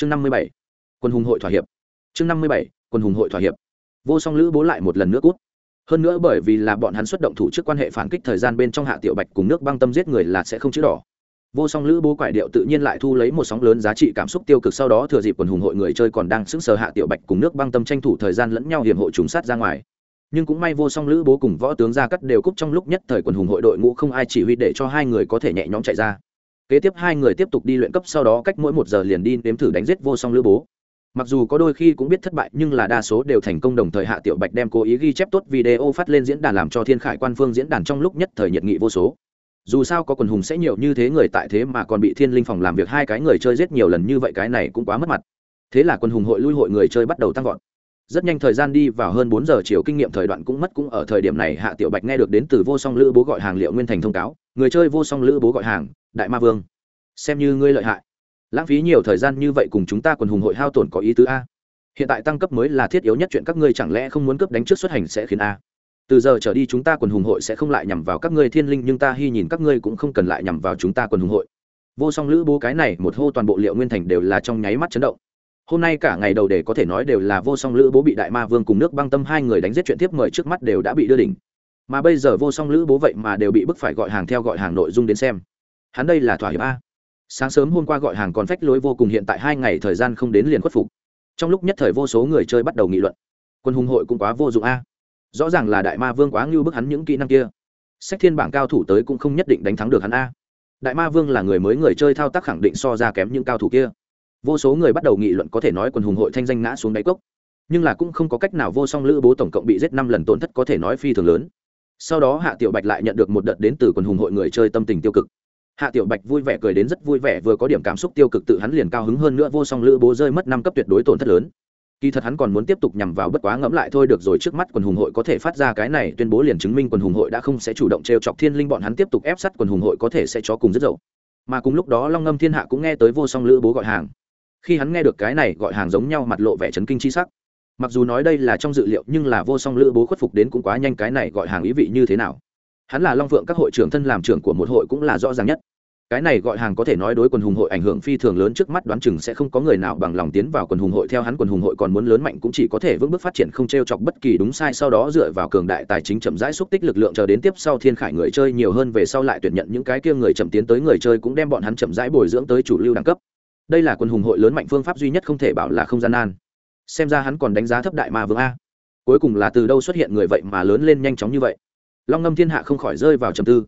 chương năm mươi bảy, quân hùng hội thỏa hiệp. Chương năm mươi bảy, quân hùng hội thỏa hiệp. Vô song lữ bố lại một lần nữa cút. Hơn nữa bởi vì là bọn hắn xuất động thủ trước quan hệ phản kích thời gian bên trong hạ tiểu bạch cùng nước băng tâm giết người là sẽ không chữ đỏ. Vô song lữ bố quải điệu tự nhiên lại thu lấy một sóng lớn giá trị cảm xúc tiêu cực sau đó thừa dịp quần hùng hội người chơi còn đang sững sờ hạ tiểu bạch cùng nước băng tâm tranh thủ thời gian lẫn nhau hiểm hộ trùng sát ra ngoài. Nhưng cũng may vô song lữ bố cùng võ tướng gia cắt đều cúp trong lúc nhất thời quần hùng hội đội ngũ không ai chỉ huy để cho hai người có thể nhẹ nhõm chạy ra kế tiếp hai người tiếp tục đi luyện cấp, sau đó cách mỗi một giờ liền đi nếm thử đánh giết vô song lữ bố. Mặc dù có đôi khi cũng biết thất bại, nhưng là đa số đều thành công đồng thời hạ tiểu bạch đem cố ý ghi chép tốt video phát lên diễn đàn làm cho thiên khải quan phương diễn đàn trong lúc nhất thời nhiệt nghị vô số. Dù sao có quần hùng sẽ nhiều như thế người tại thế mà còn bị thiên linh phòng làm việc hai cái người chơi giết nhiều lần như vậy, cái này cũng quá mất mặt. Thế là quần hùng hội lui hội người chơi bắt đầu tăng vọt. Rất nhanh thời gian đi vào hơn bốn giờ chiều kinh nghiệm thời đoạn cũng mất cũng ở thời điểm này hạ tiểu bạch nghe được đến từ vô song lữ bố gọi hàng liệu nguyên thành thông cáo. Người chơi vô song lữ bố gọi hàng đại ma vương. Xem như ngươi lợi hại. Lãng phí nhiều thời gian như vậy cùng chúng ta quần hùng hội hao tổn có ý tứ a. Hiện tại tăng cấp mới là thiết yếu nhất chuyện các ngươi chẳng lẽ không muốn cấp đánh trước xuất hành sẽ khiến a. Từ giờ trở đi chúng ta quần hùng hội sẽ không lại nhằm vào các ngươi thiên linh, nhưng ta hy nhìn các ngươi cũng không cần lại nhằm vào chúng ta quần hùng hội. Vô song lữ bố cái này, một hô toàn bộ liệu nguyên thành đều là trong nháy mắt chấn động. Hôm nay cả ngày đầu để có thể nói đều là vô song lữ bố bị đại ma vương cùng nước băng tâm hai người đánh giết chuyện tiếp mời trước mắt đều đã bị đưa đỉnh. Mà bây giờ vô song lữ bố vậy mà đều bị bức phải gọi hàng theo gọi hàng nội dung đến xem hắn đây là thỏa hiệp a. Sáng sớm hôm qua gọi hàng còn phách lối vô cùng, hiện tại hai ngày thời gian không đến liền khuất phục. Trong lúc nhất thời vô số người chơi bắt đầu nghị luận. Quân hùng hội cũng quá vô dụng a. Rõ ràng là đại ma vương quá ngưu bức hắn những kỹ năng kia. Sách thiên bảng cao thủ tới cũng không nhất định đánh thắng được hắn a. Đại ma vương là người mới, người chơi thao tác khẳng định so ra kém những cao thủ kia. Vô số người bắt đầu nghị luận có thể nói quần hùng hội thanh danh ngã xuống đáy cốc. Nhưng là cũng không có cách nào vô song lữ bố tổng cộng bị giết năm lần tổn thất có thể nói phi thường lớn. Sau đó hạ tiểu bạch lại nhận được một đợt đến từ quần hùng hội người chơi tâm tình tiêu cực hạ tiểu bạch vui vẻ cười đến rất vui vẻ, vừa có điểm cảm xúc tiêu cực tự hắn liền cao hứng hơn nữa, vô song lữ bố rơi mất năm cấp tuyệt đối tổn thất lớn. Kỳ thật hắn còn muốn tiếp tục nhằm vào bất quá ngẫm lại thôi được rồi, trước mắt quần hùng hội có thể phát ra cái này tuyên bố liền chứng minh quần hùng hội đã không sẽ chủ động t r e o chọc thiên linh, bọn hắn tiếp tục ép sát quần hùng hội có thể sẽ cho cùng rất dậu. Mà cùng lúc đó long ngâm thiên hạ cũng nghe tới vô song lữ bố gọi hàng. Khi hắn nghe được cái này gọi hàng giống nhau mặt lộ vẻ chấn kinh c sắc. Mặc dù nói đây là trong dự liệu, nhưng là vô song lữ bố khuất phục đến cũng quá nhanh cái này gọi hàng ý vị như thế nào hắn là long phượng các hội trưởng thân làm trưởng của một hội cũng là rõ ràng nhất. Cái này gọi hàng có thể nói đối quần hùng hội ảnh hưởng phi thường lớn trước mắt đoán chừng sẽ không có người nào bằng lòng tiến vào quần hùng hội. Theo hắn quần hùng hội còn muốn lớn mạnh cũng chỉ có thể vững bước phát triển không t r e o chọc bất kỳ đúng sai. Sau đó dựa vào cường đại tài chính chậm rãi xúc tích lực lượng chờ đến tiếp sau thiên khải người chơi nhiều hơn về sau lại tuyển nhận những cái kia người chậm tiến tới người chơi cũng đem bọn hắn chậm rãi bồi dưỡng tới chủ lưu đẳng cấp. Đây là quần hùng hội lớn mạnh phương pháp duy nhất không thể bảo là không gian nan. Xem ra hắn còn đánh giá thấp đại ma vương a. Cuối cùng là từ đâu xuất hiện người vậy mà lớn lên nhanh chóng như vậy? Long ngâm thiên hạ không khỏi rơi vào trầm tư.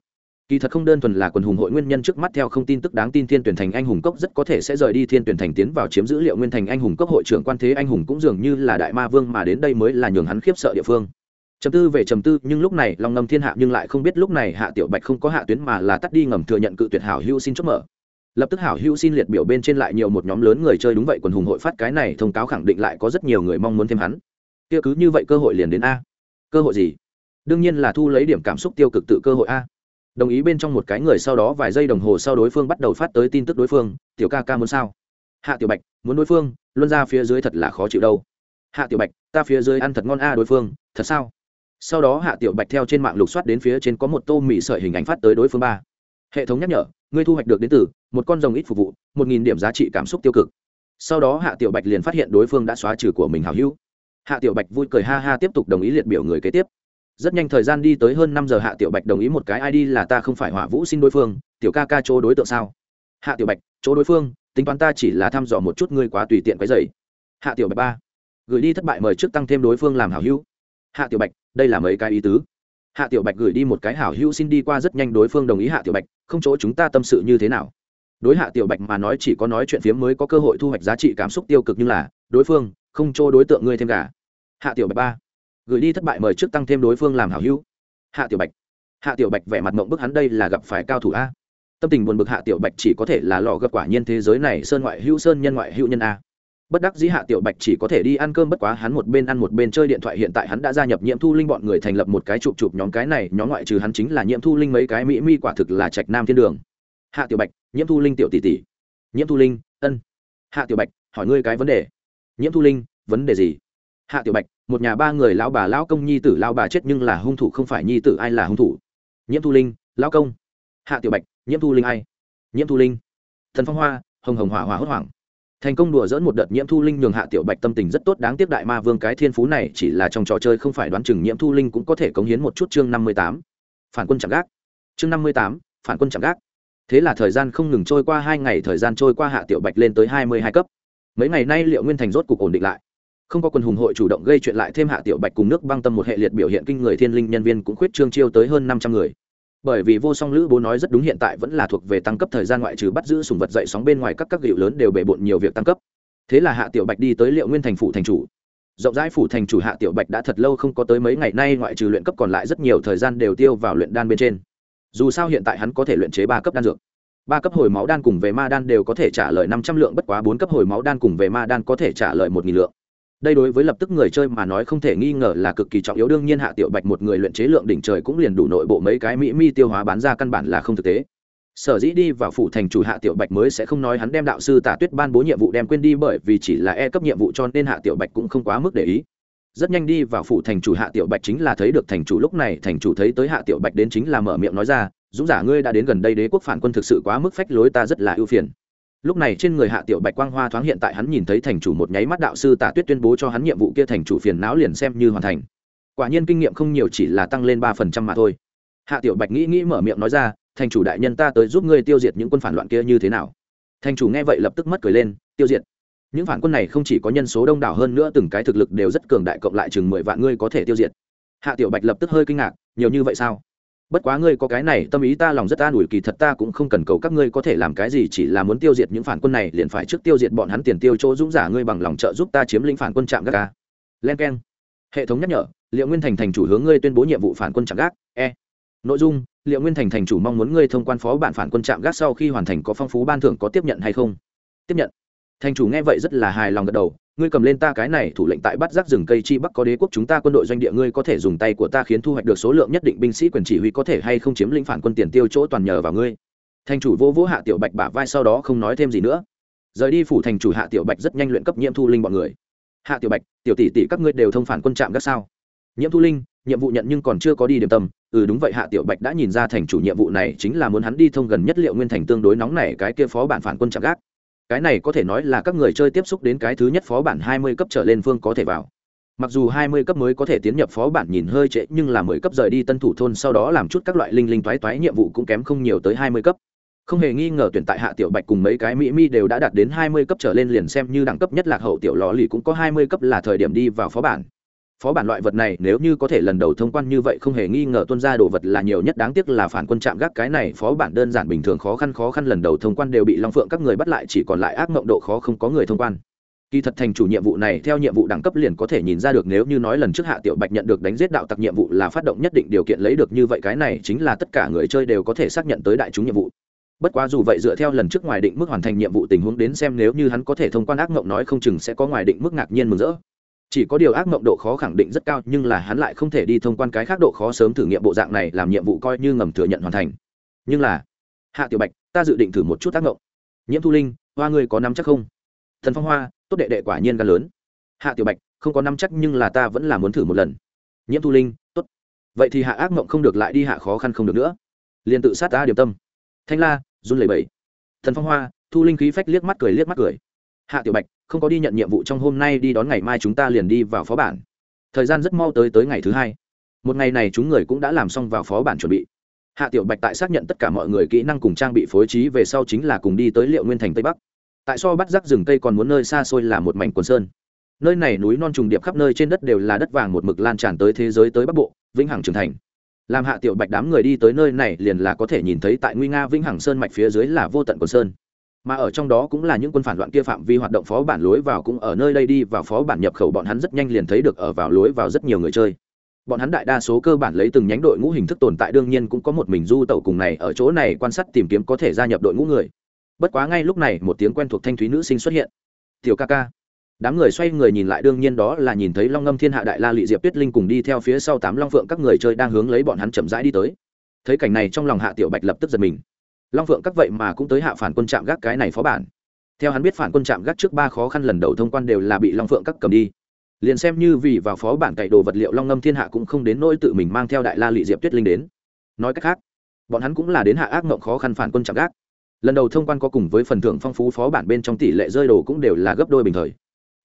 Kỳ thật không đơn thuần là quần hùng hội nguyên nhân trước mắt theo không tin tức đáng tin thiên tuyển thành anh hùng cốc rất có thể sẽ rời đi thiên tuyển thành tiến vào chiếm dữ liệu nguyên thành anh hùng cốc hội trưởng quan thế anh hùng cũng dường như là đại ma vương mà đến đây mới là nhường hắn khiếp sợ địa phương. Trầm tư về trầm tư, nhưng lúc này long Ngâm thiên hạ nhưng lại không biết lúc này hạ tiểu bạch không có hạ tuyến mà là tắt đi ngầm thừa nhận cự tuyệt hảo hữu xin chốt mở. Lập tức hảo hữu xin liệt biểu bên trên lại nhiều một nhóm lớn người chơi đúng vậy quần hùng hội phát cái này thông cáo khẳng định lại có rất nhiều người mong muốn thêm hắn. Kia cứ như vậy cơ hội liền đến a. Cơ hội gì? Đương nhiên là thu lấy điểm cảm xúc tiêu cực tự cơ hội a. Đồng ý bên trong một cái người sau đó vài giây đồng hồ sau đối phương bắt đầu phát tới tin tức đối phương, tiểu ca ca muốn sao? Hạ tiểu bạch, muốn đối phương luôn ra phía dưới thật là khó chịu đâu. Hạ tiểu bạch, ta phía dưới ăn thật ngon a đối phương, thật sao? Sau đó hạ tiểu bạch theo trên mạng lục soát đến phía trên có một tô mì sợi hình ảnh phát tới đối phương ba. Hệ thống nhắc nhở, ngươi thu hoạch được đến từ một con rồng ít phục vụ, một nghìn điểm giá trị cảm xúc tiêu cực. Sau đó hạ tiểu bạch liền phát hiện đối phương đã xóa trừ của mình hào hữu. Hạ tiểu bạch vui cười ha ha tiếp tục đồng ý liệt biểu người kế tiếp rất nhanh thời gian đi tới hơn năm giờ hạ tiểu bạch đồng ý một cái id là ta không phải hỏa vũ xin đối phương, tiểu ca ca chỗ đối tượng sao? Hạ tiểu bạch, chỗ đối phương, tính toán ta chỉ là thăm dò một chút ngươi quá tùy tiện cái dày hạ tiểu bạch ba, gửi đi thất bại mời trước tăng thêm đối phương làm hảo hữu. Hạ tiểu bạch, đây là mấy cái ý tứ? Hạ tiểu bạch gửi đi một cái hảo hữu xin đi qua rất nhanh đối phương đồng ý hạ tiểu bạch, không chỗ chúng ta tâm sự như thế nào? Đối hạ tiểu bạch mà nói chỉ có nói chuyện phiếm mới có cơ hội thu hoạch giá trị cảm xúc tiêu cực như là, đối phương, không chỗ đối tượng ngươi thêm cả hạ tiểu bạch ba gửi đi thất bại mời trước tăng thêm đối phương làm hảo hữu. Hạ tiểu bạch. Hạ tiểu bạch vẻ mặt mộng bức hắn đây là gặp phải cao thủ a. Tâm tình buồn bực hạ tiểu bạch chỉ có thể là lò gặp quả nhiên thế giới này sơn ngoại hữu sơn nhân ngoại hữu nhân a. Bất đắc dĩ hạ tiểu bạch chỉ có thể đi ăn cơm bất quá hắn một bên ăn một bên chơi điện thoại hiện tại hắn đã gia nhập nhiễm thu linh bọn người thành lập một cái chụp chụp nhóm cái này, nhóm ngoại trừ hắn chính là nhiễm thu linh mấy cái mỹ mi quả thực là trạch nam thiên đường. Hạ tiểu bạch nhiễm thu linh tiểu tỷ tỷ. Nhiễm thu linh, ân. Hạ tiểu bạch, hỏi ngươi cái vấn đề. Nhiễm thu linh, vấn đề gì? Hạ tiểu bạch một nhà ba người lão bà lão công nhi tử lão bà chết nhưng là hung thủ không phải nhi tử ai là hung thủ? Nhiễm thu linh, lão công. Hạ tiểu bạch, nhiễm thu linh ai? Nhiễm thu linh. Thần phong hoa, hồng hồng hỏa hỏa hốt hoảng. Thành công đùa dỡn một đợt nhiễm thu linh nhường hạ tiểu bạch tâm tình rất tốt, đáng tiếc đại ma vương cái thiên phú này chỉ là trong trò chơi không phải đoán chừng nhiễm thu linh cũng có thể cống hiến một chút chương năm mươi tám. Phản quân chẳng gác. Chương năm mươi tám, phản quân chẳng gác. Thế là thời gian không ngừng trôi qua, hai ngày thời gian trôi qua hạ tiểu bạch lên tới hai mươi hai cấp. Mấy ngày nay liệu nguyên thành rốt cục ổn định lại không có quần hùng hội chủ động gây chuyện lại thêm hạ tiểu bạch cùng nước băng tâm một hệ liệt biểu hiện kinh người thiên linh nhân viên cũng khuyết trương chiêu tới hơn năm trăm người. Bởi vì vô song lữ bố nói rất đúng hiện tại vẫn là thuộc về tăng cấp thời gian ngoại trừ bắt giữ sùng vật dậy sóng bên ngoài các các hiệu lớn đều bề bộn nhiều việc tăng cấp. Thế là hạ tiểu bạch đi tới liệu nguyên thành phủ thành chủ. Rộng rãi phủ thành chủ hạ tiểu bạch đã thật lâu không có tới mấy ngày nay ngoại trừ luyện cấp còn lại rất nhiều thời gian đều tiêu vào luyện đan bên trên. Dù sao hiện tại hắn có thể luyện chế ba cấp đan dược. Ba cấp hồi máu đan cùng về ma đan đều có thể trả lời năm trăm lượng, bất quá bốn cấp hồi máu đan cùng về ma đan có thể trả lời một nghìn lượng đây đối với lập tức người chơi mà nói không thể nghi ngờ là cực kỳ trọng yếu. Đương nhiên hạ tiểu bạch một người luyện chế lượng đỉnh trời cũng liền đủ nội bộ mấy cái mỹ mi tiêu hóa bán ra căn bản là không thực tế. Sở dĩ đi vào phủ thành chủ hạ tiểu bạch mới sẽ không nói hắn đem đạo sư tả tuyết ban bố nhiệm vụ đem quên đi bởi vì chỉ là e cấp nhiệm vụ cho nên hạ tiểu bạch cũng không quá mức để ý. Rất nhanh đi vào phủ thành chủ hạ tiểu bạch chính là thấy được thành chủ. Lúc này thành chủ thấy tới hạ tiểu bạch đến chính là mở miệng nói ra, dũng giả, ngươi đã đến gần đây đế quốc phản quân thực sự quá mức phách lối, ta rất là ưu phiền lúc này trên người hạ tiểu bạch quang hoa thoáng hiện tại hắn nhìn thấy thành chủ một nháy mắt đạo sư tả tuyết tuyên bố cho hắn nhiệm vụ kia thành chủ phiền não liền xem như hoàn thành. Quả nhiên kinh nghiệm không nhiều chỉ là tăng lên ba phần trăm mà thôi. Hạ tiểu bạch nghĩ nghĩ mở miệng nói ra, thành chủ đại nhân ta tới giúp ngươi tiêu diệt những quân phản loạn kia như thế nào? Thành chủ nghe vậy lập tức mất cười lên, tiêu diệt? Những phản quân này không chỉ có nhân số đông đảo hơn nữa từng cái thực lực đều rất cường đại cộng lại chừng mười vạn ngươi có thể tiêu diệt. Hạ tiểu bạch lập tức hơi kinh ngạc, nhiều như vậy sao? Bất quá ngươi có cái này tâm ý ta lòng rất an ủi kỳ thật ta cũng không cần cầu các ngươi có thể làm cái gì, chỉ là muốn tiêu diệt những phản quân này, liền phải trước tiêu diệt bọn hắn tiền tiêu chỗ dũng giả ngươi bằng lòng trợ giúp ta chiếm lĩnh phản quân trạm gác ca. Len k e n hệ thống nhắc nhở, liệu nguyên thành thành chủ hướng ngươi tuyên bố nhiệm vụ phản quân trạm gác. E. Nội dung, liệu nguyên thành thành chủ mong muốn ngươi thông quan phó bản phản quân trạm gác sau khi hoàn thành có phong phú ban thưởng có tiếp nhận hay không? Tiếp nhận thành chủ nghe vậy rất là hài lòng gật đầu, ngươi cầm lên ta cái này thủ lệnh tại bắt giác rừng cây chi bắc có đế quốc chúng ta quân đội doanh địa, ngươi có thể dùng tay của ta khiến thu hoạch được số lượng nhất định binh sĩ quyền chỉ huy có thể hay không chiếm lĩnh phản quân tiền tiêu chỗ toàn nhờ vào ngươi. Thành chủ vô vũ hạ tiểu bạch bả vai sau đó không nói thêm gì nữa. Rời đi phủ thành chủ hạ tiểu bạch rất nhanh luyện cấp nhiễm thu linh bọn người. Hạ tiểu bạch, tiểu tỷ tỷ các ngươi đều thông phản quân trạm gác sao? Nhiễm thu linh, nhiệm vụ nhận nhưng còn chưa có đi điểm tâm. Ừ đúng vậy, hạ tiểu bạch đã nhìn ra thành chủ nhiệm vụ này chính là muốn hắn đi thông gần nhất liệu nguyên thành tương đối nóng này cái kia phó bản phản quân chạm gác cái này có thể nói là các người chơi tiếp xúc đến cái thứ nhất phó bản hai mươi cấp trở lên phương có thể vào. Mặc dù hai mươi cấp mới có thể tiến nhập phó bản nhìn hơi trễ, nhưng là mười cấp rời đi tân thủ thôn sau đó làm chút các loại linh linh toái toái nhiệm vụ cũng kém không nhiều tới hai mươi cấp. Không hề nghi ngờ tuyển tại hạ tiểu bạch cùng mấy cái mỹ mi đều đã đạt đến hai mươi cấp trở lên liền xem như đẳng cấp nhất lạc hậu tiểu lò lì cũng có hai mươi cấp là thời điểm đi vào phó bản phó bản loại vật này nếu như có thể lần đầu thông quan như vậy không hề nghi ngờ tuân ra đồ vật là nhiều nhất đáng tiếc là phản quân chạm gác cái này phó bản đơn giản bình thường khó khăn khó khăn lần đầu thông quan đều bị long phượng các người bắt lại chỉ còn lại ác mộng độ khó không có người thông quan kỳ thật thành chủ nhiệm vụ này theo nhiệm vụ đẳng cấp liền có thể nhìn ra được nếu như nói lần trước hạ tiểu bạch nhận được đánh giết đạo tặc nhiệm vụ là phát động nhất định điều kiện lấy được như vậy cái này chính là tất cả người chơi đều có thể xác nhận tới đại chúng nhiệm vụ bất quá dù vậy dựa theo lần trước ngoài định mức hoàn thành nhiệm vụ tình huống đến xem nếu như hắn có thể thông quan ác mộng nói không chừng sẽ có ngoài định mức ngạc nhiên mừng rỡ chỉ có điều ác mộng độ khó khẳng định rất cao, nhưng là hắn lại không thể đi thông quan cái khác độ khó sớm thử nghiệm bộ dạng này làm nhiệm vụ coi như ngầm thừa nhận hoàn thành. Nhưng là, hạ tiểu bạch, ta dự định thử một chút ác mộng. Nhiễm thu linh, hoa ngươi có năm chắc không? Thần phong hoa, tốt đệ đệ quả nhiên gan lớn. Hạ tiểu bạch, không có năm chắc nhưng là ta vẫn là muốn thử một lần. Nhiễm thu linh, tốt. Vậy thì hạ ác mộng không được lại đi, hạ khó khăn không được nữa. Liền tự sát ta điểm tâm. Thanh la, run lẩy bẩy. Thần phong hoa, thu linh khí phách liếc mắt cười, liếc mắt cười. Hạ tiểu bạch không có đi nhận nhiệm vụ trong hôm nay đi đón ngày mai chúng ta liền đi vào phó bản. Thời gian rất mau tới tới ngày thứ hai. Một ngày này chúng người cũng đã làm xong vào phó bản chuẩn bị. Hạ tiểu bạch tại xác nhận tất cả mọi người kỹ năng cùng trang bị phối trí về sau chính là cùng đi tới liệu nguyên thành tây bắc. Tại so bắt rắc rừng tây còn muốn nơi xa xôi là một mảnh quần sơn. Nơi này núi non trùng điệp khắp nơi trên đất đều là đất vàng một mực lan tràn tới thế giới tới bắc bộ, vĩnh hằng trưởng thành. Làm hạ tiểu bạch đám người đi tới nơi này liền là có thể nhìn thấy tại nguy nga vĩnh hằng sơn mạch phía dưới là vô tận quần sơn mà ở trong đó cũng là những quân phản loạn kia phạm vi hoạt động phó bản lối vào cũng ở nơi đây đi vào phó bản nhập khẩu, bọn hắn rất nhanh liền thấy được ở vào lối vào rất nhiều người chơi. Bọn hắn đại đa số cơ bản lấy từng nhánh đội ngũ hình thức tồn tại, đương nhiên cũng có một mình du tẩu cùng này ở chỗ này quan sát tìm kiếm có thể gia nhập đội ngũ người. Bất quá ngay lúc này, một tiếng quen thuộc thanh thúy nữ sinh xuất hiện. Tiểu ca ca. Đám người xoay người nhìn lại, đương nhiên đó là nhìn thấy long ngâm thiên hạ đại la lị diệp tuyết linh cùng đi theo phía sau tám long phượng các người chơi đang hướng lấy bọn hắn chậm rãi đi tới. Thấy cảnh này trong lòng hạ tiểu bạch lập tức giật mình long phượng các vậy mà cũng tới hạ phản quân trạm gác cái này phó bản. Theo hắn biết phản quân trạm gác trước ba khó khăn lần đầu thông quan đều là bị long phượng các cầm đi. Liền xem như vì vào phó bản cậy đồ vật liệu long ngâm thiên hạ cũng không đến nỗi tự mình mang theo đại la lị diệp tuyết linh đến. Nói cách khác, bọn hắn cũng là đến hạ ác mộng khó khăn phản quân trạm gác. Lần đầu thông quan có cùng với phần thưởng phong phú phó bản bên trong tỷ lệ rơi đồ cũng đều là gấp đôi bình thời.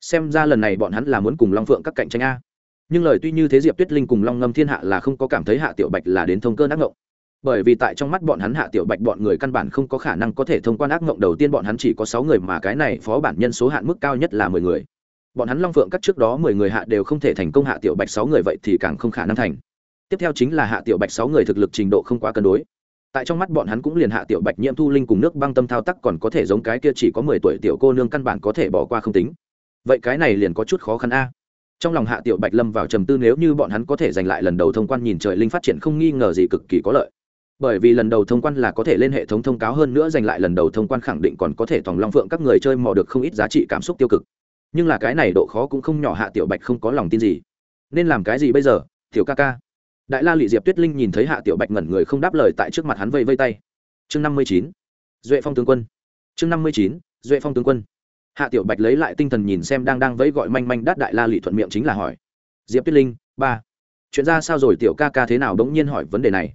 Xem ra lần này bọn hắn là muốn cùng long phượng các cạnh tranh a. Nhưng lời tuy như thế diệp tuyết linh cùng long ngâm thiên hạ là không có cảm thấy hạ tiểu bạch là đến thông cơn ác ngộng bởi vì tại trong mắt bọn hắn hạ tiểu bạch bọn người căn bản không có khả năng có thể thông quan ác ngộng đầu tiên bọn hắn chỉ có sáu người mà cái này phó bản nhân số hạn mức cao nhất là mười người. Bọn hắn long phượng các trước đó mười người hạ đều không thể thành công hạ tiểu bạch sáu người vậy thì càng không khả năng thành. Tiếp theo chính là hạ tiểu bạch sáu người thực lực trình độ không quá cân đối. Tại trong mắt bọn hắn cũng liền hạ tiểu bạch nhiễm thu linh cùng nước băng tâm thao tác còn có thể giống cái kia chỉ có mười tuổi tiểu cô nương căn bản có thể bỏ qua không tính. Vậy cái này liền có chút khó khăn a. Trong lòng hạ tiểu bạch lâm vào trầm tư nếu như bọn hắn có thể giành lại lần đầu thông quan nhìn trời linh phát triển không nghi ngờ gì cực kỳ có lợi bởi vì lần đầu thông quan là có thể lên hệ thống thông cáo hơn nữa giành lại lần đầu thông quan khẳng định còn có thể tòng long phượng các người chơi mò được không ít giá trị cảm xúc tiêu cực. Nhưng là cái này độ khó cũng không nhỏ hạ tiểu bạch không có lòng tin gì. Nên làm cái gì bây giờ, tiểu ca ca? Đại la lị diệp tuyết linh nhìn thấy hạ tiểu bạch ngẩn người không đáp lời tại trước mặt hắn vây vây tay. Chương năm mươi chín, duệ phong tướng quân. Chương năm mươi chín, duệ phong tướng quân. Hạ tiểu bạch lấy lại tinh thần nhìn xem đang đang vẫy gọi manh manh đắt đại la lị thuận miệng chính là hỏi. Diệp tuyết linh, ba. Chuyện ra sao rồi, tiểu ca ca thế nào đống nhiên hỏi vấn đề này?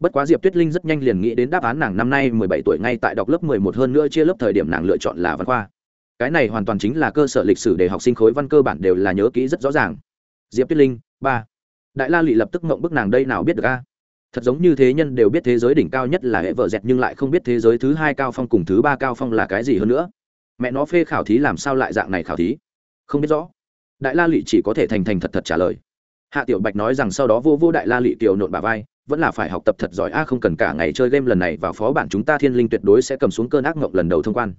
Bất quá diệp tuyết linh rất nhanh liền nghĩ đến đáp án nàng năm nay mười bảy tuổi ngay tại đọc lớp mười một hơn nữa chia lớp thời điểm nàng lựa chọn là văn khoa. Cái này hoàn toàn chính là cơ sở lịch sử để học sinh khối văn cơ bản đều là nhớ kỹ rất rõ ràng. Diệp tuyết linh, ba. Đại la lị lập tức mộng bức nàng đây nào biết được a? Thật giống như thế nhân đều biết thế giới đỉnh cao nhất là hệ vợ dẹt nhưng lại không biết thế giới thứ hai cao phong cùng thứ ba cao phong là cái gì hơn nữa. Mẹ nó phê khảo thí làm sao lại dạng này khảo thí? Không biết rõ. Đại la lị chỉ có thể thành thành thật thật trả lời. Hạ tiểu bạch nói rằng sau đó vô vô đại la lị kiều nộn bà vai vẫn là phải học tập thật giỏi. A, không cần cả ngày chơi game lần này vào phó bản chúng ta thiên linh tuyệt đối sẽ cầm xuống cơn ác mộng lần đầu thông quan.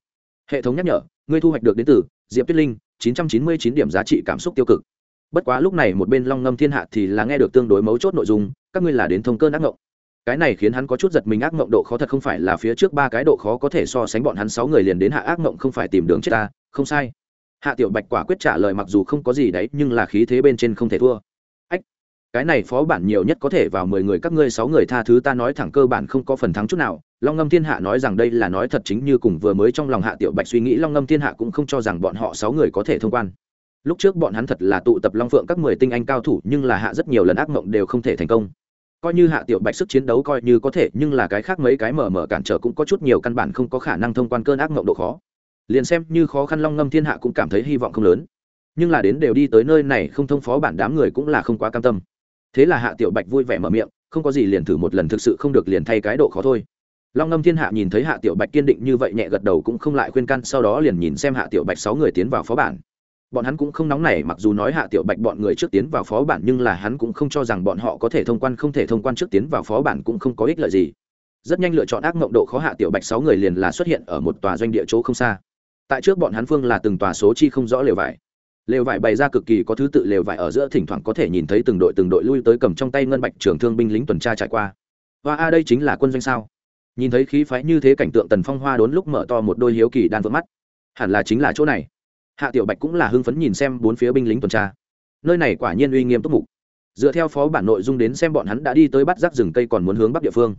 Hệ thống nhắc nhở, ngươi thu hoạch được đến từ diệp tuyết linh, chín trăm chín mươi chín điểm giá trị cảm xúc tiêu cực. Bất quá lúc này một bên long ngâm thiên hạ thì là nghe được tương đối mấu chốt nội dung, các ngươi là đến thông cơn ác mộng. Cái này khiến hắn có chút giật mình, ác mộng độ khó thật không phải là phía trước ba cái độ khó có thể so sánh bọn hắn sáu người liền đến hạ ác mộng không phải tìm đường chết ta, không sai. Hạ tiểu bạch quả quyết trả lời mặc dù không có gì đấy, nhưng là khí thế bên trên không thể thua cái này phó bản nhiều nhất có thể vào mười người, các ngươi sáu người tha thứ ta nói thẳng cơ bản không có phần thắng chút nào. Long ngâm thiên hạ nói rằng đây là nói thật chính như cùng vừa mới trong lòng hạ tiểu bạch suy nghĩ, long ngâm thiên hạ cũng không cho rằng bọn họ sáu người có thể thông quan. Lúc trước bọn hắn thật là tụ tập long phượng các mười tinh anh cao thủ, nhưng là hạ rất nhiều lần ác mộng đều không thể thành công. Coi như hạ tiểu bạch sức chiến đấu coi như có thể, nhưng là cái khác mấy cái mở mở cản trở cũng có chút nhiều căn bản không có khả năng thông quan cơn ác mộng độ khó. Liền xem như khó khăn long ngâm thiên hạ cũng cảm thấy hy vọng không lớn. Nhưng là đến đều đi tới nơi này không thông phó bản đám người cũng là không quá cam tâm thế là hạ tiểu bạch vui vẻ mở miệng, không có gì liền thử một lần thực sự không được liền thay cái độ khó thôi. Long ngâm thiên hạ nhìn thấy hạ tiểu bạch kiên định như vậy nhẹ gật đầu cũng không lại khuyên can, sau đó liền nhìn xem hạ tiểu bạch sáu người tiến vào phó bản. Bọn hắn cũng không nóng nảy, mặc dù nói hạ tiểu bạch bọn người trước tiến vào phó bản nhưng là hắn cũng không cho rằng bọn họ có thể thông quan, không thể thông quan trước tiến vào phó bản cũng không có ích lợi gì. Rất nhanh lựa chọn ác mộng độ khó hạ tiểu bạch sáu người liền là xuất hiện ở một tòa doanh địa chỗ không xa. Tại trước bọn hắn phương là từng tòa số chi không rõ lều vải lều vải bày ra cực kỳ có thứ tự lều vải ở giữa thỉnh thoảng có thể nhìn thấy từng đội từng đội lui tới cầm trong tay ngân bạch trường thương binh lính tuần tra trải qua. Và a, đây chính là quân doanh sao? Nhìn thấy khí phái như thế cảnh tượng tần phong hoa đốn lúc mở to một đôi hiếu kỳ đan vỡ mắt. Hẳn là chính là chỗ này. Hạ tiểu bạch cũng là hưng phấn nhìn xem bốn phía binh lính tuần tra. Nơi này quả nhiên uy nghiêm túc mục. Dựa theo phó bản nội dung đến xem bọn hắn đã đi tới bắt rác rừng cây còn muốn hướng bắc địa phương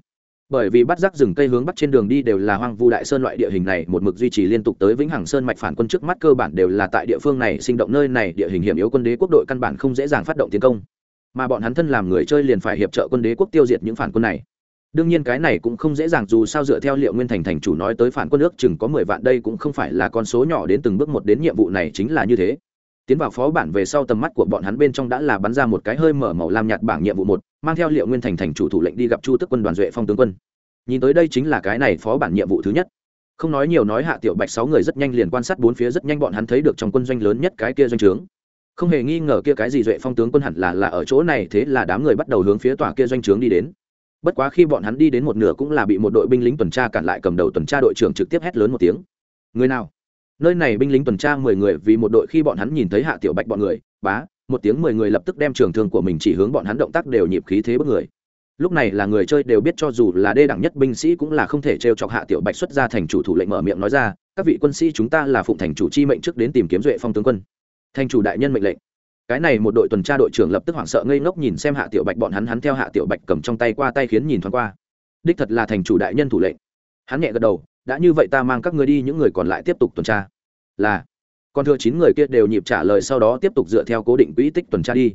bởi vì bắt rác rừng cây hướng bắc trên đường đi đều là hoang vu đại sơn loại địa hình này, một mực duy trì liên tục tới vĩnh hằng sơn mạch phản quân trước mắt cơ bản đều là tại địa phương này sinh động nơi này, địa hình hiểm yếu quân đế quốc đội căn bản không dễ dàng phát động tiến công. Mà bọn hắn thân làm người chơi liền phải hiệp trợ quân đế quốc tiêu diệt những phản quân này. Đương nhiên cái này cũng không dễ dàng, dù sao dựa theo liệu nguyên thành thành chủ nói tới phản quân ước chừng có mười vạn, đây cũng không phải là con số nhỏ đến từng bước một đến nhiệm vụ này chính là như thế. Tiến vào phó bản về sau tầm mắt của bọn hắn bên trong đã là bắn ra một cái hơi mở màu lam nhạt bảng nhiệm vụ một mang theo liệu nguyên thành thành chủ thủ lệnh đi gặp chu tức quân đoàn duệ phong tướng quân nhìn tới đây chính là cái này phó bản nhiệm vụ thứ nhất không nói nhiều nói hạ tiểu bạch sáu người rất nhanh liền quan sát bốn phía rất nhanh bọn hắn thấy được trong quân doanh lớn nhất cái kia doanh trướng không hề nghi ngờ kia cái gì duệ phong tướng quân hẳn là là ở chỗ này thế là đám người bắt đầu hướng phía tòa kia doanh trướng đi đến bất quá khi bọn hắn đi đến một nửa cũng là bị một đội binh lính tuần tra cản lại cầm đầu tuần tra đội trưởng trực tiếp hét lớn một tiếng người nào nơi này binh lính tuần tra mười người vì một đội khi bọn hắn nhìn thấy hạ tiểu bạch bọn người bá một tiếng mười người lập tức đem trường thương của mình chỉ hướng bọn hắn động tác đều nhịp khí thế bất người. Lúc này là người chơi đều biết cho dù là đê đẳng nhất binh sĩ cũng là không thể t chọc hạ tiểu bạch xuất ra thành chủ thủ lệnh mở miệng nói ra, các vị quân sĩ chúng ta là phụng thành chủ chi mệnh trước đến tìm kiếm duệ phong tướng quân. Thành chủ đại nhân mệnh lệnh. Cái này một đội tuần tra đội trưởng lập tức hoảng sợ ngây ngốc nhìn xem hạ tiểu bạch, bọn hắn hắn theo hạ tiểu bạch cầm trong tay qua tay khiến nhìn thoáng qua. Đích thật là thành chủ đại nhân thủ lệnh. Hắn nhẹ gật đầu, đã như vậy ta mang các người đi, những người còn lại tiếp tục tuần tra. Là còn thừa chín người kia đều nhịp trả lời sau đó tiếp tục dựa theo cố định quỹ tích tuần tra đi.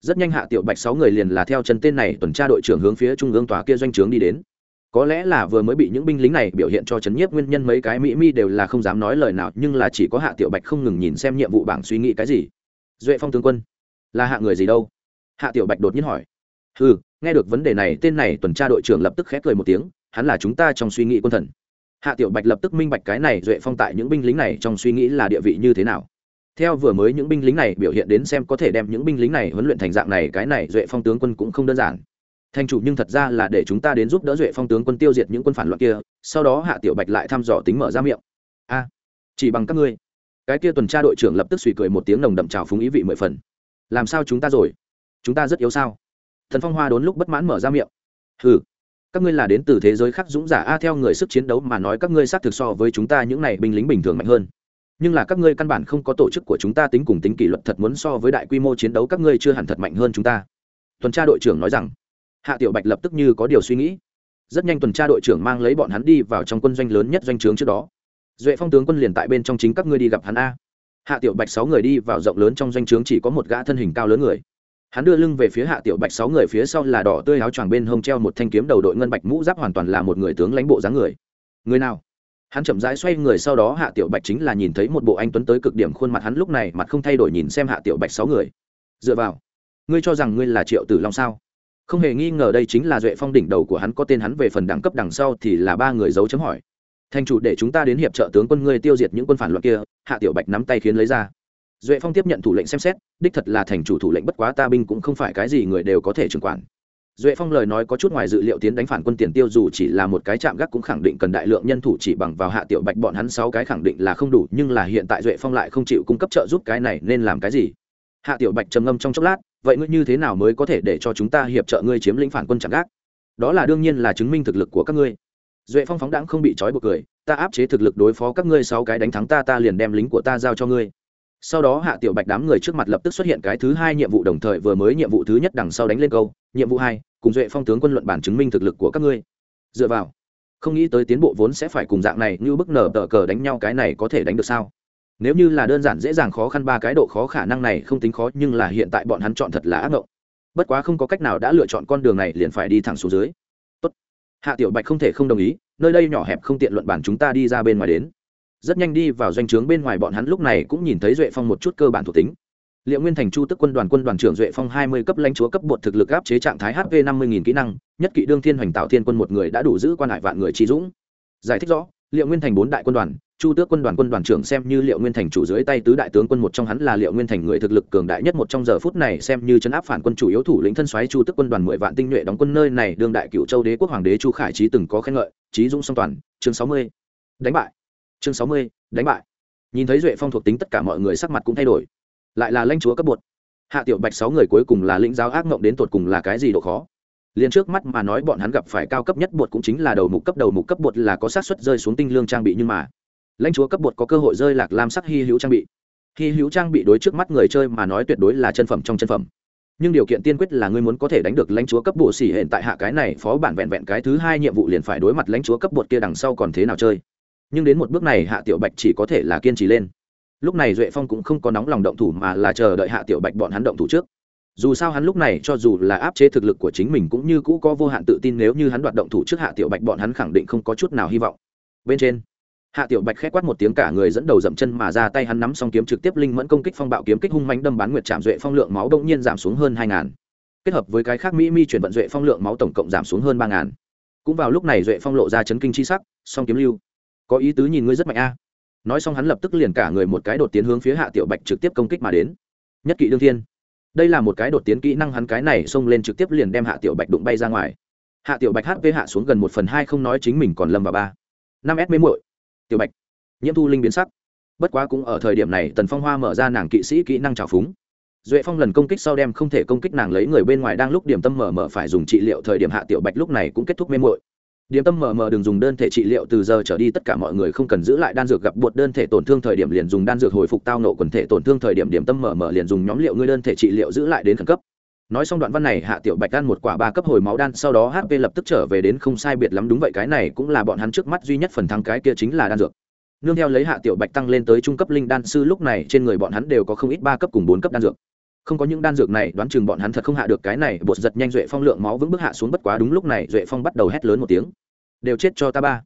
Rất nhanh hạ tiểu bạch sáu người liền là theo chân tên này tuần tra đội trưởng hướng phía trung ương tòa kia doanh trướng đi đến. Có lẽ là vừa mới bị những binh lính này biểu hiện cho chấn nhiếp, nguyên nhân mấy cái mỹ mi đều là không dám nói lời nào, nhưng là chỉ có hạ tiểu bạch không ngừng nhìn xem nhiệm vụ bảng suy nghĩ cái gì. Duệ phong tướng quân, là hạ người gì đâu? Hạ tiểu bạch đột nhiên hỏi. Ừ nghe được vấn đề này, tên này tuần tra đội trưởng lập tức khép cười một tiếng, hắn là chúng ta trong suy nghĩ quân thần hạ tiểu bạch lập tức minh bạch cái này duệ phong tại những binh lính này trong suy nghĩ là địa vị như thế nào. Theo vừa mới những binh lính này biểu hiện đến xem có thể đem những binh lính này huấn luyện thành dạng này, cái này duệ phong tướng quân cũng không đơn giản. Thành chủ nhưng thật ra là để chúng ta đến giúp đỡ duệ phong tướng quân tiêu diệt những quân phản loạn kia, sau đó hạ tiểu bạch lại thăm dò tính mở ra miệng. A, chỉ bằng các ngươi. Cái kia tuần tra đội trưởng lập tức suy cười một tiếng nồng đậm trào phúng ý vị mười phần. Làm sao chúng ta rồi? Chúng ta rất yếu sao? Thần phong hoa đốn lúc bất mãn mở ra miệng. Hừ các ngươi là đến từ thế giới khác dũng giả, a, theo người sức chiến đấu mà nói, các ngươi xác thực so với chúng ta những này binh lính bình thường mạnh hơn. Nhưng là các ngươi căn bản không có tổ chức của chúng ta, tính cùng tính kỷ luật thật muốn so với đại quy mô chiến đấu, các ngươi chưa hẳn thật mạnh hơn chúng ta. Tuần tra đội trưởng nói rằng, hạ tiểu bạch lập tức như có điều suy nghĩ. Rất nhanh tuần tra đội trưởng mang lấy bọn hắn đi vào trong quân doanh lớn nhất doanh trướng trước đó. Duệ phong tướng quân liền tại bên trong chính các ngươi đi gặp hắn, a. Hạ tiểu bạch sáu người đi vào rộng lớn trong doanh trướng chỉ có một gã thân hình cao lớn người hắn đưa lưng về phía hạ tiểu bạch, sáu người phía sau là đỏ tươi áo choàng bên hông treo một thanh kiếm đầu đội ngân bạch mũ giáp hoàn toàn là một người tướng lãnh bộ dáng người. Người nào? Hắn chậm rãi xoay người sau đó, hạ tiểu bạch chính là nhìn thấy một bộ anh tuấn tới cực điểm khuôn mặt hắn lúc này mặt không thay đổi nhìn xem hạ tiểu bạch sáu người. Dựa vào, ngươi cho rằng ngươi là triệu tử long sao? Không hề nghi ngờ đây chính là duệ phong đỉnh đầu của hắn, có tên hắn về phần đẳng cấp đằng sau thì là ba người dấu chấm hỏi. Thành chủ, để chúng ta đến hiệp trợ tướng quân ngươi tiêu diệt những quân phản loạn kia, hạ tiểu bạch nắm tay khiến lấy ra. Duệ phong tiếp nhận thủ lệnh xem xét đích thật là thành chủ thủ lệnh bất quá ta binh cũng không phải cái gì người đều có thể trưởng quản. Duệ phong lời nói có chút ngoài dự liệu tiến đánh phản quân tiền tiêu dù chỉ là một cái chạm gác cũng khẳng định cần đại lượng nhân thủ chỉ bằng vào hạ tiểu bạch bọn hắn sáu cái khẳng định là không đủ, nhưng là hiện tại duệ phong lại không chịu cung cấp trợ giúp cái này nên làm cái gì? Hạ tiểu bạch trầm ngâm trong chốc lát, vậy ngươi như thế nào mới có thể để cho chúng ta hiệp trợ ngươi chiếm lĩnh phản quân chạm gác? Đó là đương nhiên là chứng minh thực lực của các ngươi. Duệ phong phóng đãng không bị trói buộc cười, ta áp chế thực lực đối phó các ngươi sáu cái đánh thắng ta ta liền đem lính của ta giao cho ngươi sau đó hạ tiểu bạch đám người trước mặt lập tức xuất hiện cái thứ hai nhiệm vụ đồng thời vừa mới nhiệm vụ thứ nhất đằng sau đánh lên câu, nhiệm vụ hai, cùng duệ phong tướng quân luận bản chứng minh thực lực của các ngươi. Dựa vào, không nghĩ tới tiến bộ vốn sẽ phải cùng dạng này như bức nở tờ cờ đánh nhau cái này có thể đánh được sao? Nếu như là đơn giản dễ dàng khó khăn ba cái độ khó khả năng này không tính khó, nhưng là hiện tại bọn hắn chọn thật là ác mộng bất quá không có cách nào đã lựa chọn con đường này liền phải đi thẳng xuống dưới. Tốt. hạ tiểu bạch không thể không đồng ý, nơi đây nhỏ hẹp không tiện luận bản chúng ta đi ra bên ngoài đến rất nhanh đi vào doanh trướng bên ngoài bọn hắn lúc này cũng nhìn thấy duệ phong một chút cơ bản thuộc tính. Liệu nguyên thành chu tức quân đoàn quân đoàn trưởng duệ phong hai mươi cấp lãnh chúa cấp bột thực lực áp chế trạng thái hp năm mươi kỹ năng, nhất kỵ đương thiên hoành tạo thiên quân một người đã đủ giữ quan hải vạn người trí dũng. Giải thích rõ, liệu nguyên thành bốn đại quân đoàn, chu tước quân đoàn quân đoàn trưởng xem như liệu nguyên thành chủ dưới tay tứ đại tướng quân một trong hắn là liệu nguyên thành người thực lực cường đại nhất một trong giờ phút này xem như chấn áp phản quân chủ yếu thủ lĩnh thân xoáy chu tước quân đoàn mười vạn tinh nhuệ đóng quân nơi này đương đại cựu châu đế quốc hoàng đế chu khải trí từng có khen ngợi trí dũng song toàn, chương sáu mươi. Đánh bại chương sáu mươi, đánh bại. Nhìn thấy duệ phong thuộc tính tất cả mọi người sắc mặt cũng thay đổi. Lại là lãnh chúa cấp bột. Hạ tiểu bạch sáu người cuối cùng là lĩnh giáo ác mộng đến tột cùng là cái gì độ khó? Liền trước mắt mà nói bọn hắn gặp phải cao cấp nhất bột cũng chính là đầu mục cấp, đầu mục cấp bột là có sát suất rơi xuống tinh lương trang bị nhưng mà lãnh chúa cấp bột có cơ hội rơi lạc lam sắc hy hữu trang bị. Hy hữu trang bị đối trước mắt người chơi mà nói tuyệt đối là chân phẩm trong chân phẩm. Nhưng điều kiện tiên quyết là ngươi muốn có thể đánh được lãnh chúa cấp bộ xỉ hiện tại hạ cái này, phó bản vẹn vẹn cái thứ hai nhiệm vụ liền phải đối mặt lãnh chúa cấp bột kia đằng sau còn thế nào chơi nhưng đến một bước này hạ tiểu bạch chỉ có thể là kiên trì lên. Lúc này duệ phong cũng không có nóng lòng động thủ mà là chờ đợi hạ tiểu bạch bọn hắn động thủ trước. Dù sao hắn lúc này cho dù là áp chế thực lực của chính mình cũng như cũ có vô hạn tự tin nếu như hắn đoạt động thủ trước hạ tiểu bạch bọn hắn khẳng định không có chút nào hy vọng. Bên trên, hạ tiểu bạch khét quát một tiếng cả người dẫn đầu dậm chân mà ra tay hắn nắm xong kiếm trực tiếp linh mẫn công kích phong bạo kiếm kích hung mánh đâm bán nguyệt chạm duệ phong lượng máu đông nhiên giảm xuống hơn hai ngàn. Kết hợp với cái khác mỹ mi chuyển vận duệ phong lượng máu tổng cộng giảm xuống hơn ba ngàn. Cũng vào lúc này duệ phong lộ ra chấn kinh chi sắc, song kiếm lưu có ý tứ nhìn ngươi rất mạnh a. Nói xong hắn lập tức liền cả người một cái đột tiến hướng phía hạ tiểu bạch trực tiếp công kích mà đến. Nhất kỵ đương thiên. Đây là một cái đột tiến kỹ năng hắn cái này xông lên trực tiếp liền đem hạ tiểu bạch đụng bay ra ngoài. Hạ tiểu bạch hp hạ xuống gần một phần hai không nói chính mình còn lâm vào ba. Năm s mê muội. Tiểu bạch. Nhiễm thu linh biến sắc. Bất quá cũng ở thời điểm này, tần phong hoa mở ra nàng kỵ sĩ kỹ năng trào phúng. Duệ phong lần công kích sau đem không thể công kích nàng lấy người bên ngoài đang lúc điểm tâm mở mở phải dùng trị liệu thời điểm hạ tiểu bạch lúc này cũng kết thúc mê muội điểm tâm mờ mờ đừng dùng đơn thể trị liệu, từ giờ trở đi tất cả mọi người không cần giữ lại đan dược gặp bột đơn thể tổn thương thời điểm liền dùng đan dược hồi phục tao nộ quần thể tổn thương thời điểm điểm tâm mở mờ liền dùng nhóm liệu ngươi đơn thể trị liệu giữ lại đến khẩn cấp. Nói xong đoạn văn này, hạ tiểu bạch ăn một quả ba cấp hồi máu đan, sau đó hp lập tức trở về đến không sai biệt lắm, đúng vậy, cái này cũng là bọn hắn trước mắt duy nhất phần thắng cái kia chính là đan dược. Nương theo lấy hạ tiểu bạch tăng lên tới trung cấp linh đan sư, lúc này trên người bọn hắn đều có không ít ba cấp cùng bốn cấp đan dược không có những đan dược này, đoán chừng bọn hắn thật không hạ được cái này, bột giật nhanh duệ phong lượng máu vững bước hạ xuống bất quá đúng lúc này, duệ phong bắt đầu hét lớn một tiếng. Đều chết cho ta ba.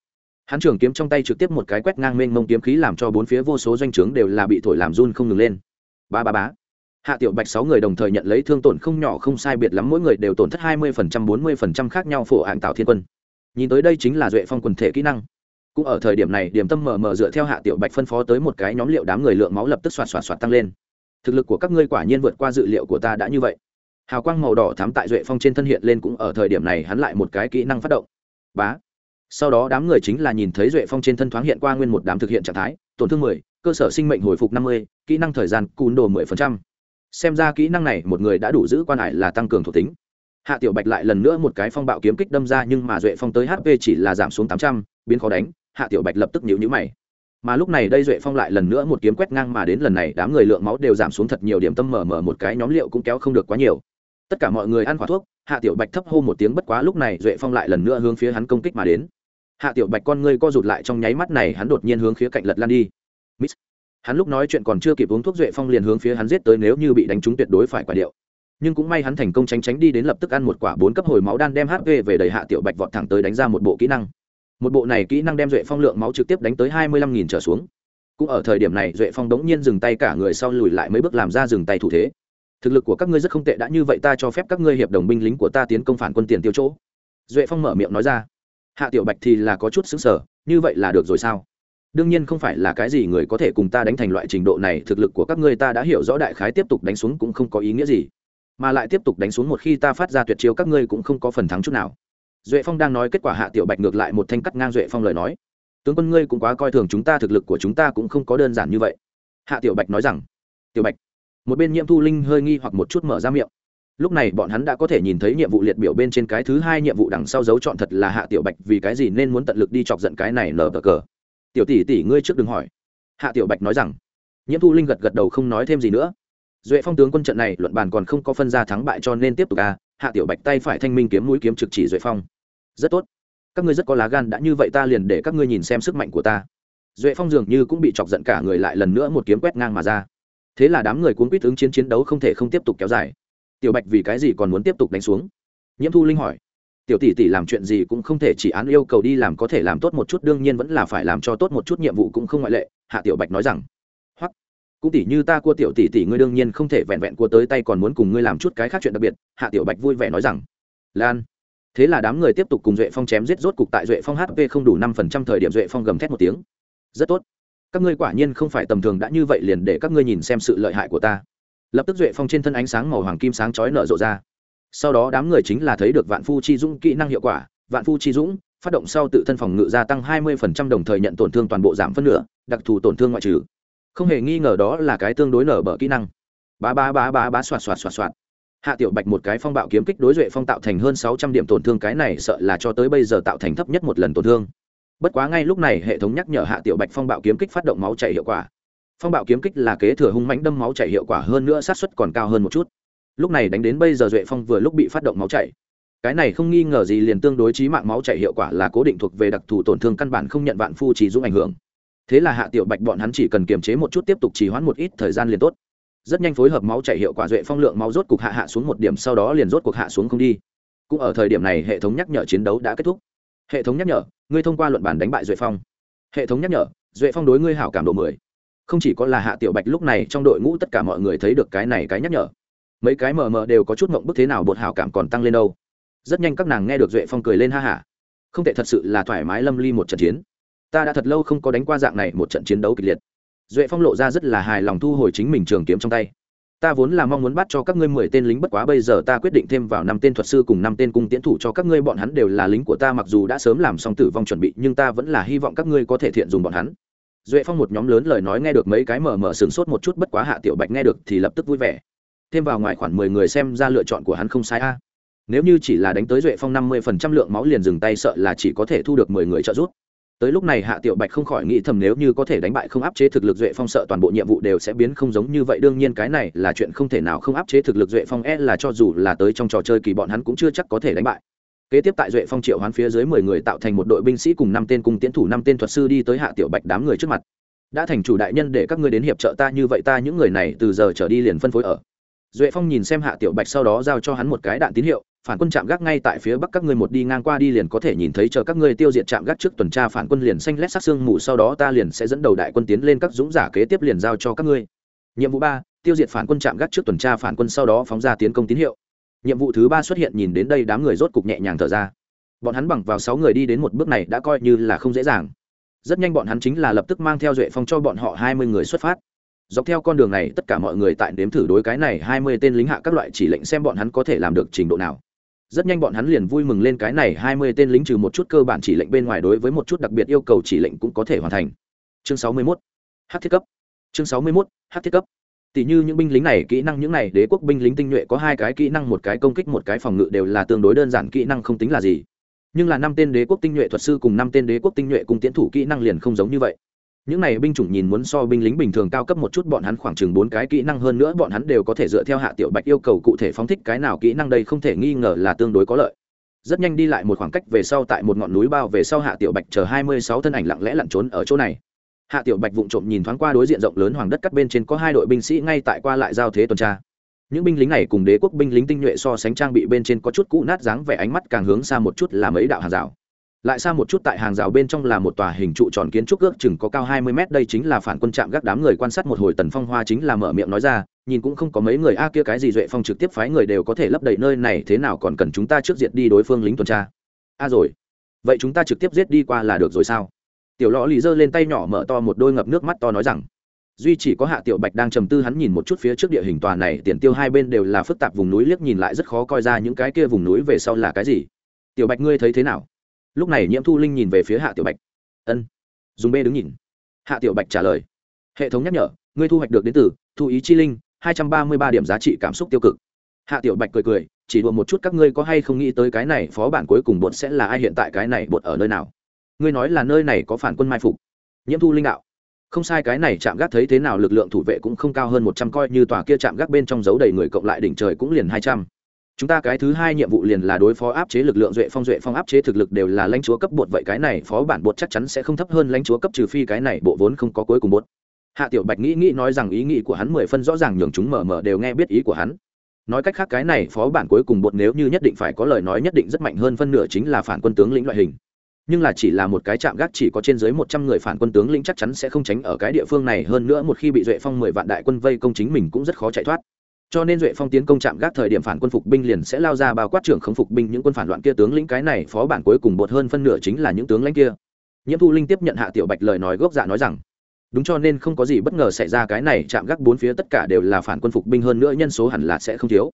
Hắn trường kiếm trong tay trực tiếp một cái quét ngang mênh mông kiếm khí làm cho bốn phía vô số doanh trướng đều là bị thổi làm run không ngừng lên. Ba ba bá hạ tiểu bạch sáu người đồng thời nhận lấy thương tổn không nhỏ, không sai biệt lắm, mỗi người đều tổn thất hai mươi phần trăm, bốn mươi phần trăm khác nhau phổ hạng tạo thiên quân. Nhìn tới đây chính là duệ phong quần thể kỹ năng. Cũng ở thời điểm này, điểm tâm mờ mờ dựa theo hạ tiểu bạch phân phó tới một cái nhóm liệu đám người lượng máu lập tức xoạt xoạt xoạt tăng lên thực lực của các ngươi quả nhiên vượt qua dự liệu của ta đã như vậy. Hào quang màu đỏ thám tại duệ phong trên thân hiện lên cũng ở thời điểm này hắn lại một cái kỹ năng phát động. Bá. Sau đó đám người chính là nhìn thấy duệ phong trên thân thoáng hiện qua nguyên một đám thực hiện trạng thái, tổn thương mười, cơ sở sinh mệnh hồi phục năm mươi, kỹ năng thời gian cún đồ mười phần trăm. Xem ra kỹ năng này một người đã đủ giữ quan hải là tăng cường thuộc tính. Hạ tiểu bạch lại lần nữa một cái phong bạo kiếm kích đâm ra nhưng mà duệ phong tới hp chỉ là giảm xuống tám trăm, biến khó đánh, hạ tiểu bạch lập tức nhíu nhíu mày mà lúc này đây duệ phong lại lần nữa một kiếm quét ngang mà đến lần này đám người lượng máu đều giảm xuống thật nhiều điểm tâm mở mở một cái nhóm liệu cũng kéo không được quá nhiều. Tất cả mọi người ăn khỏa thuốc, hạ tiểu bạch thấp hô một tiếng bất quá lúc này duệ phong lại lần nữa hướng phía hắn công kích mà đến. Hạ tiểu bạch con ngươi co rụt lại trong nháy mắt này hắn đột nhiên hướng phía cạnh lật lan đi. Miss. hắn lúc nói chuyện còn chưa kịp uống thuốc duệ phong liền hướng phía hắn giết tới nếu như bị đánh trúng tuyệt đối phải quả điệu. Nhưng cũng may hắn thành công tránh tránh đi đến lập tức ăn một quả bốn cấp hồi máu đan đem hp về đầy hạ tiểu bạch vọt thẳng tới đánh ra một bộ kỹ năng một bộ này kỹ năng đem duệ phong lượng máu trực tiếp đánh tới hai mươi lăm nghìn trở xuống. Cũng ở thời điểm này, duệ phong đống nhiên dừng tay cả người sau lùi lại mấy bước làm ra dừng tay thủ thế. Thực lực của các ngươi rất không tệ, đã như vậy ta cho phép các ngươi hiệp đồng binh lính của ta tiến công phản quân tiền tiêu chỗ. Duệ phong mở miệng nói ra. Hạ tiểu bạch thì là có chút xứng sở như vậy là được rồi sao? Đương nhiên không phải là cái gì người có thể cùng ta đánh thành loại trình độ này, thực lực của các ngươi ta đã hiểu rõ đại khái tiếp tục đánh xuống cũng không có ý nghĩa gì. Mà lại tiếp tục đánh xuống một khi ta phát ra tuyệt chiêu, các ngươi cũng không có phần thắng chút nào duệ phong đang nói kết quả hạ tiểu bạch ngược lại một thanh cắt ngang duệ phong lời nói tướng quân ngươi cũng quá coi thường chúng ta thực lực của chúng ta cũng không có đơn giản như vậy hạ tiểu bạch nói rằng tiểu bạch một bên nhiệm thu linh hơi nghi hoặc một chút mở ra miệng lúc này bọn hắn đã có thể nhìn thấy nhiệm vụ liệt biểu bên trên cái thứ hai nhiệm vụ đằng sau dấu chọn thật là hạ tiểu bạch vì cái gì nên muốn tận lực đi chọc giận cái này nở bờ cờ tiểu tỷ tỷ ngươi trước đừng hỏi hạ tiểu bạch nói rằng nhiễm thu linh gật gật đầu không nói thêm gì nữa duệ phong tướng quân trận này luận bàn còn không có phân ra thắng bại cho nên tiếp tục à hạ tiểu bạch tay phải thanh minh kiếm mũi kiếm trực chỉ duệ phong. Rất tốt. Các ngươi rất có lá gan, đã như vậy ta liền để các ngươi nhìn xem sức mạnh của ta. Duệ phong dường như cũng bị chọc giận cả người lại lần nữa một kiếm quét ngang mà ra. Thế là đám người cuốn quýt ứng chiến chiến đấu không thể không tiếp tục kéo dài. Tiểu bạch vì cái gì còn muốn tiếp tục đánh xuống? Nhiễm thu linh hỏi. Tiểu tỷ tỷ làm chuyện gì cũng không thể chỉ án yêu cầu đi làm, có thể làm tốt một chút, đương nhiên vẫn là phải làm cho tốt một chút nhiệm vụ cũng không ngoại lệ, hạ tiểu bạch nói rằng cũng tỷ như ta cua tiểu tỷ tỷ ngươi đương nhiên không thể vẹn vẹn cua tới tay còn muốn cùng ngươi làm chút cái khác chuyện đặc biệt, hạ tiểu bạch vui vẻ nói rằng. Lan. Thế là đám người tiếp tục cùng duệ phong chém giết rốt cục tại duệ phong hp không đủ năm phần trăm thời điểm duệ phong gầm thét một tiếng. Rất tốt. Các ngươi quả nhiên không phải tầm thường đã như vậy liền để các ngươi nhìn xem sự lợi hại của ta. Lập tức duệ phong trên thân ánh sáng màu hoàng kim sáng chói nở rộ ra. Sau đó đám người chính là thấy được vạn phu chi dũng kỹ năng hiệu quả. Vạn phu chi dũng, phát động sau tự thân phòng ngự gia tăng 20% đồng thời nhận tổn thương toàn bộ giảm phân nửa, đặc thù tổn thương ngoại trừ không hề nghi ngờ đó là cái tương đối nở bở kỹ năng. Bá bá bá bá bá, xoạt xoạt xoạt xoạt. Hạ tiểu bạch một cái phong bạo kiếm kích đối duệ phong tạo thành hơn 600 điểm tổn thương, cái này sợ là cho tới bây giờ tạo thành thấp nhất một lần tổn thương. Bất quá ngay lúc này, hệ thống nhắc nhở hạ tiểu bạch phong bạo kiếm kích phát động máu chảy hiệu quả. Phong bạo kiếm kích là kế thừa hung mãnh đâm máu chảy hiệu quả, hơn nữa sát suất còn cao hơn một chút. Lúc này đánh đến bây giờ duệ phong vừa lúc bị phát động máu chảy. Cái này không nghi ngờ gì liền tương đối trí mạng máu chảy hiệu quả là cố định thuộc về đặc thù tổn thương, căn bản không nhận vạn phu trì dũng ảnh hưởng thế là hạ tiểu bạch bọn hắn chỉ cần kiềm chế một chút tiếp tục trì hoãn một ít thời gian liền tốt. Rất nhanh phối hợp máu chảy hiệu quả duệ phong lượng máu rốt cục hạ hạ xuống một điểm, sau đó liền rốt cuộc hạ xuống không đi. Cũng ở thời điểm này, hệ thống nhắc nhở chiến đấu đã kết thúc. Hệ thống nhắc nhở, ngươi thông qua luận bản đánh bại duệ phong. Hệ thống nhắc nhở, duệ phong đối ngươi hảo cảm độ mười. Không chỉ có là hạ tiểu bạch lúc này trong đội ngũ tất cả mọi người thấy được cái này cái nhắc nhở. Mấy cái mờ mờ đều có chút mộng bức thế nào bột hảo cảm còn tăng lên đâu. Rất nhanh các nàng nghe được duệ phong cười lên ha hả. Không thể thật sự là thoải mái lâm ly một trận chiến ta đã thật lâu không có đánh qua dạng này một trận chiến đấu kịch liệt. Duệ phong lộ ra rất là hài lòng thu hồi chính mình trường kiếm trong tay. Ta vốn là mong muốn bắt cho các ngươi mười tên lính bất quá bây giờ ta quyết định thêm vào năm tên thuật sư cùng năm tên cung tiễn thủ cho các ngươi, bọn hắn đều là lính của ta, mặc dù đã sớm làm xong tử vong chuẩn bị, nhưng ta vẫn là hy vọng các ngươi có thể thiện dùng bọn hắn. Duệ phong một nhóm lớn lời nói nghe được mấy cái mờ mờ sửng sốt một chút, bất quá hạ tiểu bạch nghe được thì lập tức vui vẻ. Thêm vào ngoài khoảng mười người xem ra lựa chọn của hắn không sai a. Nếu như chỉ là đánh tới duệ phong năm mươi phần trăm lượng máu liền dừng tay, sợ là chỉ có thể thu được mười người trợ giúp tới lúc này hạ tiểu bạch không khỏi nghĩ thầm nếu như có thể đánh bại không áp chế thực lực duệ phong sợ toàn bộ nhiệm vụ đều sẽ biến không giống như vậy. Đương nhiên cái này là chuyện không thể nào không áp chế thực lực duệ phong e là cho dù là tới trong trò chơi kỳ bọn hắn cũng chưa chắc có thể đánh bại. Kế tiếp tại duệ phong triệu hoán phía dưới mười người tạo thành một đội binh sĩ cùng năm tên cung tiến thủ, năm tên thuật sư đi tới hạ tiểu bạch đám người trước mặt. Đã thành chủ đại nhân để các ngươi đến hiệp trợ ta, như vậy ta những người này từ giờ trở đi liền phân phối ở. Duệ phong nhìn xem hạ tiểu bạch sau đó giao cho hắn một cái đạn tín hiệu phản quân chạm gác ngay tại phía bắc các ngươi một đi ngang qua đi liền có thể nhìn thấy chờ các ngươi tiêu diệt chạm gác trước tuần tra phản quân liền xanh lét sát xương mù sau đó ta liền sẽ dẫn đầu đại quân tiến lên các dũng giả kế tiếp liền giao cho các ngươi. Nhiệm vụ ba, tiêu diệt phản quân chạm gác trước tuần tra phản quân sau đó phóng ra tiến công tín hiệu. Nhiệm vụ thứ ba xuất hiện nhìn đến đây đám người rốt cục nhẹ nhàng thở ra. Bọn hắn bằng vào sáu người đi đến một bước này đã coi như là không dễ dàng. Rất nhanh bọn hắn chính là lập tức mang theo duệ phong cho bọn họ hai mươi người xuất phát. Dọc theo con đường này tất cả mọi người tại đếm thử đối cái này hai mươi tên lính hạ các loại chỉ lệnh xem bọn hắn có thể làm được trình độ nào rất nhanh bọn hắn liền vui mừng lên cái này hai mươi tên lính trừ một chút cơ bản chỉ lệnh bên ngoài đối với một chút đặc biệt yêu cầu chỉ lệnh cũng có thể hoàn thành chương sáu mươi 61. h thiết cấp chương sáu mươi 61. h thiết cấp tỷ như những binh lính này, kỹ năng những này, đế quốc binh lính tinh nhuệ có hai cái kỹ năng, một cái công kích, một cái phòng ngự đều là tương đối đơn giản, kỹ năng không tính là gì nhưng là năm tên đế quốc tinh nhuệ thuật sư cùng năm tên đế quốc tinh nhuệ cùng tiến thủ kỹ năng liền không giống như vậy những này binh chủng nhìn muốn so binh lính bình thường cao cấp một chút, bọn hắn khoảng chừng bốn cái kỹ năng hơn nữa, bọn hắn đều có thể dựa theo hạ tiểu bạch yêu cầu cụ thể phóng thích cái nào kỹ năng đây không thể nghi ngờ là tương đối có lợi. Rất nhanh đi lại một khoảng cách về sau tại một ngọn núi bao về sau hạ tiểu bạch chờ hai mươi sáu thân ảnh lặng lẽ lặn trốn ở chỗ này. Hạ tiểu bạch vụng trộm nhìn thoáng qua đối diện rộng lớn hoàng đất cắt bên trên có hai đội binh sĩ ngay tại qua lại giao thế tuần tra. Những binh lính này cùng đế quốc binh lính tinh nhuệ so sánh trang bị bên trên có chút cũ nát dáng vẻ, ánh mắt càng hướng xa một chút là mấy đạo hàng rào lại xa một chút tại hàng rào bên trong là một tòa hình trụ tròn kiến trúc ước chừng có cao hai mươi mét, đây chính là phản quân trạm gác đám người quan sát một hồi tần phong hoa chính là mở miệng nói ra, nhìn cũng không có mấy người, a, kia cái gì duệ phong trực tiếp phái người đều có thể lấp đầy nơi này, thế nào còn cần chúng ta trước diện đi đối phương lính tuần tra? A, rồi. Vậy chúng ta trực tiếp giết đi qua là được rồi sao? Tiểu lò lì giơ lên tay nhỏ mở to một đôi ngập nước mắt to nói rằng, duy chỉ có hạ tiểu bạch đang trầm tư hắn nhìn một chút phía trước địa hình tòa này, tiền tiêu hai bên đều là phức tạp vùng núi, liếc nhìn lại rất khó coi ra những cái kia vùng núi về sau là cái gì. Tiểu bạch ngươi thấy thế nào? Lúc này nhiễm thu linh nhìn về phía hạ tiểu bạch. Ân. Dùng b đứng nhìn. Hạ tiểu bạch trả lời. Hệ thống nhắc nhở, ngươi thu hoạch được đến từ thu ý chi linh, hai trăm ba mươi ba điểm giá trị cảm xúc tiêu cực. Hạ tiểu bạch cười cười, chỉ đùa một chút các ngươi có hay không nghĩ tới cái này phó bản cuối cùng bột sẽ là ai hiện tại, cái này bột ở nơi nào? Ngươi nói là nơi này có phản quân mai phục. Nhiễm thu linh đạo. Không sai, cái này chạm gác thấy thế nào, lực lượng thủ vệ cũng không cao hơn một trăm, coi như tòa kia chạm gác bên trong dấu đầy người cộng lại đỉnh trời cũng liền hai trăm chúng ta cái thứ hai nhiệm vụ liền là đối phó áp chế lực lượng duệ phong duệ phong áp chế thực lực đều là lãnh chúa cấp bột, vậy cái này phó bản bột chắc chắn sẽ không thấp hơn lãnh chúa cấp, trừ phi cái này bộ vốn không có cuối cùng bột. Hạ tiểu bạch nghĩ nghĩ nói rằng ý nghĩ của hắn mười phân rõ ràng, nhường chúng mờ mờ đều nghe biết ý của hắn. Nói cách khác cái này phó bản cuối cùng bột nếu như nhất định phải có lời nói nhất định rất mạnh hơn phân nửa chính là phản quân tướng lĩnh loại hình. Nhưng là chỉ là một cái chạm gác chỉ có trên dưới một trăm người phản quân tướng lĩnh chắc chắn sẽ không tránh ở cái địa phương này, hơn nữa một khi bị duệ phong mười vạn đại quân vây công chính mình cũng rất khó chạy thoát cho nên duệ phong tiến công chạm gác thời điểm phản quân phục binh liền sẽ lao ra bao quát trưởng khống phục binh những quân phản loạn kia. Tướng lĩnh cái này phó bản cuối cùng bột hơn phân nửa chính là những tướng lãnh kia. Nhiễm thu linh tiếp nhận hạ tiểu bạch lời nói gốc dạ nói rằng, đúng cho nên không có gì bất ngờ xảy ra, cái này chạm gác bốn phía tất cả đều là phản quân phục binh hơn nữa nhân số hẳn là sẽ không thiếu.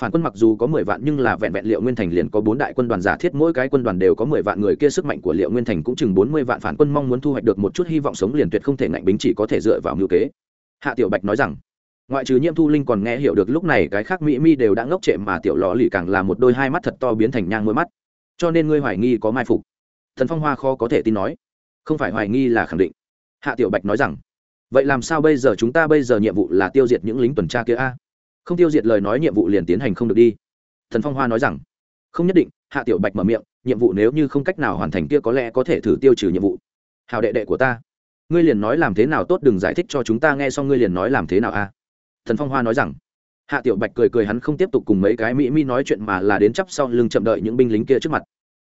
Phản quân mặc dù có mười vạn nhưng là vẹn vẹn liệu nguyên thành liền có bốn đại quân đoàn giả thiết, mỗi cái quân đoàn đều có mười vạn người kia. Sức mạnh của liệu nguyên thành cũng chừng bốn mươi vạn phản quân mong muốn thu hoạch được một chút hy vọng sống liền tuyệt không thể ngạnh bính, chỉ có thể dựa vào ngữ kế. Hạ tiểu bạch nói rằng ngoại trừ nhiễm thu linh còn nghe hiểu được lúc này cái khác mỹ mi đều đã ngốc trệ mà tiểu lò lì càng là một đôi hai mắt thật to biến thành nhang môi mắt. Cho nên ngươi hoài nghi có mai phục. Thần phong hoa khó có thể tin nói. Không phải hoài nghi là khẳng định. Hạ tiểu bạch nói rằng, vậy làm sao bây giờ chúng ta bây giờ nhiệm vụ là tiêu diệt những lính tuần tra kia a? Không tiêu diệt lời nói nhiệm vụ liền tiến hành không được đi. Thần phong hoa nói rằng, không nhất định. Hạ tiểu bạch mở miệng, nhiệm vụ nếu như không cách nào hoàn thành kia có lẽ có thể thử tiêu trừ nhiệm vụ. Hào đệ đệ của ta, ngươi liền nói làm thế nào tốt đừng giải thích cho chúng ta nghe xong ngươi liền nói làm thế nào a thần phong hoa nói rằng, hạ tiểu bạch cười cười hắn không tiếp tục cùng mấy cái mỹ mi nói chuyện mà là đến chắp sau lưng chậm đợi những binh lính kia trước mặt.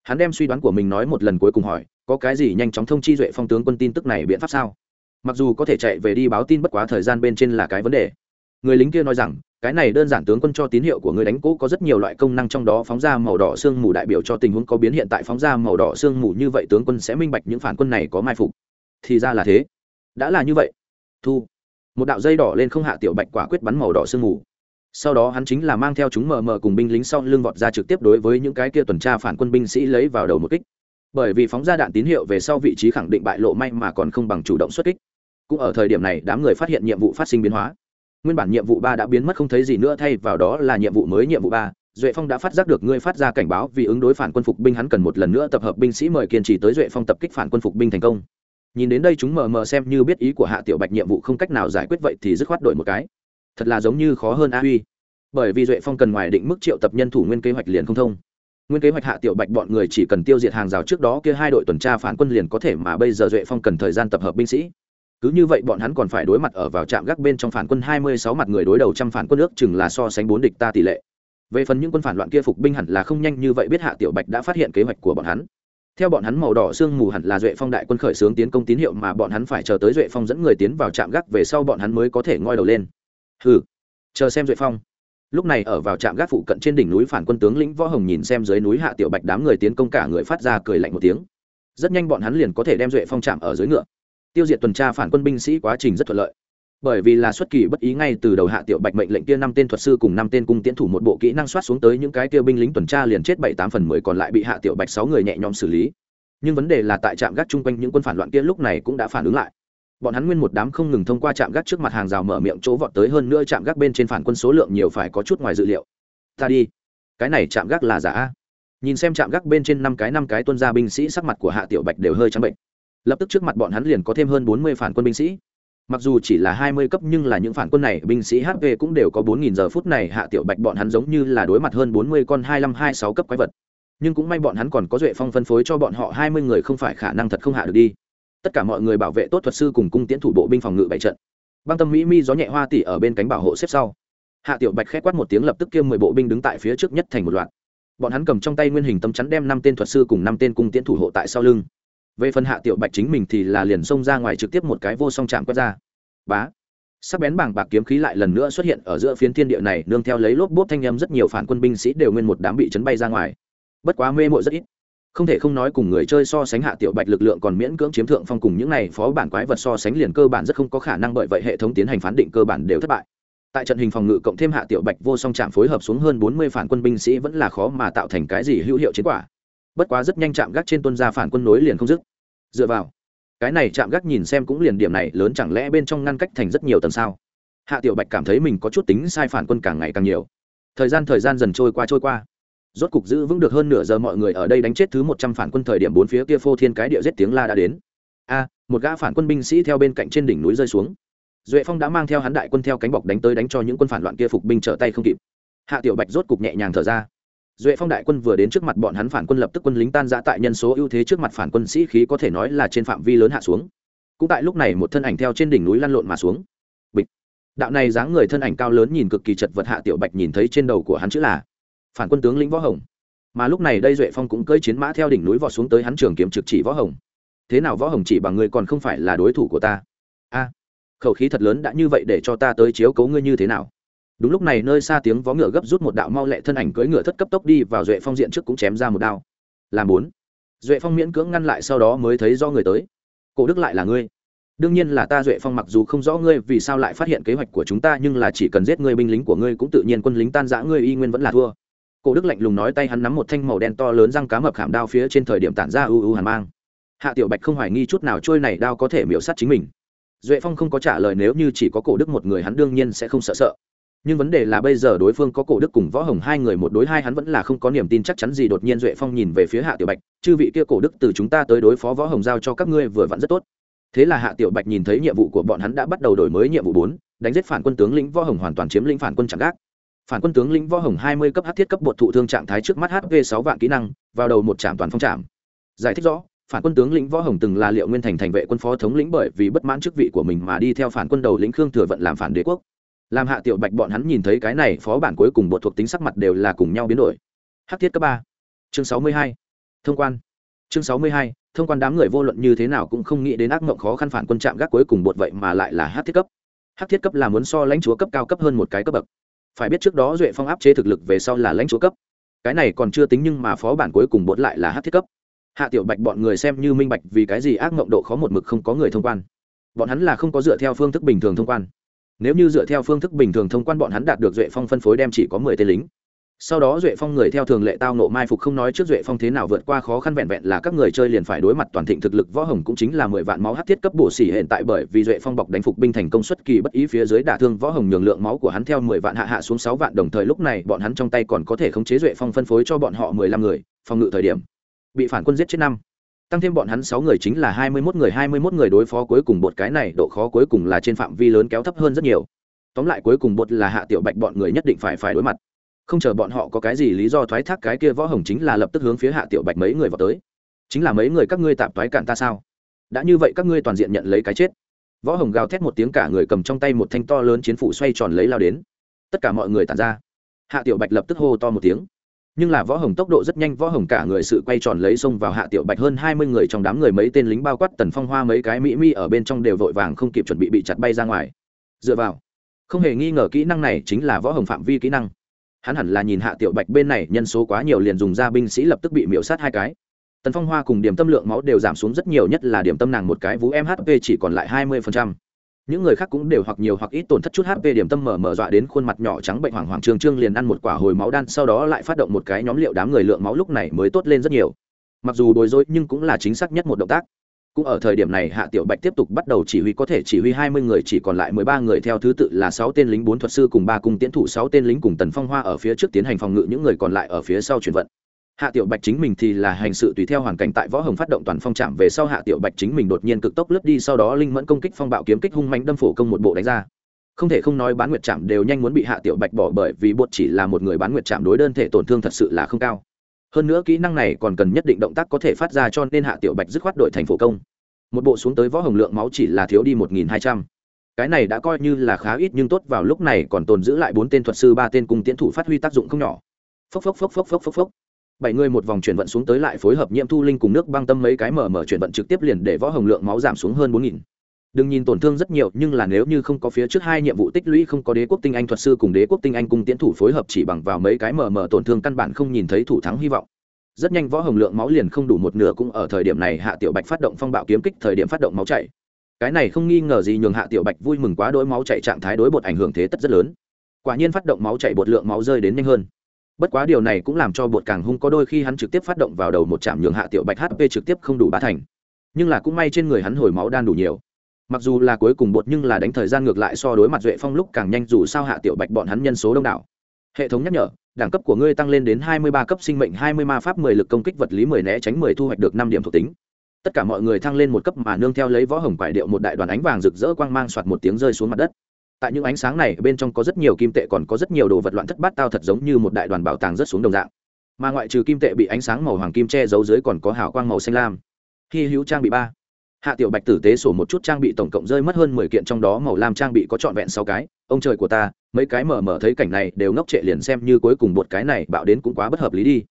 Hắn đem suy đoán của mình nói một lần cuối cùng hỏi, có cái gì nhanh chóng thông chi duệ phong tướng quân tin tức này biện pháp sao? Mặc dù có thể chạy về đi báo tin bất quá thời gian bên trên là cái vấn đề. Người lính kia nói rằng, cái này đơn giản tướng quân cho tín hiệu của người đánh cũ có rất nhiều loại công năng trong đó phóng ra màu đỏ sương mù đại biểu cho tình huống có biến hiện tại phóng ra màu đỏ sương mù như vậy tướng quân sẽ minh bạch những phản quân này có mai phục. Thì ra là thế. Đã là như vậy. Thu một đạo dây đỏ lên không hạ tiểu bạch quả quyết bắn màu đỏ sương mù. Sau đó hắn chính là mang theo chúng mờ mờ cùng binh lính sau lưng vọt ra trực tiếp đối với những cái kia tuần tra phản quân binh sĩ lấy vào đầu một kích. Bởi vì phóng ra đạn tín hiệu về sau vị trí khẳng định bại lộ may mà còn không bằng chủ động xuất kích. Cũng ở thời điểm này, đám người phát hiện nhiệm vụ phát sinh biến hóa. Nguyên bản nhiệm vụ ba đã biến mất không thấy gì nữa, thay vào đó là nhiệm vụ mới nhiệm vụ ba. Duệ phong đã phát giác được ngươi phát ra cảnh báo vì ứng đối phản quân phục binh, hắn cần một lần nữa tập hợp binh sĩ mời kiên trì tới duệ phong tập kích phản quân phục binh thành công nhìn đến đây chúng mờ mờ xem như biết ý của hạ tiểu bạch nhiệm vụ không cách nào giải quyết vậy thì dứt khoát đổi một cái. Thật là giống như khó hơn a huy. Bởi vì duệ phong cần ngoài định mức triệu tập nhân thủ nguyên kế hoạch liền không thông. Nguyên kế hoạch hạ tiểu bạch bọn người chỉ cần tiêu diệt hàng rào trước đó kia hai đội tuần tra phản quân liền có thể mà bây giờ duệ phong cần thời gian tập hợp binh sĩ. Cứ như vậy bọn hắn còn phải đối mặt ở vào trạm gác bên trong phản quân hai mươi sáu mặt người đối đầu trăm phản quân ước chừng là so sánh bốn địch ta tỷ lệ. Về phần những quân phản loạn kia phục binh hẳn là không nhanh như vậy biết hạ tiểu bạch đã phát hiện kế hoạch của bọn hắn theo bọn hắn màu đỏ sương mù hẳn là duệ phong đại quân khởi xướng tiến công tín hiệu mà bọn hắn phải chờ tới duệ phong dẫn người tiến vào trạm gác về sau bọn hắn mới có thể ngoi đầu lên. Hừ, chờ xem duệ phong. Lúc này ở vào trạm gác phụ cận trên đỉnh núi phản quân tướng lĩnh võ hồng nhìn xem dưới núi hạ tiểu bạch đám người tiến công cả người phát ra cười lạnh một tiếng. Rất nhanh bọn hắn liền có thể đem duệ phong chạm ở dưới ngựa. Tiêu diệt tuần tra phản quân binh sĩ quá trình rất thuận lợi bởi vì là xuất kỳ bất ý ngay từ đầu hạ tiểu bạch mệnh lệnh kia năm tên thuật sư cùng năm tên cung tiến thủ một bộ kỹ năng soát xuống tới những cái kia binh lính tuần tra liền chết bảy tám phần mười còn lại bị hạ tiểu bạch sáu người nhẹ nhõm xử lý. Nhưng vấn đề là tại trạm gác chung quanh những quân phản loạn kia lúc này cũng đã phản ứng lại. Bọn hắn nguyên một đám không ngừng thông qua trạm gác trước mặt hàng rào mở miệng chỗ vọt tới hơn nữa trạm gác bên trên phản quân số lượng nhiều phải có chút ngoài dự liệu. Ta đi. Cái này trạm gác là giả nhìn xem trạm gác bên trên năm cái năm cái tuân gia binh sĩ sắc mặt của hạ tiểu bạch đều hơi trắng bệnh. Lập tức trước mặt bọn hắn liền có thêm hơn bốn mươi phản quân binh sĩ mặc dù chỉ là hai mươi cấp nhưng là những phản quân này, binh sĩ hp cũng đều có bốn nghìn giờ phút này hạ tiểu bạch bọn hắn giống như là đối mặt hơn bốn mươi con hai mươi hai sáu cấp quái vật. Nhưng cũng may bọn hắn còn có duệ phong phân phối cho bọn họ hai mươi người không phải khả năng thật không hạ được đi. Tất cả mọi người bảo vệ tốt thuật sư cùng cung tiễn thủ bộ binh phòng ngự bảy trận. Băng tâm mỹ mi gió nhẹ hoa tỉ ở bên cánh bảo hộ xếp sau. Hạ tiểu bạch khét quát một tiếng lập tức kiêm mười bộ binh đứng tại phía trước nhất thành một loạt. Bọn hắn cầm trong tay nguyên hình tâm chắn đem năm tên thuật sư cùng năm tên cung tiễn thủ hộ tại sau lưng về phần hạ tiểu bạch chính mình thì là liền xông ra ngoài trực tiếp một cái vô song chạm quét ra. Bá. Sắc bén bảng bạc kiếm khí lại lần nữa xuất hiện ở giữa phiến thiên địa này, nương theo lấy lốp bốp thanh âm rất nhiều phản quân binh sĩ đều nguyên một đám bị chấn bay ra ngoài. Bất quá mê mội rất ít. Không thể không nói cùng người chơi so sánh hạ tiểu bạch lực lượng còn miễn cưỡng chiếm thượng phong cùng những này phó bản quái vật so sánh liền cơ bản rất không có khả năng bởi vậy hệ thống tiến hành phán định cơ bản đều thất bại. Tại trận hình phòng ngự cộng thêm hạ tiểu bạch vô song chạm phối hợp xuống hơn bốn mươi phản quân binh sĩ vẫn là khó mà tạo thành cái gì hữu hiệu chiến quả bất quá rất nhanh chạm gác trên tuân gia phản quân nối liền không dứt. Dựa vào, cái này chạm gác nhìn xem cũng liền điểm này lớn chẳng lẽ bên trong ngăn cách thành rất nhiều tầng sao? Hạ tiểu bạch cảm thấy mình có chút tính sai phản quân càng ngày càng nhiều. Thời gian thời gian dần trôi qua trôi qua. Rốt cục giữ vững được hơn nửa giờ mọi người ở đây đánh chết thứ một trăm phản quân thời điểm bốn phía kia phô thiên cái địa giết tiếng la đã đến. A, một gã phản quân binh sĩ theo bên cạnh trên đỉnh núi rơi xuống. Duệ phong đã mang theo hắn đại quân theo cánh bọc đánh tới đánh cho những quân phản loạn kia phục binh trở tay không kịp. Hạ tiểu bạch rốt cục nhẹ nhàng thở ra duệ phong đại quân vừa đến trước mặt bọn hắn phản quân lập tức quân lính tan giã tại nhân số ưu thế trước mặt phản quân sĩ khí có thể nói là trên phạm vi lớn hạ xuống. Cũng tại lúc này một thân ảnh theo trên đỉnh núi lăn lộn mà xuống. Bịch. Đạo này dáng người thân ảnh cao lớn nhìn cực kỳ chật vật hạ tiểu bạch nhìn thấy trên đầu của hắn chữ là phản quân tướng lĩnh võ hồng. Mà lúc này đây duệ phong cũng cưỡi chiến mã theo đỉnh núi vọt xuống tới hắn trường kiếm trực chỉ võ hồng. Thế nào võ hồng chỉ bằng ngươi còn không phải là đối thủ của ta? A. Khẩu khí thật lớn đã như vậy để cho ta tới chiếu cấu ngươi như thế nào? Đúng lúc này nơi xa tiếng vó ngựa gấp rút một đạo mau lẹ thân ảnh cưỡi ngựa thất cấp tốc đi vào duệ phong diện trước cũng chém ra một đao. Làm bốn. Duệ phong miễn cưỡng ngăn lại sau đó mới thấy do người tới. Cổ đức lại là ngươi. Đương nhiên là ta duệ phong mặc dù không rõ ngươi vì sao lại phát hiện kế hoạch của chúng ta, nhưng là chỉ cần giết ngươi binh lính của ngươi cũng tự nhiên quân lính tan giã ngươi y nguyên vẫn là thua. Cổ đức lạnh lùng nói tay hắn nắm một thanh màu đen to lớn răng cá mập khảm đao phía trên thời điểm tản ra ưu ưu hàn mang. Hạ tiểu bạch không hoài nghi chút nào trôi này đao có thể miễu sát chính mình. Duệ phong không có trả lời nếu như chỉ có cổ đức một người hắn đương nhiên sẽ không sợ sợ nhưng vấn đề là bây giờ đối phương có cổ đức cùng võ hồng hai người một đối hai hắn vẫn là không có niềm tin chắc chắn gì đột nhiên duệ phong nhìn về phía hạ tiểu bạch, chư vị kia cổ đức từ chúng ta tới đối phó võ hồng giao cho các ngươi vừa vặn rất tốt. Thế là hạ tiểu bạch nhìn thấy nhiệm vụ của bọn hắn đã bắt đầu đổi mới nhiệm vụ bốn, đánh giết phản quân tướng lĩnh võ hồng hoàn toàn chiếm lĩnh phản quân chẳng gác. Phản quân tướng lĩnh võ hồng hai mươi cấp hát thiết cấp bột thụ thương trạng thái trước mắt hv sáu vạn kỹ năng, vào đầu một trạm toàn phong trạm. Giải thích rõ, phản quân tướng lĩnh võ hồng từng là liệu nguyên thành thành vệ quân phó thống lĩnh bởi vì bất mãn chức vị của mình mà đi theo phản quân đầu lĩnh khương thừa vận làm phản đế quốc làm hạ tiểu bạch bọn hắn nhìn thấy cái này phó bản cuối cùng bột thuộc tính sắc mặt đều là cùng nhau biến đổi. Hát thiết cấp ba. Chương sáu mươi hai. Thông quan. Chương sáu mươi hai, thông quan đám người vô luận như thế nào cũng không nghĩ đến ác mộng khó khăn phản quân chạm gác cuối cùng bột vậy mà lại là hát thiết cấp. Hát thiết cấp là muốn so lãnh chúa cấp cao cấp hơn một cái cấp bậc. Phải biết trước đó duệ phong áp chế thực lực về sau là lãnh chúa cấp. Cái này còn chưa tính nhưng mà phó bản cuối cùng bột lại là hát thiết cấp. Hạ tiểu bạch bọn người xem như minh bạch vì cái gì ác mộng độ khó một mực không có người thông quan. Bọn hắn là không có dựa theo phương thức bình thường thông quan nếu như dựa theo phương thức bình thường thông quan bọn hắn đạt được duệ phong phân phối đem chỉ có mười tên lính. Sau đó duệ phong người theo thường lệ tao nộ mai phục không nói trước duệ phong thế nào vượt qua khó khăn vẹn vẹn là các người chơi liền phải đối mặt toàn thịnh thực lực võ hồng cũng chính là mười vạn máu hát thiết cấp bổ xỉ hiện tại bởi vì duệ phong bọc đánh phục binh thành công xuất kỳ bất ý phía dưới đả thương võ hồng nhường lượng máu của hắn theo mười vạn hạ hạ xuống sáu vạn đồng thời lúc này bọn hắn trong tay còn có thể khống chế duệ phong phân phối cho bọn họ mười lăm người, phòng ngự thời điểm. Bị phản quân giết chết năm tăng thêm bọn hắn sáu người chính là hai mươi 21 người, hai mươi 21 người đối phó cuối cùng bột cái này, độ khó cuối cùng là trên phạm vi lớn kéo thấp hơn rất nhiều. Tóm lại cuối cùng bột là hạ tiểu bạch bọn người nhất định phải phải đối mặt. Không chờ bọn họ có cái gì lý do thoái thác cái kia võ hồng chính là lập tức hướng phía hạ tiểu bạch mấy người vào tới. Chính là mấy người các ngươi tạm toái cản ta sao? Đã như vậy các ngươi toàn diện nhận lấy cái chết. Võ hồng gào thét một tiếng cả người cầm trong tay một thanh to lớn chiến phủ xoay tròn lấy lao đến. Tất cả mọi người tản ra. Hạ tiểu bạch lập tức hô to một tiếng nhưng là võ hồng tốc độ rất nhanh, võ hồng cả người sự quay tròn lấy xông vào hạ tiểu bạch hơn hai mươi người trong đám người mấy tên lính bao quát tần phong hoa mấy cái mỹ mi ở bên trong đều vội vàng không kịp chuẩn bị bị chặt bay ra ngoài. Dựa vào, không hề nghi ngờ kỹ năng này chính là võ hồng phạm vi kỹ năng. Hắn hẳn là nhìn hạ tiểu bạch bên này, nhân số quá nhiều liền dùng ra binh sĩ lập tức bị miễu sát hai cái. Tần phong hoa cùng điểm tâm lượng máu đều giảm xuống rất nhiều, nhất là điểm tâm nàng một cái vú mhp chỉ còn lại hai mươi những người khác cũng đều hoặc nhiều hoặc ít tổn thất chút hp điểm tâm mở mở dọa đến khuôn mặt nhỏ trắng bệnh hoàng hoàng trương trương liền ăn một quả hồi máu đan, sau đó lại phát động một cái nhóm liệu đám người lượng máu lúc này mới tốt lên rất nhiều. Mặc dù bối rối nhưng cũng là chính xác nhất một động tác. Cũng ở thời điểm này, hạ tiểu bạch tiếp tục bắt đầu chỉ huy, có thể chỉ huy hai mươi người, chỉ còn lại mười ba người theo thứ tự là sáu tên lính bốn thuật sư cùng ba cung tiến thủ, sáu tên lính cùng tần phong hoa ở phía trước tiến hành phòng ngự, những người còn lại ở phía sau chuyển vận hạ tiểu bạch chính mình thì là hành sự tùy theo hoàn cảnh tại võ hồng phát động toàn phong trạm về sau hạ tiểu bạch chính mình đột nhiên cực tốc lướt đi, sau đó linh mẫn công kích phong bạo kiếm kích hung mạnh đâm phổ công một bộ đánh ra. Không thể không nói bán nguyệt trạm đều nhanh muốn bị hạ tiểu bạch bỏ bởi vì bột chỉ là một người bán nguyệt trạm đối đơn thể tổn thương thật sự là không cao. Hơn nữa kỹ năng này còn cần nhất định động tác có thể phát ra cho nên hạ tiểu bạch dứt khoát đội thành phổ công. Một bộ xuống tới võ hồng lượng máu chỉ là thiếu đi một nghìn hai trăm. Cái này đã coi như là khá ít nhưng tốt vào lúc này còn tồn giữ lại bốn tên thuật sư, ba tên cùng tiến thủ phát huy tác dụng không nhỏ. Phốc phốc phốc phốc phốc phốc phốc bảy người một vòng chuyển vận xuống tới lại phối hợp nhiễm thu linh cùng nước băng tâm mấy cái mở mở chuyển vận trực tiếp liền để võ hồng lượng máu giảm xuống hơn bốn nghìn. Đừng nhìn tổn thương rất nhiều, nhưng là nếu như không có phía trước hai nhiệm vụ tích lũy không có đế quốc tinh anh thuật sư cùng đế quốc tinh anh cùng tiến thủ phối hợp chỉ bằng vào mấy cái mở mở tổn thương căn bản không nhìn thấy thủ thắng hy vọng. Rất nhanh võ hồng lượng máu liền không đủ một nửa cũng ở thời điểm này hạ tiểu bạch phát động phong bạo kiếm kích thời điểm phát động máu chảy. Cái này không nghi ngờ gì nhường hạ tiểu bạch vui mừng quá, đối máu chảy trạng thái đối bột ảnh hưởng thế tất rất lớn. Quả nhiên phát động máu chảy bột lượng máu rơi đến nhanh hơn bất quá điều này cũng làm cho bột càng hung có đôi khi hắn trực tiếp phát động vào đầu một chạm nhường hạ tiểu bạch hp trực tiếp không đủ bá thành. Nhưng là cũng may trên người hắn hồi máu đan đủ nhiều. Mặc dù là cuối cùng bột nhưng là đánh thời gian ngược lại so đối mặt duệ phong lúc càng nhanh dù sao hạ tiểu bạch bọn hắn nhân số đông đảo. Hệ thống nhắc nhở, đẳng cấp của ngươi tăng lên đến hai mươi ba cấp sinh mệnh, hai mươi ma pháp, mười lực công kích vật lý, mười né tránh, mười thu hoạch được năm điểm thuộc tính. Tất cả mọi người thăng lên một cấp mà nương theo lấy võ hồng quải điệu một đại đoàn ánh vàng rực rỡ quang mang soạt một tiếng rơi xuống mặt đất tại những ánh sáng này bên trong có rất nhiều kim tệ còn có rất nhiều đồ vật loạn thất bát tao thật giống như một đại đoàn bảo tàng rất xuống đồng dạng. Mà ngoại trừ kim tệ bị ánh sáng màu hoàng kim che giấu dưới còn có hào quang màu xanh lam. Hy hữu trang bị ba. Hạ tiểu bạch tử tế sổ một chút trang bị tổng cộng rơi mất hơn mười kiện trong đó màu lam trang bị có trọn vẹn sáu cái. Ông trời của ta, mấy cái mở mở thấy cảnh này đều ngốc trệ liền xem như cuối cùng một cái này bạo đến cũng quá bất hợp lý đi.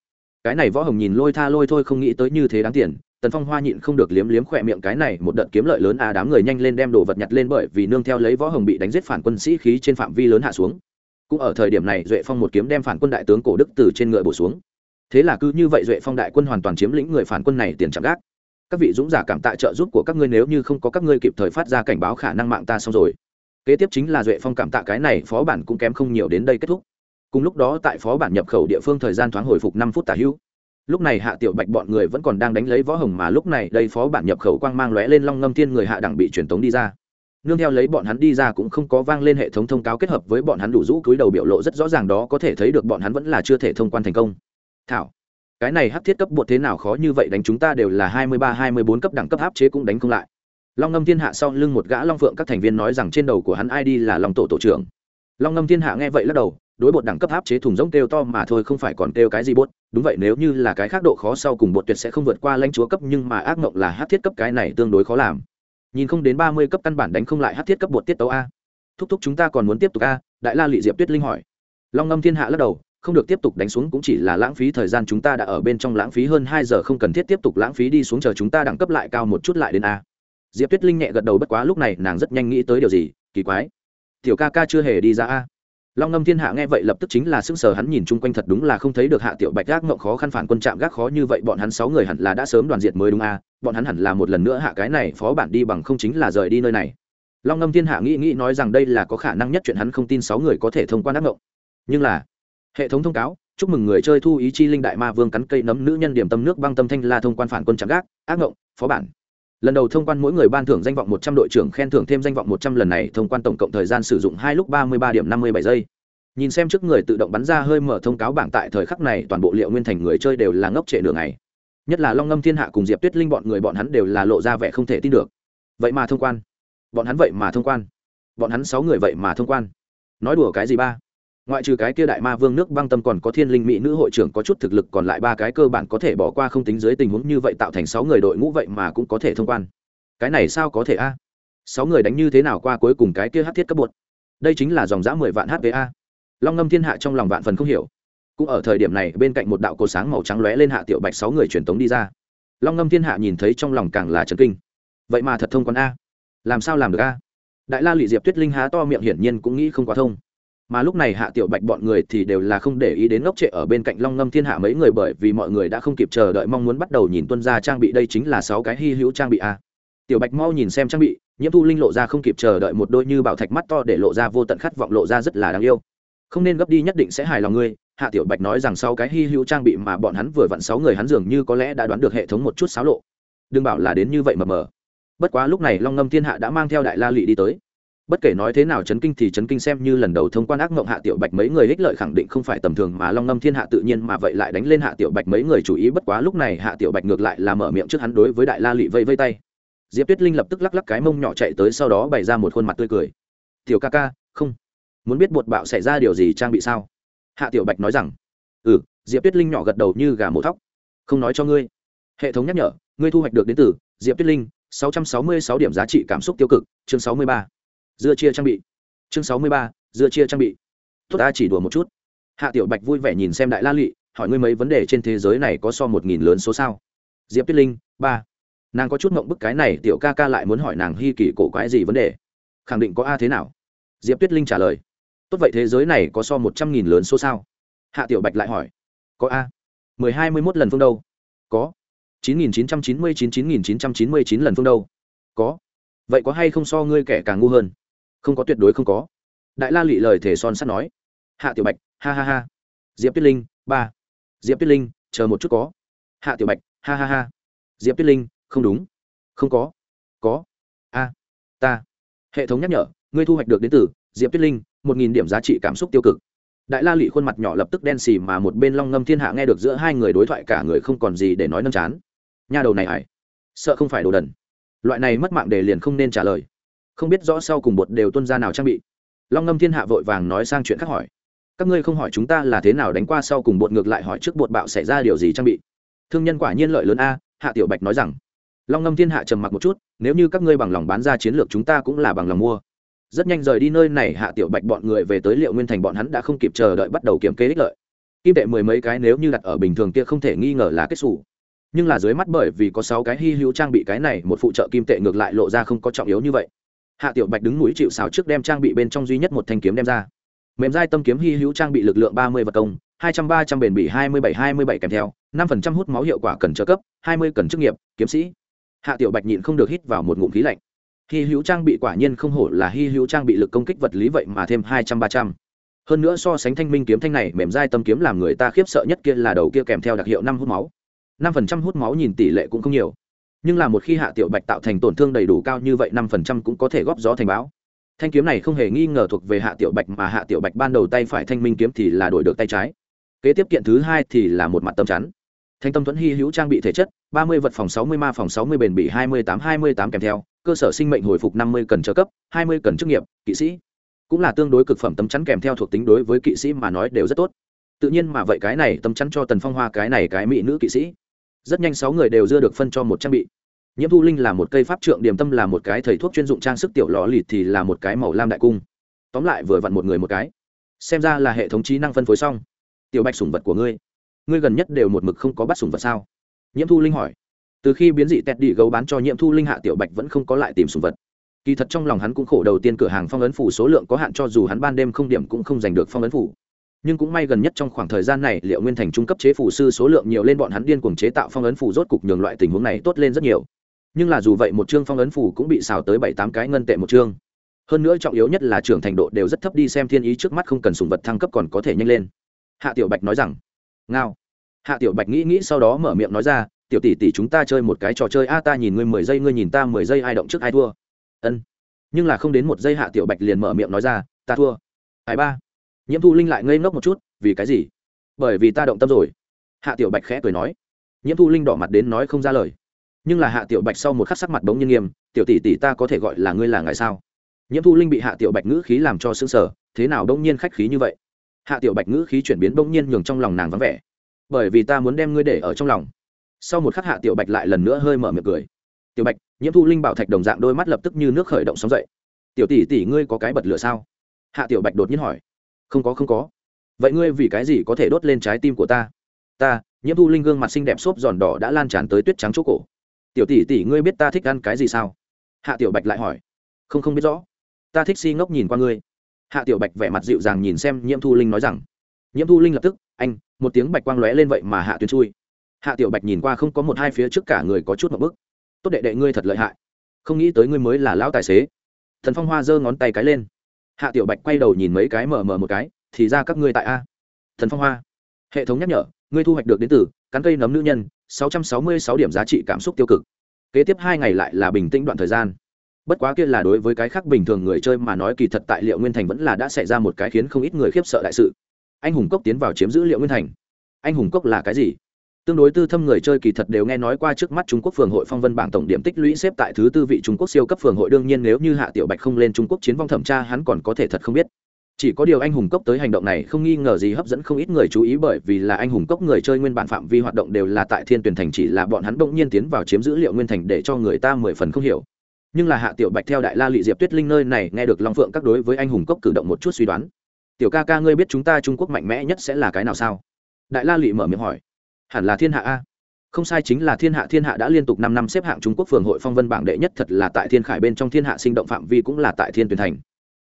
Cái này võ hồng nhìn lôi tha lôi thôi không nghĩ tới như thế đáng tiền tần phong hoa nhịn không được liếm liếm khỏe miệng cái này, một đợt kiếm lợi lớn à đám người nhanh lên đem đồ vật nhặt lên bởi vì nương theo lấy võ hồng bị đánh giết phản quân sĩ khí trên phạm vi lớn hạ xuống. Cũng ở thời điểm này, duệ phong một kiếm đem phản quân đại tướng cổ đức từ trên ngựa bổ xuống. Thế là cứ như vậy duệ phong đại quân hoàn toàn chiếm lĩnh người phản quân này tiền chạm gác. Các vị dũng giả cảm tạ trợ giúp của các ngươi, nếu như không có các ngươi kịp thời phát ra cảnh báo khả năng mạng ta xong rồi. Kế tiếp chính là duệ phong cảm tạ cái này, phó bản cũng kém không nhiều đến đây kết thúc. Cùng lúc đó tại phó bản nhập khẩu địa phương thời gian thoáng hồi phục năm phút tả hữu lúc này hạ tiểu bạch bọn người vẫn còn đang đánh lấy võ hồng mà lúc này đây phó bản nhập khẩu quang mang lóe lên long ngâm thiên người hạ đẳng bị truyền tống đi ra. Nương theo lấy bọn hắn đi ra cũng không có vang lên hệ thống thông cáo kết hợp với bọn hắn đủ rũ cúi đầu biểu lộ rất rõ ràng đó có thể thấy được bọn hắn vẫn là chưa thể thông quan thành công. Thảo, cái này hắc thiết cấp bột thế nào khó như vậy đánh chúng ta đều là hai mươi ba, hai mươi bốn cấp đẳng cấp áp chế cũng đánh không lại. Long ngâm thiên hạ sau lưng một gã long phượng các thành viên nói rằng trên đầu của hắn ai đi là long tổ tổ trưởng. Long ngâm thiên hạ nghe vậy lắc đầu đối bột đẳng cấp áp chế thùng rỗng kêu to mà thôi, không phải còn kêu cái gì bột. đúng vậy, nếu như là cái khác độ khó sau cùng bột tuyệt sẽ không vượt qua lãnh chúa cấp, nhưng mà ác mộng là hát thiết cấp cái này tương đối khó làm. Nhìn không đến ba mươi cấp căn bản đánh không lại hát thiết cấp bột tiết tấu a. Thúc thúc chúng ta còn muốn tiếp tục a, đại la lị diệp tuyết linh hỏi. Long ngâm thiên hạ lắc đầu, không được tiếp tục đánh xuống cũng chỉ là lãng phí thời gian chúng ta đã ở bên trong lãng phí hơn hai giờ, không cần thiết tiếp tục lãng phí đi xuống chờ chúng ta đẳng cấp lại cao một chút lại đến a. Diệp tuyết linh nhẹ gật đầu, bất quá lúc này nàng rất nhanh nghĩ tới điều gì, kỳ quái. Tiểu ca ca chưa hề đi ra a long ngâm thiên hạ nghe vậy lập tức chính là sững sờ, hắn nhìn chung quanh thật đúng là không thấy được hạ tiểu bạch gác ngộng khó khăn phản quân chạm gác khó như vậy, bọn hắn sáu người hẳn là đã sớm đoàn diệt mới đúng a bọn hắn hẳn là một lần nữa hạ cái này phó bản đi bằng không chính là rời đi nơi này. Long ngâm thiên hạ nghĩ nghĩ nói rằng đây là có khả năng nhất chuyện hắn không tin sáu người có thể thông quan ác ngộng. Nhưng là, hệ thống thông cáo, chúc mừng người chơi thu ý chi linh đại ma vương cắn cây nấm nữ nhân điểm tâm nước băng tâm thanh la thông quan phản quân chạm gác, ác ngộng, phó bản lần đầu thông quan mỗi người ban thưởng danh vọng một trăm, đội trưởng khen thưởng thêm danh vọng một trăm lần này thông quan tổng cộng thời gian sử dụng hai lúc ba mươi ba điểm năm mươi bảy giây. Nhìn xem trước người tự động bắn ra hơi mở thông cáo bảng tại thời khắc này, toàn bộ liệu nguyên thành người chơi đều là ngốc trệ đường này nhất là long ngâm thiên hạ cùng diệp tuyết linh bọn người bọn hắn đều là lộ ra vẻ không thể tin được. Vậy mà thông quan. Bọn hắn vậy mà thông quan. Bọn hắn sáu người vậy mà thông quan. Nói đùa cái gì ba? Ngoại trừ cái kia đại ma vương nước băng tâm còn có thiên linh mỹ nữ hội trưởng có chút thực lực, còn lại ba cái cơ bản có thể bỏ qua không tính dưới tình huống như vậy tạo thành sáu người đội ngũ vậy mà cũng có thể thông quan. Cái này sao có thể a? Sáu người đánh như thế nào qua cuối cùng cái kia hát thiết cấp bột? Đây chính là dòng giã mười vạn hpa long ngâm thiên hạ trong lòng vạn phần không hiểu. Cũng ở thời điểm này, bên cạnh một đạo cổ sáng màu trắng lóe lên hạ tiểu bạch sáu người truyền tống đi ra. Long ngâm thiên hạ nhìn thấy trong lòng càng là trấn kinh. Vậy mà thật thông quan a. Làm sao làm được a? Đại la lụy diệp tuyết linh há to miệng hiển nhiên cũng nghĩ không quá thông mà lúc này hạ tiểu bạch bọn người thì đều là không để ý đến ngốc trệ ở bên cạnh long ngâm thiên hạ mấy người bởi vì mọi người đã không kịp chờ đợi mong muốn bắt đầu nhìn tuân ra trang bị, đây chính là sáu cái hy hữu trang bị a. Tiểu bạch mau nhìn xem trang bị, nhiễm thu linh lộ ra không kịp chờ đợi một đôi như bảo thạch mắt to để lộ ra vô tận khát vọng lộ ra rất là đáng yêu. Không nên gấp đi nhất định sẽ hài lòng ngươi, hạ tiểu bạch nói rằng sau cái hy hữu trang bị mà bọn hắn vừa vặn sáu người hắn dường như có lẽ đã đoán được hệ thống một chút xáo lộ. Đừng bảo là đến như vậy mờ mờ. Bất quá lúc này long ngâm thiên hạ đã mang theo đại la lụy đi tới bất kể nói thế nào chấn kinh thì chấn kinh xem như lần đầu thông quan ác mộng hạ tiểu bạch mấy người ích lợi khẳng định không phải tầm thường mà long ngâm thiên hạ tự nhiên mà vậy lại đánh lên hạ tiểu bạch mấy người chủ ý. Bất quá lúc này hạ tiểu bạch ngược lại là mở miệng trước hắn đối với đại la lụy vây vây tay. Diệp tuyết linh lập tức lắc lắc cái mông nhỏ chạy tới sau đó bày ra một khuôn mặt tươi cười. Tiểu ca ca, không. Muốn biết bột bạo xảy ra điều gì trang bị sao? Hạ tiểu bạch nói rằng. Ừ. Diệp tuyết linh nhỏ gật đầu như gà mổ thóc. Không nói cho ngươi. Hệ thống nhắc nhở, ngươi thu hoạch được đến từ diệp tuyết linh 666 điểm giá trị cảm xúc tiêu cực, chương 63 dưa chia trang bị. Chương 63, dưa chia trang bị. Tốt ta chỉ đùa một chút. Hạ tiểu bạch vui vẻ nhìn xem đại la lụy hỏi ngươi mấy vấn đề trên thế giới này có so một nghìn lớn số sao? Diệp tuyết linh ba. Nàng có chút mộng bức cái này tiểu ca ca lại muốn hỏi nàng hy kỳ cổ quái gì vấn đề. Khẳng định có a thế nào? Diệp tuyết linh trả lời. Tốt vậy thế giới này có so một trăm nghìn lớn số sao? Hạ tiểu bạch lại hỏi. Có a. Mười hai mươi mốt lần phương đâu? Có. Chín nghìn chín trăm chín mươi chín chín nghìn chín trăm chín mươi chín lần phương đâu? Có. Vậy có hay không so ngươi kẻ càng ngu hơn? Không có tuyệt đối không có. Đại la lụy lời thể son sắt nói. Hạ tiểu bạch, ha ha ha. Diệp tuyết linh, ba. Diệp tuyết linh, chờ một chút có. Hạ tiểu bạch, ha ha ha. Diệp tuyết linh, không đúng. Không có. Có. A. Ta. Hệ thống nhắc nhở, ngươi thu hoạch được đến từ diệp tuyết linh, một nghìn điểm giá trị cảm xúc tiêu cực. Đại la lụy khuôn mặt nhỏ lập tức đen xì mà một bên long ngâm thiên hạ nghe được giữa hai người đối thoại cả người không còn gì để nói nâm chán. Nhà đầu này hải sợ không phải đồ đần. Loại này mất mạng để liền không nên trả lời không biết rõ sau cùng bột đều tuân ra nào trang bị. Long ngâm thiên hạ vội vàng nói sang chuyện khác hỏi. Các ngươi không hỏi chúng ta là thế nào đánh qua sau cùng bột, ngược lại hỏi trước bột bạo xảy ra điều gì trang bị. Thương nhân quả nhiên lợi lớn a, hạ tiểu bạch nói rằng. Long ngâm thiên hạ trầm mặc một chút, nếu như các ngươi bằng lòng bán ra chiến lược chúng ta cũng là bằng lòng mua. Rất nhanh rời đi nơi này, hạ tiểu bạch bọn người về tới liệu nguyên thành bọn hắn đã không kịp chờ đợi bắt đầu kiểm kê ích lợi. Kim tệ mười mấy cái nếu như đặt ở bình thường kia không thể nghi ngờ là kết xù. Nhưng là dưới mắt bởi vì có sáu cái hy hữu trang bị, cái này một phụ trợ kim tệ ngược lại lộ ra không có trọng yếu như vậy hạ tiểu bạch đứng mũi chịu xào trước đem trang bị bên trong duy nhất một thanh kiếm đem ra. Mềm dai tâm kiếm hy hữu trang bị lực lượng ba mươi vật công, hai trăm ba trăm bền bỉ hai mươi bảy hai mươi bảy kèm theo, năm phần trăm hút máu hiệu quả cần trợ cấp, hai mươi cần chức nghiệp, kiếm sĩ. Hạ tiểu bạch nhịn không được hít vào một ngụm khí lạnh. Hy hữu trang bị quả nhiên không hổ là hy hữu trang bị lực công kích vật lý vậy mà thêm hai trăm ba trăm. Hơn nữa so sánh thanh minh kiếm thanh này, mềm dai tâm kiếm làm người ta khiếp sợ nhất kia là đầu kia kèm theo đặc hiệu năm hút máu. năm phần trăm hút máu nhìn tỷ lệ cũng không nhiều nhưng là một khi hạ tiểu bạch tạo thành tổn thương đầy đủ cao như vậy năm phần trăm cũng có thể góp gió thành báo. Thanh kiếm này không hề nghi ngờ thuộc về hạ tiểu bạch mà hạ tiểu bạch ban đầu tay phải thanh minh kiếm thì là đổi được tay trái. Kế tiếp kiện thứ hai thì là một mặt tâm chắn. Thanh tâm thuẫn hy hữu trang bị thể chất, ba mươi vật phòng sáu mươi ma phòng sáu mươi bền bị hai mươi tám, hai mươi tám kèm theo, cơ sở sinh mệnh hồi phục năm mươi cần trợ cấp, hai mươi cần chức nghiệp, kỵ sĩ. Cũng là tương đối cực phẩm tấm chắn kèm theo thuộc tính đối với kỵ sĩ mà nói đều rất tốt. Tự nhiên mà vậy cái này tấm chắn cho tần phong hoa, cái này cái mỹ nữ kỵ sĩ rất nhanh sáu người đều dưa được phân cho một trang bị. Nhiễm thu linh là một cây pháp trượng điểm tâm là một cái thầy thuốc chuyên dụng, trang sức tiểu lò lịt thì là một cái màu lam đại cung. Tóm lại vừa vặn một người một cái. Xem ra là hệ thống trí năng phân phối xong. Tiểu bạch sủng vật của ngươi. Ngươi gần nhất đều một mực không có bắt sủng vật sao? Nhiễm thu linh hỏi. Từ khi biến dị tẹt đi gấu bán cho nhiễm thu linh hạ, tiểu bạch vẫn không có lại tìm sủng vật. Kỳ thật trong lòng hắn cũng khổ đầu tiên cửa hàng phong ấn phủ số lượng có hạn cho dù hắn ban đêm không điểm cũng không giành được phong ấn phủ nhưng cũng may gần nhất trong khoảng thời gian này, liệu nguyên thành trung cấp chế phủ sư số lượng nhiều lên bọn hắn điên cuồng chế tạo phong ấn phủ rốt cục nhường loại tình huống này tốt lên rất nhiều. Nhưng là dù vậy một chương phong ấn phủ cũng bị xào tới bảy tám cái ngân tệ một chương. Hơn nữa trọng yếu nhất là trưởng thành độ đều rất thấp đi xem thiên ý trước mắt không cần sùng vật thăng cấp còn có thể nhanh lên. Hạ tiểu bạch nói rằng, ngao. Hạ tiểu bạch nghĩ nghĩ sau đó mở miệng nói ra, tiểu tỷ tỷ chúng ta chơi một cái trò chơi, a, ta nhìn ngươi mười giây, ngươi nhìn ta mười giây, ai động trước, ai thua. Ân. Nhưng là không đến một giây hạ tiểu bạch liền mở miệng nói ra, ta thua. Hải ba nhiễm thu linh lại ngây ngốc một chút, vì cái gì? Bởi vì ta động tâm rồi. Hạ tiểu bạch khẽ cười nói. Nhiễm thu linh đỏ mặt đến nói không ra lời. Nhưng là hạ tiểu bạch sau một khắc sắc mặt bỗng nhiên nghiêm, tiểu tỷ tỷ ta có thể gọi là ngươi là ngài sao? Nhiễm thu linh bị hạ tiểu bạch ngữ khí làm cho sững sờ, thế nào đông nhiên khách khí như vậy? Hạ tiểu bạch ngữ khí chuyển biến bỗng nhiên nhường trong lòng nàng vắng vẻ. Bởi vì ta muốn đem ngươi để ở trong lòng. Sau một khắc hạ tiểu bạch lại lần nữa hơi mở miệng cười. Tiểu bạch, nhiễm thu linh bảo thạch đồng dạng đôi mắt lập tức như nước khởi động sóng dậy. Tiểu tỷ tỷ ngươi có cái bật lửa sao? Hạ tiểu bạch đột nhiên hỏi không có không có. Vậy ngươi vì cái gì có thể đốt lên trái tim của ta? Ta, nhiễm thu linh gương mặt xinh đẹp xốp giòn đỏ đã lan tràn tới tuyết trắng chỗ cổ. Tiểu tỷ tỷ, ngươi biết ta thích ăn cái gì sao? Hạ tiểu bạch lại hỏi. Không không biết rõ. Ta thích si ngốc nhìn qua ngươi. Hạ tiểu bạch vẻ mặt dịu dàng nhìn xem nhiễm thu linh nói rằng. Nhiễm thu linh lập tức, anh, một tiếng bạch quang lóe lên vậy mà hạ tuyến chui. Hạ tiểu bạch nhìn qua không có một hai phía trước cả người có chút một bức. Tốt đệ đệ, ngươi thật lợi hại. Không nghĩ tới ngươi mới là lão tài xế. Thần phong hoa giơ ngón tay cái lên hạ tiểu bạch quay đầu nhìn mấy cái mờ mờ một cái, thì ra các ngươi tại a. Thần phong hoa. Hệ thống nhắc nhở, ngươi thu hoạch được đến từ, cắn cây nấm nữ nhân, sáu trăm sáu mươi sáu điểm giá trị cảm xúc tiêu cực. Kế tiếp hai ngày lại là bình tĩnh đoạn thời gian. Bất quá kia là đối với cái khác bình thường người chơi mà nói kỳ thật tại liệu nguyên thành vẫn là đã xảy ra một cái khiến không ít người khiếp sợ đại sự. Anh hùng cốc tiến vào chiếm giữ liệu nguyên thành. Anh hùng cốc là cái gì? Tương đối tư thâm người chơi kỳ thật đều nghe nói qua trước mắt trung quốc phường hội phong vân bảng tổng điểm tích lũy xếp tại thứ tư vị trung quốc siêu cấp phường hội. Đương nhiên nếu như hạ tiểu bạch không lên trung quốc chiến vong thẩm tra, hắn còn có thể thật không biết. Chỉ có điều anh hùng cốc tới hành động này không nghi ngờ gì hấp dẫn không ít người chú ý bởi vì là anh hùng cốc người chơi nguyên bản phạm vi hoạt động đều là tại thiên tuyển thành chỉ là bọn hắn bỗng nhiên tiến vào chiếm dữ liệu nguyên thành để cho người ta mười phần không hiểu. Nhưng là hạ tiểu bạch theo đại la lị diệp tuyết linh nơi này nghe được long phượng các đối với anh hùng cốc cử động một chút suy đoán. Tiểu ca ca, ngươi biết chúng ta trung quốc mạnh mẽ nhất sẽ là cái nào sao? Đại la lị mở miệng hỏi hẳn là thiên hạ a. Không sai chính là thiên hạ thiên hạ đã liên tục năm năm xếp hạng trung quốc phường hội phong vân bảng đệ nhất thật là tại thiên khải bên trong thiên hạ sinh động phạm vi cũng là tại thiên tuyển thành.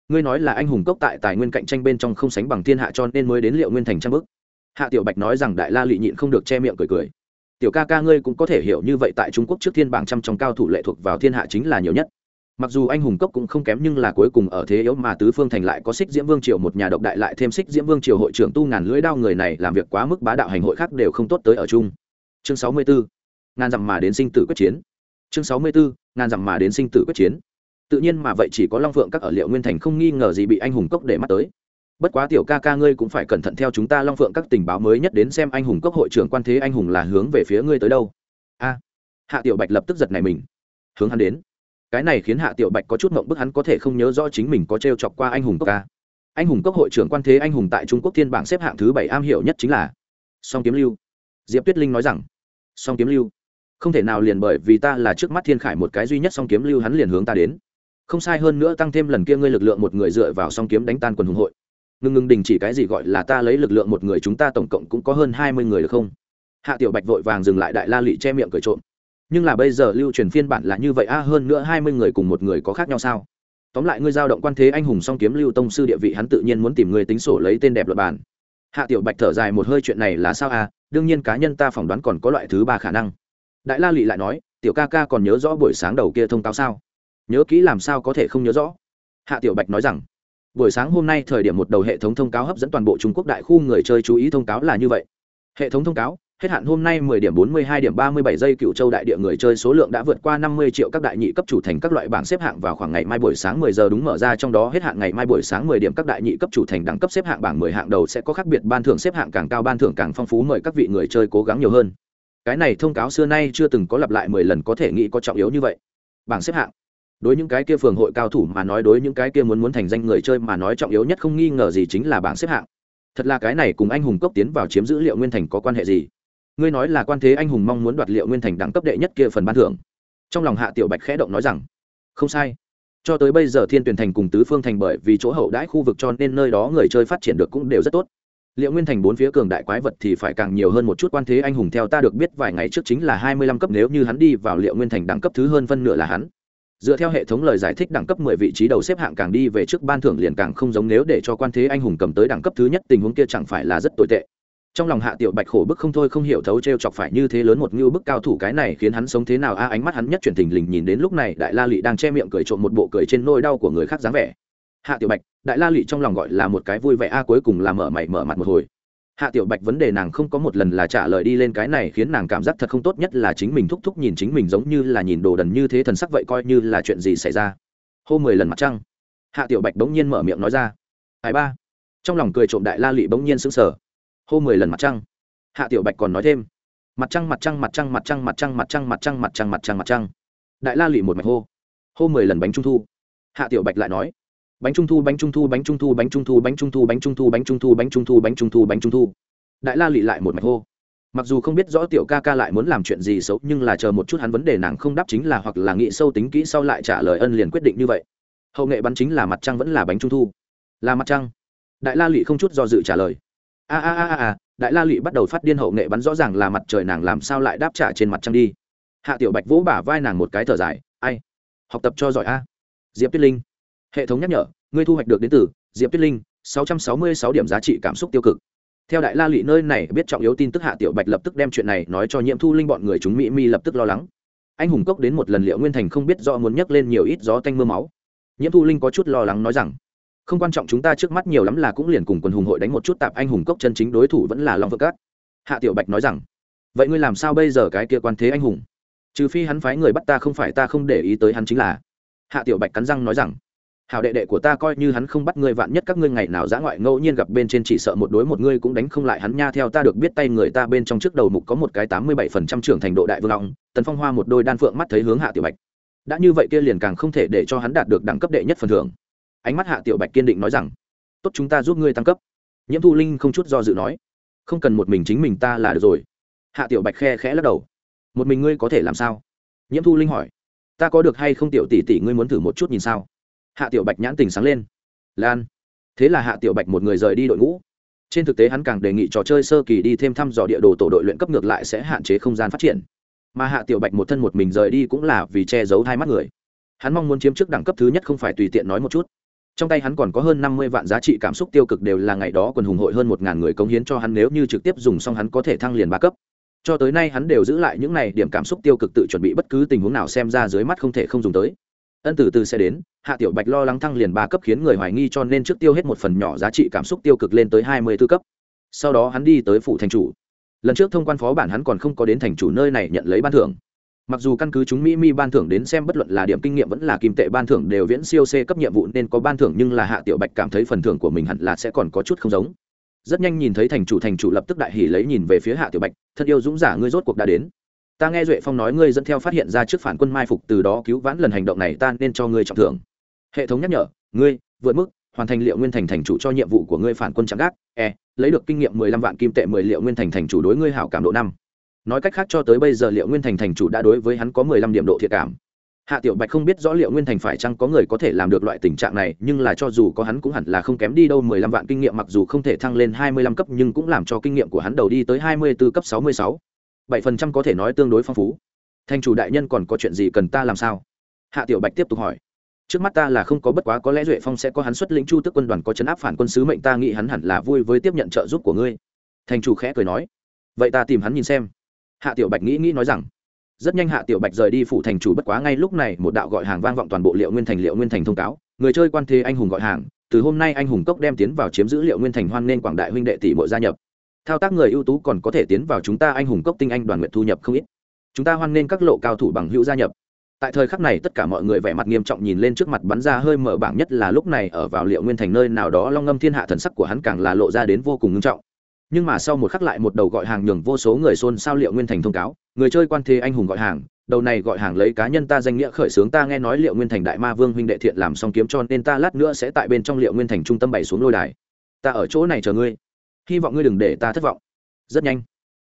Ngươi nói là anh hùng cốc tại tài nguyên cạnh tranh bên trong không sánh bằng thiên hạ cho nên mới đến liệu nguyên thành trăm bức hạ tiểu bạch nói rằng đại la lị nhịn không được che miệng cười cười. Tiểu ca ca ngươi cũng có thể hiểu như vậy tại trung quốc trước thiên bảng trăm trong cao thủ lệ thuộc vào thiên hạ chính là nhiều nhất mặc dù anh hùng cốc cũng không kém nhưng là cuối cùng ở thế yếu mà tứ phương thành lại có xích diễm vương triều một nhà độc đại lại thêm xích diễm vương triều hội trưởng tu ngàn lưỡi đao người này làm việc quá mức bá đạo hành hội khác đều không tốt tới ở chung. Chương sáu mươi bốn ngàn dặm mà đến sinh tử quyết chiến. Chương sáu mươi bốn ngàn dặm mà đến sinh tử quyết chiến. Tự nhiên mà vậy chỉ có long phượng các ở liệu nguyên thành không nghi ngờ gì bị anh hùng cốc để mắt tới. Bất quá tiểu ca ca ngươi cũng phải cẩn thận theo chúng ta long phượng các tình báo mới nhất đến xem anh hùng cốc hội trưởng quan thế anh hùng là hướng về phía ngươi tới đâu. A, hạ tiểu bạch lập tức giật này mình. Hướng hắn đến cái này khiến hạ tiểu bạch có chút mộng bức, hắn có thể không nhớ rõ chính mình có t r e o chọc qua anh hùng cốc ca. Anh hùng cốc hội trưởng quan thế anh hùng tại trung quốc thiên bảng xếp hạng thứ bảy am hiểu nhất chính là song kiếm lưu. Diệp tuyết linh nói rằng, song kiếm lưu, không thể nào liền bởi vì ta là trước mắt thiên khải một cái duy nhất song kiếm lưu hắn liền hướng ta đến. Không sai hơn nữa tăng thêm lần kia ngươi lực lượng một người dựa vào song kiếm đánh tan quần hùng hội. Ngừng ngừng đình chỉ cái gì gọi là ta lấy lực lượng một người chúng ta tổng cộng cũng có hơn hai mươi người được không? Hạ tiểu bạch vội vàng dừng lại đại la lị che miệng cười trộm nhưng là bây giờ lưu truyền phiên bản là như vậy, a, hơn nữa hai mươi người cùng một người có khác nhau sao? Tóm lại ngươi giao động quan thế anh hùng song kiếm lưu tông sư địa vị hắn tự nhiên muốn tìm người tính sổ lấy tên đẹp luật bản. Hạ tiểu bạch thở dài một hơi, chuyện này là sao a? Đương nhiên cá nhân ta phỏng đoán còn có loại thứ ba khả năng. Đại la lị lại nói, tiểu ca ca còn nhớ rõ buổi sáng đầu kia thông cáo sao? Nhớ kỹ làm sao có thể không nhớ rõ? Hạ tiểu bạch nói rằng, buổi sáng hôm nay thời điểm một đầu hệ thống thông cáo hấp dẫn toàn bộ trung quốc đại khu người chơi chú ý thông cáo là như vậy. Hệ thống thông cáo hết hạn hôm nay 10 điểm 42 điểm 37 giây, cựu châu đại địa người chơi số lượng đã vượt qua 50 triệu các đại nhị cấp chủ thành các loại bảng xếp hạng vào khoảng ngày mai buổi sáng 10 giờ đúng mở ra. Trong đó hết hạn ngày mai buổi sáng 10 điểm các đại nhị cấp chủ thành đẳng cấp xếp hạng bảng 10 hạng đầu sẽ có khác biệt. Ban thưởng xếp hạng càng cao, ban thưởng càng phong phú. Mời các vị người chơi cố gắng nhiều hơn. Cái này thông cáo xưa nay chưa từng có lặp lại 10 lần, có thể nghĩ có trọng yếu như vậy. Bảng xếp hạng. Đối những cái kia phường hội cao thủ mà nói, đối những cái kia muốn muốn thành danh người chơi mà nói, trọng yếu nhất không nghi ngờ gì chính là bảng xếp hạng. Thật là cái này cùng anh hùng cốc tiến vào chiếm giữ liệu nguyên thành có quan hệ gì? Ngươi nói là quan thế anh hùng mong muốn đoạt liệu nguyên thành đẳng cấp đệ nhất kia phần ban thưởng. Trong lòng hạ tiểu bạch khẽ động nói rằng, không sai. Cho tới bây giờ thiên tuyển thành cùng tứ phương thành bởi vì chỗ hậu đãi khu vực cho nên nơi đó người chơi phát triển được cũng đều rất tốt. Liệu nguyên thành bốn phía cường đại quái vật thì phải càng nhiều hơn một chút quan thế anh hùng theo ta được biết vài ngày trước chính là hai mươi lăm cấp nếu như hắn đi vào liệu nguyên thành đẳng cấp thứ hơn phân nửa là hắn. Dựa theo hệ thống lời giải thích đẳng cấp mười vị trí đầu xếp hạng càng đi về trước ban thưởng liền càng không giống nếu để cho quan thế anh hùng cầm tới đẳng cấp thứ nhất, tình huống kia chẳng phải là rất tồi tệ trong lòng hạ tiểu bạch khổ bức không thôi, không hiểu thấu t r e o chọc phải như thế lớn một ngưu bức cao thủ cái này khiến hắn sống thế nào. A, ánh mắt hắn nhất chuyển thình lình nhìn đến lúc này, đại la lị đang che miệng cười trộm một bộ cười trên nôi đau của người khác dáng vẻ. Hạ tiểu bạch, đại la lị trong lòng gọi là một cái vui vẻ, a, cuối cùng là mở mày, mở mặt một hồi. Hạ tiểu bạch vấn đề nàng không có một lần là trả lời đi lên cái này khiến nàng cảm giác thật không tốt, nhất là chính mình thúc thúc nhìn chính mình giống như là nhìn đồ đần như thế thần sắc vậy, coi như là chuyện gì xảy ra. Hô mười lần mặt trăng. Hạ tiểu bạch bỗng nhiên mở miệng nói ra. Hải ba? Trong lòng cười trộm đại la lị bỗng nhiên sững sờ hô mười lần mặt trăng hạ tiểu bạch còn nói thêm mặt trăng mặt trăng mặt trăng mặt trăng mặt trăng mặt trăng mặt trăng mặt trăng mặt trăng mặt trăng đại la lụy một mạch hô hô mười lần bánh trung thu hạ tiểu bạch lại nói bánh trung thu bánh trung thu bánh trung thu bánh trung thu bánh trung thu bánh trung thu bánh trung thu bánh trung thu bánh trung thu bánh trung thu đại la lụy lại một mạch hô mặc dù không biết rõ tiểu ca ca lại muốn làm chuyện gì xấu nhưng là chờ một chút hắn vấn đề nàng không đáp chính là hoặc là nghĩ sâu tính kỹ sau lại trả lời ân liền quyết định như vậy hậu nghệ bắn chính là mặt trăng vẫn là bánh trung thu là mặt trăng đại la lụy không chút do dự trả lời a a a a đại la lụy bắt đầu phát điên hậu nghệ bắn rõ ràng là mặt trời nàng làm sao lại đáp trả trên mặt trăng đi. Hạ tiểu bạch vỗ bả vai nàng một cái thở dài, ai? Học tập cho giỏi a. Diệp tuyết linh. Hệ thống nhắc nhở, ngươi thu hoạch được đến từ diệp tuyết linh, sáu trăm sáu mươi sáu điểm giá trị cảm xúc tiêu cực. Theo đại la lụy nơi này biết trọng yếu tin tức hạ tiểu bạch lập tức đem chuyện này nói cho nhiễm thu linh bọn người chúng mỹ mi lập tức lo lắng. Anh hùng cốc đến một lần liệu nguyên thành không biết do muốn nhắc lên nhiều ít gió tanh mưa máu. Nhiễm thu linh có chút lo lắng nói rằng không quan trọng chúng ta trước mắt nhiều lắm là cũng liền cùng quần hùng hội đánh một chút tạp anh hùng cốc chân chính đối thủ vẫn là long vượng cát. Hạ tiểu bạch nói rằng, vậy ngươi làm sao bây giờ cái kia quan thế anh hùng? Trừ phi hắn phái người bắt ta không phải ta không để ý tới hắn chính là. Hạ tiểu bạch cắn răng nói rằng hào đệ đệ của ta coi như hắn không bắt ngươi vạn nhất các ngươi ngày nào giã ngoại ngẫu nhiên gặp bên trên chỉ sợ một đối một ngươi cũng đánh không lại hắn nha, theo ta được biết tay người ta bên trong trước đầu mục có một cái tám mươi bảy phần trăm trưởng thành độ đại vương long tần phong hoa một đôi đan phượng mắt thấy hướng hạ tiểu bạch. Đã như vậy kia liền càng không thể để cho hắn đạt được đẳng cấp đệ nhất phần thưởng ánh mắt hạ tiểu bạch kiên định nói rằng, tốt, chúng ta giúp ngươi tăng cấp. Nhiễm thu linh không chút do dự nói, không cần một mình chính mình ta là được rồi. Hạ tiểu bạch khe khẽ lắc đầu, một mình ngươi có thể làm sao? Nhiễm thu linh hỏi, ta có được hay không tiểu tỷ tỷ ngươi muốn thử một chút nhìn sao? Hạ tiểu bạch nhãn tình sáng lên, lan. Thế là hạ tiểu bạch một người rời đi đội ngũ. Trên thực tế hắn càng đề nghị trò chơi sơ kỳ đi thêm thăm dò địa đồ tổ đội luyện cấp ngược lại sẽ hạn chế không gian phát triển. Mà hạ tiểu bạch một thân một mình rời đi cũng là vì che giấu hai mắt người. Hắn mong muốn chiếm trước đẳng cấp thứ nhất không phải tùy tiện nói một chút trong tay hắn còn có hơn năm mươi vạn giá trị cảm xúc tiêu cực đều là ngày đó quần hùng hội hơn một ngàn người cống hiến cho hắn nếu như trực tiếp dùng xong hắn có thể thăng liền ba cấp. Cho tới nay hắn đều giữ lại những này điểm cảm xúc tiêu cực tự chuẩn bị bất cứ tình huống nào xem ra dưới mắt không thể không dùng tới. Ân từ từ sẽ đến, hạ tiểu bạch lo lắng thăng liền ba cấp khiến người hoài nghi cho nên trước tiêu hết một phần nhỏ giá trị cảm xúc tiêu cực lên tới hai mươi b ố cấp. Sau đó hắn đi tới phủ thành chủ. Lần trước thông quan phó bản hắn còn không có đến thành chủ nơi này nhận lấy ban thưởng mặc dù căn cứ chúng mỹ mi ban thưởng đến xem bất luận là điểm kinh nghiệm vẫn là kim tệ ban thưởng đều viễn siêu c cấp nhiệm vụ nên có ban thưởng nhưng là hạ tiểu bạch cảm thấy phần thưởng của mình hẳn là sẽ còn có chút không giống. Rất nhanh nhìn thấy thành chủ thành chủ lập tức đại hỉ lấy nhìn về phía hạ tiểu bạch, thân yêu dũng giả ngươi rốt cuộc đã đến. Ta nghe duệ phong nói ngươi dẫn theo phát hiện ra trước phản quân mai phục từ đó cứu vãn lần hành động này ta nên cho ngươi trọng thưởng. Hệ thống nhắc nhở, ngươi, vượt mức, hoàn thành liệu nguyên thành thành chủ cho nhiệm vụ của ngươi phản quân trắng gác. E lấy được kinh nghiệm mười lăm vạn kim tệ mười liệu nguyên thành thành chủ đối ngươi hảo cảm độ năm nói cách khác cho tới bây giờ liệu nguyên thành thành chủ đã đối với hắn có mười lăm điểm độ thiệt cảm. Hạ tiểu bạch không biết rõ liệu nguyên thành phải chăng có người có thể làm được loại tình trạng này, nhưng là cho dù có hắn cũng hẳn là không kém đi đâu mười lăm vạn kinh nghiệm, mặc dù không thể thăng lên hai mươi lăm cấp, nhưng cũng làm cho kinh nghiệm của hắn đầu đi tới hai mươi b ố cấp sáu mươi sáu. bảy phần trăm có thể nói tương đối phong phú. Thành chủ đại nhân còn có chuyện gì cần ta làm sao? Hạ tiểu bạch tiếp tục hỏi. Trước mắt ta là không có bất quá, có lẽ duệ phong sẽ có hắn xuất lĩnh chu tức quân đoàn có chấn áp phản quân sứ mệnh, ta nghĩ hắn hẳn là vui với tiếp nhận trợ giúp của ngươi. Thành chủ khẽ cười nói. Vậy ta tìm hắn nhìn xem hạ tiểu bạch nghĩ nghĩ nói rằng, rất nhanh hạ tiểu bạch rời đi phủ thành chủ bất quá ngay lúc này một đạo gọi hàng vang vọng toàn bộ liệu nguyên thành, liệu nguyên thành thông cáo. Người chơi quan thế anh hùng gọi hàng, từ hôm nay anh hùng cốc đem tiến vào chiếm giữ liệu nguyên thành hoan nên quảng đại huynh đệ tỷ mộ gia nhập. Thao tác người ưu tú còn có thể tiến vào chúng ta anh hùng cốc tinh anh đoàn nguyện thu nhập không ít. Chúng ta hoan nên các lộ cao thủ bằng hữu gia nhập. Tại thời khắc này tất cả mọi người vẻ mặt nghiêm trọng nhìn lên trước mặt bắn ra hơi mở bảng nhất là lúc này ở vào liệu nguyên thành nơi nào đó long ngâm thiên hạ thần sắc của hắn càng là lộ ra đến vô cùng nghiêm trọng nhưng mà sau một khắc lại một đầu gọi hàng nhường vô số người xôn xao liệu nguyên thành thông cáo, người chơi quan thế anh hùng gọi hàng, đầu này gọi hàng lấy cá nhân ta danh nghĩa khởi xướng ta nghe nói liệu nguyên thành đại ma vương huynh đệ thiện làm xong kiếm cho nên ta lát nữa sẽ tại bên trong liệu nguyên thành trung tâm bày xuống lôi đài. Ta ở chỗ này chờ ngươi. Hy vọng ngươi đừng để ta thất vọng. Rất nhanh.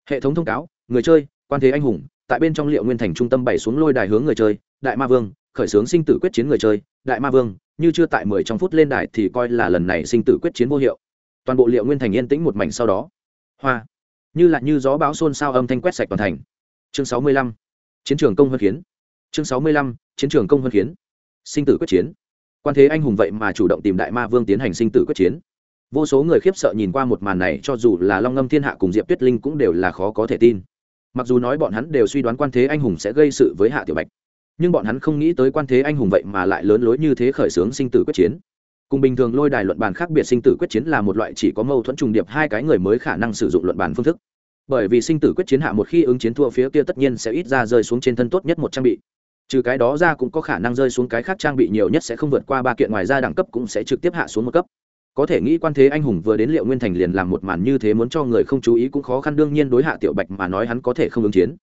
Hệ thống thông cáo, người chơi, quan thế anh hùng, tại bên trong liệu nguyên thành trung tâm bày xuống lôi đài hướng người chơi, đại ma vương, khởi xướng sinh tử quyết chiến người chơi, đại ma vương, như chưa tại mười trong phút lên đài thì coi là lần này sinh tử quyết chiến vô hiệu toàn bộ liệu nguyên thành yên tĩnh một mảnh sau đó. Hoa. Như là như gió bão xôn xao âm thanh quét sạch toàn thành. Chương sáu mươi lăm. Chiến trường công hơn khiến chương sáu mươi lăm. Chiến trường công hơn khiến sinh tử quyết chiến. Quan thế anh hùng vậy mà chủ động tìm đại ma vương tiến hành sinh tử quyết chiến. Vô số người khiếp sợ nhìn qua một màn này, cho dù là long ngâm thiên hạ cùng diệp tuyết linh cũng đều là khó có thể tin. Mặc dù nói bọn hắn đều suy đoán quan thế anh hùng sẽ gây sự với hạ tiểu bạch, nhưng bọn hắn không nghĩ tới quan thế anh hùng vậy mà lại lớn lối như thế khởi xướng sinh tử quyết chiến cùng bình thường lôi đài luận bàn khác biệt sinh tử quyết chiến là một loại chỉ có mâu thuẫn trùng điệp, hai cái người mới khả năng sử dụng luận bàn phương thức. Bởi vì sinh tử quyết chiến hạ một khi ứng chiến thua phía kia tất nhiên sẽ ít ra rơi xuống trên thân tốt nhất một trang bị. Trừ cái đó ra cũng có khả năng rơi xuống cái khác trang bị nhiều nhất sẽ không vượt qua ba kiện ngoài ra đẳng cấp cũng sẽ trực tiếp hạ xuống một cấp. Có thể nghĩ quan thế anh hùng vừa đến liệu nguyên thành liền làm một màn như thế muốn cho người không chú ý cũng khó khăn, đương nhiên đối hạ tiểu bạch mà nói hắn có thể không ứng chiến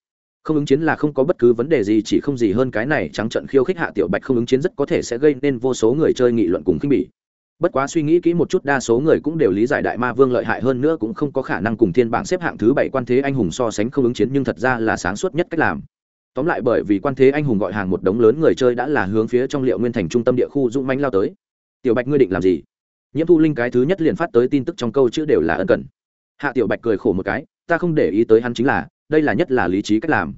không ứng chiến là không có bất cứ vấn đề gì, chỉ không gì hơn cái này trắng trận khiêu khích hạ tiểu bạch không ứng chiến rất có thể sẽ gây nên vô số người chơi nghị luận cùng khinh bỉ. Bất quá suy nghĩ kỹ một chút, đa số người cũng đều lý giải đại ma vương lợi hại hơn nữa cũng không có khả năng cùng thiên bảng xếp hạng thứ bảy quan thế anh hùng so sánh không ứng chiến, nhưng thật ra là sáng suốt nhất cách làm. Tóm lại bởi vì quan thế anh hùng gọi hàng một đống lớn người chơi đã là hướng phía trong liệu nguyên thành trung tâm địa khu dũng mánh lao tới. Tiểu bạch ngươi định làm gì? Nhiễm thu linh cái thứ nhất liền phát tới tin tức trong câu chữ đều là ân cần. Hạ tiểu bạch cười khổ một cái, ta không để ý tới hắn chính là đây là nhất là lý trí cách làm.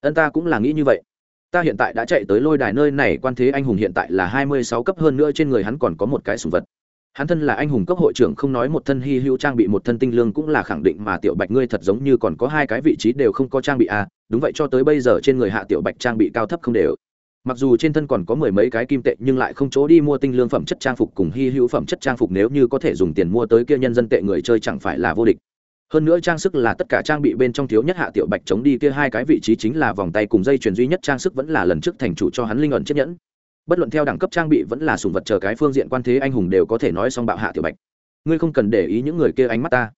Ân ta cũng là nghĩ như vậy. Ta hiện tại đã chạy tới lôi đài nơi này, quan thế anh hùng hiện tại là hai mươi sáu cấp hơn nữa, trên người hắn còn có một cái sùng vật. Hắn thân là anh hùng cấp hội trưởng, không nói một thân hy hữu trang bị, một thân tinh lương cũng là khẳng định mà tiểu bạch ngươi thật giống như còn có hai cái vị trí đều không có trang bị à đúng vậy cho tới bây giờ trên người hạ tiểu bạch trang bị cao thấp không đều. Mặc dù trên thân còn có mười mấy cái kim tệ, nhưng lại không chỗ đi mua tinh lương phẩm chất trang phục cùng hy hữu phẩm chất trang phục, nếu như có thể dùng tiền mua tới kia nhân dân tệ người chơi chẳng phải là vô địch hơn nữa trang sức là tất cả trang bị bên trong thiếu nhất hạ tiểu bạch chống đi kia hai cái vị trí chính là vòng tay cùng dây chuyền duy nhất trang sức vẫn là lần trước thành chủ cho hắn linh ẩn chiếc nhẫn. Bất luận theo đẳng cấp trang bị vẫn là sùng vật chờ cái phương diện quan thế anh hùng đều có thể nói xong bạo hạ tiểu bạch. Ngươi không cần để ý những người kia ánh mắt ta.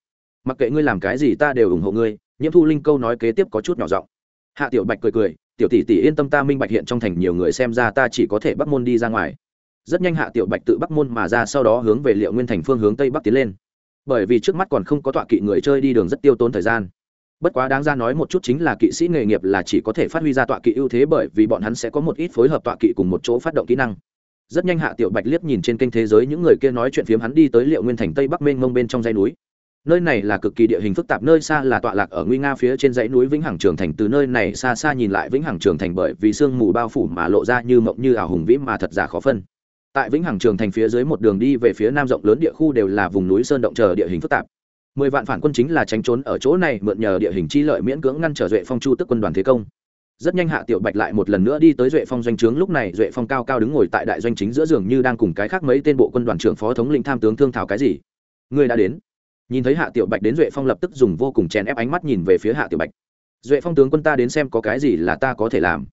Mặc kệ ngươi làm cái gì ta đều ủng hộ ngươi, nhiễm thu linh câu nói kế tiếp có chút nhỏ giọng. Hạ tiểu bạch cười cười, tiểu tỷ tỷ yên tâm ta minh bạch hiện trong thành nhiều người xem ra ta chỉ có thể bắc môn đi ra ngoài. Rất nhanh hạ tiểu bạch tự bắc môn mà ra, sau đó hướng về liệu nguyên thành phương hướng tây bắc tiến lên bởi vì trước mắt còn không có tọa kỵ người chơi đi đường rất tiêu tốn thời gian. Bất quá đáng ra nói một chút chính là kỵ sĩ nghề nghiệp là chỉ có thể phát huy ra tọa kỵ ưu thế bởi vì bọn hắn sẽ có một ít phối hợp tọa kỵ cùng một chỗ phát động kỹ năng. Rất nhanh hạ tiểu bạch liếc nhìn trên kênh thế giới những người kia nói chuyện phiếm hắn đi tới liệu nguyên thành tây bắc mênh mông bên trong dãy núi. Nơi này là cực kỳ địa hình phức tạp, nơi xa là tọa lạc ở nguy nga phía trên dãy núi vĩnh hằng trường thành, từ nơi này xa xa nhìn lại vĩnh hằng trường thành bởi vì sương mù bao phủ mà lộ ra như mộng như ảo hùng vĩ mà thật giả khó phân tại vĩnh hằng trường thành phía dưới một đường đi về phía nam rộng lớn địa khu đều là vùng núi sơn động chờ địa hình phức tạp. Mười vạn phản quân chính là tránh trốn ở chỗ này mượn nhờ địa hình chi lợi miễn cưỡng ngăn trở duệ phong chu tức quân đoàn thế công. Rất nhanh hạ tiểu bạch lại một lần nữa đi tới duệ phong doanh trướng, lúc này duệ phong cao cao đứng ngồi tại đại doanh chính giữa giường như đang cùng cái khác mấy tên bộ quân đoàn trưởng phó thống lĩnh tham tướng thương thảo cái gì. Người đã đến. Nhìn thấy hạ tiểu bạch đến duệ phong lập tức dùng vô cùng chèn ép ánh mắt nhìn về phía hạ tiểu bạch. Duệ phong tướng quân ta đến xem có cái gì là ta có thể làm.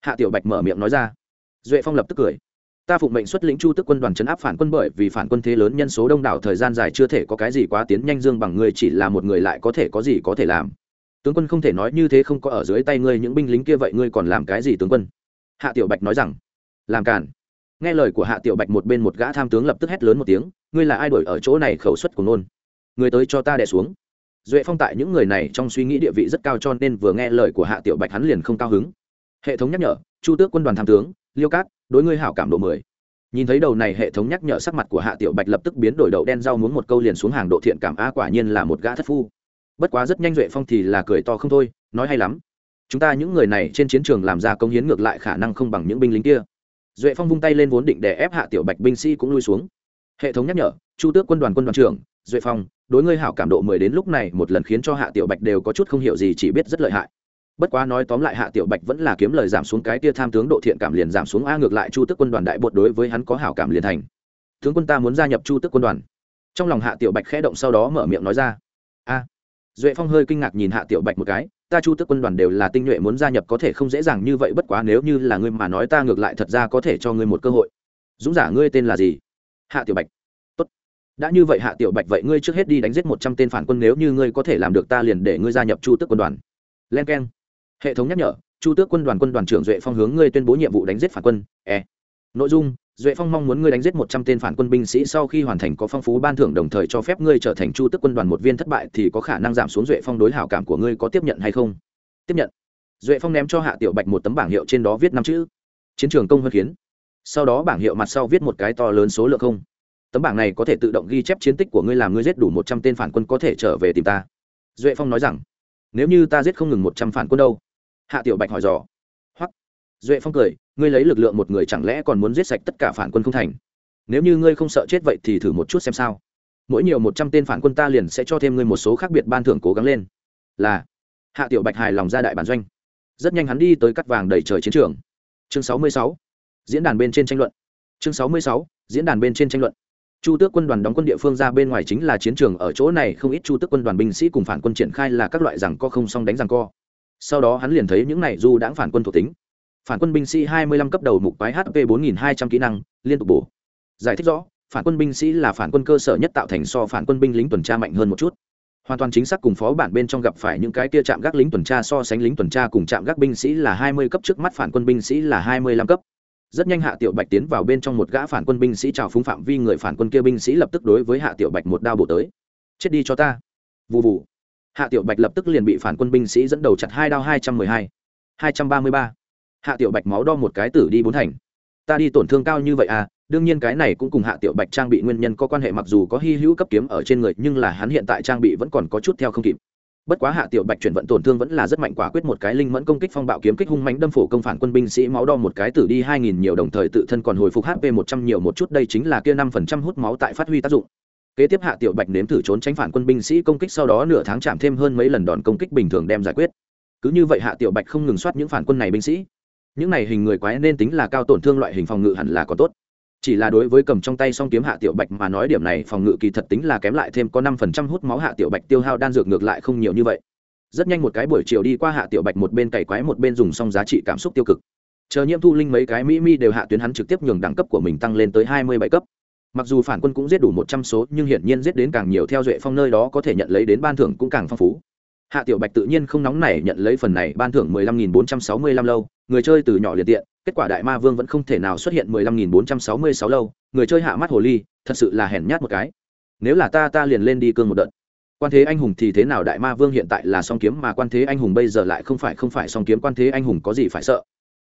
Hạ tiểu bạch mở miệng nói ra. Duệ phong lập tức cười ta phụng mệnh xuất lĩnh chu tức quân đoàn chấn áp phản quân bởi vì phản quân thế lớn nhân số đông đảo, thời gian dài chưa thể có cái gì quá tiến nhanh dương bằng ngươi chỉ là một người lại có thể có gì có thể làm. Tướng quân không thể nói như thế không có ở dưới tay ngươi những binh lính kia vậy, ngươi còn làm cái gì tướng quân? Hạ tiểu bạch nói rằng. Làm cản nghe lời của hạ tiểu bạch một bên một gã tham tướng lập tức hét lớn một tiếng, ngươi là ai đổi ở chỗ này khẩu suất của nôn? Người tới cho ta đẻ xuống. Duệ phong tại những người này trong suy nghĩ địa vị rất cao cho nên vừa nghe lời của hạ tiểu bạch hắn liền không cao hứng. Hệ thống nhắc nhở, chu tước quân đoàn tham tướng, liêu cát đối ngươi hảo cảm độ mười. Nhìn thấy đầu này hệ thống nhắc nhở sắc mặt của hạ tiểu bạch lập tức biến đổi đậu đen rau muốn một câu liền xuống hàng độ thiện cảm, a quả nhiên là một gã thất phu. Bất quá rất nhanh duệ phong thì là cười to không thôi, nói hay lắm. Chúng ta những người này trên chiến trường làm ra công hiến ngược lại khả năng không bằng những binh lính kia. Duệ phong vung tay lên vốn định để ép hạ tiểu bạch binh sĩ cũng lui xuống. Hệ thống nhắc nhở, chu tước quân đoàn quân đoàn trưởng, duệ phong, đối ngươi hảo cảm độ mười đến lúc này một lần khiến cho hạ tiểu bạch đều có chút không hiểu gì chỉ biết rất lợi hại bất quá nói tóm lại hạ tiểu bạch vẫn là kiếm lời giảm xuống cái tia tham tướng độ thiện cảm liền giảm xuống a ngược lại chu tức quân đoàn đại bột đối với hắn có hảo cảm liền thành. Tướng quân ta muốn gia nhập chu tức quân đoàn. Trong lòng hạ tiểu bạch khẽ động sau đó mở miệng nói ra. A. Duệ phong hơi kinh ngạc nhìn hạ tiểu bạch một cái, ta chu tức quân đoàn đều là tinh nhuệ muốn gia nhập có thể không dễ dàng như vậy, bất quá nếu như là ngươi mà nói ta ngược lại thật ra có thể cho ngươi một cơ hội. Dũng giả ngươi tên là gì? Hạ tiểu bạch. Tốt. đã như vậy hạ tiểu bạch vậy ngươi trước hết đi đánh giết một trăm tên phản quân nếu như ngươi có thể làm được ta liền để ngươi gia nhập chu tức quân đoàn. Len k e n hệ thống nhắc nhở, chu tước quân đoàn quân đoàn trưởng duệ phong hướng ngươi tuyên bố nhiệm vụ đánh giết phản quân. E. Nội dung, duệ phong mong muốn ngươi đánh giết một trăm tên phản quân binh sĩ sau khi hoàn thành có phong phú ban thưởng đồng thời cho phép ngươi trở thành chu tước quân đoàn một viên thất bại thì có khả năng giảm xuống duệ phong đối hảo cảm của ngươi có tiếp nhận hay không? Tiếp nhận. Duệ phong ném cho hạ tiểu bạch một tấm bảng hiệu trên đó viết năm chữ. Chiến trường công hơn khiến. Sau đó bảng hiệu mặt sau viết một cái to lớn số lượng không. Tấm bảng này có thể tự động ghi chép chiến tích của ngươi làm ngươi giết đủ một trăm tên phản quân có thể trở về tìm ta. Duệ phong nói rằng, nếu như ta giết không ngừng một trăm phản quân đâu hạ tiểu bạch hỏi dò. Hoặc duệ phong cười, ngươi lấy lực lượng một người chẳng lẽ còn muốn giết sạch tất cả phản quân không thành? Nếu như ngươi không sợ chết vậy thì thử một chút xem sao. Mỗi nhiều một trăm tên phản quân ta liền sẽ cho thêm ngươi một số khác biệt ban thưởng cố gắng lên. Là. Hạ tiểu bạch hài lòng ra đại bản doanh. Rất nhanh hắn đi tới cắt vàng đầy trời chiến trường. Chương sáu mươi sáu. Diễn đàn bên trên tranh luận. Chương sáu mươi sáu. Diễn đàn bên trên tranh luận. Chu tước quân đoàn đóng quân địa phương ra bên ngoài chính là chiến trường, ở chỗ này không ít chu tước quân đoàn binh sĩ cùng phản quân triển khai là các loại rằng co không song đánh rằng co sau đó hắn liền thấy những này du đãng phản quân thuộc tính. Phản quân binh sĩ hai mươi lăm cấp đầu mục quái hp bốn nghìn hai trăm kỹ năng, liên tục bổ. Giải thích rõ, phản quân binh sĩ là phản quân cơ sở nhất tạo thành so phản quân binh lính tuần tra mạnh hơn một chút. Hoàn toàn chính xác cùng phó bản bên trong gặp phải những cái kia chạm gác lính tuần tra so sánh lính tuần tra cùng chạm gác binh sĩ là hai mươi cấp trước mắt phản quân binh sĩ là hai mươi lăm cấp. Rất nhanh hạ tiểu bạch tiến vào bên trong một gã phản quân binh sĩ chào phúng phạm vi người phản quân kia binh sĩ lập tức đối với hạ tiểu bạch một đao bổ tới. Chết đi cho ta. Vụ vụ hạ tiểu bạch lập tức liền bị phản quân binh sĩ dẫn đầu chặt hai đao hai trăm mười hai hai trăm ba mươi ba. Hạ tiểu bạch máu đo một cái tử đi bốn thành. Ta đi tổn thương cao như vậy à? Đương nhiên cái này cũng cùng hạ tiểu bạch trang bị nguyên nhân có quan hệ mặc dù có hy hữu cấp kiếm ở trên người, nhưng là hắn hiện tại trang bị vẫn còn có chút theo không kịp. Bất quá hạ tiểu bạch chuyển vận tổn thương vẫn là rất mạnh, quả quyết một cái linh mẫn công kích phong bạo kiếm kích hung mãnh đâm phổ công phản quân binh sĩ máu đo một cái tử đi hai nghìn nhiều đồng thời tự thân còn hồi phục hp một trăm nhiều một chút, đây chính là kia năm phần trăm hút máu tại phát huy tác dụng kế tiếp hạ tiểu bạch nếm thử trốn tránh phản quân binh sĩ công kích sau đó nửa tháng chạm thêm hơn mấy lần đòn công kích bình thường đem giải quyết. Cứ như vậy hạ tiểu bạch không ngừng soát những phản quân này binh sĩ. Những này hình người quái nên tính là cao tổn thương loại hình phòng ngự hẳn là có tốt. Chỉ là đối với cầm trong tay song kiếm hạ tiểu bạch mà nói điểm này phòng ngự kỳ thật tính là kém lại thêm có năm phần trăm hút máu hạ tiểu bạch tiêu hao đan dược ngược lại không nhiều như vậy. Rất nhanh một cái buổi chiều đi qua hạ tiểu bạch một bên cày quái một bên dùng xong giá trị cảm xúc tiêu cực. Chờ nhiễm thu linh mấy cái mỹ mi đều hạ tuyến hắn trực tiếp nhường đẳng cấp của mình tăng lên tới hai mươi bảy cấp mặc dù phản quân cũng giết đủ một trăm số, nhưng hiển nhiên giết đến càng nhiều theo duệ phong nơi đó có thể nhận lấy đến ban thưởng cũng càng phong phú. Hạ tiểu bạch tự nhiên không nóng nảy nhận lấy phần này ban thưởng mười lăm nghìn bốn trăm sáu mươi lăm lâu, người chơi từ nhỏ liền tiện, kết quả đại ma vương vẫn không thể nào xuất hiện mười lăm nghìn bốn trăm sáu mươi sáu lâu, người chơi hạ mắt hồ ly, thật sự là hèn nhát một cái. Nếu là ta ta liền lên đi cương một đợt. Quan thế anh hùng thì thế nào? Đại ma vương hiện tại là song kiếm mà quan thế anh hùng bây giờ lại không phải không phải song kiếm, quan thế anh hùng có gì phải sợ?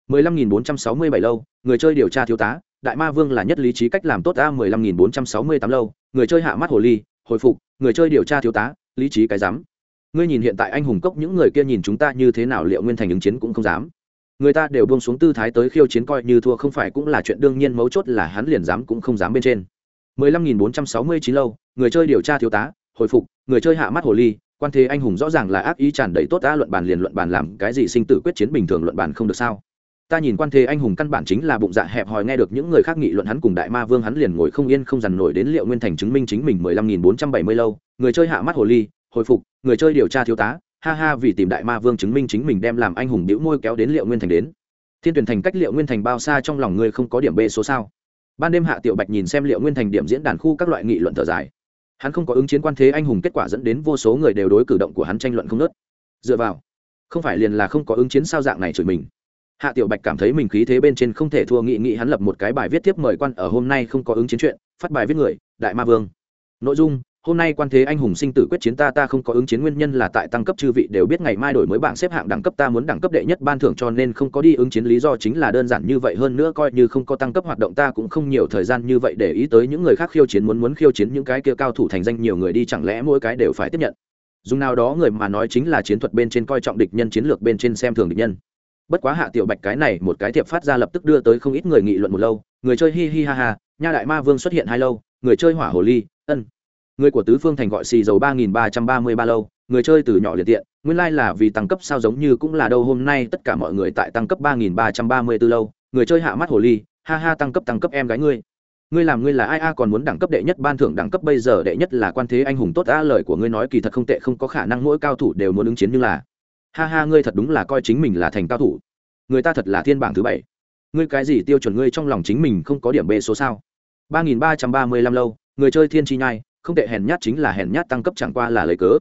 mười lăm nghìn bốn trăm sáu mươi bảy lâu, người chơi điều tra thiếu tá đại ma vương là nhất lý trí cách làm tốt a mười lăm nghìn bốn trăm sáu mươi tám lâu, người chơi hạ mắt hồ ly, hồi phục, người chơi điều tra thiếu tá, lý trí cái dám ngươi nhìn hiện tại anh hùng cốc những người kia nhìn chúng ta như thế nào liệu nguyên thành ứng chiến cũng không dám. Người ta đều buông xuống tư thái tới khiêu chiến coi như thua không phải cũng là chuyện đương nhiên, mấu chốt là hắn liền dám cũng không dám bên trên. mười lăm nghìn bốn trăm sáu mươi chín lâu, người chơi điều tra thiếu tá, hồi phục, người chơi hạ mắt hồ ly, quan thế anh hùng rõ ràng là ác ý tràn đầy tốt ta luận bàn liền luận bàn làm cái gì sinh tử quyết chiến bình thường luận bàn không được sao? Ta nhìn quan thế anh hùng căn bản chính là bụng dạ hẹp hòi, nghe được những người khác nghị luận hắn cùng đại ma vương hắn liền ngồi không yên không dằn nổi đến liệu nguyên thành chứng minh chính mình mười lăm nghìn bốn trăm bảy mươi lâu. Người chơi hạ mắt hồ ly, hồi phục, người chơi điều tra thiếu tá. Ha ha, vì tìm đại ma vương chứng minh chính mình đem làm anh hùng đĩu môi kéo đến liệu nguyên thành đến. Thiên tuyển thành cách liệu nguyên thành bao xa trong lòng ngươi không có điểm b số sao? Ban đêm hạ tiểu bạch nhìn xem liệu nguyên thành điểm diễn đàn khu các loại nghị luận thở dài. Hắn không có ứng chiến quan thế anh hùng, kết quả dẫn đến vô số người đều đối cử động của hắn tranh luận không nớt dựa vào, không phải liền là không có ứng chiến sao dạng này chửi mình hạ tiểu bạch cảm thấy mình khí thế bên trên không thể thua nghị nghị hắn lập một cái bài viết tiếp mời quan ở hôm nay không có ứng chiến chuyện, phát bài viết người, đại ma vương. Nội dung, hôm nay quan thế anh hùng sinh tử quyết chiến ta ta không có ứng chiến, nguyên nhân là tại tăng cấp chư vị đều biết ngày mai đổi mới bảng xếp hạng đẳng cấp, ta muốn đẳng cấp đệ nhất ban thưởng cho nên không có đi ứng chiến, lý do chính là đơn giản như vậy, hơn nữa coi như không có tăng cấp hoạt động, ta cũng không nhiều thời gian như vậy để ý tới những người khác khiêu chiến, muốn muốn khiêu chiến những cái kia cao thủ thành danh, nhiều người đi chẳng lẽ mỗi cái đều phải tiếp nhận. Dùng nào đó người mà nói chính là chiến thuật bên trên coi trọng địch nhân, chiến lược bên trên xem thường địch nhân bất quá hạ tiểu bạch cái này một cái thiệp phát ra lập tức đưa tới không ít người nghị luận một lâu, người chơi hi hi ha ha, nha đại ma vương xuất hiện hai lâu, người chơi hỏa hồ ly, ân. Người của tứ phương thành gọi xì dầu ba nghìn ba trăm ba mươi ba lâu, người chơi từ nhỏ liệt tiện, nguyên lai、like、là vì tăng cấp sao giống như cũng là đâu hôm nay tất cả mọi người tại tăng cấp ba nghìn ba trăm ba mươi b ố lâu, người chơi hạ mắt hồ ly, ha ha tăng cấp tăng cấp em gái ngươi. Ngươi làm ngươi là ai a, còn muốn đẳng cấp đệ nhất, ban thưởng đẳng cấp bây giờ đệ nhất là quan thế anh hùng tốt a, lời của ngươi nói kỳ thật không tệ, không có khả năng mỗi cao thủ đều muốn ứng chiến như là ha ha, ngươi thật đúng là coi chính mình là thành cao thủ. Người ta thật là thiên bảng thứ bảy. Ngươi cái gì tiêu chuẩn ngươi trong lòng chính mình không có điểm bê số sao? ba nghìn ba trăm ba mươi lăm lâu, người chơi thiên chi nhai, không tệ hèn nhát chính là hèn nhát tăng cấp chẳng qua là lấy cớ.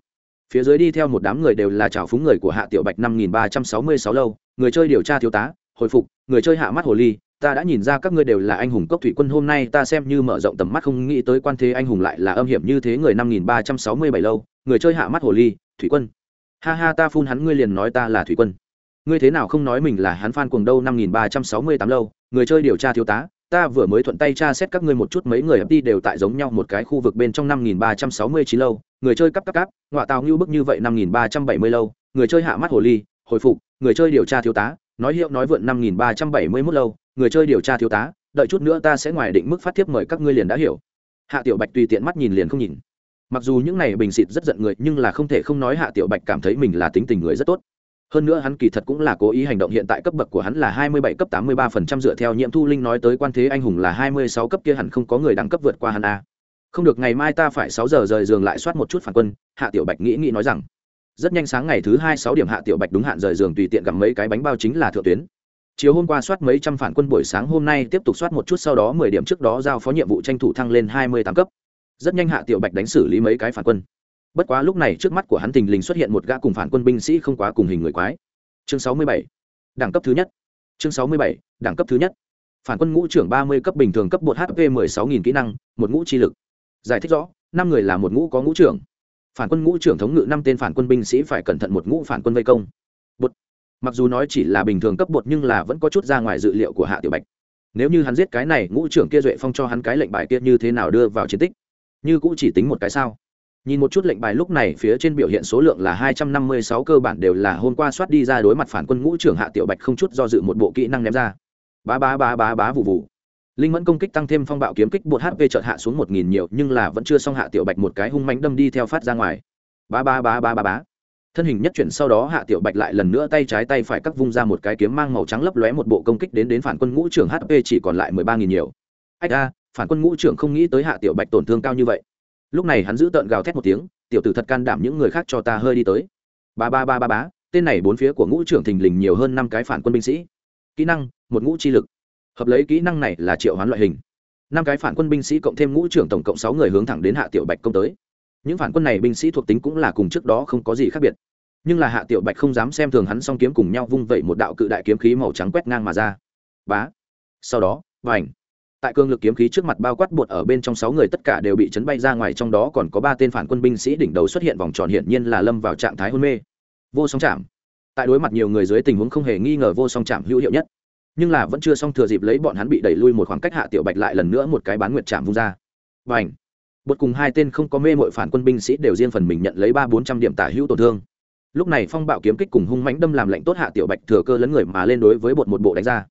Phía dưới đi theo một đám người đều là trào phúng người của hạ tiểu bạch năm nghìn ba trăm sáu mươi sáu lâu, người chơi điều tra thiếu tá, hồi phục, người chơi hạ mắt hồ ly, ta đã nhìn ra các ngươi đều là anh hùng cốc thủy quân, hôm nay ta xem như mở rộng tầm mắt không nghĩ tới quan thế anh hùng lại là âm hiểm như thế, người năm nghìn ba trăm sáu mươi bảy lâu, người chơi hạ mắt hồ ly, thủy quân ha ha, ta phun hắn, ngươi liền nói ta là thủy quân. Ngươi thế nào không nói mình là hắn phan cuồng đâu năm nghìn ba trăm sáu mươi tám lâu, người chơi điều tra thiếu tá, ta vừa mới thuận tay tra xét các ngươi một chút, mấy người đi đều tại giống nhau một cái khu vực bên trong năm nghìn ba trăm sáu mươi chín lâu, người chơi cắp cắp cắp ngoại tàu như bức như vậy năm nghìn ba trăm bảy mươi lâu, người chơi hạ mắt hồ ly, hồi phục, người chơi điều tra thiếu tá, nói hiệu nói vượn năm nghìn ba trăm bảy mươi mốt lâu, người chơi điều tra thiếu tá, đợi chút nữa ta sẽ ngoài định mức phát thiếp mời các ngươi liền đã hiểu. Hạ tiểu bạch tùy tiện mắt nhìn liền không nhìn mặc dù những này bình xịt rất giận người, nhưng là không thể không nói hạ tiểu bạch cảm thấy mình là tính tình người rất tốt. Hơn nữa hắn kỳ thật cũng là cố ý hành động hiện tại cấp bậc của hắn là hai mươi bảy cấp tám mươi ba phần trăm dựa theo nhiệm thu linh nói tới quan thế anh hùng là hai mươi sáu cấp kia hẳn không có người đẳng cấp vượt qua hắn a. Không được, ngày mai ta phải sáu giờ rời giường lại soát một chút phản quân, hạ tiểu bạch nghĩ nghĩ nói rằng. Rất nhanh sáng ngày thứ hai sáu điểm hạ tiểu bạch đúng hạn rời giường tùy tiện gặm mấy cái bánh bao chính là thượng tuyến. Chiều hôm qua soát mấy trăm phản quân buổi sáng hôm nay tiếp tục soát một chút, sau đó mười điểm trước đó giao phó nhiệm vụ tranh thủ thăng lên hai mươi tám cấp rất nhanh hạ tiểu bạch đánh xử lý mấy cái phản quân. Bất quá lúc này trước mắt của hắn tình lình xuất hiện một gã cùng phản quân binh sĩ không quá cùng hình người quái. Chương sáu mươi bảy, đẳng cấp thứ nhất. Chương sáu mươi bảy, đẳng cấp thứ nhất. Phản quân ngũ trưởng ba mươi cấp bình thường cấp bột hp mười sáu nghìn kỹ năng, một ngũ chi lực. Giải thích rõ, năm người là một ngũ có ngũ trưởng. Phản quân ngũ trưởng thống ngự năm tên phản quân binh sĩ phải cẩn thận một ngũ phản quân vây công. Bột mặc dù nói chỉ là bình thường cấp bột nhưng là vẫn có chút ra ngoài dự liệu của hạ tiểu bạch. Nếu như hắn giết cái này, ngũ trưởng kia duệ phong cho hắn cái lệnh bài kia như thế nào đưa vào chiến tích? Như cũng chỉ tính một cái sao. Nhìn một chút lệnh bài lúc này, phía trên biểu hiện số lượng là hai trăm năm mươi sáu cơ bản đều là hôm qua soát đi ra đối mặt phản quân ngũ trưởng hạ tiểu bạch không chút do dự một bộ kỹ năng ném ra. Bá bá bá bá bá vụ vụ linh mẫn công kích tăng thêm phong bạo kiếm kích bột hp chợt hạ xuống một nghìn nhiều, nhưng là vẫn chưa xong hạ tiểu bạch một cái hung mánh đâm đi theo phát ra ngoài. Bá bá bá bá bá bá. Thân hình nhất chuyển sau đó, hạ tiểu bạch lại lần nữa tay trái tay phải cắt vung ra một cái kiếm mang màu trắng lấp lóe một bộ công kích đến đến phản quân ngũ trưởng hp chỉ còn lại mười ba nghìn nhiều. Ách a phản quân ngũ trưởng không nghĩ tới hạ tiểu bạch tổn thương cao như vậy. Lúc này hắn giữ tợn gào thét một tiếng, tiểu tử thật can đảm những người khác cho ta hơi đi tới. Ba ba ba ba bá tên này bốn phía của ngũ trưởng thình lình nhiều hơn năm cái phản quân binh sĩ. Kỹ năng, một ngũ chi lực. Hợp lấy kỹ năng này là triệu hoán loại hình. Năm cái phản quân binh sĩ cộng thêm ngũ trưởng tổng cộng sáu người hướng thẳng đến hạ tiểu bạch công tới. Những phản quân này binh sĩ thuộc tính cũng là cùng trước đó không có gì khác biệt. Nhưng là hạ tiểu bạch không dám xem thường hắn song kiếm cùng nhau vung vẩy một đạo cự đại kiếm khí màu trắng quét ngang mà ra. Bá. Sau đó, vành tại cương lực kiếm khí trước mặt bao quát bột ở bên trong sáu người tất cả đều bị chấn bay ra ngoài, trong đó còn có ba tên phản quân binh sĩ đỉnh đầu xuất hiện vòng tròn hiển nhiên là lâm vào trạng thái hôn mê. Vô song chạm. Tại đối mặt nhiều người dưới tình huống không hề nghi ngờ vô song chạm hữu hiệu nhất. Nhưng là vẫn chưa xong thừa dịp lấy bọn hắn bị đẩy lui một khoảng cách hạ tiểu bạch lại lần nữa một cái bán nguyệt chạm vung ra. Và ảnh bột cùng hai tên không có mê mội phản quân binh sĩ đều riêng phần mình nhận lấy ba bốn trăm điểm tả hữu tổn thương. Lúc này phong bạo kiếm kích cùng hung mãnh đâm làm lệnh tốt hạ tiểu bạch thừa cơ lấn người mà lên đối với bột một bộ đánh ra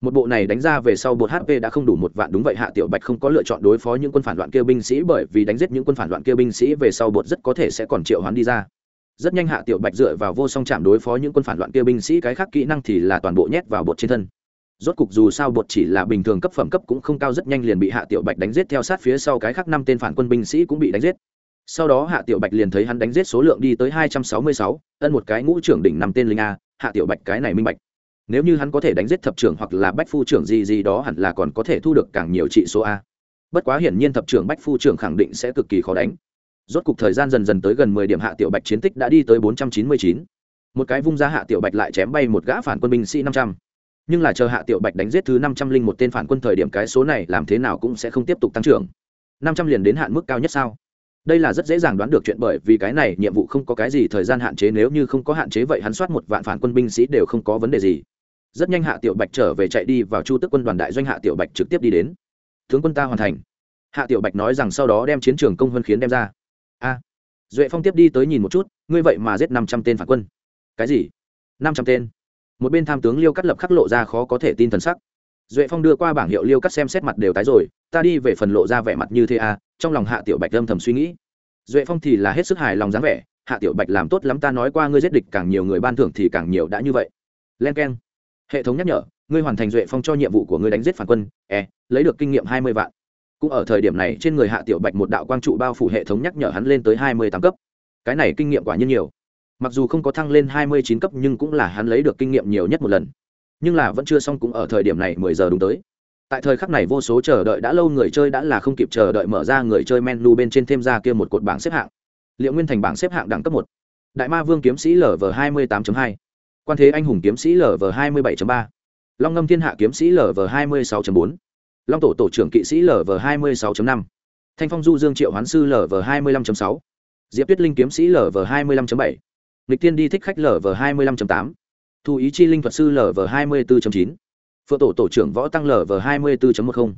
một bộ này đánh ra về sau bột hp đã không đủ một vạn, đúng vậy hạ tiểu bạch không có lựa chọn đối phó những quân phản loạn kia binh sĩ bởi vì đánh giết những quân phản loạn kia binh sĩ về sau bột rất có thể sẽ còn triệu hoán đi ra. Rất nhanh hạ tiểu bạch dựa vào vô song chạm đối phó những quân phản loạn kia binh sĩ, cái khác kỹ năng thì là toàn bộ nhét vào bột trên thân. Rốt cục dù sao bột chỉ là bình thường cấp phẩm cấp cũng không cao, rất nhanh liền bị hạ tiểu bạch đánh giết theo sát phía sau cái khác năm tên phản quân binh sĩ cũng bị đánh giết. Sau đó hạ tiểu bạch liền thấy hắn đánh giết số lượng đi tới hai trăm sáu mươi sáu, ân một cái ngũ trưởng đỉnh năm tên linh a, hạ tiểu bạch cái này minh bạch nếu như hắn có thể đánh giết thập trưởng hoặc là bách phu trưởng gì gì đó hẳn là còn có thể thu được càng nhiều trị số a. Bất quá hiển nhiên thập trưởng bách phu trưởng khẳng định sẽ cực kỳ khó đánh. Rốt cục thời gian dần dần tới gần mười điểm hạ tiểu bạch chiến tích đã đi tới bốn trăm chín mươi chín. Một cái vung ra hạ tiểu bạch lại chém bay một gã phản quân binh sĩ năm trăm. Nhưng là chờ hạ tiểu bạch đánh giết thứ năm trăm linh một tên phản quân thời điểm cái số này làm thế nào cũng sẽ không tiếp tục tăng trưởng. năm trăm liền đến hạn mức cao nhất sao? Đây là rất dễ dàng đoán được chuyện bởi vì cái này nhiệm vụ không có cái gì thời gian hạn chế, nếu như không có hạn chế vậy hắn soát một vạn phản quân binh sĩ đều không có vấn đề gì rất nhanh hạ tiểu bạch trở về chạy đi vào chu tức quân đoàn đại doanh hạ tiểu bạch trực tiếp đi đến. Tướng quân ta hoàn thành. Hạ tiểu bạch nói rằng sau đó đem chiến trường công hơn khiến đem ra. A. Duệ phong tiếp đi tới nhìn một chút, ngươi vậy mà giết năm trăm tên phản quân. Cái gì? Năm trăm tên? Một bên tham tướng liêu cắt lập khắc lộ ra khó có thể tin thần sắc. Duệ phong đưa qua bảng hiệu liêu cắt xem xét mặt đều tái rồi, ta đi về phần lộ ra vẻ mặt như thế a trong lòng hạ tiểu bạch âm thầm suy nghĩ. Duệ phong thì là hết sức hài lòng dáng vẻ, hạ tiểu bạch làm tốt lắm ta nói qua ngươi giết địch càng nhiều người ban thưởng thì càng nhiều đã như vậy. Len k e n hệ thống nhắc nhở, ngươi hoàn thành duệ phong cho nhiệm vụ của ngươi đánh giết phản quân e lấy được kinh nghiệm hai mươi vạn. Cũng ở thời điểm này, trên người hạ tiểu bạch một đạo quang trụ bao phủ hệ thống nhắc nhở hắn lên tới hai mươi tám cấp. Cái này kinh nghiệm quả nhiên nhiều. Mặc dù không có thăng lên hai mươi chín cấp, nhưng cũng là hắn lấy được kinh nghiệm nhiều nhất một lần. Nhưng là vẫn chưa xong cũng ở thời điểm này, mười giờ đúng tới. Tại thời khắc này vô số chờ đợi đã lâu, người chơi đã là không kịp chờ đợi mở ra người chơi menu bên trên thêm ra kia một cột bảng xếp hạng. Liệu nguyên thành bảng xếp hạng đẳng cấp một. Đại ma vương kiếm sĩ lv hai mươi tám hai quan thế anh hùng kiếm sĩ lv hai mươi bảy ba, long ngâm thiên hạ kiếm sĩ lv hai mươi sáu bốn, long tổ tổ trưởng kỵ sĩ lv hai mươi sáu năm, thanh phong du dương triệu hoán sư lv hai mươi năm sáu, diệp tuyết linh kiếm sĩ lv hai mươi năm bảy lịch tiên đi thích khách lv hai mươi năm tám, thu ý chi linh thuật sư lv hai mươi bốn chín, phượng tổ tổ trưởng võ tăng lv hai mươi bốn một mươi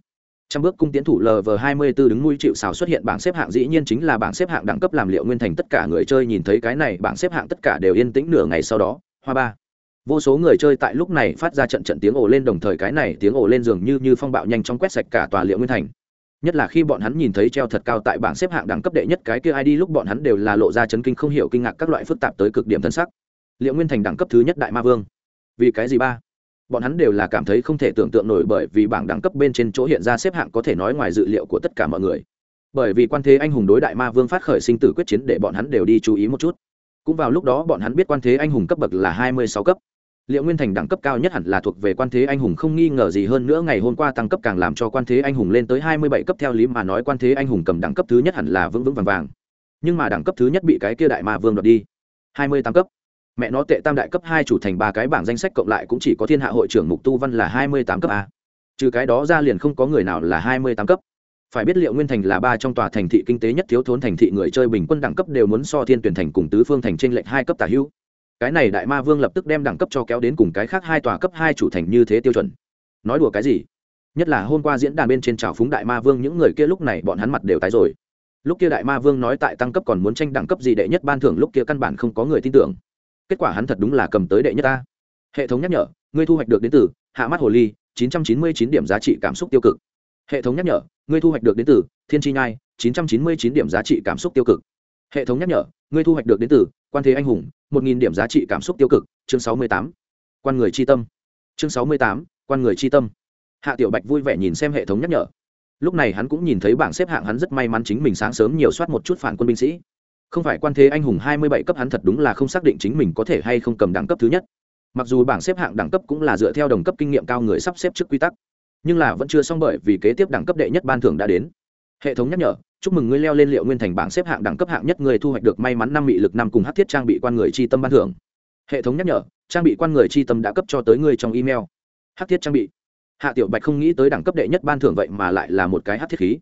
trăm bước cung tiến thủ lv hai mươi 24 đứng nuôi chịu xào xuất hiện bảng xếp hạng dĩ nhiên chính là bảng xếp hạng đẳng cấp làm liệu nguyên thành tất cả người chơi nhìn thấy cái này bảng xếp hạng tất cả đều yên tĩnh nửa ngày sau đó hoa ba. Vô số người chơi tại lúc này phát ra trận trận tiếng ồ lên đồng thời cái này tiếng ồ lên dường như như phong bạo nhanh chóng quét sạch cả tòa liệu nguyên thành. Nhất là khi bọn hắn nhìn thấy treo thật cao tại bảng xếp hạng đẳng cấp đệ nhất cái kia id lúc bọn hắn đều là lộ ra chấn kinh không hiểu kinh ngạc các loại phức tạp tới cực điểm thân sắc. Liệu nguyên thành đẳng cấp thứ nhất đại ma vương. Vì cái gì ba? Bọn hắn đều là cảm thấy không thể tưởng tượng nổi bởi vì bảng đẳng cấp bên trên chỗ hiện ra xếp hạng có thể nói ngoài dự liệu của tất cả mọi người. Bởi vì quan thế anh hùng đối đại ma vương phát khởi sinh tử quyết chiến để bọn hắn đều đi chú ý một chút cũng vào lúc đó bọn hắn biết quan thế anh hùng cấp bậc là hai mươi sáu cấp. Liệu nguyên thành đẳng cấp cao nhất hẳn là thuộc về quan thế anh hùng, không nghi ngờ gì hơn nữa ngày hôm qua tăng cấp càng làm cho quan thế anh hùng lên tới hai mươi bảy cấp theo lý mà nói quan thế anh hùng cầm đẳng cấp thứ nhất hẳn là vững vững vàng vàng. Nhưng mà đẳng cấp thứ nhất bị cái kia đại ma vương đoạt đi. hai mươi tám cấp. Mẹ nó tệ tam đại cấp hai chủ thành ba cái bảng danh sách cộng lại cũng chỉ có thiên hạ hội trưởng mục tu văn là hai mươi tám cấp a. Trừ cái đó ra liền không có người nào là hai mươi tám cấp phải biết liệu nguyên thành là ba trong tòa thành thị kinh tế nhất thiếu thốn thành thị, người chơi bình quân đẳng cấp đều muốn so thiên tuyển thành cùng tứ phương thành trên lệnh hai cấp tả hữu. Cái này đại ma vương lập tức đem đẳng cấp cho kéo đến cùng cái khác hai tòa cấp hai chủ thành như thế tiêu chuẩn. Nói đùa cái gì? Nhất là hôm qua diễn đàn bên trên trào phúng đại ma vương, những người kia lúc này bọn hắn mặt đều tái rồi. Lúc kia đại ma vương nói tại tăng cấp còn muốn tranh đẳng cấp gì đệ nhất ban thưởng, lúc kia căn bản không có người tin tưởng. Kết quả hắn thật đúng là cầm tới đệ nhất ta. Hệ thống nhắc nhở, ngươi thu hoạch được đến từ hạ mắt hồ ly 999 điểm giá trị cảm xúc tiêu cực hệ thống nhắc nhở ngươi thu hoạch được đến từ thiên chi nhai 999 điểm giá trị cảm xúc tiêu cực. Hệ thống nhắc nhở ngươi thu hoạch được đến từ quan thế anh hùng 1000 điểm giá trị cảm xúc tiêu cực chương 68. quan người chi tâm. Chương 68, quan người chi tâm. Hạ tiểu bạch vui vẻ nhìn xem hệ thống nhắc nhở. Lúc này hắn cũng nhìn thấy bảng xếp hạng hắn rất may mắn chính mình sáng sớm nhiều soát một chút phản quân binh sĩ. Không phải quan thế anh hùng 27 cấp hắn thật đúng là không xác định chính mình có thể hay không cầm đẳng cấp thứ nhất. Mặc dù bảng xếp hạng đẳng cấp cũng là dựa theo đồng cấp kinh nghiệm cao người sắp xếp trước quy tắc nhưng là vẫn chưa xong bởi vì kế tiếp đẳng cấp đệ nhất ban thưởng đã đến. Hệ thống nhắc nhở, chúc mừng ngươi leo lên liệu nguyên thành bảng xếp hạng đẳng cấp hạng nhất người thu hoạch được may mắn năm bị lực năm cùng hát thiết trang bị quan người chi tâm ban thưởng. Hệ thống nhắc nhở, trang bị quan người chi tâm đã cấp cho tới ngươi trong email. Hát thiết trang bị. Hạ tiểu bạch không nghĩ tới đẳng cấp đệ nhất ban thưởng vậy mà lại là một cái hát thiết khí.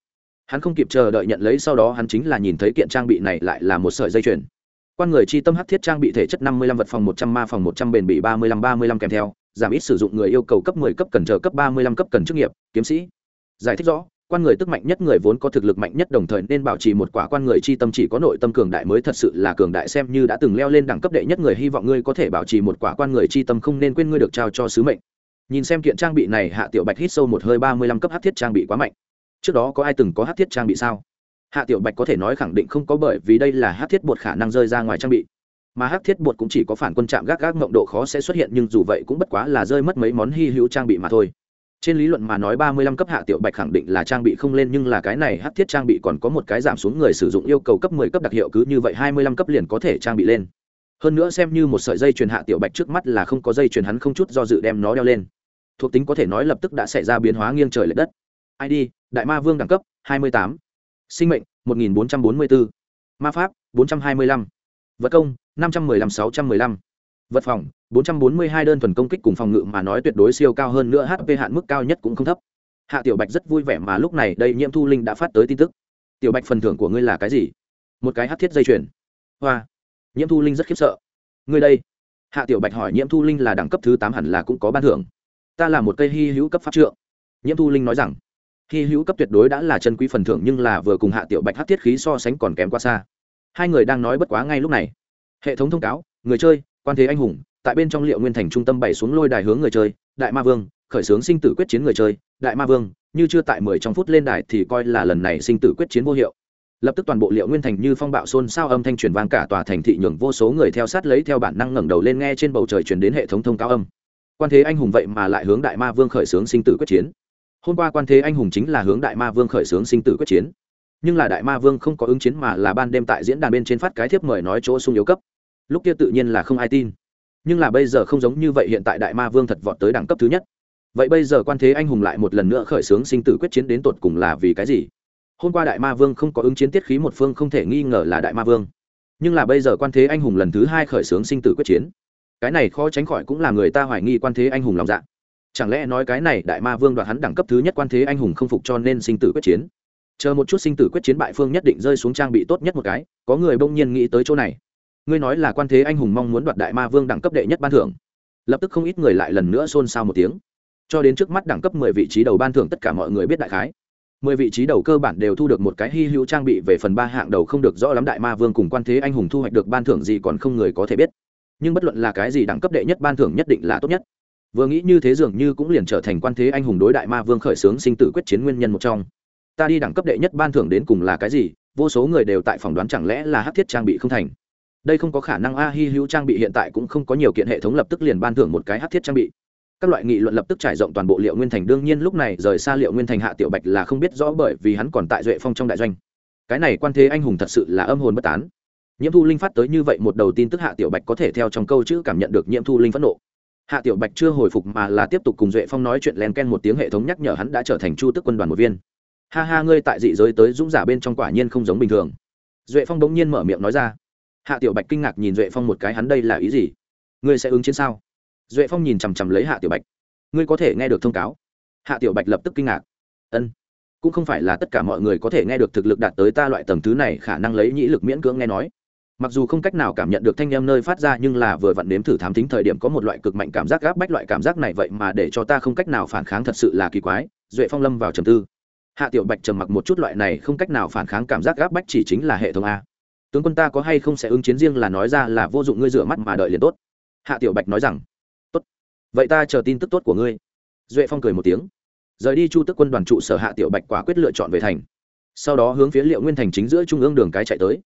Hắn không kịp chờ đợi nhận lấy sau đó hắn chính là nhìn thấy kiện trang bị này lại là một sợi dây chuyền. Quan người chi tâm hắc thiết trang bị thể chất năm mươi lăm vật phòng một trăm ma phòng một trăm bền bị ba mươi lăm ba mươi lăm kèm theo giảm ít sử dụng người yêu cầu cấp mười, cấp cần chờ cấp ba mươi lăm, cấp cần chức nghiệp, kiếm sĩ. Giải thích rõ, quan người tức mạnh nhất người vốn có thực lực mạnh nhất đồng thời nên bảo trì một quả quan người chi tâm chỉ có nội tâm cường đại mới thật sự là cường đại xem như đã từng leo lên đẳng cấp đệ nhất người hy vọng ngươi có thể bảo trì một quả quan người chi tâm không nên quên ngươi được trao cho sứ mệnh. Nhìn xem kiện trang bị này, hạ tiểu bạch hít sâu một hơi ba mươi lăm cấp hắc thiết trang bị quá mạnh. Trước đó có ai từng có hắc thiết trang bị sao? Hạ tiểu bạch có thể nói khẳng định không có bởi vì đây là hắc thiết bột khả năng rơi ra ngoài trang bị mà Hắc thiết bột cũng chỉ có phản quân chạm gác gác mộng độ khó sẽ xuất hiện, nhưng dù vậy cũng bất quá là rơi mất mấy món hy hữu trang bị mà thôi. Trên lý luận mà nói ba mươi lăm cấp hạ tiểu bạch khẳng định là trang bị không lên, nhưng là cái này Hắc thiết trang bị còn có một cái giảm xuống người sử dụng yêu cầu cấp mười cấp đặc hiệu cứ như vậy hai mươi lăm cấp liền có thể trang bị lên. Hơn nữa xem như một sợi dây truyền hạ tiểu bạch trước mắt là không có dây truyền hắn không chút do dự đem nó đeo lên. Thuộc tính có thể nói lập tức đã xảy ra biến hóa nghiêng trời lệch đất. Id đại ma vương đẳng cấp, hai mươi tám. Sinh mệnh 1444. ma pháp 425. vật công 515-615. vật phòng 442 đơn thuần công kích cùng phòng ngự mà nói tuyệt đối siêu cao hơn nữa hp hạn mức cao nhất cũng không thấp. Hạ tiểu bạch rất vui vẻ mà lúc này đây nhiễm thu linh đã phát tới tin tức. Tiểu bạch, phần thưởng của ngươi là cái gì? Một cái hát thiết dây chuyền. Hoa. Nhiễm thu linh rất khiếp sợ. Ngươi đây. Hạ tiểu bạch hỏi nhiễm thu linh là đẳng cấp thứ tám hẳn là cũng có ban thưởng. Ta là một cây hy hữu cấp pháp trượng. Nhiễm thu linh nói rằng. Hy hữu cấp tuyệt đối đã là chân quý phần thưởng nhưng là vừa cùng hạ tiểu bạch hát thiết khí so sánh còn kém quá xa. Hai người đang nói bất quá ngay lúc này hệ thống thông cáo, người chơi, quan thế anh hùng, tại bên trong liệu nguyên thành trung tâm bày xuống lôi đài hướng người chơi, đại ma vương, khởi xướng sinh tử quyết chiến người chơi, đại ma vương, như chưa tại mười trong phút lên đài thì coi là lần này sinh tử quyết chiến vô hiệu. Lập tức toàn bộ liệu nguyên thành như phong bạo xôn xao âm thanh truyền vang cả tòa thành thị nhường vô số người theo sát lấy theo bản năng ngẩng đầu lên nghe trên bầu trời truyền đến hệ thống thông cáo âm. Quan thế anh hùng vậy mà lại hướng đại ma vương khởi xướng sinh tử quyết chiến. Hôm qua quan thế anh hùng chính là hướng đại ma vương khởi xướng sinh tử quyết chiến nhưng là đại ma vương không có ứng chiến mà là ban đêm tại diễn đàn bên trên phát cái thiếp mời nói chỗ sung yếu cấp. Lúc kia tự nhiên là không ai tin. Nhưng là bây giờ không giống như vậy hiện tại đại ma vương thật vọt tới đẳng cấp thứ nhất. Vậy bây giờ quan thế anh hùng lại một lần nữa khởi xướng sinh tử quyết chiến đến tột cùng là vì cái gì? Hôm qua đại ma vương không có ứng chiến tiết khí một phương không thể nghi ngờ là đại ma vương. Nhưng là bây giờ quan thế anh hùng lần thứ hai khởi xướng sinh tử quyết chiến. Cái này khó tránh khỏi cũng là người ta hoài nghi quan thế anh hùng lòng dạ. Chẳng lẽ nói cái này đại ma vương đoạt hắn đẳng cấp thứ nhất quan thế anh hùng không phục cho nên sinh tử quyết chiến? Chờ một chút sinh tử quyết chiến bại phương nhất định rơi xuống trang bị tốt nhất một cái, có người bỗng nhiên nghĩ tới chỗ này. Ngươi nói là quan thế anh hùng mong muốn đoạt đại ma vương đẳng cấp đệ nhất ban thưởng. Lập tức không ít người lại lần nữa xôn xao một tiếng. Cho đến trước mắt đẳng cấp mười vị trí đầu ban thưởng tất cả mọi người biết đại khái. Mười vị trí đầu cơ bản đều thu được một cái hy hữu trang bị về phần ba hạng đầu không được rõ lắm đại ma vương cùng quan thế anh hùng thu hoạch được ban thưởng gì còn không người có thể biết. Nhưng bất luận là cái gì đẳng cấp đệ nhất ban thưởng nhất định là tốt nhất. Vừa nghĩ như thế dường như cũng liền trở thành quan thế anh hùng đối đại ma vương khởi xướng sinh tử quyết chiến nguyên nhân một trong ta đi đẳng cấp đệ nhất ban thưởng đến cùng là cái gì, vô số người đều tại phỏng đoán chẳng lẽ là hát thiết trang bị không thành. Đây không có khả năng a hi hữu trang bị hiện tại cũng không có nhiều kiện hệ thống lập tức liền ban thưởng một cái hát thiết trang bị. Các loại nghị luận lập tức trải rộng toàn bộ liệu nguyên thành, đương nhiên lúc này rời xa liệu nguyên thành hạ tiểu bạch là không biết rõ bởi vì hắn còn tại duệ phong trong đại doanh. Cái này quan thế anh hùng thật sự là âm hồn bất tán. Nhiễm thu linh phát tới như vậy một đầu tin tức hạ tiểu bạch có thể theo trong câu chữ cảm nhận được nhiễm thu linh phẫn nộ. Hạ tiểu bạch chưa hồi phục mà là tiếp tục cùng duệ phong nói chuyện len ken một tiếng hệ thống nhắc nhở hắn đã trở thành chu tức quân đoàn một viên ha ha, ngươi tại dị giới tới dũng giả bên trong quả nhiên không giống bình thường. Duệ phong bỗng nhiên mở miệng nói ra. Hạ tiểu bạch kinh ngạc nhìn duệ phong một cái, hắn đây là ý gì? Ngươi sẽ ứng chiến sao? Duệ phong nhìn chằm chằm lấy hạ tiểu bạch. Ngươi có thể nghe được thông cáo. Hạ tiểu bạch lập tức kinh ngạc. Ân, cũng không phải là tất cả mọi người có thể nghe được thực lực đạt tới ta loại tầng thứ này, khả năng lấy nhĩ lực miễn cưỡng nghe nói. Mặc dù không cách nào cảm nhận được thanh em nơi phát ra, nhưng là vừa vặn nếm thử thám tính thời điểm có một loại cực mạnh cảm giác gáp bách loại cảm giác này, vậy mà để cho ta không cách nào phản kháng thật sự là kỳ quái. Duệ phong lâm vào trầm tư hạ tiểu bạch trầm mặc một chút loại này không cách nào phản kháng cảm giác gáp bách chỉ chính là hệ thống a. Tướng quân ta có hay không sẽ ứng chiến riêng là nói ra là vô dụng ngươi rửa mắt mà đợi liền tốt. Hạ tiểu bạch nói rằng, tốt. Vậy ta chờ tin tức tốt của ngươi. Duệ phong cười một tiếng. Rời đi chu tức quân đoàn trụ sở hạ tiểu bạch quả quyết lựa chọn về thành. Sau đó hướng phía liệu nguyên thành chính giữa trung ương đường cái chạy tới.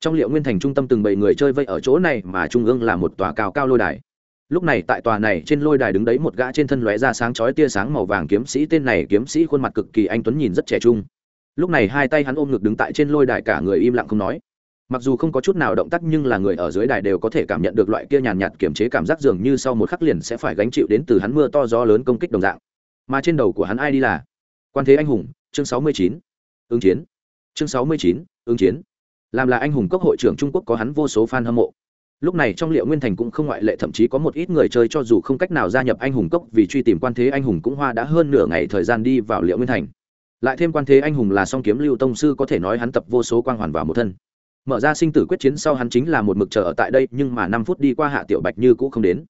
Trong liệu nguyên thành trung tâm từng bảy người chơi vây ở chỗ này mà trung ương là một tòa cao cao lôi đài lúc này tại tòa này trên lôi đài đứng đấy một gã trên thân lóe ra sáng chói tia sáng màu vàng kiếm sĩ, tên này kiếm sĩ khuôn mặt cực kỳ anh tuấn nhìn rất trẻ trung. Lúc này hai tay hắn ôm ngực đứng tại trên lôi đài, cả người im lặng không nói. Mặc dù không có chút nào động tác nhưng là người ở dưới đài đều có thể cảm nhận được loại kia nhàn nhạt kiểm chế cảm giác dường như sau một khắc liền sẽ phải gánh chịu đến từ hắn mưa to gió lớn công kích đồng dạng. Mà trên đầu của hắn ai đi là? Quan thế anh hùng, chương sáu mươi chín. Ứng chiến. Chương sáu mươi chín, ứng chiến. Làm là anh hùng cấp hội trưởng trung quốc có hắn vô số fan hâm mộ lúc này trong liệu nguyên thành cũng không ngoại lệ, thậm chí có một ít người chơi cho dù không cách nào gia nhập anh hùng cốc vì truy tìm quan thế anh hùng cũng hoa đã hơn nửa ngày thời gian đi vào liệu nguyên thành. Lại thêm quan thế anh hùng là song kiếm lưu tông sư có thể nói hắn tập vô số quang hoàn vào một thân. Mở ra sinh tử quyết chiến sau hắn chính là một mực chờ ở tại đây, nhưng mà năm phút đi qua hạ tiểu bạch như cũ không đến.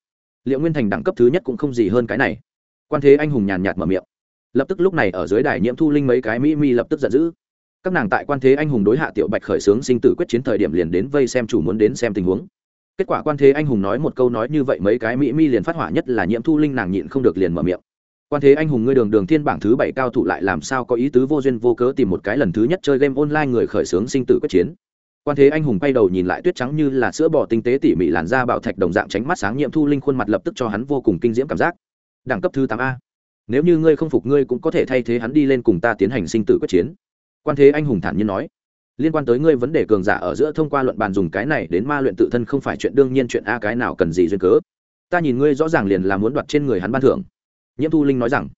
Liệu nguyên thành đẳng cấp thứ nhất cũng không gì hơn cái này. Quan thế anh hùng nhàn nhạt mở miệng. Lập tức lúc này ở dưới đài nhiễm thu linh mấy cái mỹ mi lập tức giận dữ. Các nàng tại quan thế anh hùng đối hạ tiểu bạch khởi xướng sinh tử quyết chiến thời điểm liền đến vây xem chủ muốn đến xem tình huống kết quả quan thế anh hùng nói một câu nói như vậy mấy cái mỹ mi liền phát hỏa nhất là nhiễm thu linh nàng nhịn không được liền mở miệng. Quan thế anh hùng ngươi đường đường thiên bảng thứ bảy cao thủ lại làm sao có ý tứ vô duyên vô cớ tìm một cái lần thứ nhất chơi game online người khởi xướng sinh tử quyết chiến. Quan thế anh hùng bay đầu nhìn lại tuyết trắng như là sữa bò tinh tế tỉ mỉ làn da bảo thạch đồng dạng tránh mắt sáng nhiễm thu linh khuôn mặt lập tức cho hắn vô cùng kinh diễm cảm giác. Đẳng cấp thứ tám a. Nếu như ngươi không phục ngươi cũng có thể thay thế hắn đi lên cùng ta tiến hành sinh tử quyết chiến. Quan thế anh hùng thản nhiên nói liên quan tới ngươi vấn đề cường giả ở giữa thông qua luận bàn dùng cái này đến ma luyện tự thân không phải chuyện đương nhiên chuyện a cái nào cần gì duyên cớ. Ta nhìn ngươi rõ ràng liền là muốn đoạt trên người hắn ban thưởng. Nhiễm thu linh nói rằng,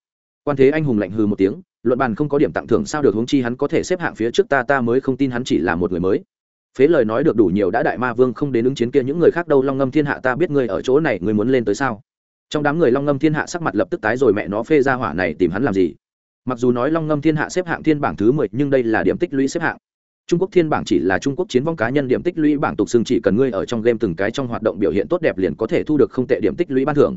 quan thế anh hùng lạnh hư một tiếng, luận bàn không có điểm tặng thưởng sao được huống chi hắn có thể xếp hạng phía trước ta ta mới không tin hắn chỉ là một người mới. Phế lời nói được đủ nhiều đã đại ma vương không đến ứng chiến kia những người khác đâu, long ngâm thiên hạ ta biết ngươi ở chỗ này, ngươi muốn lên tới sao? Trong đám người long ngâm thiên hạ sắc mặt lập tức tái rồi, mẹ nó phê ra hỏa này tìm hắn làm gì? Mặc dù nói long ngâm thiên hạ xếp hạng thiên bảng thứ mười, nhưng đây là điểm tích lũy xếp hạng trung quốc thiên bảng chỉ là trung quốc chiến vong cá nhân điểm tích lũy bảng tục xưng chỉ cần ngươi ở trong game từng cái trong hoạt động biểu hiện tốt đẹp liền có thể thu được không tệ điểm tích lũy ban thưởng.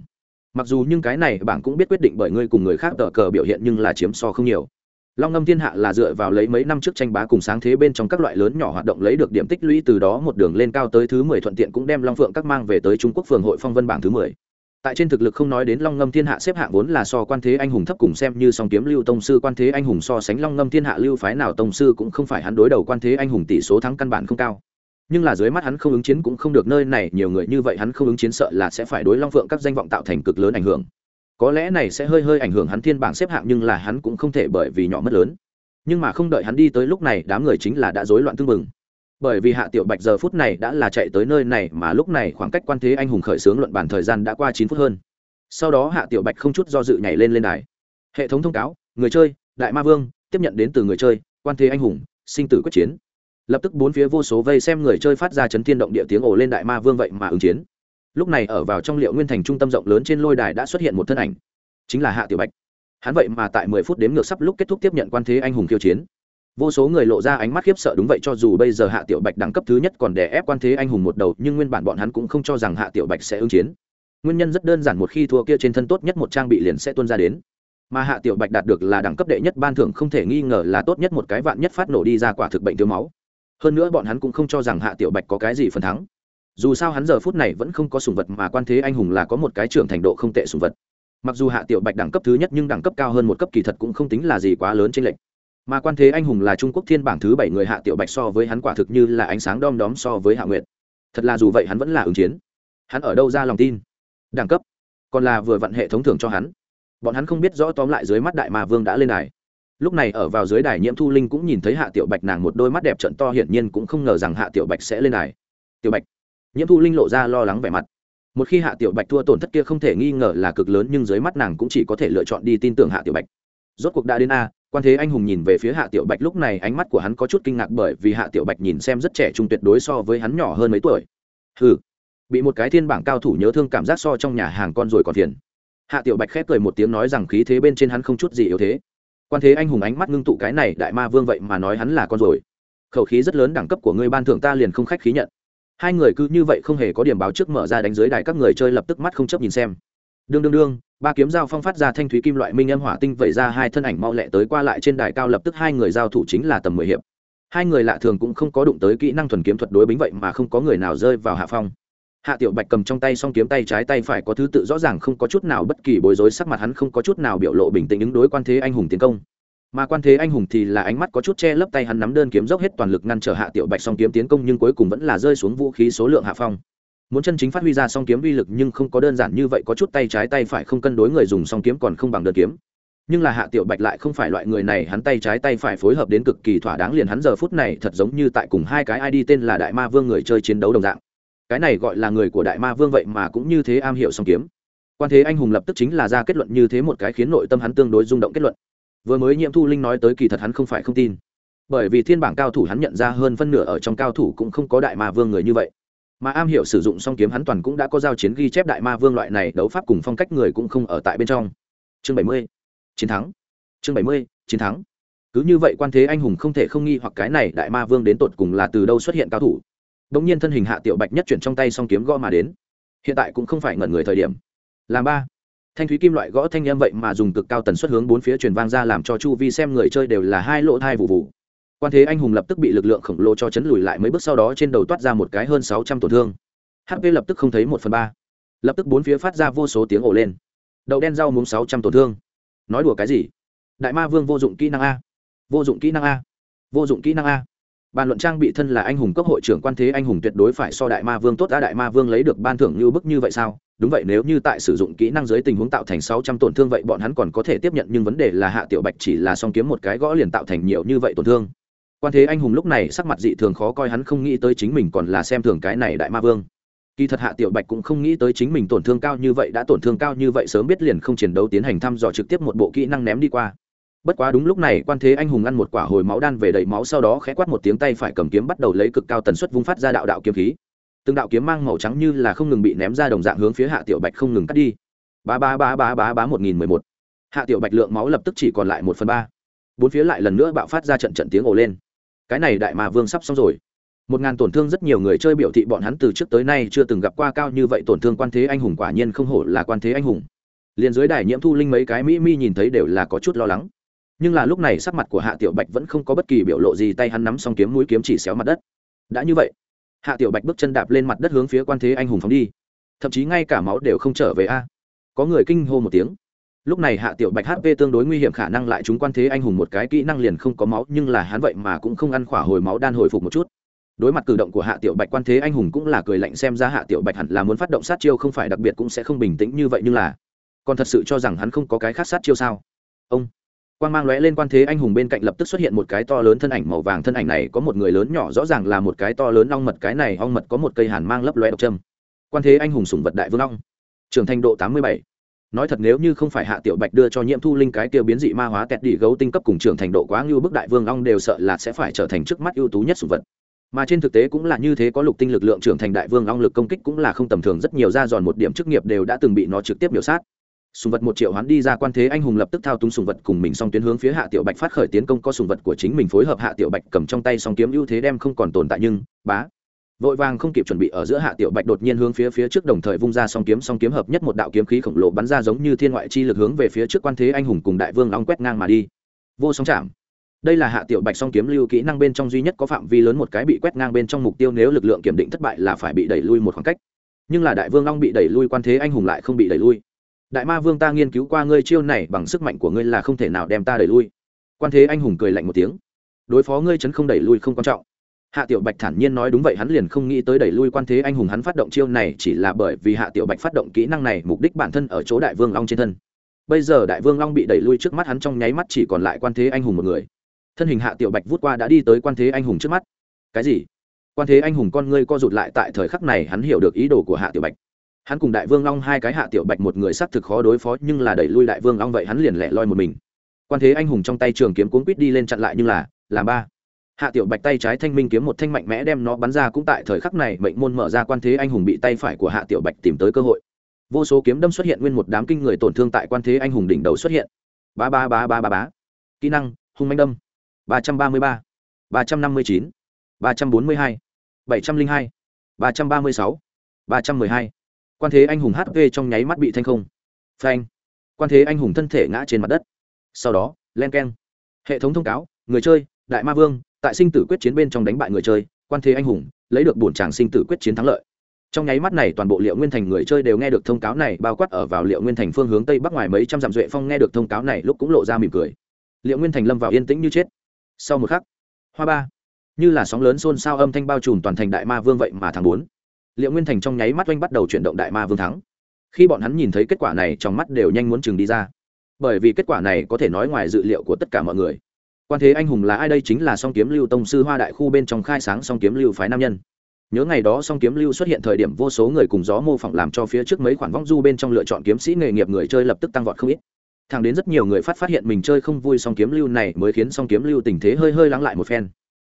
Mặc dù nhưng cái này bảng cũng biết quyết định bởi ngươi cùng người khác tờ cờ biểu hiện nhưng là chiếm so không nhiều. Long ngâm thiên hạ là dựa vào lấy mấy năm trước tranh bá cùng sáng thế bên trong các loại lớn nhỏ hoạt động lấy được điểm tích lũy từ đó một đường lên cao tới thứ mười thuận tiện cũng đem long phượng các mang về tới trung quốc phường hội phong vân bảng thứ mười tại trên thực lực không nói đến long ngâm thiên hạ xếp hạng vốn là so quan thế anh hùng thấp cùng xem như song kiếm lưu tông sư, quan thế anh hùng so sánh long ngâm thiên hạ lưu phái nào tông sư cũng không phải hắn đối đầu quan thế anh hùng tỷ số thắng căn bản không cao. Nhưng là dưới mắt hắn không ứng chiến cũng không được nơi này, nhiều người như vậy hắn không ứng chiến sợ là sẽ phải đối long phượng các danh vọng tạo thành cực lớn ảnh hưởng. Có lẽ này sẽ hơi hơi ảnh hưởng hắn thiên bảng xếp hạng nhưng là hắn cũng không thể bởi vì nhỏ mất lớn. Nhưng mà không đợi hắn đi tới lúc này, đám người chính là đã rối loạn tương mừng bởi vì hạ tiểu bạch giờ phút này đã là chạy tới nơi này mà lúc này khoảng cách quan thế anh hùng khởi xướng luận bản thời gian đã qua chín phút hơn. Sau đó hạ tiểu bạch không chút do dự nhảy lên lên đài. Hệ thống thông cáo, người chơi, đại ma vương, tiếp nhận đến từ người chơi, quan thế anh hùng, sinh tử quyết chiến. Lập tức bốn phía vô số vây xem người chơi phát ra chấn thiên động địa tiếng ồ lên đại ma vương vậy mà ứng chiến. Lúc này ở vào trong liệu nguyên thành trung tâm rộng lớn trên lôi đài đã xuất hiện một thân ảnh, chính là hạ tiểu bạch. Hắn vậy mà tại mười phút đếm ngược sắp lúc kết thúc tiếp nhận quan thế anh hùng khiêu chiến vô số người lộ ra ánh mắt khiếp sợ đúng vậy, cho dù bây giờ hạ tiểu bạch đẳng cấp thứ nhất còn đè ép quan thế anh hùng một đầu, nhưng nguyên bản bọn hắn cũng không cho rằng hạ tiểu bạch sẽ ứng chiến. Nguyên nhân rất đơn giản, một khi thua kia trên thân tốt nhất một trang bị liền sẽ tuân ra đến. Mà hạ tiểu bạch đạt được là đẳng cấp đệ nhất ban thưởng, không thể nghi ngờ là tốt nhất một cái vạn nhất phát nổ đi ra quả thực bệnh thiếu máu. Hơn nữa bọn hắn cũng không cho rằng hạ tiểu bạch có cái gì phần thắng. Dù sao hắn giờ phút này vẫn không có sùng vật mà quan thế anh hùng là có một cái trưởng thành độ không tệ sùng vật. Mặc dù hạ tiểu bạch đẳng cấp thứ nhất nhưng đẳng cấp cao hơn một cấp kỳ thật cũng không tính là gì quá lớn trên lệnh mà quan thế anh hùng là trung quốc thiên bảng thứ bảy người hạ tiểu bạch so với hắn quả thực như là ánh sáng đom đóm so với hạ nguyệt. Thật là dù vậy hắn vẫn là ứng chiến. Hắn ở đâu ra lòng tin? Đẳng cấp. Còn là vừa vặn hệ thống thưởng cho hắn. Bọn hắn không biết rõ tóm lại dưới mắt đại mà vương đã lên đài. Lúc này ở vào dưới đài nhiễm thu linh cũng nhìn thấy hạ tiểu bạch nàng một đôi mắt đẹp trận to hiển nhiên cũng không ngờ rằng hạ tiểu bạch sẽ lên đài. Tiểu bạch. Nhiễm thu linh lộ ra lo lắng vẻ mặt. Một khi hạ tiểu bạch thua tổn thất kia không thể nghi ngờ là cực lớn nhưng dưới mắt nàng cũng chỉ có thể lựa chọn đi tin tưởng hạ tiểu bạch. Rốt cuộc đã đến a quan thế anh hùng nhìn về phía hạ tiểu bạch, lúc này ánh mắt của hắn có chút kinh ngạc bởi vì hạ tiểu bạch nhìn xem rất trẻ trung tuyệt đối so với hắn nhỏ hơn mấy tuổi. Hừ, bị một cái thiên bảng cao thủ nhớ thương cảm giác so trong nhà hàng con rồi còn phiền. Hạ tiểu bạch khép cười một tiếng nói rằng khí thế bên trên hắn không chút gì yếu thế. Quan thế anh hùng ánh mắt ngưng tụ cái này, đại ma vương vậy mà nói hắn là con rồi. Khẩu khí rất lớn đẳng cấp của ngươi ban thưởng ta liền không khách khí nhận. Hai người cứ như vậy không hề có điểm báo trước mở ra đánh dưới đài các người chơi lập tức mắt không chấp nhìn xem. Đương đương đương ba kiếm dao phong phát ra thanh thúy kim loại minh âm hỏa tinh vẩy ra hai thân ảnh mau lẹ tới qua lại trên đài cao lập tức hai người giao thủ chính là tầm mười hiệp. Hai người lạ thường cũng không có đụng tới kỹ năng thuần kiếm thuật đối bính vậy mà không có người nào rơi vào hạ phong. Hạ tiểu bạch cầm trong tay song kiếm tay trái tay phải có thứ tự rõ ràng không có chút nào bất kỳ bối rối, sắc mặt hắn không có chút nào biểu lộ bình tĩnh ứng đối quan thế anh hùng tiến công. Mà quan thế anh hùng thì là ánh mắt có chút che lấp tay hắn nắm đơn kiếm dốc hết toàn lực ngăn trở hạ tiểu bạch song kiếm tiến công nhưng cuối cùng vẫn là rơi xuống vũ khí số lượng hạ phong muốn chân chính phát huy ra song kiếm uy lực nhưng không có đơn giản như vậy, có chút tay trái tay phải không cân đối người dùng song kiếm còn không bằng đơn kiếm. Nhưng là hạ tiểu bạch lại không phải loại người này, hắn tay trái tay phải phối hợp đến cực kỳ thỏa đáng liền hắn giờ phút này thật giống như tại cùng hai cái id tên là đại ma vương người chơi chiến đấu đồng dạng. Cái này gọi là người của đại ma vương vậy mà cũng như thế am hiểu song kiếm. Quan thế anh hùng lập tức chính là ra kết luận như thế một cái khiến nội tâm hắn tương đối rung động kết luận. Vừa mới nhiễm thu linh nói tới kỳ thật hắn không phải không tin. Bởi vì thiên bảng cao thủ hắn nhận ra hơn phân nửa ở trong cao thủ cũng không có đại ma vương người như vậy mà am hiểu sử dụng song kiếm hắn toàn cũng đã có giao chiến ghi chép đại ma vương loại này, đấu pháp cùng phong cách người cũng không ở tại bên trong. Chương bảy mươi, chiến thắng. Chương bảy mươi, chiến thắng. Cứ như vậy quan thế anh hùng không thể không nghi hoặc cái này đại ma vương đến tột cùng là từ đâu xuất hiện cao thủ. Đ ỗ n g nhiên thân hình hạ tiểu bạch nhất chuyển trong tay song kiếm gõ mà đến. Hiện tại cũng không phải ngẩn người thời điểm. Làm ba. Thanh thúy kim loại gõ thanh em vậy mà dùng cực cao tần suất hướng bốn phía truyền vang ra làm cho chu vi xem người chơi đều là hai lỗ thai vụ vụ quan thế anh hùng lập tức bị lực lượng khổng lồ cho chấn lùi lại mấy bước sau đó trên đầu toát ra một cái hơn sáu trăm tổn thương. Hp lập tức không thấy một phần ba. Lập tức bốn phía phát ra vô số tiếng ổ lên. Đậu đen rau muống sáu trăm tổn thương. Nói đùa cái gì? Đại ma vương vô dụng kỹ năng a. Vô dụng kỹ năng a. Vô dụng kỹ năng a. Bàn luận trang bị thân là anh hùng cấp hội trưởng quan thế anh hùng tuyệt đối phải so đại ma vương tốt. Đã đại ma vương lấy được ban thưởng như bức như vậy sao? Đúng vậy, nếu như tại sử dụng kỹ năng dưới tình huống tạo thành sáu trăm tổn thương vậy bọn hắn còn có thể tiếp nhận, nhưng vấn đề là hạ tiểu bạch chỉ là song kiếm một cái gõ liền tạo thành nhiều như vậy tổn thương quan thế anh hùng lúc này sắc mặt dị thường khó coi, hắn không nghĩ tới chính mình còn là xem thường cái này đại ma vương. Kỳ thật hạ tiểu bạch cũng không nghĩ tới chính mình tổn thương cao như vậy, đã tổn thương cao như vậy sớm biết liền không chiến đấu tiến hành thăm dò trực tiếp một bộ kỹ năng ném đi qua. Bất quá đúng lúc này, quan thế anh hùng ăn một quả hồi máu đan về đầy máu, sau đó khẽ quát một tiếng tay phải cầm kiếm bắt đầu lấy cực cao tần suất vung phát ra đạo đạo kiếm khí. Từng đạo kiếm mang màu trắng như là không ngừng bị ném ra đồng dạng hướng phía hạ tiểu bạch không ngừng cắt đi. Ba ba ba ba ba ba một nghìn mười một. Hạ tiểu bạch lượng máu lập tức chỉ còn lại một phần ba. Bốn phía lại lần nữa bạo phát ra trận trận tiếng ồ lên cái này đại ma vương sắp xong rồi. Một ngàn tổn thương rất nhiều người chơi biểu thị bọn hắn từ trước tới nay chưa từng gặp qua cao như vậy tổn thương quan thế anh hùng quả nhiên không hổ là quan thế anh hùng. Liền dưới đài nhiễm thu linh mấy cái mỹ mi nhìn thấy đều là có chút lo lắng. Nhưng là lúc này sắc mặt của hạ tiểu bạch vẫn không có bất kỳ biểu lộ gì, tay hắn nắm xong kiếm mũi kiếm chỉ xéo mặt đất. Đã như vậy, hạ tiểu bạch bước chân đạp lên mặt đất hướng phía quan thế anh hùng phóng đi. Thậm chí ngay cả máu đều không trở về a. Có người kinh hô một tiếng lúc này hạ tiểu bạch hp tương đối nguy hiểm khả năng lại chúng quan thế anh hùng một cái, kỹ năng liền không có máu, nhưng là hắn vậy mà cũng không ăn khỏa hồi máu đan hồi phục một chút. Đối mặt cử động của hạ tiểu bạch, quan thế anh hùng cũng là cười lạnh xem ra hạ tiểu bạch hẳn là muốn phát động sát chiêu không phải đặc biệt cũng sẽ không bình tĩnh như vậy nhưng là còn thật sự cho rằng hắn không có cái khác sát chiêu sao? Ông quan mang lóe lên, quan thế anh hùng bên cạnh lập tức xuất hiện một cái to lớn thân ảnh màu vàng, thân ảnh này có một người lớn nhỏ, rõ ràng là một cái to lớn ong mật, cái này ong mật có một cây hàn mang lấp lóe độc châm. Quan thế anh hùng sủng vật đại vương ong, trưởng thành độ tám mươi bảy nói thật nếu như không phải hạ tiểu bạch đưa cho nhiễm thu linh cái tiêu biến dị ma hóa kẹt đi gấu tinh cấp cùng trưởng thành độ quá ngưu bức đại vương ong đều sợ là sẽ phải trở thành trước mắt ưu tú nhất sủng vật. Mà trên thực tế cũng là như thế có lục tinh lực lượng trưởng thành đại vương ong lực công kích cũng là không tầm thường rất nhiều ra giòn một điểm chức nghiệp đều đã từng bị nó trực tiếp biểu sát. Sùng vật một triệu hoán đi ra quan thế anh hùng lập tức thao túng sùng vật cùng mình song tuyến hướng phía hạ tiểu bạch phát khởi tiến công có sùng vật của chính mình phối hợp hạ tiểu bạch cầm trong tay song kiếm ưu thế đem không còn tồn tại nhưng, bá vội vàng không kịp chuẩn bị ở giữa hạ tiểu bạch đột nhiên hướng phía phía trước đồng thời vung ra song kiếm song kiếm hợp nhất một đạo kiếm khí khổng lồ bắn ra giống như thiên ngoại chi lực hướng về phía trước quan thế anh hùng cùng đại vương long quét ngang mà đi. Vô song chạm. Đây là hạ tiểu bạch song kiếm lưu kỹ năng bên trong duy nhất có phạm vi lớn một cái bị quét ngang bên trong mục tiêu nếu lực lượng kiểm định thất bại là phải bị đẩy lui một khoảng cách. Nhưng là đại vương long bị đẩy lui quan thế anh hùng lại không bị đẩy lui. Đại ma vương ta nghiên cứu qua ngươi chiêu này bằng sức mạnh của ngươi là không thể nào đem ta đẩy lui. Quan thế anh hùng cười lạnh một tiếng. Đối phó ngươi chấn không đẩy lui không quan trọng hạ tiểu bạch thản nhiên nói đúng vậy, hắn liền không nghĩ tới đẩy lui quan thế anh hùng hắn phát động chiêu này chỉ là bởi vì hạ tiểu bạch phát động kỹ năng này, mục đích bản thân ở chỗ đại vương long trên thân. Bây giờ đại vương long bị đẩy lui trước mắt hắn trong nháy mắt chỉ còn lại quan thế anh hùng một người. Thân hình hạ tiểu bạch vút qua đã đi tới quan thế anh hùng trước mắt. Cái gì? Quan thế anh hùng con ngươi co rụt lại tại thời khắc này, hắn hiểu được ý đồ của hạ tiểu bạch. Hắn cùng đại vương long hai cái hạ tiểu bạch một người xác thực khó đối phó, nhưng là đẩy lui đại vương long vậy hắn liền lẻ loi một mình. Quan thế anh hùng trong tay trường kiếm cuốn quýt đi lên chặn lại, nhưng là, làm ba hạ tiểu bạch tay trái thanh minh kiếm một thanh mạnh mẽ đem nó bắn ra cũng tại thời khắc này mệnh môn mở ra quan thế anh hùng bị tay phải của hạ tiểu bạch tìm tới cơ hội. Vô số kiếm đâm xuất hiện nguyên một đám kinh người tổn thương tại quan thế anh hùng đỉnh đầu xuất hiện. Ba ba ba ba ba ba. Kỹ năng, hung manh đâm. Ba trăm ba mươi ba. Ba trăm năm mươi chín. Ba trăm bốn mươi hai. Bảy trăm linh hai. Ba trăm ba mươi sáu. Ba trăm mười hai. Quan thế anh hùng hp trong nháy mắt bị thanh không. Phanh. Quan thế anh hùng thân thể ngã trên mặt đất. Sau đó, len k e n hệ thống thông cáo, người chơi, đại ma vương tại sinh tử quyết chiến bên trong đánh bại người chơi, quan thế anh hùng, lấy được bổn tràng sinh tử quyết chiến thắng lợi. Trong nháy mắt này, toàn bộ liệu nguyên thành người chơi đều nghe được thông cáo này, bao quát ở vào liệu nguyên thành phương hướng tây bắc ngoài mấy trăm dặm duệ phong nghe được thông cáo này, lúc cũng lộ ra mỉm cười. Liệu nguyên thành lâm vào yên tĩnh như chết. Sau một khắc, hoa ba, như là sóng lớn xôn xao âm thanh bao trùm toàn thành đại ma vương vậy mà tháng bốn. Liệu nguyên thành trong nháy mắt oanh bắt đầu chuyển động đại ma vương thắng. Khi bọn hắn nhìn thấy kết quả này, trong mắt đều nhanh muốn chừng đi ra. Bởi vì kết quả này có thể nói ngoài dự liệu của tất cả mọi người quan thế anh hùng là ai đây chính là song kiếm lưu tông sư hoa đại khu bên trong khai sáng song kiếm lưu phái nam nhân. Nhớ ngày đó song kiếm lưu xuất hiện thời điểm vô số người cùng gió mô phỏng làm cho phía trước mấy khoản vong du bên trong lựa chọn kiếm sĩ nghề nghiệp người chơi lập tức tăng vọt không ít. Thẳng đến rất nhiều người phát phát hiện mình chơi không vui song kiếm lưu này mới khiến song kiếm lưu tình thế hơi hơi lắng lại một phen.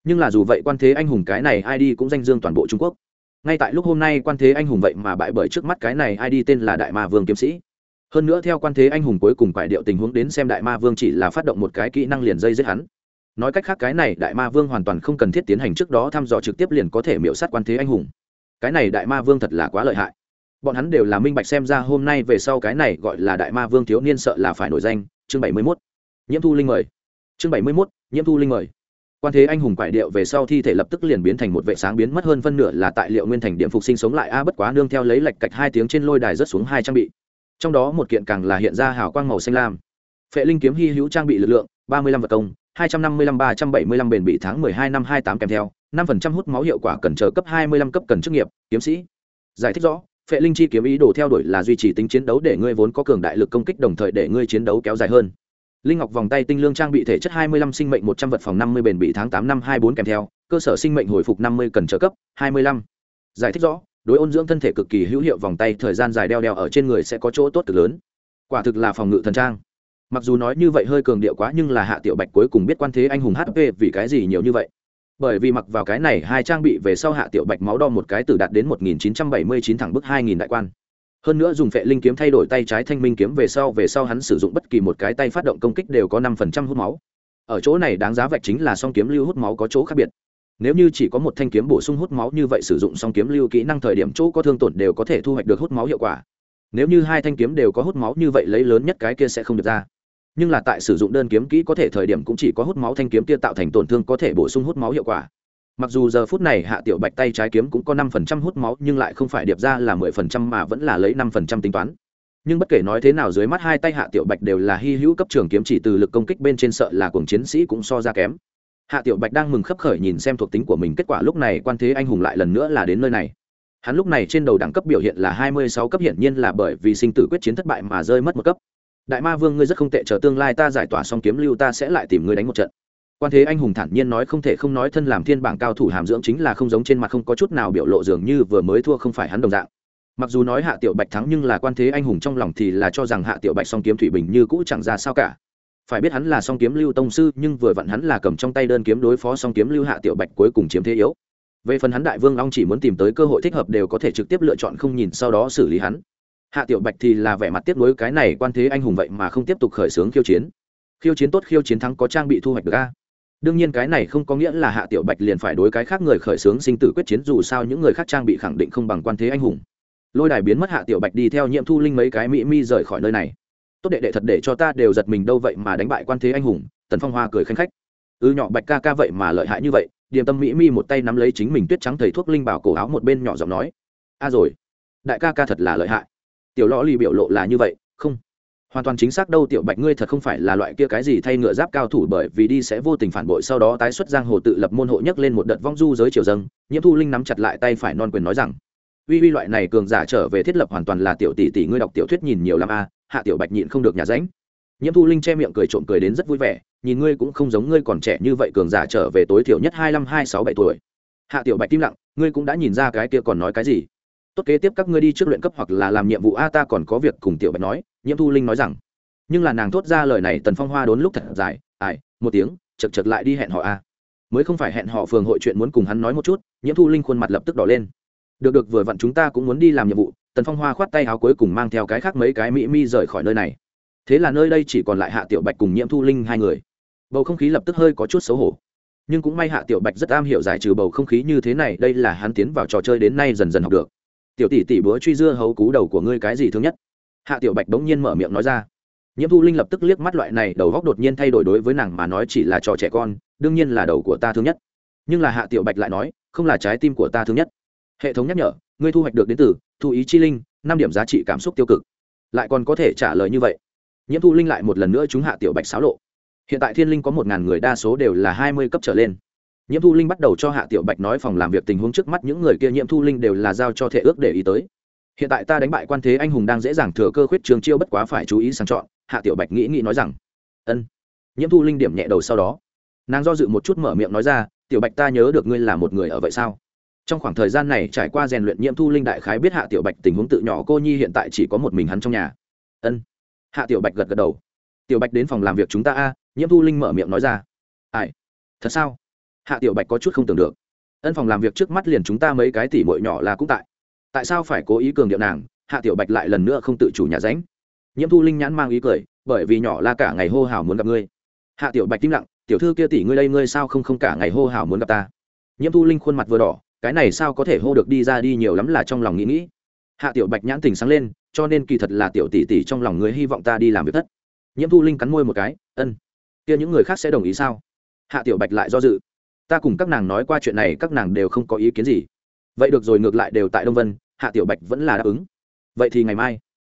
Nhưng là dù vậy quan thế anh hùng cái này ai đi cũng danh dương toàn bộ trung quốc. Ngay tại lúc hôm nay quan thế anh hùng vậy mà bại bởi trước mắt cái này ai đi tên là đại ma vương kiếm sĩ hơn nữa theo quan thế anh hùng cuối cùng quải điệu tình huống đến xem đại ma vương chỉ là phát động một cái kỹ năng liền dây giết hắn. Nói cách khác, cái này đại ma vương hoàn toàn không cần thiết tiến hành trước đó thăm dò trực tiếp liền có thể miễu sát quan thế anh hùng. Cái này đại ma vương thật là quá lợi hại. Bọn hắn đều là minh bạch xem ra hôm nay về sau cái này gọi là đại ma vương thiếu niên sợ là phải nổi danh. Chương bảy mươi mốt. Nhiễm thu linh mời. Chương bảy mươi mốt. Nhiễm thu linh mời. Quan thế anh hùng quải điệu về sau thi thể lập tức liền biến thành một vệ sáng biến mất hơn phân nửa là tại liệu nguyên thành điểm phục sinh sống lại. A, bất quá nương theo lấy lệch cạch hai tiếng trên lôi đài rớt xuống hai trang bị trong đó một kiện càng là hiện ra hào quang màu xanh lam. Phệ linh kiếm hy hữu trang bị lực lượng, ba mươi lăm vật công, hai trăm năm mươi lăm, ba trăm bảy mươi lăm bền bị tháng mười hai năm hai tám kèm theo, năm phần trăm hút máu hiệu quả cần chờ cấp hai mươi lăm cấp cần chức nghiệp, kiếm sĩ. Giải thích rõ, phệ linh chi kiếm ý đồ theo đuổi là duy trì tính chiến đấu để ngươi vốn có cường đại lực công kích đồng thời để ngươi chiến đấu kéo dài hơn. Linh ngọc vòng tay tinh lương trang bị thể chất 25 sinh mệnh 100 vật phòng 50 bền bị tháng 8 năm 24 kèm theo, cơ sở sinh mệnh hồi phục 50 cần trợ cấp 25. giải thích rõ đối ôn dưỡng thân thể cực kỳ hữu hiệu vòng tay thời gian dài đeo đeo ở trên người sẽ có chỗ tốt cực lớn. Quả thực là phòng ngự thần trang. Mặc dù nói như vậy hơi cường điệu quá nhưng là hạ tiểu bạch cuối cùng biết quan thế anh hùng hp vì cái gì nhiều như vậy. Bởi vì mặc vào cái này hai trang bị về sau hạ tiểu bạch máu đo một cái từ đạt đến 1979 thẳng bức 2000 đại quan. Hơn nữa dùng phệ linh kiếm thay đổi tay trái thanh minh kiếm về sau về sau hắn sử dụng bất kỳ một cái tay phát động công kích đều có năm phần trăm hút máu. Ở chỗ này đáng giá vạch chính là song kiếm lưu hút máu có chỗ khác biệt nếu như chỉ có một thanh kiếm bổ sung hút máu như vậy sử dụng song kiếm lưu kỹ năng thời điểm chỗ có thương tổn đều có thể thu hoạch được hút máu hiệu quả. Nếu như hai thanh kiếm đều có hút máu như vậy lấy lớn nhất cái kia sẽ không được ra. Nhưng là tại sử dụng đơn kiếm kỹ có thể thời điểm cũng chỉ có hút máu thanh kiếm kia tạo thành tổn thương có thể bổ sung hút máu hiệu quả. Mặc dù giờ phút này hạ tiểu bạch tay trái kiếm cũng có năm phần trăm hút máu nhưng lại không phải điệp ra là mười phần trăm mà vẫn là lấy năm phần trăm tính toán. Nhưng bất kể nói thế nào dưới mắt hai tay hạ tiểu bạch đều là hy hữu cấp trường kiếm chỉ từ lực công kích bên trên sợ là cùng chiến sĩ cũng so ra kém hạ tiểu bạch đang mừng khấp khởi nhìn xem thuộc tính của mình, kết quả lúc này quan thế anh hùng lại lần nữa là đến nơi này. Hắn lúc này trên đầu đẳng cấp biểu hiện là hai mươi sáu cấp, hiển nhiên là bởi vì sinh tử quyết chiến thất bại mà rơi mất một cấp. Đại ma vương ngươi rất không tệ, chờ tương lai ta giải tỏa xong kiếm lưu ta sẽ lại tìm ngươi đánh một trận. Quan thế anh hùng thản nhiên nói, không thể không nói thân làm thiên bảng cao thủ hàm dưỡng chính là không giống trên mặt không có chút nào biểu lộ dường như vừa mới thua không phải hắn đồng dạng. Mặc dù nói hạ tiểu bạch thắng nhưng là quan thế anh hùng trong lòng thì là cho rằng hạ tiểu bạch song kiếm thủy bình như cũ chẳng ra sao cả phải biết hắn là song kiếm lưu tông sư, nhưng vừa vặn hắn là cầm trong tay đơn kiếm đối phó song kiếm lưu hạ tiểu bạch cuối cùng chiếm thế yếu. Về phần hắn đại vương long chỉ muốn tìm tới cơ hội thích hợp đều có thể trực tiếp lựa chọn không nhìn, sau đó xử lý hắn. Hạ tiểu bạch thì là vẻ mặt tiếp nối cái này quan thế anh hùng vậy mà không tiếp tục khởi xướng khiêu chiến. Khiêu chiến tốt, khiêu chiến thắng có trang bị thu hoạch được a. Đương nhiên cái này không có nghĩa là hạ tiểu bạch liền phải đối cái khác người khởi xướng sinh tử quyết chiến, dù sao những người khác trang bị khẳng định không bằng quan thế anh hùng. Lôi đài biến mất, hạ tiểu bạch đi theo nhiệm thu linh mấy cái mỹ mi rời khỏi nơi này tốt đệ đệ thật để cho ta đều giật mình đâu vậy mà đánh bại quan thế anh hùng, tần phong hoa cười khanh khách. Ư ừ nhỏ bạch ca ca vậy mà lợi hại như vậy, điềm tâm mỹ mi một tay nắm lấy chính mình tuyết trắng thầy thuốc linh bảo cổ áo một bên nhỏ giọng nói. A rồi, đại ca ca thật là lợi hại. Tiểu lõ lì biểu lộ là như vậy, không. Hoàn toàn chính xác đâu tiểu bạch ngươi thật không phải là loại kia cái gì thay ngựa giáp cao thủ bởi vì đi sẽ vô tình phản bội sau đó tái xuất giang hồ tự lập môn hộ nhấc lên một đợt vong du giới triều dâng, nhiễm thu linh nắm chặt lại tay phải non quyền nói rằng, uy uy loại này cường giả trở về thiết lập hoàn toàn là tiểu tỷ tỷ ngươi đọc tiểu thuyết nhìn nhiều lắm a hạ tiểu bạch nhịn không được nhà ránh. Nhiễm thu linh che miệng cười trộm cười đến rất vui vẻ, nhìn ngươi cũng không giống ngươi còn trẻ như vậy cường giả trở về tối thiểu nhất hai năm hai sáu bảy tuổi. Hạ tiểu bạch im lặng, ngươi cũng đã nhìn ra cái kia còn nói cái gì. Tốt kế tiếp các ngươi đi trước luyện cấp hoặc là làm nhiệm vụ a ta còn có việc cùng tiểu bạch nói, nhiễm thu linh nói rằng. Nhưng là nàng thốt ra lời này tần phong hoa đốn lúc thật dài ải một tiếng, chật chật lại đi hẹn họ a. Mới không phải hẹn họ phường hội chuyện muốn cùng hắn nói một chút, nhiễm thu linh khuôn mặt lập tức đỏ lên. Được được, vừa vặn chúng ta cũng muốn đi làm nhiệm vụ tần phong hoa khoát tay áo cuối cùng mang theo cái khác mấy cái mỹ mi rời khỏi nơi này. Thế là nơi đây chỉ còn lại hạ tiểu bạch cùng nhiễm thu linh hai người. Bầu không khí lập tức hơi có chút xấu hổ. Nhưng cũng may hạ tiểu bạch rất am hiểu giải trừ bầu không khí như thế này, đây là hắn tiến vào trò chơi đến nay dần dần học được. Tiểu tỷ tỷ búa truy dưa hấu cú đầu của ngươi cái gì thương nhất? Hạ tiểu bạch đống nhiên mở miệng nói ra. Nhiễm thu linh lập tức liếc mắt loại này, đầu góc đột nhiên thay đổi đối với nàng mà nói chỉ là trò trẻ con, đương nhiên là đầu của ta thương nhất. Nhưng là hạ tiểu bạch lại nói, không là trái tim của ta thương nhất. Hệ thống nhắc nhở ngươi thu hoạch được đến từ, thu ý chi linh, năm điểm giá trị cảm xúc tiêu cực. Lại còn có thể trả lời như vậy. Nhiễm thu linh lại một lần nữa chúng hạ tiểu bạch xáo lộ. Hiện tại thiên linh có một ngàn người, đa số đều là hai mươi cấp trở lên. Nhiễm thu linh bắt đầu cho hạ tiểu bạch nói phòng làm việc tình huống trước mắt, những người kia nhiễm thu linh đều là giao cho thể ước để ý tới. Hiện tại ta đánh bại quan thế anh hùng đang dễ dàng thừa cơ khuyết trường chiêu bất quá phải chú ý sang chọn, hạ tiểu bạch nghĩ nghĩ nói rằng, ân. Nhiễm thu linh điểm nhẹ đầu sau đó. Nàng do dự một chút mở miệng nói ra, tiểu bạch ta nhớ được ngươi là một người ở vậy sao? Trong khoảng thời gian này trải qua rèn luyện nhiễm thu linh đại khái biết hạ tiểu bạch tình huống tự nhỏ, cô nhi hiện tại chỉ có một mình hắn trong nhà. Ân. Hạ tiểu bạch gật gật đầu. Tiểu bạch đến phòng làm việc chúng ta a, nhiễm thu linh mở miệng nói ra. Ai? Thật sao? Hạ tiểu bạch có chút không tưởng được. Ân phòng làm việc trước mắt liền chúng ta mấy cái tỉ mội nhỏ là cũng tại. Tại sao phải cố ý cường điệu nàng? Hạ tiểu bạch lại lần nữa không tự chủ nhà ránh. Nhiễm thu linh nhãn mang ý cười, bởi vì nhỏ la cả ngày hô hào muốn gặp ngươi. Hạ tiểu bạch im lặng, tiểu thư kia tỷ ngươi đây, ngươi sao không không cả ngày hô hào muốn gặp ta? Nhiễm thu linh khuôn mặt vừa đỏ cái này sao có thể hô được đi ra đi nhiều lắm là trong lòng nghĩ nghĩ. Hạ tiểu bạch nhãn tình sáng lên, cho nên kỳ thật là tiểu tỷ tỷ trong lòng người hy vọng ta đi làm việc thất. Nhiễm thu linh cắn môi một cái, ân, kia những người khác sẽ đồng ý sao? Hạ tiểu bạch lại do dự. Ta cùng các nàng nói qua chuyện này, các nàng đều không có ý kiến gì. Vậy được rồi, ngược lại đều tại đông vân, hạ tiểu bạch vẫn là đáp ứng. Vậy thì ngày mai.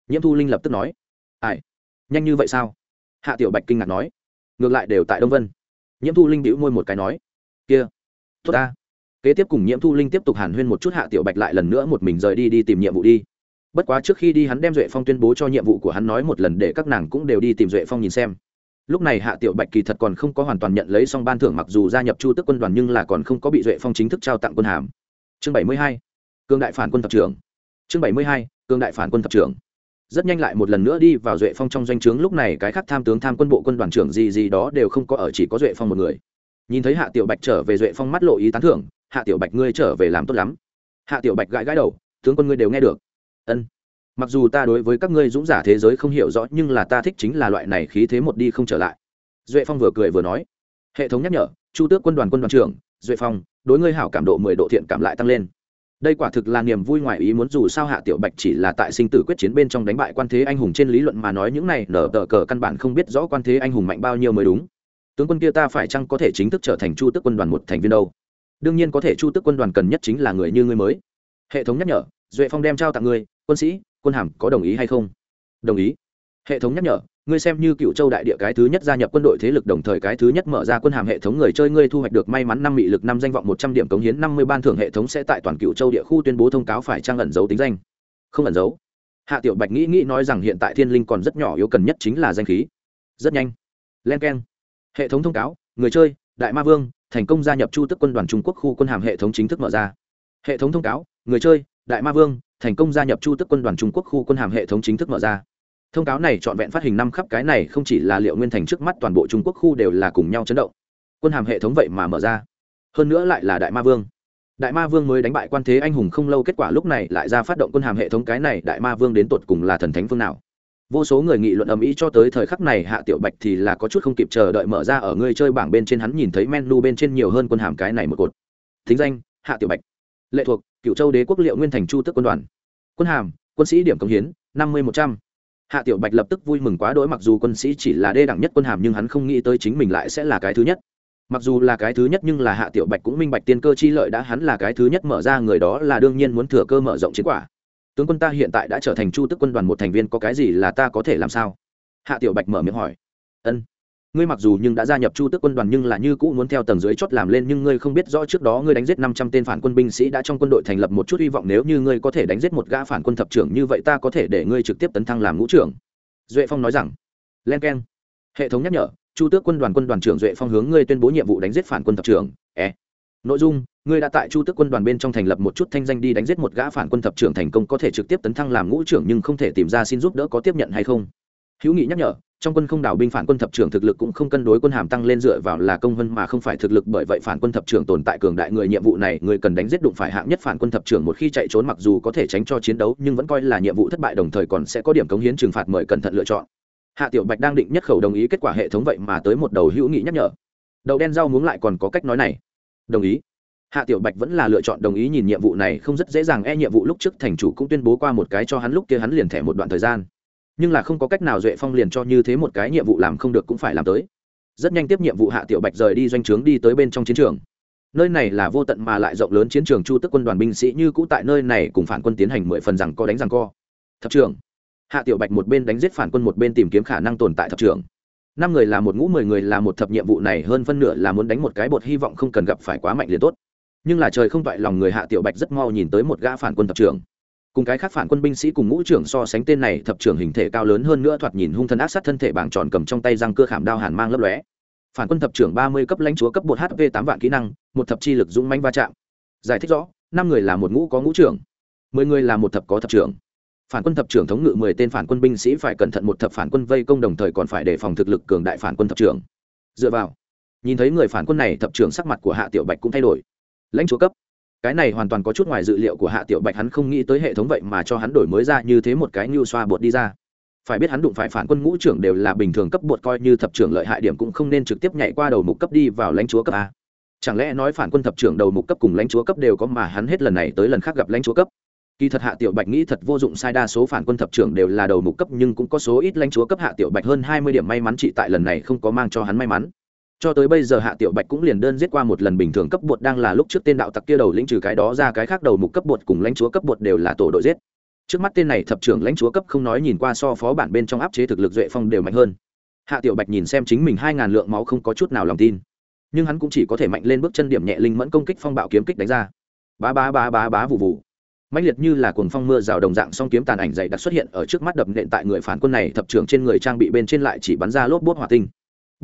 Nhiễm thu linh lập tức nói. Ai? Nhanh như vậy sao? Hạ tiểu bạch kinh ngạc nói. Ngược lại đều tại đông vân. Nhiễm thu linh đĩu môi một cái nói. Kia, tốt ta kế tiếp cùng nhiễm thu linh tiếp tục hàn huyên một chút hạ tiểu bạch lại lần nữa một mình rời đi đi tìm nhiệm vụ đi. Bất quá trước khi đi hắn đem duệ phong tuyên bố cho nhiệm vụ của hắn nói một lần để các nàng cũng đều đi tìm duệ phong nhìn xem. Lúc này hạ tiểu bạch kỳ thật còn không có hoàn toàn nhận lấy xong ban thưởng mặc dù gia nhập chu tức quân đoàn nhưng là còn không có bị duệ phong chính thức trao tặng quân hàm. Chương bảy mươi hai, cương đại phản quân thập trưởng. Chương bảy mươi hai, cương đại phản quân thập trưởng. Rất nhanh lại một lần nữa đi vào duệ phong trong doanh trướng, lúc này cái khác tham tướng, tham quân bộ quân đoàn trưởng gì gì đó đều không có ở, chỉ có duệ phong một người. Nhìn thấy hạ tiểu bạch trở về, duệ phong mắt lộ ý tán thưởng hạ tiểu bạch ngươi trở về làm tốt lắm. Hạ tiểu bạch gãi gãi đầu, tướng quân ngươi đều nghe được. Ân. Mặc dù ta đối với các ngươi dũng giả thế giới không hiểu rõ, nhưng là ta thích chính là loại này khí thế một đi không trở lại. Duệ phong vừa cười vừa nói. Hệ thống nhắc nhở, chu tước quân đoàn quân đoàn trưởng, duệ phong, đối ngươi hảo cảm độ mười độ thiện cảm lại tăng lên. Đây quả thực là niềm vui ngoài ý muốn dù sao hạ tiểu bạch chỉ là tại sinh tử quyết chiến bên trong đánh bại quan thế anh hùng trên lý luận mà nói những này nở tờ cờ căn bản không biết rõ quan thế anh hùng mạnh bao nhiêu mới đúng. Tướng quân kia ta phải chăng có thể chính thức trở thành chu tước quân đoàn một thành viên đâu? Đương nhiên có thể chu tước quân đoàn cần nhất chính là người như ngươi mới. Hệ thống nhắc nhở, duệ phong đem trao tặng ngươi, quân sĩ, quân hàm có đồng ý hay không? Đồng ý. Hệ thống nhắc nhở, ngươi xem như cựu châu đại địa cái thứ nhất gia nhập quân đội thế lực đồng thời cái thứ nhất mở ra quân hàm hệ thống người chơi ngươi thu hoạch được may mắn năm mị lực năm danh vọng một trăm điểm cống hiến năm mươi ban thưởng hệ thống sẽ tại toàn cựu châu địa khu tuyên bố thông cáo phải trang ẩn dấu tính danh. Không ẩn dấu. Hạ tiểu bạch nghĩ nghĩ nói rằng hiện tại thiên linh còn rất nhỏ yếu cần nhất chính là danh khí. Rất nhanh. Len k e n hệ thống thông cáo, người chơi, đại ma vương thành công gia nhập chu tức quân đoàn trung quốc khu quân hàm hệ thống chính thức mở ra. Hệ thống thông cáo, người chơi, đại ma vương, thành công gia nhập chu tức quân đoàn trung quốc khu quân hàm hệ thống chính thức mở ra. Thông cáo này trọn vẹn phát hình năm khắp, cái này không chỉ là liệu nguyên thành trước mắt toàn bộ trung quốc khu đều là cùng nhau chấn động. Quân hàm hệ thống vậy mà mở ra. Hơn nữa lại là đại ma vương. Đại ma vương mới đánh bại quan thế anh hùng không lâu, kết quả lúc này lại ra phát động quân hàm hệ thống, cái này đại ma vương đến tột cùng là thần thánh phương nào? Vô số người nghị luận ầm ĩ cho tới thời khắc này, hạ tiểu bạch thì là có chút không kịp chờ đợi mở ra ở người chơi bảng bên trên, hắn nhìn thấy menu bên trên nhiều hơn quân hàm cái này một cột. Thính danh, hạ tiểu bạch. Lệ thuộc cựu châu đế quốc liệu nguyên thành chu tức quân đoàn. Quân hàm, quân sĩ điểm công hiến, năm mươi một trăm. Hạ tiểu bạch lập tức vui mừng quá đỗi, mặc dù quân sĩ chỉ là đê đẳng nhất quân hàm, nhưng hắn không nghĩ tới chính mình lại sẽ là cái thứ nhất. Mặc dù là cái thứ nhất, nhưng là hạ tiểu bạch cũng minh bạch tiên cơ chi lợi đã, hắn là cái thứ nhất mở ra, người đó là đương nhiên muốn thừa cơ mở rộng chiến quả tướng quân ta hiện tại đã trở thành chu tức quân đoàn một thành viên, có cái gì là ta có thể làm sao? Hạ tiểu bạch mở miệng hỏi. Ân. Ngươi mặc dù nhưng đã gia nhập chu tước quân đoàn nhưng là như cũ muốn theo tầng dưới chót làm lên, nhưng ngươi không biết rõ trước đó ngươi đánh giết năm trăm tên phản quân binh sĩ đã trong quân đội thành lập một chút hy vọng, nếu như ngươi có thể đánh giết một gã phản quân thập trưởng như vậy ta có thể để ngươi trực tiếp tấn thăng làm ngũ trưởng. Duệ phong nói rằng. Len k e n hệ thống nhắc nhở, chu tước quân đoàn quân đoàn trưởng duệ phong hướng ngươi tuyên bố nhiệm vụ đánh giết phản quân thập trưởng. E. Nội dung ngươi đã tại chu tước quân đoàn bên trong thành lập một chút thanh danh đi đánh giết một gã phản quân thập trưởng thành công có thể trực tiếp tấn thăng làm ngũ trưởng nhưng không thể tìm ra xin giúp đỡ có tiếp nhận hay không. Hữu nghị nhắc nhở, trong quân không đảo binh phản quân thập trưởng thực lực cũng không cân đối quân hàm tăng lên dựa vào là công vân mà không phải thực lực bởi vậy phản quân thập trưởng tồn tại cường đại người nhiệm vụ này, người cần đánh giết đụng phải hạng nhất phản quân thập trưởng một khi chạy trốn mặc dù có thể tránh cho chiến đấu nhưng vẫn coi là nhiệm vụ thất bại đồng thời còn sẽ có điểm cống hiến trừng phạt mời cẩn thận lựa chọn. Hạ tiểu bạch đang định nhất khẩu đồng ý kết quả hệ thống vậy mà tới một đầu hữu nghị nhắc nhở. Đầu đen rau muống lại còn có cách nói này. Đồng ý hạ tiểu bạch vẫn là lựa chọn đồng ý nhìn nhiệm vụ này, không rất dễ dàng e nhiệm vụ lúc trước thành chủ cũng tuyên bố qua một cái cho hắn lúc kia hắn liền thẻ một đoạn thời gian. Nhưng là không có cách nào duệ phong liền cho như thế một cái nhiệm vụ làm không được cũng phải làm tới. Rất nhanh tiếp nhiệm vụ hạ tiểu bạch rời đi doanh trướng đi tới bên trong chiến trường. Nơi này là vô tận mà lại rộng lớn chiến trường, chu tức quân đoàn binh sĩ như cũ tại nơi này cùng phản quân tiến hành mười phần rằng co đánh rằng co. Thập trưởng. Hạ tiểu bạch một bên đánh giết phản quân một bên tìm kiếm khả năng tồn tại thập trưởng. Năm người là một ngũ, mười người là một thập nhiệm vụ này, hơn phân nửa là muốn đánh một cái bột hy vọng không cần gặp phải quá mạnh liền tốt nhưng là trời không toại lòng người hạ tiểu bạch rất mau nhìn tới một gã phản quân thập trưởng. Cùng cái khác phản quân binh sĩ cùng ngũ trưởng so sánh tên này thập trưởng hình thể cao lớn hơn nữa thoạt nhìn hung thần ác sát thân thể bảng tròn cầm trong tay răng cưa khảm đao hàn mang lấp lóe. Phản quân thập trưởng ba mươi cấp lãnh chúa cấp một hp tám vạn kỹ năng, một thập chi lực dũng manh va chạm. Giải thích rõ, năm người là một ngũ có ngũ trưởng, mười người là một thập có thập trưởng. Phản quân thập trưởng thống ngự mười tên phản quân binh sĩ phải cẩn thận một thập phản quân vây công đồng thời còn phải đề phòng thực lực cường đại phản quân thập trưởng. Dựa vào, nhìn thấy người phản quân này thập trưởng sắc mặt của hạ tiểu bạch cũng thay đổi lãnh chúa cấp. Cái này hoàn toàn có chút ngoài dự liệu của hạ tiểu bạch, hắn không nghĩ tới hệ thống vậy mà cho hắn đổi mới ra như thế một cái như xoa bột đi ra. Phải biết hắn đụng phải phản quân ngũ trưởng đều là bình thường cấp bột, coi như thập trưởng lợi hại điểm cũng không nên trực tiếp nhảy qua đầu mục cấp đi vào lãnh chúa cấp a. Chẳng lẽ nói phản quân thập trưởng đầu mục cấp cùng lãnh chúa cấp đều có mà hắn hết lần này tới lần khác gặp lãnh chúa cấp? Kỳ thật hạ tiểu bạch nghĩ thật vô dụng, sai đa số phản quân thập trưởng đều là đầu mục cấp, nhưng cũng có số ít lãnh chúa cấp hạ tiểu bạch hơn hai mươi điểm may mắn, chỉ tại lần này không có mang cho hắn may mắn cho tới bây giờ hạ tiểu bạch cũng liền đơn giết qua một lần bình thường cấp bột, đang là lúc trước tên đạo tặc kia đầu lĩnh trừ cái đó ra cái khác đầu mục cấp bột cùng lãnh chúa cấp bột đều là tổ đội giết. Trước mắt tên này thập trưởng lãnh chúa cấp không nói nhìn qua so phó bản bên trong áp chế thực lực duệ phong đều mạnh hơn. Hạ tiểu bạch nhìn xem chính mình hai ngàn lượng máu không có chút nào lòng tin. Nhưng hắn cũng chỉ có thể mạnh lên bước chân điểm nhẹ linh mẫn công kích phong bạo kiếm kích đánh ra. Bá bá bá bá bá vụ vụ mãnh liệt như là cuồng phong mưa rào đồng dạng song kiếm tàn ảnh dày đặc xuất hiện ở trước mắt đập nện tại người phản quân này, thập trưởng trên người trang bị bên trên lại chỉ bắn ra lốp bốt hỏa tinh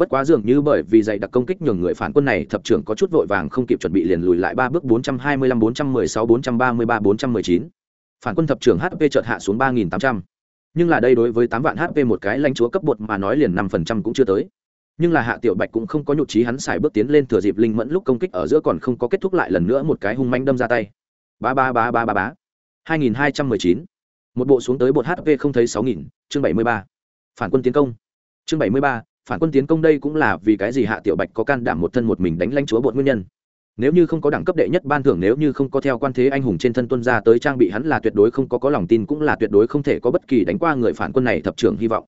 bất quá dường như bởi vì dày đặc công kích nhường người phản quân này, thập trưởng có chút vội vàng không kịp chuẩn bị liền lùi lại ba bước bốn trăm hai mươi lăm, bốn trăm mười sáu, bốn trăm ba mươi ba, bốn trăm mười chín. Phản quân thập trưởng hp chợt hạ xuống ba nghìn tám trăm. Nhưng là đây đối với tám vạn hp một cái lãnh chúa cấp bột mà nói liền năm phần trăm cũng chưa tới. Nhưng là hạ tiểu bạch cũng không có nhụt trí hắn xài bước tiến lên thừa dịp linh mẫn lúc công kích ở giữa còn không có kết thúc lại lần nữa một cái hung manh đâm ra tay. Ba ba ba ba ba ba. hai nghìn hai trăm mười chín. Một bộ xuống tới bột hp không thấy sáu nghìn, chương bảy mươi ba. Phản quân tiến công. Chương bảy mươi ba phản quân tiến công đây cũng là vì cái gì hạ tiểu bạch có can đảm một thân một mình đánh lãnh chúa bột nguyên nhân? Nếu như không có đẳng cấp đệ nhất ban thưởng, nếu như không có theo quan thế anh hùng trên thân tuân ra tới trang bị, hắn là tuyệt đối không có có lòng tin cũng là tuyệt đối không thể có bất kỳ đánh qua người phản quân này thập trưởng hy vọng.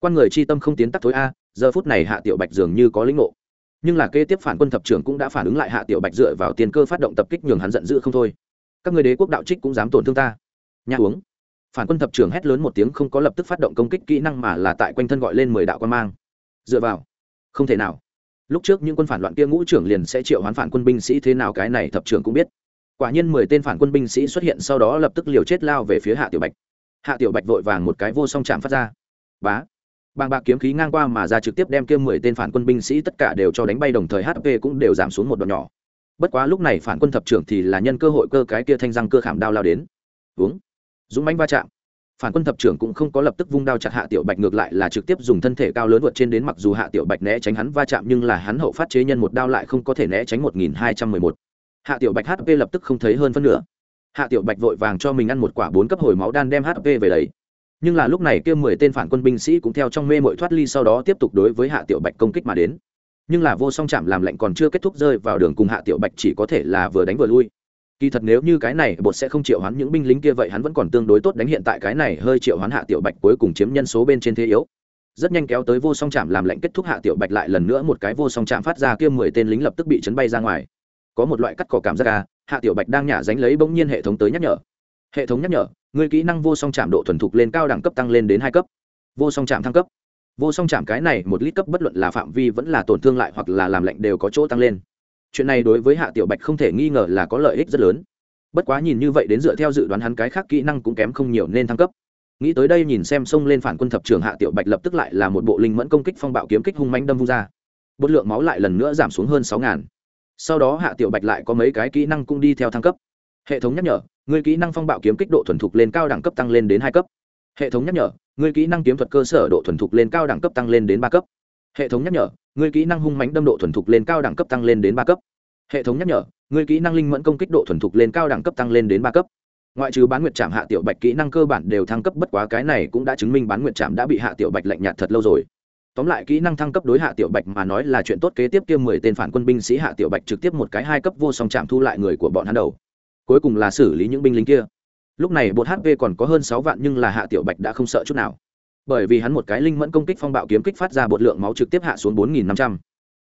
Quan người chi tâm không tiến tắc thối a, giờ phút này hạ tiểu bạch dường như có lĩnh ngộ. Nhưng là kế tiếp phản quân thập trưởng cũng đã phản ứng lại, hạ tiểu bạch dựa vào tiền cơ phát động tập kích nhường hắn giận dữ không thôi. Các người đế quốc đạo trích cũng dám tổn thương ta. Nhà uống. Phản quân thập trưởng hét lớn một tiếng không có lập tức phát động công kích kỹ năng mà là tại quanh thân gọi lên mười đạo quan mang dựa vào. Không thể nào. Lúc trước những quân phản loạn kia ngũ trưởng liền sẽ triệu hoán phản quân binh sĩ thế nào cái này thập trưởng cũng biết. Quả nhiên mười tên phản quân binh sĩ xuất hiện sau đó lập tức liều chết lao về phía hạ tiểu bạch. Hạ tiểu bạch vội vàng một cái vô song chạm phát ra. Bá. Bàng bạc kiếm khí ngang qua mà ra trực tiếp đem kia mười tên phản quân binh sĩ tất cả đều cho đánh bay đồng thời hp cũng đều giảm xuống một đoạn nhỏ. Bất quá lúc này phản quân thập trưởng thì là nhân cơ hội cơ cái kia thanh răng cơ khảm đao lao đến. Uống dũng mánh va chạm phản quân thập trưởng cũng không có lập tức vung đao chặt hạ tiểu bạch, ngược lại là trực tiếp dùng thân thể cao lớn vượt trên đến mặc dù hạ tiểu bạch né tránh hắn va chạm, nhưng là hắn hậu phát chế nhân một đao lại không có thể né tránh một nghìn hai trăm mười một. Hạ tiểu bạch hp lập tức không thấy hơn phân nửa. Hạ tiểu bạch vội vàng cho mình ăn một quả bốn cấp hồi máu đan đem hp về đấy nhưng là lúc này kia mười tên phản quân binh sĩ cũng theo trong mê mội thoát ly, sau đó tiếp tục đối với hạ tiểu bạch công kích mà đến. Nhưng là vô song chạm làm lạnh còn chưa kết thúc, rơi vào đường cùng hạ tiểu bạch chỉ có thể là vừa đánh vừa lui kỳ thật nếu như cái này bột sẽ không triệu hoán những binh lính kia vậy hắn vẫn còn tương đối tốt đánh hiện tại cái này hơi triệu hoán hạ tiểu bạch cuối cùng chiếm nhân số bên trên thế yếu. Rất nhanh kéo tới vô song chạm làm lệnh kết thúc hạ tiểu bạch lại lần nữa một cái vô song chạm phát ra kia mười tên lính lập tức bị chấn bay ra ngoài. Có một loại cắt cỏ cảm giác ca hạ tiểu bạch đang nhả dánh lấy bỗng nhiên hệ thống tới nhắc nhở. Hệ thống nhắc nhở, người kỹ năng vô song chạm độ thuần thục lên cao đẳng cấp tăng lên đến hai cấp. Vô song chạm thăng cấp. Vô song chạm cái này một lít cấp bất luận là phạm vi vẫn là tổn thương lại hoặc là làm lệnh đều có chỗ tăng lên chuyện này đối với hạ tiểu bạch không thể nghi ngờ là có lợi ích rất lớn. Bất quá nhìn như vậy đến dựa theo dự đoán hắn cái khác kỹ năng cũng kém không nhiều nên thăng cấp. Nghĩ tới đây nhìn xem xông lên phản quân thập trường hạ tiểu bạch lập tức lại là một bộ linh mẫn công kích phong bạo kiếm kích hung manh đâm vung ra. Bột lượng máu lại lần nữa giảm xuống hơn sáu ngàn. Sau đó hạ tiểu bạch lại có mấy cái kỹ năng cũng đi theo thăng cấp. Hệ thống nhắc nhở, người kỹ năng phong bạo kiếm kích độ thuần thục lên cao đẳng cấp tăng lên đến hai cấp. Hệ thống nhắc nhở, người kỹ năng kiếm thuật cơ sở độ thuần thục lên cao đẳng cấp tăng lên đến ba cấp hệ thống nhắc nhở người kỹ năng hung mánh đâm độ thuần thục lên cao đẳng cấp tăng lên đến ba cấp. Hệ thống nhắc nhở người kỹ năng linh mẫn công kích độ thuần thục lên cao đẳng cấp tăng lên đến ba cấp. Ngoại trừ bán nguyệt trạm hạ tiểu bạch kỹ năng cơ bản đều thăng cấp bất quá cái này cũng đã chứng minh bán nguyệt trạm đã bị hạ tiểu bạch lạnh nhạt thật lâu rồi. Tóm lại kỹ năng thăng cấp đối hạ tiểu bạch mà nói là chuyện tốt kế tiếp kia mười tên phản quân binh sĩ hạ tiểu bạch trực tiếp một cái hai cấp vô song chạm thu lại người của bọn hắn đầu. Cuối cùng là xử lý những binh lính kia. Lúc này bột hp còn có hơn sáu vạn nhưng là hạ tiểu bạch đã không sợ chút nào bởi vì hắn một cái linh mẫn công kích phong bạo kiếm kích phát ra bột lượng máu trực tiếp hạ xuống bốn nghìn năm trăm.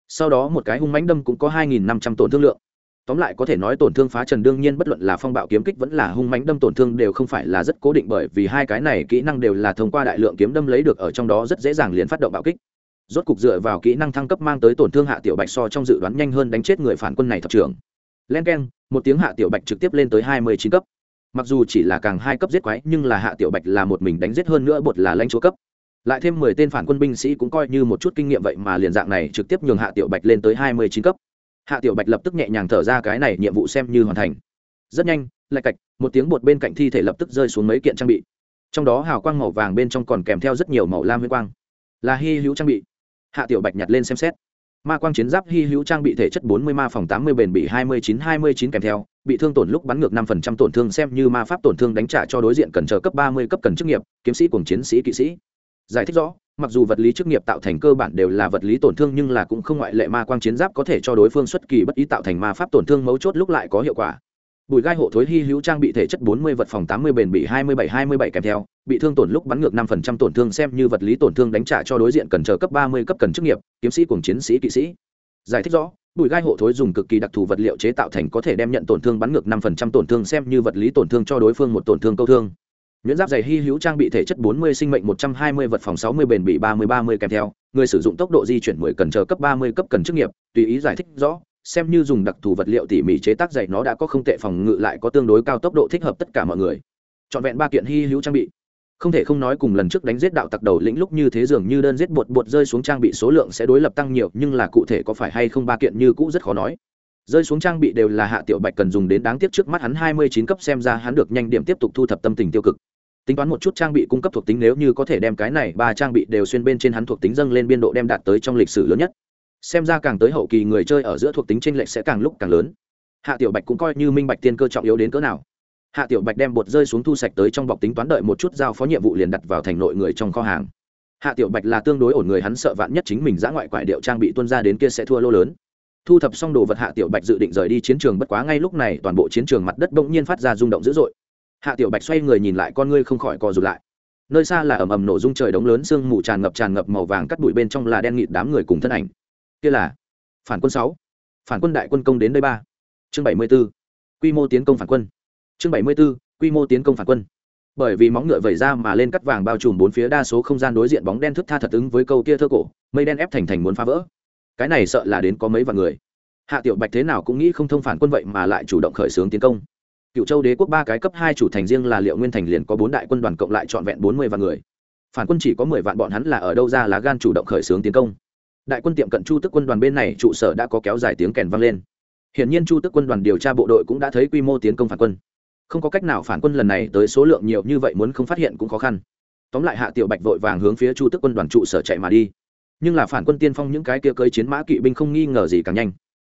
Sau đó một cái hung mãnh đâm cũng có hai nghìn năm trăm tổn thương lượng. Tóm lại có thể nói tổn thương phá trần đương nhiên bất luận là phong bạo kiếm kích vẫn là hung mãnh đâm tổn thương đều không phải là rất cố định bởi vì hai cái này kỹ năng đều là thông qua đại lượng kiếm đâm lấy được ở trong đó rất dễ dàng liền phát động bạo kích. Rốt cục dựa vào kỹ năng thăng cấp mang tới tổn thương hạ tiểu bạch so trong dự đoán nhanh hơn đánh chết người phản quân này thập trưởng. Len k một tiếng hạ tiểu bạch trực tiếp lên tới hai mươi chín cấp mặc dù chỉ là càng hai cấp giết quái, nhưng là hạ tiểu bạch là một mình đánh giết hơn nữa bột là lãnh chúa cấp. Lại thêm mười tên phản quân binh sĩ cũng coi như một chút kinh nghiệm vậy mà liền dạng này trực tiếp nhường hạ tiểu bạch lên tới hai mươi chín cấp. Hạ tiểu bạch lập tức nhẹ nhàng thở ra cái này nhiệm vụ xem như hoàn thành. Rất nhanh lại cạch, một tiếng bột bên cạnh thi thể lập tức rơi xuống mấy kiện trang bị. Trong đó hào quang màu vàng bên trong còn kèm theo rất nhiều màu lam huy quang. Là hy hữu trang bị. Hạ tiểu bạch nhặt lên xem xét ma quang chiến giáp hy hữu trang bị thể chất 40 ma phòng 80 bền bị 29 29 kèm theo, bị thương tổn lúc bắn ngược 5% tổn thương xem như ma pháp tổn thương đánh trả cho đối diện cần chờ cấp 30 cấp cần chức nghiệp, kiếm sĩ cùng chiến sĩ kỵ sĩ. Giải thích rõ, mặc dù vật lý chức nghiệp tạo thành cơ bản đều là vật lý tổn thương nhưng là cũng không ngoại lệ ma quang chiến giáp có thể cho đối phương xuất kỳ bất ý tạo thành ma pháp tổn thương mấu chốt lúc lại có hiệu quả bùi gai hộ thối hy hữu trang bị thể chất 40 vật phòng 80 bền bị 27 27 kèm theo, bị thương tổn lúc bắn ngược 5% tổn thương xem như vật lý tổn thương đánh trả cho đối diện cần chờ cấp 30 cấp cần chức nghiệp, kiếm sĩ cùng chiến sĩ kỵ sĩ. Giải thích rõ, bùi gai hộ thối dùng cực kỳ đặc thù vật liệu chế tạo thành có thể đem nhận tổn thương bắn ngược 5% tổn thương xem như vật lý tổn thương cho đối phương một tổn thương câu thương. Nhuyễn giáp dày hy hữu trang bị thể chất 40 sinh mệnh 120 vật phòng 60 bền bị 30 30 kèm theo, người sử dụng tốc độ di chuyển 10 cần chờ cấp 30 cấp cần chức nghiệp, tùy ý giải thích rõ xem như dùng đặc thù vật liệu tỉ mỉ chế tác dày nó đã có không tệ phòng ngự lại có tương đối cao tốc độ thích hợp tất cả mọi người. Trọn vẹn ba kiện hy hữu trang bị. Không thể không nói cùng lần trước đánh giết đạo tặc đầu lĩnh lúc như thế dường như đơn giết bột bột rơi xuống trang bị số lượng sẽ đối lập tăng nhiều, nhưng là cụ thể có phải hay không ba kiện như cũ rất khó nói. Rơi xuống trang bị đều là hạ tiểu bạch cần dùng đến đáng tiếc trước mắt hắn hai mươi chín cấp xem ra hắn được nhanh điểm tiếp tục thu thập tâm tình tiêu cực. Tính toán một chút trang bị cung cấp thuộc tính nếu như có thể đem cái này ba trang bị đều xuyên bên trên hắn thuộc tính dâng lên biên độ đem đạt tới trong lịch sử lớn nhất xem ra càng tới hậu kỳ người chơi ở giữa thuộc tính tranh lệch sẽ càng lúc càng lớn. Hạ tiểu bạch cũng coi như minh bạch tiên cơ trọng yếu đến cỡ nào. Hạ tiểu bạch đem bột rơi xuống thu sạch tới trong bọc tính toán đợi một chút giao phó nhiệm vụ liền đặt vào thành nội người trong kho hàng. Hạ tiểu bạch là tương đối ổn người, hắn sợ vạn nhất chính mình giã ngoại quại điệu trang bị tuân ra đến kia sẽ thua lô lớn. Thu thập xong đồ vật hạ tiểu bạch dự định rời đi chiến trường bất quá ngay lúc này toàn bộ chiến trường mặt đất bỗng nhiên phát ra rung động dữ dội. Hạ tiểu bạch xoay người nhìn lại con ngươi không khỏi co rụt lại. Nơi xa là ầm ầm nổ rung trời đống lớn sương mù tràn ngập tràn ngập màu vàng cắt bụi bên trong là đen nghịt đám người cùng thân ảnh kia là phản quân sáu, phản quân đại quân công đến đây ba. Chương bảy mươi 74. quy mô tiến công phản quân. Chương bảy mươi 74. quy mô tiến công phản quân. Bởi vì móng ngựa vẩy ra mà lên cắt vàng bao trùm bốn phía đa số không gian đối diện bóng đen thức tha thật ứng với câu kia thơ cổ, mây đen ép thành thành muốn phá vỡ. Cái này sợ là đến có mấy vạn người. Hạ tiểu bạch thế nào cũng nghĩ không thông phản quân vậy mà lại chủ động khởi xướng tiến công. Cựu châu đế quốc ba cái cấp hai chủ thành riêng là liệu nguyên thành liền có bốn đại quân đoàn cộng lại trọn vẹn bốn mươi vạn người. Phản quân chỉ có mười vạn bọn hắn là ở đâu ra lá gan chủ động khởi xướng tiến công đại quân tiệm cận chu tức quân đoàn bên này trụ sở đã có kéo dài tiếng kèn vang lên. Hiển nhiên chu tức quân đoàn điều tra bộ đội cũng đã thấy quy mô tiến công phản quân. Không có cách nào phản quân lần này tới số lượng nhiều như vậy muốn không phát hiện cũng khó khăn. Tóm lại hạ tiểu bạch vội vàng hướng phía chu tức quân đoàn trụ sở chạy mà đi. Nhưng là phản quân tiên phong những cái kia cơi chiến mã kỵ binh không nghi ngờ gì càng nhanh.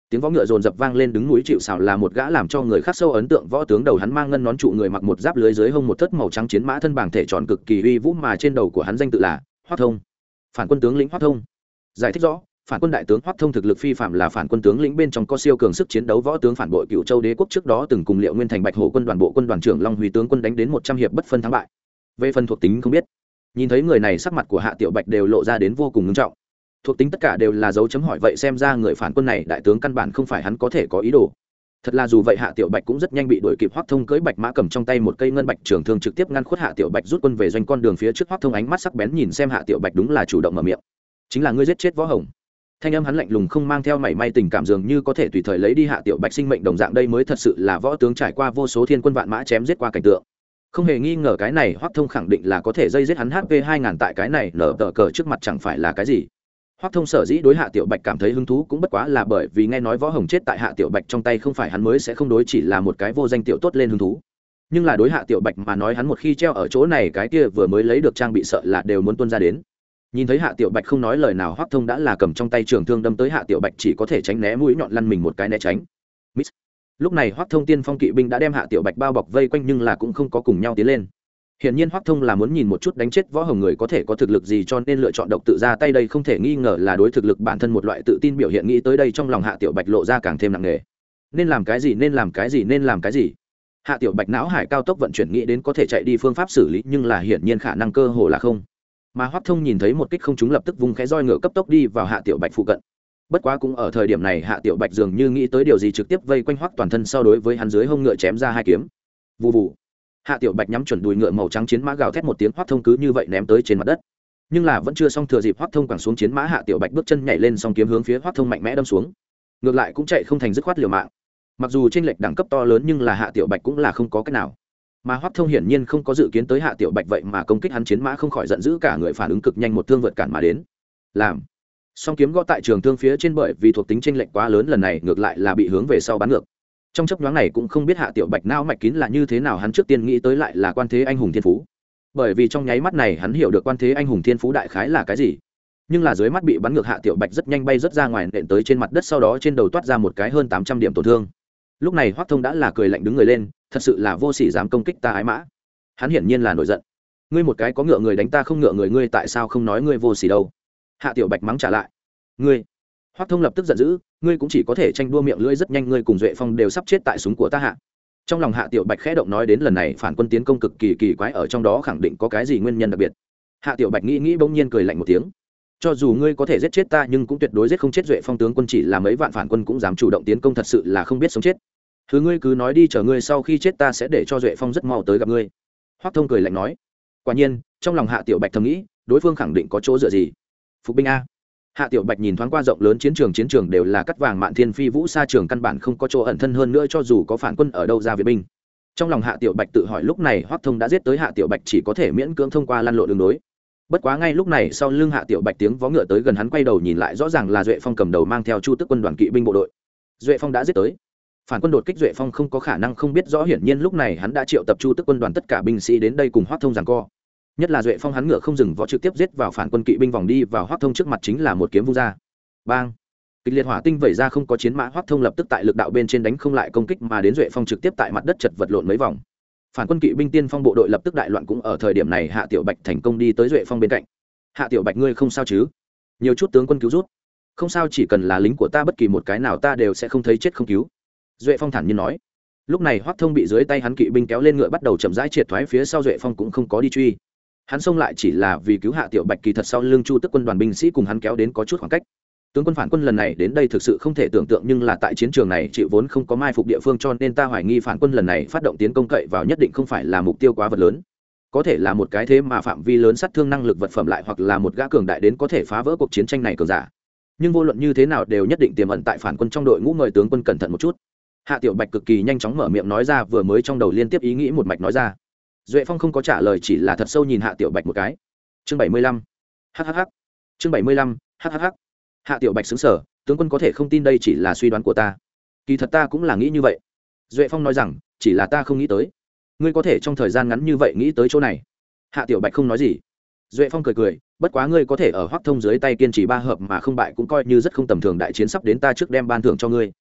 Tiếng võ ngựa dồn dập vang lên đứng núi chịu xảo là một gã làm cho người khác sâu ấn tượng võ tướng đầu hắn mang ngân nón trụ người mặc một giáp lưới dưới hông một thất màu trắng chiến mã thân bảng thể tròn cực kỳ uy vũ mà trên đầu của hắn danh tự là hoác thông. Phản quân tướng lĩnh hoác thông giải thích rõ, phản quân đại tướng hoắc thông thực lực phi phạm là phản quân tướng lĩnh bên trong có siêu cường sức chiến đấu võ tướng phản bội cựu châu đế quốc trước đó từng cùng liệu nguyên thành bạch hổ quân đoàn bộ quân đoàn trưởng long huy tướng quân đánh đến một trăm hiệp bất phân thắng bại. Về phần thuộc tính không biết. Nhìn thấy người này sắc mặt của hạ tiểu bạch đều lộ ra đến vô cùng ngưng trọng. Thuộc tính tất cả đều là dấu chấm hỏi vậy xem ra người phản quân này đại tướng căn bản không phải hắn có thể có ý đồ. Thật là dù vậy hạ tiểu bạch cũng rất nhanh bị đuổi kịp hoắc thông cưỡi bạch mã cầm trong tay một cây ngân bạch trường thương trực tiếp ngăn khuất hạ tiểu bạch rút quân về doanh con đường phía trước. Hoắc thông ánh mắt sắc bén nhìn xem hạ tiểu bạch đúng là chủ động mở miệng chính là ngươi giết chết võ hồng. Thanh âm hắn lạnh lùng không mang theo mảy may tình cảm dường như có thể tùy thời lấy đi hạ tiểu bạch sinh mệnh đồng dạng đây mới thật sự là võ tướng trải qua vô số thiên quân vạn mã chém giết qua cảnh tượng. Không hề nghi ngờ cái này hoắc thông khẳng định là có thể dây giết hắn hp hai ngàn tại cái này nở tờ cờ trước mặt chẳng phải là cái gì. Hoắc thông sở dĩ đối hạ tiểu bạch cảm thấy hứng thú cũng bất quá là bởi vì nghe nói võ hồng chết tại hạ tiểu bạch trong tay không phải hắn mới sẽ không đối chỉ là một cái vô danh tiểu tốt lên hứng thú. Nhưng là đối hạ tiểu bạch mà nói hắn một khi treo ở chỗ này cái kia vừa mới lấy được trang bị sợ là đều muốn tuân ra đến nhìn thấy hạ tiểu bạch không nói lời nào, hoắc thông đã là cầm trong tay trường thương đâm tới hạ tiểu bạch, chỉ có thể tránh né mũi nhọn lăn mình một cái né tránh Miss. lúc này hoắc thông tiên phong kỵ binh đã đem hạ tiểu bạch bao bọc vây quanh nhưng là cũng không có cùng nhau tiến lên Hiển nhiên Hoắc Thông là muốn nhìn một chút đánh chết võ hồng người có thể có thực lực gì cho nên lựa chọn độc tự ra tay đây, không thể nghi ngờ là đối thực lực bản thân một loại tự tin biểu hiện nghĩ tới đây trong lòng Hạ Tiểu Bạch lộ ra càng thêm nặng nề. Nên làm cái gì, nên làm cái gì, nên làm cái gì. Hạ Tiểu Bạch não hải cao tốc vận chuyển nghĩ đến có thể chạy đi phương pháp xử lý nhưng là hiển nhiên khả năng cơ hồ là không. Mà Hoắc Thông nhìn thấy một kích không trúng lập tức vung khẽ roi ngựa cấp tốc đi vào Hạ Tiểu Bạch phụ cận. Bất quá cũng ở thời điểm này Hạ Tiểu Bạch dường như nghĩ tới điều gì trực tiếp vây quanh Hoắc toàn thân sau đối với hắn dưới hông ngựa chém ra hai kiếm. Vù vù. Hạ tiểu bạch nhắm chuẩn đùi ngựa màu trắng chiến mã gào thét một tiếng, hoắc thông cứ như vậy ném tới trên mặt đất. Nhưng là vẫn chưa xong thừa dịp hoắc thông quẳng xuống chiến mã, hạ tiểu bạch bước chân nhảy lên xong kiếm hướng phía hoắc thông mạnh mẽ đâm xuống. Ngược lại cũng chạy không thành dứt khoát liều mạng. Mặc dù trên lệch đẳng cấp to lớn nhưng là hạ tiểu bạch cũng là không có cách nào mà Hoắc thông hiển nhiên không có dự kiến tới hạ tiểu bạch vậy mà công kích hắn chiến mã không khỏi giận dữ cả người phản ứng cực nhanh một thương vượt cản mà đến. Làm. Song kiếm gõ tại trường thương phía trên bởi vì thuộc tính tranh lệch quá lớn lần này ngược lại là bị hướng về sau bắn ngược. Trong chấp nhoáng này cũng không biết hạ tiểu bạch não mạch kín là như thế nào hắn trước tiên nghĩ tới lại là quan thế anh hùng thiên phú. Bởi vì trong nháy mắt này hắn hiểu được quan thế anh hùng thiên phú đại khái là cái gì. Nhưng là dưới mắt bị bắn ngược hạ tiểu bạch rất nhanh bay rất ra ngoài nện tới trên mặt đất sau đó trên đầu toát ra một cái hơn tám trăm điểm tổn thương. Lúc này hoắc thông đã là cười lạnh đứng người lên thật sự là vô sỉ dám công kích ta ái mã. Hắn hiển nhiên là nổi giận. Ngươi một cái có ngựa người đánh ta không ngựa người, ngươi tại sao không nói ngươi vô sỉ đâu? Hạ tiểu bạch mắng trả lại. Ngươi. Hoắc thông lập tức giận dữ, ngươi cũng chỉ có thể tranh đua miệng lưỡi rất nhanh, ngươi cùng duệ phong đều sắp chết tại súng của ta hạ. Trong lòng hạ tiểu bạch khẽ động nói đến lần này phản quân tiến công cực kỳ kỳ quái, ở trong đó khẳng định có cái gì nguyên nhân đặc biệt. Hạ tiểu bạch nghĩ nghĩ bỗng nhiên cười lạnh một tiếng. Cho dù ngươi có thể giết chết ta, nhưng cũng tuyệt đối giết không chết duệ phong tướng quân, chỉ là mấy vạn phản quân cũng dám chủ động tiến công, thật sự là không biết sống chết thứ ngươi cứ nói đi, chờ ngươi sau khi chết ta sẽ để cho duệ phong rất mau tới gặp ngươi. Hoắc thông cười lạnh nói. Quả nhiên, trong lòng hạ tiểu bạch thầm nghĩ, đối phương khẳng định có chỗ dựa gì. Phục binh a. Hạ tiểu bạch nhìn thoáng qua rộng lớn chiến trường chiến trường đều là cắt vàng mạn thiên phi vũ xa trường, căn bản không có chỗ ẩn thân hơn nữa cho dù có phản quân ở đâu ra việt binh. Trong lòng hạ tiểu bạch tự hỏi lúc này hoắc thông đã giết tới hạ tiểu bạch chỉ có thể miễn cưỡng thông qua lăn lộ đường đối. Bất quá ngay lúc này, sau lưng hạ tiểu bạch tiếng vó ngựa tới gần hắn quay đầu nhìn lại, rõ ràng là duệ phong cầm đầu mang theo chu tức quân đoàn kỵ binh bộ đội. Duệ phong đã giết tới phản quân đột kích duệ phong không có khả năng không biết rõ hiển nhiên lúc này hắn đã triệu tập chu tức quân đoàn tất cả binh sĩ đến đây cùng hoác thông giằng co. Nhất là duệ phong hắn ngựa không dừng võ trực tiếp giết vào phản quân kỵ binh vòng đi vào hoác thông trước mặt chính là một kiếm vung ra. Bang! Kịch liệt hỏa tinh vẩy ra không có chiến mã hoác thông lập tức tại lực đạo bên trên đánh không lại công kích mà đến duệ phong trực tiếp tại mặt đất chật vật lộn mấy vòng. Phản quân kỵ binh tiên phong bộ đội lập tức đại loạn cũng ở thời điểm này hạ tiểu bạch thành công đi tới duệ phong bên cạnh. Hạ tiểu bạch ngươi không sao chứ? Nhiều chút tướng quân cứu rút. Không sao, chỉ cần là lính của ta bất kỳ một cái nào ta đều sẽ không thấy chết không cứu duệ phong thản nhiên nói. Lúc này hoắc thông bị dưới tay hắn kỵ binh kéo lên ngựa bắt đầu chậm rãi triệt thoái, phía sau duệ phong cũng không có đi truy. Hắn xông lại chỉ là vì cứu hạ tiểu bạch kỳ thật sau lưng chu tức quân đoàn binh sĩ cùng hắn kéo đến có chút khoảng cách. Tướng quân phản quân lần này đến đây thực sự không thể tưởng tượng, nhưng là tại chiến trường này chịu vốn không có mai phục địa phương cho nên ta hoài nghi phản quân lần này phát động tiến công cậy vào nhất định không phải là mục tiêu quá vật lớn. Có thể là một cái thế mà phạm vi lớn sát thương năng lực vật phẩm lại hoặc là một gã cường đại đến có thể phá vỡ cuộc chiến tranh này cường giả. Nhưng vô luận như thế nào đều nhất định tiềm ẩn tại phản quân trong đội ngũ mời tướng quân cẩn thận một chút hạ tiểu bạch cực kỳ nhanh chóng mở miệng nói ra, vừa mới trong đầu liên tiếp ý nghĩ một mạch nói ra. Duệ phong không có trả lời, chỉ là thật sâu nhìn hạ tiểu bạch một cái. Chương bảy mươi lăm. Hhh chương bảy mươi lăm. Hhh hạ tiểu bạch xứng sở tướng quân có thể không tin đây chỉ là suy đoán của ta. Kỳ thật ta cũng là nghĩ như vậy. Duệ phong nói rằng, chỉ là ta không nghĩ tới. Ngươi có thể trong thời gian ngắn như vậy nghĩ tới chỗ này. Hạ tiểu bạch không nói gì. Duệ phong cười cười, bất quá ngươi có thể ở hoác thông dưới tay kiên trì ba hợp mà không bại cũng coi như rất không tầm thường, đại chiến sắp đến ta trước đem ban thưởng cho ngươi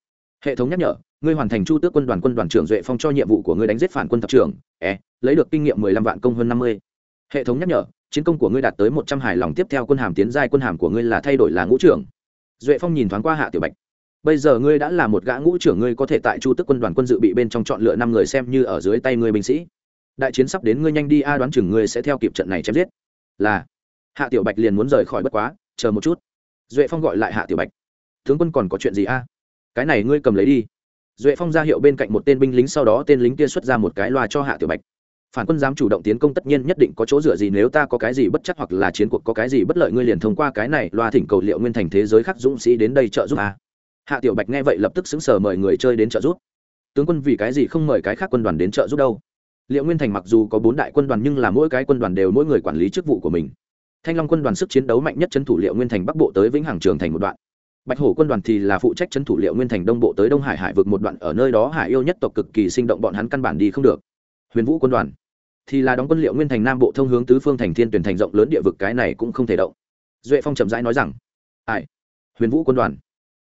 hệ thống nhắc nhở, ngươi hoàn thành chu tước quân đoàn quân đoàn trưởng duệ phong cho nhiệm vụ của ngươi đánh giết phản quân tập trưởng e lấy được kinh nghiệm mười lăm vạn công hơn năm mươi. Hệ thống nhắc nhở, chiến công của ngươi đạt tới một trăm hài lòng tiếp theo quân hàm tiến giai quân hàm của ngươi là thay đổi là ngũ trưởng. Duệ phong nhìn thoáng qua hạ tiểu bạch. Bây giờ ngươi đã là một gã ngũ trưởng, ngươi có thể tại chu tước quân đoàn quân dự bị bên trong chọn lựa năm người xem như ở dưới tay ngươi binh sĩ. Đại chiến sắp đến, ngươi nhanh đi a, đoán chừng ngươi sẽ theo kịp trận này chém giết. Là. Hạ tiểu bạch liền muốn rời khỏi bất quá, chờ một chút. Duệ phong gọi lại hạ tiểu bạch. Tướng quân còn có chuyện gì a? Cái này ngươi cầm lấy đi. Duệ phong ra hiệu bên cạnh một tên binh lính, sau đó tên lính kia xuất ra một cái loa cho hạ tiểu bạch. Phản quân dám chủ động tiến công, tất nhiên nhất định có chỗ dựa gì, nếu ta có cái gì bất chắc hoặc là chiến cuộc có cái gì bất lợi, ngươi liền thông qua cái này loa thỉnh cầu liệu nguyên thành thế giới khác dũng sĩ đến đây trợ giúp à. hạ tiểu bạch nghe vậy lập tức xứng sở mời người chơi đến trợ giúp. Tướng quân vì cái gì không mời cái khác quân đoàn đến trợ giúp đâu? Liệu nguyên thành mặc dù có bốn đại quân đoàn, nhưng là mỗi cái quân đoàn đều mỗi người quản lý chức vụ của mình. Thanh long quân đoàn sức chiến đấu mạnh nhất trấn thủ liệu nguyên thành bắc bộ tới vĩnh hằng trường thành một đoạn bạch hổ quân đoàn thì là phụ trách chấn thủ liệu nguyên thành đông bộ tới đông hải hải vực một đoạn, ở nơi đó hải yêu nhất tộc cực kỳ sinh động bọn hắn căn bản đi không được. Huyền vũ quân đoàn thì là đóng quân liệu nguyên thành nam bộ thông hướng tứ phương thành thiên tuyển thành rộng lớn địa vực, cái này cũng không thể động. Duệ phong chậm rãi nói rằng, ai? Huyền vũ quân đoàn,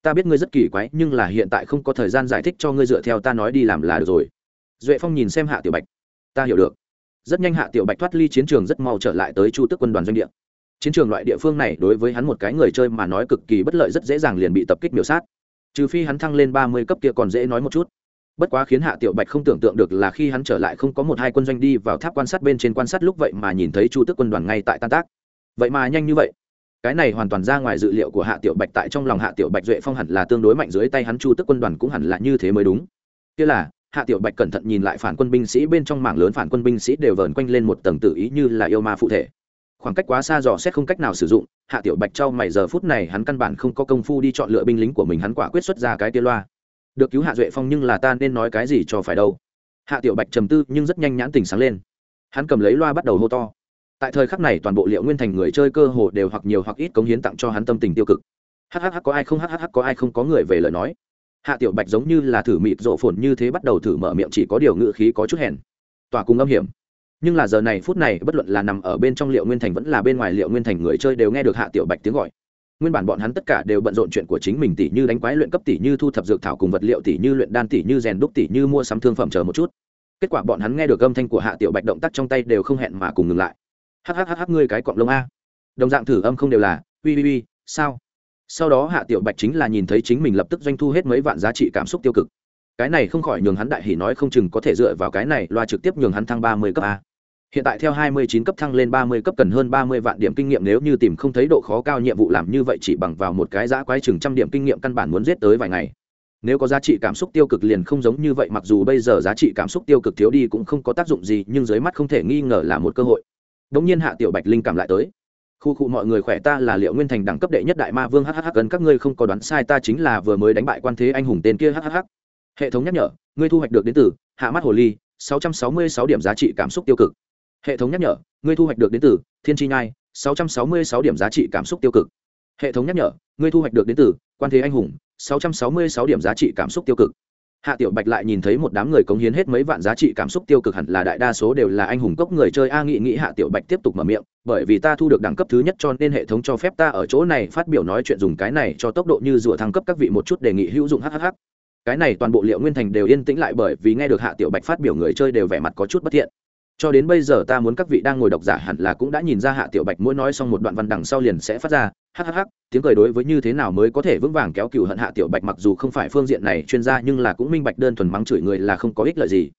ta biết ngươi rất kỳ quái, nhưng là hiện tại không có thời gian giải thích cho ngươi dựa theo ta nói đi làm là được rồi. Duệ phong nhìn xem hạ tiểu bạch, ta hiểu được. Rất nhanh hạ tiểu bạch thoát ly chiến trường rất mau trở lại tới chu tức quân đoàn doanh địa chiến trường loại địa phương này đối với hắn một cái người chơi mà nói cực kỳ bất lợi rất dễ dàng liền bị tập kích miểu sát. Trừ phi hắn thăng lên ba mươi cấp kia còn dễ nói một chút. Bất quá khiến hạ tiểu bạch không tưởng tượng được là khi hắn trở lại không có một hai quân doanh đi vào tháp quan sát bên trên quan sát lúc vậy mà nhìn thấy chu tức quân đoàn ngay tại tan tác. Vậy mà nhanh như vậy. Cái này hoàn toàn ra ngoài dự liệu của hạ tiểu bạch tại trong lòng hạ tiểu bạch duệ phong hẳn là tương đối mạnh dưới tay hắn, chu tức quân đoàn cũng hẳn là như thế mới đúng. Kia là, hạ tiểu bạch cẩn thận nhìn lại phản quân binh sĩ bên trong mảng lớn phản quân binh sĩ đều vờn quanh lên một tầng tự ý như là yêu ma phụ thể khoảng cách quá xa dò xét không cách nào sử dụng, hạ tiểu bạch trao mày giờ phút này hắn căn bản không có công phu đi chọn lựa binh lính của mình, hắn quả quyết xuất ra cái tia loa. Được cứu hạ duệ phong nhưng là ta nên nói cái gì cho phải đâu. Hạ tiểu bạch trầm tư nhưng rất nhanh nhãn tình sáng lên. Hắn cầm lấy loa bắt đầu hô to. Tại thời khắc này toàn bộ liệu nguyên thành người chơi cơ hồ đều hoặc nhiều hoặc ít cống hiến tặng cho hắn tâm tình tiêu cực. Hhh có ai không? Hhh có ai không? Có người về lời nói. Hạ tiểu bạch giống như là thử mịt rộ phồn như thế bắt đầu thử mở miệng chỉ có điều ngự khí có chút hèn. Tòa cùng âm hiểm nhưng là giờ này phút này, bất luận là nằm ở bên trong liệu nguyên thành vẫn là bên ngoài liệu nguyên thành người chơi đều nghe được hạ tiểu bạch tiếng gọi. Nguyên bản bọn hắn tất cả đều bận rộn chuyện của chính mình tỷ như đánh quái luyện cấp tỷ như thu thập dược thảo cùng vật liệu tỷ như luyện đan tỷ như rèn đúc tỷ như mua sắm thương phẩm chờ một chút. Kết quả bọn hắn nghe được âm thanh của hạ tiểu bạch động tác trong tay đều không hẹn mà cùng ngừng lại. Hhhh ngươi cái cọng lông a. Đồng dạng thử âm không đều là ui ui ui sao? Sau đó hạ tiểu bạch chính là nhìn thấy chính mình lập tức doanh thu hết mấy vạn giá trị cảm xúc tiêu cực. Cái này không khỏi nhường hắn đại hỉ nói không chừng có thể dựa vào cái này loa trực tiếp nhường hắn thăng ba mươi cấp a hiện tại theo hai mươi chín cấp thăng lên ba mươi cấp cần hơn ba mươi vạn điểm kinh nghiệm, nếu như tìm không thấy độ khó cao nhiệm vụ làm như vậy chỉ bằng vào một cái giã quái chừng trăm điểm kinh nghiệm căn bản muốn giết tới vài ngày. Nếu có giá trị cảm xúc tiêu cực liền không giống như vậy, mặc dù bây giờ giá trị cảm xúc tiêu cực thiếu đi cũng không có tác dụng gì, nhưng dưới mắt không thể nghi ngờ là một cơ hội. Đống nhiên hạ tiểu bạch linh cảm lại tới. Khu khu mọi người khỏe ta là liệu nguyên thành đẳng cấp đệ nhất đại ma vương hhh gần các ngươi không có đoán sai, ta chính là vừa mới đánh bại quan thế anh hùng tên kia hhh hệ thống nhắc nhở, ngươi thu hoạch được đến từ, hạ mắt hồ ly, sáu trăm sáu mươi sáu điểm giá trị cảm xúc tiêu cực hệ thống nhắc nhở, ngươi thu hoạch được đến từ thiên chi nhai, sáu trăm sáu mươi sáu điểm giá trị cảm xúc tiêu cực. Hệ thống nhắc nhở, ngươi thu hoạch được đến từ quan thế anh hùng, sáu trăm sáu mươi sáu điểm giá trị cảm xúc tiêu cực. Hạ tiểu bạch lại nhìn thấy một đám người cống hiến hết mấy vạn giá trị cảm xúc tiêu cực hẳn là đại đa số đều là anh hùng cốc người chơi a nghị nghĩ hạ tiểu bạch tiếp tục mở miệng, bởi vì ta thu được đẳng cấp thứ nhất cho nên hệ thống cho phép ta ở chỗ này phát biểu nói chuyện dùng cái này cho tốc độ như rùa thăng cấp các vị một chút đề nghị hữu dụng hhh cái này toàn bộ liệu nguyên thành đều yên tĩnh lại bởi vì nghe được hạ tiểu bạch phát biểu người chơi đều vẻ mặt có chút bất thiện cho đến bây giờ ta muốn các vị đang ngồi độc giả hẳn là cũng đã nhìn ra hạ tiểu bạch mỗi nói xong một đoạn văn đằng sau liền sẽ phát ra hhh tiếng cười đối với như thế nào mới có thể vững vàng kéo cựu hận hạ tiểu bạch mặc dù không phải phương diện này chuyên gia nhưng là cũng minh bạch đơn thuần mắng chửi người là không có ích lợi gì.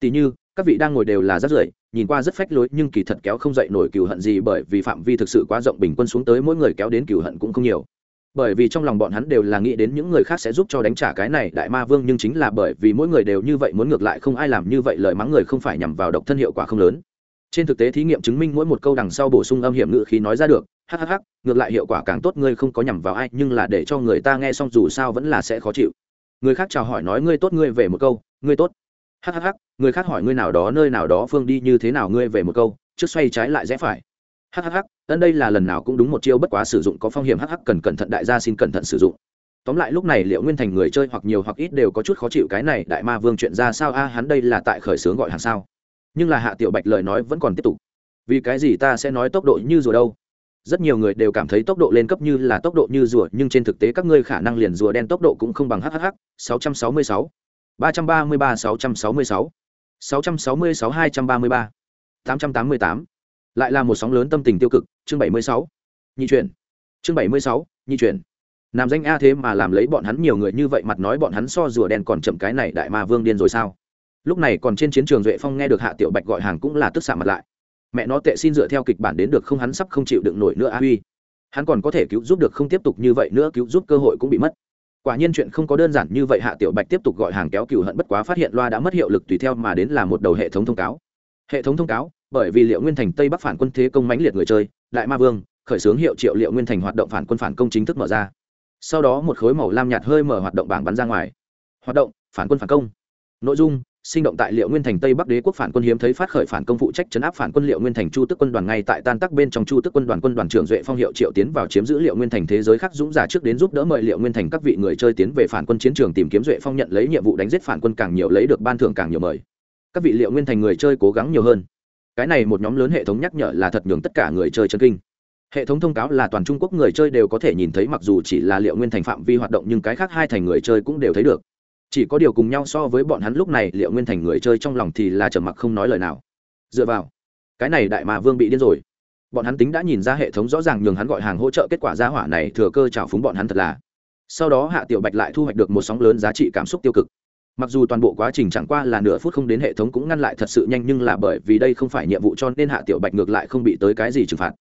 Tỉ như, các vị đang ngồi đều là rất rưởi, nhìn qua rất phách lối nhưng kỳ thật kéo không dậy nổi cựu hận gì bởi vì phạm vi thực sự quá rộng bình quân xuống tới mỗi người kéo đến cựu hận cũng không nhiều bởi vì trong lòng bọn hắn đều là nghĩ đến những người khác sẽ giúp cho đánh trả cái này đại ma vương, nhưng chính là bởi vì mỗi người đều như vậy muốn ngược lại không ai làm như vậy, lời mắng người không phải nhằm vào độc thân hiệu quả không lớn. Trên thực tế thí nghiệm chứng minh mỗi một câu đằng sau bổ sung âm hiểm ngữ khí nói ra được hhh ngược lại hiệu quả càng tốt, ngươi không có nhằm vào ai, nhưng là để cho người ta nghe xong dù sao vẫn là sẽ khó chịu. Người khác chào hỏi nói, ngươi tốt, ngươi về một câu, ngươi tốt. Hhh người khác hỏi ngươi nào đó, nơi nào đó, phương đi như thế nào, ngươi về một câu, trước xoay trái lại rẽ phải. Hhh ân đây là lần nào cũng đúng một chiêu bất quá sử dụng có phong hiểm hắc hắc cần cẩn thận đại gia xin cẩn thận sử dụng. Tóm lại lúc này liệu nguyên thành người chơi hoặc nhiều hoặc ít đều có chút khó chịu cái này, đại ma vương chuyện ra sao? A, hắn đây là tại khởi xướng gọi hàng sao? Nhưng là hạ tiểu bạch lời nói vẫn còn tiếp tục. Vì cái gì ta sẽ nói tốc độ như rùa đâu? Rất nhiều người đều cảm thấy tốc độ lên cấp như là tốc độ như rùa, nhưng trên thực tế các ngươi khả năng liền rùa đen tốc độ cũng không bằng hhh 666 333 666 666 233 888 lại là một sóng lớn tâm tình tiêu cực, chương 76 nhị chuyển. Chương 76 nhị chuyển. Nam danh a thế mà làm lấy bọn hắn nhiều người như vậy mặt nói bọn hắn so rùa đen còn chậm cái này đại ma vương điên rồi sao? Lúc này còn trên chiến trường duệ phong nghe được hạ tiểu bạch gọi hàng cũng là tức xạ mặt lại. Mẹ nó tệ xin dựa theo kịch bản đến được không hắn sắp không chịu đựng nổi nữa a huy. Hắn còn có thể cứu giúp được không tiếp tục như vậy nữa, cứu giúp cơ hội cũng bị mất. Quả nhiên chuyện không có đơn giản như vậy hạ tiểu bạch tiếp tục gọi hàng kéo cựu hận bất quá phát hiện loa đã mất hiệu lực tùy theo mà đến là một đầu hệ thống thông cáo hệ thống thông cáo, bởi vì liệu nguyên thành tây bắc phản quân thế công mãnh liệt người chơi, đại ma vương, khởi xướng hiệu triệu liệu nguyên thành hoạt động phản quân phản công chính thức mở ra. Sau đó một khối màu lam nhạt hơi mở hoạt động bảng bắn ra ngoài. Hoạt động, phản quân phản công. Nội dung, sinh động tại liệu nguyên thành tây bắc đế quốc phản quân hiếm thấy phát khởi phản công phụ trách chấn áp phản quân liệu nguyên thành chu tức quân đoàn ngay tại tan tắc bên trong chu tức quân đoàn quân đoàn trưởng duệ phong hiệu triệu tiến vào chiếm giữ liệu nguyên thành thế giới khác dũng giả trước đến giúp đỡ mời liệu nguyên thành các vị người chơi tiến về phản quân chiến trường tìm kiếm duệ phong nhận lấy nhiệm vụ đánh giết phản quân càng nhiều lấy được ban thưởng càng nhiều mời các vị liệu nguyên thành người chơi cố gắng nhiều hơn. Cái này một nhóm lớn hệ thống nhắc nhở là thật nhường tất cả người chơi chân kinh. Hệ thống thông cáo là toàn trung quốc người chơi đều có thể nhìn thấy mặc dù chỉ là liệu nguyên thành phạm vi hoạt động nhưng cái khác hai thành người chơi cũng đều thấy được. Chỉ có điều cùng nhau so với bọn hắn lúc này, liệu nguyên thành người chơi trong lòng thì là trầm mặc không nói lời nào. Dựa vào, cái này đại mà vương bị điên rồi. Bọn hắn tính đã nhìn ra hệ thống rõ ràng nhường hắn gọi hàng hỗ trợ kết quả gia hỏa này thừa cơ trào phúng bọn hắn thật là. Sau đó hạ tiểu bạch lại thu hoạch được một sóng lớn giá trị cảm xúc tiêu cực mặc dù toàn bộ quá trình chẳng qua là nửa phút không đến hệ thống cũng ngăn lại thật sự nhanh nhưng là bởi vì đây không phải nhiệm vụ cho nên hạ tiểu bạch ngược lại không bị tới cái gì trừng phạt.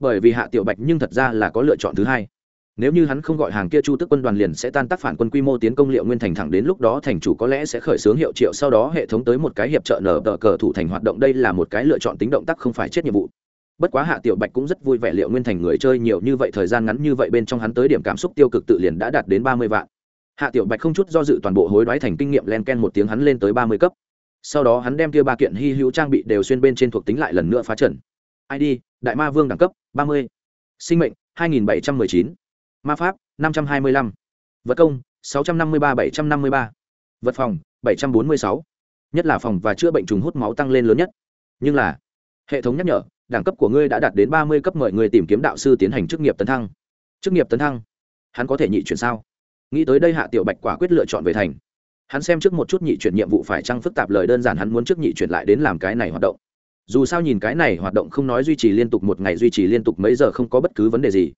Bởi vì hạ tiểu bạch nhưng thật ra là có lựa chọn thứ hai. Nếu như hắn không gọi hàng kia chu tức quân đoàn liền sẽ tan tác phản quân quy mô tiến công liệu nguyên thành thẳng đến lúc đó thành chủ có lẽ sẽ khởi xướng hiệu triệu sau đó hệ thống tới một cái hiệp trợ nở tờ cờ thủ thành hoạt động. Đây là một cái lựa chọn tính động tác không phải chết nhiệm vụ. Bất quá hạ tiểu bạch cũng rất vui vẻ liệu nguyên thành người chơi nhiều như vậy thời gian ngắn như vậy bên trong hắn tới điểm cảm xúc tiêu cực tự liền đã đạt đến ba mươi vạn hạ tiểu bạch không chút do dự toàn bộ hối đoái thành kinh nghiệm len ken một tiếng hắn lên tới ba mươi cấp. Sau đó hắn đem kia ba kiện hy hữu trang bị đều xuyên bên trên thuộc tính lại lần nữa phá trần id đại ma vương đẳng cấp, ba mươi. Sinh mệnh, hai nghìn bảy trăm mười chín. Ma pháp, năm trăm hai mươi lăm. Vật công, sáu trăm năm mươi ba, bảy trăm năm mươi ba. Vật phòng, bảy trăm bốn mươi sáu. Nhất là phòng và chữa bệnh trùng hút máu tăng lên lớn nhất. Nhưng là, hệ thống nhắc nhở, đẳng cấp của ngươi đã đạt đến ba mươi cấp mời người tìm kiếm đạo sư tiến hành chức nghiệp tấn thăng. Chức nghiệp tấn thăng, hắn có thể nhị chuyển sao? Nghĩ tới đây hạ tiểu bạch quả quyết lựa chọn về thành. Hắn xem trước một chút nhị chuyển nhiệm vụ phải chăng phức tạp lời đơn giản hắn muốn trước nhị chuyển lại đến làm cái này hoạt động. Dù sao nhìn cái này hoạt động không nói duy trì liên tục một ngày duy trì liên tục mấy giờ không có bất cứ vấn đề gì.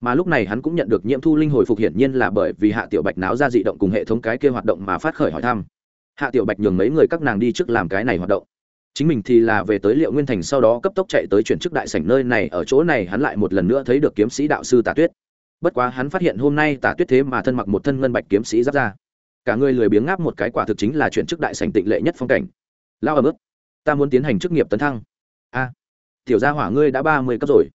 Mà lúc này hắn cũng nhận được nhiễm thu linh hồi phục hiển nhiên là bởi vì hạ tiểu bạch náo ra dị động cùng hệ thống cái kia hoạt động mà phát khởi hỏi thăm. Hạ tiểu bạch nhường mấy người các nàng đi trước làm cái này hoạt động. Chính mình thì là về tới liệu nguyên thành sau đó cấp tốc chạy tới chuyển chức đại sảnh nơi này, ở chỗ này hắn lại một lần nữa thấy được kiếm sĩ đạo sư tà tuyết bất quá hắn phát hiện hôm nay Tả tuyết thế mà thân mặc một thân ngân bạch kiếm sĩ giáp ra. Cả người lười biếng ngáp một cái quả thực chính là chuyện chức đại sảnh tịnh lệ nhất phong cảnh. Lao ở mức ta muốn tiến hành chức nghiệp tấn thăng. A. Tiểu gia hỏa ngươi đã ba mươi cấp rồi.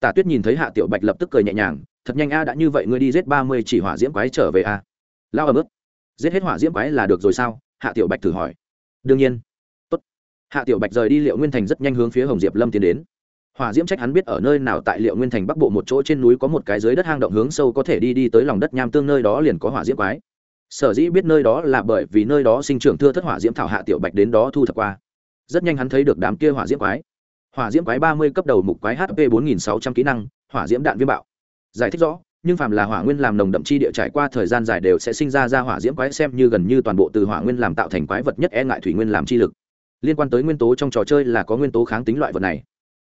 Tả tuyết nhìn thấy hạ tiểu bạch lập tức cười nhẹ nhàng, thật nhanh a, đã như vậy ngươi đi giết ba mươi chỉ hỏa diễm quái trở về a. Lao ở mức giết hết hỏa diễm quái là được rồi sao? Hạ tiểu bạch thử hỏi. Đương nhiên. Tốt. hạ tiểu bạch rời đi liệu nguyên thành rất nhanh hướng phía hồng diệp lâm tiến đến hỏa diễm trách hắn biết ở nơi nào tại liệu nguyên thành bắc bộ một chỗ trên núi có một cái dưới đất hang động hướng sâu có thể đi đi tới lòng đất nham tương nơi đó liền có hỏa diễm quái. Sở dĩ biết nơi đó là bởi vì nơi đó sinh trưởng thưa thất hỏa diễm thảo hạ tiểu bạch đến đó thu thập qua. Rất nhanh hắn thấy được đám kia hỏa diễm quái. Hỏa diễm quái ba mươi cấp đầu mục quái hp bốn nghìn sáu trăm kỹ năng, hỏa diễm đạn viêm bạo. Giải thích rõ, nhưng phàm là hỏa nguyên làm nồng đậm chi địa trải qua thời gian dài đều sẽ sinh ra ra hỏa diễm quái xem như gần như toàn bộ từ hỏa nguyên làm tạo thành quái vật nhất e ngại thủy nguyên làm chi lực. Liên quan tới nguyên tố trong trò chơi là có nguyên tố kháng tính loại vật này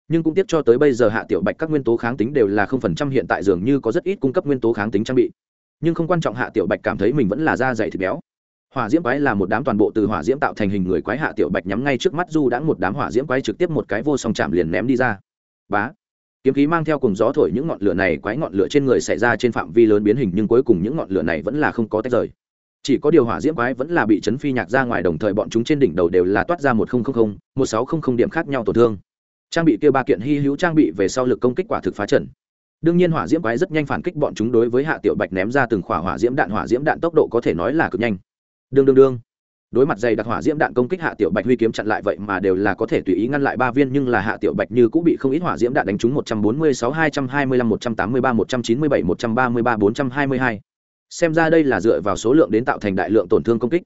nhưng cũng tiếp cho tới bây giờ hạ tiểu bạch các nguyên tố kháng tính đều là không phần trăm hiện tại dường như có rất ít cung cấp nguyên tố kháng tính trang bị. Nhưng không quan trọng hạ tiểu bạch cảm thấy mình vẫn là da dày thịt béo. Hỏa diễm quái là một đám toàn bộ từ hỏa diễm tạo thành hình người quái hạ tiểu bạch nhắm ngay trước mắt du đã một đám hỏa diễm quái trực tiếp một cái vô song chạm liền ném đi ra. Bá! Kiếm khí mang theo cùng gió thổi những ngọn lửa này quái ngọn lửa trên người xảy ra trên phạm vi lớn biến hình nhưng cuối cùng những ngọn lửa này vẫn là không có tách rời. Chỉ có điều hỏa diễm quái vẫn là bị chấn phi nhạc ra ngoài đồng thời bọn chúng trên đỉnh đầu đều là toát ra một nghìn một sáu trăm linh điểm khác nhau tổn thương trang bị kia ba kiện hy hữu trang bị về sau lực công kích quả thực phá trần. Đương nhiên hỏa diễm quái rất nhanh phản kích bọn chúng đối với hạ tiểu bạch ném ra từng khỏa hỏa diễm đạn, hỏa diễm đạn tốc độ có thể nói là cực nhanh. Đương đương đương. Đối mặt dày đặc hỏa diễm đạn công kích hạ tiểu bạch huy kiếm chặn lại vậy mà đều là có thể tùy ý ngăn lại ba viên, nhưng là hạ tiểu bạch như cũng bị không ít hỏa diễm đạn đánh trúng một trăm bốn mươi sáu, hai trăm hai mươi lăm, một trăm tám mươi ba, một trăm chín mươi bảy, một trăm ba mươi ba, bốn trăm hai mươi hai. Xem ra đây là dựa vào số lượng đến tạo thành đại lượng tổn thương công kích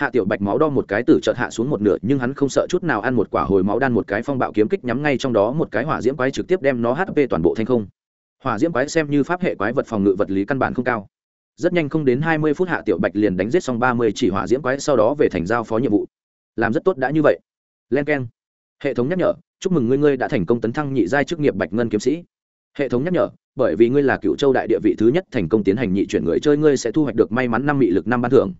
hạ tiểu bạch máu đo một cái tử chợt hạ xuống một nửa, nhưng hắn không sợ chút nào ăn một quả hồi máu đan một cái phong bạo kiếm kích nhắm ngay trong đó một cái hỏa diễm quái trực tiếp đem nó hp toàn bộ thanh không. Hỏa diễm quái xem như pháp hệ quái vật phòng ngự vật lý căn bản không cao. Rất nhanh không đến hai mươi phút hạ tiểu bạch liền đánh giết xong ba mươi chỉ hỏa diễm quái, sau đó về thành giao phó nhiệm vụ. Làm rất tốt đã như vậy. Len k hệ thống nhắc nhở, chúc mừng ngươi ngươi đã thành công tấn thăng nhị giai chức nghiệp bạch ngân kiếm sĩ. Hệ thống nhắc nhở, bởi vì ngươi là cựu châu đại địa vị thứ nhất thành công tiến hành nhị chuyển người chơi, ngươi sẽ thu hoạch được may mắn năm mị lực năm ban thưởng.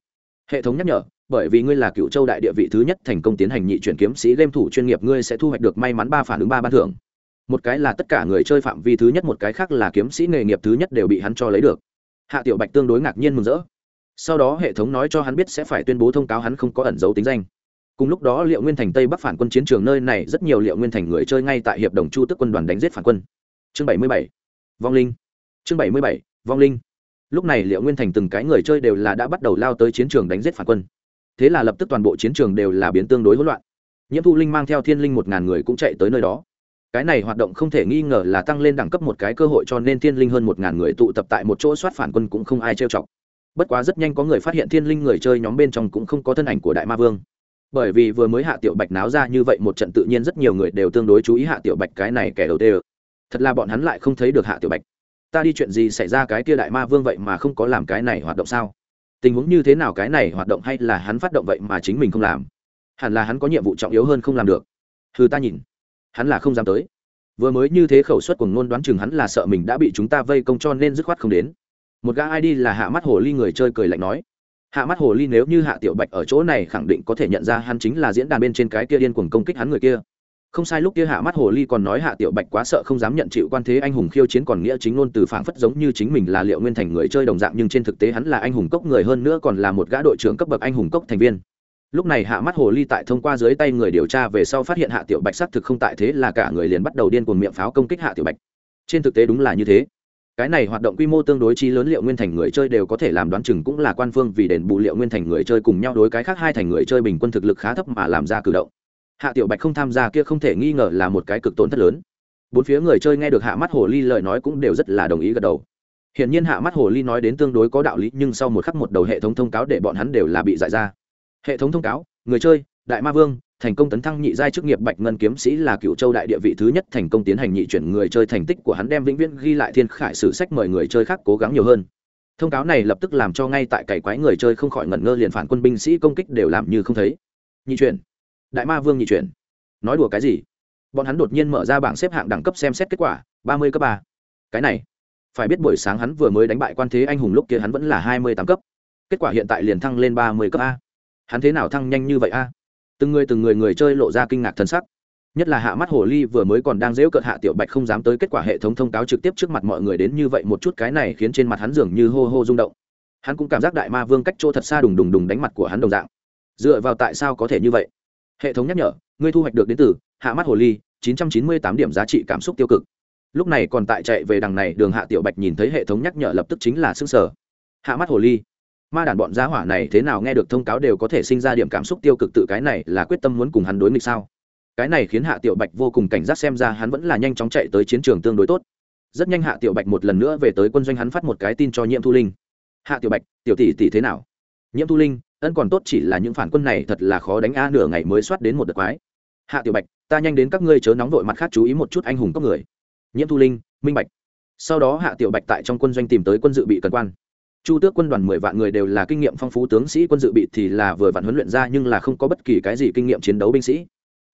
Hệ thống nhắc nhở bởi vì ngươi là cựu châu đại địa vị thứ nhất thành công tiến hành nhị chuyển kiếm sĩ game thủ chuyên nghiệp, ngươi sẽ thu hoạch được may mắn ba phản ứng ba ban thưởng. Một cái là tất cả người chơi phạm vi thứ nhất, một cái khác là kiếm sĩ nghề nghiệp thứ nhất đều bị hắn cho lấy được. Hạ tiểu bạch tương đối ngạc nhiên mừng rỡ. Sau đó hệ thống nói cho hắn biết sẽ phải tuyên bố thông cáo hắn không có ẩn dấu tính danh. Cùng lúc đó liệu nguyên thành tây bắc phản quân chiến trường nơi này, rất nhiều liệu nguyên thành người chơi ngay tại hiệp đồng chu tức quân đoàn đánh giết phản quân. Chương bảy mươi bảy, vong linh. Chương bảy mươi bảy, vong linh. Lúc này liệu nguyên thành từng cái người chơi đều là đã bắt đầu lao tới chiến trường đánh giết phản quân thế là lập tức toàn bộ chiến trường đều là biến tương đối hỗn loạn. Nhiễm thu linh mang theo thiên linh một ngàn người cũng chạy tới nơi đó. Cái này hoạt động không thể nghi ngờ là tăng lên đẳng cấp một cái cơ hội cho nên thiên linh hơn một ngàn người tụ tập tại một chỗ soát phản quân cũng không ai trêu chọc. Bất quá rất nhanh có người phát hiện thiên linh người chơi nhóm bên trong cũng không có thân ảnh của đại ma vương. Bởi vì vừa mới hạ tiểu bạch náo ra như vậy một trận tự nhiên rất nhiều người đều tương đối chú ý hạ tiểu bạch cái này kẻ đầu tiên thật là bọn hắn lại không thấy được hạ tiểu bạch. Ta đi chuyện gì xảy ra cái kia đại ma vương vậy mà không có làm cái này hoạt động sao? Tình huống như thế nào cái này hoạt động hay là hắn phát động vậy mà chính mình không làm? Hẳn là hắn có nhiệm vụ trọng yếu hơn không làm được. Hừ ta nhìn. Hắn là không dám tới. Vừa mới như thế khẩu suất của ngôn đoán chừng hắn là sợ mình đã bị chúng ta vây công cho nên dứt khoát không đến. Một gã id là hạ mắt hồ ly người chơi cười lạnh nói. Hạ mắt hồ ly nếu như hạ tiểu bạch ở chỗ này khẳng định có thể nhận ra hắn chính là diễn đàn bên trên cái kia điên cuồng công kích hắn người kia không sai lúc kia hạ mắt hồ ly còn nói hạ tiểu bạch quá sợ không dám nhận chịu quan thế anh hùng khiêu chiến còn nghĩa chính ngôn từ phảng phất giống như chính mình là liệu nguyên thành người chơi đồng dạng nhưng trên thực tế hắn là anh hùng cốc người hơn nữa còn là một gã đội trưởng cấp bậc anh hùng cốc thành viên. Lúc này hạ mắt hồ ly tại thông qua dưới tay người điều tra về sau phát hiện hạ tiểu bạch xác thực không tại thế là cả người liền bắt đầu điên cuồng miệng pháo công kích hạ tiểu bạch. Trên thực tế đúng là như thế. Cái này hoạt động quy mô tương đối chi lớn liệu nguyên thành người chơi đều có thể làm đoán chừng cũng là quan phương vì đền bù liệu nguyên thành người chơi cùng nhau đối cái khác hai thành người chơi bình quân thực lực khá thấp mà làm ra cử động hạ tiểu bạch không tham gia kia không thể nghi ngờ là một cái cực tổn thất lớn. Bốn phía người chơi nghe được hạ mắt hồ ly lời nói cũng đều rất là đồng ý gật đầu. Hiện nhiên hạ mắt hồ ly nói đến tương đối có đạo lý, nhưng sau một khắc một đầu hệ thống thông cáo để bọn hắn đều là bị giải ra. Hệ thống thông cáo, người chơi, đại ma vương, thành công tấn thăng nhị giai chức nghiệp bạch ngân kiếm sĩ là cựu châu đại địa vị thứ nhất, thành công tiến hành nhị chuyển người chơi thành tích của hắn đem vĩnh viễn ghi lại thiên khải sử sách mời người chơi khác cố gắng nhiều hơn. Thông cáo này lập tức làm cho ngay tại cày quái người chơi không khỏi ngẩn ngơ liền phản quân binh sĩ công kích đều làm như không thấy. Nhị chuyển đại ma vương nhị chuyển. Nói đùa cái gì? Bọn hắn đột nhiên mở ra bảng xếp hạng đẳng cấp xem xét kết quả, ba mươi cấp ba. Cái này, phải biết buổi sáng hắn vừa mới đánh bại quan thế anh hùng lúc kia hắn vẫn là hai mươi tám cấp. Kết quả hiện tại liền thăng lên ba mươi cấp a. Hắn thế nào thăng nhanh như vậy a? Từng người từng người người chơi lộ ra kinh ngạc thân sắc. Nhất là hạ mắt hồ ly vừa mới còn đang dễu cợt hạ tiểu bạch không dám tới kết quả hệ thống thông cáo trực tiếp trước mặt mọi người đến như vậy một chút cái này khiến trên mặt hắn dường như hô hô rung động. Hắn cũng cảm giác đại ma vương cách chỗ thật xa đùng đùng đùng đánh mặt của hắn đồng dạng. Dựa vào tại sao có thể như vậy? Hệ thống nhắc nhở, ngươi thu hoạch được đến từ hạ mắt hồ ly, chín trăm chín mươi tám điểm giá trị cảm xúc tiêu cực. Lúc này còn tại chạy về đằng này, đường hạ tiểu bạch nhìn thấy hệ thống nhắc nhở lập tức chính là xương sở hạ mắt hồ ly. Ma đàn bọn giá hỏa này thế nào nghe được thông cáo đều có thể sinh ra điểm cảm xúc tiêu cực tự cái này là quyết tâm muốn cùng hắn đối nghịch sao? Cái này khiến hạ tiểu bạch vô cùng cảnh giác xem ra hắn vẫn là nhanh chóng chạy tới chiến trường tương đối tốt. Rất nhanh hạ tiểu bạch một lần nữa về tới quân doanh hắn phát một cái tin cho nhiễm thu linh. Hạ tiểu bạch, tiểu tỷ tỷ thế nào? Nhiễm thu linh ân còn tốt chỉ là những phản quân này thật là khó đánh a nửa ngày mới soát đến một đợt quái. Hạ tiểu bạch, ta nhanh đến các ngươi chớ nóng vội mặt khác chú ý một chút anh hùng các người. Nhiễm thu linh, minh bạch. Sau đó hạ tiểu bạch tại trong quân doanh tìm tới quân dự bị cần quan. Chu tước quân đoàn mười vạn người đều là kinh nghiệm phong phú, tướng sĩ quân dự bị thì là vừa vặn huấn luyện ra nhưng là không có bất kỳ cái gì kinh nghiệm chiến đấu binh sĩ.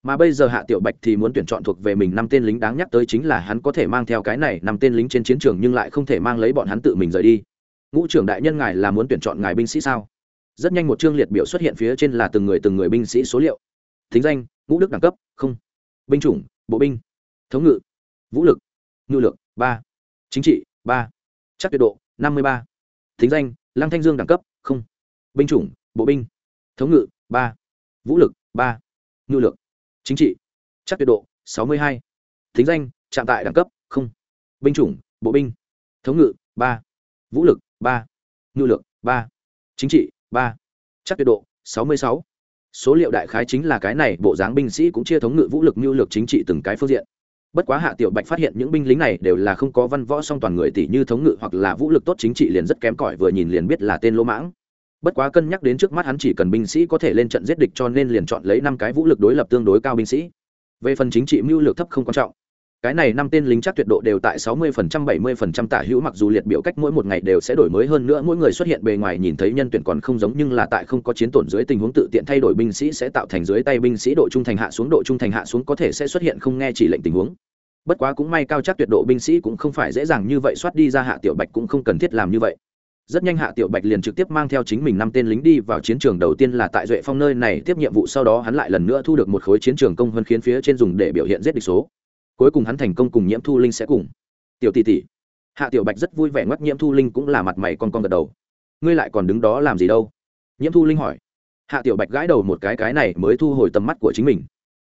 Mà bây giờ hạ tiểu bạch thì muốn tuyển chọn thuộc về mình năm tên lính đáng nhắc tới chính là hắn có thể mang theo cái này năm tên lính trên chiến trường nhưng lại không thể mang lấy bọn hắn tự mình rời đi. Ngũ trưởng đại nhân ngài là muốn tuyển chọn ngài binh sĩ sao? Rất nhanh một chương liệt biểu xuất hiện phía trên là từng người từng người binh sĩ số liệu. Thính danh, ngũ đức đẳng cấp, không. Binh chủng, bộ binh. Thống ngự, vũ lực, ngự lực, ba. Chính trị, ba. Chắc tuyệt độ, năm mươi ba. Thính danh, lăng thanh dương đẳng cấp, không. Binh chủng, bộ binh. Thống ngự, ba. Vũ lực, ba. Ngự lực. Chính trị, chắc tuyệt độ, sáu mươi hai. Thính danh, trạm tại đẳng cấp, không. Binh chủng, bộ binh. Thống ngự, ba. Vũ lực, ba. Ngự lực, ba. Chính trị ba. Chắc tuyệt độ, sáu mươi sáu. Số liệu đại khái chính là cái này, bộ dáng binh sĩ cũng chia thống ngự vũ lực, mưu lược chính trị từng cái phương diện. Bất quá hạ tiểu bạch phát hiện những binh lính này đều là không có văn võ song toàn người tỷ như thống ngự hoặc là vũ lực tốt chính trị liền rất kém cỏi, vừa nhìn liền biết là tên lỗ mãng. Bất quá cân nhắc đến trước mắt hắn chỉ cần binh sĩ có thể lên trận giết địch cho nên liền chọn lấy năm cái vũ lực đối lập tương đối cao binh sĩ. Về phần chính trị mưu lược thấp không quan trọng cái này năm tên lính chắc tuyệt độ đều tại 60% 70% tả hữu, mặc dù liệt biểu cách mỗi một ngày đều sẽ đổi mới hơn nữa, mỗi người xuất hiện bề ngoài nhìn thấy nhân tuyển còn không giống, nhưng là tại không có chiến tổn dưới tình huống tự tiện thay đổi binh sĩ sẽ tạo thành dưới tay binh sĩ độ trung thành hạ xuống, độ trung thành hạ xuống có thể sẽ xuất hiện không nghe chỉ lệnh tình huống. Bất quá cũng may cao chắc tuyệt độ binh sĩ cũng không phải dễ dàng như vậy soát đi ra, hạ tiểu bạch cũng không cần thiết làm như vậy. Rất nhanh hạ tiểu bạch liền trực tiếp mang theo chính mình năm tên lính đi vào chiến trường, đầu tiên là tại duệ phong nơi này tiếp nhiệm vụ, sau đó hắn lại lần nữa thu được một khối chiến trường công hơn khiến phía trên dùng để biểu hiện giết địch số cuối cùng hắn thành công cùng nhiễm thu linh sẽ cùng. Tiểu tỷ tỷ. Hạ tiểu bạch rất vui vẻ ngoắc nhiễm thu linh cũng là mặt mày con con gật đầu. Ngươi lại còn đứng đó làm gì đâu? Nhiễm thu linh hỏi. Hạ tiểu bạch gãi đầu một cái cái này mới thu hồi tầm mắt của chính mình.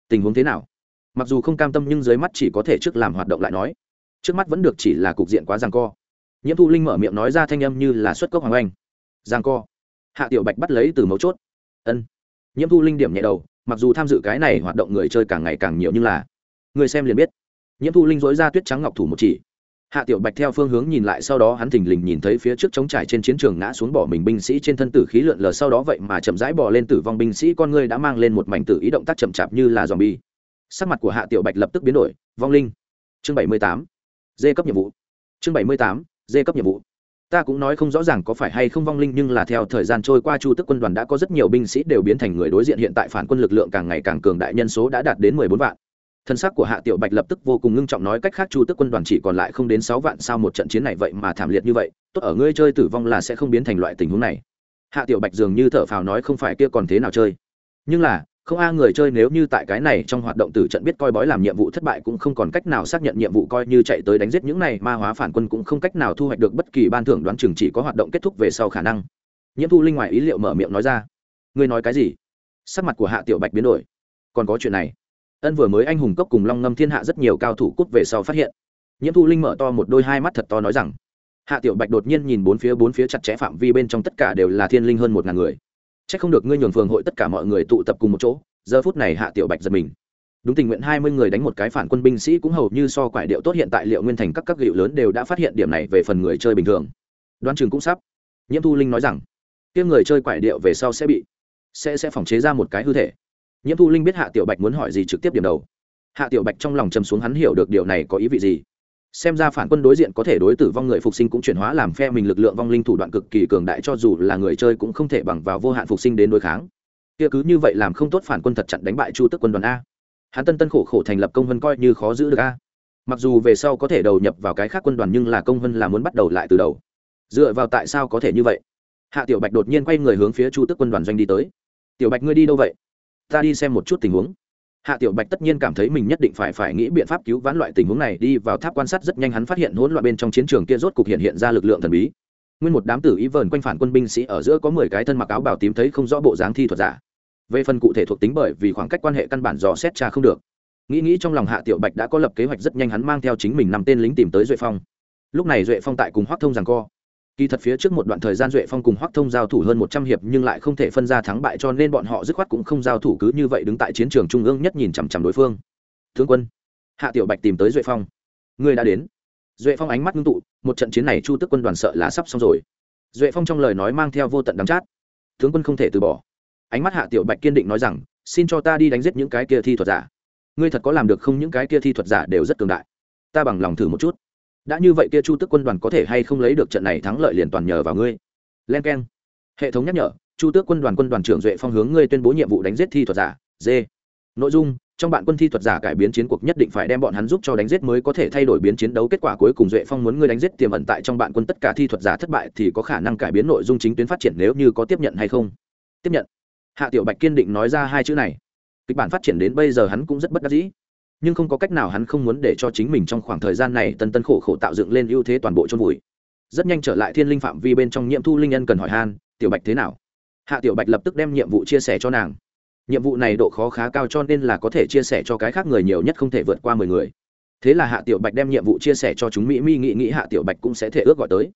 Tình huống thế nào? Mặc dù không cam tâm nhưng dưới mắt chỉ có thể trước làm hoạt động lại nói. Trước mắt vẫn được chỉ là cục diện quá ràng co. Nhiễm thu linh mở miệng nói ra thanh âm như là xuất cốc hoàng anh giang co. Hạ tiểu bạch bắt lấy từ mấu chốt. Ân. Nhiễm thu linh điểm nhẹ đầu, mặc dù tham dự cái này hoạt động người chơi càng ngày càng nhiều nhưng là người xem liền biết. Nhiễm thu linh dối ra tuyết trắng ngọc thủ một chỉ. Hạ tiểu bạch theo phương hướng nhìn lại sau đó hắn thình lình nhìn thấy phía trước trống trải trên chiến trường ngã xuống bỏ mình binh sĩ trên thân tử khí lượn lờ sau đó vậy mà chậm rãi bỏ lên tử vong binh sĩ, con người đã mang lên một mảnh tử ý động tác chậm chạp như là dòm bi sắc mặt của hạ tiểu bạch lập tức biến đổi. Vong linh. Chương bảy mươi tám. Dê cấp nhiệm vụ. Chương bảy mươi tám. Dê cấp nhiệm vụ. Ta cũng nói không rõ ràng có phải hay không vong linh, nhưng là theo thời gian trôi qua chu tức quân đoàn đã có rất nhiều binh sĩ đều biến thành người đối diện hiện tại phản quân lực lượng càng ngày càng cường đại, nhân số đã đạt đến mười bốn vạn thân xác của hạ tiểu bạch lập tức vô cùng ngưng trọng nói cách khác chu tức quân đoàn chỉ còn lại không đến sáu vạn sao một trận chiến này vậy mà thảm liệt như vậy, tốt ở ngươi chơi tử vong là sẽ không biến thành loại tình huống này. Hạ tiểu bạch dường như thở phào nói không phải kia còn thế nào chơi. Nhưng là, không a người chơi nếu như tại cái này trong hoạt động tử trận biết coi bói làm nhiệm vụ thất bại cũng không còn cách nào xác nhận nhiệm vụ coi như chạy tới đánh giết những này, ma hóa phản quân cũng không cách nào thu hoạch được bất kỳ ban thưởng đoán chừng chỉ có hoạt động kết thúc về sau khả năng. Nhiễm thu linh ngoài ý liệu mở miệng nói ra. Ngươi nói cái gì? Sắc mặt của hạ tiểu bạch biến đổi. Còn có chuyện này ân vừa mới anh hùng cốc cùng long ngâm thiên hạ rất nhiều cao thủ cút về sau phát hiện nhiễm thu linh mở to một đôi hai mắt thật to nói rằng hạ tiểu bạch đột nhiên nhìn bốn phía bốn phía chặt chẽ phạm vi bên trong tất cả đều là thiên linh hơn một ngàn người c h ắ c không được ngươi nhường phường hội tất cả mọi người tụ tập cùng một chỗ giờ phút này hạ tiểu bạch giật mình đúng tình nguyện hai mươi người đánh một cái phản quân binh sĩ cũng hầu như so quải điệu tốt hiện tại liệu nguyên thành các các hiệu lớn đều đã phát hiện điểm này về phần người chơi bình thường đoan Trường cũng sắp nhiễm thu linh nói rằng tiếng người chơi quải điệu về sau sẽ bị sẽ sẽ phòng chế ra một cái hư thể nhiễm thu linh biết hạ tiểu bạch muốn hỏi gì trực tiếp điểm đầu. Hạ tiểu bạch trong lòng chầm xuống hắn hiểu được điều này có ý vị gì. Xem ra phản quân đối diện có thể đối tử vong người phục sinh cũng chuyển hóa làm phe mình lực lượng vong linh thủ đoạn cực kỳ cường đại cho dù là người chơi cũng không thể bằng vào vô hạn phục sinh đến đối kháng. Kia cứ như vậy làm không tốt phản quân thật chặn đánh bại chu tức quân đoàn a. Hắn tân tân khổ khổ thành lập công vân coi như khó giữ được a. Mặc dù về sau có thể đầu nhập vào cái khác quân đoàn nhưng là công vân là muốn bắt đầu lại từ đầu. Dựa vào tại sao có thể như vậy? Hạ tiểu bạch đột nhiên quay người hướng phía chu tức quân đoàn doanh đi tới. Tiểu bạch ngươi đi đâu vậy? Ta đi xem một chút tình huống. Hạ tiểu bạch tất nhiên cảm thấy mình nhất định phải phải nghĩ biện pháp cứu vãn loại tình huống này đi vào tháp quan sát rất nhanh hắn phát hiện hỗn loạn bên trong chiến trường kia rốt cục hiện hiện ra lực lượng thần bí. Nguyên một đám tử ý vờn quanh phản quân binh sĩ ở giữa có mười cái thân mặc áo bảo tím thấy không rõ bộ dáng thi thuật giả. Về phần cụ thể thuộc tính bởi vì khoảng cách quan hệ căn bản dò xét tra không được. Nghĩ nghĩ trong lòng hạ tiểu bạch đã có lập kế hoạch rất nhanh hắn mang theo chính mình năm tên lính tìm tới duệ phong. Lúc này duệ phong tại cùng hoác thông rằng co kỳ thật phía trước một đoạn thời gian duệ phong cùng hoắc thông giao thủ hơn một trăm hiệp nhưng lại không thể phân ra thắng bại cho nên bọn họ dứt khoát cũng không giao thủ cứ như vậy đứng tại chiến trường trung ương nhất nhìn chằm chằm đối phương. Thương quân, hạ tiểu bạch tìm tới duệ phong. Người đã đến. Duệ phong ánh mắt ngưng tụ, một trận chiến này chu tức quân đoàn sợ là sắp xong rồi. Duệ phong trong lời nói mang theo vô tận đắng chát. Tướng quân không thể từ bỏ. Ánh mắt hạ tiểu bạch kiên định nói rằng, xin cho ta đi đánh giết những cái kia thi thuật giả. Ngươi thật có làm được không? Những cái kia thi thuật giả đều rất cường đại. Ta bằng lòng thử một chút đã như vậy kia chu tức quân đoàn có thể hay không lấy được trận này thắng lợi liền toàn nhờ vào ngươi? Len k e n hệ thống nhắc nhở, chu tước quân đoàn quân đoàn trưởng duệ phong hướng ngươi tuyên bố nhiệm vụ đánh giết thi thuật giả d nội dung, trong bạn quân thi thuật giả cải biến chiến cuộc nhất định phải đem bọn hắn giúp cho đánh giết mới có thể thay đổi biến chiến đấu kết quả cuối cùng duệ phong muốn ngươi đánh giết tiềm ẩn tại trong bạn quân tất cả thi thuật giả thất bại thì có khả năng cải biến nội dung chính tuyến phát triển nếu như có tiếp nhận hay không? Tiếp nhận. Hạ tiểu bạch kiên định nói ra hai chữ này. Kịch bản phát triển đến bây giờ hắn cũng rất bất đắc dĩ nhưng không có cách nào hắn không muốn để cho chính mình trong khoảng thời gian này tân tân khổ khổ tạo dựng lên ưu thế toàn bộ trong vùi. Rất nhanh trở lại thiên linh phạm vi bên trong nhiệm thu linh nhân cần hỏi han, tiểu bạch thế nào? Hạ tiểu bạch lập tức đem nhiệm vụ chia sẻ cho nàng. Nhiệm vụ này độ khó khá cao cho nên là có thể chia sẻ cho cái khác người nhiều nhất không thể vượt qua mười người. Thế là hạ tiểu bạch đem nhiệm vụ chia sẻ cho chúng mỹ mi nghĩ nghĩ hạ tiểu bạch cũng sẽ thể ước gọi tới.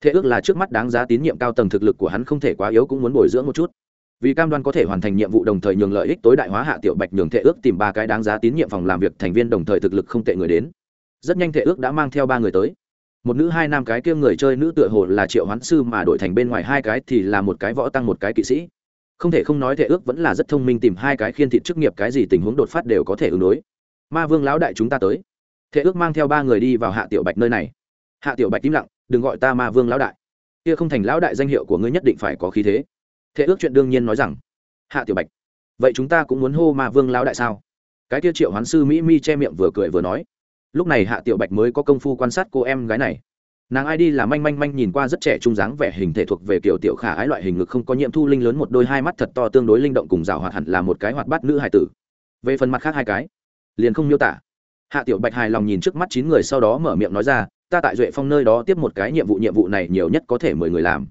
Thế ước là trước mắt đáng giá tín nhiệm cao tầng thực lực của hắn không thể quá yếu cũng muốn bồi dưỡng một chút vì cam đoan có thể hoàn thành nhiệm vụ đồng thời nhường lợi ích tối đại hóa hạ tiểu bạch nhường thệ ước tìm ba cái đáng giá tín nhiệm phòng làm việc thành viên đồng thời thực lực không tệ người đến. Rất nhanh thệ ước đã mang theo ba người tới. Một nữ hai nam cái kia người chơi nữ tựa hồ là triệu hoán sư mà đổi thành bên ngoài hai cái thì là một cái võ tăng một cái kỵ sĩ. Không thể không nói thệ ước vẫn là rất thông minh tìm hai cái khiên thị chức nghiệp cái gì tình huống đột phát đều có thể ứng đối. Ma vương lão đại chúng ta tới. Thệ ước mang theo ba người đi vào hạ tiểu bạch nơi này. Hạ tiểu bạch im lặng, đừng gọi ta ma vương lão đại. Kia không thành lão đại danh hiệu của ngươi nhất định phải có khí thế thế ước chuyện đương nhiên nói rằng, hạ tiểu bạch, vậy chúng ta cũng muốn hô ma vương lão đại sao? Cái tiêu triệu hoán sư mỹ mi che miệng vừa cười vừa nói, lúc này hạ tiểu bạch mới có công phu quan sát cô em gái này. Nàng ai đi là manh manh manh nhìn qua rất trẻ trung dáng vẻ hình thể thuộc về kiểu tiểu khả ái loại hình ngực không có nhiệm thu linh lớn một đôi hai mắt thật to tương đối linh động cùng rào hoạt hẳn là một cái hoạt bát nữ hài tử. Về phần mặt khác hai cái, liền không miêu tả. Hạ tiểu bạch hài lòng nhìn trước mắt chín người sau đó mở miệng nói ra, ta tại duệ phong nơi đó tiếp một cái nhiệm vụ nhiệm vụ này nhiều nhất có thể mười người làm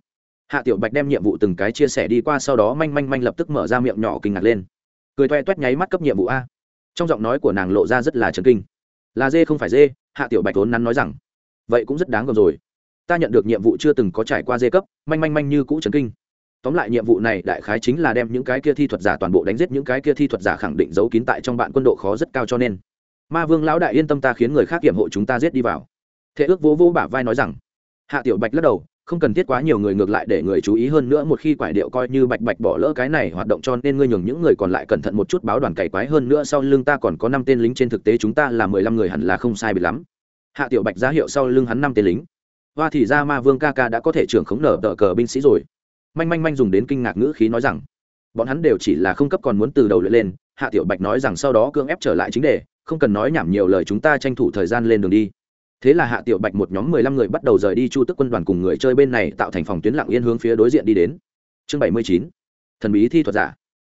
hạ tiểu bạch đem nhiệm vụ từng cái chia sẻ đi qua, sau đó manh manh manh lập tức mở ra miệng nhỏ kinh ngạc lên. Cười toe toét nháy mắt cấp nhiệm vụ a. Trong giọng nói của nàng lộ ra rất là chấn kinh. Là dê không phải dê, hạ tiểu bạch vốn nắn nói rằng, vậy cũng rất đáng gờm rồi. Ta nhận được nhiệm vụ chưa từng có trải qua dê cấp, manh manh manh như cũ chấn kinh. Tóm lại nhiệm vụ này đại khái chính là đem những cái kia thi thuật giả toàn bộ đánh giết, những cái kia thi thuật giả khẳng định giấu kín tại trong bạn quân độ khó rất cao cho nên. Ma vương lão đại yên tâm ta khiến người khác kiểm hộ chúng ta giết đi vào. Thế ước vỗ vỗ bả vai nói rằng, hạ tiểu bạch lắc đầu không cần thiết quá nhiều người ngược lại để người chú ý hơn nữa một khi quải điệu coi như bạch bạch bỏ lỡ cái này hoạt động cho nên ngươi nhường những người còn lại cẩn thận một chút báo đoàn cày quái hơn nữa sau lưng ta còn có năm tên lính trên thực tế chúng ta là mười lăm người hẳn là không sai bị lắm. Hạ tiểu bạch ra hiệu sau lưng hắn năm tên lính. Hoa thì ra ma vương ca ca đã có thể trưởng khống nở đỡ cờ binh sĩ rồi. Manh manh manh dùng đến kinh ngạc ngữ khí nói rằng, bọn hắn đều chỉ là không cấp còn muốn từ đầu luyện lên. Hạ tiểu bạch nói rằng sau đó cưỡng ép trở lại chính đề, không cần nói nhảm nhiều lời chúng ta tranh thủ thời gian lên đường đi thế là hạ tiểu bạch một nhóm mười lăm người bắt đầu rời đi chu tức quân đoàn cùng người chơi bên này tạo thành phòng tuyến lặng yên hướng phía đối diện đi đến. Chương bảy mươi chín, thần bí thi thuật giả.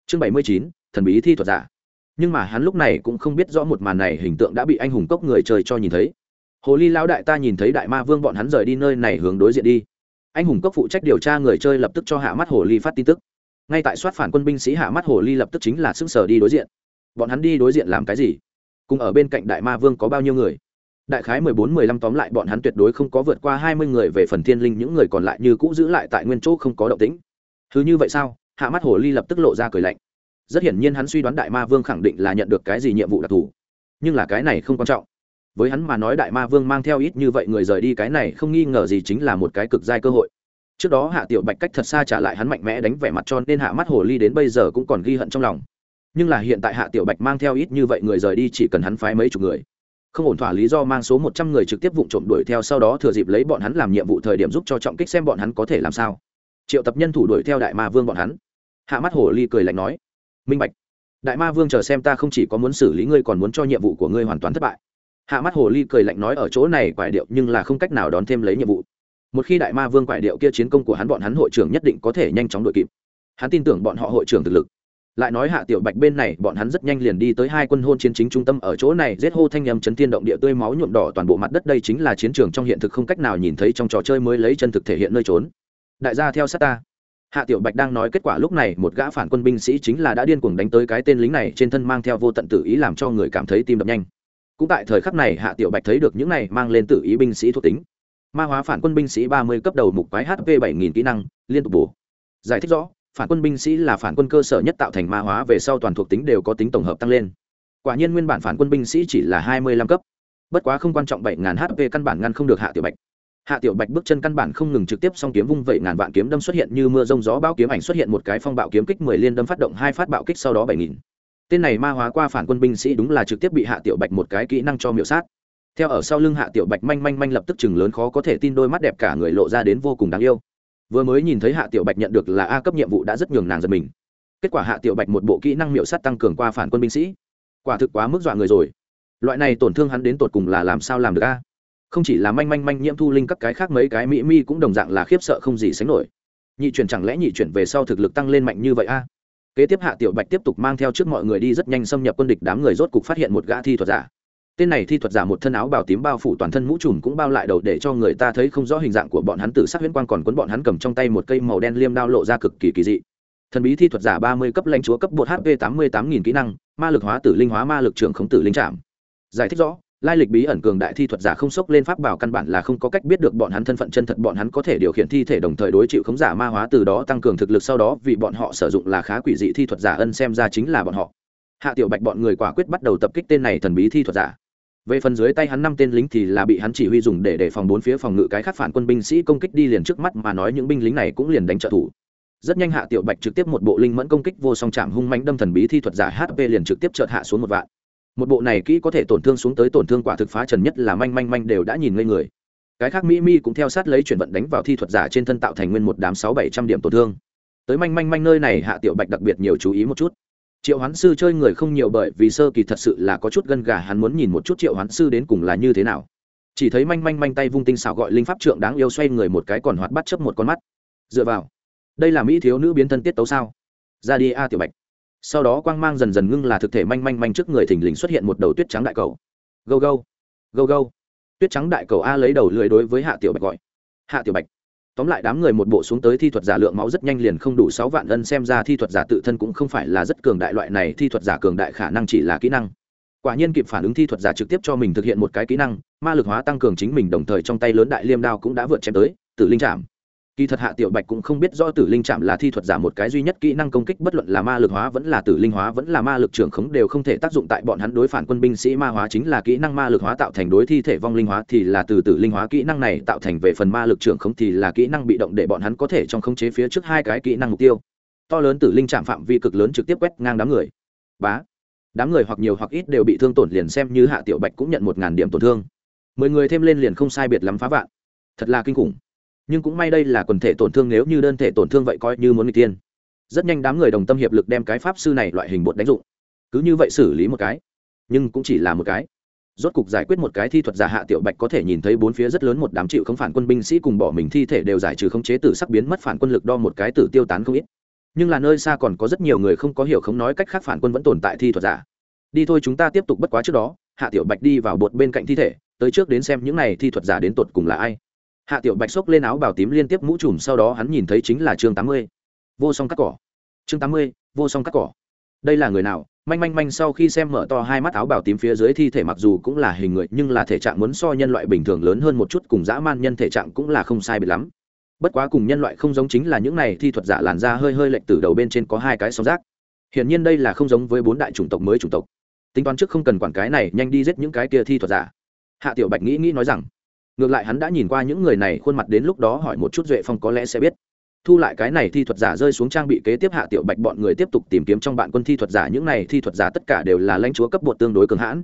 Chương bảy mươi chín, thần bí thi thuật giả. Nhưng mà hắn lúc này cũng không biết rõ một màn này hình tượng đã bị anh hùng cốc người chơi cho nhìn thấy. Hồ ly lão đại ta nhìn thấy đại ma vương bọn hắn rời đi nơi này hướng đối diện đi. Anh hùng cốc phụ trách điều tra người chơi lập tức cho hạ mắt hồ ly phát tin tức. Ngay tại soát phản quân binh sĩ hạ mắt hồ ly lập tức chính là xưng sở đi đối diện. Bọn hắn đi đối diện làm cái gì? Cùng ở bên cạnh đại ma vương có bao nhiêu người? Đại khái mười bốn, mười lăm tóm lại bọn hắn tuyệt đối không có vượt qua hai mươi người về phần thiên linh, những người còn lại như cũ giữ lại tại nguyên chỗ không có động tĩnh. Thứ như vậy sao? Hạ mắt hồ ly lập tức lộ ra cười lạnh. Rất hiển nhiên hắn suy đoán đại ma vương khẳng định là nhận được cái gì nhiệm vụ đặc thù. Nhưng là cái này không quan trọng. Với hắn mà nói đại ma vương mang theo ít như vậy người rời đi cái này không nghi ngờ gì chính là một cái cực giai cơ hội. Trước đó hạ tiểu bạch cách thật xa trả lại hắn mạnh mẽ đánh vẻ mặt cho nên hạ mắt hồ ly đến bây giờ cũng còn ghi hận trong lòng. Nhưng là hiện tại hạ tiểu bạch mang theo ít như vậy người rời đi chỉ cần hắn phái mấy chục người không ổn thỏa lý do mang số một trăm người trực tiếp vụ trộm đuổi theo sau đó thừa dịp lấy bọn hắn làm nhiệm vụ thời điểm giúp cho trọng kích xem bọn hắn có thể làm sao. Triệu tập nhân thủ đuổi theo đại ma vương bọn hắn. Hạ mắt hồ ly cười lạnh nói, minh bạch, đại ma vương chờ xem ta không chỉ có muốn xử lý ngươi còn muốn cho nhiệm vụ của ngươi hoàn toàn thất bại. Hạ mắt hồ ly cười lạnh nói, ở chỗ này quải điệu nhưng là không cách nào đón thêm lấy nhiệm vụ. Một khi đại ma vương quải điệu kia chiến công của hắn bọn hắn hội trưởng nhất định có thể nhanh chóng đội kịp. Hắn tin tưởng bọn họ hội trưởng thực lực lại nói hạ tiểu bạch bên này, bọn hắn rất nhanh liền đi tới hai quân hôn chiến chính trung tâm ở chỗ này, giết hô thanh nhầm chấn thiên động địa tươi máu nhuộm đỏ toàn bộ mặt đất, đây chính là chiến trường trong hiện thực không cách nào nhìn thấy trong trò chơi mới lấy chân thực thể hiện nơi trốn. Đại gia theo sát ta. Hạ tiểu bạch đang nói kết quả lúc này, một gã phản quân binh sĩ chính là đã điên cuồng đánh tới cái tên lính này, trên thân mang theo vô tận tử ý làm cho người cảm thấy tim đập nhanh. Cũng tại thời khắc này, hạ tiểu bạch thấy được những này mang lên tử ý binh sĩ thuộc tính. Ma hóa phản quân binh sĩ ba mươi cấp đầu mục quái hp bảy nghìn kỹ năng, liên tục bổ. Giải thích rõ phản quân binh sĩ là phản quân cơ sở nhất tạo thành ma hóa về sau toàn thuộc tính đều có tính tổng hợp tăng lên. Quả nhiên nguyên bản phản quân binh sĩ chỉ là hai mươi lăm cấp. Bất quá không quan trọng bảy ngàn hp căn bản ngăn không được hạ tiểu bạch. Hạ tiểu bạch bước chân căn bản không ngừng trực tiếp song kiếm vung vẩy ngàn vạn kiếm đâm xuất hiện như mưa rông gió bao kiếm ảnh xuất hiện một cái phong bạo kiếm kích mười liên đâm phát động hai phát bạo kích sau đó bảy nghìn. Tên này ma hóa qua phản quân binh sĩ đúng là trực tiếp bị hạ tiểu bạch một cái kỹ năng cho miểu sát. Theo ở sau lưng hạ tiểu bạch manh manh manh lập tức chừng lớn khó có thể tin đôi mắt đẹp cả người lộ ra đến vô cùng đáng yêu vừa mới nhìn thấy hạ tiểu bạch nhận được là a cấp nhiệm vụ đã rất nhường nàng giật mình. Kết quả hạ tiểu bạch một bộ kỹ năng miểu sát tăng cường qua phản quân binh sĩ. Quả thực quá mức dọa người rồi. Loại này tổn thương hắn đến tột cùng là làm sao làm được a? Không chỉ là manh manh manh nhiễm thu linh các cái khác mấy cái mỹ mi cũng đồng dạng là khiếp sợ không gì sánh nổi. Nhị chuyển chẳng lẽ nhị chuyển về sau thực lực tăng lên mạnh như vậy a? Kế tiếp hạ tiểu bạch tiếp tục mang theo trước mọi người đi rất nhanh xâm nhập quân địch đám người rốt cục phát hiện một gã thi thuật giả tên này thi thuật giả một thân áo bào tím bao phủ toàn thân mũ trùm cũng bao lại đầu để cho người ta thấy không rõ hình dạng của bọn hắn. Tự sắc huyễn quang còn cuốn bọn hắn cầm trong tay một cây màu đen liêm đao lộ ra cực kỳ kỳ dị. Thần bí thi thuật giả ba mươi cấp lãnh chúa cấp bột hp tám mươi tám nghìn kỹ năng, ma lực hóa tử linh hóa ma lực trưởng khống tử linh trạm giải thích rõ, lai lịch bí ẩn cường đại thi thuật giả không sốc lên pháp bảo căn bản là không có cách biết được bọn hắn thân phận chân thật, bọn hắn có thể điều khiển thi thể đồng thời đối chịu khống giả ma hóa từ đó tăng cường thực lực sau đó vì bọn họ sử dụng là khá quỷ dị thi thuật giả ân xem ra chính là bọn họ. Hạ tiểu bạch bọn người quả quyết bắt đầu tập kích tên này thần bí thi thuật giả về phần dưới tay hắn năm tên lính thì là bị hắn chỉ huy dùng để đề phòng bốn phía phòng ngự cái khác phản quân binh sĩ công kích đi liền trước mắt mà nói những binh lính này cũng liền đánh trợ thủ. Rất nhanh hạ tiểu bạch trực tiếp một bộ linh mẫn công kích vô song chạm hung mãnh đâm thần bí thi thuật giả hp liền trực tiếp chợt hạ xuống một vạn. Một bộ này kỹ có thể tổn thương xuống tới tổn thương quả thực phá trần nhất là manh manh manh đều đã nhìn ngây người. Cái khác mỹ mi cũng theo sát lấy chuyển vận đánh vào thi thuật giả trên thân tạo thành nguyên một đám sáu bảy trăm điểm tổn thương. Tới manh manh manh nơi này hạ tiểu bạch đặc biệt nhiều chú ý một chút triệu hoán sư chơi người không nhiều bởi vì sơ kỳ thật sự là có chút gân gà, hắn muốn nhìn một chút triệu hoán sư đến cùng là như thế nào. Chỉ thấy manh manh manh tay vung tinh xảo gọi linh pháp trượng đáng yêu xoay người một cái còn hoạt bắt chấp một con mắt. Dựa vào, đây là mỹ thiếu nữ biến thân tiết tấu sao? Ra đi a tiểu bạch. Sau đó quang mang dần dần ngưng là thực thể manh manh manh trước người thình lình xuất hiện một đầu tuyết trắng đại cầu. Gâu gâu gâu gâu. Tuyết trắng đại cầu a lấy đầu lưới đối với hạ tiểu bạch gọi. Hạ tiểu bạch tóm lại đám người một bộ xuống tới thi thuật giả lượng máu rất nhanh liền không đủ sáu vạn ân xem ra thi thuật giả tự thân cũng không phải là rất cường đại loại này, thi thuật giả cường đại khả năng chỉ là kỹ năng. Quả nhiên kịp phản ứng thi thuật giả trực tiếp cho mình thực hiện một cái kỹ năng, ma lực hóa tăng cường chính mình đồng thời trong tay lớn đại liêm đao cũng đã vượt chém tới, tử linh chạm kỳ thật hạ tiểu bạch cũng không biết rõ tử linh chạm là thi thuật giả một cái duy nhất kỹ năng công kích, bất luận là ma lực hóa vẫn là tử linh hóa vẫn là ma lực trưởng khống đều không thể tác dụng tại bọn hắn đối phản quân binh sĩ ma hóa, chính là kỹ năng ma lực hóa tạo thành đối thi thể vong linh hóa thì là từ tử linh hóa kỹ năng này tạo thành về phần ma lực trưởng khống thì là kỹ năng bị động để bọn hắn có thể trong khống chế phía trước hai cái kỹ năng mục tiêu. To lớn tử linh chạm phạm vi cực lớn trực tiếp quét ngang đám người. Bá. Đám người hoặc nhiều hoặc ít đều bị thương tổn liền xem như hạ tiểu bạch cũng nhận một ngàn điểm tổn thương. Mười người thêm lên liền không sai biệt lắm phá vạn. Thật là kinh khủng nhưng cũng may đây là quần thể tổn thương, nếu như đơn thể tổn thương vậy coi như muốn người tiên rất nhanh đám người đồng tâm hiệp lực đem cái pháp sư này loại hình bột đánh dụng. Cứ như vậy xử lý một cái, nhưng cũng chỉ là một cái. Rốt cục giải quyết một cái thi thuật giả hạ tiểu bạch có thể nhìn thấy bốn phía rất lớn một đám chịu không phản quân binh sĩ cùng bỏ mình thi thể đều giải trừ khống chế tử sắc biến mất phản quân lực đo một cái tử tiêu tán không ít. Nhưng là nơi xa còn có rất nhiều người không có hiểu không nói cách khác phản quân vẫn tồn tại thi thuật giả. Đi thôi chúng ta tiếp tục bất quá trước đó, hạ tiểu bạch đi vào bột bên cạnh thi thể, tới trước đến xem những này thi thuật giả đến tột cùng là ai hạ tiểu bạch xốc lên áo bào tím liên tiếp mũ trùm, sau đó hắn nhìn thấy chính là chương tám mươi. Vô song cắt cỏ. Chương tám mươi, vô song cắt cỏ. Đây là người nào? Manh manh manh, sau khi xem mở to hai mắt áo bào tím phía dưới thi thể mặc dù cũng là hình người, nhưng là thể trạng muốn so nhân loại bình thường lớn hơn một chút cùng dã man nhân thể trạng cũng là không sai biệt lắm. Bất quá cùng nhân loại không giống chính là những này thi thuật giả làn da hơi hơi lệch từ đầu bên trên có hai cái sóng rác hiển nhiên đây là không giống với bốn đại chủng tộc mới chủng tộc. Tính toán trước không cần quản cái này, nhanh đi giết những cái kia thi thuật giả. Hạ tiểu bạch nghĩ nghĩ nói rằng ngược lại hắn đã nhìn qua những người này khuôn mặt đến lúc đó hỏi một chút duệ phong có lẽ sẽ biết. Thu lại cái này thi thuật giả rơi xuống trang bị kế tiếp hạ tiểu bạch bọn người tiếp tục tìm kiếm trong bạn quân thi thuật giả, những này thi thuật giả tất cả đều là lãnh chúa cấp bột tương đối cường hãn.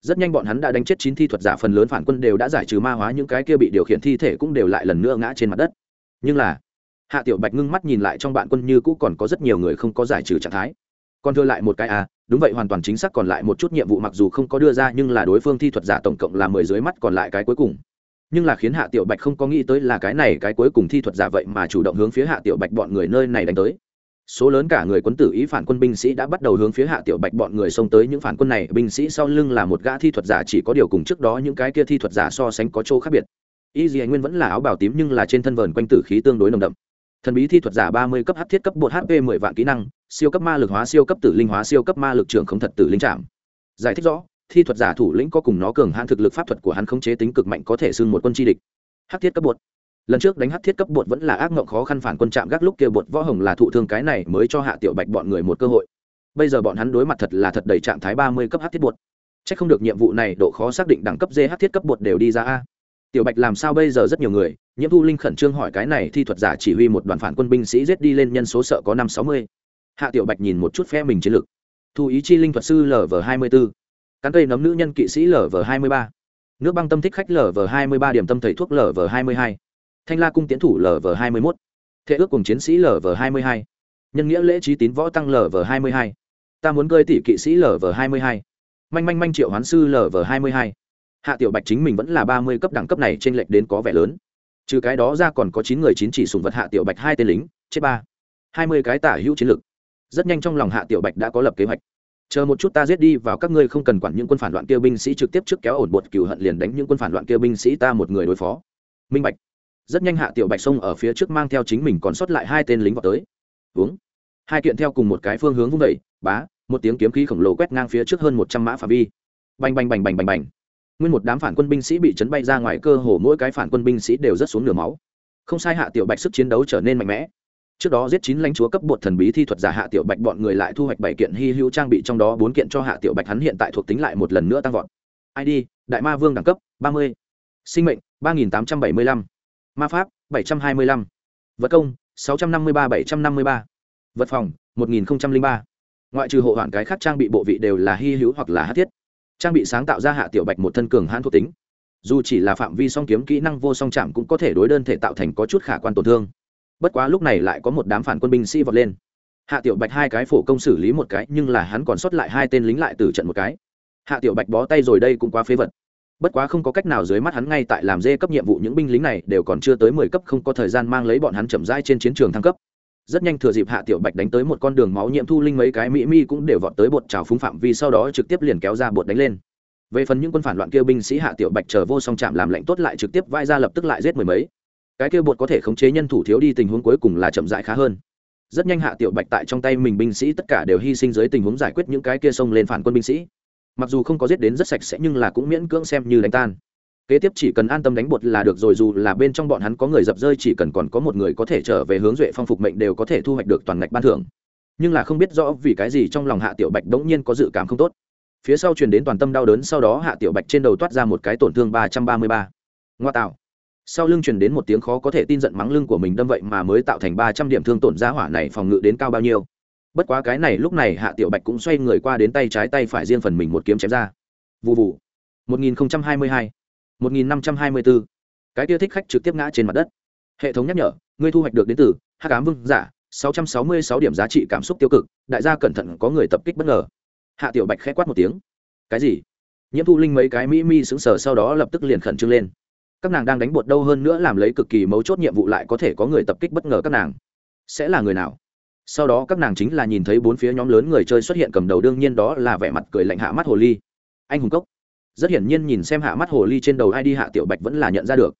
Rất nhanh bọn hắn đã đánh chết chín thi thuật giả, phần lớn phản quân đều đã giải trừ ma hóa, những cái kia bị điều khiển thi thể cũng đều lại lần nữa ngã trên mặt đất. Nhưng là, hạ tiểu bạch ngưng mắt nhìn lại trong bạn quân như cũ còn có rất nhiều người không có giải trừ trạng thái. Còn thưa lại một cái à đúng vậy hoàn toàn chính xác còn lại một chút nhiệm vụ mặc dù không có đưa ra, nhưng là đối phương thi thuật giả tổng cộng là mười dưới mắt còn lại cái cuối cùng nhưng là khiến hạ tiểu bạch không có nghĩ tới là cái này cái cuối cùng thi thuật giả vậy mà chủ động hướng phía hạ tiểu bạch bọn người nơi này đánh tới. Số lớn cả người quân tử ý phản quân binh sĩ đã bắt đầu hướng phía hạ tiểu bạch bọn người xông tới những phản quân này. Binh sĩ sau lưng là một gã thi thuật giả, chỉ có điều cùng trước đó những cái kia thi thuật giả so sánh có chỗ khác biệt. Y gì nguyên vẫn là áo bào tím nhưng là trên thân vờn quanh tử khí tương đối nồng đậm. Thần bí thi thuật giả ba mươi cấp h thiết cấp bột hp mười vạn kỹ năng, siêu cấp ma lực hóa, siêu cấp tử linh hóa, siêu cấp ma lực trưởng không thật tử linh trạm giải thích rõ thi thuật giả thủ lĩnh có cùng nó cường hãn thực lực pháp thuật của hắn khống chế tính cực mạnh có thể xưng một quân chi địch. Hắc thiết cấp bột. Lần trước đánh hắc thiết cấp bột vẫn là ác mộng khó khăn phản quân chạm gác lúc kia bột võ hồng là thụ thương cái này mới cho hạ tiểu bạch bọn người một cơ hội. Bây giờ bọn hắn đối mặt thật là thật đầy trạng thái ba mươi cấp hắc thiết bột. Chắc không được nhiệm vụ này độ khó xác định đẳng cấp d hắc thiết cấp bột đều đi ra a. Tiểu bạch làm sao bây giờ rất nhiều người, nhiễm thu linh khẩn trương hỏi cái này thi thuật giả chỉ huy một đoàn phản quân binh sĩ giết đi lên nhân số sợ có năm sáu mươi. Hạ tiểu bạch nhìn một chút phe mình chiến lược thu ý chi linh thuật sư lv hai mươi b cán cắn cây nấm nữ nhân kỵ sĩ lv hai mươi ba. Nước băng tâm thích khách lv hai mươi ba điểm tâm thầy thuốc lv hai mươi hai. Thanh la cung tiến thủ lv hai mươi mốt. Thế ước cùng chiến sĩ lv hai mươi hai. Nhân nghĩa lễ trí tín võ tăng lv hai mươi hai. Ta muốn cơi tỷ kỵ sĩ lv hai mươi hai. Manh manh manh triệu hoán sư lv hai mươi hai. Hạ tiểu bạch chính mình vẫn là ba mươi cấp đẳng cấp này t r ê n lệch đến có vẻ lớn. Trừ cái đó ra còn có chín người chín chỉ sùng vật hạ tiểu bạch hai tên lính, chết ba. Hai mươi cái tả hữu chiến lực rất nhanh trong lòng hạ tiểu bạch đã có lập kế hoạch chờ một chút ta giết đi vào các ngươi không cần quản những quân phản loạn kia binh sĩ trực tiếp trước kéo ổn bột cửu hận liền đánh những quân phản loạn kia binh sĩ ta một người đối phó. Minh bạch. Rất nhanh hạ tiểu bạch sông ở phía trước mang theo chính mình còn sót lại hai tên lính vào tới. Uống hai kiện theo cùng một cái phương hướng vung đẩy. bá, một tiếng kiếm khí khổng lồ quét ngang phía trước hơn một trăm mã phạm vi. Bành bành bành bành bành bành. Nguyên một đám phản quân binh sĩ bị chấn bay ra ngoài, cơ hồ mỗi cái phản quân binh sĩ đều rất xuống nửa máu. Không sai hạ tiểu bạch sức chiến đấu trở nên mạnh mẽ trước đó giết chín lãnh chúa cấp bột thần bí thi thuật giả hạ tiểu bạch, bọn người lại thu hoạch bảy kiện hy hữu trang bị, trong đó bốn kiện cho hạ tiểu bạch, hắn hiện tại thuộc tính lại một lần nữa tăng vọt. Id đại ma vương đẳng cấp, ba mươi. Sinh mệnh, ba nghìn tám trăm bảy mươi lăm. Ma pháp, bảy trăm hai mươi lăm. Vật công, sáu trăm năm mươi ba, bảy trăm năm mươi ba. Vật phòng, một nghìn ba. Ngoại trừ hộ hoạn cái khác trang bị bộ vị đều là hy hữu hoặc là hát thiết. Trang bị sáng tạo ra hạ tiểu bạch một thân cường hãn thuộc tính. Dù chỉ là phạm vi song kiếm kỹ năng vô song chạm cũng có thể đối đơn thể tạo thành có chút khả quan tổn thương bất quá lúc này lại có một đám phản quân binh sĩ vọt lên. Hạ tiểu bạch hai cái phổ công xử lý một cái, nhưng là hắn còn sót lại hai tên lính lại từ trận một cái. Hạ tiểu bạch bó tay rồi đây cũng quá phế vật. Bất quá không có cách nào dưới mắt hắn ngay tại làm dê cấp nhiệm vụ những binh lính này đều còn chưa tới mười cấp, không có thời gian mang lấy bọn hắn chậm rãi trên chiến trường thăng cấp. Rất nhanh thừa dịp hạ tiểu bạch đánh tới một con đường máu nhiễm thu linh mấy cái mỹ mi cũng đều vọt tới bột trào phúng phạm vì sau đó trực tiếp liền kéo ra bột đánh lên. Về phần những quân phản loạn kia, binh sĩ hạ tiểu bạch chờ vô song chạm làm lệnh tốt lại trực tiếp vai ra lập tức lại giết mười mấy cái kia bột có thể khống chế nhân thủ thiếu đi tình huống cuối cùng là chậm rãi khá hơn. Rất nhanh hạ tiểu bạch tại trong tay mình binh sĩ tất cả đều hy sinh dưới tình huống giải quyết những cái kia xông lên phản quân binh sĩ. Mặc dù không có giết đến rất sạch sẽ nhưng là cũng miễn cưỡng xem như đánh tan. Kế tiếp chỉ cần an tâm đánh bột là được rồi, dù là bên trong bọn hắn có người dập rơi chỉ cần còn có một người có thể trở về hướng duệ phong phục mệnh đều có thể thu hoạch được toàn ngạch ban thưởng. Nhưng là không biết rõ vì cái gì trong lòng hạ tiểu bạch đống nhiên có dự cảm không tốt. Phía sau truyền đến toàn tâm đau đớn, sau đó hạ tiểu bạch trên đầu toát ra một cái tổn thương ba trăm ba mươi ba. Ngoa tạo sau lưng truyền đến một tiếng khó có thể tin giận mắng lưng của mình đâm vậy mà mới tạo thành ba trăm điểm thương tổn giá hỏa này phòng ngự đến cao bao nhiêu. Bất quá cái này lúc này hạ tiểu bạch cũng xoay người qua đến tay trái tay phải riêng phần mình một kiếm chém ra. Vụ vụ một nghìn hai mươi hai. Một nghìn năm trăm hai mươi bốn cái kia thích khách trực tiếp ngã trên mặt đất. Hệ thống nhắc nhở, ngươi thu hoạch được đến từ hát cám vương giả, sáu trăm sáu mươi sáu điểm giá trị cảm xúc tiêu cực, đại gia cẩn thận có người tập kích bất ngờ. Hạ tiểu bạch k h ẽ quát một tiếng. Cái gì? Nhiễm thu linh mấy cái mỹ mi sững sờ sau đó lập tức liền khẩn trương lên các nàng đang đánh bột đâu hơn nữa làm lấy cực kỳ mấu chốt nhiệm vụ lại có thể có người tập kích bất ngờ các nàng. Sẽ là người nào? Sau đó các nàng chính là nhìn thấy bốn phía nhóm lớn người chơi xuất hiện cầm đầu đương nhiên đó là vẻ mặt cười lạnh hạ mắt hồ ly. Anh hùng cốc. Rất hiển nhiên nhìn xem hạ mắt hồ ly trên đầu ai đi hạ tiểu bạch vẫn là nhận ra được.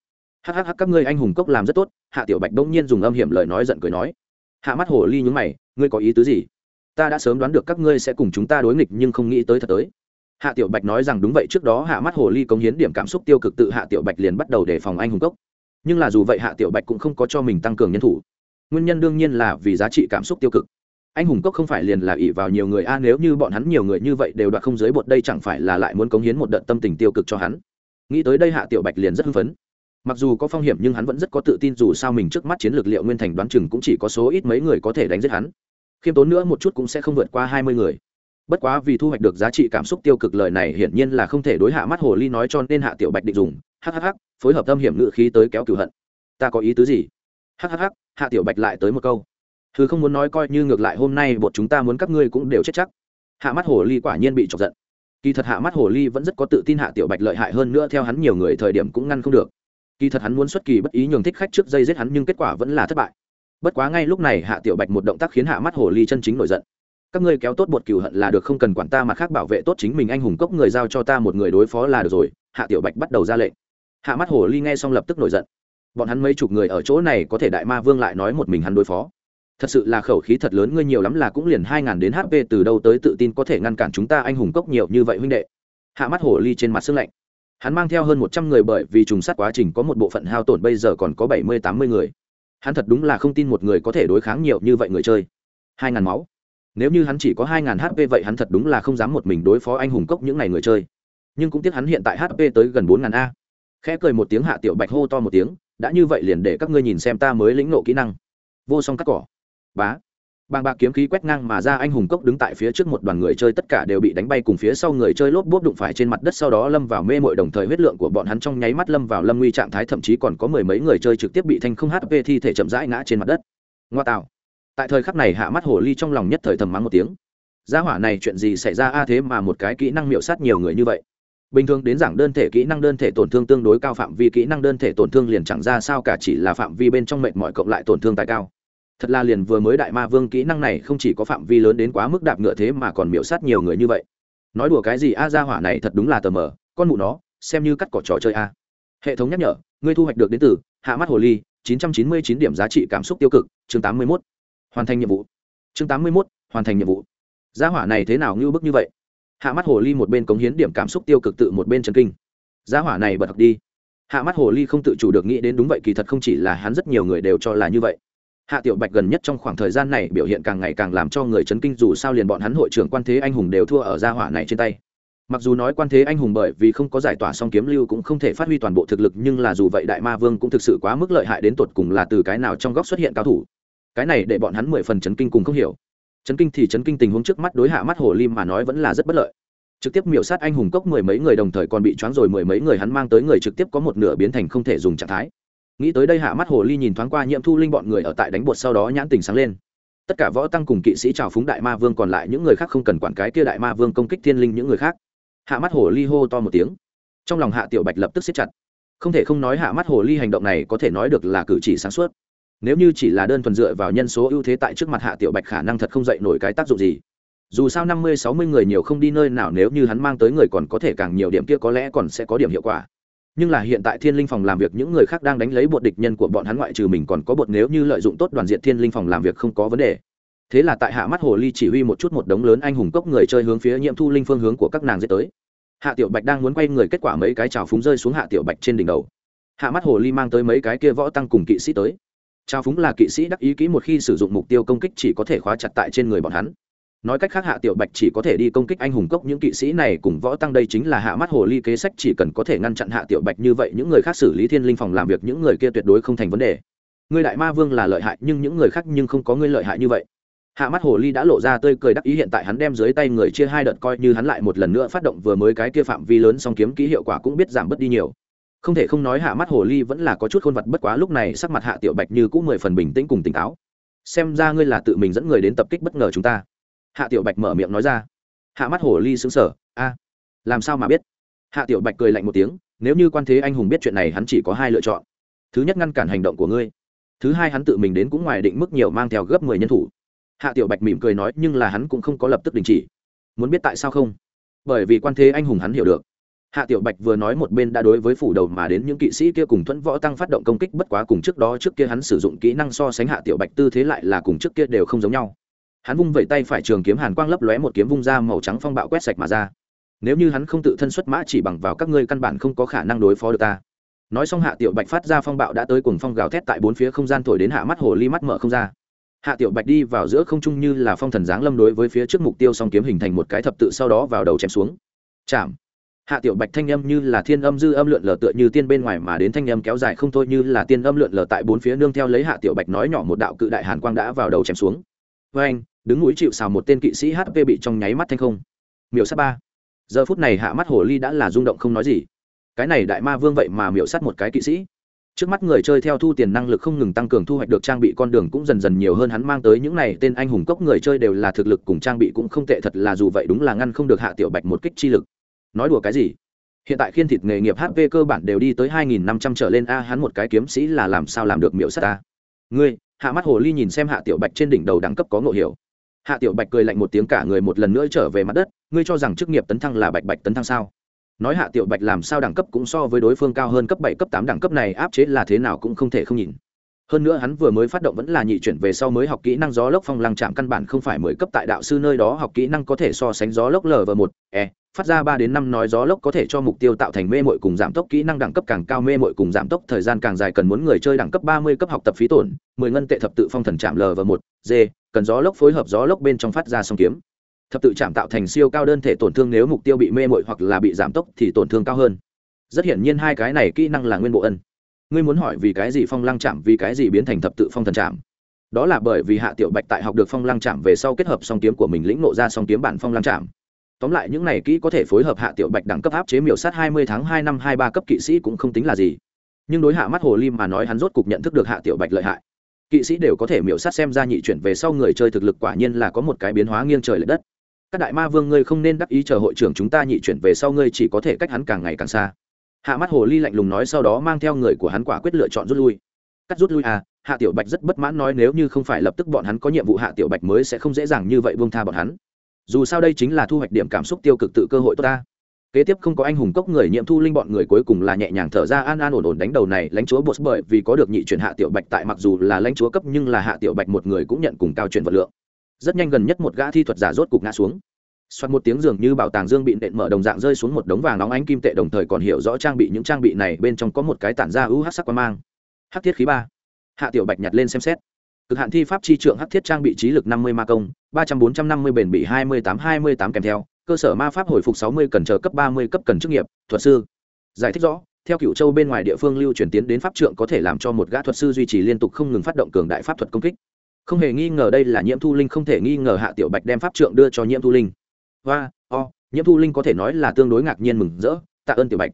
Hhh các ngươi anh hùng cốc làm rất tốt. Hạ tiểu bạch đông nhiên dùng âm hiểm lời nói giận cười nói. Hạ mắt hồ ly nhúng mày, ngươi có ý tứ gì? Ta đã sớm đoán được các ngươi sẽ cùng chúng ta đối nghịch nhưng không nghĩ tới thật tới hạ tiểu bạch nói rằng đúng vậy, trước đó hạ mắt hồ ly cống hiến điểm cảm xúc tiêu cực tự hạ tiểu bạch liền bắt đầu đề phòng anh hùng cốc. Nhưng là dù vậy hạ tiểu bạch cũng không có cho mình tăng cường nhân thủ. Nguyên nhân đương nhiên là vì giá trị cảm xúc tiêu cực. Anh hùng cốc không phải liền là ỷ vào nhiều người, a à, nếu như bọn hắn nhiều người như vậy đều đoạt không giới bột đây chẳng phải là lại muốn cống hiến một đợt tâm tình tiêu cực cho hắn. Nghĩ tới đây hạ tiểu bạch liền rất hưng phấn. Mặc dù có phong hiểm nhưng hắn vẫn rất có tự tin, dù sao mình trước mắt chiến lược liệu nguyên thành đoán chừng cũng chỉ có số ít mấy người có thể đánh giết hắn. Khiêm tốn nữa một chút cũng sẽ không vượt qua hai mươi người bất quá vì thu hoạch được giá trị cảm xúc tiêu cực lời này hiển nhiên là không thể đối hạ mắt hồ ly nói cho nên hạ tiểu bạch định dùng. Hhh phối hợp tâm hiểm ngự khí tới kéo cửu hận. Ta có ý tứ gì? Hhh hạ tiểu bạch lại tới một câu. Thứ không muốn nói coi như ngược lại hôm nay bọn chúng ta muốn các ngươi cũng đều chết chắc. Hạ mắt hồ ly quả nhiên bị chọc giận. Kỳ thật hạ mắt hồ ly vẫn rất có tự tin hạ tiểu bạch lợi hại hơn nữa theo hắn nhiều người thời điểm cũng ngăn không được. Kỳ thật hắn muốn xuất kỳ bất ý nhường thích khách trước dây giết hắn nhưng kết quả vẫn là thất bại. Bất quá ngay lúc này hạ tiểu bạch một động tác khiến hạ mắt hồ ly chân chính nổi giận các ngươi kéo tốt bột cửu hận là được, không cần quản ta mà khác bảo vệ tốt chính mình, anh hùng cốc người giao cho ta một người đối phó là được rồi. Hạ tiểu bạch bắt đầu ra lệnh. Hạ mắt hồ ly nghe xong lập tức nổi giận. Bọn hắn mấy chục người ở chỗ này có thể đại ma vương lại nói một mình hắn đối phó. Thật sự là khẩu khí thật lớn, ngươi nhiều lắm là cũng liền hai ngàn đến hp từ đâu tới tự tin có thể ngăn cản chúng ta, anh hùng cốc nhiều như vậy huynh đệ. Hạ mắt hồ ly trên mặt sưng lạnh. Hắn mang theo hơn một trăm người bởi vì trùng sát quá trình có một bộ phận hao tổn, bây giờ còn có bảy mươi, tám mươi người. Hắn thật đúng là không tin một người có thể đối kháng nhiều như vậy người chơi. Hai ngàn máu nếu như hắn chỉ có hai ngàn hp vậy hắn thật đúng là không dám một mình đối phó anh hùng cốc những ngày người chơi. Nhưng cũng tiếc hắn hiện tại hp tới gần bốn 000 a. Khẽ cười một tiếng hạ tiểu bạch hô to một tiếng, đã như vậy liền để các ngươi nhìn xem ta mới lĩnh nộ kỹ năng. Vô song cắt cỏ. Bá. Bàng bạc kiếm khí quét ngang mà ra anh hùng cốc đứng tại phía trước một đoàn người chơi tất cả đều bị đánh bay cùng phía sau người chơi lốp bốp đụng phải trên mặt đất sau đó lâm vào mê mội đồng thời huyết lượng của bọn hắn trong nháy mắt lâm vào lâm nguy trạng thái thậm chí còn có mười mấy người chơi trực tiếp bị thanh không hp thi thể chậm rãi ngã trên mặt đất. Ngoa tạo tại thời khắc này hạ mắt hồ ly trong lòng nhất thời thầm mắng một tiếng. Gia hỏa này chuyện gì xảy ra a thế mà một cái kỹ năng miệu sát nhiều người như vậy? Bình thường đến giảng đơn thể kỹ năng đơn thể tổn thương tương đối cao, phạm vi kỹ năng đơn thể tổn thương liền chẳng ra sao cả, chỉ là phạm vi bên trong mệnh mọi cộng lại tổn thương tại cao. Thật là liền vừa mới đại ma vương kỹ năng này không chỉ có phạm vi lớn đến quá mức đạp ngựa thế mà còn miễu sát nhiều người như vậy. Nói đùa cái gì a, gia hỏa này thật đúng là tờ mờ, con mụ nó, xem như cắt cỏ trò chơi a. Hệ thống nhắc nhở, ngươi thu hoạch được đến từ hạ mắt hồ ly 999 điểm giá trị cảm xúc tiêu cực, chương 81 hoàn thành nhiệm vụ. Chương 81, hoàn thành nhiệm vụ. Gia hỏa này thế nào ngưu bức như vậy? Hạ mắt hồ ly một bên cống hiến điểm cảm xúc tiêu cực tự một bên trần kinh. Gia hỏa này bật học đi. Hạ mắt hồ ly không tự chủ được nghĩ đến đúng vậy kỳ thật không chỉ là hắn rất nhiều người đều cho là như vậy. Hạ tiểu bạch gần nhất trong khoảng thời gian này biểu hiện càng ngày càng làm cho người chấn kinh dù sao liền bọn hắn hội trưởng quan thế anh hùng đều thua ở gia hỏa này trên tay. Mặc dù nói quan thế anh hùng bởi vì không có giải tỏa song kiếm lưu cũng không thể phát huy toàn bộ thực lực nhưng là dù vậy đại ma vương cũng thực sự quá mức lợi hại đến tột cùng là từ cái nào trong góc xuất hiện cao thủ cái này để bọn hắn mười phần chấn kinh cùng không hiểu. Chấn kinh thì chấn kinh tình huống trước mắt đối hạ mắt hồ lim mà nói vẫn là rất bất lợi. Trực tiếp miểu sát anh hùng cốc mười mấy người đồng thời còn bị choáng rồi mười mấy người hắn mang tới người trực tiếp có một nửa biến thành không thể dùng trạng thái. Nghĩ tới đây hạ mắt hồ ly nhìn thoáng qua nhiễm thu linh bọn người ở tại đánh bột sau đó nhãn tình sáng lên. Tất cả võ tăng cùng kỵ sĩ trào phúng đại ma vương còn lại những người khác không cần quản cái kia đại ma vương công kích thiên linh những người khác. Hạ mắt hồ ly hô to một tiếng. Trong lòng hạ tiểu bạch lập tức xếp chặt. Không thể không nói hạ mắt hồ ly hành động này có thể nói được là cử chỉ sáng suốt nếu như chỉ là đơn thuần dựa vào nhân số ưu thế tại trước mặt hạ tiểu bạch khả năng thật không dậy nổi cái tác dụng gì. Dù sao năm mươi, sáu mươi người nhiều không đi nơi nào nếu như hắn mang tới người còn có thể càng nhiều điểm kia có lẽ còn sẽ có điểm hiệu quả. Nhưng là hiện tại thiên linh phòng làm việc những người khác đang đánh lấy bột địch nhân của bọn hắn ngoại trừ mình còn có bột nếu như lợi dụng tốt đoàn diện thiên linh phòng làm việc không có vấn đề. Thế là tại hạ mắt hồ ly chỉ huy một chút một đống lớn anh hùng cốc người chơi hướng phía nhiễm thu linh phương hướng của các nàng dễ tới. Hạ tiểu bạch đang muốn quay người kết quả mấy cái trào phúng rơi xuống hạ tiểu bạch trên đỉnh đầu. Hạ mắt hồ ly mang tới mấy cái kia võ tăng cùng kỵ sĩ tới trao phúng là kỵ sĩ đắc ý kỹ một khi sử dụng mục tiêu công kích chỉ có thể khóa chặt tại trên người bọn hắn. Nói cách khác hạ tiểu bạch chỉ có thể đi công kích anh hùng cốc, những kỵ sĩ này cùng võ tăng đây chính là hạ mắt hồ ly kế sách, chỉ cần có thể ngăn chặn hạ tiểu bạch như vậy, những người khác xử lý thiên linh phòng làm việc, những người kia tuyệt đối không thành vấn đề. Ngươi đại ma vương là lợi hại, nhưng những người khác nhưng không có ngươi lợi hại như vậy. Hạ mắt hồ ly đã lộ ra tươi cười đắc ý, hiện tại hắn đem dưới tay người chia hai đợt, coi như hắn lại một lần nữa phát động vừa mới cái kia phạm vi lớn song kiếm ký hiệu quả cũng biết giảm bớt đi nhiều không thể không nói hạ mắt hồ ly vẫn là có chút khôn vật, bất quá lúc này sắc mặt hạ tiểu bạch như cũng mười phần bình tĩnh cùng tỉnh táo. Xem ra ngươi là tự mình dẫn người đến tập kích bất ngờ chúng ta. Hạ tiểu bạch mở miệng nói ra. Hạ mắt hồ ly xứng sở a, làm sao mà biết? Hạ tiểu bạch cười lạnh một tiếng, nếu như quan thế anh hùng biết chuyện này hắn chỉ có hai lựa chọn. Thứ nhất ngăn cản hành động của ngươi, thứ hai hắn tự mình đến cũng ngoài định mức nhiều mang theo gấp mười nhân thủ. Hạ tiểu bạch mỉm cười nói, nhưng là hắn cũng không có lập tức đình chỉ. Muốn biết tại sao không? Bởi vì quan thế anh hùng hắn hiểu được hạ tiểu bạch vừa nói một bên đã đối với phủ đầu mà đến những kỵ sĩ kia cùng thuẫn võ tăng phát động công kích bất quá cùng trước đó trước kia hắn sử dụng kỹ năng so sánh hạ tiểu bạch tư thế lại là cùng trước kia đều không giống nhau. Hắn vung vẩy tay phải trường kiếm hàn quang lấp lóe một kiếm vung ra màu trắng phong bạo quét sạch mà ra. Nếu như hắn không tự thân xuất mã chỉ bằng vào các ngươi căn bản không có khả năng đối phó được ta. Nói xong hạ tiểu bạch phát ra phong bạo đã tới cùng phong gào thét tại bốn phía không gian thổi đến hạ mắt hồ ly mắt mở không ra. Hạ tiểu bạch đi vào giữa không trung như là phong thần giáng lâm đối với phía trước mục tiêu song kiếm hình thành một cái thập tự sau đó vào đầu chém xuống. Chạm hạ tiểu bạch thanh âm như là thiên âm dư âm lượn lờ tựa như tiên bên ngoài mà đến thanh âm kéo dài không thôi như là tiên âm lượn lờ tại bốn phía nương theo lấy hạ tiểu bạch nói nhỏ một đạo cự đại hàn quang đã vào đầu chém xuống. Với anh, đứng núi chịu xào một tên kỵ sĩ hp bị trong nháy mắt thanh không. Miểu sát ba. Giờ phút này hạ mắt hồ ly đã là rung động không nói gì. Cái này đại ma vương vậy mà miểu sát một cái kỵ sĩ. Trước mắt người chơi theo thu tiền năng lực không ngừng tăng cường thu hoạch được trang bị con đường cũng dần dần nhiều hơn hắn mang tới những này tên anh hùng cốc người chơi đều là thực lực cùng trang bị cũng không tệ thật là dù vậy đúng là ngăn không được hạ tiểu bạch một kích chi lực nói đùa cái gì? Hiện tại khiên thịt nghề nghiệp hp cơ bản đều đi tới hai nghìn năm trăm trở lên, a, hắn một cái kiếm sĩ là làm sao làm được miễu sắt ta? Ngươi, hạ mắt hồ ly nhìn xem hạ tiểu bạch trên đỉnh đầu đẳng cấp có ngộ hiểu. Hạ tiểu bạch cười lạnh một tiếng, cả người một lần nữa trở về mặt đất. Ngươi cho rằng chức nghiệp tấn thăng là bạch bạch tấn thăng sao? Nói hạ tiểu bạch làm sao đẳng cấp cũng so với đối phương cao hơn cấp bảy, cấp tám đẳng cấp này áp chế là thế nào cũng không thể không nhìn. Hơn nữa hắn vừa mới phát động vẫn là nhị chuyển về sau mới học kỹ năng gió lốc phong lăng chạm căn bản không phải mới cấp tại đạo sư nơi đó học kỹ năng có thể so sánh gió lốc lv một e phát ra ba đến năm nói gió lốc có thể cho mục tiêu tạo thành mê mội cùng giảm tốc, kỹ năng đẳng cấp càng cao, mê mội cùng giảm tốc thời gian càng dài, cần muốn người chơi đẳng cấp ba mươi cấp học tập phí tổn, mười ngân tệ thập tự phong thần chạm và một, g, cần gió lốc phối hợp gió lốc bên trong phát ra song kiếm. Thập tự chạm tạo thành siêu cao đơn thể tổn thương nếu mục tiêu bị mê mội hoặc là bị giảm tốc thì tổn thương cao hơn. Rất hiển nhiên hai cái này kỹ năng là nguyên bộ ân. Ngươi muốn hỏi vì cái gì phong lăng chạm, vì cái gì biến thành thập tự phong thần chạm? Đó là bởi vì hạ tiểu bạch tại học được phong lăng chạm về sau kết hợp song kiếm của mình lĩnh nộ ra song kiếm bản phong lăng chạm tóm lại những này kỹ có thể phối hợp hạ tiểu bạch đẳng cấp áp chế miểu sát hai mươi tháng hai năm hai ba cấp kỵ sĩ cũng không tính là gì. Nhưng đối hạ mắt hồ lim mà nói hắn rốt cục nhận thức được hạ tiểu bạch lợi hại. Kỵ sĩ đều có thể miểu sát xem ra nhị chuyển về sau người chơi thực lực quả nhiên là có một cái biến hóa nghiêng trời lệch đất. Các đại ma vương ngươi không nên đắc ý chờ hội trưởng chúng ta nhị chuyển về sau ngươi chỉ có thể cách hắn càng ngày càng xa. Hạ mắt hồ ly lạnh lùng nói sau đó mang theo người của hắn quả quyết lựa chọn rút lui. Cắt rút lui à hạ tiểu bạch rất bất mãn nói nếu như không phải lập tức bọn hắn có nhiệm vụ hạ tiểu bạch mới sẽ không dễ dàng như vậy buông tha bọn hắn dù sao đây chính là thu hoạch điểm cảm xúc tiêu cực tự cơ hội tốt ta. Kế tiếp không có anh hùng cốc người nhiễm thu linh bọn người cuối cùng là nhẹ nhàng thở ra an an ổn ổn đánh đầu này, lãnh chúa bột bởi vì có được nhị chuyển hạ tiểu bạch tại mặc dù là lãnh chúa cấp nhưng là hạ tiểu bạch một người cũng nhận cùng cao chuyển vật lượng. Rất nhanh gần nhất một gã thi thuật giả rốt cục ngã xuống. Xoát một tiếng dường như bảo tàng dương bị nện mở đồng dạng rơi xuống một đống vàng nóng ánh kim tệ đồng thời còn hiểu rõ trang bị những trang bị này bên trong có một cái tản ra ưu hát sắc quan mang. Hắc thiết khí ba. Hạ tiểu bạch nhặt lên xem xét cực hạn thi pháp chi trượng hắc thiết trang bị trí lực năm mươi ma công, ba trăm bốn trăm năm mươi bền bị hai mươi tám hai mươi tám kèm theo, cơ sở ma pháp hồi phục sáu mươi cần chờ cấp ba mươi cấp cần chức nghiệp, thuật sư. Giải thích rõ, theo cựu châu bên ngoài địa phương lưu truyền tiến đến pháp trượng có thể làm cho một gã thuật sư duy trì liên tục không ngừng phát động cường đại pháp thuật công kích. Không hề nghi ngờ đây là nhiễm thu linh, không thể nghi ngờ hạ tiểu bạch đem pháp trượng đưa cho nhiễm thu linh. Và o, nhiễm thu linh có thể nói là tương đối ngạc nhiên mừng rỡ. Tạ ơn tiểu bạch.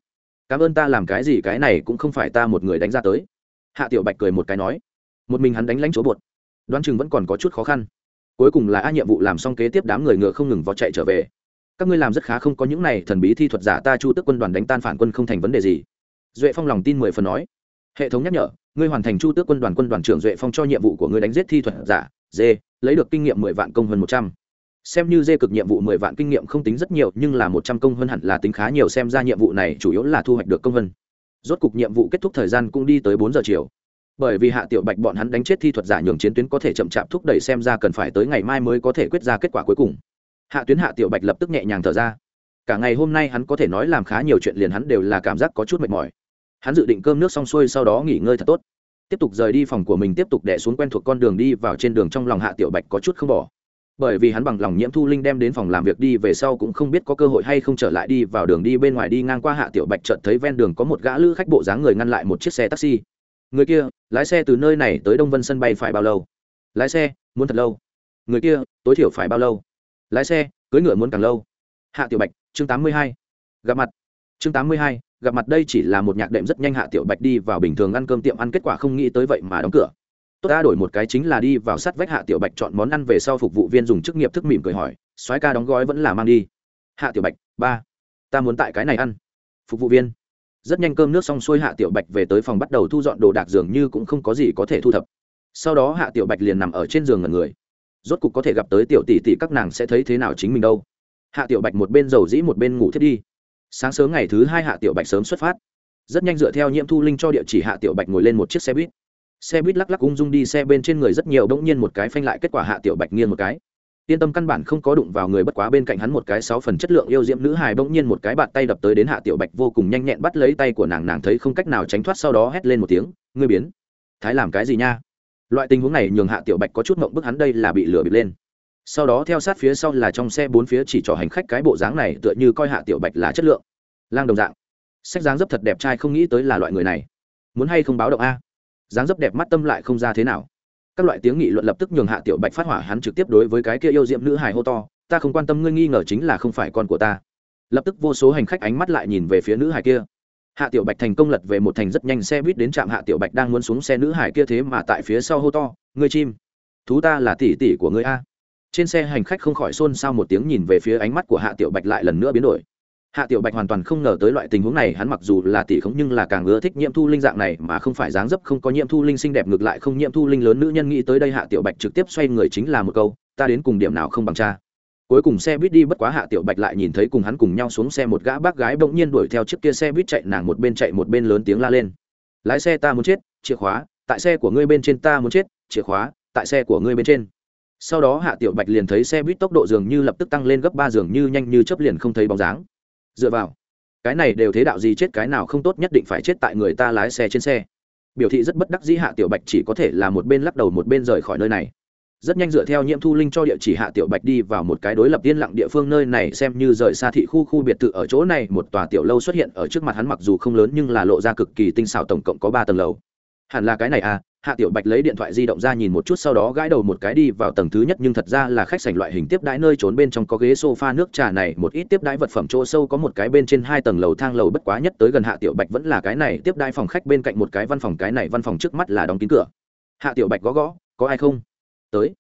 Cảm ơn ta làm cái gì, cái này cũng không phải ta một người đánh ra tới. Hạ tiểu bạch cười một cái nói một mình hắn đánh lãnh chỗ bột. Đoán chừng vẫn còn có chút khó khăn. Cuối cùng là a nhiệm vụ làm xong kế tiếp đám người ngựa không ngừng vào chạy trở về. Các ngươi làm rất khá không có những này thần bí thi thuật giả ta chu tức quân đoàn đánh tan phản quân không thành vấn đề gì. Duệ phong lòng tin mười phần nói. Hệ thống nhắc nhở, ngươi hoàn thành chu tước quân đoàn quân đoàn trưởng duệ phong cho nhiệm vụ của ngươi đánh giết thi thuật giả, dê, lấy được kinh nghiệm mười vạn công hơn một trăm. Xem như dê cực nhiệm vụ mười vạn kinh nghiệm không tính rất nhiều, nhưng là một trăm công hơn hẳn là tính khá nhiều, xem ra nhiệm vụ này chủ yếu là thu hoạch được công hơn. Rốt cục nhiệm vụ kết thúc thời gian cũng đi tới bốn giờ chiều bởi vì hạ tiểu bạch bọn hắn đánh chết thi thuật giả nhường chiến tuyến có thể chậm chạp thúc đẩy xem ra cần phải tới ngày mai mới có thể quyết ra kết quả cuối cùng. Hạ tuyến hạ tiểu bạch lập tức nhẹ nhàng thở ra. Cả ngày hôm nay hắn có thể nói làm khá nhiều chuyện liền hắn đều là cảm giác có chút mệt mỏi. Hắn dự định cơm nước xong xuôi sau đó nghỉ ngơi thật tốt. Tiếp tục rời đi phòng của mình tiếp tục đẻ xuống quen thuộc con đường đi vào trên đường trong lòng hạ tiểu bạch có chút không bỏ. Bởi vì hắn bằng lòng nhiễm thu linh đem đến phòng làm việc đi về sau cũng không biết có cơ hội hay không trở lại đi vào đường đi bên ngoài đi ngang qua hạ tiểu bạch chợt thấy ven đường có một gã lữ khách bộ dáng người ngăn lại một chiếc xe taxi người kia, lái xe từ nơi này tới đông vân sân bay phải bao lâu? Lái xe, muốn thật lâu. Người kia, tối thiểu phải bao lâu? Lái xe cưới ngựa muốn càng lâu. Hạ tiểu bạch, chương tám mươi hai. Gặp mặt. Chương tám mươi hai, gặp mặt đây chỉ là một nhạc đệm rất nhanh hạ tiểu bạch đi vào bình thường ăn cơm tiệm ăn kết quả không nghĩ tới vậy mà đóng cửa. Tốt ta đổi một cái chính là đi vào sắt vách hạ tiểu bạch chọn món ăn về sau phục vụ viên dùng chức nghiệp thức mỉm cười hỏi, soái ca đóng gói vẫn là mang đi. Hạ tiểu bạch, ba, ta muốn tại cái này ăn. Phục vụ viên rất nhanh cơm nước xong xuôi hạ tiểu bạch về tới phòng bắt đầu thu dọn đồ đạc dường như cũng không có gì có thể thu thập. Sau đó hạ tiểu bạch liền nằm ở trên giường ngần người. Rốt cục có thể gặp tới tiểu tỷ tỷ các nàng sẽ thấy thế nào chính mình đâu. Hạ tiểu bạch một bên dầu dĩ một bên ngủ thiết đi. Sáng sớm ngày thứ hai hạ tiểu bạch sớm xuất phát. Rất nhanh dựa theo nhiễm thu linh cho địa chỉ hạ tiểu bạch ngồi lên một chiếc xe buýt. Xe buýt lắc lắc ung dung đi xe bên trên người rất nhiều đ ỗ n g nhiên một cái phanh lại, kết quả hạ tiểu bạch nghiêng một cái yên tâm căn bản không có đụng vào người bất quá bên cạnh hắn một cái sáu phần chất lượng yêu diễm nữ hài bỗng nhiên một cái bạt tay đập tới đến hạ tiểu bạch vô cùng nhanh nhẹn bắt lấy tay của nàng nàng thấy không cách nào tránh thoát sau đó hét lên một tiếng, ngươi biến. Thái làm cái gì nha? Loại tình huống này nhường hạ tiểu bạch có chút mộng bức hắn đây là bị lửa bịp lên. Sau đó theo sát phía sau là trong xe bốn phía chỉ cho hành khách cái bộ dáng này tựa như coi hạ tiểu bạch là chất lượng. Lang đồng dạng. Sách dáng dấp thật đẹp trai không nghĩ tới là loại người này. Muốn hay không báo động a? Dáng dấp đẹp mắt tâm lại không ra thế nào các loại tiếng nghị luận lập tức nhường hạ tiểu bạch phát hỏa hắn trực tiếp đối với cái kia yêu diệm nữ hài hô to, ta không quan tâm ngươi nghi ngờ chính là không phải con của ta. Lập tức vô số hành khách ánh mắt lại nhìn về phía nữ hài kia. Hạ tiểu bạch thành công lật về một thành rất nhanh xe buýt đến trạm hạ tiểu bạch đang muốn xuống xe nữ hải kia thế mà tại phía sau hô to, ngươi chim, thú ta là tỷ tỷ của ngươi a. Trên xe hành khách không khỏi xôn xao một tiếng nhìn về phía ánh mắt của hạ tiểu bạch lại lần nữa biến đổi hạ tiểu bạch hoàn toàn không ngờ tới loại tình huống này, hắn mặc dù là tỷ khống nhưng là càng ưa thích nhiễm thu linh dạng này, mà không phải dáng dấp không có nhiễm thu linh xinh đẹp, ngược lại không nhiễm thu linh lớn nữ nhân nghĩ tới đây, hạ tiểu bạch trực tiếp xoay người chính là một câu, ta đến cùng điểm nào không bằng cha? Cuối cùng xe buýt đi, bất quá hạ tiểu bạch lại nhìn thấy cùng hắn cùng nhau xuống xe một gã bác gái bỗng nhiên đuổi theo chiếc kia xe buýt chạy, nàng một bên chạy một bên lớn tiếng la lên. Lái xe ta muốn chết, chìa khóa, tại xe của ngươi bên trên ta muốn chết, chìa khóa, tại xe của ngươi bên trên. Sau đó hạ tiểu bạch liền thấy xe buýt tốc độ dường như lập tức tăng lên gấp ba, dường như nhanh như chấp liền không thấy bóng dáng dựa vào. Cái này đều thế đạo gì chết cái nào không tốt nhất định phải chết tại người ta lái xe trên xe. Biểu thị rất bất đắc dĩ hạ tiểu bạch chỉ có thể là một bên lắc đầu một bên rời khỏi nơi này. Rất nhanh dựa theo nhiễm thu linh cho địa chỉ hạ tiểu bạch đi vào một cái đối lập yên lặng địa phương nơi này xem như rời xa thị khu khu biệt thự ở chỗ này, một tòa tiểu lâu xuất hiện ở trước mặt hắn mặc dù không lớn nhưng là lộ ra cực kỳ tinh xảo tổng cộng có ba tầng lầu. Hẳn là cái này à hạ tiểu bạch lấy điện thoại di động ra nhìn một chút sau đó gãi đầu một cái đi vào tầng thứ nhất nhưng thật ra là khách sảnh loại hình tiếp đãi nơi trốn bên trong có ghế sofa nước trà này, một ít tiếp đãi vật phẩm chỗ sâu có một cái bên trên hai tầng lầu thang lầu bất quá nhất tới gần hạ tiểu bạch vẫn là cái này, tiếp đãi phòng khách bên cạnh một cái văn phòng, cái này văn phòng trước mắt là đóng kín cửa. Hạ tiểu bạch gõ gõ, có ai không? Tới.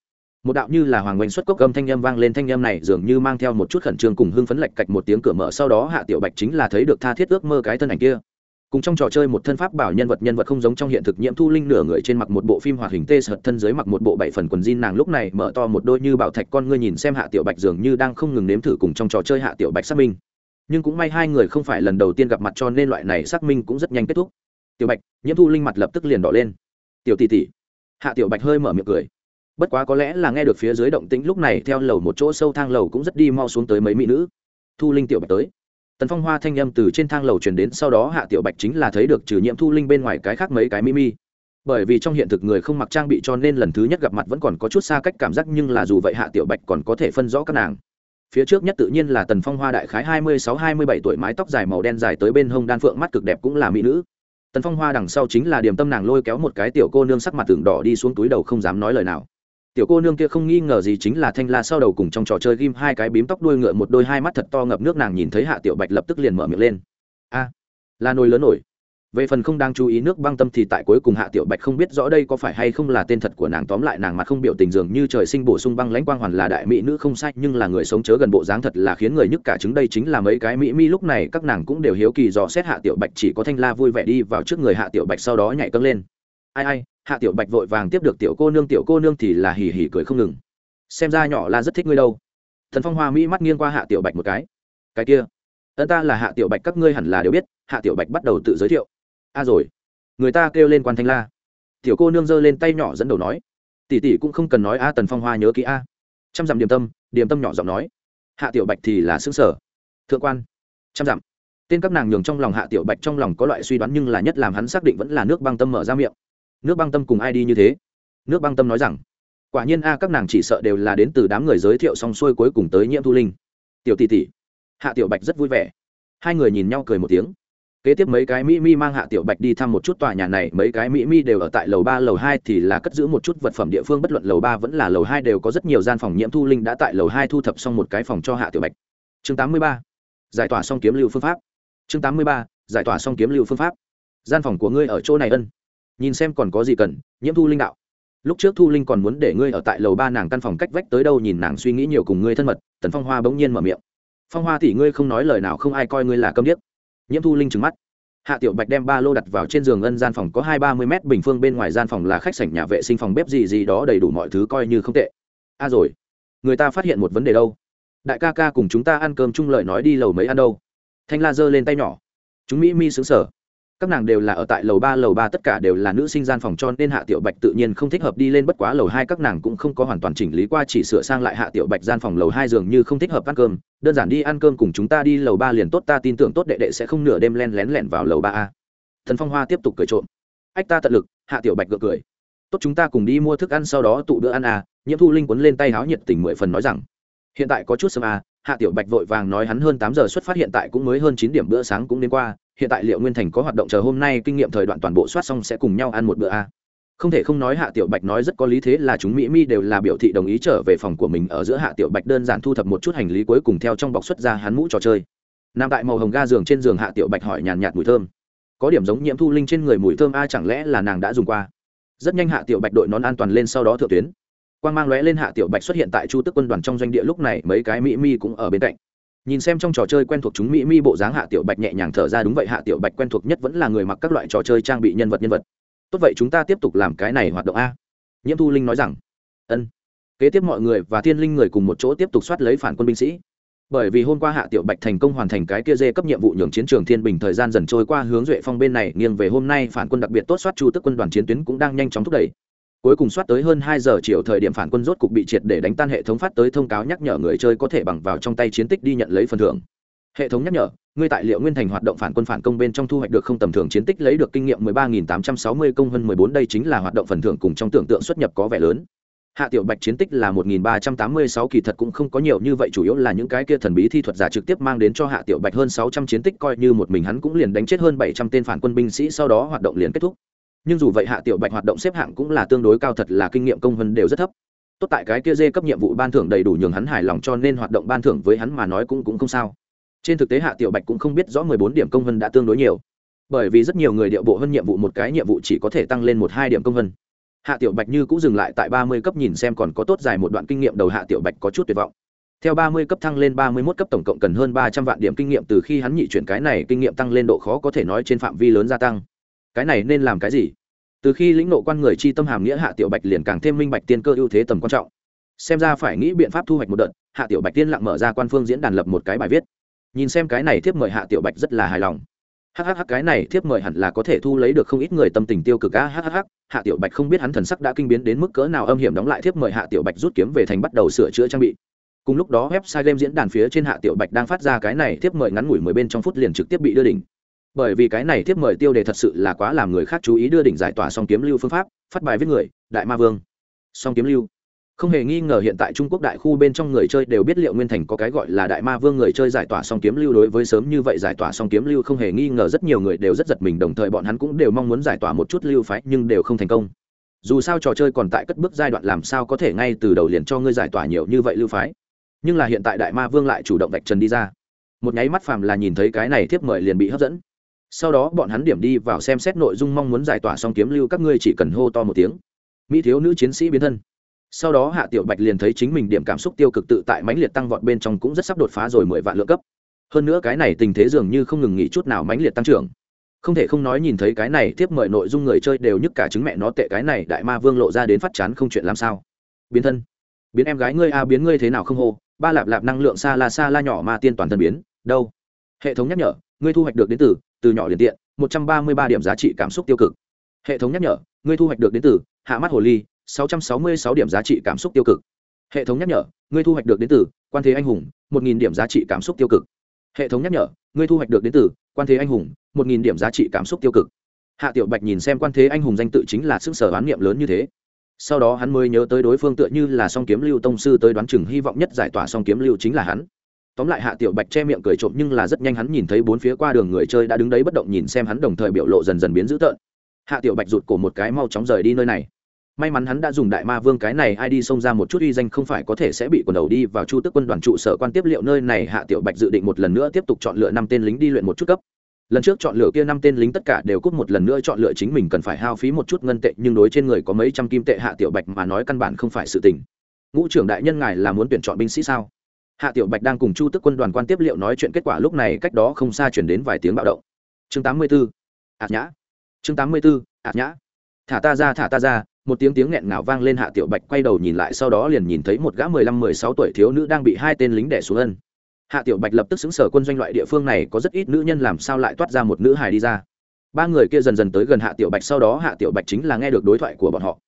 Một đạo như là hoàng oanh xuất cốc âm thanh âm vang lên, thanh âm này dường như mang theo một chút khẩn trương cùng hưng phấn lệch cạch một tiếng cửa mở, sau đó hạ tiểu bạch chính là thấy được tha thiết ước mơ cái thân ảnh kia cùng trong trò chơi một thân pháp bảo nhân vật nhân vật không giống trong hiện thực nhiễm thu linh nửa người trên mặc một bộ phim hoạt hình tê sợt, thân dưới mặc một bộ bảy phần quần jean nàng lúc này mở to một đôi như bảo thạch con ngươi nhìn xem hạ tiểu bạch dường như đang không ngừng nếm thử cùng trong trò chơi hạ tiểu bạch xác minh. Nhưng cũng may hai người không phải lần đầu tiên gặp mặt cho nên loại này xác minh cũng rất nhanh kết thúc. Tiểu bạch, nhiễm thu linh mặt lập tức liền đỏ lên. Tiểu tỷ tỷ. Hạ tiểu bạch hơi mở miệng cười. Bất quá có lẽ là nghe được phía dưới động tĩnh lúc này theo lầu một chỗ sâu thang lầu cũng rất đi mau xuống tới mấy mỹ nữ. Thu linh tiểu bạch tới tần phong hoa thanh â m từ trên thang lầu truyền đến, sau đó hạ tiểu bạch chính là thấy được trừ nhiễm thu linh bên ngoài cái khác mấy cái mimi bởi vì trong hiện thực người không mặc trang bị cho nên lần thứ nhất gặp mặt vẫn còn có chút xa cách cảm giác, nhưng là dù vậy hạ tiểu bạch còn có thể phân rõ các nàng. Phía trước nhất tự nhiên là tần phong hoa đại khái hai mươi sáu, hai mươi bảy tuổi, mái tóc dài màu đen dài tới bên hông đan phượng, mắt cực đẹp cũng là mỹ nữ. Tần phong hoa đằng sau chính là điểm tâm nàng lôi kéo một cái tiểu cô nương sắc mặt tường đỏ đi xuống túi đầu không dám nói lời nào tiểu cô nương kia không nghi ngờ gì chính là thanh la sau đầu cùng trong trò chơi ghim hai cái bím tóc đuôi ngựa một đôi hai mắt thật to ngập nước nàng nhìn thấy hạ tiểu bạch lập tức liền mở miệng lên. A, là nồi lớn nổi. Về phần không đang chú ý nước băng tâm thì tại cuối cùng hạ tiểu bạch không biết rõ đây có phải hay không là tên thật của nàng, tóm lại nàng mặt không biểu tình dường như trời sinh bổ sung băng lãnh quang hoàn là đại mỹ nữ không sai, nhưng là người sống chớ gần bộ dáng thật là khiến người nhức cả chứng đây chính là mấy cái mỹ mi lúc này các nàng cũng đều hiếu kỳ dò xét hạ tiểu bạch chỉ có thanh la vui vẻ đi vào trước người hạ tiểu bạch sau đó nhảy câng lên ai ai, hạ tiểu bạch vội vàng tiếp được tiểu cô nương, tiểu cô nương thì là hì hì cười không ngừng. Xem ra nhỏ là rất thích ngươi đâu. Thần phong hoa mỹ mắt nghiêng qua hạ tiểu bạch một cái. Cái kia, ân ta là hạ tiểu bạch, các ngươi hẳn là đều biết, hạ tiểu bạch bắt đầu tự giới thiệu. A rồi, người ta kêu lên quan thanh la. Tiểu cô nương giơ lên tay nhỏ dẫn đầu nói. Tỷ tỷ cũng không cần nói a, tần phong hoa nhớ kỹ a. Trăm dặm điềm tâm điềm tâm nhỏ giọng nói. Hạ tiểu bạch thì là xứng sở thượng quan, trăm dặm. Tên các nàng nhường trong lòng hạ tiểu bạch trong lòng có loại suy đoán nhưng là nhất làm hắn xác định vẫn là nước băng tâm mở ra miệng nước băng tâm cùng ai đi như thế? Nước băng tâm nói rằng, quả nhiên a, các nàng chỉ sợ đều là đến từ đám người giới thiệu xong xuôi cuối cùng tới nhiễm thu linh. Tiểu tỷ tỷ, hạ tiểu bạch rất vui vẻ. Hai người nhìn nhau cười một tiếng. Kế tiếp mấy cái mỹ mi mang hạ tiểu bạch đi thăm một chút tòa nhà này, mấy cái mỹ mi đều ở tại lầu ba, lầu hai thì là cất giữ một chút vật phẩm địa phương, bất luận lầu ba vẫn là lầu hai đều có rất nhiều gian phòng. Nhiễm thu linh đã tại lầu hai thu thập xong một cái phòng cho hạ tiểu bạch. Chương tám mươi ba, giải tỏa xong kiếm lưu phương pháp. Chương tám mươi ba, giải tỏa xong kiếm lưu phương pháp. Gian phòng của ngươi ở chỗ này ân nhìn xem còn có gì cần, nhiễm thu linh đạo. Lúc trước thu linh còn muốn để ngươi ở tại lầu ba nàng căn phòng cách vách tới đâu nhìn nàng suy nghĩ nhiều cùng ngươi thân mật, tần phong hoa bỗng nhiên mở miệng. Phong hoa tỷ ngươi không nói lời nào không ai coi ngươi là câm điếc. Nhiễm thu linh trừng mắt. Hạ tiểu bạch đem ba lô đặt vào trên giường ân gian phòng có hai ba mươi mét bình phương bên ngoài gian phòng là khách sảnh nhà vệ sinh phòng bếp gì gì đó đầy đủ mọi thứ coi như không tệ. A à rồi, người ta phát hiện một vấn đề đâu. Đại ca ca cùng chúng ta ăn cơm chung lợi nói đi lầu mấy ăn đâu. Thanh la giơ lên tay nhỏ. Chúng mỹ mi xứng sở các nàng đều là ở tại lầu ba lầu ba tất cả đều là nữ sinh gian phòng, cho nên hạ tiểu bạch tự nhiên không thích hợp đi lên, bất quá lầu hai các nàng cũng không có hoàn toàn chỉnh lý qua, chỉ sửa sang lại hạ tiểu bạch gian phòng lầu hai dường như không thích hợp ăn cơm. Đơn giản đi ăn cơm cùng chúng ta đi lầu ba liền tốt, ta tin tưởng tốt đệ đệ sẽ không nửa đêm len lén lẻn vào lầu ba a. Thần phong hoa tiếp tục cười trộm. Ách ta tận lực, hạ tiểu bạch gượng cười. Tốt chúng ta cùng đi mua thức ăn sau đó tụ bữa ăn à nhiễm thu linh quấn lên tay háo nhiệt tình mười phần nói rằng, hiện tại có chút sớm à hạ tiểu bạch vội vàng nói hắn hơn tám giờ xuất phát hiện tại cũng mới hơn chín điểm bữa sáng cũng đến qua, hiện tại liệu nguyên thành có hoạt động chờ hôm nay kinh nghiệm thời đoạn toàn bộ soát xong sẽ cùng nhau ăn một bữa a. À. không thể không nói hạ tiểu bạch nói rất có lý thế là chúng mỹ mi đều là biểu thị đồng ý trở về phòng của mình ở giữa hạ tiểu bạch đơn giản thu thập một chút hành lý cuối cùng theo trong bọc xuất ra hắn mũ trò chơi. Nằm tại màu hồng ga giường trên giường hạ tiểu bạch hỏi nhàn nhạt mùi thơm. Có điểm giống nhiễm thu linh trên người mùi thơm a, chẳng lẽ là nàng đã dùng qua? Rất nhanh hạ tiểu bạch đội nón an toàn lên sau đó thượng tuyến quan g mang lóe lên hạ tiểu bạch xuất hiện tại chu tức quân đoàn trong doanh địa lúc này, mấy cái mỹ mi cũng ở bên cạnh. Nhìn xem trong trò chơi quen thuộc chúng mỹ mi bộ dáng hạ tiểu bạch nhẹ nhàng thở ra, đúng vậy, hạ tiểu bạch quen thuộc nhất vẫn là người mặc các loại trò chơi trang bị nhân vật nhân vật. Tốt vậy, chúng ta tiếp tục làm cái này hoạt động a. Nhiễm thu linh nói rằng. Ân. Kế tiếp mọi người và thiên linh người cùng một chỗ tiếp tục soát lấy phản quân binh sĩ. Bởi vì hôm qua hạ tiểu bạch thành công hoàn thành cái kia dê cấp nhiệm vụ nhường chiến trường thiên bình thời gian dần trôi qua, hướng duệ phong bên này, nghiêng về hôm nay phản quân đặc biệt tốt soát chu tức quân đoàn chiến tuyến cũng đang nhanh chóng thúc đẩy cuối cùng soát tới hơn hai giờ chiều thời điểm phản quân rốt cục bị triệt để đánh tan hệ thống phát tới thông cáo nhắc nhở người chơi có thể bằng vào trong tay chiến tích đi nhận lấy phần thưởng. Hệ thống nhắc nhở, ngươi tại liệu nguyên thành hoạt động phản quân phản công bên trong thu hoạch được không tầm thường chiến tích lấy được kinh nghiệm 13.860 công hơn 14 đây chính là hoạt động phần thưởng cùng trong tưởng tượng xuất nhập có vẻ lớn. Hạ tiểu bạch chiến tích là 1.386 kỳ thật cũng không có nhiều như vậy, chủ yếu là những cái kia thần bí thi thuật giả trực tiếp mang đến cho hạ tiểu bạch hơn 600 chiến tích, coi như một mình hắn cũng liền đánh chết hơn 700 tên phản quân binh sĩ, sau đó hoạt động liền kết thúc nhưng dù vậy hạ tiểu bạch hoạt động xếp hạng cũng là tương đối cao, thật là kinh nghiệm công vân đều rất thấp. Tốt tại cái kia dê cấp nhiệm vụ ban thưởng đầy đủ nhường hắn hài lòng cho nên hoạt động ban thưởng với hắn mà nói cũng cũng không sao. Trên thực tế hạ tiểu bạch cũng không biết rõ mười bốn điểm công vân đã tương đối nhiều, bởi vì rất nhiều người điệu bộ hơn nhiệm vụ một cái nhiệm vụ chỉ có thể tăng lên một hai điểm công vân hạ tiểu bạch như cũng dừng lại tại ba mươi cấp nhìn xem còn có tốt dài một đoạn kinh nghiệm đầu hạ tiểu bạch có chút tuyệt vọng. Theo ba mươi cấp thăng lên ba mươi 31 cấp tổng cộng cần hơn ba trăm vạn điểm kinh nghiệm, từ khi hắn nhị chuyển cái này kinh nghiệm tăng lên độ khó có thể nói trên phạm vi lớn gia tăng cái này nên làm cái gì? Từ khi lĩnh nộ quan người chi tâm hàm nghĩa hạ tiểu bạch liền càng thêm minh bạch tiên cơ ưu thế tầm quan trọng. Xem ra phải nghĩ biện pháp thu hoạch một đợt, hạ tiểu bạch tiên lặng mở ra quan phương diễn đàn lập một cái bài viết. Nhìn xem cái này thiếp mời hạ tiểu bạch rất là hài lòng. Hhh cái này thiếp mời hẳn là có thể thu lấy được không ít người tâm tình tiêu cực a hhh hạ tiểu bạch không biết hắn thần sắc đã kinh biến đến mức cỡ nào âm hiểm đóng lại thiếp mời hạ tiểu bạch rút kiếm về thành bắt đầu sửa chữa trang bị. Cùng lúc đó website game diễn đàn phía trên hạ tiểu bạch đang phát ra cái này thiếp mời ngắn ngủi mười bên trong phút liền trực tiếp bị đưa đỉnh bởi vì cái này thiếp mời tiêu đề thật sự là quá làm người khác chú ý đưa đỉnh giải tỏa song kiếm lưu phương pháp, phát bài viết người, đại ma vương. Song kiếm lưu. Không hề nghi ngờ hiện tại trung quốc đại khu bên trong người chơi đều biết liệu nguyên thành có cái gọi là đại ma vương người chơi giải tỏa song kiếm lưu đối với sớm như vậy giải tỏa song kiếm lưu không hề nghi ngờ rất nhiều người đều rất giật mình, đồng thời bọn hắn cũng đều mong muốn giải tỏa một chút lưu phái nhưng đều không thành công. Dù sao trò chơi còn tại cất bước giai đoạn làm sao có thể ngay từ đầu liền cho ngươi giải tỏa nhiều như vậy lưu phái. Nhưng là hiện tại đại ma vương lại chủ động vạch trần đi ra. Một nháy mắt phàm là nhìn thấy cái này thiếp mời liền bị hấp dẫn sau đó bọn hắn điểm đi vào xem xét nội dung mong muốn giải tỏa xong kiếm lưu, các ngươi chỉ cần hô to một tiếng. Mỹ thiếu nữ chiến sĩ biến thân. Sau đó hạ tiểu bạch liền thấy chính mình điểm cảm xúc tiêu cực tự tại mãnh liệt tăng vọt bên trong cũng rất sắp đột phá rồi mười vạn lượng cấp. Hơn nữa cái này tình thế dường như không ngừng nghỉ chút nào mãnh liệt tăng trưởng. Không thể không nói nhìn thấy cái này tiếp mời nội dung người chơi đều nhức cả chứng mẹ nó tệ cái này đại ma vương lộ ra đến phát chán không chuyện làm sao. Biến thân. Biến em gái ngươi a biến ngươi thế nào không hô? Ba lạp lạp năng lượng xa la xa la nhỏ ma tiên toàn thân biến. Đâu? Hệ thống nhắc nhở, ngươi thu hoạch được đến từ từ nhỏ liền tiện, một trăm ba mươi ba điểm giá trị cảm xúc tiêu cực. Hệ thống nhắc nhở, ngươi thu hoạch được đến từ hạ mắt hồ ly, sáu trăm sáu mươi sáu điểm giá trị cảm xúc tiêu cực. Hệ thống nhắc nhở, ngươi thu hoạch được đến từ quan thế anh hùng, một nghìn điểm giá trị cảm xúc tiêu cực. Hệ thống nhắc nhở, ngươi thu hoạch được đến từ quan thế anh hùng, một nghìn điểm giá trị cảm xúc tiêu cực. Hạ tiểu bạch nhìn xem quan thế anh hùng danh tự chính là sức sở bán niệm lớn như thế. Sau đó hắn mới nhớ tới đối phương tựa như là song kiếm lưu tông sư tới đoán chừng hy vọng nhất giải tỏa song kiếm lưu chính là hắn tóm lại hạ tiểu bạch che miệng cười trộm nhưng là rất nhanh hắn nhìn thấy bốn phía qua đường người chơi đã đứng đấy bất động nhìn xem hắn đồng thời biểu lộ dần dần biến dữ tợn. Hạ tiểu bạch rụt cổ một cái mau chóng rời đi nơi này. May mắn hắn đã dùng đại ma vương cái này ai đi xông ra một chút uy danh không phải có thể sẽ bị quần đầu đi vào chu tức quân đoàn trụ sở quan tiếp liệu nơi này, hạ tiểu bạch dự định một lần nữa tiếp tục chọn lựa năm tên lính đi luyện một chút cấp. Lần trước chọn lựa kia năm tên lính tất cả đều cúp một lần nữa chọn lựa chính mình cần phải hao phí một chút ngân tệ, nhưng đối trên người có mấy trăm kim tệ hạ tiểu bạch mà nói căn bản không phải sự tình. Ngũ trưởng đại nhân ngài là muốn tuyển chọn binh sĩ sao? Hạ tiểu bạch đang cùng chu tức quân đoàn quan tiếp liệu nói chuyện kết quả lúc này cách đó không xa chuyển đến vài tiếng bạo động. Chương tám mươi 84. ạt nhã. Chương tám mươi 84. ạt nhã. Thả ta ra, thả ta ra, một tiếng tiếng nghẹn ngào vang lên hạ tiểu bạch quay đầu nhìn lại sau đó liền nhìn thấy một gã mười lăm, mười sáu tuổi thiếu nữ đang bị hai tên lính đẻ xuống ân. Hạ tiểu bạch lập tức xứng sở quân doanh loại địa phương này có rất ít nữ nhân làm sao lại toát ra một nữ hài đi ra. Ba người kia dần dần tới gần hạ tiểu bạch sau đó hạ tiểu bạch chính là nghe được đối thoại của bọn họ.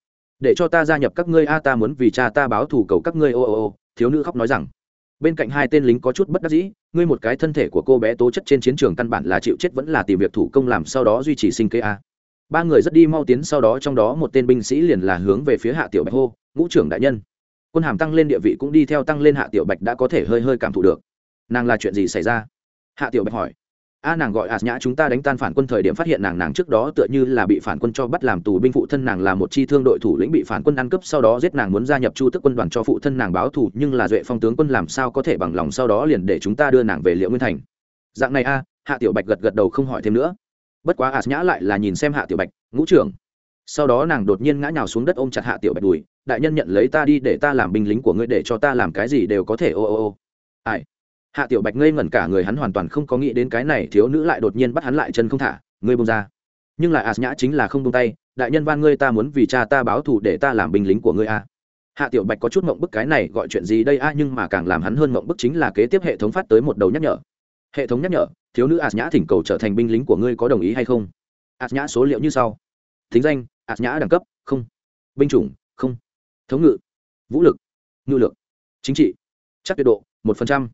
Để cho ta gia nhập các ngươi a, ta muốn vì cha ta báo thù cầu các ngươi, ô ô ô. Thiếu nữ khóc nói rằng bên cạnh hai tên lính có chút bất đắc dĩ, ngươi một cái thân thể của cô bé tố chất trên chiến trường căn bản là chịu chết vẫn là tìm việc thủ công làm sau đó duy trì sinh kế a. Ba người rất đi mau tiến sau đó, trong đó một tên binh sĩ liền là hướng về phía hạ tiểu bạch hô, ngũ trưởng đại nhân. Quân hàm tăng lên địa vị cũng đi theo tăng lên hạ tiểu bạch đã có thể hơi hơi cảm thụ được. Nàng là chuyện gì xảy ra? Hạ tiểu bạch hỏi a nàng gọi ạt nhã, chúng ta đánh tan phản quân thời điểm phát hiện nàng nàng trước đó tựa như là bị phản quân cho bắt làm tù binh phụ thân, nàng là một chi thương đội thủ lĩnh bị phản quân ăn cướp, sau đó giết nàng muốn gia nhập chu tức quân đoàn cho phụ thân nàng báo thù, nhưng là duệ phong tướng quân làm sao có thể bằng lòng sau đó liền để chúng ta đưa nàng về liệu nguyên thành? Dạng này a, hạ tiểu bạch gật gật đầu không hỏi thêm nữa. Bất quá ạt nhã lại là nhìn xem hạ tiểu bạch, ngũ trưởng. Sau đó nàng đột nhiên ngã nhào xuống đất ôm chặt hạ tiểu bạch đùi, đại nhân nhận lấy ta đi để ta làm binh lính của ngươi, để cho ta làm cái gì đều có thể, ô ô ô. Ai? Hạ tiểu bạch ngây ngẩn cả người, hắn hoàn toàn không có nghĩ đến cái này thiếu nữ lại đột nhiên bắt hắn lại chân không thả, ngươi bông ra. Nhưng lại ạt nhã chính là không bông tay, đại nhân van ngươi ta muốn vì cha ta báo thù để ta làm binh lính của ngươi a. Hạ tiểu bạch có chút mộng bức cái này gọi chuyện gì đây a, nhưng mà càng làm hắn hơn mộng bức chính là kế tiếp hệ thống phát tới một đầu nhắc nhở. Hệ thống nhắc nhở, thiếu nữ ạt nhã thỉnh cầu trở thành binh lính của ngươi có đồng ý hay không? Ạt nhã số liệu như sau. Thính danh ạt nhã đẳng cấp, không. Binh chủng, không. Thống ngự, vũ lực, ngự lượng chính trị, chắc tuyệt độ, một phần trăm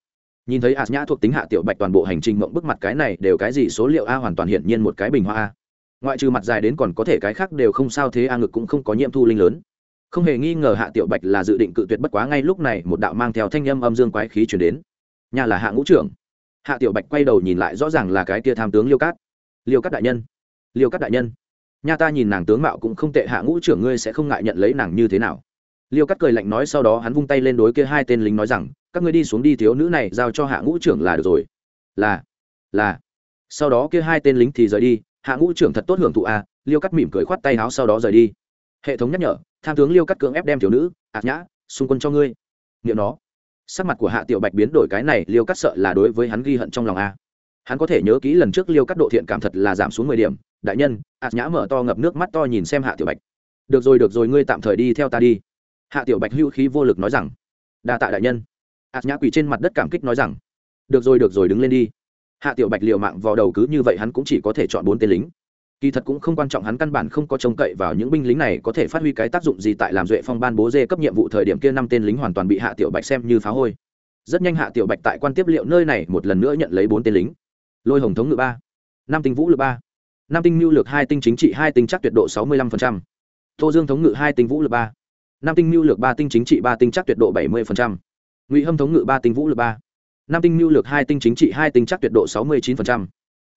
nhìn thấy ạt nhã thuộc tính hạ tiểu bạch toàn bộ hành trình mộng bức mặt cái này đều cái gì số liệu a hoàn toàn hiển nhiên một cái bình hoa a. Ngoại trừ mặt dài đến còn có thể cái khác đều không sao thế a ngực cũng không có nhiễm thu linh lớn. Không hề nghi ngờ hạ tiểu bạch là dự định cự tuyệt bất quá ngay lúc này một đạo mang theo thanh âm âm dương quái khí chuyển đến. Nhà là hạ ngũ trưởng. Hạ tiểu bạch quay đầu nhìn lại rõ ràng là cái kia tham tướng liêu cát. Liêu cát đại nhân. Liêu cát đại nhân. Nha ta nhìn nàng tướng mạo cũng không tệ, hạ ngũ trưởng ngươi sẽ không ngại nhận lấy nàng như thế nào? Liêu cát cười lạnh nói sau đó hắn vung tay lên đối kia hai tên lính nói rằng, các ngươi đi xuống đi, thiếu nữ này giao cho hạ ngũ trưởng là được rồi. Là là. Sau đó kia hai tên lính thì rời đi, hạ ngũ trưởng thật tốt hưởng thụ à liêu cắt mỉm cười khoát tay áo sau đó rời đi. Hệ thống nhắc nhở, tham tướng liêu cắt cưỡng ép đem thiếu nữ ạt nhã, xung quân cho ngươi. Nghiệm nó, sắc mặt của hạ tiểu bạch biến đổi cái này, liêu cắt sợ là đối với hắn ghi hận trong lòng a. Hắn có thể nhớ kỹ lần trước liêu cắt độ thiện cảm thật là giảm xuống mười điểm. Đại nhân ạt nhã mở to ngập nước mắt to nhìn xem hạ tiểu bạch. Được rồi được rồi, ngươi tạm thời đi theo ta đi hạ tiểu bạch hữu khí vô lực nói rằng, đa tạ đại nhân. Ạt nhã quỳ trên mặt đất cảm kích nói rằng, được rồi được rồi, đứng lên đi. Hạ tiểu bạch liệu mạng vào đầu cứ như vậy hắn cũng chỉ có thể chọn bốn tên lính. Kỳ thật cũng không quan trọng hắn căn bản không có trông cậy vào những binh lính này có thể phát huy cái tác dụng gì tại làm duệ phong ban bố dê cấp nhiệm vụ thời điểm kia năm tên lính hoàn toàn bị hạ tiểu bạch xem như phá hôi. Rất nhanh hạ tiểu bạch tại quan tiếp liệu nơi này một lần nữa nhận lấy bốn tên lính. Lôi hồng thống ngự ba năm tinh vũ lực ba năm tinh mưu lược hai tinh chính trị hai tinh chắc tuyệt độ sáu mươi lăm tô dương thống ngự hai tinh vũ lực ba năm tinh mưu lược ba tinh chính trị ba tinh chắc tuyệt độ bảy mươi ngụy hâm thống ngự ba tinh vũ lực ba. Năm tinh mưu lược hai tinh chính trị hai tinh chắc tuyệt độ sáu mươi chín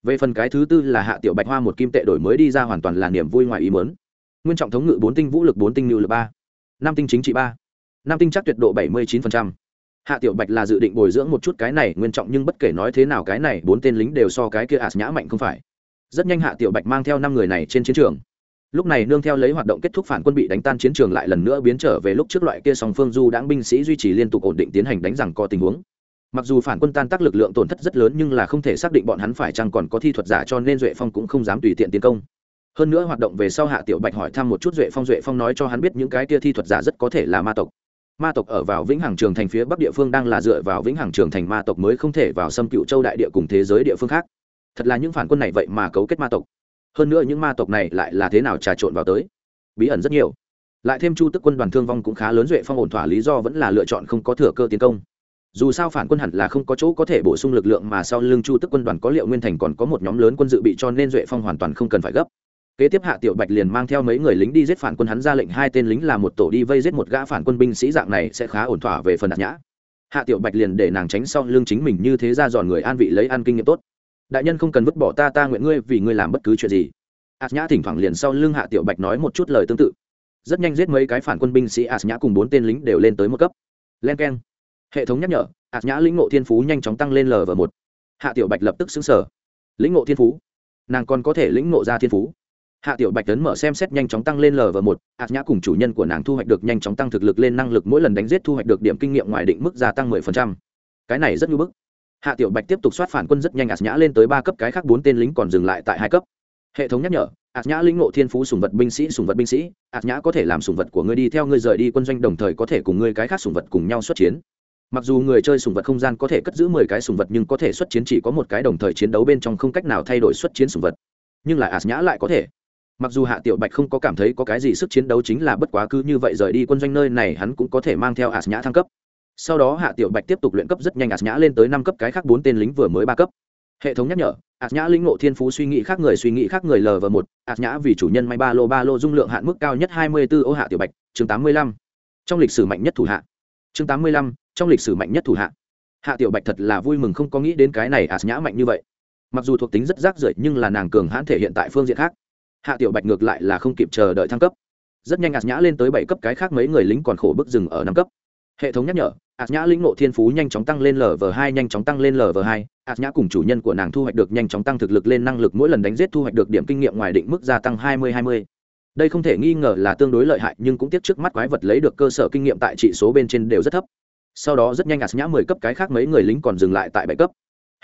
về phần cái thứ tư là hạ tiểu bạch hoa một kim tệ đổi mới đi ra hoàn toàn là niềm vui ngoài ý mớn nguyên trọng thống ngự bốn tinh vũ lực bốn tinh mưu lực ba. Năm tinh chính trị ba. Năm tinh chắc tuyệt độ bảy mươi chín hạ tiểu bạch là dự định bồi dưỡng một chút cái này, nguyên trọng nhưng bất kể nói thế nào cái này, bốn tên lính đều so cái kia ạt nhã mạnh không phải. Rất nhanh hạ tiểu bạch mang theo năm người này trên chiến trường lúc này nương theo lấy hoạt động kết thúc phản quân bị đánh tan chiến trường lại lần nữa biến trở về lúc trước loại kia song phương du đãng binh sĩ duy trì liên tục ổn định tiến hành đánh rằng co tình huống. Mặc dù phản quân tan tác lực lượng tổn thất rất lớn nhưng là không thể xác định bọn hắn phải chăng còn có thi thuật giả cho nên duệ phong cũng không dám tùy tiện tiến công. Hơn nữa hoạt động về sau hạ tiểu bạch hỏi thăm một chút duệ phong duệ phong nói cho hắn biết những cái kia thi thuật giả rất có thể là ma tộc. Ma tộc ở vào vĩnh hằng trường thành phía bắc địa phương đang là dựa vào vĩnh hằng trường thành ma tộc mới không thể vào xâm cựu châu đại địa cùng thế giới địa phương khác. Thật là những phản quân này vậy mà cấu kết ma tộc hơn nữa những ma tộc này lại là thế nào trà trộn vào tới? Bí ẩn rất nhiều. Lại thêm chu tức quân đoàn thương vong cũng khá lớn, duệ phong ổn thỏa lý do vẫn là lựa chọn không có thừa cơ tiến công. Dù sao phản quân hẳn là không có chỗ có thể bổ sung lực lượng mà sau lưng chu tức quân đoàn có liệu nguyên thành còn có một nhóm lớn quân dự bị cho nên duệ phong hoàn toàn không cần phải gấp. Kế tiếp hạ tiểu bạch liền mang theo mấy người lính đi giết phản quân, hắn ra lệnh hai tên lính là một tổ đi vây giết một gã phản quân binh sĩ, dạng này sẽ khá ổn thỏa về phần đạt nhã. Hạ tiểu bạch liền để nàng tránh sau lưng chính mình, như thế ra dọn người an vị lấy ăn kinh nghiệm tốt đại nhân không cần vứt bỏ ta ta nguyện ngươi vì ngươi làm bất cứ chuyện gì. Ạt nhã thỉnh thoảng liền sau lưng hạ tiểu bạch nói một chút lời tương tự. Rất nhanh giết mấy cái phản quân binh sĩ ạt nhã cùng bốn tên lính đều lên tới một cấp. Len k e n hệ thống nhắc nhở ạt nhã lĩnh ngộ thiên phú nhanh chóng tăng lên l và một. Hạ tiểu bạch lập tức xứng sở lĩnh ngộ thiên phú? Nàng còn có thể lĩnh ngộ ra thiên phú? Hạ tiểu bạch tấn mở xem xét nhanh chóng tăng lên l và một. Ạt nhã cùng chủ nhân của nàng thu hoạch được nhanh chóng tăng thực lực lên năng lực mỗi lần đánh giết thu hoạch được điểm kinh nghiệm ngoài định mức gia tăng mười phần trăm. Cái này rất nhu bức hạ tiểu bạch tiếp tục soát phản quân rất nhanh ạt nhã lên tới ba cấp, cái khác bốn tên lính còn dừng lại tại hai cấp. Hệ thống nhắc nhở ạt nhã lĩnh ngộ thiên phú sùng vật binh sĩ sùng vật binh sĩ ạt nhã có thể làm sùng vật của ngươi đi theo ngươi rời đi quân doanh, đồng thời có thể cùng ngươi cái khác sùng vật cùng nhau xuất chiến. Mặc dù người chơi sùng vật không gian có thể cất giữ mười cái sùng vật, nhưng có thể xuất chiến chỉ có một cái đồng thời chiến đấu bên trong không cách nào thay đổi xuất chiến sùng vật. Nhưng là ạt nhã lại có thể. Mặc dù hạ tiểu bạch không có cảm thấy có cái gì sức chiến đấu chính là bất quá cứ như vậy rời đi quân doanh nơi này, hắn cũng có thể mang theo ạt nhã thăng cấp sau đó hạ tiểu bạch tiếp tục luyện cấp rất nhanh ạt nhã lên tới năm cấp, cái khác bốn tên lính vừa mới ba cấp. Hệ thống nhắc nhở ạt nhã linh ngộ thiên phú suy nghĩ khác người suy nghĩ khác người lờ và một ạt nhã vì chủ nhân may ba lô ba lô dung lượng hạn mức cao nhất hai mươi 24 ô hạ tiểu bạch, chương tám mươi lăm. Trong lịch sử mạnh nhất thủ hạ. Chương tám mươi lăm, trong lịch sử mạnh nhất thủ hạ. Hạ tiểu bạch thật là vui mừng không có nghĩ đến cái này ạt nhã mạnh như vậy. Mặc dù thuộc tính rất rác rưởi nhưng là nàng cường hãn thể hiện tại phương diện khác. Hạ tiểu bạch ngược lại là không kịp chờ đợi thăng cấp. Rất nhanh ạt nhã lên tới bảy cấp, cái khác mấy người lính còn khổ bức rừng ở năm cấp hệ thống nhắc nhở ạt nhã lĩnh ngộ thiên phú nhanh chóng tăng lên lv hai, nhanh chóng tăng lên lv hai. Ạt nhã cùng chủ nhân của nàng thu hoạch được nhanh chóng tăng thực lực lên năng lực mỗi lần đánh giết thu hoạch được điểm kinh nghiệm ngoài định mức gia tăng hai mươi hai mươi. Đây không thể nghi ngờ là tương đối lợi hại, nhưng cũng tiếc trước mắt quái vật lấy được cơ sở kinh nghiệm tại trị số bên trên đều rất thấp. Sau đó rất nhanh ạt nhã mười cấp cái khác mấy người lính còn dừng lại tại bảy cấp.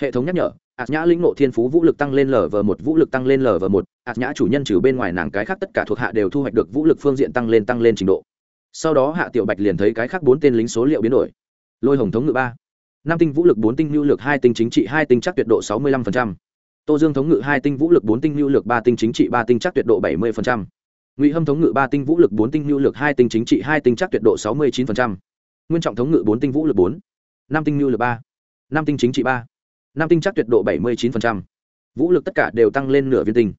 Hệ thống nhắc nhở ạt nhã lĩnh ngộ thiên phú vũ lực tăng lên lv một, vũ lực tăng lên lv một. Ạt nhã chủ nhân trừ bên ngoài nàng cái khác tất cả thuộc hạ đều thu hoạch được vũ lực phương diện tăng lên tăng lên trình độ sau đó hạ tiểu bạch liền thấy cái khác bốn tên lính số liệu biến đổi. Lôi hồng thống ngự ba năm tinh vũ lực bốn tinh lưu lực hai tinh chính trị hai tinh chắc tuyệt độ sáu mươi lăm tô dương thống ngự hai tinh vũ lực bốn tinh lưu lực ba tinh chính trị ba tinh chắc tuyệt độ bảy mươi ngụy hâm thống ngự ba tinh vũ lực bốn tinh lưu lực hai tinh chính trị hai tinh chắc tuyệt độ sáu mươi chín nguyên trọng thống ngự bốn tinh vũ lực bốn năm tinh lưu lực ba năm tinh chính trị ba năm tinh chắc tuyệt độ bảy mươi chín vũ lực tất cả đều tăng lên nửa viên tinh.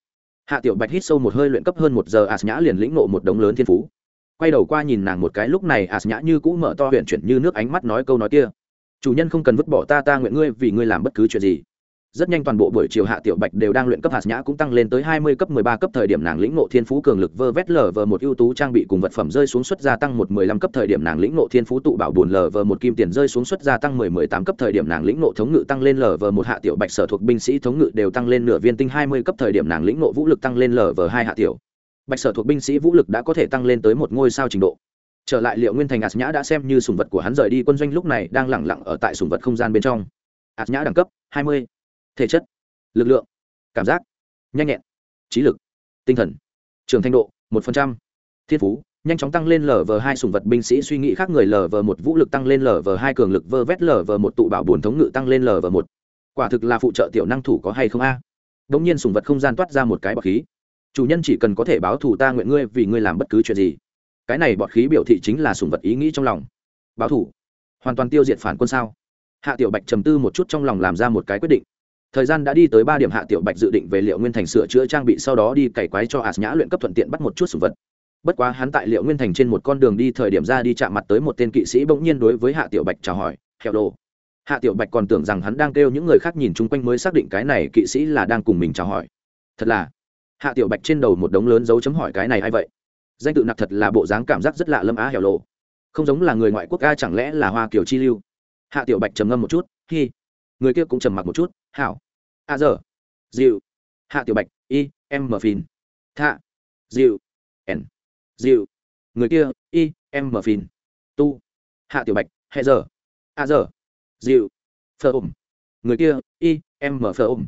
Hạ tiểu bạch hít sâu một hơi luyện cấp hơn một giờ as nhã liền lĩnh nộ một đống lớn thiên phú quay đầu qua nhìn nàng một cái lúc này as nhã như cũ mở to huyện chuyển như nước ánh mắt nói câu nói kia. Chủ nhân không cần vứt bỏ ta ta nguyện ngươi vì ngươi làm bất cứ chuyện gì. Rất nhanh toàn bộ buổi chiều hạ tiểu bạch đều đang luyện cấp hạt nhã cũng tăng lên tới hai mươi cấp, mười ba cấp thời điểm nàng lĩnh ngộ thiên phú cường lực vơ vét lở vờ một ưu tú trang bị cùng vật phẩm rơi xuống suất gia tăng một mười lăm cấp thời điểm nàng lĩnh ngộ thiên phú tụ bảo buồn lở vờ một kim tiền rơi xuống suất gia tăng mười mười tám cấp thời điểm nàng lĩnh ngộ thống ngự tăng lên lở vờ một hạ tiểu bạch sở thuộc binh sĩ thống ngự đều tăng lên nửa viên tinh hai mươi cấp thời điểm nàng lĩnh ngộ vũ lực tăng lên lở vờ hai hạ tiểu bạch sở thuộc binh sĩ vũ lực đã có thể tăng lên tới một ngôi sao trình độ. Trở lại liệu nguyên thành ạt nhã đã xem như sùng vật của hắn rời đi, quân doanh lúc này đang lẳng lặng ở tại sùng vật không gian bên trong. Ạt nhã đẳng cấp, hai mươi. Thể chất, lực lượng, cảm giác, nhanh nhẹn, trí lực, tinh thần, trường thanh độ 1% thiên phú, nhanh chóng tăng lên lv hai sùng vật binh sĩ, suy nghĩ khác người lv một vũ lực tăng lên lv hai cường lực, vơ vét lv một tụ bảo bồn thống ngự tăng lên lv một. Quả thực là phụ trợ tiểu năng thủ có hay không a? À? nhiên sùng vật không gian toát ra một cái bọc khí chủ nhân chỉ cần có thể báo thù ta nguyện ngươi vì ngươi làm bất cứ chuyện gì. Cái này bọt khí biểu thị chính là sùng vật ý nghĩ trong lòng. Báo thủ hoàn toàn tiêu diệt phản quân sao? Hạ tiểu bạch trầm tư một chút trong lòng làm ra một cái quyết định. Thời gian đã đi tới ba điểm hạ tiểu bạch dự định về liệu nguyên thành sửa chữa trang bị sau đó đi cày quái cho ạt nhã luyện cấp thuận tiện bắt một chút sủng vật. Bất quá hắn tại liệu nguyên thành trên một con đường đi thời điểm ra đi chạm mặt tới một tên kỵ sĩ bỗng nhiên đối với hạ tiểu bạch chào hỏi, hẹo đồ. Hạ tiểu bạch còn tưởng rằng hắn đang kêu những người khác nhìn chung quanh mới xác định cái này kỵ sĩ là đang cùng mình chào hỏi. Thật là hạ tiểu bạch trên đầu một đống lớn dấu chấm hỏi cái này hay vậy? Danh tự nặc thật là bộ dáng cảm giác rất lạ lâm á hẻo lộ. Không giống là người ngoại quốc ca chẳng lẽ là hoa kiều chi lưu? Hạ tiểu bạch trầm ngâm một chút, hi. Người kia cũng trầm mặc một chút, hảo. A à giờ. Dịu. Hạ tiểu bạch y m mờ phìn thạ dịu. N. Dịu. Người kia y m mờ phìn tu. Hạ tiểu bạch hệ giờ. A giờ. Dịu. Phơ ôm người kia y m mờ phơ ôm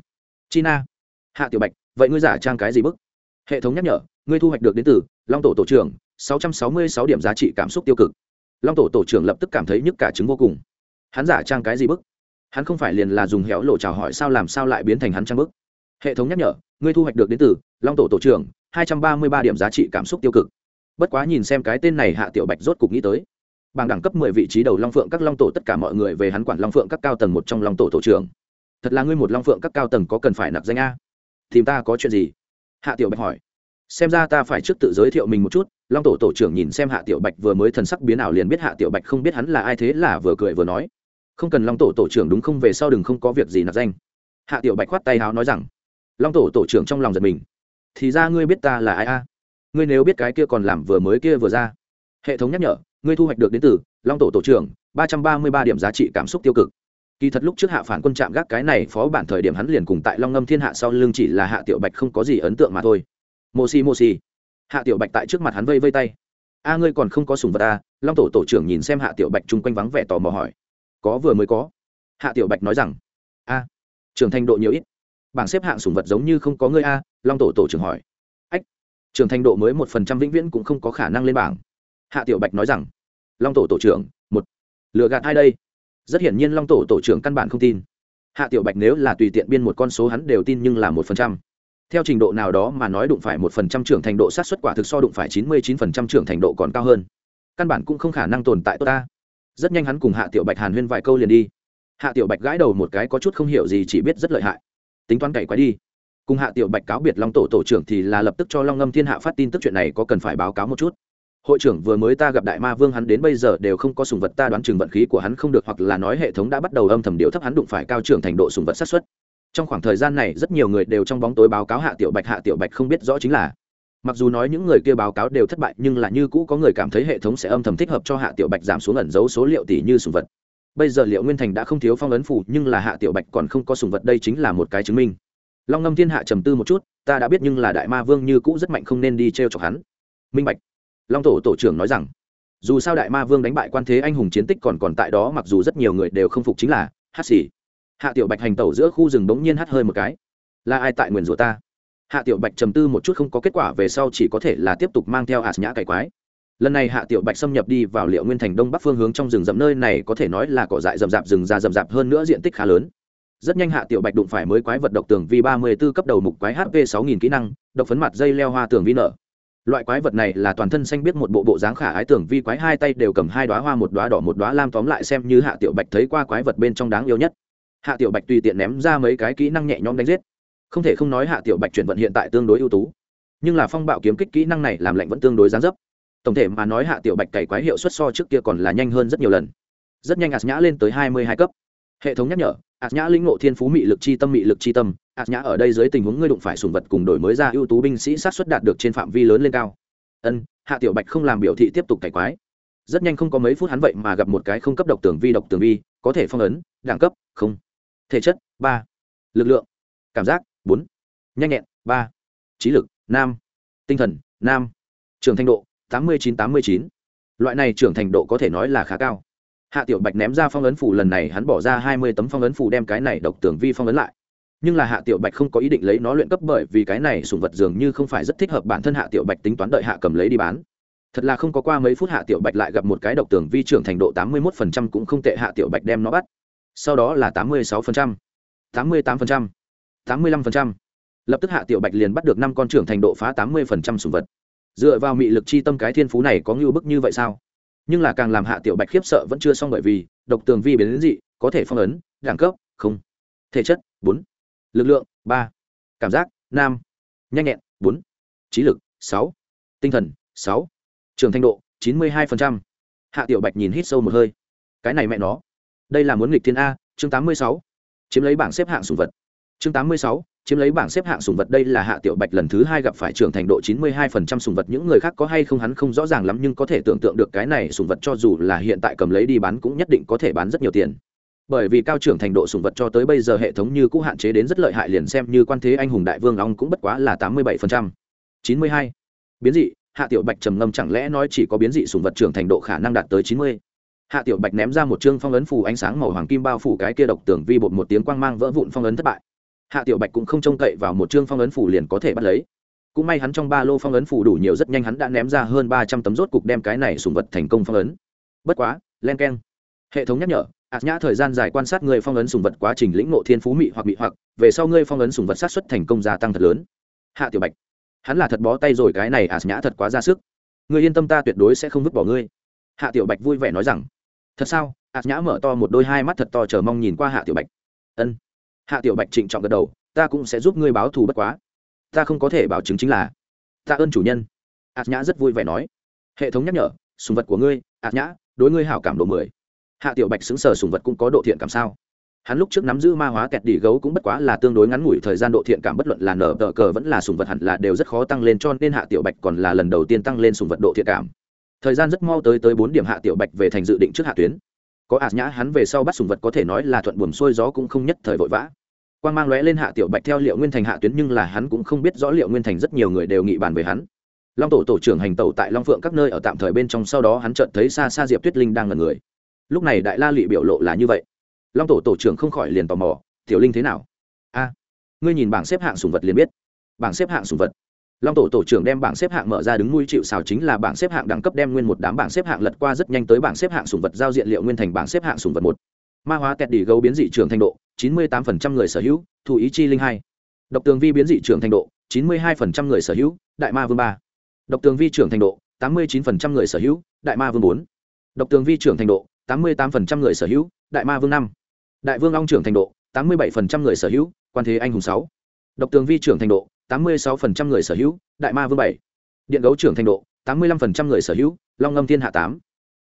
china. Hạ tiểu bạch vậy ngươi giả trang cái gì bức? Hệ thống nhắc nhở, ngươi thu hoạch được đến từ long tổ tổ trưởng, sáu trăm sáu mươi sáu điểm giá trị cảm xúc tiêu cực. Long tổ tổ trưởng lập tức cảm thấy nhức cả chứng vô cùng. Hắn giả trang cái gì bức? Hắn không phải liền là dùng héo lộ chào hỏi sao làm sao lại biến thành hắn trang bức? Hệ thống nhắc nhở, ngươi thu hoạch được đến từ long tổ tổ trưởng, hai trăm ba mươi ba điểm giá trị cảm xúc tiêu cực. Bất quá nhìn xem cái tên này hạ tiểu bạch rốt cục nghĩ tới. Bảng đẳng cấp mười vị trí đầu long phượng các long tổ tất cả mọi người về hắn quản long phượng các cao tầng một trong long tổ tổ trưởng. Thật là ngươi một long phượng các cao tầng có cần phải nạp danh a? Thì ta có chuyện gì? Hạ tiểu bạch hỏi. Xem ra ta phải trước tự giới thiệu mình một chút. Long tổ tổ trưởng nhìn xem hạ tiểu bạch vừa mới thần sắc biến ảo liền biết hạ tiểu bạch không biết hắn là ai thế là vừa cười vừa nói. Không cần long tổ tổ trưởng đúng không? Về sau đừng không có việc gì nạp danh. Hạ tiểu bạch khoát tay háo nói rằng. Long tổ tổ trưởng trong lòng giật mình. Thì ra ngươi biết ta là ai a? Ngươi nếu biết cái kia còn làm vừa mới kia vừa ra. Hệ thống nhắc nhở, ngươi thu hoạch được đến từ long tổ tổ trưởng, ba trăm ba mươi ba điểm giá trị cảm xúc tiêu cực kỳ thật lúc trước hạ phản quân chạm gác cái này phó bản thời điểm hắn liền cùng tại long ngâm thiên hạ sau lưng chỉ là hạ tiểu bạch không có gì ấn tượng mà thôi. Mô si mô si hạ tiểu bạch tại trước mặt hắn vây vây tay. A, ngươi còn không có sùng vật a long tổ tổ trưởng nhìn xem hạ tiểu bạch chung quanh vắng vẻ tò mò hỏi. Có vừa mới có. Hạ tiểu bạch nói rằng, a, trưởng thành độ nhiều ít. Bảng xếp hạng sủng vật giống như không có ngươi a. Long tổ tổ trưởng hỏi. Ách, trưởng thành độ mới một phần trăm vĩnh viễn cũng không có khả năng lên bảng. Hạ tiểu bạch nói rằng, long tổ tổ trưởng, một lựa gạt hai đây? Rất hiển nhiên long tổ tổ trưởng căn bản không tin. Hạ tiểu bạch nếu là tùy tiện biên một con số hắn đều tin nhưng là một phần trăm. Theo trình độ nào đó mà nói đụng phải một phần trăm trưởng thành độ sát xuất quả thực so đụng phải chín mươi chín phần trăm trưởng thành độ còn cao hơn. Căn bản cũng không khả năng tồn tại tốt ta. Rất nhanh hắn cùng hạ tiểu bạch hàn huyên vài câu liền đi. Hạ tiểu bạch gãi đầu một cái có chút không hiểu gì chỉ biết rất lợi hại. Tính toán cày quái đi. Cùng hạ tiểu bạch cáo biệt long tổ tổ trưởng thì là lập tức cho long ngâm thiên hạ phát tin tức chuyện này có cần phải báo cáo một chút hội trưởng vừa mới ta gặp đại ma vương hắn đến bây giờ đều không có sùng vật, ta đoán chừng vận khí của hắn không được, hoặc là nói hệ thống đã bắt đầu âm thầm điệu thấp hắn đụng phải cao trưởng thành độ sùng vật sát xuất trong khoảng thời gian này, rất nhiều người đều trong bóng tối báo cáo hạ tiểu bạch, hạ tiểu bạch không biết rõ chính là. Mặc dù nói những người kia báo cáo đều thất bại, nhưng là như cũ có người cảm thấy hệ thống sẽ âm thầm thích hợp cho hạ tiểu bạch giảm xuống ẩn dấu số liệu tỷ như sùng vật. Bây giờ liệu nguyên thành đã không thiếu phong ấn phủ, nhưng là hạ tiểu bạch còn không có sùng vật, đây chính là một cái chứng minh. Long ngâm thiên hạ trầm tư một chút, ta đã biết nhưng là đại ma vương như cũ rất mạnh, không nên đi t r e o chọc hắn. Minh bạch long tổ tổ trưởng nói rằng, dù sao đại ma vương đánh bại quan thế anh hùng chiến tích còn còn tại đó, mặc dù rất nhiều người đều không phục chính là, hát xì. Hạ tiểu bạch hành tẩu giữa khu rừng bỗng nhiên hát hơi một cái. Là ai tại nguyền rủa ta? Hạ tiểu bạch trầm tư một chút không có kết quả, về sau chỉ có thể là tiếp tục mang theo hạt nhã cải quái. Lần này hạ tiểu bạch xâm nhập đi vào liệu nguyên thành đông bắc phương hướng trong rừng rậm nơi này, có thể nói là cỏ dại rậm rạp, rừng ra rậm rạp, hơn nữa diện tích khá lớn. Rất nhanh hạ tiểu bạch đụng phải mới quái vật độc tường vi ba mươi b ố cấp đầu mục quái hp sáu nghìn kỹ năng, độc phấn mặt dây leo hoa tường vi nở loại quái vật này là toàn thân xanh biết một bộ bộ dáng khả ái tưởng vi quái, hai tay đều cầm hai đoá hoa, một đoá đỏ, một đoá lam tóm lại xem như hạ tiểu bạch thấy qua quái vật bên trong đáng yêu nhất. Hạ tiểu bạch tùy tiện ném ra mấy cái kỹ năng nhẹ nhõm đánh giết. Không thể không nói hạ tiểu bạch chuyển vận hiện tại tương đối ưu tú. Nhưng là phong bạo kiếm kích kỹ năng này làm lạnh vẫn tương đối gián dấp. Tổng thể mà nói hạ tiểu bạch cày quái hiệu suất so trước kia còn là nhanh hơn rất nhiều lần. Rất nhanh ạt nhã lên tới hai mươi hai cấp. Hệ thống nhắc nhở ạt nhã linh ngộ thiên phú mị lực chi tâm, mị lực chi tâm. Ạt nhã ở đây dưới tình huống ngươi đụng phải sùng vật cùng đổi mới ra ưu tú binh sĩ sát xuất đạt được trên phạm vi lớn lên cao. Ân, hạ tiểu bạch không làm biểu thị tiếp tục cải quái. Rất nhanh không có mấy phút hắn vậy mà gặp một cái không cấp độc tường vi, độc tường vi, có thể phong ấn, đẳng cấp, không. Thể chất, ba. Lực lượng, cảm giác, bốn. Nhanh nhẹn, ba. Trí lực nam tinh thần nam trưởng thành độ, tám mươi chín, tám mươi chín. Loại này trưởng thành độ có thể nói là khá cao hạ tiểu bạch ném ra phong ấn phủ, lần này hắn bỏ ra hai mươi tấm phong ấn phủ đem cái này độc tưởng vi phong ấn lại. Nhưng là hạ tiểu bạch không có ý định lấy nó luyện cấp bởi vì cái này sùng vật dường như không phải rất thích hợp bản thân hạ tiểu bạch tính toán đợi hạ cầm lấy đi bán. Thật là không có qua mấy phút hạ tiểu bạch lại gặp một cái độc tường vi trưởng thành độ tám mươi một phần trăm cũng không tệ, hạ tiểu bạch đem nó bắt. Sau đó là tám mươi sáu phần trăm, tám mươi tám phần trăm, tám mươi lăm phần trăm. Lập tức hạ tiểu bạch liền bắt được năm con trưởng thành độ phá tám mươi phần trăm sùng vật. Dựa vào mị lực chi tâm cái thiên phú này có ngưu bức như vậy sao? Nhưng là càng làm hạ tiểu bạch khiếp sợ vẫn chưa xong bởi vì, độc tường vi biến đến dị, có thể phong ấn, đẳng cấp, không. Thể chất, bốn. Lực lượng, ba. Cảm giác nam nhanh nhẹn, bốn. Trí lực, sáu. Tinh thần, sáu. Trường thanh độ, chín mươi hai hạ tiểu bạch nhìn hít sâu một hơi. Cái này mẹ nó. Đây là muốn nghịch thiên a, chương tám mươi sáu. Chiếm lấy bảng xếp hạng sùng vật. Chương tám mươi sáu chiếm lấy bảng xếp hạng sùng vật đây là hạ tiểu bạch lần thứ hai gặp phải trưởng thành độ chín mươi hai phần trăm sùng vật, những người khác có hay không hắn không rõ ràng lắm, nhưng có thể tưởng tượng được cái này sùng vật cho dù là hiện tại cầm lấy đi bán cũng nhất định có thể bán rất nhiều tiền. Bởi vì cao trưởng thành độ sùng vật cho tới bây giờ hệ thống như cũng hạn chế đến rất lợi hại, liền xem như quan thế anh hùng đại vương long cũng bất quá là tám mươi bảy phần trăm. chín mươi hai. Biến dị. Hạ tiểu bạch trầm ngâm chẳng lẽ nói chỉ có biến dị sùng vật trưởng thành độ khả năng đạt tới chín mươi? Hạ tiểu bạch ném ra một chương phong ấn phù ánh sáng màu hoàng kim bao phủ cái kia độc tưởng vi bột một tiếng quang mang vỡ vụn phong ấn thất bại hạ tiểu bạch cũng không trông cậy vào một chương phong ấn phủ liền có thể bắt lấy. Cũng may hắn trong ba lô phong ấn phủ đủ nhiều rất nhanh hắn đã ném ra hơn ba trăm tấm rốt cục đem cái này sùng vật thành công phong ấn. Bất quá, len k e n hệ thống nhắc nhở ạt nhã thời gian dài quan sát người phong ấn sùng vật quá trình lĩnh ngộ thiên phú mị hoặc bị hoặc, về sau ngươi phong ấn sùng vật sát xuất thành công gia tăng thật lớn. Hạ tiểu bạch, hắn là thật bó tay rồi, cái này ạt nhã thật quá ra sức. Ngươi yên tâm ta tuyệt đối sẽ không vứt bỏ ngươi. Hạ tiểu bạch vui vẻ nói rằng, thật sao? Ạt nhã mở to một đôi hai mắt thật to chờ mong nhìn qua hạ tiểu bạch. Ân hạ tiểu bạch trịnh trọng gật đầu, ta cũng sẽ giúp ngươi báo thù bất quá. Ta không có thể bảo chứng chính là ta ơn chủ nhân. Ạt nhã rất vui vẻ nói, hệ thống nhắc nhở, sùng vật của ngươi ạt nhã, đối ngươi hảo cảm độ mười. Hạ tiểu bạch xứng sở sùng vật cũng có độ thiện cảm sao? Hắn lúc trước nắm giữ ma hóa kẹt đỉ gấu cũng bất quá là tương đối ngắn ngủi thời gian độ thiện cảm, bất luận là nở tờ cờ vẫn là sùng vật hẳn là đều rất khó tăng lên, cho nên hạ tiểu bạch còn là lần đầu tiên tăng lên sùng vật độ thiện cảm. Thời gian rất mau tới tới bốn điểm hạ tiểu bạch về thành dự định trước hạ tuyến. Có ạt nhã, hắn về sau bắt sùng vật có thể nói là thuận buồm xuôi gió cũng không nhất thời vội vã quan mang lóe lên hạ tiểu bạch theo liệu nguyên thành hạ tuyến nhưng là hắn cũng không biết rõ liệu nguyên thành rất nhiều người đều nghị bàn về hắn. Long tổ tổ trưởng hành tẩu tại long phượng các nơi ở tạm thời bên trong sau đó hắn chợt thấy xa xa diệp tuyết linh đang ngần người. Lúc này đại la lụy biểu lộ là như vậy. Long tổ tổ trưởng không khỏi liền tò mò, tiểu linh thế nào? A, ngươi nhìn bảng xếp hạng sùng vật liền biết. Bảng xếp hạng sùng vật? Long tổ tổ trưởng đem bảng xếp hạng mở ra đứng nuôi chịu xào chính là bảng xếp hạng đẳng cấp đem nguyên một đám bảng xếp hạng lật qua rất nhanh tới bảng xếp hạng sùng vật giao diện liệu nguyên thành bảng xếp hạng sùng vật một ma hóa kẹt đỉ gấu biến dị trưởng thành độ 98% người sở hữu thủ ý chi linh hai. Độc tường vi biến dị trưởng thành độ 92% người sở hữu, đại ma vương ba. Độc tường vi trưởng thành độ 89% người sở hữu, đại ma vương bốn. Độc tường vi trưởng thành độ 88% người sở hữu, đại ma vương năm. Đại vương long trưởng thành độ 87% người sở hữu, quan thế anh hùng sáu. Độc tường vi trưởng thành độ 86% người sở hữu, đại ma vương bảy. Điện gấu trưởng thành độ 85% người sở hữu, long ngâm thiên hạ tám.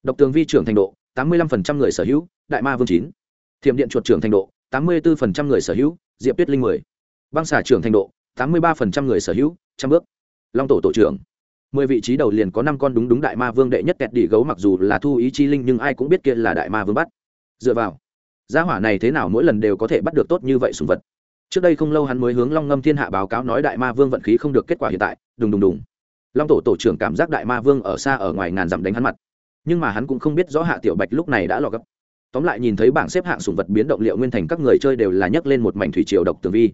Độc tường vi trưởng thành độ 85% người sở hữu đại ma vương chín. Thiểm điện chuột trưởng thành độ, tám mươi 84% người sở hữu, diệp tuyết linh mười. Băng xả trưởng thành độ, tám mươi 83% người sở hữu, trăm bước. Long tổ tổ trưởng. Mười vị trí đầu liền có năm con đúng đúng đại ma vương đệ nhất kẹt đỉ gấu mặc dù là thu ý chi linh nhưng ai cũng biết kia là đại ma vương bắt. Dựa vào, gia hỏa này thế nào mỗi lần đều có thể bắt được tốt như vậy sùng vật. Trước đây không lâu hắn mới hướng long ngâm thiên hạ báo cáo nói đại ma vương vận khí không được kết quả hiện tại, đùng đùng đùng. Long tổ tổ trưởng cảm giác đại ma vương ở xa ở ngoài ngàn dặm đánh hắn mặt. Nhưng mà hắn cũng không biết rõ hạ tiểu bạch lúc này đã lọt gấp tóm lại nhìn thấy bảng xếp hạng sùng vật biến động liệu nguyên thành các người chơi đều là nhấc lên một mảnh thủy triều độc tường vi.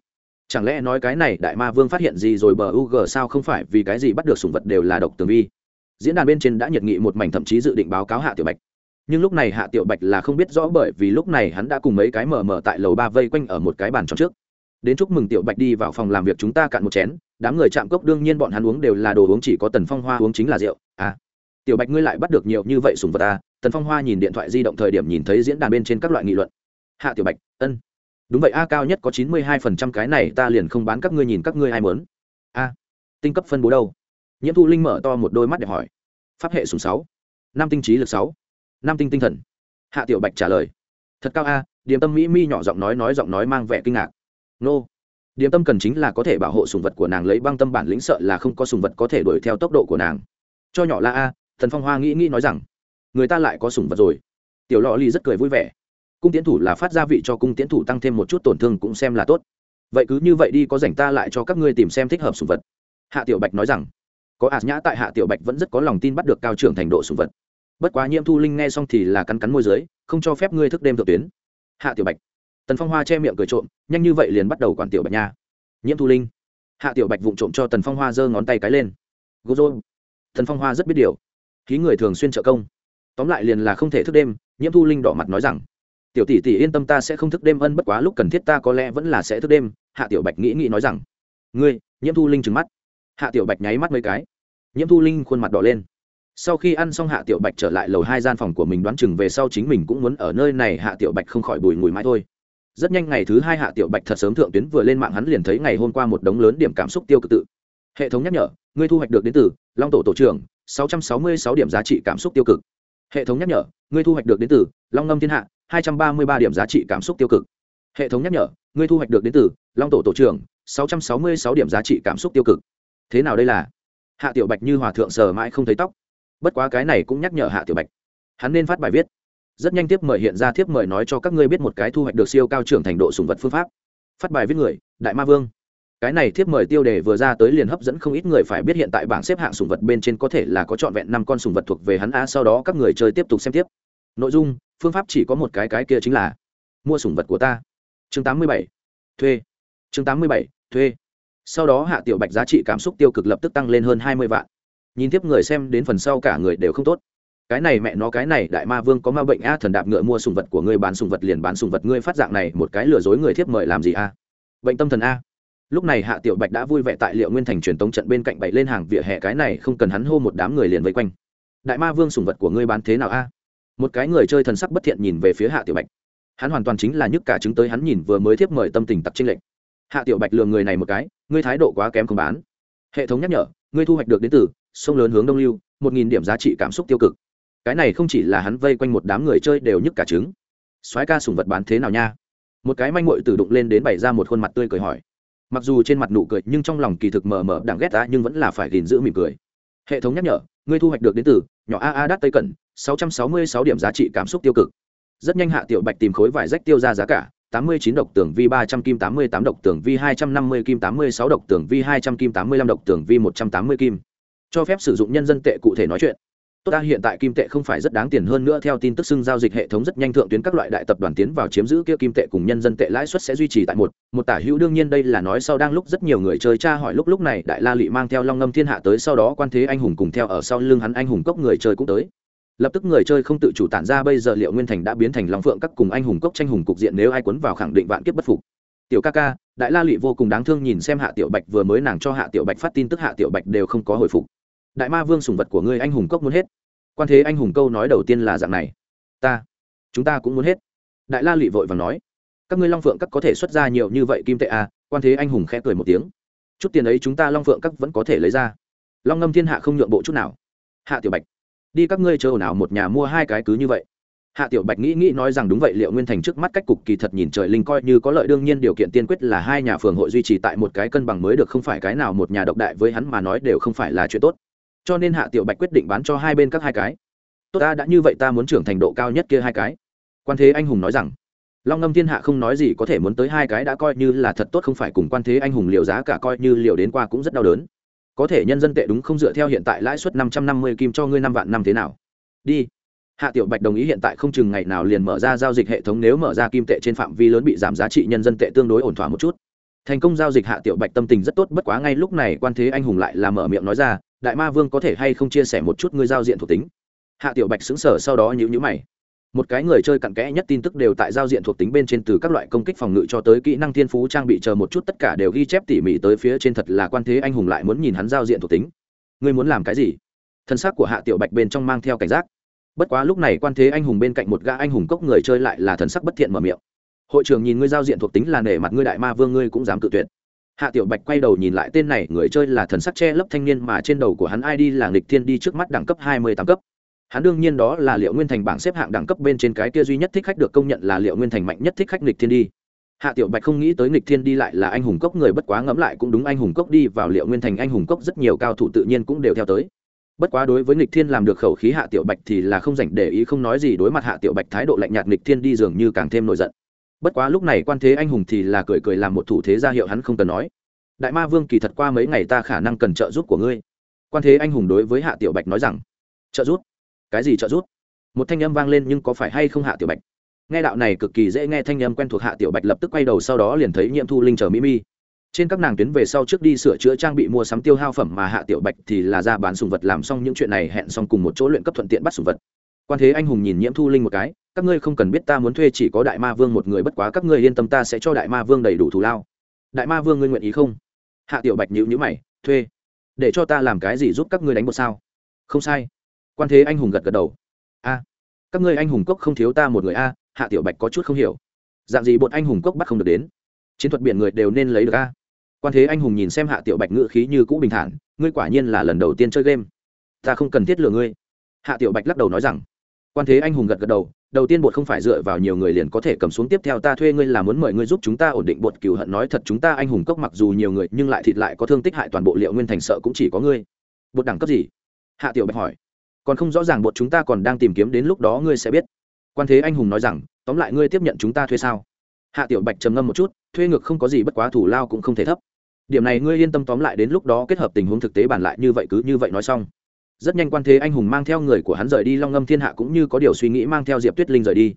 Chẳng lẽ nói cái này đại ma vương phát hiện gì rồi bờ u g sao không phải vì cái gì bắt được sùng vật đều là độc tường vi? Diễn đàn bên trên đã nhiệt nghị một mảnh thậm chí dự định báo cáo hạ tiểu bạch. Nhưng lúc này hạ tiểu bạch là không biết rõ bởi vì lúc này hắn đã cùng mấy cái mờ mờ tại lầu ba vây quanh ở một cái bàn tròn trước. Đến chúc mừng tiểu bạch đi vào phòng làm việc chúng ta cạn một chén, đám người chạm cốc đương nhiên bọn hắn uống đều là đồ uống chỉ có tần phong hoa uống chính là rượu. À tiểu bạch ngươi lại bắt được nhiều như vậy sùng vật à? Tần phong hoa nhìn điện thoại di động thời điểm nhìn thấy diễn đàn bên trên các loại nghị luận. Hạ tiểu bạch, ân. Đúng vậy, a cao nhất có chín mươi hai phần trăm cái này ta liền không bán các ngươi nhìn các ngươi ai mớn a, tinh cấp phân bố đâu? Nhiễm thu linh mở to một đôi mắt để hỏi. Pháp hệ sùng sáu. Năm tinh trí lực sáu. Năm tinh tinh thần. Hạ tiểu bạch trả lời. Thật cao a, điểm tâm mỹ mi nhỏ giọng nói nói giọng nói mang vẻ kinh ngạc. Nô. Điểm tâm cần chính là có thể bảo hộ sùng vật của nàng lấy băng tâm bản lĩnh sợ là không có sùng vật có thể đuổi theo tốc độ của nàng. Cho nhỏ la a thần phong hoa nghĩ nghĩ nói rằng người ta lại có sủng vật rồi. Tiểu lò lì rất cười vui vẻ. Cung tiến thủ là phát gia vị cho cung tiến thủ tăng thêm một chút tổn thương cũng xem là tốt. Vậy cứ như vậy đi, có dành ta lại cho các ngươi tìm xem thích hợp sủng vật. Hạ tiểu bạch nói rằng, có ạt nhã tại hạ tiểu bạch vẫn rất có lòng tin bắt được cao trưởng thành độ sủng vật. Bất quá nhiễm thu linh nghe xong thì là cắn cắn môi dưới, không cho phép ngươi thức đêm thượng tuyến. Hạ tiểu bạch, tần phong hoa che miệng cười trộm, nhanh như vậy liền bắt đầu quản tiểu bạch nha. Nhiễm thu linh, hạ tiểu bạch vụng trộm cho tần phong hoa giơ ngón tay cái lên. Gô dô, tần phong hoa rất biết điều ký người thường xuyên trợ công tóm lại liền là không thể thức đêm, nhiễm thu linh đỏ mặt nói rằng, tiểu tỷ tỷ yên tâm ta sẽ không thức đêm ân bất quá lúc cần thiết ta có lẽ vẫn là sẽ thức đêm. Hạ tiểu bạch nghĩ nghĩ nói rằng, ngươi? Nhiễm thu linh trừng mắt. Hạ tiểu bạch nháy mắt mấy cái. Nhiễm thu linh khuôn mặt đỏ lên. Sau khi ăn xong hạ tiểu bạch trở lại lầu hai gian phòng của mình đoán chừng về sau chính mình cũng muốn ở nơi này, hạ tiểu bạch không khỏi bùi mùi mãi thôi. Rất nhanh ngày thứ hai hạ tiểu bạch thật sớm thượng tuyến vừa lên mạng hắn liền thấy ngày hôm qua một đống lớn điểm cảm xúc tiêu cực tự. Hệ thống nhắc nhở, ngươi thu hoạch được đến từ long tổ tổ trưởng 666 điểm giá trị cảm xúc tiêu cực hệ thống nhắc nhở, ngươi thu hoạch được đến từ long ngâm thiên hạ 233 điểm giá trị cảm xúc tiêu cực. Hệ thống nhắc nhở, ngươi thu hoạch được đến từ long tổ tổ trưởng 666 điểm giá trị cảm xúc tiêu cực. Thế nào đây là? Hạ tiểu bạch như hòa thượng sờ mãi không thấy tóc. Bất quá cái này cũng nhắc nhở hạ tiểu bạch. Hắn nên phát bài viết. Rất nhanh tiếp mời hiện ra tiếp mời nói cho các ngươi biết một cái thu hoạch được siêu cao trưởng thành độ sùng vật phương pháp. Phát bài viết người, đại ma vương cái này thiếp mời tiêu đề vừa ra tới liền hấp dẫn không ít người phải biết hiện tại bảng xếp hạng sùng vật bên trên có thể là có trọn vẹn năm con sùng vật thuộc về hắn a sau đó các người chơi tiếp tục xem tiếp. Nội dung, phương pháp chỉ có một cái cái kia chính là mua sùng vật của ta. Chương 87. thuê. Chương 87. thuê. Sau đó hạ tiểu bạch giá trị cảm xúc tiêu cực lập tức tăng lên hơn hai mươi vạn. Nhìn tiếp người xem đến phần sau cả người đều không tốt. Cái này mẹ nó, cái này đại ma vương có ma bệnh a thần đạp ngựa mua sùng vật của ngươi bán sùng vật liền bán sùng vật ngươi phát dạng này, một cái lừa dối người thiếp mời làm gì a bệnh tâm thần a lúc này hạ tiểu bạch đã vui vẻ tại liệu nguyên thành truyền tống trận bên cạnh bậy lên hàng vỉa hè cái này không cần hắn hô một đám người liền vây quanh. Đại ma vương sùng vật của ngươi bán thế nào a? À? Một cái người chơi thần sắc bất thiện nhìn về phía hạ tiểu bạch. Hắn hoàn toàn chính là nhức cả chứng tới hắn nhìn vừa mới thiếp mời tâm tình tặc trinh lệnh hạ tiểu bạch lường người này một cái, ngươi thái độ quá kém không bán. Hệ thống nhắc nhở, ngươi thu hoạch được đến từ sông lớn hướng đông lưu, một nghìn điểm giá trị cảm xúc tiêu cực. Cái này không chỉ là hắn vây quanh một đám người chơi đều nhức cả trứng. Soái ca sùng vật bán thế nào nha? Một cái manh mội từ đụng lên đến bày ra một khuôn mặt tươi cười hỏi mặc dù trên mặt nụ cười nhưng trong lòng kỳ thực mờ mờ đặng ghét ta nhưng vẫn là phải gìn giữ mỉm cười. Hệ thống nhắc nhở, ngươi thu hoạch được đến từ nhỏ a a đắt tây cẩn, sáu trăm sáu mươi sáu điểm giá trị cảm xúc tiêu cực. Rất nhanh hạ tiểu bạch tìm khối vải rách tiêu ra giá cả, tám mươi chín độc tường vi ba trăm kim, tám mươi tám độc tường vi hai trăm năm mươi kim, tám mươi sáu độc tường vi hai trăm kim, tám mươi lăm độc tường vi một trăm tám mươi kim. Cho phép sử dụng nhân dân tệ cụ thể nói chuyện tốt ta, hiện tại kim tệ không phải rất đáng tiền hơn nữa, theo tin tức xưng giao dịch hệ thống rất nhanh thượng tuyến các loại đại tập đoàn tiến vào chiếm giữ kia kim tệ cùng nhân dân tệ lãi suất sẽ duy trì tại một. Một tả hữu đương nhiên đây là nói sau đang lúc rất nhiều người chơi tra hỏi lúc lúc này đại la lị mang theo long ngâm thiên hạ tới, sau đó quan thế anh hùng cùng theo ở sau lưng hắn anh hùng cốc người chơi cũng tới. Lập tức người chơi không tự chủ tản ra, bây giờ liệu nguyên thành đã biến thành long phượng các cùng anh hùng cốc tranh hùng cục diện, nếu ai quấn vào khẳng định vạn kiếp bất phục. Tiểu ca ca, đại la lị vô cùng đáng thương nhìn xem hạ tiểu bạch, vừa mới nàng cho hạ tiểu bạch phát tin tức, hạ tiểu bạch đều không có hồi phục đại ma vương sùng vật của ngươi anh hùng cốc muốn hết. Quan thế anh hùng câu nói đầu tiên là dạng này. Ta, chúng ta cũng muốn hết. Đại la lụy vội và nói. Các ngươi long phượng các có thể xuất ra nhiều như vậy kim tệ à? Quan thế anh hùng khẽ cười một tiếng. Chút tiền ấy chúng ta long phượng các vẫn có thể lấy ra. Long ngâm thiên hạ không nhượng bộ chút nào. Hạ tiểu bạch, đi các ngươi chờ nào một nhà mua hai cái cứ như vậy. Hạ tiểu bạch nghĩ nghĩ nói rằng đúng vậy, liệu nguyên thành trước mắt cách cục kỳ thật nhìn trời linh coi như có lợi, đương nhiên điều kiện tiên quyết là hai nhà phường hội duy trì tại một cái cân bằng mới được, không phải cái nào một nhà độc đại với hắn mà nói đều không phải là chuyện tốt cho nên hạ tiểu bạch quyết định bán cho hai bên các hai cái. Tốt ta đã như vậy ta muốn trưởng thành độ cao nhất kia hai cái. Quan thế anh hùng nói rằng, long ngâm thiên hạ không nói gì có thể muốn tới hai cái đã coi như là thật tốt không phải cùng quan thế anh hùng liều giá cả coi như liều đến qua cũng rất đau đớn. Có thể nhân dân tệ đúng không dựa theo hiện tại lãi suất năm trăm năm mươi kim cho ngươi năm vạn năm thế nào? Đi. Hạ tiểu bạch đồng ý hiện tại không chừng ngày nào liền mở ra giao dịch hệ thống, nếu mở ra kim tệ trên phạm vi lớn bị giảm giá trị nhân dân tệ tương đối ổn thỏa một chút thành công giao dịch hạ tiểu bạch tâm tình rất tốt, bất quá ngay lúc này quan thế anh hùng lại là mở miệng nói ra, đại ma vương có thể hay không chia sẻ một chút ngươi giao diện thuộc tính? Hạ tiểu bạch xứng sở sau đó nhữ nhữ mày. Một cái người chơi cặn kẽ nhất tin tức đều tại giao diện thuộc tính bên trên từ các loại công kích phòng ngự cho tới kỹ năng thiên phú trang bị chờ một chút, tất cả đều ghi chép tỉ mỉ tới phía trên, thật là quan thế anh hùng lại muốn nhìn hắn giao diện thuộc tính. Ngươi muốn làm cái gì? Thân xác của hạ tiểu bạch bên trong mang theo cảnh giác. Bất quá lúc này quan thế anh hùng bên cạnh một gã anh hùng cốc người chơi lại là thần sắc bất thiện mở miệng hội trưởng nhìn ngươi giao diện thuộc tính là nể mặt ngươi đại ma vương ngươi cũng dám cự tuyệt. Hạ tiểu bạch quay đầu nhìn lại tên này, người chơi là thần sắc che lấp thanh niên mà trên đầu của hắn id là nghịch thiên đi trước mắt đẳng cấp hai mươi tám cấp. Hắn đương nhiên đó là liệu nguyên thành bảng xếp hạng đẳng cấp bên trên cái kia duy nhất thích khách được công nhận là liệu nguyên thành mạnh nhất thích khách nghịch thiên đi. Hạ tiểu bạch không nghĩ tới nghịch thiên đi lại là anh hùng cốc, người bất quá ngẫm lại cũng đúng, anh hùng cốc đi vào liệu nguyên thành anh hùng cốc rất nhiều cao thủ tự nhiên cũng đều theo tới. Bất quá đối với nghịch thiên làm được khẩu khí hạ tiểu bạch thì là không dành để ý, không nói gì, đối mặt hạ tiểu bạch thái độ lạnh nhạt, nghịch thiên đi dường như càng thêm nổi giận bất quá lúc này quan thế anh hùng thì là cười cười làm một thủ thế ra hiệu hắn không cần nói. Đại ma vương kỳ thật qua mấy ngày ta khả năng cần trợ giúp của ngươi. Quan thế anh hùng đối với hạ tiểu bạch nói rằng, trợ giúp? Cái gì trợ giúp? Một thanh âm vang lên nhưng có phải hay không hạ tiểu bạch? Nghe đạo này cực kỳ dễ nghe thanh âm quen thuộc hạ tiểu bạch lập tức quay đầu sau đó liền thấy nhiệm thu linh chờ mỹ mi trên các nàng tuyến về sau trước đi sửa chữa trang bị mua sắm tiêu hao phẩm mà hạ tiểu bạch thì là ra bán sùng vật làm xong những chuyện này hẹn xong cùng một chỗ luyện cấp thuận tiện bắt sùng vật. Quan thế anh hùng nhìn nhiễm thu linh một cái các ngươi không cần biết ta muốn thuê chỉ có đại ma vương một người, bất quá các ngươi yên tâm, ta sẽ cho đại ma vương đầy đủ thù lao. Đại ma vương ngươi nguyện ý không? Hạ tiểu bạch nhữ nhữ mày, thuê. Để cho ta làm cái gì giúp các ngươi đánh một sao? Không sai. Quan thế anh hùng gật gật đầu. A, các ngươi anh hùng cốc không thiếu ta một người a, hạ tiểu bạch có chút không hiểu. Dạng gì bột anh hùng cốc bắt không được đến? Chiến thuật biển người đều nên lấy được a. Quan thế anh hùng nhìn xem hạ tiểu bạch ngự khí như cũ bình thản, ngươi quả nhiên là lần đầu tiên chơi game. Ta không cần thiết lừa ngươi. Hạ tiểu bạch lắc đầu nói rằng quan thế anh hùng gật gật đầu đầu tiên bột không phải dựa vào nhiều người liền có thể cầm xuống, tiếp theo ta thuê ngươi là muốn mời ngươi giúp chúng ta ổn định bột cừu hận, nói thật chúng ta anh hùng cốc mặc dù nhiều người, nhưng lại thịt lại có thương tích hại toàn bộ liệu nguyên thành sợ cũng chỉ có ngươi. Bột đẳng cấp gì? Hạ tiểu bạch hỏi. Còn không rõ ràng bột chúng ta còn đang tìm kiếm đến lúc đó ngươi sẽ biết. Quan thế anh hùng nói rằng, tóm lại ngươi tiếp nhận chúng ta thuê sao? Hạ tiểu bạch trầm ngâm một chút, thuê ngược không có gì bất quá thủ lao cũng không thể thấp. Điểm này ngươi yên tâm tóm lại đến lúc đó kết hợp tình huống thực tế bàn lại, như vậy cứ như vậy nói xong rất nhanh quan thế anh hùng mang theo người của hắn rời đi long ngâm thiên hạ cũng như có điều suy nghĩ mang theo diệp tuyết linh rời đi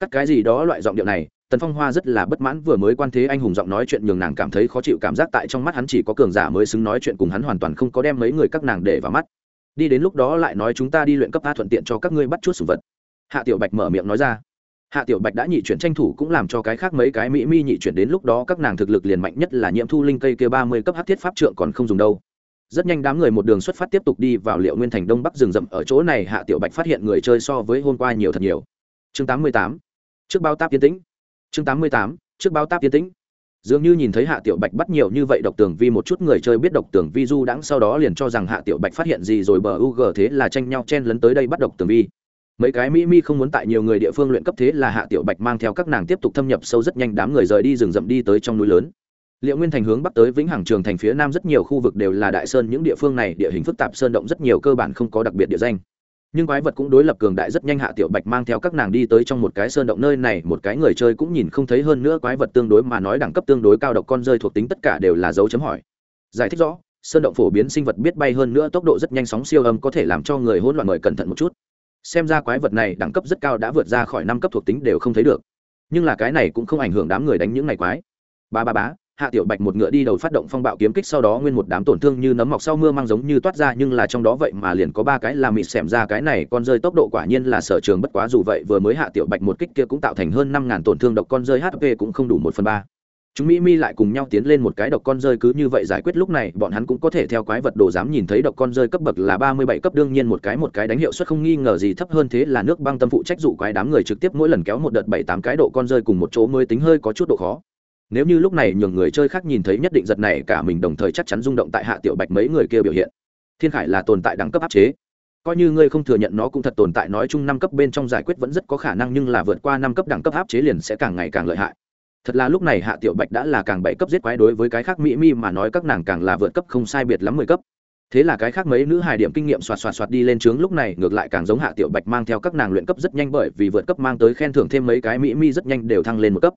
cắt cái gì đó loại giọng điệu này tần phong hoa rất là bất mãn vừa mới quan thế anh hùng giọng nói chuyện nhường nàng cảm thấy khó chịu cảm giác tại trong mắt hắn chỉ có cường giả mới xứng nói chuyện cùng hắn hoàn toàn không có đem mấy người các nàng để vào mắt đi đến lúc đó lại nói chúng ta đi luyện cấp a thuận tiện cho các ngươi bắt chút sủng vật hạ tiểu bạch mở miệng nói ra hạ tiểu bạch đã nhị chuyển tranh thủ cũng làm cho cái khác mấy cái mỹ mi nhị chuyển đến lúc đó các nàng thực lực liền mạnh nhất là nhiễm thu linh cây kia ba mươi cấp hát thiết pháp trượng còn không dùng đâu rất nhanh đám người một đường xuất phát tiếp tục đi vào liệu nguyên thành đông bắc rừng rậm ở chỗ này, hạ tiểu bạch phát hiện người chơi so với hôm qua nhiều thật nhiều. Chương tám mươi tám. Trước bao táp tiến tĩnh. Chương tám mươi tám. Trước bao táp tiến tĩnh. Dường như nhìn thấy hạ tiểu bạch bắt nhiều như vậy, độc tường vi một chút người chơi biết độc tường vi du đãng sau đó liền cho rằng hạ tiểu bạch phát hiện gì rồi, bờ u g thế là tranh nhau chen lấn tới đây bắt độc tường vi. Mấy cái mỹ mi không muốn tại nhiều người địa phương luyện cấp thế là hạ tiểu bạch mang theo các nàng tiếp tục thâm nhập sâu rất nhanh, đám người rời đi rừng rậm đi tới trong núi lớn liệu nguyên thành hướng bắc tới vĩnh hằng trường thành phía nam rất nhiều khu vực đều là đại sơn, những địa phương này địa hình phức tạp, sơn động rất nhiều, cơ bản không có đặc biệt địa danh. Nhưng quái vật cũng đối lập cường đại rất nhanh, hạ tiểu bạch mang theo các nàng đi tới trong một cái sơn động nơi này, một cái người chơi cũng nhìn không thấy hơn nữa quái vật tương đối mà nói đẳng cấp tương đối cao độc con rơi thuộc tính tất cả đều là dấu chấm hỏi. Giải thích rõ, sơn động phổ biến sinh vật biết bay hơn nữa tốc độ rất nhanh, sóng siêu âm có thể làm cho người hỗn loạn mời cẩn thận một chút. Xem ra quái vật này đẳng cấp rất cao đã vượt ra khỏi năm cấp thuộc tính đều không thấy được. Nhưng là cái này cũng không ảnh hưởng đám người đánh những ngày quái. Ba ba bá hạ tiểu bạch một ngựa đi đầu phát động phong bạo kiếm kích sau đó nguyên một đám tổn thương như nấm mọc sau mưa mang giống như toát ra, nhưng là trong đó vậy mà liền có ba cái là mịt xẻm ra, cái này con rơi tốc độ quả nhiên là sở trường bất quá, dù vậy vừa mới hạ tiểu bạch một kích kia cũng tạo thành hơn năm ngàn tổn thương độc con rơi hp cũng không đủ một phần ba. Chúng mỹ mi lại cùng nhau tiến lên một cái độc con rơi cứ như vậy giải quyết, lúc này bọn hắn cũng có thể theo quái vật đồ dám nhìn thấy độc con rơi cấp bậc là ba mươi bảy cấp, đương nhiên một cái một cái đánh hiệu suất không nghi ngờ gì thấp hơn thế là nước băng tâm phụ trách dụ quái đám người trực tiếp mỗi lần kéo một đợt bảy tám cái độ con rơi cùng một chỗ mới tính hơi có chút độ khó nếu như lúc này nhường người chơi khác nhìn thấy nhất định giật này, cả mình đồng thời chắc chắn rung động tại hạ tiểu bạch mấy người kia biểu hiện. Thiên khải là tồn tại đẳng cấp áp chế. Coi như ngươi không thừa nhận nó cũng thật tồn tại, nói chung năm cấp bên trong giải quyết vẫn rất có khả năng, nhưng là vượt qua năm cấp đẳng cấp áp chế liền sẽ càng ngày càng lợi hại. Thật là lúc này hạ tiểu bạch đã là càng bảy cấp giết quái đối với cái khác mỹ mi mà nói các nàng càng là vượt cấp không sai biệt lắm mười cấp. Thế là cái khác mấy nữ hài điểm kinh nghiệm xoạt xoạt xoạt đi lên trướng lúc này, ngược lại càng giống hạ tiểu bạch mang theo các nàng luyện cấp rất nhanh bởi vì vượt cấp mang tới khen thưởng thêm mấy cái mỹ mi rất nhanh đều thăng lên một cấp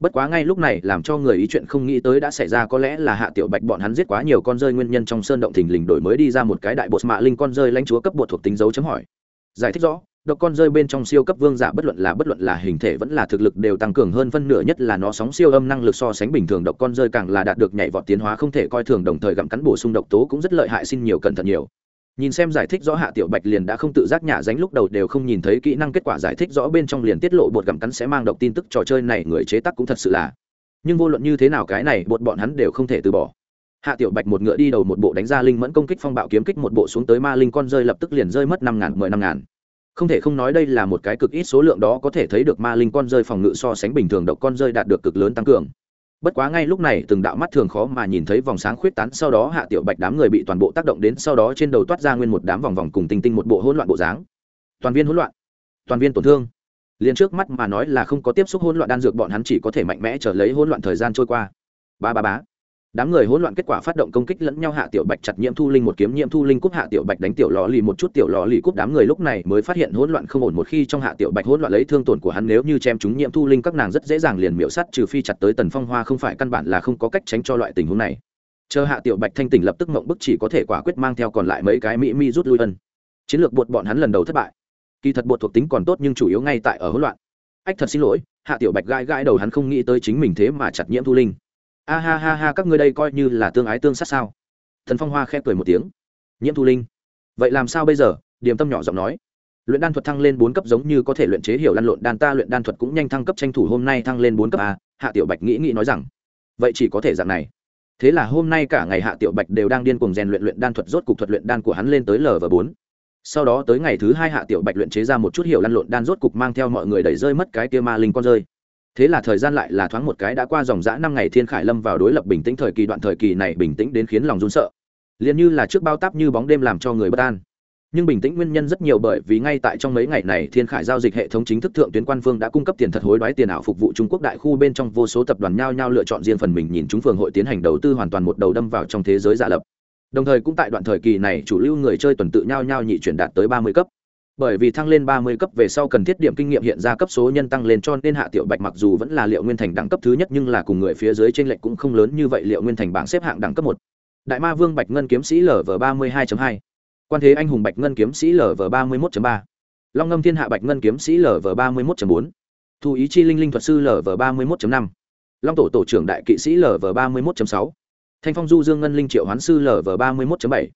bất quá ngay lúc này làm cho người ý chuyện không nghĩ tới đã xảy ra, có lẽ là hạ tiểu bạch bọn hắn giết quá nhiều con rơi nguyên nhân trong sơn động thình lình đổi mới đi ra một cái đại bột mạ linh con rơi lãnh chúa cấp bột thuộc tính dấu chấm hỏi. Giải thích rõ, độc con rơi bên trong siêu cấp vương giả bất luận là bất luận là hình thể vẫn là thực lực đều tăng cường hơn phân nửa, nhất là nó sóng siêu âm năng lực so sánh bình thường độc con rơi càng là đạt được nhảy vọt tiến hóa không thể coi thường, đồng thời gặm cắn bổ sung độc tố cũng rất lợi hại, xin nhiều cẩn thận nhiều nhìn xem giải thích rõ hạ tiểu bạch liền đã không tự giác nhả dánh lúc đầu đều không nhìn thấy kỹ năng kết quả giải thích rõ bên trong liền tiết lộ bột gặm cắn sẽ mang độc tin tức trò chơi này người chế tác cũng thật sự là. Nhưng vô luận như thế nào cái này, bột bọn hắn đều không thể từ bỏ. Hạ tiểu bạch một ngựa đi đầu một bộ đánh ra linh mẫn công kích phong bạo kiếm kích, một bộ xuống tới ma linh con rơi lập tức liền rơi mất năm ngàn, mười năm ngàn. Không thể không nói đây là một cái cực ít số lượng đó có thể thấy được ma linh con rơi phòng ngự so sánh bình thường độc con rơi đạt được cực lớn tăng cường bất quá ngay lúc này từng đạo mắt thường khó mà nhìn thấy vòng sáng khuyết tán, sau đó hạ tiểu bạch đám người bị toàn bộ tác động đến, sau đó trên đầu toát ra nguyên một đám vòng vòng cùng tinh tinh một bộ hỗn loạn bộ dáng. Toàn viên hỗn loạn, toàn viên tổn thương. Liền trước mắt mà nói là không có tiếp xúc hỗn loạn đan dược, bọn hắn chỉ có thể mạnh mẽ trở lấy hỗn loạn thời gian trôi qua. Ba ba bá đám người hỗn loạn kết quả phát động công kích lẫn nhau hạ tiểu bạch chặt nhiễm thu linh một kiếm, nhiễm thu linh cúp hạ tiểu bạch đánh tiểu lò lì một chút, tiểu lò lì cúp đám người lúc này mới phát hiện hỗn loạn không ổn, một khi trong hạ tiểu bạch hỗn loạn lấy thương tổn của hắn, nếu như chém chúng nhiễm thu linh các nàng rất dễ dàng liền miễu sắt trừ phi chặt tới tần phong hoa, không phải căn bản là không có cách tránh cho loại tình huống này. Chờ hạ tiểu bạch thanh tỉnh lập tức mộng bức chỉ có thể quả quyết mang theo còn lại mấy cái mỹ mi rút lui ân. Chiến lược buộc bọn hắn lần đầu thất bại. Kỳ thật buộc thuộc tính còn tốt nhưng chủ yếu ngay tại ở hỗn loạn. Ách thật xin lỗi, hạ tiểu bạch gãi gãi đầu hắn không nghĩ tới chính mình thế mà chặt nhiễm thu linh a ha ha ha, các ngươi đây coi như là tương ái tương sát sao? Thần phong hoa khẽ cười một tiếng. Nhiễm thu linh. Vậy làm sao bây giờ? Điềm tâm nhỏ giọng nói. Luyện đan thuật thăng lên bốn cấp giống như có thể luyện chế hiểu lăn lộn đan, ta luyện đan thuật cũng nhanh thăng cấp tranh thủ hôm nay thăng lên bốn cấp a, hạ tiểu bạch nghĩ nghĩ nói rằng. Vậy chỉ có thể dạng này. Thế là hôm nay cả ngày hạ tiểu bạch đều đang điên cuồng rèn luyện luyện đan thuật, rốt cục thuật luyện đan của hắn lên tới lv bốn. Sau đó tới ngày thứ hai hạ tiểu bạch luyện chế ra một chút hiểu lăn lộn đan, rốt cục mang theo mọi người đẩy rơi mất cái kia ma linh con rơi thế là thời gian lại là thoáng một cái đã qua dòng dã năm ngày thiên khải lâm vào đối lập bình tĩnh thời kỳ đoạn thời kỳ này bình tĩnh đến khiến lòng run sợ. Liền như là trước bao táp như bóng đêm làm cho người bất an. Nhưng bình tĩnh nguyên nhân rất nhiều bởi vì ngay tại trong mấy ngày này thiên khải giao dịch hệ thống chính thức thượng tuyến quan phương đã cung cấp tiền thật hối đoái tiền ảo phục vụ trung quốc đại khu bên trong vô số tập đoàn nhao nhao lựa chọn riêng phần mình nhìn chúng phường hội tiến hành đầu tư hoàn toàn một đầu đâm vào trong thế giới giả lập. Đồng thời cũng tại đoạn thời kỳ này chủ lưu người chơi tuần tự nhao nhao nhị chuyển đạt tới ba mươi cấp bởi vì thăng lên ba mươi cấp về sau cần thiết điểm kinh nghiệm hiện ra cấp số nhân tăng lên cho nên hạ tiểu bạch mặc dù vẫn là liệu nguyên thành đẳng cấp thứ nhất nhưng là cùng người phía dưới trên lệch cũng không lớn như vậy liệu nguyên thành bảng xếp hạng đẳng cấp một. Đại ma vương bạch ngân kiếm sĩ lv ba mươi hai hai. Quan thế anh hùng bạch ngân kiếm sĩ lv ba mươi một ba. Long ngâm thiên hạ bạch ngân kiếm sĩ lv ba mươi một bốn. Thu ý chi linh linh thuật sư lv ba mươi một năm. Long tổ tổ trưởng đại kỵ sĩ lv ba mươi một sáu. Thanh phong du dương ngân linh triệu hoán sư lv ba mươi một bảy.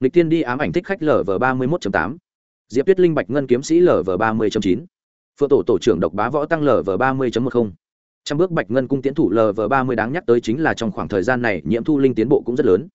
Lịch tiên đi ám ảnh thích khách lv ba mươi một tám diệp tuyết linh bạch ngân kiếm sĩ lv ba mươi chín. Phượng tổ tổ trưởng độc bá võ tăng lv ba mươi một trăm bước bạch ngân cung tiến thủ lv ba mươi đáng nhắc tới chính là trong khoảng thời gian này, nhiễm thu linh tiến bộ cũng rất lớn.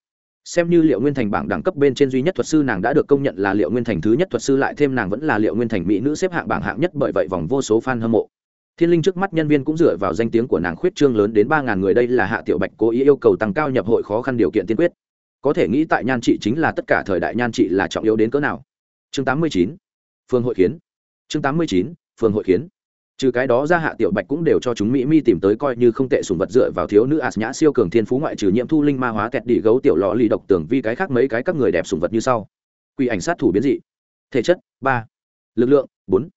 Xem như liệu nguyên thành bảng đẳng cấp bên trên duy nhất thuật sư nàng đã được công nhận là liệu nguyên thành thứ nhất thuật sư, lại thêm nàng vẫn là liệu nguyên thành mỹ nữ xếp hạng bảng hạng nhất bởi vậy vòng vô số f a n hâm mộ. Thiên linh trước mắt nhân viên cũng dựa vào danh tiếng của nàng khuyết trương lớn đến ba ngàn người, đây là hạ tiểu bạch cố ý yêu cầu tăng cao nhập hội khó khăn điều kiện tiên quyết. Có thể nghĩ tại nhan trị chính là tất cả thời đại nhan trị là trọng yếu đến cỡ nào chương tám mươi chín phường hội Kiến. chương tám mươi chín phường hội Kiến. trừ cái đó ra hạ tiểu bạch cũng đều cho chúng mỹ mi tìm tới coi như không tệ sùng vật dựa vào thiếu nữ as nhã siêu cường thiên phú ngoại trừ nhiễm thu linh ma hóa kẹt đỉ gấu tiểu lò lì độc tưởng vi cái khác mấy cái các người đẹp sùng vật như sau. Quy ảnh sát thủ biến dị. Thể chất, ba. Lực lượng, bốn.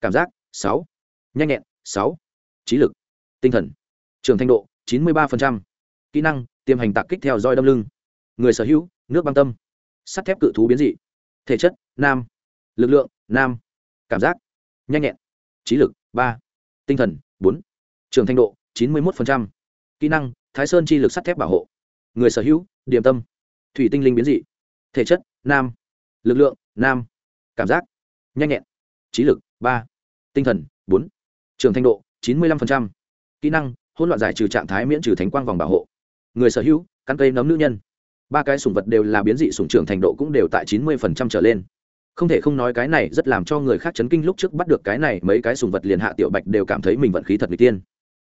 Cảm giác, sáu. Nhanh nhẹn, sáu. Trí lực, tinh thần. Trường thanh độ, chín mươi ba kỹ năng tiềm hành tạc kích theo roi đâm lưng. Người sở hữu, nước băng tâm. Sắt thép cự thú biến dị. Thể chất nam. Lực lượng, nam. Cảm giác, nhanh nhẹn. Trí lực, ba. Tinh thần, bốn. Trường thanh độ, chín mươi một kỹ năng, thái sơn chi lực sắt thép bảo hộ. Người sở hữu, điểm tâm. Thủy tinh linh biến dị. Thể chất, nam. Lực lượng, nam. Cảm giác, nhanh nhẹn. Trí lực, ba. Tinh thần, bốn. Trường thanh độ, chín mươi năm kỹ năng, hỗn loạn giải trừ trạng thái miễn trừ thánh quang vòng bảo hộ. Người sở hữu căn cây nấm nữ nhân. Ba cái sùng vật đều là biến dị sùng trưởng thành độ cũng đều tại chín mươi trở lên không thể không nói cái này rất làm cho người khác chấn kinh lúc trước bắt được cái này, mấy cái sùng vật liền hạ tiểu bạch đều cảm thấy mình vận khí thật n tiên.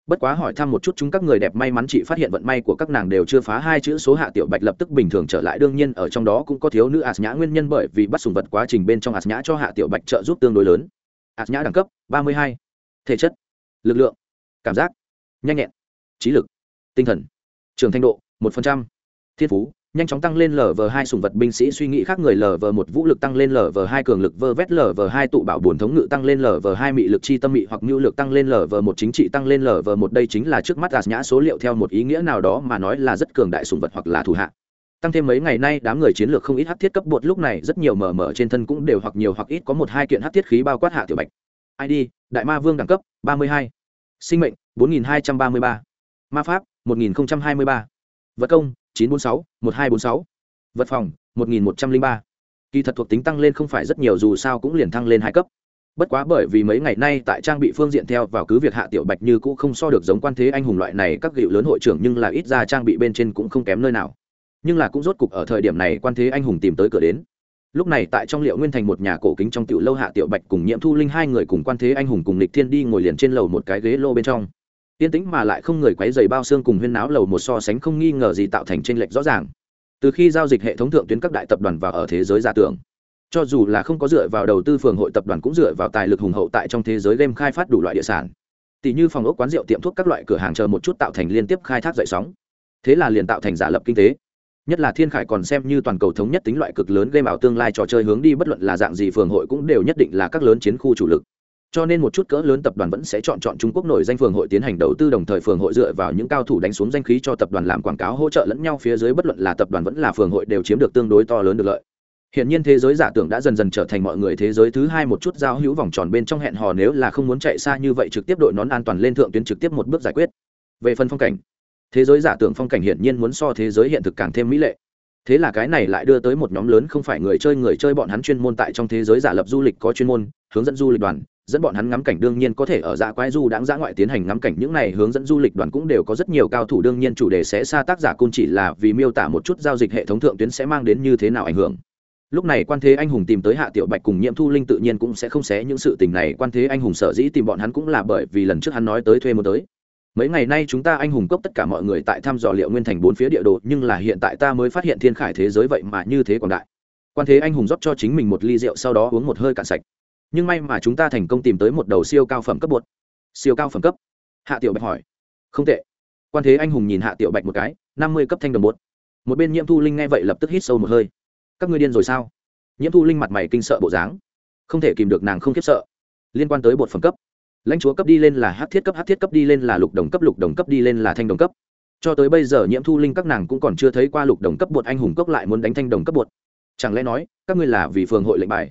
Bất quá hỏi thăm một chút chúng các người đẹp may mắn chị phát hiện vận may của các nàng đều chưa phá hai chữ số hạ tiểu bạch lập tức bình thường trở lại, đương nhiên ở trong đó cũng có thiếu nữ ạt nhã nguyên nhân bởi vì bắt sùng vật quá trình bên trong ạt nhã cho hạ tiểu bạch trợ giúp tương đối lớn. Ạt nhã đẳng cấp, ba mươi hai. Thể chất, lực lượng, cảm giác, nhanh nhẹn, trí lực, tinh thần trường thanh độ, một phần trăm. Thiên phú nhanh chóng tăng lên lv hai sùng vật binh sĩ suy nghĩ khác người lv một vũ lực tăng lên lv hai cường lực vơ vét lv hai tụ bảo buồn thống ngự tăng lên lv hai mị lực chi tâm mị hoặc mưu lực tăng lên lv một chính trị tăng lên lv một. Đây chính là trước mắt gạt nhã số liệu theo một ý nghĩa nào đó mà nói là rất cường đại sùng vật hoặc là thủ hạ. Tăng thêm mấy ngày nay đám người chiến lược không ít hát thiết cấp bột lúc này rất nhiều mở mở trên thân cũng đều hoặc nhiều hoặc ít có một hai kiện hát thiết khí bao quát hạ tiểu bạch. Id đại ma vương đẳng cấp, ba mươi hai. Sinh mệnh, bốn nghìn hai trăm ba mươi ba. Ma pháp, một nghìn hai mươi ba. Vật công chín trăm bốn sáu, một hai bốn sáu. Vật phòng, một nghìn một trăm linh ba. Kỳ thật thuộc tính tăng lên không phải rất nhiều, dù sao cũng liền thăng lên hai cấp. Bất quá bởi vì mấy ngày nay tại trang bị phương diện theo vào cứ việc hạ tiểu bạch như cũng không so được giống quan thế anh hùng loại này, các gịu lớn hội trưởng nhưng là ít ra trang bị bên trên cũng không kém nơi nào. Nhưng là cũng rốt cục ở thời điểm này quan thế anh hùng tìm tới cửa đến. Lúc này tại trong liệu nguyên thành một nhà cổ kính trong tiểu lâu hạ tiểu bạch cùng nhiễm thu linh hai người cùng quan thế anh hùng cùng lịch thiên đi ngồi liền trên lầu một cái ghế lô bên trong yên tĩnh mà lại không người quấy dày bao xương cùng huyên náo lầu một so sánh không nghi ngờ gì tạo thành tranh lệch rõ ràng. Từ khi giao dịch hệ thống thượng tuyến các đại tập đoàn vào ở thế giới giả tưởng, cho dù là không có dựa vào đầu tư phường hội tập đoàn cũng dựa vào tài lực hùng hậu tại trong thế giới game khai phát đủ loại địa sản. Tỷ như phòng ốc quán rượu tiệm thuốc các loại cửa hàng chờ một chút tạo thành liên tiếp khai thác dậy sóng. Thế là liền tạo thành giả lập kinh tế. Nhất là thiên khải còn xem như toàn cầu thống nhất tính loại cực lớn game ảo tương lai trò chơi hướng đi, bất luận là dạng gì phường hội cũng đều nhất định là các lớn chiến khu chủ lực cho nên một chút cỡ lớn tập đoàn vẫn sẽ chọn chọn Trung Quốc nổi danh phường hội tiến hành đầu tư đồng thời phường hội dựa vào những cao thủ đánh xuống danh khí cho tập đoàn làm quảng cáo hỗ trợ lẫn nhau phía dưới bất luận là tập đoàn vẫn là phường hội đều chiếm được tương đối to lớn được lợi. Hiện nhiên thế giới giả tưởng đã dần dần trở thành mọi người thế giới thứ hai một chút giao hữu vòng tròn bên trong hẹn hò nếu là không muốn chạy xa như vậy trực tiếp đội nón an toàn lên thượng tuyến trực tiếp một bước giải quyết. Về phần phong cảnh, thế giới giả tưởng phong cảnh hiển nhiên muốn so thế giới hiện thực càng thêm mỹ lệ thế là cái này lại đưa tới một nhóm lớn không phải người chơi người chơi bọn hắn chuyên môn tại trong thế giới giả lập du lịch có chuyên môn hướng dẫn du lịch đoàn dẫn bọn hắn ngắm cảnh đương nhiên có thể ở dạ quái du đãng dã ngoại tiến hành ngắm cảnh. Những này hướng dẫn du lịch đoàn cũng đều có rất nhiều cao thủ, đương nhiên chủ đề sẽ xa tác giả côn chỉ là vì miêu tả một chút giao dịch hệ thống thượng tuyến sẽ mang đến như thế nào ảnh hưởng. Lúc này quan thế anh hùng tìm tới hạ tiểu bạch cùng nhiễm thu linh tự nhiên cũng sẽ không xé những sự tình này. Quan thế anh hùng sở dĩ tìm bọn hắn cũng là bởi vì lần trước hắn nói tới thuê một tới. Mấy ngày nay chúng ta anh hùng cốc tất cả mọi người tại thăm dò liệu nguyên thành bốn phía địa đồ, nhưng là hiện tại ta mới phát hiện thiên khải thế giới vậy mà như thế còn đại. Quan thế anh hùng rót cho chính mình một ly rượu, sau đó uống một hơi cạn sạch nhưng may mà chúng ta thành công tìm tới một đầu siêu cao phẩm cấp bột. Siêu cao phẩm cấp? Hạ tiểu bạch hỏi. Không tệ. Quan thế anh hùng nhìn hạ tiểu bạch một cái, năm mươi cấp thanh đồng bột. Một bên nhiễm thu linh nghe vậy lập tức hít sâu một hơi. Các ngươi điên rồi sao? Nhiễm thu linh mặt mày kinh sợ bộ dáng. Không thể kìm được nàng không khiếp sợ. Liên quan tới bột phẩm cấp. Lãnh chúa cấp đi lên là hát thiết cấp, hát thiết cấp đi lên là lục đồng cấp, lục đồng cấp đi lên là thanh đồng cấp. Cho tới bây giờ nhiễm thu linh các nàng cũng còn chưa thấy qua lục đồng cấp bột anh hùng cốc lại muốn đánh thanh đồng cấp bột. Chẳng lẽ nói, các ngươi là vì phường hội lệnh bài?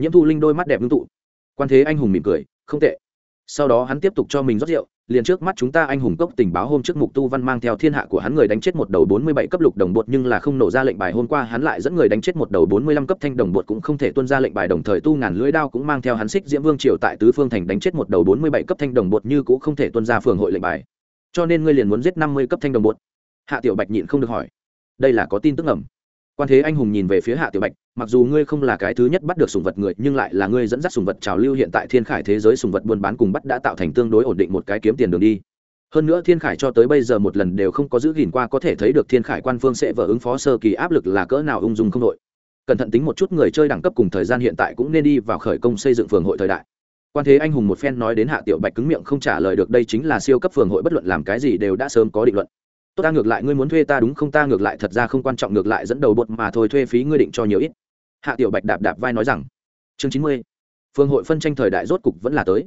Nhiễm thu linh đôi mắt đẹp ngưng tụ. Quan thế anh hùng mỉm cười, không tệ. Sau đó hắn tiếp tục cho mình rót rượu, liền trước mắt chúng ta anh hùng cốc tình báo hôm trước mục tu văn mang theo thiên hạ của hắn người đánh chết một đầu bốn mươi bảy cấp lục đồng bột nhưng là không nổ ra lệnh bài hôm qua hắn lại dẫn người đánh chết một đầu bốn mươi lăm cấp thanh đồng bột cũng không thể tuân ra lệnh bài đồng thời tu ngàn lưỡi đao cũng mang theo hắn xích diễm vương triều tại tứ phương thành đánh chết một đầu bốn mươi bảy cấp thanh đồng bột như cũng không thể tuân ra phường hội lệnh bài. Cho nên ngươi liền muốn giết năm mươi cấp thanh đồng bột. Hạ tiểu bạch nhịn không được hỏi. Đây là có tin tức ẩm quan thế anh hùng nhìn về phía hạ tiểu bạch, mặc dù ngươi không là cái thứ nhất bắt được sùng vật người, nhưng lại là ngươi dẫn dắt sùng vật trào lưu hiện tại thiên khải thế giới sùng vật buôn bán cùng bắt đã tạo thành tương đối ổn định một cái kiếm tiền đường đi. Hơn nữa thiên khải cho tới bây giờ một lần đều không có giữ gìn qua, có thể thấy được thiên khải quan phương sẽ vỡ ứng phó sơ kỳ áp lực là cỡ nào ung dung không đội. Cẩn thận tính một chút người chơi đẳng cấp cùng thời gian hiện tại cũng nên đi vào khởi công xây dựng phường hội thời đại. Quan thế anh hùng một phen nói đến hạ tiểu bạch cứng miệng không trả lời được, đây chính là siêu cấp phường hội, bất luận làm cái gì đều đã sớm có định luận tốt, ta ngược lại, ngươi muốn thuê ta đúng không? Ta ngược lại, thật ra không quan trọng, ngược lại dẫn đầu bột mà thôi, thuê phí ngươi định cho nhiều ít. Hạ tiểu bạch đạp đạp vai nói rằng, chương chín mươi, phương hội phân tranh thời đại rốt cục vẫn là tới.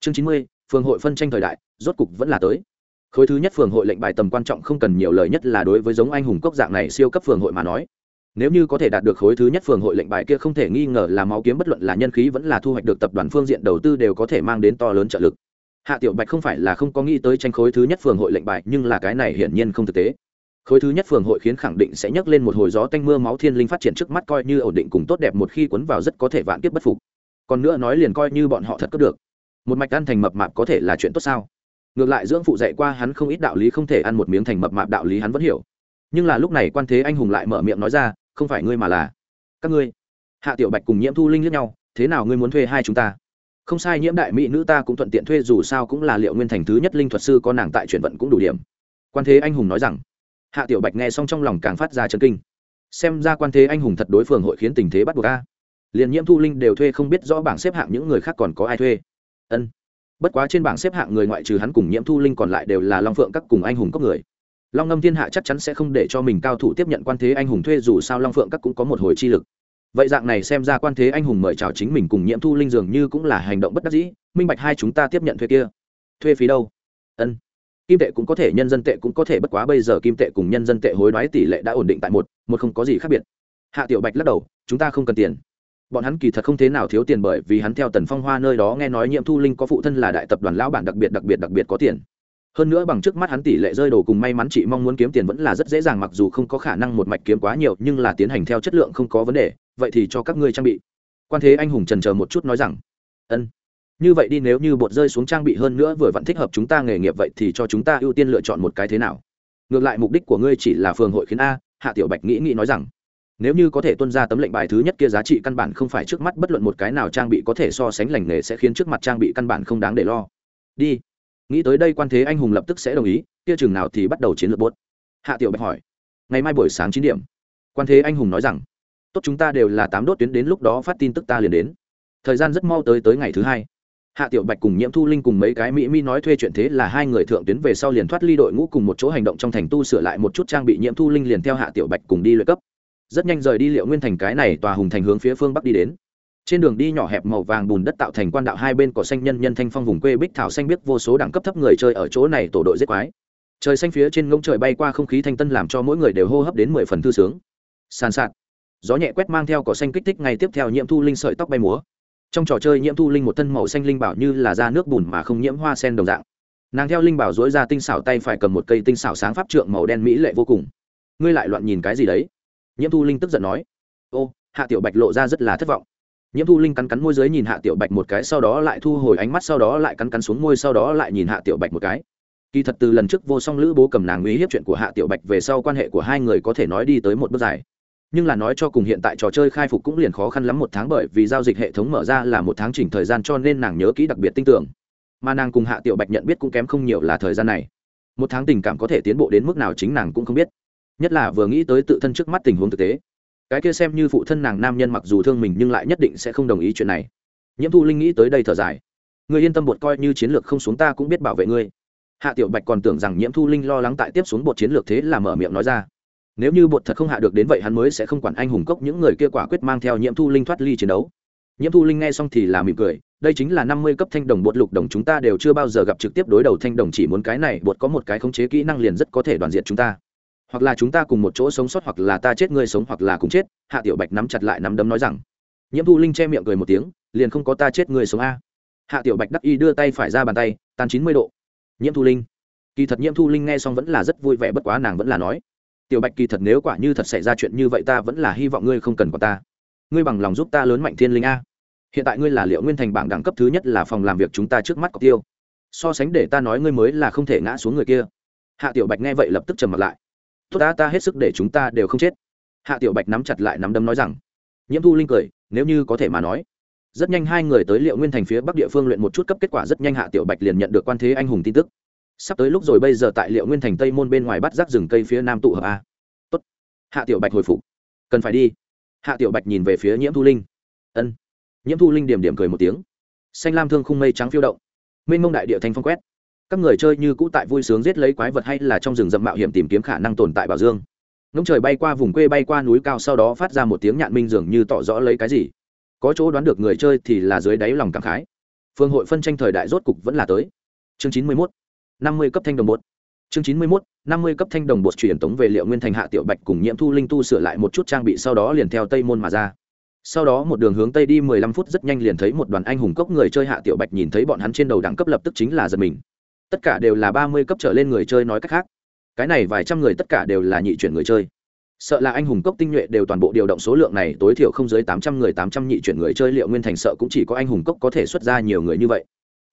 Chương chín mươi, phương hội phân tranh thời đại rốt cục vẫn là tới. Khối thứ nhất phường hội lệnh bài tầm quan trọng không cần nhiều lời nhất là đối với giống anh hùng cốc dạng này siêu cấp phường hội mà nói. Nếu như có thể đạt được khối thứ nhất phường hội lệnh bài kia không thể nghi ngờ là máu kiếm bất luận là nhân khí vẫn là thu hoạch được tập đoàn phương diện đầu tư đều có thể mang đến to lớn trợ lực hạ tiểu bạch không phải là không có nghĩ tới tranh khối thứ nhất phường hội lệnh bài, nhưng là cái này hiển nhiên không thực tế. Khối thứ nhất phường hội khiến khẳng định sẽ nhấc lên một hồi gió tanh mưa máu thiên linh phát triển trước mắt coi như ổn định cùng tốt đẹp một khi cuốn vào rất có thể vạn kiếp bất phục. Còn nữa nói liền coi như bọn họ thật cướp được. Một mạch ăn thành mập mạp có thể là chuyện tốt sao? Ngược lại dưỡng phụ dạy qua hắn không ít đạo lý không thể ăn một miếng thành mập mạp đạo lý hắn vẫn hiểu. Nhưng là lúc này quan thế anh hùng lại mở miệng nói ra, không phải ngươi mà là các ngươi. Hạ tiểu bạch cùng nhiễm thu linh lẫn nhau, thế nào ngươi muốn thuê hai chúng ta? Không sai, nhiễm đại mỹ nữ ta cũng thuận tiện thuê, dù sao cũng là liệu nguyên thành thứ nhất linh thuật sư, có nàng tại chuyển vận cũng đủ điểm. Quan thế anh hùng nói rằng. Hạ tiểu bạch nghe xong trong lòng càng phát ra chân kinh. Xem ra quan thế anh hùng thật đối phường hội khiến tình thế bắt buộc a. Liền nhiễm thu linh đều thuê không biết rõ bảng xếp hạng những người khác còn có ai thuê. Ân. Bất quá trên bảng xếp hạng người ngoại trừ hắn cùng nhiễm thu linh còn lại đều là long phượng các cùng anh hùng cốc người. Long ngâm thiên hạ chắc chắn sẽ không để cho mình cao thủ tiếp nhận quan thế anh hùng thuê, dù sao long phượng các cũng có một hồi chi lực vậy dạng này xem ra quan thế anh hùng mời chào chính mình cùng nhiễm thu linh dường như cũng là hành động bất đắc dĩ, minh bạch hai chúng ta tiếp nhận thuê kia. Thuê phí đâu? Ân. Kim tệ cũng có thể, nhân dân tệ cũng có thể, bất quá bây giờ kim tệ cùng nhân dân tệ hối đoái tỷ lệ đã ổn định tại một một không có gì khác biệt. Hạ tiểu bạch lắc đầu, chúng ta không cần tiền. Bọn hắn kỳ thật không thế nào thiếu tiền bởi vì hắn theo tần phong hoa nơi đó nghe nói nhiễm thu linh có phụ thân là đại tập đoàn lão bản đặc biệt đặc biệt đặc biệt có tiền. Hơn nữa bằng trước mắt hắn tỷ lệ rơi đồ cùng may mắn chị mong muốn kiếm tiền vẫn là rất dễ dàng, mặc dù không có khả năng một mạch kiếm quá nhiều, nhưng là tiến hành theo chất lượng không có vấn đề vậy thì cho các ngươi trang bị. Quan thế anh hùng trần chờ một chút nói rằng, ân, như vậy đi, nếu như bột rơi xuống trang bị hơn nữa vừa vẫn thích hợp chúng ta nghề nghiệp vậy thì cho chúng ta ưu tiên lựa chọn một cái thế nào? Ngược lại mục đích của ngươi chỉ là phường hội khiến a, hạ tiểu bạch nghĩ nghĩ nói rằng, nếu như có thể tuân ra tấm lệnh bài thứ nhất kia giá trị căn bản không phải trước mắt, bất luận một cái nào trang bị có thể so sánh lành nghề sẽ khiến trước mặt trang bị căn bản không đáng để lo. Đi. Nghĩ tới đây quan thế anh hùng lập tức sẽ đồng ý, kia chừng nào thì bắt đầu chiến lược bốt hạ tiểu bạch hỏi, ngày mai buổi sáng chín điểm. Quan thế anh hùng nói rằng tốt chúng ta đều là tám đốt tuyến đến lúc đó phát tin tức ta liền đến. Thời gian rất mau tới tới ngày thứ hai. Hạ tiểu bạch cùng nhiễm thu linh cùng mấy cái mỹ mi nói thuê chuyện thế là hai người thượng tuyến về sau liền thoát ly đội ngũ cùng một chỗ hành động trong thành tu sửa lại một chút trang bị. Nhiễm thu linh liền theo hạ tiểu bạch cùng đi lợi cấp. Rất nhanh rời đi liệu nguyên thành, cái này tòa hùng thành hướng phía phương bắc đi đến. Trên đường đi nhỏ hẹp màu vàng bùn đất tạo thành quan đạo, hai bên cỏ xanh nhân nhân thanh phong vùng quê bích thảo xanh biết vô số đẳng cấp thấp người chơi ở chỗ này tổ đội giết quái. Trời xanh phía trên ngông trời bay qua không khí thanh tân làm cho mỗi người đều hô hấp đến mười phần thư sướng. Sàn sạt gió nhẹ quét mang theo cỏ xanh kích thích ngay tiếp theo nhiễm thu linh sợi tóc bay múa. Trong trò chơi nhiễm thu linh một thân màu xanh linh bảo như là da nước bùn mà không nhiễm hoa sen đồng dạng. Nàng theo linh bảo dối ra tinh xảo tay phải cầm một cây tinh xảo sáng pháp trượng màu đen mỹ lệ vô cùng. Ngươi lại loạn nhìn cái gì đấy? Nhiễm thu linh tức giận nói. Ô, hạ tiểu bạch lộ ra rất là thất vọng. Nhiễm thu linh cắn cắn môi giới nhìn hạ tiểu bạch một cái sau đó lại thu hồi ánh mắt sau đó lại cắn cắn xuống môi sau đó lại nhìn hạ tiểu bạch một cái. Kỳ thật từ lần trước vô song lữ bố cầm nàng uy hiếp chuyện của hạ tiểu bạch về sau quan hệ của hai người có thể nói đi tới một bước dài nhưng là nói cho cùng hiện tại trò chơi khai phục cũng liền khó khăn lắm một tháng bởi vì giao dịch hệ thống mở ra là một tháng chỉnh thời gian cho nên nàng nhớ kỹ đặc biệt tin tưởng. Mà nàng cùng hạ tiểu bạch nhận biết cũng kém không nhiều là thời gian này. Một tháng tình cảm có thể tiến bộ đến mức nào chính nàng cũng không biết. Nhất là vừa nghĩ tới tự thân trước mắt tình huống thực tế. Cái kia xem như phụ thân nàng nam nhân mặc dù thương mình nhưng lại nhất định sẽ không đồng ý chuyện này. Nhiễm thu linh nghĩ tới đây thở dài. Người yên tâm bột coi như chiến lược không xuống ta cũng biết bảo vệ ngươi. Hạ tiểu bạch còn tưởng rằng nhiễm thu linh lo lắng tại tiếp xuống bột chiến lược thế là mở miệng nói ra nếu như bột thật không hạ được đến vậy hắn mới sẽ không quản anh hùng cốc những người kia quả quyết mang theo nhiễm thu linh thoát ly chiến đấu. Nhiễm thu linh nghe xong thì là mỉm cười, đây chính là năm mươi cấp thanh đồng bột lục đồng chúng ta đều chưa bao giờ gặp trực tiếp đối đầu thanh đồng, chỉ muốn cái này bột có một cái khống chế kỹ năng liền rất có thể đoàn diện chúng ta. Hoặc là chúng ta cùng một chỗ sống sót, hoặc là ta chết ngươi sống, hoặc là cùng chết, hạ tiểu bạch nắm chặt lại nắm đấm nói rằng. Nhiễm thu linh che miệng cười một tiếng, liền không có ta chết ngươi sống a. Hạ tiểu bạch đắc y đưa tay phải ra bàn tay, tan chín mươi độ. Nhiễm thu linh. Kỳ thật nhiễm thu linh nghe xong vẫn là rất vui vẻ, bất quá nàng vẫn là nói tiểu bạch kỳ thật nếu quả như thật xảy ra chuyện như vậy ta vẫn là hy vọng ngươi không cần có ta. Ngươi bằng lòng giúp ta lớn mạnh thiên linh a. Hiện tại ngươi là liệu nguyên thành bảng đẳng cấp thứ nhất là phòng làm việc chúng ta trước mắt cọc tiêu. So sánh để ta nói ngươi mới là không thể ngã xuống người kia. Hạ tiểu bạch nghe vậy lập tức trầm mặt lại. Tốt ta ta hết sức để chúng ta đều không chết. Hạ tiểu bạch nắm chặt lại nắm đấm nói rằng. Nhiễm thu linh cười, nếu như có thể mà nói. Rất nhanh hai người tới liệu nguyên thành phía bắc địa phương luyện một chút cấp kết quả rất nhanh hạ tiểu bạch liền nhận được quan thế anh hùng tin tức sắp tới lúc rồi bây giờ tại liệu nguyên thành tây môn bên ngoài bắt rác rừng cây phía nam tụ hợp a. Tốt. Hạ tiểu bạch hồi phục. Cần phải đi. Hạ tiểu bạch nhìn về phía nhiễm thu linh. Ân. Nhiễm thu linh điểm điểm cười một tiếng. Xanh lam thương khung mây trắng phiêu động. Mênh mông đại địa thanh phong quét. Các người chơi như cũ tại vui sướng giết lấy quái vật hay là trong rừng rậm mạo hiểm tìm kiếm khả năng tồn tại bảo dương. Ngỗng trời bay qua vùng quê bay qua núi cao sau đó phát ra một tiếng nhạn minh dường như tỏ rõ lấy cái gì. Có chỗ đoán được người chơi thì là dưới đáy lòng cảm khái. Phương hội phân tranh thời đại rốt cục vẫn là tới. Chương chín mươi mốt năm mươi cấp thanh đồng bột. Chương chín mươi mốt, năm mươi cấp thanh đồng bột truyền tống về liệu nguyên thành hạ tiểu bạch cùng nhiễm thu linh tu sửa lại một chút trang bị sau đó liền theo tây môn mà ra. Sau đó một đường hướng tây đi mười lăm phút rất nhanh liền thấy một đoàn anh hùng cốc người chơi hạ tiểu bạch nhìn thấy bọn hắn trên đầu đẳng cấp lập tức chính là giật mình. Tất cả đều là ba mươi cấp trở lên người chơi nói cách khác. Cái này vài trăm người tất cả đều là nhị chuyển người chơi. Sợ là anh hùng cốc tinh nhuệ đều toàn bộ điều động số lượng này tối thiểu không dưới tám trăm người, tám trăm nhị chuyển người chơi liệu nguyên thành sợ cũng chỉ có anh hùng cốc có thể xuất ra nhiều người như vậy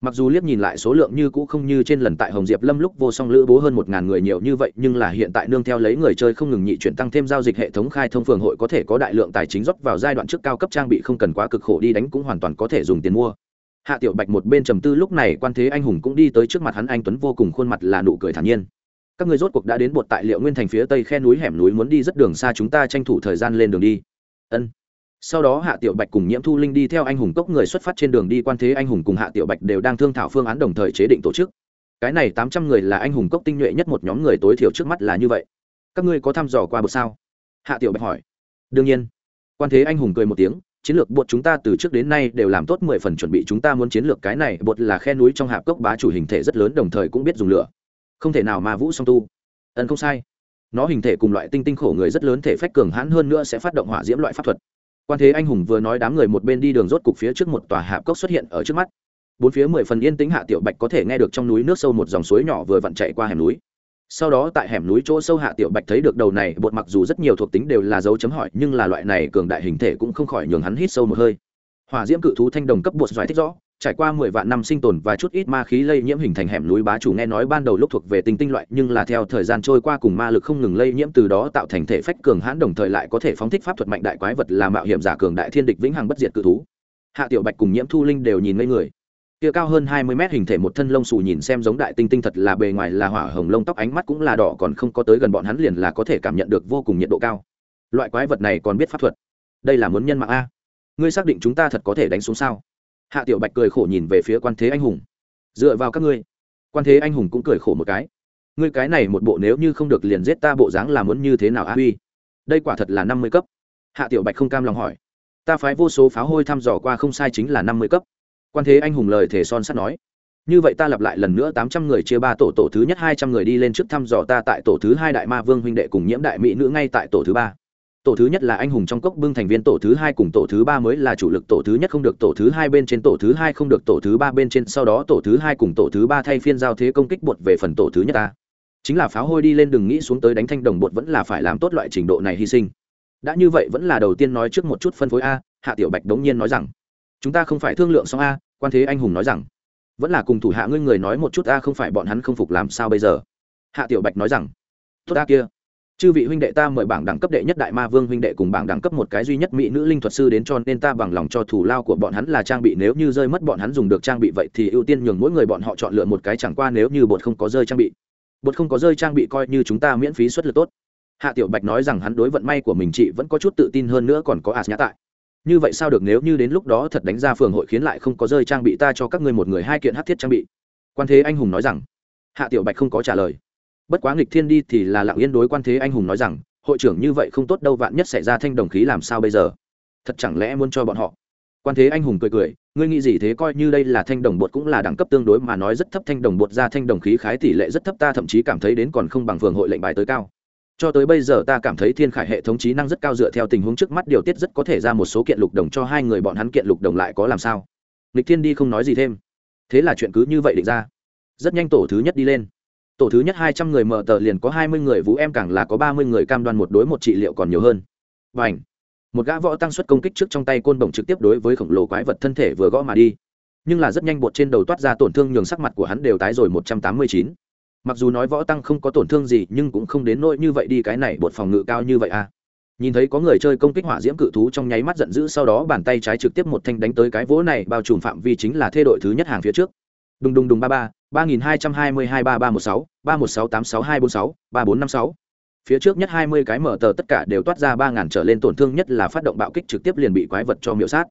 mặc dù liếc nhìn lại số lượng như cũ không như trên lần tại hồng diệp lâm lúc vô song lữ bố hơn một ngàn người nhiều như vậy, nhưng là hiện tại nương theo lấy người chơi không ngừng nhị chuyển tăng thêm giao dịch hệ thống khai thông phường hội có thể có đại lượng tài chính rót vào giai đoạn trước cao cấp trang bị không cần quá cực khổ đi đánh cũng hoàn toàn có thể dùng tiền mua. Hạ tiểu bạch một bên trầm tư lúc này quan thế anh hùng cũng đi tới trước mặt hắn, anh tuấn vô cùng khuôn mặt là nụ cười thản nhiên. Các người rốt cuộc đã đến bột tại liệu nguyên thành phía tây khe núi hẻm núi muốn đi rất đường xa, chúng ta tranh thủ thời gian lên đường đi. Ân sau đó hạ tiểu bạch cùng nhiễm thu linh đi theo anh hùng cốc người xuất phát trên đường đi quan thế anh hùng cùng hạ tiểu bạch đều đang thương thảo phương án đồng thời chế định tổ chức. Cái này tám trăm người là anh hùng cốc tinh nhuệ nhất một nhóm người tối thiểu trước mắt là như vậy. Các ngươi có thăm dò qua bột sao? Hạ tiểu bạch hỏi. Đương nhiên. Quan thế anh hùng cười một tiếng, chiến lược bột chúng ta từ trước đến nay đều làm tốt mười phần chuẩn bị chúng ta muốn chiến lược cái này, bột là khe núi trong hạp cốc bá chủ hình thể rất lớn đồng thời cũng biết dùng lửa. Không thể nào mà vũ song tu. Ân không sai. Nó hình thể cùng loại tinh tinh khổ người rất lớn thể phách cường hãn hơn nữa sẽ phát động hỏa diễm loại pháp thuật quan thế anh hùng vừa nói đám người một bên đi đường rốt cục phía trước một tòa hạp cốc xuất hiện ở trước mắt. Bốn phía mười phần yên tĩnh hạ tiểu bạch có thể nghe được trong núi nước sâu một dòng suối nhỏ vừa vặn chạy qua hẻm núi. Sau đó tại hẻm núi chỗ sâu hạ tiểu bạch thấy được đầu này, bột mặc dù rất nhiều thuộc tính đều là dấu chấm hỏi, nhưng là loại này cường đại hình thể cũng không khỏi nhường hắn hít sâu một hơi. Hỏa diễm cự thú thanh đồng cấp bột giải thích rõ trải qua mười vạn năm sinh tồn và chút ít ma khí lây nhiễm hình thành hẻm núi bá chủ nghe nói ban đầu lúc thuộc về tinh tinh loại, nhưng là theo thời gian trôi qua cùng ma lực không ngừng lây nhiễm từ đó tạo thành thể phách cường hãn đồng thời lại có thể phóng thích pháp thuật mạnh đại quái vật là mạo hiểm giả cường đại thiên địch vĩnh hằng bất diệt cự thú. Hạ tiểu bạch cùng nhiễm thu linh đều nhìn ngây người. Kia cao hơn hai mươi mét hình thể một thân lông xù nhìn xem giống đại tinh tinh thật là bề ngoài là hỏa hồng lông tóc, ánh mắt cũng là đỏ, còn không có tới gần bọn hắn liền là có thể cảm nhận được vô cùng nhiệt độ cao. Loại quái vật này còn biết pháp thuật? Đây là muốn nhân mạng a. Ngươi xác định chúng ta thật có thể đánh xuống sao? Hạ tiểu bạch cười khổ nhìn về phía quan thế anh hùng. Dựa vào các ngươi. Quan thế anh hùng cũng cười khổ một cái. Ngươi cái này một bộ nếu như không được liền giết ta bộ dáng là muốn như thế nào a huy? Đây quả thật là năm mươi cấp. Hạ tiểu bạch không cam lòng hỏi. Ta phái vô số pháo hôi thăm dò qua không sai chính là năm mươi cấp. Quan thế anh hùng lời thể son sắt nói. Như vậy ta lặp lại lần nữa tám trăm người chia ba tổ tổ thứ nhất hai trăm người đi lên trước thăm dò ta tại tổ thứ hai đại ma vương huynh đệ cùng nhiễm đại mỹ nữ ngay tại tổ thứ ba tổ thứ nhất là anh hùng trong cốc bưng thành viên tổ thứ hai cùng tổ thứ ba mới là chủ lực tổ thứ nhất không được tổ thứ hai bên trên tổ thứ hai không được tổ thứ ba bên trên sau đó tổ thứ hai cùng tổ thứ ba thay phiên giao thế công kích bột về phần tổ thứ nhất ta chính là pháo hôi đi lên đừng nghĩ xuống tới đánh thanh đồng bột vẫn là phải làm tốt loại trình độ này hy sinh đã như vậy vẫn là đầu tiên nói trước một chút phân phối a hạ tiểu bạch đống nhiên nói rằng chúng ta không phải thương lượng xong a quan thế anh hùng nói rằng vẫn là cùng thủ hạ ngươi người nói một chút a không phải bọn hắn không phục làm sao bây giờ hạ tiểu bạch nói rằng tốt a kia chư vị huynh đệ ta mời bảng đẳng cấp đệ nhất đại ma vương huynh đệ cùng bảng đẳng cấp một cái duy nhất mỹ nữ linh thuật sư đến cho nên ta bằng lòng cho thủ lao của bọn hắn là trang bị nếu như rơi mất bọn hắn dùng được trang bị vậy thì ưu tiên nhường mỗi người bọn họ chọn lựa một cái chẳng qua nếu như bột không có rơi trang bị. Bột không có rơi trang bị coi như chúng ta miễn phí xuất lực tốt. Hạ tiểu bạch nói rằng hắn đối vận may của mình chị vẫn có chút tự tin hơn nữa còn có ạt nhã tại. Như vậy sao được nếu như đến lúc đó thật đánh ra phường hội khiến lại không có rơi trang bị ta cho các ngươi một người hai kiện hát thiết trang bị. Quan thế anh hùng nói rằng. Hạ tiểu bạch không có trả lời bất quá nghịch thiên đi thì là lặng yên đối quan thế anh hùng nói rằng, hội trưởng như vậy không tốt đâu, vạn nhất xảy ra thanh đồng khí làm sao bây giờ? Thật chẳng lẽ muốn cho bọn họ? Quan thế anh hùng cười cười, ngươi nghĩ gì thế, coi như đây là thanh đồng bột cũng là đẳng cấp tương đối mà nói rất thấp, thanh đồng bột ra thanh đồng khí khái tỷ lệ rất thấp, ta thậm chí cảm thấy đến còn không bằng phường hội lệnh bài tới cao. Cho tới bây giờ ta cảm thấy thiên khải hệ thống trí năng rất cao, dựa theo tình huống trước mắt điều tiết rất có thể ra một số kiện lục đồng cho hai người bọn hắn kiện lục đồng lại có làm sao? Lịch thiên đi không nói gì thêm. Thế là chuyện cứ như vậy định ra. Rất nhanh tổ thứ nhất đi lên tổ thứ nhất hai trăm người mở tờ liền có hai mươi người vũ em càng là có ba mươi người cam đoan một đối một trị liệu còn nhiều hơn. Và ảnh một gã võ tăng suất công kích trước trong tay côn bổng trực tiếp đối với khổng lồ quái vật thân thể vừa gõ mà đi. Nhưng là rất nhanh bột trên đầu toát ra tổn thương nhường sắc mặt của hắn đều tái rồi một trăm tám mươi chín. Mặc dù nói võ tăng không có tổn thương gì, nhưng cũng không đến nỗi như vậy đi cái này bột phòng ngự cao như vậy à. Nhìn thấy có người chơi công kích hỏa diễm cự thú trong nháy mắt giận dữ sau đó bàn tay trái trực tiếp một thanh đánh tới cái vỗ này bao trùm phạm vi chính là thê đội thứ nhất hàng phía trước. Đùng đùng đùng ba ba ba nghìn hai trăm hai mươi hai ba ba một sáu, ba một sáu tám sáu hai bốn sáu, ba bốn năm sáu. Phía trước nhất hai mươi cái mở tờ tất cả đều toát ra ba ngàn trở lên tổn thương nhất là phát động bạo kích trực tiếp liền bị quái vật cho miểu sát.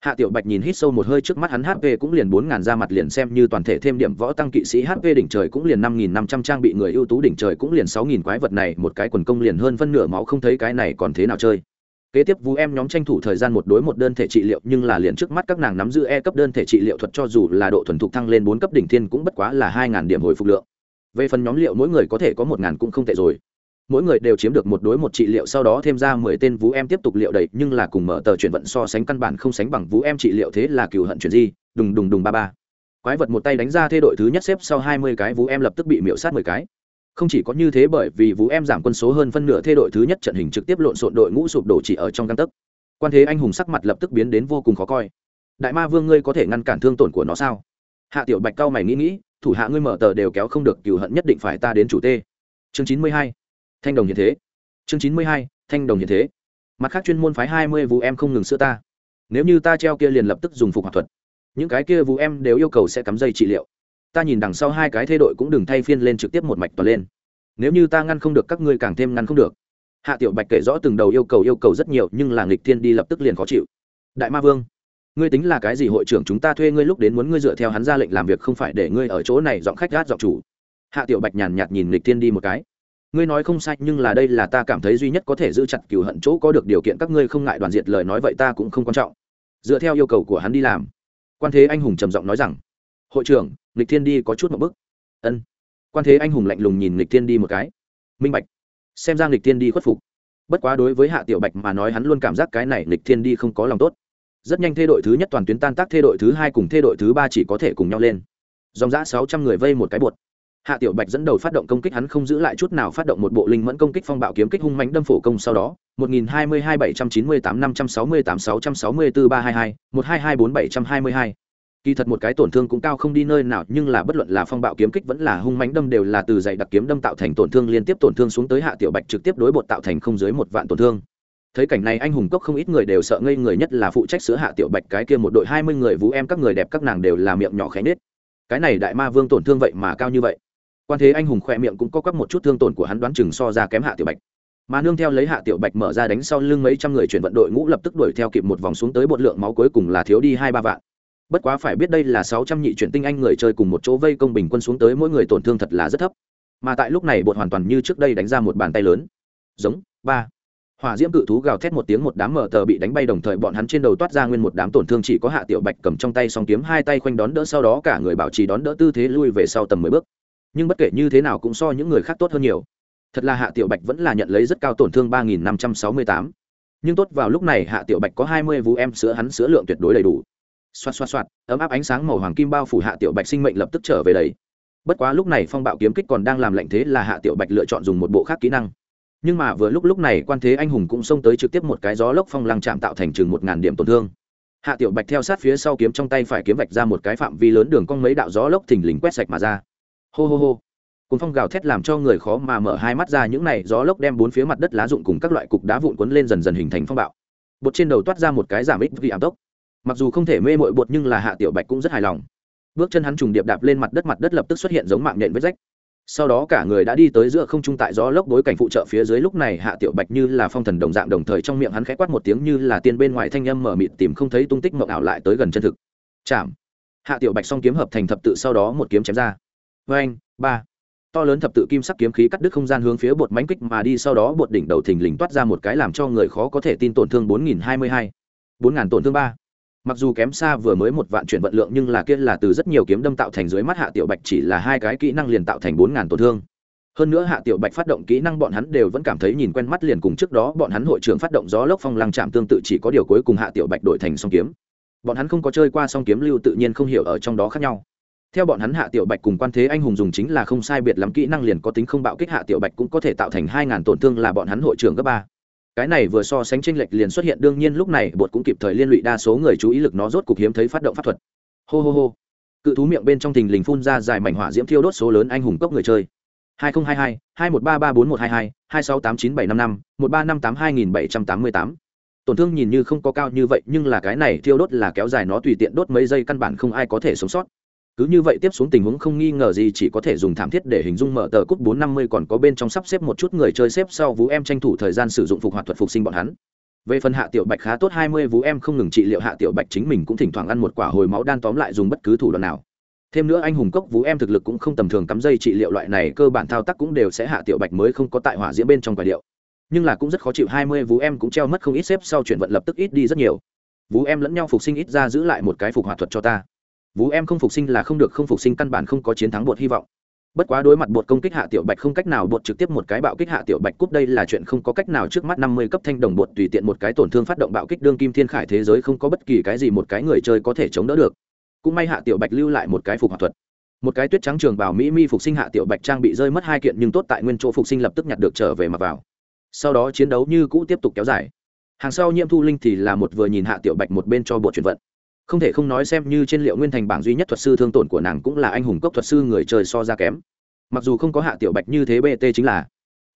Hạ tiểu bạch nhìn hít sâu một hơi trước mắt hắn hp cũng liền bốn ngàn ra mặt liền xem như toàn thể thêm điểm võ tăng kỵ sĩ hp đỉnh trời cũng liền năm nghìn năm trăm trang bị người ưu tú đỉnh trời cũng liền sáu nghìn quái vật này, một cái quần công liền hơn phân nửa máu không thấy cái này còn thế nào chơi kế tiếp vũ em nhóm tranh thủ thời gian một đối một đơn thể trị liệu, nhưng là liền trước mắt các nàng nắm giữ e cấp đơn thể trị liệu thuật cho dù là độ thuần thục thăng lên bốn cấp đỉnh thiên cũng bất quá là hai ngàn điểm hồi phục lượng. Về phần nhóm liệu mỗi người có thể có một ngàn cũng không tệ rồi. Mỗi người đều chiếm được một đối một trị liệu, sau đó thêm ra mười tên vũ em tiếp tục liệu đầy, nhưng là cùng mở tờ chuyển vận so sánh căn bản không sánh bằng vũ em trị liệu thế là cừu hận chuyển di, đùng đùng đùng ba ba. Quái vật một tay đánh ra thê đội thứ nhất xếp sau hai mươi cái vũ em lập tức bị miễu sát mười cái không chỉ có như thế bởi vì vũ em giảm quân số hơn phân nửa thê đội thứ nhất trận hình trực tiếp lộn xộn đội ngũ sụp đổ chỉ ở trong căn tấc. Quan thế anh hùng sắc mặt lập tức biến đến vô cùng khó coi. Đại ma vương ngươi có thể ngăn cản thương tổn của nó sao? Hạ tiểu bạch cao mày nghĩ nghĩ, thủ hạ ngươi mở tờ đều kéo không được, cừu hận nhất định phải ta đến chủ tê. Chương chín mươi hai, thanh đồng hiện thế. Chương chín mươi hai, thanh đồng hiện thế. Mặt khác chuyên môn phái hai mươi vũ em không ngừng sữa ta. Nếu như ta treo kia liền lập tức dùng phục hoạt thuật. Những cái kia vũ em đều yêu cầu sẽ cắm dây trị liệu ta nhìn đằng sau hai cái thay đội cũng đừng thay phiên lên trực tiếp một mạch toàn lên. Nếu như ta ngăn không được các ngươi càng thêm ngăn không được. Hạ tiểu bạch kể rõ từng đầu yêu cầu yêu cầu rất nhiều, nhưng là nghịch thiên đi lập tức liền khó chịu. Đại ma vương, ngươi tính là cái gì hội trưởng chúng ta thuê ngươi lúc đến muốn ngươi dựa theo hắn ra lệnh làm việc không phải để ngươi ở chỗ này dọn khách gát dọn chủ. Hạ tiểu bạch nhàn nhạt nhìn nghịch thiên đi một cái. Ngươi nói không sai, nhưng là đây là ta cảm thấy duy nhất có thể giữ chặt cừu hận chỗ có được điều kiện các ngươi không ngại đoàn diệt lời nói vậy ta cũng không quan trọng. Dựa theo yêu cầu của hắn đi làm. Quan thế anh hùng trầm giọng nói rằng hội trưởng lịch thiên đi có chút một bức ân. Quan thế anh hùng lạnh lùng nhìn lịch thiên đi một cái. Minh bạch. Xem ra lịch thiên đi khuất phục. Bất quá đối với hạ tiểu bạch mà nói hắn luôn cảm giác cái này lịch thiên đi không có lòng tốt. Rất nhanh thê đội thứ nhất toàn tuyến tan tác, thê đội thứ hai cùng thê đội thứ ba chỉ có thể cùng nhau lên. Dòng giã sáu trăm người vây một cái bột. Hạ tiểu bạch dẫn đầu phát động công kích, hắn không giữ lại chút nào phát động một bộ linh mẫn công kích phong bạo kiếm kích hung mãnh đâm phổ công sau đó 1022 798 568 664 322 1224 722 kỳ thật một cái tổn thương cũng cao không đi nơi nào, nhưng là bất luận là phong bạo kiếm kích vẫn là hung mãnh đâm đều là từ dày đặc kiếm đâm tạo thành tổn thương, liên tiếp tổn thương xuống tới hạ tiểu bạch trực tiếp đối bột tạo thành không dưới một vạn tổn thương. Thấy cảnh này anh hùng cốc không ít người đều sợ ngây người, nhất là phụ trách sữa hạ tiểu bạch, cái kia một đội hai mươi người vũ em các người đẹp các nàng đều là miệng nhỏ khẽ nết cái này đại ma vương tổn thương vậy mà cao như vậy. Quan thế anh hùng khoe miệng cũng có quắc một chút thương tổn của hắn đoán chừng so ra kém hạ tiểu bạch. Mà nương theo lấy hạ tiểu bạch mở ra đánh sau lưng mấy trăm người chuyển vận đội ngũ lập tức đuổi theo kịp một vòng xuống tới bột lượng máu cuối cùng là thiếu đi hai ba vạn bất quá phải biết đây là sáu trăm nhị chuyển tinh anh người chơi cùng một chỗ vây công bình quân xuống tới mỗi người tổn thương thật là rất thấp. Mà tại lúc này bột hoàn toàn như trước đây đánh ra một bàn tay lớn. Giống, ba. Hỏa diễm cự thú gào thét một tiếng một đám mở tờ bị đánh bay đồng thời bọn hắn trên đầu toát ra nguyên một đám tổn thương chỉ có hạ tiểu bạch cầm trong tay song kiếm hai tay khoanh đón đỡ sau đó cả người bảo trì đón đỡ tư thế lui về sau tầm mười bước. Nhưng bất kể như thế nào cũng so những người khác tốt hơn nhiều. Thật là hạ tiểu bạch vẫn là nhận lấy rất cao tổn thương ba nghìn năm trăm sáu mươi tám. Nhưng tốt vào lúc này hạ tiểu bạch có hai mươi vũ em sữa hắn sữa lượng tuyệt đối đầy đủ xoạt xoạt xoạt, ấm áp ánh sáng màu hoàng kim bao phủ hạ tiểu bạch sinh mệnh lập tức trở về đấy bất quá lúc này phong bạo kiếm kích còn đang làm lệnh thế là hạ tiểu bạch lựa chọn dùng một bộ khác kỹ năng. Nhưng mà vừa lúc lúc này quan thế anh hùng cũng xông tới trực tiếp một cái gió lốc phong lăng chạm tạo thành chừng một ngàn điểm tổn thương. Hạ tiểu bạch theo sát phía sau kiếm trong tay phải kiếm vạch ra một cái phạm vi lớn đường cong mấy đạo gió lốc thình lình quét sạch mà ra. Hô hô hô. Cùng phong gào thét làm cho người khó mà mở hai mắt ra, những này gió lốc đem bốn phía mặt đất lá rụng cùng các loại cục đá vụn quấn lên dần dần hình thành phong bạo. Bột trên đầu toát ra một cái giảm ích vì ảm tốc mặc dù không thể mê mội bột nhưng là hạ tiểu bạch cũng rất hài lòng. Bước chân hắn trùng điệp đạp lên mặt đất mặt đất lập tức xuất hiện giống mạng nhện vết rách. Sau đó cả người đã đi tới giữa không trung tại gió lốc bối cảnh phụ trợ phía dưới, lúc này hạ tiểu bạch như là phong thần đồng dạng đồng thời trong miệng hắn khẽ quát một tiếng như là tiên bên ngoài thanh âm mở mịt tìm không thấy tung tích mộng ảo lại tới gần chân thực. Chạm. Hạ tiểu bạch song kiếm hợp thành thập tự sau đó một kiếm chém ra. Vê anh ba. To lớn thập tự kim sắc kiếm khí cắt đứt không gian hướng phía bột mánh kích mà đi, sau đó bột đỉnh đầu thình lình toát ra một cái làm cho người khó có thể tin tổn thương bốn nghìn hai mươi hai, bốn ngàn tổn thương ba mặc dù kém xa vừa mới một vạn chuyển vận lượng nhưng là kia là từ rất nhiều kiếm đâm tạo thành dưới mắt hạ tiểu bạch chỉ là hai cái kỹ năng liền tạo thành bốn ngàn tổn thương. Hơn nữa hạ tiểu bạch phát động kỹ năng bọn hắn đều vẫn cảm thấy nhìn quen mắt liền cùng trước đó bọn hắn hội trưởng phát động gió lốc phong lăng chạm tương tự chỉ có điều cuối cùng hạ tiểu bạch đổi thành song kiếm. Bọn hắn không có chơi qua song kiếm lưu tự nhiên không hiểu ở trong đó khác nhau. Theo bọn hắn hạ tiểu bạch cùng quan thế anh hùng dùng chính là không sai biệt lắm kỹ năng liền có tính không bạo kích hạ tiểu bạch cũng có thể tạo thành hai ngàn tổn thương là bọn hắn hội trưởng cấp ba cái này vừa so sánh tranh lệch liền xuất hiện, đương nhiên lúc này bột cũng kịp thời liên lụy đa số người chú ý lực nó rốt cục hiếm thấy phát động pháp thuật. Hô hô hô. Cự thú miệng bên trong thình lình phun ra dài mảnh hỏa diễm thiêu đốt số lớn anh hùng cốc người chơi. 2022 21334122 2689755 13582788. tổn thương nhìn như không có cao như vậy, nhưng là cái này thiêu đốt là kéo dài nó tùy tiện đốt mấy giây căn bản không ai có thể sống sót cứ như vậy tiếp xuống tình huống không nghi ngờ gì, chỉ có thể dùng thảm thiết để hình dung mở tờ cúp bốn năm mươi còn có bên trong sắp xếp một chút người chơi xếp sau vũ em tranh thủ thời gian sử dụng phục hoạt thuật phục sinh bọn hắn. Về phần hạ tiểu bạch khá tốt, hai mươi vũ em không ngừng trị liệu hạ tiểu bạch, chính mình cũng thỉnh thoảng ăn một quả hồi máu đan tóm lại dùng bất cứ thủ đoạn nào. Thêm nữa anh hùng cốc vũ em thực lực cũng không tầm thường, cắm dây trị liệu loại này cơ bản thao tác cũng đều sẽ hạ tiểu bạch mới không có tại hỏa diễm bên trong quả điệu. Nhưng là cũng rất khó chịu, hai mươi vũ em cũng treo mất không ít xếp, sau chuyển vận lập tức ít đi rất nhiều. Vũ em lẫn nhau phục sinh ít ra giữ lại một cái phục hoạt thuật cho ta vũ em không phục sinh là không được, không phục sinh căn bản không có chiến thắng bột hy vọng. Bất quá đối mặt bột công kích hạ tiểu bạch không cách nào, bột trực tiếp một cái bạo kích hạ tiểu bạch cúp đây là chuyện không có cách nào trước mắt năm mươi cấp thanh đồng bột tùy tiện một cái tổn thương phát động bạo kích đương kim thiên khải thế giới không có bất kỳ cái gì một cái người chơi có thể chống đỡ được. Cũng may hạ tiểu bạch lưu lại một cái phục hoạt thuật. Một cái tuyết trắng trường bảo mỹ mi phục sinh hạ tiểu bạch trang bị rơi mất hai kiện nhưng tốt tại nguyên chỗ phục sinh lập tức nhặt được trở về mặc vào. Sau đó chiến đấu như cũ tiếp tục kéo dài. Hàng sau nhiễm thu linh thì là một vừa nhìn hạ tiểu bạch một bên cho bột chuyển vận không thể không nói xem như trên liệu nguyên thành bảng duy nhất thuật sư thương tổn của nàng cũng là anh hùng cốc thuật sư người chơi so ra kém. Mặc dù không có hạ tiểu bạch như thế bt chính là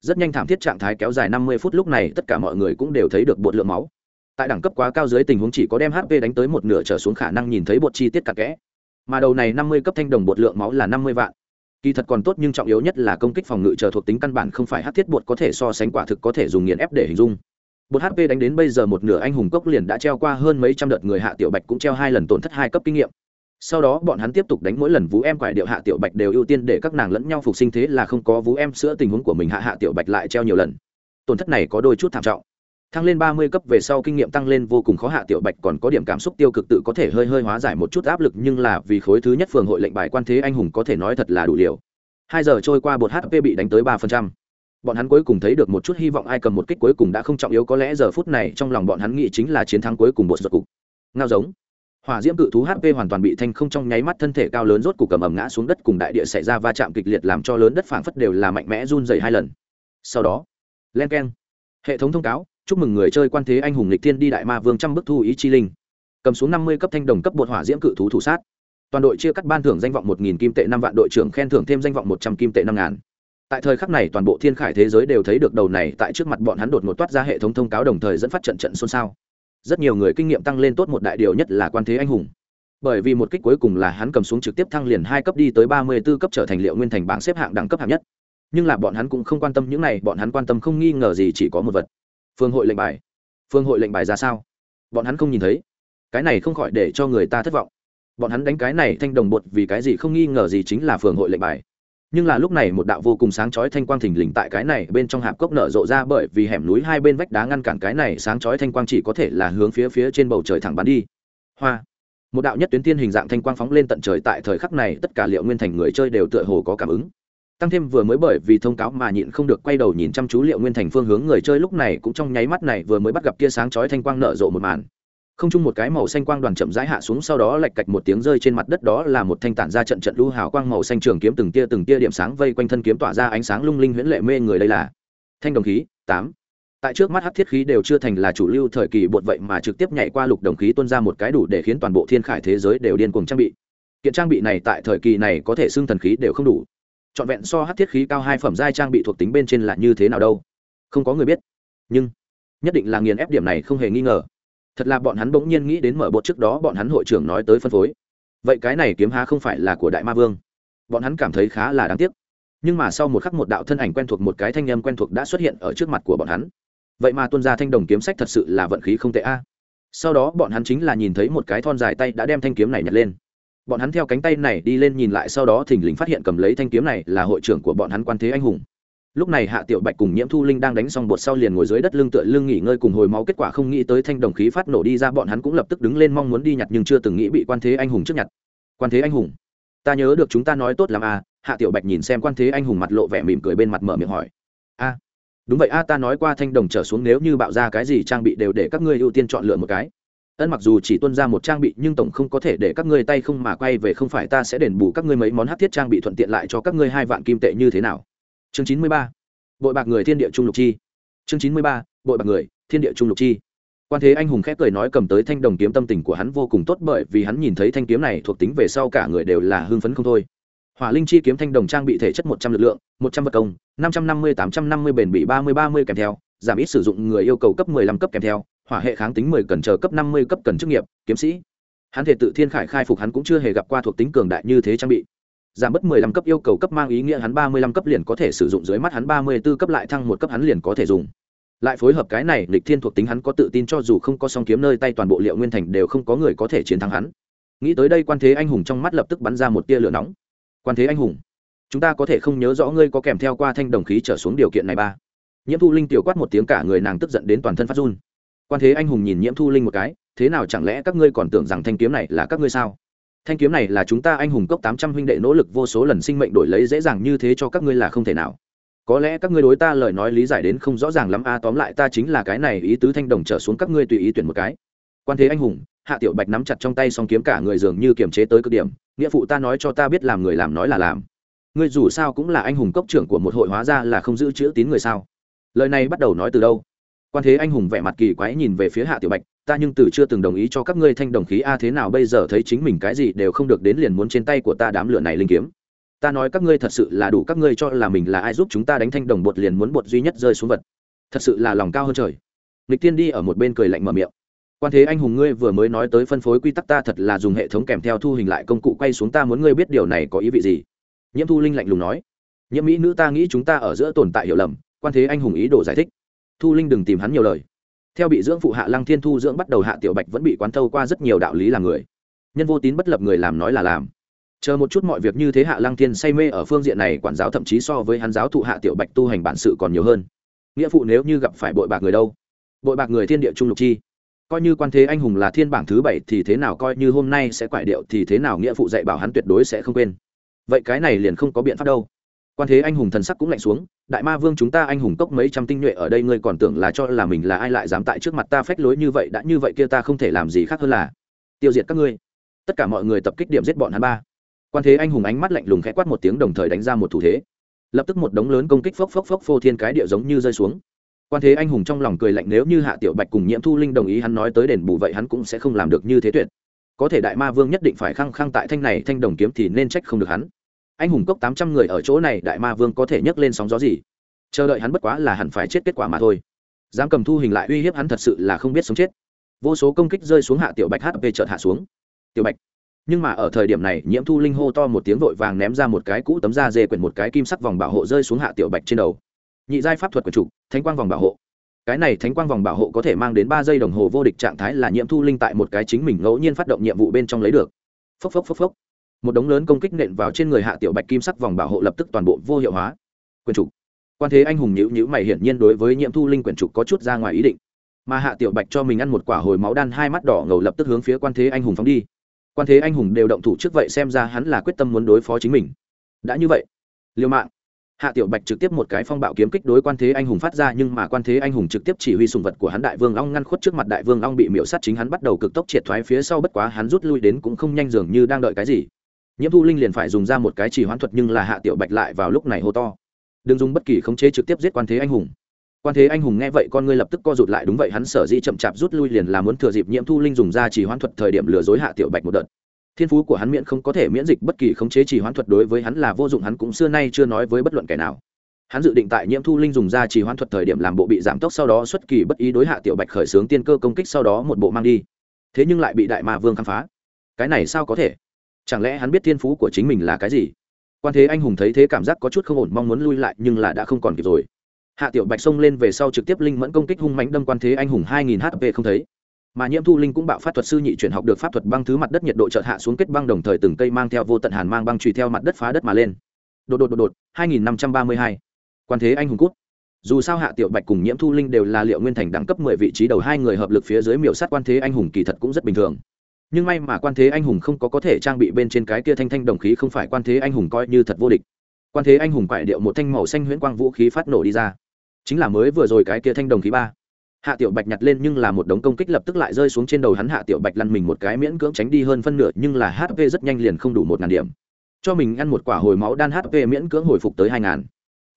rất nhanh thảm thiết trạng thái kéo dài năm mươi phút, lúc này tất cả mọi người cũng đều thấy được bột lượng máu. Tại đẳng cấp quá cao dưới tình huống chỉ có đem hp đánh tới một nửa trở xuống khả năng nhìn thấy bột chi tiết cặn kẽ. Mà đầu này năm mươi cấp thanh đồng bột lượng máu là năm mươi vạn. Kỳ thật còn tốt nhưng trọng yếu nhất là công kích phòng ngự chờ thuộc tính căn bản không phải hát thiết bột có thể so sánh quả thực có thể dùng nghiền ép để hình dung bột hp đánh đến bây giờ một nửa anh hùng cốc liền đã treo qua hơn mấy trăm đợt người hạ tiểu bạch cũng treo hai lần tổn thất hai cấp kinh nghiệm. Sau đó bọn hắn tiếp tục đánh mỗi lần vú em quải điệu hạ tiểu bạch đều ưu tiên để các nàng lẫn nhau phục sinh thế là không có vú em sữa tình huống của mình hạ hạ tiểu bạch lại treo nhiều lần. Tổn thất này có đôi chút thảm trọng. Thăng lên ba mươi cấp về sau kinh nghiệm tăng lên vô cùng khó hạ tiểu bạch còn có điểm cảm xúc tiêu cực tự có thể hơi hơi hóa giải một chút áp lực nhưng là vì khối thứ nhất phường hội lệnh bài quan thế anh hùng có thể nói thật là đủ liều. Hai giờ trôi qua bột hp bị đánh tới ba phần trăm bọn hắn cuối cùng thấy được một chút hy vọng ai cầm một kích cuối cùng đã không trọng yếu có lẽ giờ phút này trong lòng bọn hắn nghĩ chính là chiến thắng cuối cùng bột giật cục. Ngao giống. Hỏa diễm cự thú hp hoàn toàn bị thanh không trong nháy mắt thân thể cao lớn rốt cục cầm ẩm ngã xuống đất cùng đại địa xảy ra va chạm kịch liệt làm cho lớn đất phảng phất đều là mạnh mẽ run dày hai lần. Sau đó, len k e n hệ thống thông cáo, chúc mừng người chơi quan thế anh hùng lịch thiên đi đại ma vương trăm bức thu ý chi linh. Cầm xuống năm mươi cấp thanh đồng cấp bột hỏa diễm cự thú thủ sát. Toàn đội chia cắt ban thưởng danh vọng một nghìn kim tệ năm vạn, đội trưởng khen thưởng thêm danh vọng một trăm kim tệ năm ngàn tại thời khắc này toàn bộ thiên khải thế giới đều thấy được đầu này tại trước mặt bọn hắn đột ngột toát ra hệ thống thông cáo đồng thời dẫn phát trận trận xôn xao. Rất nhiều người kinh nghiệm tăng lên tốt một đại điều nhất là quan thế anh hùng. Bởi vì một kích cuối cùng là hắn cầm xuống trực tiếp thăng liền hai cấp đi tới ba mươi 34 cấp trở thành liệu nguyên thành bảng xếp hạng đẳng cấp hạng nhất. Nhưng là bọn hắn cũng không quan tâm những này, bọn hắn quan tâm không nghi ngờ gì chỉ có một vật. Phương hội lệnh bài. Phương hội lệnh bài ra sao? Bọn hắn không nhìn thấy. Cái này không khỏi để cho người ta thất vọng. Bọn hắn đánh cái này thanh đồng bột vì cái gì không nghi ngờ gì chính là phường hội lệnh bài nhưng là lúc này một đạo vô cùng sáng chói thanh quang thình lình tại cái này bên trong hạp cốc nở rộ ra bởi vì hẻm núi hai bên vách đá ngăn cản cái này sáng chói thanh quang chỉ có thể là hướng phía phía trên bầu trời thẳng bắn đi. Hoa. Một đạo nhất tuyến tiên hình dạng thanh quang phóng lên tận trời tại thời khắc này, tất cả liệu nguyên thành người chơi đều tựa hồ có cảm ứng. Tăng thêm vừa mới bởi vì thông cáo mà nhịn không được quay đầu nhìn chăm chú liệu nguyên thành phương hướng, người chơi lúc này cũng trong nháy mắt này vừa mới bắt gặp kia sáng chói thanh quang nở rộ một màn không chung một cái màu xanh quang đoàn chậm rãi hạ xuống, sau đó lạch cạch một tiếng rơi trên mặt đất, đó là một thanh tản ra trận trận lưu hào quang màu xanh trường kiếm từng tia từng tia điểm sáng vây quanh thân kiếm tỏa ra ánh sáng lung linh huyễn lệ mê người đây là thanh đồng khí tám. Tại trước mắt hắc thiết khí đều chưa thành là chủ lưu thời kỳ bột vậy mà trực tiếp nhảy qua lục đồng khí tuôn ra một cái đủ để khiến toàn bộ thiên khải thế giới đều điên cuồng trang bị. Kiện trang bị này tại thời kỳ này có thể xưng thần khí đều không đủ. Trọn vẹn so hắc thiết khí cao hai phẩm giai trang bị thuộc tính bên trên là như thế nào đâu. Không có người biết. Nhưng nhất định là nghiền ép điểm này không hề nghi ngờ thật là bọn hắn bỗng nhiên nghĩ đến mở bột trước đó bọn hắn hội trưởng nói tới phân phối. Vậy cái này kiếm há không phải là của đại ma vương? Bọn hắn cảm thấy khá là đáng tiếc. Nhưng mà sau một khắc một đạo thân ảnh quen thuộc, một cái thanh âm quen thuộc đã xuất hiện ở trước mặt của bọn hắn. Vậy mà tuân ra thanh đồng kiếm sách thật sự là vận khí không tệ a. Sau đó bọn hắn chính là nhìn thấy một cái thon dài tay đã đem thanh kiếm này nhặt lên. Bọn hắn theo cánh tay này đi lên nhìn lại, sau đó thình lình phát hiện cầm lấy thanh kiếm này là hội trưởng của bọn hắn quan thế anh hùng lúc này hạ tiểu bạch cùng nhiễm thu linh đang đánh xong bột sau liền ngồi dưới đất lưng tựa lưng nghỉ ngơi cùng hồi máu, kết quả không nghĩ tới thanh đồng khí phát nổ đi ra, bọn hắn cũng lập tức đứng lên mong muốn đi nhặt nhưng chưa từng nghĩ bị quan thế anh hùng trước nhặt. Quan thế anh hùng? Ta nhớ được chúng ta nói tốt làm à hạ tiểu bạch nhìn xem quan thế anh hùng mặt lộ vẻ mỉm cười bên mặt mở miệng hỏi. A, đúng vậy a, ta nói qua thanh đồng trở xuống nếu như bạo ra cái gì trang bị đều để các ngươi ưu tiên chọn lựa một cái. Ân mặc dù chỉ tuân ra một trang bị nhưng tổng không có thể để các ngươi tay không mà quay về, không phải ta sẽ đền bù các ngươi mấy món hát thiết trang bị thuận tiện lại cho các ngươi hai vạn kim tệ như thế nào chương chín mươi ba, bội bạc người thiên địa trung lục chi. Chương chín mươi ba, bội bạc người thiên địa trung lục chi. Quan thế anh hùng khép cười nói cầm tới thanh đồng kiếm tâm tình của hắn vô cùng tốt bởi vì hắn nhìn thấy thanh kiếm này thuộc tính về sau cả người đều là hưng phấn không thôi. Hỏa linh chi kiếm thanh đồng trang bị thể chất một trăm lực lượng, một trăm vật công, năm trăm năm mươi, tám trăm năm mươi bền bị ba mươi ba mươi kèm theo, giảm ít sử dụng người yêu cầu cấp mười lăm cấp kèm theo, hỏa hệ kháng tính mười cần chờ cấp năm mươi cấp cần chức nghiệp, kiếm sĩ. Hắn thể tự thiên khải khai phục hắn cũng chưa hề gặp qua thuộc tính cường đại như thế trang bị giảm bớt 15 cấp yêu cầu cấp mang ý nghĩa hắn 35 cấp liền có thể sử dụng dưới mắt hắn 34 cấp lại thăng một cấp hắn liền có thể dùng. Lại phối hợp cái này, lịch thiên thuộc tính hắn có tự tin cho dù không có song kiếm nơi tay toàn bộ liệu nguyên thành đều không có người có thể chiến thắng hắn. Nghĩ tới đây quan thế anh hùng trong mắt lập tức bắn ra một tia lửa nóng. Quan thế anh hùng, chúng ta có thể không nhớ rõ ngươi có kèm theo qua thanh đồng khí trở xuống điều kiện này ba. Nhiễm Thu Linh tiểu quát một tiếng cả người nàng tức giận đến toàn thân phát run. Quan thế anh hùng nhìn Nhiễm Thu Linh một cái, thế nào chẳng lẽ các ngươi còn tưởng rằng thanh kiếm này là các ngươi sao? Thanh kiếm này là chúng ta anh hùng cốc tám trăm huynh đệ nỗ lực vô số lần sinh mệnh đổi lấy dễ dàng như thế cho các ngươi là không thể nào. Có lẽ các ngươi đối ta lời nói lý giải đến không rõ ràng lắm. A, tóm lại ta chính là cái này, ý tứ thanh đồng trở xuống các ngươi tùy ý tuyển một cái. Quan thế anh hùng, hạ tiểu bạch nắm chặt trong tay song kiếm cả người dường như kiềm chế tới cực điểm. Nghĩa phụ ta nói cho ta biết làm người làm nói là làm. Ngươi dù sao cũng là anh hùng cốc trưởng của một hội hóa ra là không giữ chữ tín người sao? Lời này bắt đầu nói từ đâu? Quan thế anh hùng vẻ mặt kỳ quái nhìn về phía hạ tiểu bạch, ta nhưng từ chưa từng đồng ý cho các ngươi thanh đồng khí a thế nào bây giờ thấy chính mình cái gì đều không được đến liền muốn trên tay của ta đám lửa này linh kiếm. Ta nói các ngươi thật sự là đủ, các ngươi cho là mình là ai giúp chúng ta đánh thanh đồng bột liền muốn bột duy nhất rơi xuống vật. Thật sự là lòng cao hơn trời. Lịch tiên đi ở một bên cười lạnh mở miệng. Quan thế anh hùng ngươi vừa mới nói tới phân phối quy tắc ta thật là dùng hệ thống kèm theo thu hình lại công cụ quay xuống ta muốn ngươi biết điều này có ý vị gì. Nhiễm thu linh lạnh lùng nói. Nhiễm mỹ nữ ta nghĩ chúng ta ở giữa tồn tại hiểu lầm, quan thế anh hùng ý đồ giải thích thu linh đừng tìm hắn nhiều lời. Theo bị dưỡng phụ hạ lăng thiên thu dưỡng bắt đầu hạ tiểu bạch vẫn bị quán thâu qua rất nhiều đạo lý làm người. Nhân vô tín bất lập người làm nói là làm. Chờ một chút mọi việc như thế hạ lăng thiên say mê ở phương diện này quản giáo thậm chí so với hắn giáo thụ hạ tiểu bạch tu hành bản sự còn nhiều hơn. Nghĩa phụ nếu như gặp phải bội bạc người đâu? Bội bạc người thiên địa trung lục chi. Coi như quan thế anh hùng là thiên bảng thứ bảy thì thế nào coi như hôm nay sẽ quải điệu thì thế nào nghĩa phụ dạy bảo hắn tuyệt đối sẽ không quên. Vậy cái này liền không có biện pháp đâu. Quan thế anh hùng thần sắc cũng lạnh xuống đại ma vương chúng ta anh hùng cốc mấy trăm tinh nhuệ ở đây, ngươi còn tưởng là cho là mình là ai lại dám tại trước mặt ta phách lối như vậy, đã như vậy kia ta không thể làm gì khác hơn là tiêu diệt các ngươi. Tất cả mọi người tập kích điểm giết bọn hắn ba. Quan thế anh hùng ánh mắt lạnh lùng khẽ quát một tiếng đồng thời đánh ra một thủ thế. Lập tức một đống lớn công kích phốc phốc phốc phô thiên cái địa giống như rơi xuống. Quan thế anh hùng trong lòng cười lạnh, nếu như hạ tiểu bạch cùng nhiễm thu linh đồng ý hắn nói tới đền bù vậy hắn cũng sẽ không làm được như thế tuyệt. Có thể đại ma vương nhất định phải khăng khăng tại thanh này, thanh đồng kiếm thì nên trách không được hắn anh hùng cốc tám trăm người ở chỗ này, đại ma vương có thể nhấc lên sóng gió gì? Chờ đợi hắn bất quá là hẳn phải chết kết quả mà thôi. Dám cầm thu hình lại uy hiếp hắn thật sự là không biết sống chết. Vô số công kích rơi xuống hạ tiểu bạch hp chợt hạ xuống. Tiểu bạch. Nhưng mà ở thời điểm này, nhiễm thu linh hô to một tiếng vội vàng ném ra một cái cũ tấm da dê quyển một cái kim sắc vòng bảo hộ rơi xuống hạ tiểu bạch trên đầu. Nhị giai pháp thuật của chủ, thánh quang vòng bảo hộ. Cái này thánh quang vòng bảo hộ có thể mang đến ba giây đồng hồ vô địch trạng thái là nhiễm thu linh tại một cái chính mình ngẫu nhiên phát động nhiệm vụ bên trong lấy được. Phốc phốc phốc phốc một đống lớn công kích nện vào trên người hạ tiểu bạch kim sắc vòng bảo hộ lập tức toàn bộ vô hiệu hóa. Quyền trục quan thế anh hùng nhữ nhữ mày hiển nhiên đối với nhiễm thu linh quyền trục có chút ra ngoài ý định. Mà hạ tiểu bạch cho mình ăn một quả hồi máu đan, hai mắt đỏ ngầu lập tức hướng phía quan thế anh hùng phóng đi. Quan thế anh hùng đều động thủ trước vậy xem ra hắn là quyết tâm muốn đối phó chính mình. Đã như vậy liêu mạng. Hạ tiểu bạch trực tiếp một cái phong bạo kiếm kích đối quan thế anh hùng phát ra, nhưng mà quan thế anh hùng trực tiếp chỉ huy sùng vật của hắn đại vương long ngăn khuất trước mặt đại vương long bị miễu sát chính hắn bắt đầu cực tốc triệt thoái, phía sau bất quá hắn rút lui đến cũng không nhanh dường như đang đợi cái gì nhiễm thu linh liền phải dùng ra một cái chỉ hoán thuật nhưng là hạ tiểu bạch lại vào lúc này hô to. Đừng dùng bất kỳ khống chế trực tiếp giết quan thế anh hùng. Quan thế anh hùng nghe vậy con ngươi lập tức co rụt lại, đúng vậy, hắn sở dĩ chậm chạp rút lui liền là muốn thừa dịp nhiễm thu linh dùng ra chỉ hoán thuật thời điểm lừa dối hạ tiểu bạch một đợt. Thiên phú của hắn miễn không có thể miễn dịch bất kỳ khống chế chỉ hoán thuật đối với hắn là vô dụng, hắn cũng xưa nay chưa nói với bất luận kẻ nào. Hắn dự định tại nhiễm thu linh dùng ra chỉ hoán thuật thời điểm làm bộ bị giảm tốc sau đó xuất kỳ bất ý đối hạ tiểu bạch khởi xướng tiên cơ công kích sau đó một bộ mang đi. Thế nhưng lại bị đại ma vương khám phá. Cái này sao có thể? Chẳng lẽ hắn biết thiên phú của chính mình là cái gì? Quan thế anh hùng thấy thế cảm giác có chút không ổn, mong muốn lui lại, nhưng là đã không còn kịp rồi. Hạ tiểu bạch xông lên về sau trực tiếp linh mẫn công kích hung mánh đâm quan thế anh hùng hai nghìn hp không thấy. Mà nhiễm thu linh cũng bạo phát thuật sư nhị chuyển học được pháp thuật băng thứ mặt đất nhiệt độ chợt hạ xuống kết băng đồng thời từng cây mang theo vô tận hàn mang băng trùy theo mặt đất phá đất mà lên. Đột đột đột đột, hai nghìn năm trăm ba mươi hai. Quan thế anh hùng cút. Dù sao hạ tiểu bạch cùng nhiễm thu linh đều là liệu nguyên thành đẳng cấp mười vị trí đầu, hai người hợp lực phía dưới miểu sát quan thế anh hùng kỳ thật cũng rất bình thường nhưng may mà quan thế anh hùng không có có thể trang bị bên trên cái kia thanh thanh đồng khí, không phải quan thế anh hùng coi như thật vô địch. Quan thế anh hùng quại điệu một thanh màu xanh huyễn quang vũ khí phát nổ đi ra. Chính là mới vừa rồi cái kia thanh đồng khí ba. Hạ tiểu bạch nhặt lên nhưng là một đống công kích lập tức lại rơi xuống trên đầu hắn. Hạ tiểu bạch lăn mình một cái miễn cưỡng tránh đi hơn phân nửa, nhưng là hp rất nhanh liền không đủ một ngàn điểm. Cho mình ăn một quả hồi máu đan hp miễn cưỡng hồi phục tới hai ngàn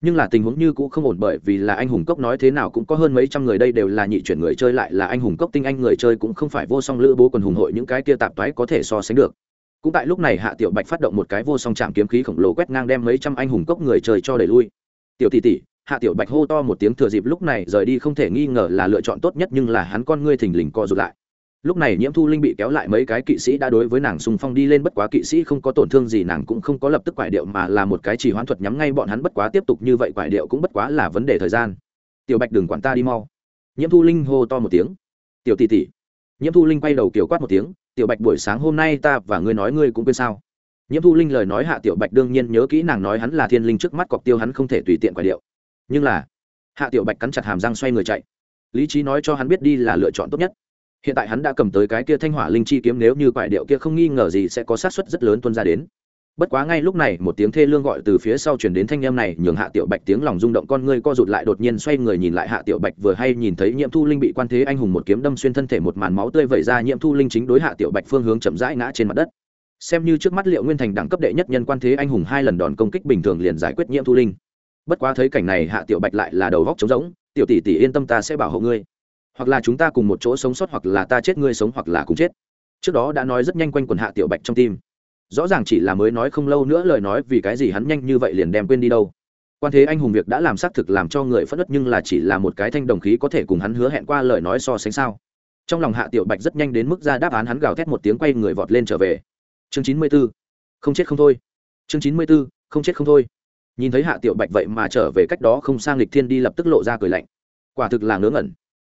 nhưng là tình huống như cũ không ổn bởi vì là anh hùng cốc nói thế nào cũng có hơn mấy trăm người đây đều là nhị chuyển người chơi lại là anh hùng cốc tinh anh người chơi cũng không phải vô song lữ bố quần hùng hội những cái kia tạp toái có thể so sánh được. Cũng tại lúc này hạ tiểu bạch phát động một cái vô song chạm kiếm khí khổng lồ quét ngang đem mấy trăm anh hùng cốc người chơi cho đẩy lui. Tiểu tỷ tỷ, hạ tiểu bạch hô to một tiếng thừa dịp lúc này rời đi không thể nghi ngờ là lựa chọn tốt nhất nhưng là hắn con ngươi thình lình co rụt lại lúc này nhiễm thu linh bị kéo lại mấy cái kỵ sĩ đã đối với nàng xung phong đi lên bất quá kỵ sĩ không có tổn thương gì, nàng cũng không có lập tức quải điệu mà là một cái chỉ hoán thuật nhắm ngay bọn hắn bất quá tiếp tục như vậy quải điệu cũng bất quá là vấn đề thời gian. Tiểu bạch đừng quản ta đi mau. Nhiễm thu linh hô to một tiếng. Tiểu tỷ tỷ. Nhiễm thu linh quay đầu kiểu quát một tiếng. Tiểu bạch, buổi sáng hôm nay ta và ngươi nói ngươi cũng quên sao? Nhiễm thu linh lời nói hạ tiểu bạch đương nhiên nhớ kỹ nàng nói hắn là thiên linh trước mắt cọc tiêu, hắn không thể tùy tiện quải điệu. Nhưng là, hạ tiểu bạch cắn chặt hàm răng xoay người chạy. Lý trí nói cho hắn biết đi là lựa chọn tốt nhất hiện tại hắn đã cầm tới cái kia thanh hỏa linh chi kiếm, nếu như quại điệu kia không nghi ngờ gì sẽ có sát suất rất lớn tuân ra đến. Bất quá ngay lúc này, một tiếng thê lương gọi từ phía sau chuyển đến thanh em này, nhường hạ tiểu bạch tiếng lòng rung động con ngươi co rụt lại, đột nhiên xoay người nhìn lại hạ tiểu bạch, vừa hay nhìn thấy nhiễm thu linh bị quan thế anh hùng một kiếm đâm xuyên thân thể một màn máu tươi vẩy ra nhiễm thu linh chính đối hạ tiểu bạch phương hướng chậm rãi ngã trên mặt đất. Xem như trước mắt liệu nguyên thành đẳng cấp đệ nhất nhân quan thế anh hùng hai lần đòn công kích bình thường liền giải quyết nhiễm thu linh. Bất quá thấy cảnh này, hạ tiểu bạch lại là đầu góc trống rỗng, tiểu tỷ tỷ yên tâm, ta sẽ bảo hộ ngươi hoặc là chúng ta cùng một chỗ sống sót, hoặc là ta chết, ngươi sống hoặc là cùng chết. Trước đó đã nói rất nhanh quanh quần hạ tiểu bạch trong tim. Rõ ràng chỉ là mới nói không lâu nữa lời nói vì cái gì hắn nhanh như vậy liền đem quên đi đâu. Quan thế anh hùng việc đã làm xác thực làm cho người phất đất nhưng là chỉ là một cái thanh đồng khí có thể cùng hắn hứa hẹn qua lời nói so sánh sao. Trong lòng hạ tiểu bạch rất nhanh đến mức ra đáp án hắn gào thét một tiếng quay người vọt lên trở về. Chương chín mươi b ố không chết không thôi. Chương chín mươi b ố không chết không thôi. Nhìn thấy hạ tiểu bạch vậy mà trở về cách đó không sang lịch thiên đi lập tức lộ ra cười lạnh. Quả thực là ngớ ngẩn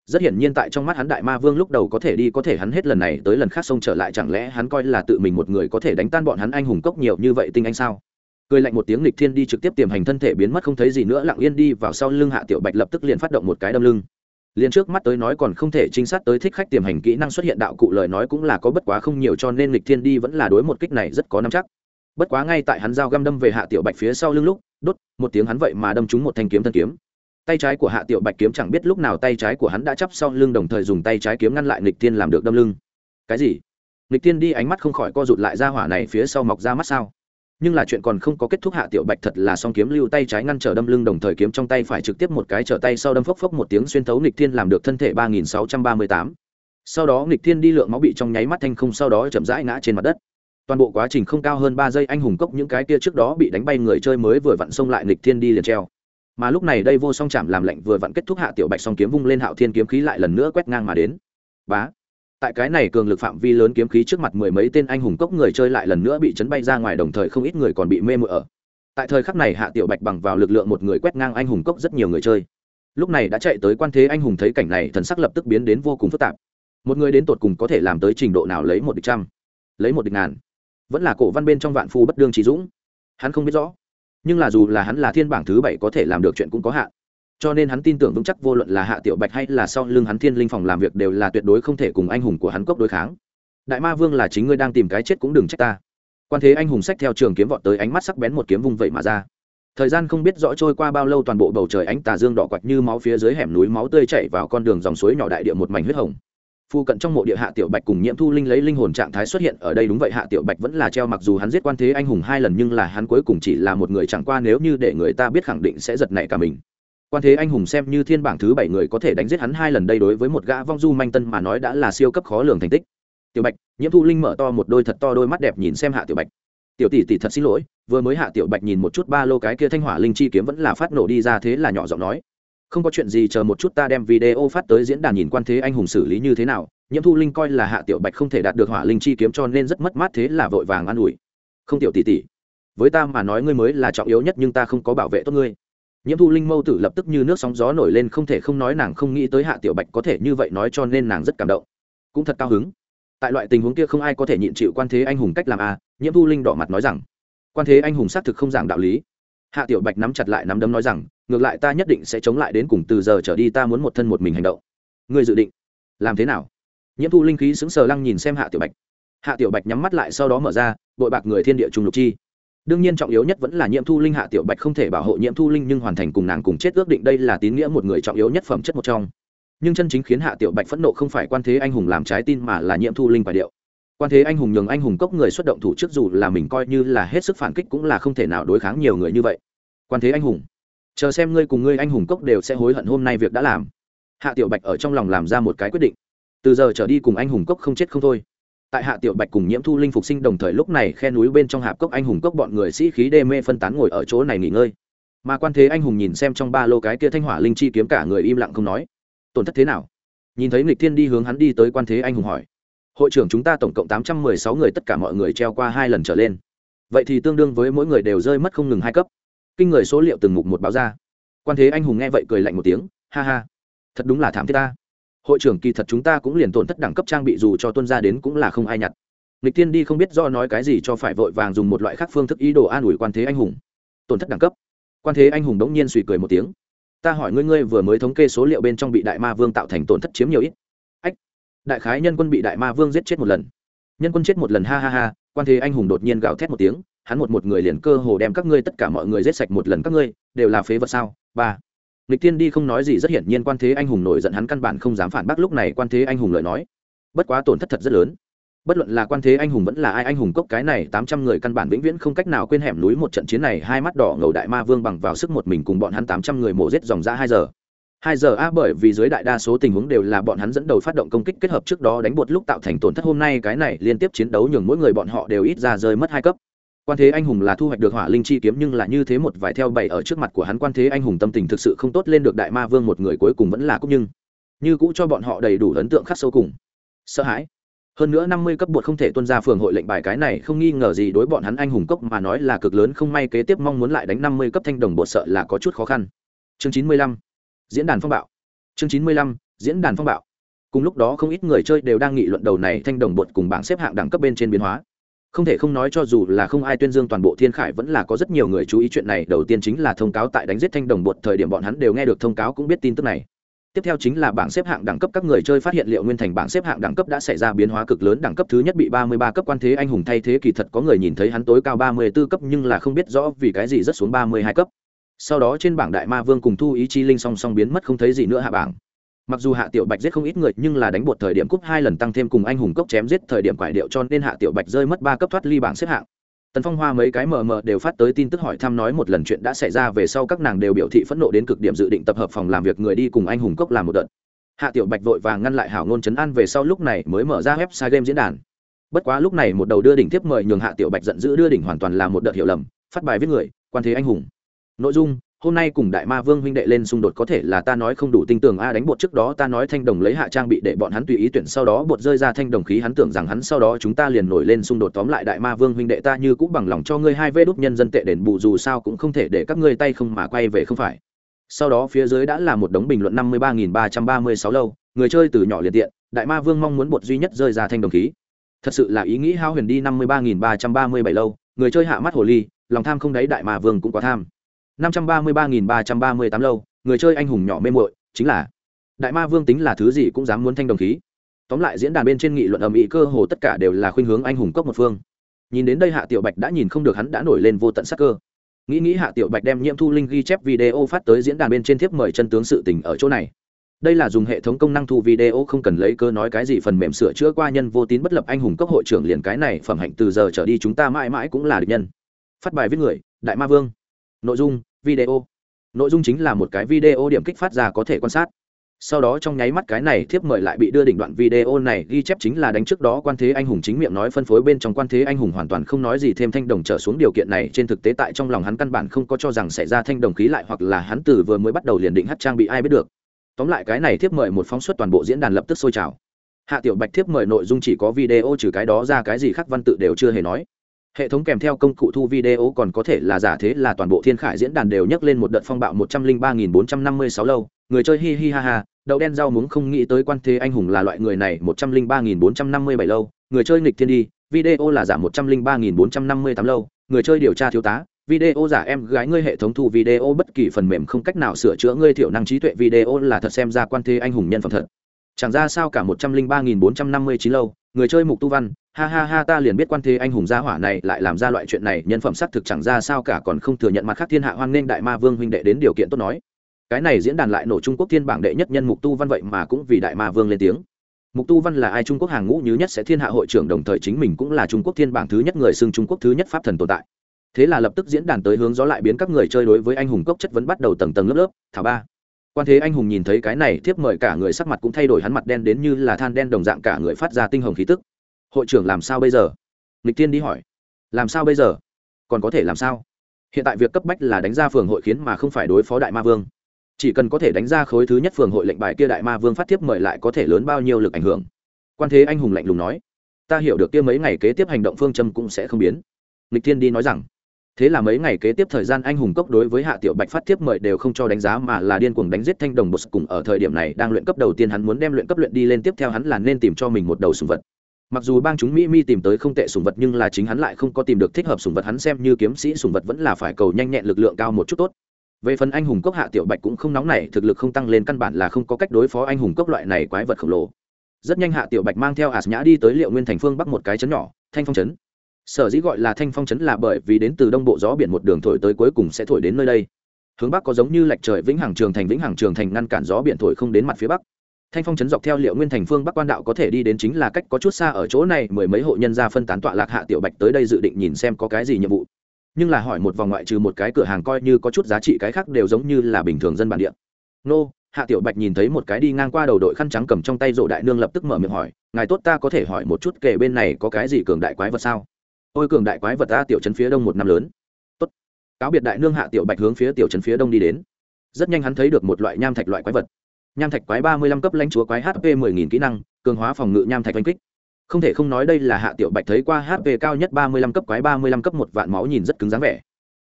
rất hiển nhiên tại trong mắt hắn đại ma vương lúc đầu có thể đi, có thể hắn hết lần này tới lần khác xông trở lại, chẳng lẽ hắn coi là tự mình một người có thể đánh tan bọn hắn anh hùng cốc nhiều như vậy tinh anh sao? Cười lạnh một tiếng, lịch thiên đi trực tiếp tiềm hành thân thể biến mất không thấy gì nữa, lặng yên đi vào sau lưng hạ tiểu bạch lập tức liền phát động một cái đâm lưng. Liền trước mắt tới nói còn không thể trinh sát tới thích khách tiềm hành kỹ năng xuất hiện đạo cụ lời nói cũng là có bất quá không nhiều cho nên lịch thiên đi vẫn là đối một kích này rất có năm chắc. Bất quá ngay tại hắn giao găm đâm về hạ tiểu bạch phía sau lưng lúc, đốt, một tiếng hắn vậy mà đâm trúng một thanh kiếm thân kiếm tay trái của hạ tiểu bạch kiếm chẳng biết lúc nào tay trái của hắn đã chắp sau lưng đồng thời dùng tay trái kiếm ngăn lại nghịch tiên làm được đâm lưng. Cái gì? Nghịch tiên đi ánh mắt không khỏi co rụt lại ra hỏa này phía sau mọc ra mắt sao? Nhưng là chuyện còn không có kết thúc, hạ tiểu bạch thật là song kiếm lưu tay trái ngăn trở đâm lưng đồng thời kiếm trong tay phải trực tiếp một cái trở tay sau đâm phốc phốc một tiếng xuyên thấu nghịch thiên làm được thân thể ba nghìn sáu trăm ba mươi tám. Sau đó nghịch thiên đi lượng máu bị trong nháy mắt thanh không sau đó chậm rãi ngã trên mặt đất. Toàn bộ quá trình không cao hơn ba giây, anh hùng cốc những cái kia trước đó bị đánh bay người chơi mới vừa vặn xông lại nghịch thiên đi liền treo mà lúc này đây vô song chạm làm lệnh vừa vặn kết thúc hạ tiểu bạch song kiếm vung lên hạo thiên kiếm khí lại lần nữa quét ngang mà đến. Bá. Tại cái này cường lực phạm vi lớn kiếm khí trước mặt mười mấy tên anh hùng cốc người chơi lại lần nữa bị chấn bay ra ngoài, đồng thời không ít người còn bị mê mờ ở. Tại thời khắc này hạ tiểu bạch bằng vào lực lượng một người quét ngang anh hùng cốc rất nhiều người chơi. Lúc này đã chạy tới quan thế anh hùng thấy cảnh này, thần sắc lập tức biến đến vô cùng phức tạp. Một người đến tột cùng có thể làm tới trình độ nào lấy một địch trăm, lấy một địch ngàn. Vẫn là cổ văn bên trong vạn phu bất đương trí dũng. Hắn không biết rõ nhưng là dù là hắn là thiên bảng thứ bảy có thể làm được chuyện cũng có hạn. Cho nên hắn tin tưởng vững chắc vô luận là hạ tiểu bạch hay là sau lưng hắn thiên linh phòng làm việc đều là tuyệt đối không thể cùng anh hùng của hắn cốc đối kháng. Đại ma vương là chính ngươi đang tìm cái chết cũng đừng trách ta. Quan thế anh hùng sách theo trường kiếm vọt tới ánh mắt sắc bén một kiếm vung vậy mà ra. Thời gian không biết rõ trôi qua bao lâu toàn bộ bầu trời ánh tà dương đỏ quạch như máu phía dưới hẻm núi máu tươi chảy vào con đường dòng suối nhỏ đại địa một mảnh huyết hồng phu cận trong mộ địa hạ tiểu bạch cùng nhiễm thu linh lấy linh hồn trạng thái xuất hiện ở đây đúng vậy, hạ tiểu bạch vẫn là treo mặc dù hắn giết quan thế anh hùng hai lần nhưng là hắn cuối cùng chỉ là một người chẳng qua nếu như để người ta biết khẳng định sẽ giật nảy cả mình. Quan thế anh hùng xem như thiên bảng thứ bảy người có thể đánh giết hắn hai lần đây đối với một gã vong du manh tân mà nói đã là siêu cấp khó lường thành tích. Tiểu bạch, nhiễm thu linh mở to một đôi thật to đôi mắt đẹp nhìn xem hạ tiểu bạch. Tiểu tỷ tỷ thật xin lỗi, vừa mới hạ tiểu bạch nhìn một chút ba lô cái kia thanh hỏa linh chi kiếm vẫn là phát nổ đi ra thế là nhỏ giọng nói không có chuyện gì chờ một chút ta đem video phát tới diễn đàn nhìn quan thế anh hùng xử lý như thế nào nhiễm thu linh coi là hạ tiểu bạch không thể đạt được hỏa linh chi kiếm cho nên rất mất mát thế là vội vàng an ủi. Không tiểu tỷ tỷ với ta mà nói ngươi mới là trọng yếu nhất nhưng ta không có bảo vệ tốt ngươi. Nhiễm thu linh mâu tử lập tức như nước sóng gió nổi lên không thể không nói nàng không nghĩ tới hạ tiểu bạch có thể như vậy nói cho nên nàng rất cảm động. Cũng thật cao hứng. Tại loại tình huống kia không ai có thể nhịn chịu quan thế anh hùng cách làm a à, nhiễm thu linh đỏ mặt nói rằng. Quan thế anh hùng xác thực không giảng đạo lý. Hạ tiểu bạch nắm chặt lại nắm đấm nói rằng ngược lại ta nhất định sẽ chống lại đến cùng từ giờ trở đi ta muốn một thân một mình hành động. Ngươi dự định làm thế nào? Nhiễm thu linh khí sững sờ lăng nhìn xem hạ tiểu bạch. Hạ tiểu bạch nhắm mắt lại sau đó mở ra, bội bạc người thiên địa trung lục chi. Đương nhiên trọng yếu nhất vẫn là nhiễm thu linh hạ tiểu bạch không thể bảo hộ nhiễm thu linh nhưng hoàn thành cùng nàng cùng chết ước định đây là tín nghĩa một người trọng yếu nhất phẩm chất một trong. Nhưng chân chính khiến hạ tiểu bạch phẫn nộ không phải quan thế anh hùng làm trái tin mà là nhiễm thu linh và điệu. Quan thế anh hùng nhường anh hùng cốc người xuất động thủ trước dù là mình coi như là hết sức phản kích cũng là không thể nào đối kháng nhiều người như vậy. Quan thế anh hùng chờ xem ngươi cùng ngươi anh hùng cốc đều sẽ hối hận hôm nay việc đã làm. Hạ tiểu bạch ở trong lòng làm ra một cái quyết định. Từ giờ trở đi cùng anh hùng cốc không chết không thôi. Tại hạ tiểu bạch cùng nhiễm thu linh phục sinh đồng thời lúc này khe núi bên trong hạp cốc anh hùng cốc bọn người sĩ khí đê mê phân tán ngồi ở chỗ này nghỉ ngơi. Mà quan thế anh hùng nhìn xem trong ba lô cái kia thanh hỏa linh chi kiếm cả người im lặng không nói. Tổn thất thế nào? Nhìn thấy nghịch thiên đi hướng hắn đi tới quan thế anh hùng hỏi. Hội trưởng chúng ta tổng cộng tám trăm mười sáu người, tất cả mọi người treo qua hai lần trở lên. Vậy thì tương đương với mỗi người đều rơi mất không ngừng hai cấp kinh người số liệu từng mục một báo ra. Quan thế anh hùng nghe vậy cười lạnh một tiếng, ha ha, thật đúng là thảm thiết ta. Hội trưởng kỳ thật chúng ta cũng liền tổn thất đẳng cấp trang bị dù cho tuân ra đến cũng là không ai nhặt. Lịch tiên đi không biết do nói cái gì cho phải vội vàng dùng một loại khác phương thức ý đồ an ủi quan thế anh hùng. Tổn thất đẳng cấp. Quan thế anh hùng đống nhiên suy cười một tiếng. Ta hỏi ngươi ngươi vừa mới thống kê số liệu bên trong bị đại ma vương tạo thành tổn thất chiếm nhiều ít? Ách, đại khái nhân quân bị đại ma vương giết chết một lần. Nhân quân chết một lần, ha ha ha. Quan thế anh hùng đột nhiên gào thét một tiếng hắn một một người liền cơ hồ đem các ngươi tất cả mọi người giết sạch một lần các ngươi, đều là phế vật sao? Ba. Lịch tiên đi không nói gì, rất hiển nhiên quan thế anh hùng nổi giận hắn căn bản không dám phản bác lúc này quan thế anh hùng lời nói. Bất quá tổn thất thật rất lớn. Bất luận là quan thế anh hùng vẫn là ai, anh hùng cốc cái này tám trăm người căn bản vĩnh viễn không cách nào quên hẻm núi một trận chiến này, hai mắt đỏ ngầu đại ma vương bằng vào sức một mình cùng bọn hắn tám trăm người mổ giết dòng ra hai giờ. Hai giờ a bởi vì dưới đại đa số tình huống đều là bọn hắn dẫn đầu phát động công kích kết hợp trước đó đánh bột lúc tạo thành tổn thất hôm nay, cái này liên tiếp chiến đấu nhường mỗi người bọn họ đều ít ra rơi mất hai cấp quan thế anh hùng là thu hoạch được hỏa linh chi kiếm nhưng là như thế một vài theo bảy ở trước mặt của hắn, quan thế anh hùng tâm tình thực sự không tốt lên được đại ma vương một người cuối cùng vẫn là cúc nhưng. Như cũ cho bọn họ đầy đủ ấn tượng khắc sâu cùng. Sợ hãi. Hơn nữa năm mươi cấp bột không thể tuân ra phường hội lệnh bài cái này không nghi ngờ gì đối bọn hắn anh hùng cốc mà nói là cực lớn, không may kế tiếp mong muốn lại đánh năm mươi cấp thanh đồng bột sợ là có chút khó khăn. Chương chín mươi lăm. Diễn đàn phong bạo. Chương chín mươi lăm. Diễn đàn phong bạo. Cùng lúc đó không ít người chơi đều đang nghị luận đầu này thanh đồng bột cùng bảng xếp hạng đẳng cấp bên trên biến hóa không thể không nói cho dù là không ai tuyên dương toàn bộ thiên khải vẫn là có rất nhiều người chú ý chuyện này. Đầu tiên chính là thông cáo tại đánh giết thanh đồng bột thời điểm bọn hắn đều nghe được thông cáo cũng biết tin tức này. Tiếp theo chính là bảng xếp hạng đẳng cấp các người chơi phát hiện liệu nguyên thành bảng xếp hạng đẳng cấp đã xảy ra biến hóa cực lớn. Đẳng cấp thứ nhất bị ba mươi ba cấp quan thế anh hùng thay thế, kỳ thật có người nhìn thấy hắn tối cao ba mươi 34 cấp nhưng là không biết rõ vì cái gì rất xuống ba mươi hai cấp. Sau đó trên bảng đại ma vương cùng thu ý chi linh song song biến mất, không thấy gì nữa hạ bảng mặc dù hạ tiểu bạch giết không ít người, nhưng là đánh bột thời điểm cúp hai lần tăng thêm cùng anh hùng cốc chém giết thời điểm quải điệu cho nên hạ tiểu bạch rơi mất ba cấp thoát ly bảng xếp hạng. Tần phong hoa mấy cái mờ mờ đều phát tới tin tức hỏi thăm nói một lần chuyện đã xảy ra về sau các nàng đều biểu thị phẫn nộ đến cực điểm dự định tập hợp phòng làm việc người đi cùng anh hùng cốc làm một đợt. Hạ tiểu bạch vội vàng ngăn lại hảo ngôn chấn an về sau lúc này mới mở ra website game diễn đàn. Bất quá lúc này một đầu đưa đỉnh tiếp mời nhường hạ tiểu bạch giận dữ đưa đỉnh hoàn toàn là một đợt hiểu lầm, phát bài viết người, quan thế anh hùng. Nội dung hôm nay cùng đại ma vương huynh đệ lên xung đột có thể là ta nói không đủ tinh tường a đánh bột trước đó ta nói thanh đồng lấy hạ trang bị để bọn hắn tùy ý tuyển sau đó bột rơi ra thanh đồng khí hắn tưởng rằng hắn sau đó chúng ta liền nổi lên xung đột tóm lại đại ma vương huynh đệ ta như cũng bằng lòng cho ngươi hai vê đúc nhân dân tệ đền bù dù sao cũng không thể để các ngươi tay không mà quay về không phải. Sau đó phía dưới đã là một đống bình luận năm mươi ba nghìn ba trăm ba mươi sáu lâu, người chơi từ nhỏ liền tiện, đại ma vương mong muốn bột duy nhất rơi ra thanh đồng khí. Thật sự là ý nghĩ hao huyền đi năm mươi ba nghìn ba trăm ba mươi bảy lâu, người chơi hạ mắt hồ ly, lòng tham không đáy đại ma vương cũng quá tham năm trăm ba mươi ba nghìn ba trăm ba mươi tám lâu, người chơi anh hùng nhỏ mê muội, chính là đại ma vương tính là thứ gì cũng dám muốn thanh đồng khí. Tóm lại diễn đàn bên trên nghị luận ầm ĩ cơ hồ tất cả đều là khuynh hướng anh hùng cốc một phương. Nhìn đến đây hạ tiểu bạch đã nhìn không được hắn đã nổi lên vô tận sắc cơ. Nghĩ nghĩ hạ tiểu bạch đem nhiễm thu linh ghi chép video phát tới diễn đàn bên trên thiếp mời chân tướng sự tình ở chỗ này. Đây là dùng hệ thống công năng thu video không cần lấy cơ nói cái gì phần mềm sửa chữa qua nhân vô tín bất lập anh hùng cấp hội trưởng liền cái này phẩm hạnh từ giờ trở đi chúng ta mãi mãi cũng là địch nhân. Phát bài viết người, đại ma vương nội dung, video. Nội dung chính là một cái video điểm kích phát ra có thể quan sát. Sau đó trong nháy mắt cái này thiếp mời lại bị đưa đỉnh đoạn video này ghi chép chính là đánh trước đó quan thế anh hùng chính miệng nói phân phối bên trong quan thế anh hùng hoàn toàn không nói gì thêm thanh đồng trở xuống điều kiện này trên thực tế tại trong lòng hắn căn bản không có cho rằng xảy ra thanh đồng khí lại hoặc là hắn từ vừa mới bắt đầu liền định hát trang bị ai biết được. Tóm lại cái này thiếp mời một phóng xuất toàn bộ diễn đàn lập tức sôi trào. Hạ tiểu bạch thiếp mời nội dung chỉ có video trừ cái đó ra cái gì khác văn tự đều chưa hề nói hệ thống kèm theo công cụ thu video còn có thể là giả thế là toàn bộ thiên khải diễn đàn đều nhấc lên một đợt phong bạo một trăm linh ba nghìn bốn trăm năm mươi sáu lâu. Người chơi hi hi ha ha, đậu đen rau muống không nghĩ tới quan thế anh hùng là loại người này một trăm linh ba nghìn bốn trăm năm mươi bảy lâu. Người chơi nghịch thiên đi, video là giả một trăm linh ba nghìn bốn trăm năm mươi tám lâu. Người chơi điều tra thiếu tá, video giả em gái ngươi hệ thống thu video bất kỳ phần mềm không cách nào sửa chữa ngươi thiểu năng trí tuệ video là thật xem ra quan thế anh hùng nhân phẩm thật chẳng ra sao cả một trăm linh ba nghìn bốn trăm năm mươi chín lâu, người chơi mục tu văn, ha ha ha ta liền biết quan thế anh hùng gia hỏa này lại làm ra loại chuyện này, nhân phẩm xác thực chẳng ra sao cả còn không thừa nhận mặt khác thiên hạ hoan nghênh đại ma vương huynh đệ đến điều kiện tốt nói. Cái này diễn đàn lại nổ trung quốc thiên bảng đệ nhất nhân mục tu văn vậy mà cũng vì đại ma vương lên tiếng. Mục tu văn là ai trung quốc hàng ngũ nhứ nhất sẽ thiên hạ hội trưởng, đồng thời chính mình cũng là trung quốc thiên bảng thứ nhất người xưng trung quốc thứ nhất pháp thần tồn tại. Thế là lập tức diễn đàn tới hướng gió lại biến các người chơi đối với anh hùng cốc chất vấn bắt đầu tầng tầng lớp lớp. Thảo ba quan thế anh hùng nhìn thấy cái này tiếp mời cả người sắc mặt cũng thay đổi, hắn mặt đen đến như là than đen đồng dạng cả người phát ra tinh hồng khí tức. Hội trưởng làm sao bây giờ? Lịch tiên đi hỏi. Làm sao bây giờ? Còn có thể làm sao? Hiện tại việc cấp bách là đánh ra phường hội khiến mà không phải đối phó đại ma vương. Chỉ cần có thể đánh ra khối thứ nhất phường hội lệnh bài kia đại ma vương phát tiếp mời lại có thể lớn bao nhiêu lực ảnh hưởng? Quan thế anh hùng lạnh lùng nói. Ta hiểu được kia mấy ngày kế tiếp hành động phương châm cũng sẽ không biến. Lịch tiên đi nói rằng thế là mấy ngày kế tiếp thời gian anh hùng cốc đối với hạ tiểu bạch phát tiếp mời đều không cho đánh giá mà là điên cuồng đánh giết thanh đồng bột cùng ở thời điểm này đang luyện cấp đầu tiên hắn muốn đem luyện cấp luyện đi lên tiếp theo hắn là nên tìm cho mình một đầu sùng vật. Mặc dù bang chúng mỹ mi tìm tới không tệ sùng vật nhưng là chính hắn lại không có tìm được thích hợp sùng vật hắn xem như kiếm sĩ sùng vật vẫn là phải cầu nhanh nhẹn lực lượng cao một chút tốt. Về phần anh hùng cốc hạ tiểu bạch cũng không nóng nảy, thực lực không tăng lên căn bản là không có cách đối phó anh hùng cốc loại này quái vật khổng lồ. Rất nhanh hạ tiểu bạch mang theo ạt nhã đi tới liệu nguyên thành phương bắc một cái chấn nhỏ, thanh phong chấn sở dĩ gọi là thanh phong chấn là bởi vì đến từ đông bộ gió biển một đường thổi tới cuối cùng sẽ thổi đến nơi đây. Hướng bắc có giống như lạch trời vĩnh hằng trường thành, vĩnh hằng trường thành ngăn cản gió biển thổi không đến mặt phía bắc. Thanh phong chấn dọc theo liệu nguyên thành phương bắc quan đạo có thể đi đến chính là cách có chút xa ở chỗ này, mười mấy hộ nhân gia phân tán tọa lạc hạ tiểu bạch tới đây dự định nhìn xem có cái gì nhiệm vụ. Nhưng là hỏi một vòng ngoại trừ một cái cửa hàng coi như có chút giá trị cái khác đều giống như là bình thường dân bản địa. Nô, hạ tiểu bạch nhìn thấy một cái đi ngang qua đầu đội khăn trắng cầm trong tay rộ đại nương lập tức mở miệng hỏi, ngài tốt ta có thể hỏi một chút kể bên này có cái gì cường đại quái vật sao? Ôi cường đại quái vật ta tiểu trấn phía đông một năm lớn. Tốt. Cáo biệt đại nương hạ tiểu bạch hướng phía tiểu trấn phía đông đi đến. Rất nhanh hắn thấy được một loại nham thạch loại quái vật. Nham thạch quái ba mươi lăm cấp lãnh chúa quái hp mười nghìn kỹ năng, cường hóa phòng ngự nham thạch oanh kích. Không thể không nói đây là hạ tiểu bạch thấy qua hp cao nhất ba mươi lăm cấp quái ba mươi lăm cấp một vạn máu nhìn rất cứng dáng vẻ.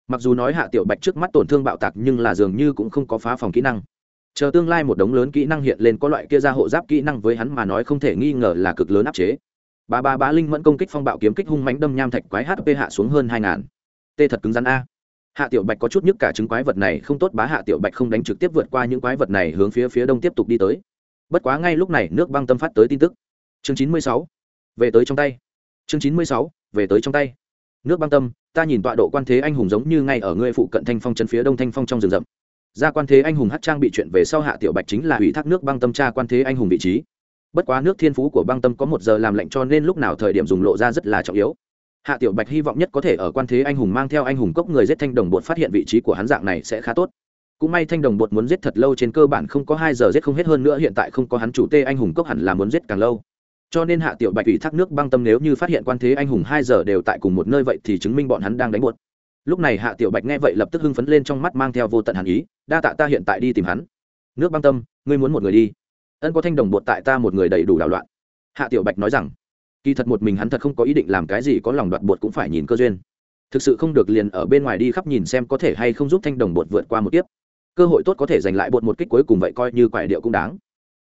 Mặc dù nói hạ tiểu bạch trước mắt tổn thương bạo tạc nhưng là dường như cũng không có phá phòng kỹ năng. Chờ tương lai một đống lớn kỹ năng hiện lên có loại kia ra hộ giáp kỹ năng với hắn mà nói không thể nghi ngờ là cực lớn áp chế ba ba bá linh mẫn công kích phong bạo kiếm kích hung mánh đâm nham thạch quái hp hạ xuống hơn hai ngàn. Tê thật cứng rắn a. Hạ tiểu bạch có chút nhức cả chứng quái vật này không tốt bá hạ tiểu bạch không đánh trực tiếp vượt qua những quái vật này hướng phía phía đông tiếp tục đi tới. Bất quá ngay lúc này nước băng tâm phát tới tin tức. Chương chín mươi sáu. Về tới trong tay. Chương chín mươi sáu. Về tới trong tay. Nước băng tâm, ta nhìn tọa độ quan thế anh hùng giống như ngay ở ngươi phụ cận thanh phong chân phía đông thanh phong trong rừng rậm. Ra quan thế anh hùng hát trang bị chuyện về sau hạ tiểu bạch chính là ủy thác nước băng tâm tra quan thế anh hùng vị trí bất quá nước thiên phú của băng tâm có một giờ làm lạnh cho nên lúc nào thời điểm dùng lộ ra rất là trọng yếu. Hạ tiểu bạch hy vọng nhất có thể ở quan thế anh hùng mang theo anh hùng cốc người giết thanh đồng bột phát hiện vị trí của hắn dạng này sẽ khá tốt. Cũng may thanh đồng bột muốn giết thật lâu trên cơ bản không có hai giờ giết không hết hơn nữa hiện tại không có hắn chủ tê anh hùng cốc hẳn là muốn giết càng lâu. Cho nên hạ tiểu bạch ủy thác nước băng tâm nếu như phát hiện quan thế anh hùng hai giờ đều tại cùng một nơi vậy thì chứng minh bọn hắn đang đánh bột. Lúc này hạ tiểu bạch nghe vậy lập tức hưng phấn lên trong mắt mang theo vô tận hàn ý, đa tạ ta hiện tại đi tìm hắn. Nước băng tâm, ngươi muốn một người đi ân có thanh đồng bột tại ta một người đầy đủ đảo loạn. Hạ tiểu bạch nói rằng, kỳ thật một mình hắn thật không có ý định làm cái gì có lòng đoạt bột cũng phải nhìn cơ duyên. Thực sự không được liền ở bên ngoài đi khắp nhìn xem có thể hay không giúp thanh đồng bột vượt qua một tiếp cơ hội tốt có thể giành lại bột một kích cuối cùng vậy coi như quải điệu cũng đáng.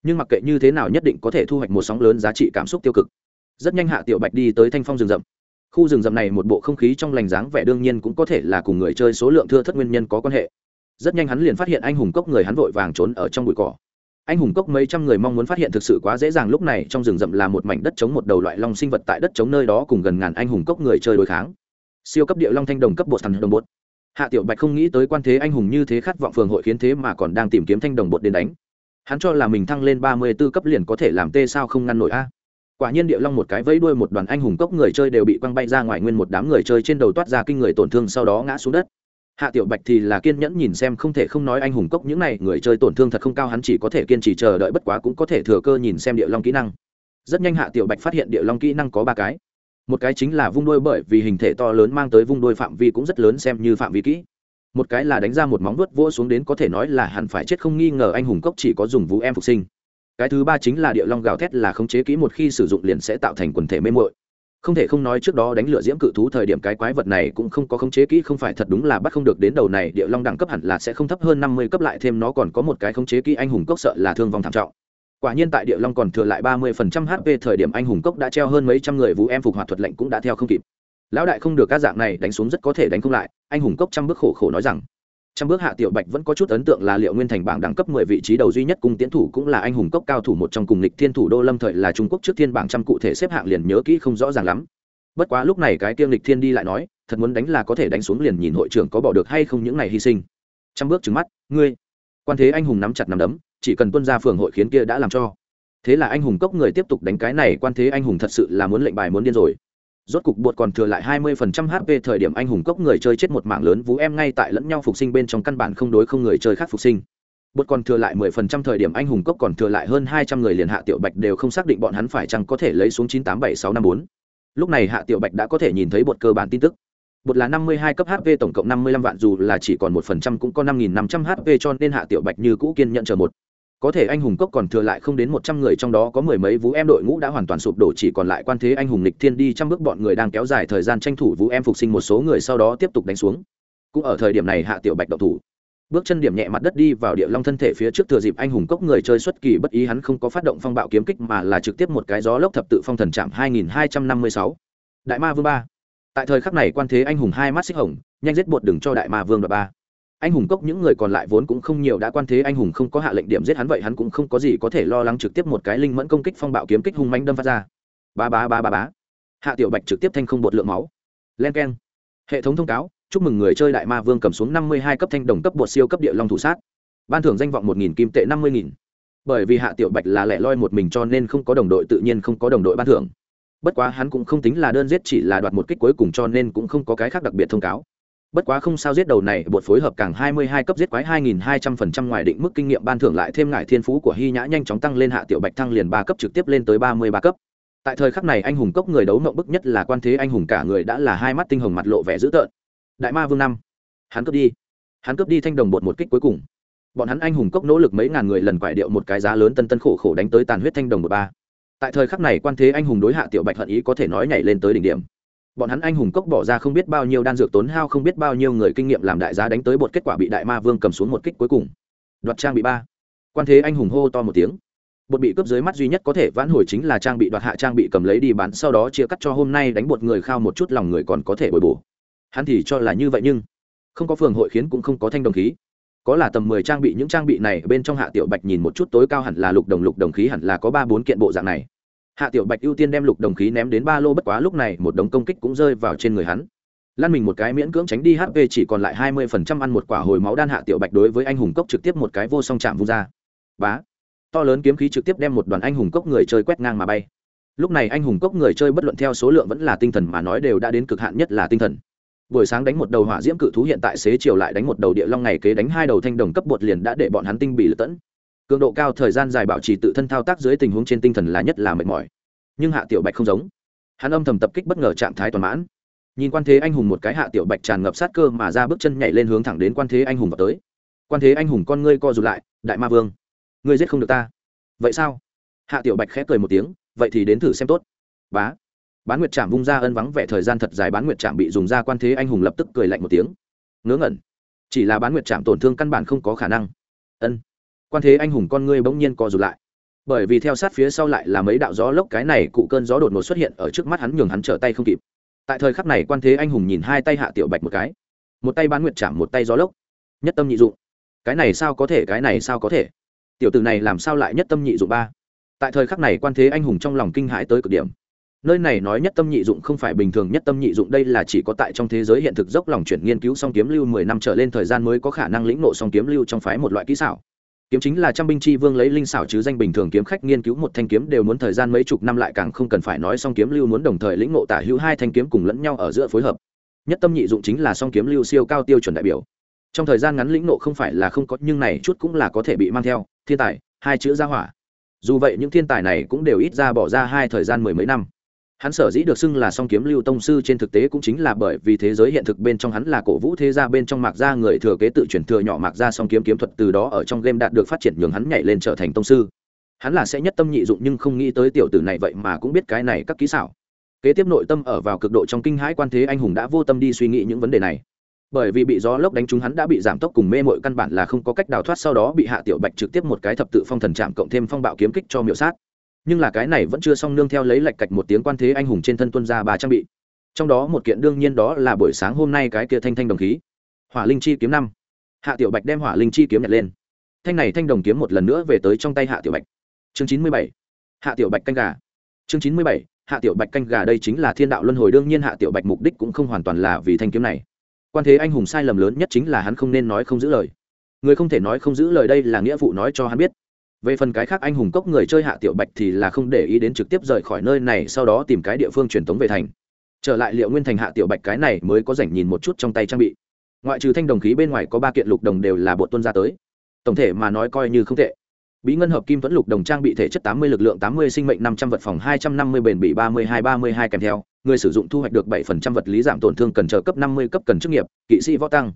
Nhưng mặc kệ như thế nào nhất định có thể thu hoạch một sóng lớn giá trị cảm xúc tiêu cực. Rất nhanh hạ tiểu bạch đi tới thanh phong rừng rậm. Khu rừng rậm này một bộ không khí trong lành dáng vẻ đương nhiên cũng có thể là cùng người chơi số lượng thưa thất nguyên nhân có quan hệ. Rất nhanh hắn liền phát hiện anh hùng cốc người hắn vội vàng trốn ở trong bụi cỏ anh hùng cốc mấy trăm người mong muốn phát hiện thực sự quá dễ dàng lúc này, trong rừng rậm là một mảnh đất chống một đầu loại long sinh vật tại đất chống nơi đó cùng gần ngàn anh hùng cốc người chơi đối kháng. Siêu cấp địa long thanh đồng cấp bột thần đồng bột. Hạ tiểu bạch không nghĩ tới quan thế anh hùng như thế khát vọng phường hội khiến thế mà còn đang tìm kiếm thanh đồng bột đến đánh. Hắn cho là mình thăng lên ba mươi 34 cấp liền có thể làm tê sao không ngăn nổi a. Quả nhiên địa long một cái vẫy đuôi một đoàn anh hùng cốc người chơi đều bị quăng bay ra ngoài, nguyên một đám người chơi trên đầu toát ra kinh người tổn thương sau đó ngã xuống đất hạ tiểu bạch thì là kiên nhẫn nhìn xem không thể không nói anh hùng cốc những này, người chơi tổn thương thật không cao, hắn chỉ có thể kiên trì chờ đợi, bất quá cũng có thể thừa cơ nhìn xem địa long kỹ năng. Rất nhanh hạ tiểu bạch phát hiện địa long kỹ năng có ba cái. Một cái chính là vung đôi bởi vì hình thể to lớn mang tới vung đôi phạm vi cũng rất lớn xem như phạm vi kỹ. Một cái là đánh ra một móng vuốt vỗ xuống đến có thể nói là hẳn phải chết không nghi ngờ anh hùng cốc chỉ có dùng vũ em phục sinh. Cái thứ ba chính là địa long gào thét là khống chế kỹ một khi sử dụng liền sẽ tạo thành quần thể mê mội không thể không nói trước đó đánh lửa diễm cự thú thời điểm cái quái vật này cũng không có khống chế kỹ, không phải thật đúng là bắt không được đến đầu này, địa long đẳng cấp hẳn là sẽ không thấp hơn năm mươi cấp lại thêm nó còn có một cái khống chế kỹ, anh hùng cốc sợ là thương vong thảm trọng. Quả nhiên tại địa long còn thừa lại ba mươi phần trăm hp thời điểm anh hùng cốc đã treo hơn mấy trăm người, vũ em phục hoạt thuật lệnh cũng đã theo không kịp. Lão đại không được các dạng này, đánh xuống rất có thể đánh không lại, anh hùng cốc trăm bước khổ khổ nói rằng trong bước hạ tiểu bạch vẫn có chút ấn tượng là liệu nguyên thành bảng đẳng cấp mười vị trí đầu duy nhất cùng tiến thủ cũng là anh hùng cốc cao thủ một trong cùng lịch thiên thủ đô lâm thời là trung quốc trước thiên bảng trăm cụ thể xếp hạng liền nhớ kỹ không rõ ràng lắm. Bất quá lúc này cái tiêm lịch thiên đi lại nói, thật muốn đánh là có thể đánh xuống liền nhìn hội trưởng có bỏ được hay không những này hy sinh. Trong bước trừng mắt, ngươi. Quan thế anh hùng nắm chặt nắm đấm, chỉ cần tuân ra phường hội khiến kia đã làm cho. Thế là anh hùng cốc người tiếp tục đánh cái này, quan thế anh hùng thật sự là muốn lệnh bài muốn điên rồi rốt cục bột còn thừa lại 20% HP thời điểm anh hùng cốc người chơi chết một mạng lớn vú em ngay tại lẫn nhau phục sinh bên trong căn bản không đối không người chơi khác phục sinh. Bột còn thừa lại 10% thời điểm anh hùng cốc còn thừa lại hơn 200 người liền hạ tiểu bạch đều không xác định bọn hắn phải chăng có thể lấy xuống 987654. lúc này hạ tiểu bạch đã có thể nhìn thấy bột cơ bản tin tức. Bột là 52 cấp HP tổng cộng 55 vạn dù là chỉ còn 1% cũng có 5500 HP cho nên hạ tiểu bạch như cũ kiên nhận chờ một có thể anh hùng cốc còn thừa lại không đến một trăm người, trong đó có mười mấy vũ em đội ngũ đã hoàn toàn sụp đổ, chỉ còn lại quan thế anh hùng lịch thiên đi trăm bước bọn người đang kéo dài thời gian tranh thủ vũ em phục sinh một số người sau đó tiếp tục đánh xuống. Cũng ở thời điểm này hạ tiểu bạch độc thủ. Bước chân điểm nhẹ mặt đất đi vào địa long thân thể phía trước thừa dịp anh hùng cốc người chơi xuất kỳ bất ý, hắn không có phát động phong bạo kiếm kích mà là trực tiếp một cái gió lốc thập tự phong thần chạm 2256. đại ma vương ba. Tại thời khắc này quan thế anh hùng hai mắt xích hồng, nhanh giết bột đừng cho đại ma vương đoạt ba anh hùng cốc những người còn lại vốn cũng không nhiều đã quan thế, anh hùng không có hạ lệnh điểm giết hắn vậy, hắn cũng không có gì có thể lo lắng trực tiếp một cái linh mẫn công kích phong bạo kiếm kích hung manh đâm phát ra. Ba ba ba ba bá hạ tiểu bạch trực tiếp thanh không bột lượng máu. Len k e n hệ thống thông cáo, chúc mừng người chơi đại ma vương cầm xuống năm mươi hai cấp thanh đồng cấp bột siêu cấp địa long thủ sát. Ban thưởng danh vọng một nghìn, kim tệ năm mươi nghìn. Bởi vì hạ tiểu bạch là lẻ loi một mình cho nên không có đồng đội, tự nhiên không có đồng đội ban thưởng. Bất quá hắn cũng không tính là đơn giết, chỉ là đoạt một kích cuối cùng cho nên cũng không có cái khác đặc biệt thông cáo bất quá không sao, giết đầu này, bột phối hợp càng 22 cấp giết quái 2200% ngoài định mức kinh nghiệm ban thưởng lại thêm ngải thiên phú của hy nhã nhanh chóng tăng lên hạ tiểu bạch thăng liền ba cấp trực tiếp lên tới 33 cấp. Tại thời khắc này, anh hùng cốc người đấu mộng bức nhất là quan thế anh hùng cả người đã là hai mắt tinh hồng mặt lộ vẻ dữ tợn. Đại ma vương năm, hắn cướp đi. Hắn cướp đi thanh đồng bột một kích cuối cùng. Bọn hắn anh hùng cốc nỗ lực mấy ngàn người lần quải điệu một cái giá lớn tân tân khổ khổ đánh tới tàn huyết thanh đồng một ba. Tại thời khắc này, quan thế anh hùng đối hạ tiểu bạch hận ý có thể nói nhảy lên tới đỉnh điểm bọn hắn anh hùng cốc bỏ ra không biết bao nhiêu đan dược tốn hao, không biết bao nhiêu người kinh nghiệm làm đại giá đánh tới bột kết quả bị đại ma vương cầm xuống một kích cuối cùng. Đoạt trang bị ba. Quan thế anh hùng hô to một tiếng. Bột bị cướp dưới mắt duy nhất có thể vãn hồi chính là trang bị, đoạt hạ trang bị cầm lấy đi bán, sau đó chia cắt cho hôm nay đánh bột người khao một chút, lòng người còn có thể bồi bổ. Hắn thì cho là như vậy nhưng không có phường hội khiến cũng không có thanh đồng khí. Có là tầm mười trang bị, những trang bị này bên trong hạ tiểu bạch nhìn một chút tối cao hẳn là lục đồng lục đồng khí hẳn là có ba bốn kiện bộ dạng này hạ tiểu bạch ưu tiên đem lục đồng khí ném đến ba lô bất quá lúc này một đống công kích cũng rơi vào trên người hắn. Lan mình một cái miễn cưỡng tránh đi hp chỉ còn lại hai mươi phần trăm ăn một quả hồi máu đan hạ tiểu bạch đối với anh hùng cốc trực tiếp một cái vô song chạm vung ra. Bá. To lớn kiếm khí trực tiếp đem một đoàn anh hùng cốc người chơi quét ngang mà bay. Lúc này anh hùng cốc người chơi bất luận theo số lượng vẫn là tinh thần mà nói đều đã đến cực hạn nhất là tinh thần. Buổi sáng đánh một đầu hỏa diễm cự thú hiện tại xế chiều lại đánh một đầu địa long ngày kế đánh hai đầu thanh đồng cấp bột liền đã để bọn hắn tinh bị lật tẫn cường độ cao thời gian dài bảo trì tự thân thao tác dưới tình huống trên tinh thần là nhất là mệt mỏi. Nhưng hạ tiểu bạch không giống. Hắn âm thầm tập kích bất ngờ trạng thái toàn mãn. Nhìn quan thế anh hùng một cái, hạ tiểu bạch tràn ngập sát cơ mà ra bước chân nhảy lên hướng thẳng đến quan thế anh hùng vào tới. Quan thế anh hùng con ngươi co rụt lại, đại ma vương, ngươi giết không được ta. Vậy sao? Hạ tiểu bạch khép cười một tiếng, vậy thì đến thử xem tốt. Bá. Bán nguyệt trạm vung ra ân vắng vẻ thời gian thật dài, bán nguyệt trạm bị dùng ra quan thế anh hùng lập tức cười lạnh một tiếng. Ngớ ngẩn. Chỉ là bán nguyệt trạm tổn thương căn bản không có khả năng. Ân quan thế anh hùng con ngươi bỗng nhiên co rụt lại. Bởi vì theo sát phía sau lại là mấy đạo gió lốc, cái này cụ cơn gió đột ngột xuất hiện ở trước mắt hắn nhường hắn trở tay không kịp. Tại thời khắc này quan thế anh hùng nhìn hai tay hạ tiểu bạch một cái. Một tay bán nguyệt chạm, một tay gió lốc. Nhất tâm nhị dụng. Cái này sao có thể, cái này sao có thể? Tiểu tử này làm sao lại nhất tâm nhị dụng ba? Tại thời khắc này quan thế anh hùng trong lòng kinh hãi tới cực điểm. Nơi này nói nhất tâm nhị dụng không phải bình thường nhất tâm nhị dụng, đây là chỉ có tại trong thế giới hiện thực dốc lòng chuyển nghiên cứu song kiếm lưu mười năm trở lên thời gian mới có khả năng lĩnh nộ song kiếm lưu trong phái một loại kỹ xảo kiếm chính là trăm binh chi vương lấy linh xảo chứ danh bình thường kiếm khách nghiên cứu một thanh kiếm đều muốn thời gian mấy chục năm lại càng không cần phải nói song kiếm lưu muốn đồng thời lĩnh ngộ tả hữu hai thanh kiếm cùng lẫn nhau ở giữa phối hợp. Nhất tâm nhị dụng chính là song kiếm lưu siêu cao tiêu chuẩn đại biểu. Trong thời gian ngắn lĩnh ngộ không phải là không có, nhưng này chút cũng là có thể bị mang theo. Thiên tài, hai chữ gia hỏa. Dù vậy những thiên tài này cũng đều ít ra bỏ ra hai thời gian mười mấy năm hắn sở dĩ được xưng là song kiếm lưu tông sư trên thực tế cũng chính là bởi vì thế giới hiện thực bên trong hắn là cổ vũ thế gia bên trong mạc gia người thừa kế tự chuyển thừa nhỏ mạc gia song kiếm kiếm thuật từ đó ở trong game đạt được phát triển nhường hắn nhảy lên trở thành tông sư. Hắn là sẽ nhất tâm nhị dụng nhưng không nghĩ tới tiểu tử này vậy mà cũng biết cái này các kỹ xảo. Kế tiếp nội tâm ở vào cực độ trong kinh hãi quan thế anh hùng đã vô tâm đi suy nghĩ những vấn đề này. Bởi vì bị gió lốc đánh trúng hắn đã bị giảm tốc cùng mê mội căn bản là không có cách đào thoát sau đó bị hạ tiểu bạch trực tiếp một cái thập tự phong thần chạm cộng thêm phong bạo kiếm kích cho miệu sát nhưng là cái này vẫn chưa xong nương theo lấy lạch cạch một tiếng quan thế anh hùng trên thân tuân ra ba trang bị. Trong đó một kiện đương nhiên đó là buổi sáng hôm nay cái kia thanh thanh đồng khí. Hỏa linh chi kiếm năm. Hạ tiểu bạch đem hỏa linh chi kiếm nhặt lên. Thanh này thanh đồng kiếm một lần nữa về tới trong tay hạ tiểu bạch. Chương chín mươi bảy. Hạ tiểu bạch canh gà. Chương chín mươi bảy. Hạ tiểu bạch canh gà đây chính là thiên đạo luân hồi, đương nhiên hạ tiểu bạch mục đích cũng không hoàn toàn là vì thanh kiếm này. Quan thế anh hùng sai lầm lớn nhất chính là hắn không nên nói không giữ lời. Người không thể nói không giữ lời đây là nghĩa vụ nói cho hắn biết về phần cái khác anh hùng cốc người chơi hạ tiểu bạch thì là không để ý đến trực tiếp rời khỏi nơi này, sau đó tìm cái địa phương truyền tống về thành. Trở lại liệu nguyên thành hạ tiểu bạch cái này mới có rảnh nhìn một chút trong tay trang bị. Ngoại trừ thanh đồng khí bên ngoài có ba kiện lục đồng đều là bột tuân ra tới. Tổng thể mà nói coi như không tệ. Bí ngân hợp kim tuấn lục đồng trang bị thể chất tám mươi, lực lượng tám mươi, sinh mệnh năm trăm, vật phòng hai trăm năm mươi, bền bị ba mươi hai, ba mươi hai kèm theo. Người sử dụng thu hoạch được bảy phần trăm vật lý giảm tổn thương cần trợ cấp năm mươi, cấp cần chức nghiệp. Kỵ sĩ võ tăng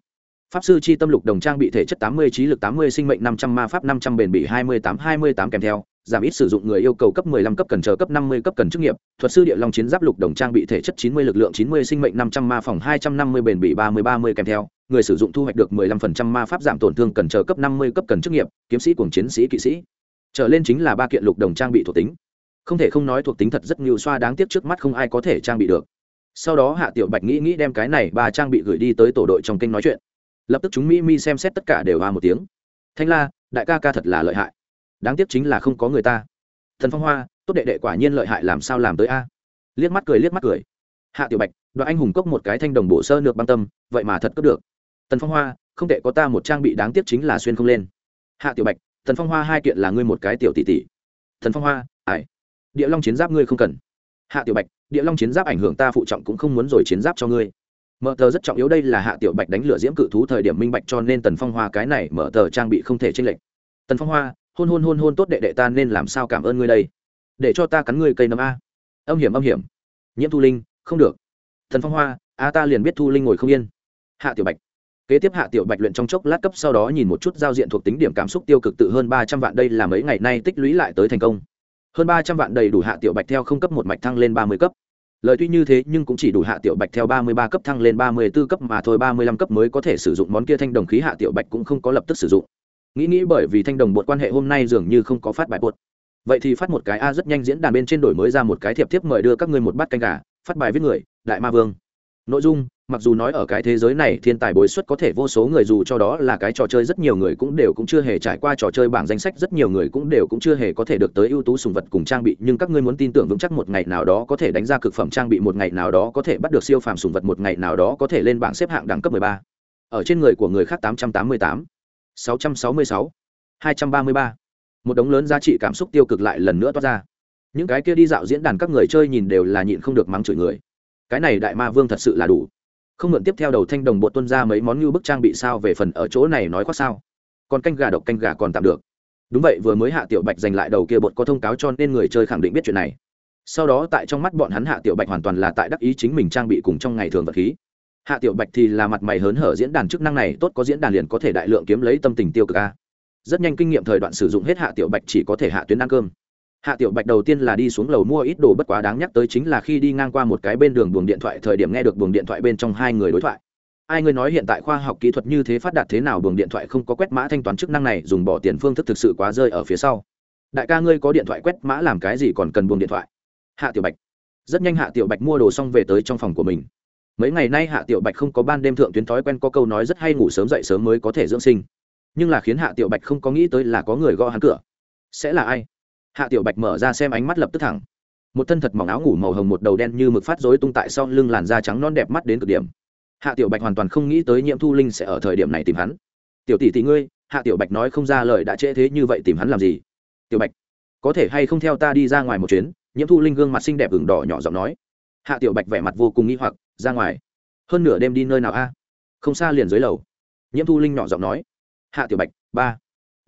pháp sư chi tâm lục đồng trang bị thể chất tám mươi trí lực tám mươi sinh mệnh năm trăm ma pháp năm trăm bền bỉ hai mươi tám hai mươi tám kèm theo giảm ít sử dụng người yêu cầu cấp 15 cấp cần chờ cấp 50 cấp cần chức nghiệp, thuật sư địa long chiến giáp lục đồng trang bị thể chất 90 lực lượng 90 sinh mệnh 500 ma phòng 250 bền bỉ 30 30 kèm theo, người sử dụng thu hoạch được 15% ma pháp giảm tổn thương cần chờ cấp 50 cấp cần chức nghiệp, kiếm sĩ cùng chiến sĩ kỵ sĩ. Trở lên chính là ba kiện lục đồng trang bị thuộc tính. Không thể không nói thuộc tính thật rất nhiều xoa đáng tiếc trước mắt không ai có thể trang bị được. Sau đó Hạ Tiểu Bạch nghĩ nghĩ đem cái này ba trang bị gửi đi tới tổ đội trong kênh nói chuyện lập tức chúng mỹ mi xem xét tất cả đều hoa một tiếng. Thanh la, đại ca ca thật là lợi hại. Đáng tiếc chính là không có người ta. Thần phong hoa, tốt đệ đệ quả nhiên lợi hại làm sao làm tới a? Liếc mắt cười, liếc mắt cười. Hạ tiểu bạch đoạn anh hùng cốc một cái thanh đồng bổ sơ nược băng tâm, vậy mà thật cướp được. Tần phong hoa, không thể có ta một trang bị đáng tiếc chính là xuyên không lên. Hạ tiểu bạch tần phong hoa hai kiện là ngươi một cái tiểu tỷ tỷ. Thần phong hoa ải địa long chiến giáp ngươi không cần. Hạ tiểu bạch, địa long chiến giáp ảnh hưởng ta phụ trọng cũng không muốn rồi chiến giáp cho ngươi mở tờ rất trọng yếu đây là hạ tiểu bạch đánh lửa diễm cự thú thời điểm minh bạch cho nên tần phong hoa cái này mở tờ trang bị không thể chênh lệch. Tần phong hoa, hôn hôn hôn hôn tốt đệ đệ ta nên làm sao cảm ơn ngươi đây? Để cho ta cắn ngươi cây nấm a. Âm hiểm âm hiểm. Nhiễm thu linh, không được. Thần phong hoa, a ta liền biết thu linh ngồi không yên. Hạ tiểu bạch. Kế tiếp hạ tiểu bạch luyện trong chốc lát cấp sau đó nhìn một chút giao diện thuộc tính điểm cảm xúc tiêu cực tự hơn ba trăm vạn đây là mấy ngày nay tích lũy lại tới thành công. Hơn ba trăm vạn đầy đủ hạ tiểu bạch theo không cấp một mạch thăng lên ba mươi cấp lời tuy như thế nhưng cũng chỉ đủ hạ tiểu bạch theo ba mươi ba cấp thăng lên ba mươi 34 cấp mà thôi, ba mươi lăm cấp mới có thể sử dụng món kia thanh đồng khí hạ tiểu bạch cũng không có lập tức sử dụng. Nghĩ nghĩ bởi vì thanh đồng bột quan hệ hôm nay dường như không có phát bài bột. Vậy thì phát một cái a rất nhanh diễn đàn bên trên đổi mới ra một cái thiệp thiếp mời đưa các ngươi một bát canh gà, phát bài viết người, đại ma vương nội dung mặc dù nói ở cái thế giới này thiên tài bồi xuất có thể vô số người dù cho đó là cái trò chơi rất nhiều người cũng đều cũng chưa hề trải qua trò chơi bảng danh sách rất nhiều người cũng đều cũng chưa hề có thể được tới ưu tú sùng vật cùng trang bị nhưng các ngươi muốn tin tưởng vững chắc một ngày nào đó có thể đánh ra cực phẩm trang bị một ngày nào đó có thể bắt được siêu phàm sùng vật một ngày nào đó có thể lên bảng xếp hạng đẳng cấp 13. ở trên người của người khác 888, 666, 233. một đống lớn giá trị cảm xúc tiêu cực lại lần nữa toát ra những cái kia đi dạo diễn đàn các người chơi nhìn đều là nhịn không được mắng chửi người cái này đại ma vương thật sự là đủ. Không mượn tiếp theo đầu thanh đồng bộ tuân ra mấy món như bức trang bị sao về phần ở chỗ này nói khoác sao. Còn canh gà độc canh gà còn tạm được. Đúng vậy, vừa mới hạ tiểu bạch giành lại đầu kia bột có thông cáo cho nên người chơi khẳng định biết chuyện này. Sau đó tại trong mắt bọn hắn hạ tiểu bạch hoàn toàn là tại đắc ý chính mình trang bị cùng trong ngày thường vật khí. Hạ tiểu bạch thì là mặt mày hớn hở diễn đàn chức năng này, tốt có diễn đàn liền có thể đại lượng kiếm lấy tâm tình tiêu cực a. Rất nhanh kinh nghiệm thời đoạn sử dụng hết hạ tiểu bạch chỉ có thể hạ tuyến ăn cơm hạ tiểu bạch đầu tiên là đi xuống lầu mua ít đồ bất quá đáng nhắc tới chính là khi đi ngang qua một cái bên đường buồng điện thoại, thời điểm nghe được buồng điện thoại bên trong hai người đối thoại. Ai ngươi nói hiện tại khoa học kỹ thuật như thế phát đạt thế nào, buồng điện thoại không có quét mã thanh toán chức năng này, dùng bỏ tiền phương thức thực sự quá rơi ở phía sau. Đại ca ngươi có điện thoại quét mã làm cái gì còn cần buồng điện thoại? Hạ tiểu bạch. Rất nhanh hạ tiểu bạch mua đồ xong về tới trong phòng của mình. Mấy ngày nay hạ tiểu bạch không có ban đêm thượng tuyến thói quen, có câu nói rất hay ngủ sớm dậy sớm mới có thể dưỡng sinh. Nhưng là khiến hạ tiểu bạch không có nghĩ tới là có người gõ hắn cửa. Sẽ là ai? Hạ tiểu bạch mở ra xem ánh mắt lập tức thẳng. Một thân thật mỏng áo ngủ màu hồng một đầu đen như mực phát rối tung tại sau lưng làn da trắng non đẹp mắt đến cực điểm. Hạ tiểu bạch hoàn toàn không nghĩ tới nhiễm thu linh sẽ ở thời điểm này tìm hắn. Tiểu tỷ tỷ ngươi, hạ tiểu bạch nói không ra lời đã trễ thế như vậy tìm hắn làm gì? Tiểu bạch, có thể hay không theo ta đi ra ngoài một chuyến? Nhiễm thu linh gương mặt xinh đẹp ửng đỏ nhỏ giọng nói. Hạ tiểu bạch vẻ mặt vô cùng nghi hoặc, ra ngoài? Hơn nửa đêm đi nơi nào a? Không xa liền dưới lầu. Nhiễm thu linh nhỏ giọng nói. Hạ tiểu bạch, ba,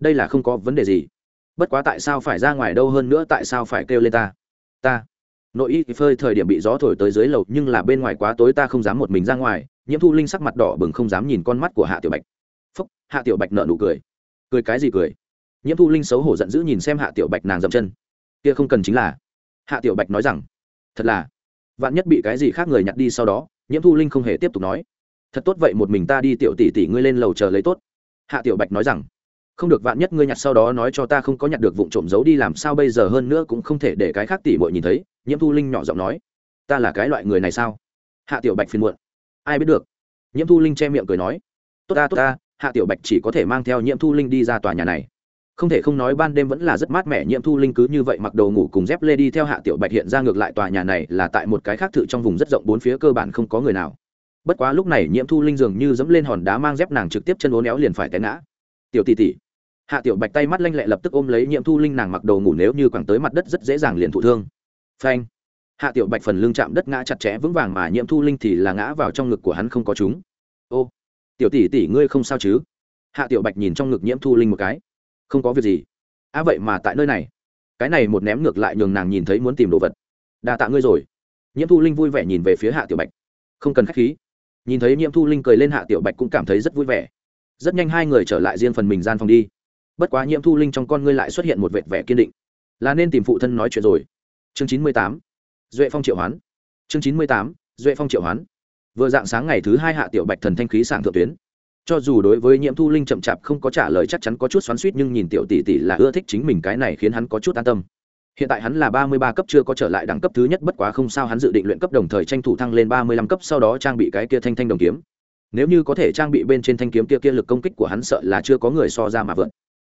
đây là không có vấn đề gì bất quá tại sao phải ra ngoài đâu hơn nữa tại sao phải kêu lên ta? Ta. Nội y phơi thời điểm bị gió thổi tới dưới lầu, nhưng là bên ngoài quá tối ta không dám một mình ra ngoài, nhiễm thu linh sắc mặt đỏ bừng không dám nhìn con mắt của hạ tiểu bạch. Phúc, hạ tiểu bạch nợ nụ cười. Cười cái gì cười? Nhiễm thu linh xấu hổ giận dữ nhìn xem hạ tiểu bạch nàng dậm chân. Kia không cần chính là. Hạ tiểu bạch nói rằng, thật là, vạn nhất bị cái gì khác người nhặt đi sau đó, nhiễm thu linh không hề tiếp tục nói. Thật tốt vậy một mình ta đi tiểu tỷ tỷ ngươi lên lầu chờ lấy tốt. Hạ tiểu bạch nói rằng không được vạn nhất ngươi nhặt sau đó nói cho ta không có nhặt được vụ trộm giấu đi làm sao bây giờ hơn nữa cũng không thể để cái khác tỷ mội nhìn thấy, nhiễm thu linh nhỏ giọng nói. Ta là cái loại người này sao? Hạ tiểu bạch phiền muộn. Ai biết được? Nhiễm thu linh che miệng cười nói. Tốt ta tốt ta, hạ tiểu bạch chỉ có thể mang theo nhiễm thu linh đi ra tòa nhà này. Không thể không nói ban đêm vẫn là rất mát mẻ, nhiễm thu linh cứ như vậy mặc đồ ngủ cùng dép lê đi theo hạ tiểu bạch hiện ra ngược lại tòa nhà này là tại một cái khác thự trong vùng rất rộng, bốn phía cơ bản không có người nào. Bất quá lúc này nhiễm thu linh dường như dẫm lên hòn đá mang dép nàng trực tiếp chân uốn éo liền phải té ngã. Tiểu tỷ tỷ hạ tiểu bạch tay mắt lanh lẹ lập tức ôm lấy nhiễm thu linh nàng mặc đồ ngủ nếu như quẳng tới mặt đất rất dễ dàng liền thụ thương. Phanh. Hạ tiểu bạch phần lưng chạm đất ngã chặt chẽ vững vàng mà nhiễm thu linh thì là ngã vào trong ngực của hắn không có chúng. Ô, tiểu tỷ tỷ ngươi không sao chứ? Hạ tiểu bạch nhìn trong ngực nhiễm thu linh một cái. Không có việc gì. À vậy mà tại nơi này. Cái này một ném ngược lại nhường nàng nhìn thấy muốn tìm đồ vật. Đa tạ ngươi rồi. Nhiễm thu linh vui vẻ nhìn về phía hạ tiểu bạch. Không cần k h á c h khí. Nhìn thấy nhiễm thu linh cười lên hạ tiểu bạch cũng cảm thấy rất vui vẻ. Rất nhanh hai người trở lại riêng phần mình gian phòng đi bất quá nhiễm thu linh trong con ngươi lại xuất hiện một vệt vẻ kiên định. Là nên tìm phụ thân nói chuyện rồi. Chương chín mươi tám. Duệ phong triệu hoán. Chương chín mươi tám. Duệ phong triệu hoán. Vừa dạng sáng ngày thứ hai hạ tiểu bạch thần thanh khí sảng thượng tuyến. Cho dù đối với nhiễm thu linh chậm chạp không có trả lời chắc chắn có chút xoắn suýt nhưng nhìn tiểu tỷ tỷ là ưa thích chính mình cái này khiến hắn có chút an tâm. Hiện tại hắn là ba mươi ba cấp chưa có trở lại đẳng cấp thứ nhất bất quá không sao hắn dự định luyện cấp đồng thời tranh thủ thăng lên ba mươi lăm cấp sau đó trang bị cái kia thanh thanh đồng kiếm. Nếu như có thể trang bị bên trên thanh kiếm kia kia lực công kích của hắn sợ là chưa có người so ra mà vượt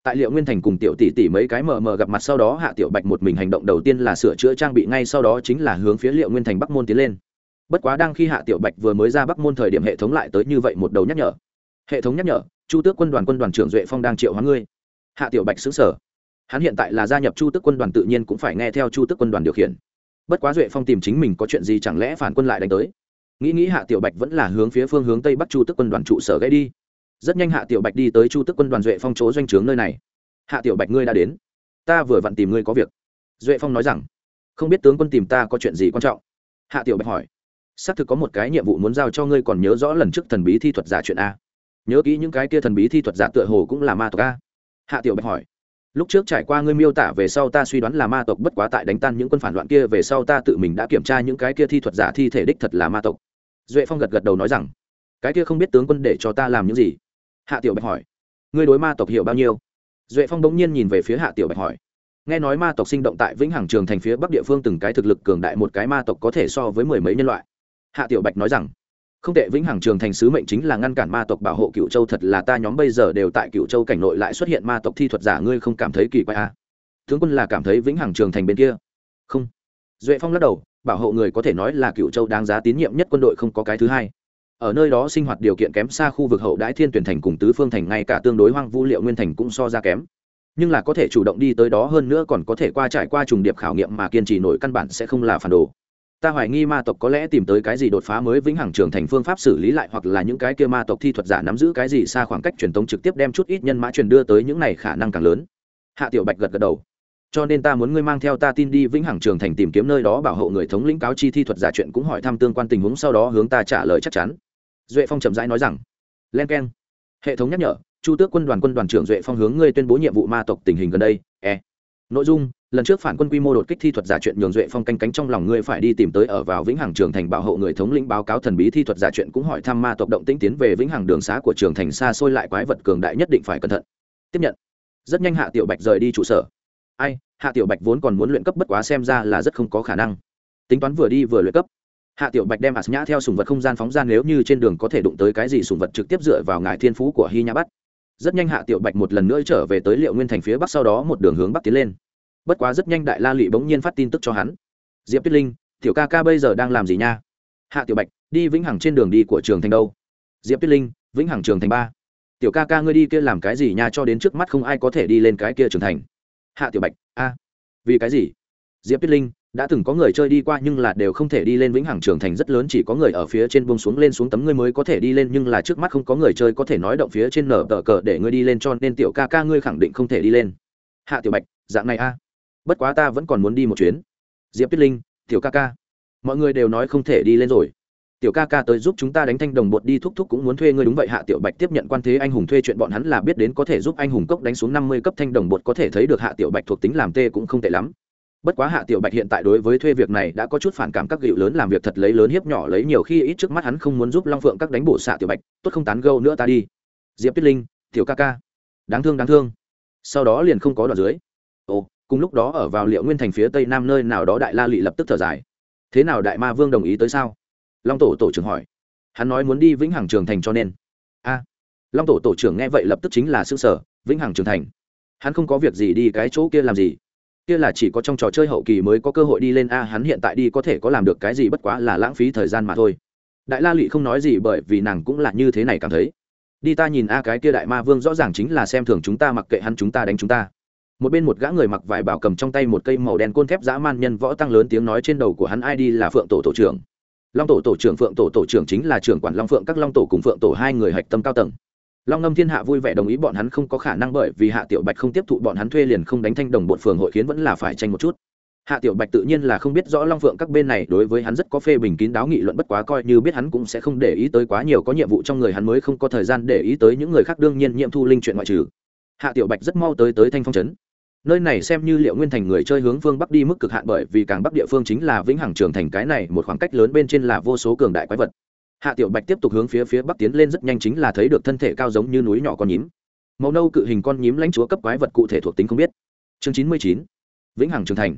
tại liệu nguyên thành cùng tiểu tỷ tỷ mấy cái mờ mờ gặp mặt sau đó hạ tiểu bạch một mình hành động đầu tiên là sửa chữa trang bị ngay sau đó chính là hướng phía liệu nguyên thành bắc môn tiến lên bất quá đang khi hạ tiểu bạch vừa mới ra bắc môn thời điểm hệ thống lại tới như vậy một đầu nhắc nhở hệ thống nhắc nhở chu tước quân đoàn quân đoàn trưởng duệ phong đang triệu hóa ngươi hạ tiểu bạch xứng sở hắn hiện tại là gia nhập chu tước quân đoàn tự nhiên cũng phải nghe theo chu tước quân đoàn điều khiển bất quá duệ phong tìm chính mình có chuyện gì chẳng lẽ phản quân lại đánh tới nghĩ nghĩ hạ tiểu bạch vẫn là hướng phía phương hướng tây bắc chu tước quân đoàn trụ sở gây đi rất nhanh hạ tiểu bạch đi tới chu tước quân đoàn duệ phong chỗ doanh trướng nơi này. Hạ tiểu bạch, ngươi đã đến. Ta vừa vặn tìm ngươi có việc. Duệ phong nói rằng, không biết tướng quân tìm ta có chuyện gì quan trọng? Hạ tiểu bạch hỏi. Xác thực có một cái nhiệm vụ muốn giao cho ngươi còn nhớ rõ lần trước thần bí thi thuật giả chuyện a. Nhớ kỹ những cái kia thần bí thi thuật giả tựa hồ cũng là ma tộc a. Hạ tiểu bạch hỏi. Lúc trước trải qua ngươi miêu tả về sau ta suy đoán là ma tộc bất quá tại đánh tan những quân phản loạn kia về sau ta tự mình đã kiểm tra những cái kia thi thuật giả thi thể đích thật là ma tộc. Duệ phong gật gật đầu nói rằng, cái kia không biết tướng quân để cho ta làm những gì hạ tiểu bạch hỏi, ngươi đối ma tộc hiểu bao nhiêu? Duệ phong bỗng nhiên nhìn về phía hạ tiểu bạch hỏi, nghe nói ma tộc sinh động tại vĩnh hằng trường thành phía bắc địa phương từng cái thực lực cường đại một cái ma tộc có thể so với mười mấy nhân loại. Hạ tiểu bạch nói rằng, không tệ, vĩnh hằng trường thành sứ mệnh chính là ngăn cản ma tộc bảo hộ cựu châu, thật là ta nhóm bây giờ đều tại cựu châu cảnh nội lại xuất hiện ma tộc thi thuật giả, ngươi không cảm thấy kỳ quái à. tướng quân là cảm thấy vĩnh hằng trường thành bên kia. Không. Duệ phong lắc đầu, bảo hộ người có thể nói là cựu châu đáng giá tín nhiệm nhất quân đội không có cái thứ hai ở nơi đó sinh hoạt điều kiện kém xa khu vực hậu đãi thiên tuyển thành cùng tứ phương thành ngay cả tương đối hoang vu liệu nguyên thành cũng so ra kém. Nhưng là có thể chủ động đi tới đó hơn nữa còn có thể qua trải qua trùng điệp khảo nghiệm mà kiên trì nổi căn bản sẽ không là phản đồ. Ta hoài nghi ma tộc có lẽ tìm tới cái gì đột phá mới vĩnh hằng trường thành phương pháp xử lý lại hoặc là những cái kia ma tộc thi thuật giả nắm giữ cái gì xa khoảng cách truyền tống trực tiếp đem chút ít nhân mã truyền đưa tới những này khả năng càng lớn. Hạ tiểu bạch gật gật đầu. Cho nên ta muốn ngươi mang theo ta tin đi vĩnh hằng trường thành tìm kiếm nơi đó bảo hộ người thống lĩnh cáo chi thi thuật giả chuyện cũng hỏi thăm tương quan tình huống sau đó hướng ta trả lời chắc chắn duệ phong chậm rãi nói rằng, len k e n hệ thống nhắc nhở, chu tước quân đoàn quân đoàn trưởng duệ phong hướng ngươi tuyên bố nhiệm vụ ma tộc tình hình gần đây e. Nội dung, lần trước phản quân quy mô đột kích thi thuật giả chuyện nhường duệ phong canh cánh trong lòng ngươi phải đi tìm tới ở vào vĩnh hằng trường thành bảo hộ người thống lĩnh báo cáo thần bí thi thuật giả chuyện cũng hỏi thăm ma tộc động tĩnh tiến về vĩnh hằng đường xá của trường thành xa xôi lại quái vật cường đại nhất định phải cẩn thận. Tiếp nhận. Rất nhanh hạ tiểu bạch rời đi trụ sở. Ai, hạ tiểu bạch vốn còn muốn luyện cấp bất quá xem ra là rất không có khả năng. Tính toán vừa đi vừa luyện cấp hạ tiểu bạch đem ạt nhã theo sùng vật không gian phóng ra nếu như trên đường có thể đụng tới cái gì sùng vật trực tiếp dựa vào ngài thiên phú của hy nhã bắt rất nhanh hạ tiểu bạch một lần nữa trở về tới liệu nguyên thành phía bắc sau đó một đường hướng bắc tiến lên. Bất quá rất nhanh đại la lụy bỗng nhiên phát tin tức cho hắn. Diệp tuyết linh, tiểu ca ca bây giờ đang làm gì nha? Hạ tiểu bạch, đi vĩnh hằng trên đường đi của trường thành đâu? Diệp tuyết linh, vĩnh hằng trường thành ba. Tiểu ca ca ngươi đi kia làm cái gì nha, cho đến trước mắt không ai có thể đi lên cái kia trường thành. Hạ tiểu bạch, a, vì cái gì? Diệp tuyết linh đã từng có người chơi đi qua nhưng là đều không thể đi lên vĩnh hằng trường thành rất lớn, chỉ có người ở phía trên buông xuống lên xuống tấm ngươi mới có thể đi lên, nhưng là trước mắt không có người chơi có thể nói động phía trên nở tờ cờ để ngươi đi lên cho nên tiểu ca ca ngươi khẳng định không thể đi lên. Hạ tiểu bạch, dạng này a. À. Bất quá ta vẫn còn muốn đi một chuyến. Diệp tuyết linh, tiểu ca ca. Mọi người đều nói không thể đi lên rồi. Tiểu ca ca tới giúp chúng ta đánh thanh đồng bột đi, thúc thúc cũng muốn thuê ngươi, đúng vậy. Hạ tiểu bạch tiếp nhận quan thế anh hùng thuê chuyện bọn hắn là biết đến có thể giúp anh hùng cốc đánh xuống năm mươi cấp thanh đồng bột, có thể thấy được hạ tiểu bạch thuộc tính làm tê cũng không tệ lắm bất quá hạ tiểu bạch hiện tại đối với thuê việc này đã có chút phản cảm, các gịu lớn làm việc thật lấy lớn hiếp nhỏ, lấy nhiều khi ít trước mắt hắn không muốn giúp long phượng các đánh bổ xạ tiểu bạch, tốt không tán gâu nữa ta đi. Diệp tuyết linh, tiểu ca ca. Đáng thương đáng thương. Sau đó liền không có đoạn dưới. Ồ, cùng lúc đó ở vào liệu nguyên thành phía tây nam nơi nào đó đại la lị lập tức thở dài. Thế nào đại ma vương đồng ý tới sao? Long tổ tổ trưởng hỏi. Hắn nói muốn đi vĩnh hằng trường thành cho nên. A. Long tổ tổ trưởng nghe vậy lập tức chính là xương sở vĩnh hằng trường thành. Hắn không có việc gì đi cái chỗ kia làm gì kia là chỉ có trong trò chơi hậu kỳ mới có cơ hội đi lên a, hắn hiện tại đi có thể có làm được cái gì bất quá là lãng phí thời gian mà thôi. Đại la lụy không nói gì bởi vì nàng cũng là như thế này cảm thấy. Đi ta nhìn a, cái kia đại ma vương rõ ràng chính là xem thường chúng ta mặc kệ hắn chúng ta đánh chúng ta. Một bên một gã người mặc vải bảo cầm trong tay một cây màu đen côn thép dã man nhân võ tăng lớn tiếng nói trên đầu của hắn, ai đi là phượng tổ tổ trưởng? Long tổ tổ trưởng phượng tổ tổ trưởng chính là trưởng quản long phượng, các long tổ cùng phượng tổ hai người hạch tâm cao tầng long ngâm thiên hạ vui vẻ đồng ý bọn hắn không có khả năng bởi vì hạ tiểu bạch không tiếp thụ bọn hắn thuê liền không đánh thanh đồng bột phường hội khiến vẫn là phải tranh một chút. Hạ tiểu bạch tự nhiên là không biết rõ long phượng các bên này đối với hắn rất có phê bình kín đáo nghị luận bất quá coi như biết hắn cũng sẽ không để ý tới quá nhiều có nhiệm vụ trong người hắn mới không có thời gian để ý tới những người khác đương nhiên nhiệm thu linh chuyện ngoại trừ. Hạ tiểu bạch rất mau tới tới thanh phong trấn. Nơi này xem như liệu nguyên thành người chơi hướng phương bắc đi mức cực hạn bởi vì càng bắc địa phương chính là vĩnh hằng trường thành cái này, một khoảng cách lớn bên trên là vô số cường đại quái vật hạ tiểu bạch tiếp tục hướng phía phía bắc tiến lên rất nhanh chính là thấy được thân thể cao giống như núi nhỏ con nhím. Màu nâu cự hình con nhím lãnh chúa cấp quái vật cụ thể thuộc tính không biết. Chương chín mươi chín, vĩnh hằng trường thành.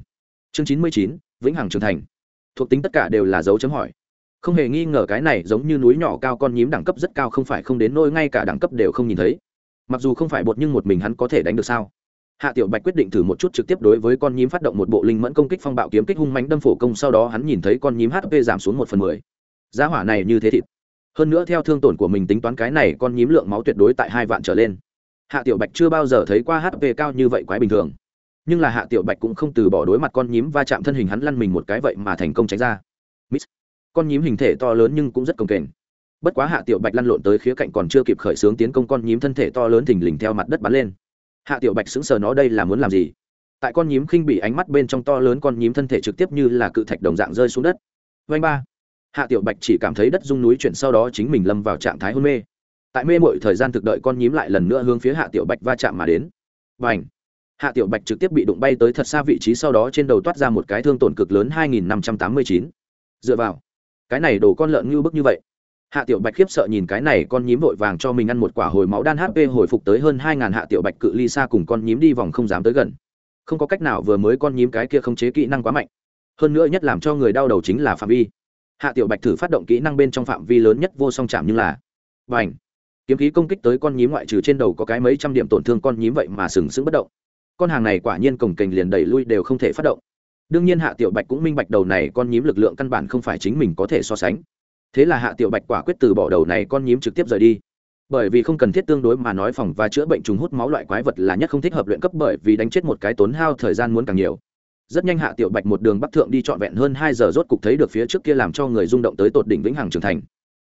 Chương chín mươi chín, vĩnh hằng trường thành. Thuộc tính tất cả đều là dấu chấm hỏi. Không hề nghi ngờ cái này giống như núi nhỏ cao con nhím đẳng cấp rất cao không phải không đến nôi ngay cả đẳng cấp đều không nhìn thấy. Mặc dù không phải bột nhưng một mình hắn có thể đánh được sao? Hạ tiểu bạch quyết định thử một chút trực tiếp đối với con nhím phát động một bộ linh mẫn công kích phong bạo kiếm kích hung mánh đâm phổ công, sau đó hắn nhìn thấy con nhím hp giảm xuống một phần mười giá hỏa này như thế thịt. Hơn nữa theo thương tổn của mình tính toán cái này con nhím lượng máu tuyệt đối tại hai vạn trở lên. Hạ tiểu bạch chưa bao giờ thấy qua hp cao như vậy quái bình thường. Nhưng là hạ tiểu bạch cũng không từ bỏ đối mặt con nhím va chạm thân hình hắn lăn mình một cái vậy mà thành công tránh ra. Miss. con nhím hình thể to lớn nhưng cũng rất công kềnh. Bất quá hạ tiểu bạch lăn lộn tới khía cạnh còn chưa kịp khởi xướng tiến công con nhím thân thể to lớn thình lình theo mặt đất bắn lên. Hạ tiểu bạch sững sờ nó đây là muốn làm gì? Tại con nhím khinh bị ánh mắt bên trong to lớn con nhím thân thể trực tiếp như là cự thạch đồng dạng rơi xuống đất. Vanh ba hạ tiểu bạch chỉ cảm thấy đất rung núi chuyển sau đó chính mình lâm vào trạng thái hôn mê. Tại mê mội thời gian thực đợi con nhím lại lần nữa hướng phía hạ tiểu bạch va chạm mà đến. Và ảnh hạ tiểu bạch trực tiếp bị đụng bay tới thật xa vị trí sau đó trên đầu toát ra một cái thương tổn cực lớn 2589. dựa vào! Cái này đổ con lợn như bức như vậy. Hạ tiểu bạch khiếp sợ nhìn cái này con nhím vội vàng cho mình ăn một quả hồi máu đan hp hồi phục tới hơn hai ngàn hạ tiểu bạch cự ly xa cùng con nhím đi vòng không dám tới gần. Không có cách nào vừa mới con nhím cái kia không chế kỹ năng quá mạnh. Hơn nữa nhất làm cho người đau đầu chính là phạm vi hạ tiểu bạch thử phát động kỹ năng bên trong phạm vi lớn nhất vô song chạm nhưng là và kiếm khí công kích tới con nhím ngoại trừ trên đầu có cái mấy trăm điểm tổn thương con nhím vậy mà sừng sững bất động. Con hàng này quả nhiên cổng kềnh liền đẩy lui đều không thể phát động. Đương nhiên hạ tiểu bạch cũng minh bạch đầu này con nhím lực lượng căn bản không phải chính mình có thể so sánh. Thế là hạ tiểu bạch quả quyết từ bỏ đầu này con nhím trực tiếp rời đi. Bởi vì không cần thiết tương đối mà nói phòng và chữa bệnh trùng hút máu loại quái vật là nhất không thích hợp luyện cấp bởi vì đánh chết một cái tốn hao thời gian muốn càng nhiều rất nhanh hạ tiểu bạch một đường bắc thượng đi trọn vẹn hơn hai giờ rốt cục thấy được phía trước kia làm cho người rung động tới tột đỉnh vĩnh hằng trưởng thành.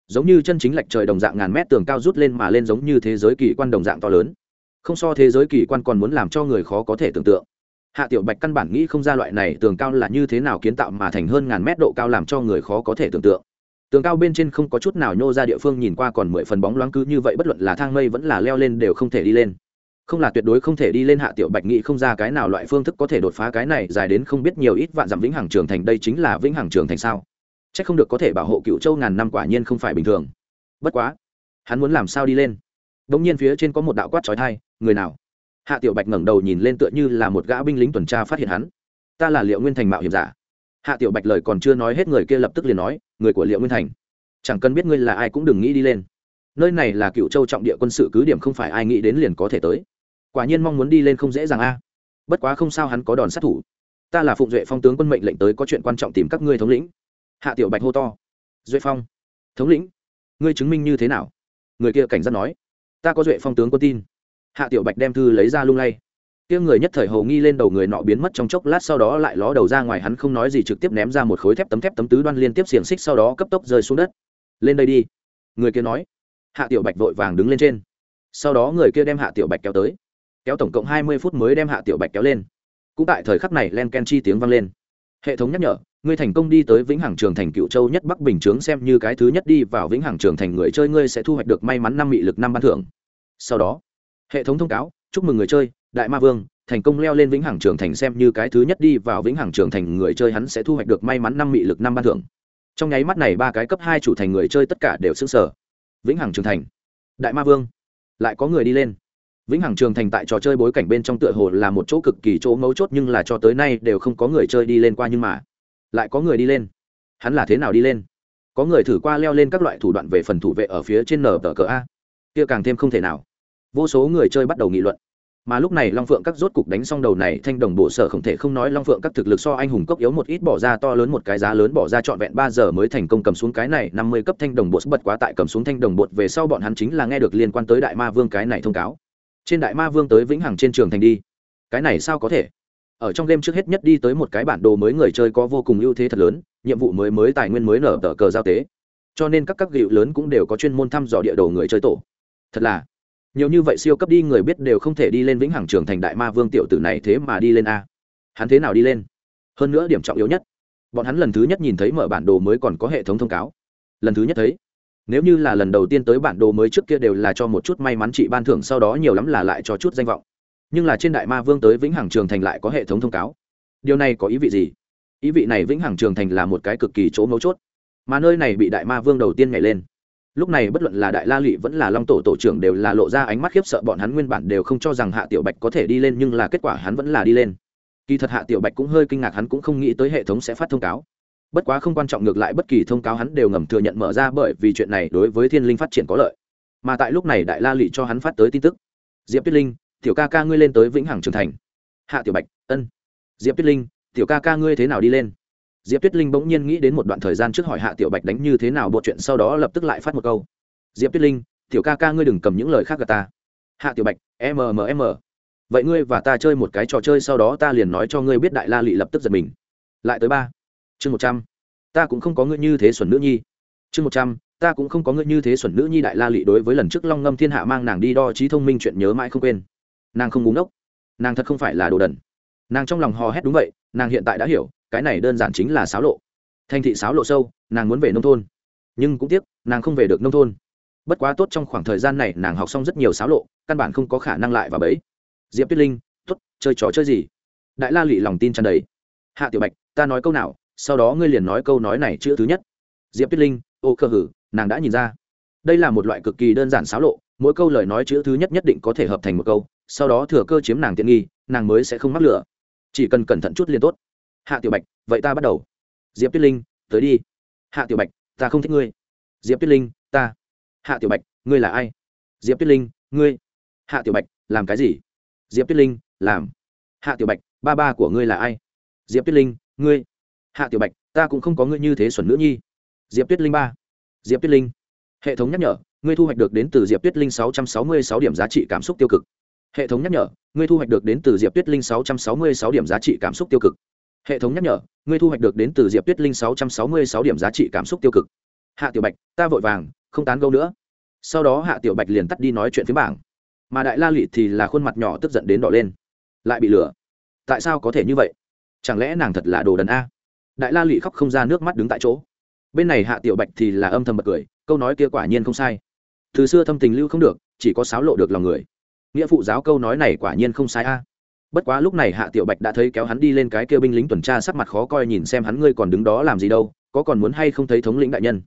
Giống như chân chính lệch trời đồng dạng ngàn mét tường cao rút lên mà lên giống như thế giới kỳ quan đồng dạng to lớn. Không so thế giới kỳ quan còn muốn làm cho người khó có thể tưởng tượng. Hạ tiểu bạch căn bản nghĩ không ra loại này tường cao là như thế nào kiến tạo mà thành hơn ngàn mét độ cao làm cho người khó có thể tưởng tượng. Tường cao bên trên không có chút nào nhô ra địa phương nhìn qua còn mười phần bóng loáng cứ như vậy, bất luận là thang mây vẫn là leo lên đều không thể đi lên không là tuyệt đối không thể đi lên hạ tiểu bạch nghĩ không ra cái nào loại phương thức có thể đột phá cái này dài đến không biết nhiều ít vạn dặm vĩnh hằng trường thành đây chính là vĩnh hằng trường thành sao? C h ắ c không được có thể bảo hộ cựu châu ngàn năm quả nhiên không phải bình thường. Bất quá, hắn muốn làm sao đi lên? Đ ỗ n g nhiên phía trên có một đạo quát trói thai người nào? Hạ tiểu bạch ngẩng đầu nhìn lên tựa như là một gã binh lính tuần tra phát hiện hắn. Ta là liệu nguyên thành mạo hiểm giả. Hạ tiểu bạch lời còn chưa nói hết người kia lập tức liền nói, người của liệu nguyên thành. Chẳng cần biết ngươi là ai cũng đừng nghĩ đi lên nơi này là cựu châu trọng địa quân sự cứ điểm không phải ai nghĩ đến liền có thể tới. Quả nhiên mong muốn đi lên không dễ dàng a. Bất quá không sao hắn có đòn sát thủ. Ta là phụng duệ phong tướng quân mệnh lệnh tới có chuyện quan trọng tìm các ngươi thống lĩnh. Hạ tiểu bạch hô to. Duệ phong. Thống lĩnh. Ngươi chứng minh như thế nào? Người kia cảnh giác nói. Ta có duệ phong tướng quân tin. Hạ tiểu bạch đem thư lấy ra lung lay. Kia người nhất thời hầu nghi lên đầu người nọ biến mất trong chốc lát sau đó lại ló đầu ra ngoài hắn không nói gì trực tiếp ném ra một khối thép tấm thép tấm tứ đoan liên tiếp xiềng xích sau đó cấp tốc rơi xuống đất. Lên đây đi. Người kia nói hạ tiểu bạch vội vàng đứng lên trên. Sau đó người kia đem hạ tiểu bạch kéo tới. Kéo tổng cộng hai mươi phút mới đem hạ tiểu bạch kéo lên. Cũng tại thời khắc này len ken chi tiếng vang lên. Hệ thống nhắc nhở, ngươi thành công đi tới vĩnh hằng trường thành cựu châu nhất bắc bình chướng xem như cái thứ nhất đi vào vĩnh hằng trường thành người chơi ngươi sẽ thu hoạch được may mắn năm mị lực năm ban thưởng. Sau đó, hệ thống thông cáo, chúc mừng người chơi, đại ma vương, thành công leo lên vĩnh hằng trường thành xem như cái thứ nhất đi vào vĩnh hằng trường thành người chơi hắn sẽ thu hoạch được may mắn năm mị lực năm ban thưởng. Trong nháy mắt này ba cái cấp hai chủ thành người chơi tất cả đều xứng sở vĩnh hằng trường thành. Đại ma vương. Lại có người đi lên. Vĩnh hằng trường thành tại trò chơi bối cảnh bên trong tựa hồ là một chỗ cực kỳ chỗ mấu chốt nhưng là cho tới nay đều không có người chơi đi lên qua nhưng mà lại có người đi lên. Hắn là thế nào đi lên? Có người thử qua leo lên các loại thủ đoạn về phần thủ vệ ở phía trên nở tờ cờ a. Kia càng thêm không thể nào. Vô số người chơi bắt đầu nghị luận mà lúc này long phượng các rốt cục đánh xong đầu này, thanh đồng bộ sở không thể không nói long phượng các thực lực so anh hùng cốc yếu một ít, bỏ ra to lớn một cái giá lớn, bỏ ra trọn vẹn ba giờ mới thành công cầm xuống cái này, năm mươi cấp thanh đồng bộ bật quá tại cầm xuống thanh đồng bột về sau bọn hắn chính là nghe được liên quan tới đại ma vương cái này thông cáo. Trên đại ma vương tới vĩnh hằng trên trường thành đi. Cái này sao có thể? Ở trong game trước hết nhất đi tới một cái bản đồ mới người chơi có vô cùng ưu thế thật lớn, nhiệm vụ mới mới, tài nguyên mới, nở tờ cờ giao tế. Cho nên các các gịu lớn cũng đều có chuyên môn thăm dò địa đồ người chơi tổ. Thật là nhiều như vậy siêu cấp đi, người biết đều không thể đi lên vĩnh hằng trường thành đại ma vương tiểu tử này thế mà đi lên a. Hắn thế nào đi lên? Hơn nữa điểm trọng yếu nhất, bọn hắn lần thứ nhất nhìn thấy mở bản đồ mới còn có hệ thống thông cáo. Lần thứ nhất thấy, nếu như là lần đầu tiên tới bản đồ mới trước kia đều là cho một chút may mắn chị ban thưởng, sau đó nhiều lắm là lại cho chút danh vọng. Nhưng là trên đại ma vương tới vĩnh hằng trường thành lại có hệ thống thông cáo. Điều này có ý vị gì? Ý vị này vĩnh hằng trường thành là một cái cực kỳ chỗ mấu chốt, mà nơi này bị đại ma vương đầu tiên nhảy lên lúc này bất luận là đại la lụy vẫn là long tổ tổ trưởng đều là lộ ra ánh mắt khiếp sợ, bọn hắn nguyên bản đều không cho rằng hạ tiểu bạch có thể đi lên, nhưng là kết quả hắn vẫn là đi lên. Kỳ thật hạ tiểu bạch cũng hơi kinh ngạc, hắn cũng không nghĩ tới hệ thống sẽ phát thông cáo. Bất quá không quan trọng, ngược lại bất kỳ thông cáo hắn đều ngầm thừa nhận mở ra, bởi vì chuyện này đối với thiên linh phát triển có lợi. Mà tại lúc này đại la lị cho hắn phát tới tin tức. Diệp tuyết linh, tiểu ca ca ngươi lên tới vĩnh hằng trưởng thành. Hạ tiểu bạch, ân. Diệp tuyết linh, tiểu ca ca ngươi thế nào đi lên? Diệp tuyết linh bỗng nhiên nghĩ đến một đoạn thời gian trước hỏi hạ tiểu bạch đánh như thế nào, bộ chuyện sau đó lập tức lại phát một câu. Diệp tuyết linh, tiểu ca ca ngươi đừng cầm những lời khác gà ta. Hạ tiểu bạch mmm vậy ngươi và ta chơi một cái trò chơi sau đó ta liền nói cho ngươi biết đại la lị lập tức giật mình. Lại tới ba. Chương một trăm. Ta cũng không có ngươi như thế xuẩn nữ nhi. Chương một trăm. Ta cũng không có ngươi như thế xuẩn nữ nhi đại la lị đối với lần trước long ngâm thiên hạ mang nàng đi đo trí thông minh chuyện nhớ mãi không quên. Nàng không búng ốc nàng thật không phải là đồ đần. Nàng trong lòng hò hét đúng vậy, nàng hiện tại đã hiểu cái này đơn giản chính là xáo lộ. Thành thị xáo lộ sâu, nàng muốn về nông thôn. Nhưng cũng tiếc, nàng không về được nông thôn. Bất quá tốt trong khoảng thời gian này, nàng học xong rất nhiều xáo lộ, căn bản không có khả năng lại và bẫy. Diệp tuyết linh t ố t chơi trò chơi gì? Đại la lụy lòng tin tràn đầy. Hạ tiểu bạch, ta nói câu nào, sau đó ngươi liền nói câu nói này chữ thứ nhất. Diệp tuyết linh, ô cơ hử, nàng đã nhìn ra. Đây là một loại cực kỳ đơn giản xáo lộ, mỗi câu lời nói chữ thứ nhất nhất định có thể hợp thành một câu, sau đó thừa cơ chiếm nàng tiện nghi, nàng mới sẽ không mắc lửa chỉ cần cẩn thận chút liền tốt hạ tiểu bạch, vậy ta bắt đầu. Diệp tuyết linh, tới đi. Hạ tiểu bạch, ta không thích ngươi. Diệp tuyết linh, ta. Hạ tiểu bạch, ngươi là ai? Diệp tuyết linh, ngươi. Hạ tiểu bạch, làm cái gì? Diệp tuyết linh, làm. Hạ tiểu bạch, ba ba của ngươi là ai? Diệp tuyết linh, ngươi. Hạ tiểu bạch, ta cũng không có ngươi như thế xuẩn nữ nhi. Diệp tuyết linh ba. Diệp tuyết linh. Hệ thống nhắc nhở, ngươi thu hoạch được đến từ diệp tuyết linh sáu trăm sáu mươi sáu điểm giá trị cảm xúc tiêu cực. Hệ thống nhắc nhở, ngươi thu hoạch được đến từ diệp tuyết linh sáu trăm sáu mươi sáu điểm giá trị cảm xúc tiêu cực hệ thống nhắc nhở, ngươi thu hoạch được đến từ diệp tuyết linh sáu trăm sáu mươi sáu điểm giá trị cảm xúc tiêu cực. Hạ tiểu bạch, ta vội vàng, không tán gâu nữa. Sau đó hạ tiểu bạch liền tắt đi nói chuyện phía bảng. Mà đại la lị thì là khuôn mặt nhỏ tức giận đến đỏ lên. Lại bị lừa. Tại sao có thể như vậy? Chẳng lẽ nàng thật là đồ đần a? Đại la lị khóc không ra nước mắt đứng tại chỗ. Bên này hạ tiểu bạch thì là âm thầm bật cười, câu nói kia quả nhiên không sai. Từ xưa thâm tình lưu không được, chỉ có sáo lộ được lòng người. Nghĩa phụ giáo câu nói này quả nhiên không sai a bất quá lúc này hạ tiểu bạch đã thấy kéo hắn đi lên cái kia binh lính tuần tra sắc mặt khó coi nhìn xem hắn, ngươi còn đứng đó làm gì đâu, có còn muốn hay không thấy thống lĩnh đại nhân?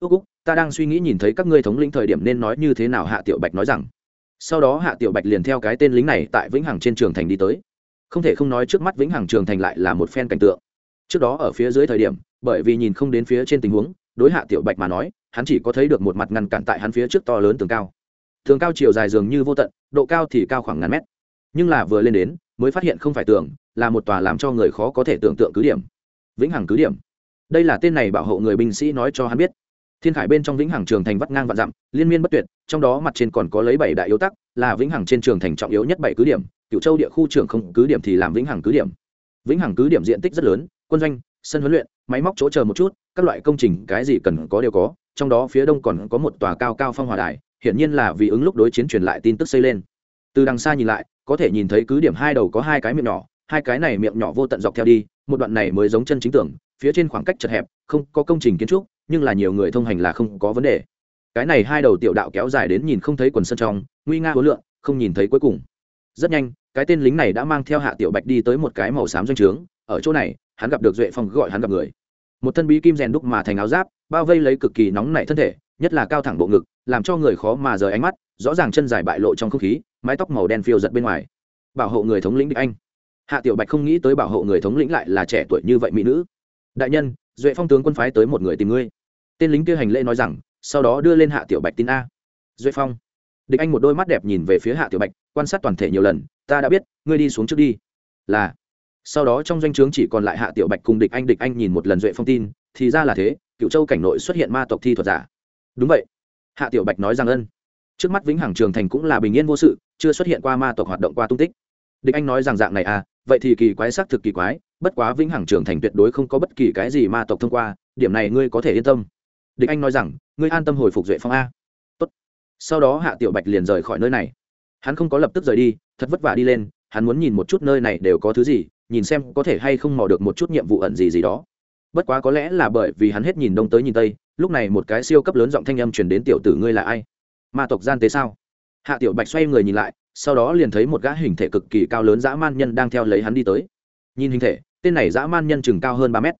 Ước úc, ta đang suy nghĩ nhìn thấy các ngươi thống lĩnh thời điểm nên nói như thế nào, hạ tiểu bạch nói rằng. Sau đó hạ tiểu bạch liền theo cái tên lính này tại vĩnh hằng trên trường thành đi tới. Không thể không nói trước mắt vĩnh hằng trường thành lại là một phen cảnh tượng. Trước đó ở phía dưới thời điểm, bởi vì nhìn không đến phía trên tình huống, đối hạ tiểu bạch mà nói, hắn chỉ có thấy được một mặt ngăn cản tại hắn phía trước to lớn tường cao. Tường cao chiều dài dường như vô tận, độ cao thì cao khoảng ngàn mét. Nhưng là vừa lên đến mới phát hiện không phải tưởng, là một tòa làm cho người khó có thể tưởng tượng cứ điểm. Vĩnh hằng cứ điểm. Đây là tên này bảo hộ người binh sĩ nói cho hắn biết. Thiên khải bên trong vĩnh hằng trường thành vắt ngang vạn dặm, liên miên bất tuyệt, trong đó mặt trên còn có lấy bảy đại yếu tắc, là vĩnh hằng trên trường thành trọng yếu nhất bảy cứ điểm cựu châu địa khu trường không cứ điểm thì làm vĩnh hằng cứ điểm. Vĩnh hằng cứ điểm diện tích rất lớn, quân doanh, sân huấn luyện, máy móc chỗ chờ một chút, các loại công trình, cái gì cần có đều có, trong đó phía đông còn có một tòa cao cao phong hòa đài, hiển nhiên là vì ứng lúc đối chiến truyền lại tin tức xây lên. Từ đằng xa nhìn lại có thể nhìn thấy cứ điểm hai đầu có hai cái miệng nhỏ, hai cái này miệng nhỏ vô tận dọc theo đi, một đoạn này mới giống chân chính tưởng, phía trên khoảng cách chật hẹp, không có công trình kiến trúc, nhưng là nhiều người thông hành là không có vấn đề. Cái này hai đầu tiểu đạo kéo dài đến nhìn không thấy quần sân trong, nguy nga hối lượng không nhìn thấy cuối cùng. Rất nhanh, cái tên lính này đã mang theo hạ tiểu bạch đi tới một cái màu xám doanh trướng, ở chỗ này, hắn gặp được duệ phong gọi hắn gặp người. Một thân bí kim rèn đúc mà thành áo giáp, bao vây lấy cực kỳ nóng nảy thân thể, nhất là cao thẳng bộ ngực, làm cho người khó mà rời ánh mắt, rõ ràng chân dài bại lộ trong không khí mái tóc màu đen phiêu giật bên ngoài. Bảo hộ người thống lĩnh địch anh. Hạ tiểu bạch không nghĩ tới bảo hộ người thống lĩnh lại là trẻ tuổi như vậy mỹ nữ. Đại nhân, duệ phong tướng quân phái tới một người tìm ngươi. Tên lính kia hành lễ nói rằng, sau đó đưa lên hạ tiểu bạch tin a. Duệ phong. Địch anh một đôi mắt đẹp nhìn về phía hạ tiểu bạch, quan sát toàn thể nhiều lần, ta đã biết, ngươi đi xuống trước đi. Là. Sau đó trong doanh trướng chỉ còn lại hạ tiểu bạch cùng địch anh địch anh nhìn một lần duệ phong tin, thì ra là thế cựu châu cảnh nội xuất hiện ma tộc thi thuật giả. Đúng vậy. Hạ tiểu bạch nói rằng ân trước mắt vĩnh hằng trường thành cũng là bình yên vô sự, chưa xuất hiện qua ma tộc hoạt động qua tung tích. Địch anh nói rằng dạng này à vậy thì kỳ quái xác thực kỳ quái, bất quá vĩnh hằng trường thành tuyệt đối không có bất kỳ cái gì ma tộc thông qua, điểm này ngươi có thể yên tâm. Địch anh nói rằng, ngươi an tâm hồi phục duệ phong a. Tốt. sau đó hạ tiểu bạch liền rời khỏi nơi này. Hắn không có lập tức rời đi, thật vất vả đi lên, hắn muốn nhìn một chút nơi này đều có thứ gì, nhìn xem có thể hay không mò được một chút nhiệm vụ ẩn gì gì đó. Bất quá có lẽ là bởi vì hắn hết nhìn đông tới nhìn tây, lúc này một cái siêu cấp lớn giọng thanh âm truyền đến tiểu tử ngươi là ai? Ma tộc gian tế sao? Hạ tiểu bạch xoay người nhìn lại, sau đó liền thấy một gã hình thể cực kỳ cao lớn dã man nhân đang theo lấy hắn đi tới. Nhìn hình thể, tên này dã man nhân chừng cao hơn ba mét.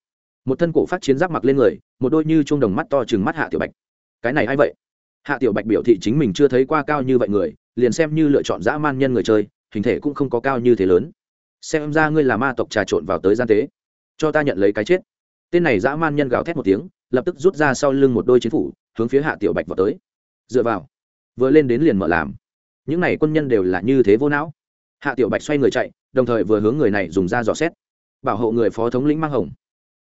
Một thân cổ phát chiến giáp mặc lên người, một đôi như chuông đồng mắt to chừng mắt hạ tiểu bạch. Cái này a i vậy? Hạ tiểu bạch biểu thị chính mình chưa thấy qua cao như vậy người, liền xem như lựa chọn dã man nhân người chơi, hình thể cũng không có cao như thế lớn. Xem ra ngươi là ma tộc trà trộn vào tới gian tế. Cho ta nhận lấy cái chết. Tên này dã man nhân gào thét một tiếng, lập tức rút ra sau lưng một đôi chiến phủ, hướng phía hạ tiểu bạch vào tới. Dựa vào vừa lên đến liền mở làm. Những này quân nhân đều là như thế vô não. Hạ tiểu bạch xoay người chạy, đồng thời vừa hướng người này dùng ra dò xét. Bảo hộ người phó thống lĩnh mang hồng.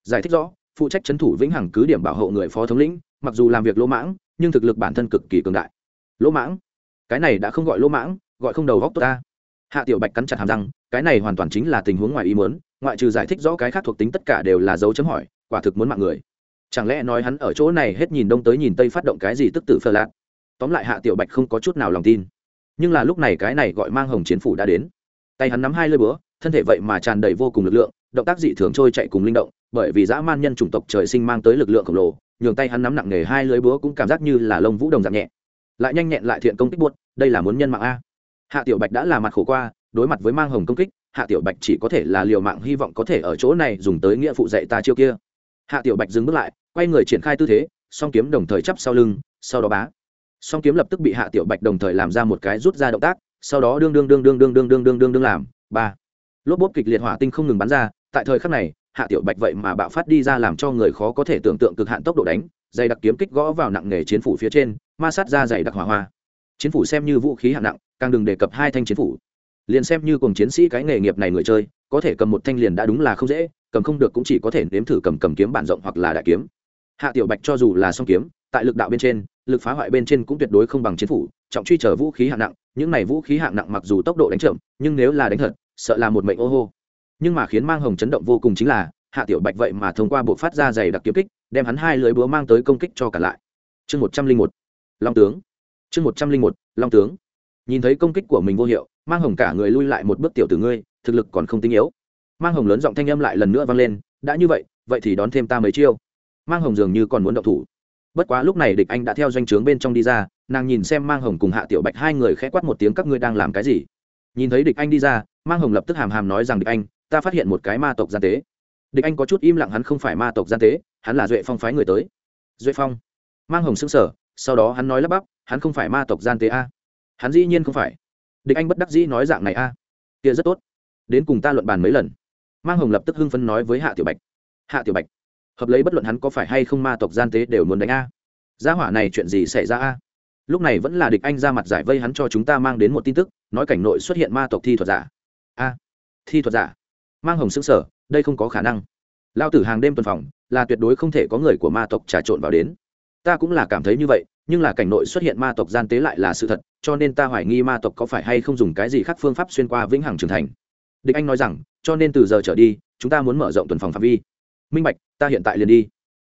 Giải thích rõ, phụ trách trấn thủ vĩnh hằng cứ điểm bảo hộ người phó thống lĩnh, mặc dù làm việc lỗ mãng, nhưng thực lực bản thân cực kỳ cường đại. Lỗ mãng? Cái này đã không gọi lỗ mãng, gọi không đầu góc tốt ta. Hạ tiểu bạch cắn chặt hàm răng, cái này hoàn toàn chính là tình huống ngoài ý muốn, ngoại trừ giải thích rõ cái khác thuộc tính tất cả đều là dấu chấm hỏi, quả thực muốn mạng người. Chẳng lẽ nói hắn ở chỗ này hết nhìn đông tới nhìn tây phát động cái gì tức tử phờ lạc tóm lại hạ tiểu bạch không có chút nào lòng tin. Nhưng là lúc này cái này gọi mang hồng chiến phủ đã đến. Tay hắn nắm hai lơi búa, thân thể vậy mà tràn đầy vô cùng lực lượng, động tác dị thường trôi chạy cùng linh động, bởi vì dã man nhân chủng tộc trời sinh mang tới lực lượng khổng lồ, nhường tay hắn nắm nặng nề hai lưới búa cũng cảm giác như là lông vũ đồng dạng nhẹ. Lại nhanh nhẹn lại thiện công kích buốt, đây là muốn nhân mạng a. Hạ tiểu bạch đã là mặt khổ qua, đối mặt với mang hồng công kích, hạ tiểu bạch chỉ có thể là liều mạng hy vọng có thể ở chỗ này dùng tới nghĩa phụ dạy ta chiêu kia. Hạ tiểu bạch dừng bước lại, quay người triển khai tư thế, song kiếm đồng thời chắp sau lưng, sau đó bá song kiếm lập tức bị hạ tiểu bạch đồng thời làm ra một cái rút ra động tác sau đó đương đương đương đương đương đương đương đương đương đương làm ba lốp bốp kịch liệt hỏa tinh không ngừng bắn ra tại thời khắc này hạ tiểu bạch vậy mà bạo phát đi ra làm cho người khó có thể tưởng tượng cực hạn tốc độ đánh dày đặc kiếm kích gõ vào nặng nghề chiến phủ phía trên ma sát ra dày đặc hỏa hoa chiến phủ xem như vũ khí hạng nặng càng đừng đề cập hai thanh chiến phủ liền xem như cùng chiến sĩ cái nghề nghiệp này người chơi có thể cầm một thanh liền đã đúng là không dễ cầm không được cũng chỉ có thể nếm thử cầm cầm kiếm bản rộng hoặc là đại kiếm hạ tiểu bạch cho dù là song kiếm tại lực đạo bên trên lực phá hoại bên trên cũng tuyệt đối không bằng chiến phủ, trọng truy trở vũ khí hạng nặng, những này vũ khí hạng nặng mặc dù tốc độ đánh chậm, nhưng nếu là đánh thật, sợ là một mệnh ô hô. Nhưng mà khiến mang hồng chấn động vô cùng chính là, hạ tiểu bạch vậy mà thông qua bộ phát ra dày đặc kiếm kích, đem hắn hai lưới búa mang tới công kích cho cả lại. Chương một trăm linh một, long tướng. Chương một trăm linh một, long tướng. Nhìn thấy công kích của mình vô hiệu, mang hồng cả người lui lại một bước tiểu tử ngươi, thực lực còn không tinh yếu. Mang hồng lớn giọng thanh âm lại lần nữa vang lên, đã như vậy vậy thì đón thêm ta mấy chiêu. Mang hồng dường như còn muốn động thủ bất quá lúc này địch anh đã theo doanh trướng bên trong đi ra, nàng nhìn xem mang hồng cùng hạ tiểu bạch hai người khẽ quát một tiếng, các ngươi đang làm cái gì? Nhìn thấy địch anh đi ra, mang hồng lập tức hàm hàm nói rằng, địch anh, ta phát hiện một cái ma tộc gian tế. Địch anh có chút im lặng, hắn không phải ma tộc gian tế, hắn là duệ phong phái người tới. Duệ phong? Mang hồng xưng sở sau đó hắn nói lắp bắp, hắn không phải ma tộc gian tế a. Hắn dĩ nhiên không phải. Địch anh bất đắc dĩ nói dạng này a. Kia rất tốt, đến cùng ta luận bàn mấy lần. Mang hồng lập tức hưng phấn nói với hạ tiểu bạch. Hạ tiểu bạch hợp lấy bất luận hắn có phải hay không ma tộc gian tế đều muốn đánh a. Gia hỏa này chuyện gì xảy ra a? Lúc này vẫn là địch anh ra mặt giải vây hắn cho chúng ta mang đến một tin tức, nói cảnh nội xuất hiện ma tộc thi thuật giả. A, thi thuật giả? Mang hồng xứng sở đây không có khả năng. Lao tử hàng đêm tuần phòng, là tuyệt đối không thể có người của ma tộc trà trộn vào đến. Ta cũng là cảm thấy như vậy, nhưng là cảnh nội xuất hiện ma tộc gian tế lại là sự thật, cho nên ta hoài nghi ma tộc có phải hay không dùng cái gì khác phương pháp xuyên qua vĩnh hằng trưởng thành. Địch anh nói rằng, cho nên từ giờ trở đi, chúng ta muốn mở rộng tuần phòng phạm vi minh bạch, ta hiện tại liền đi.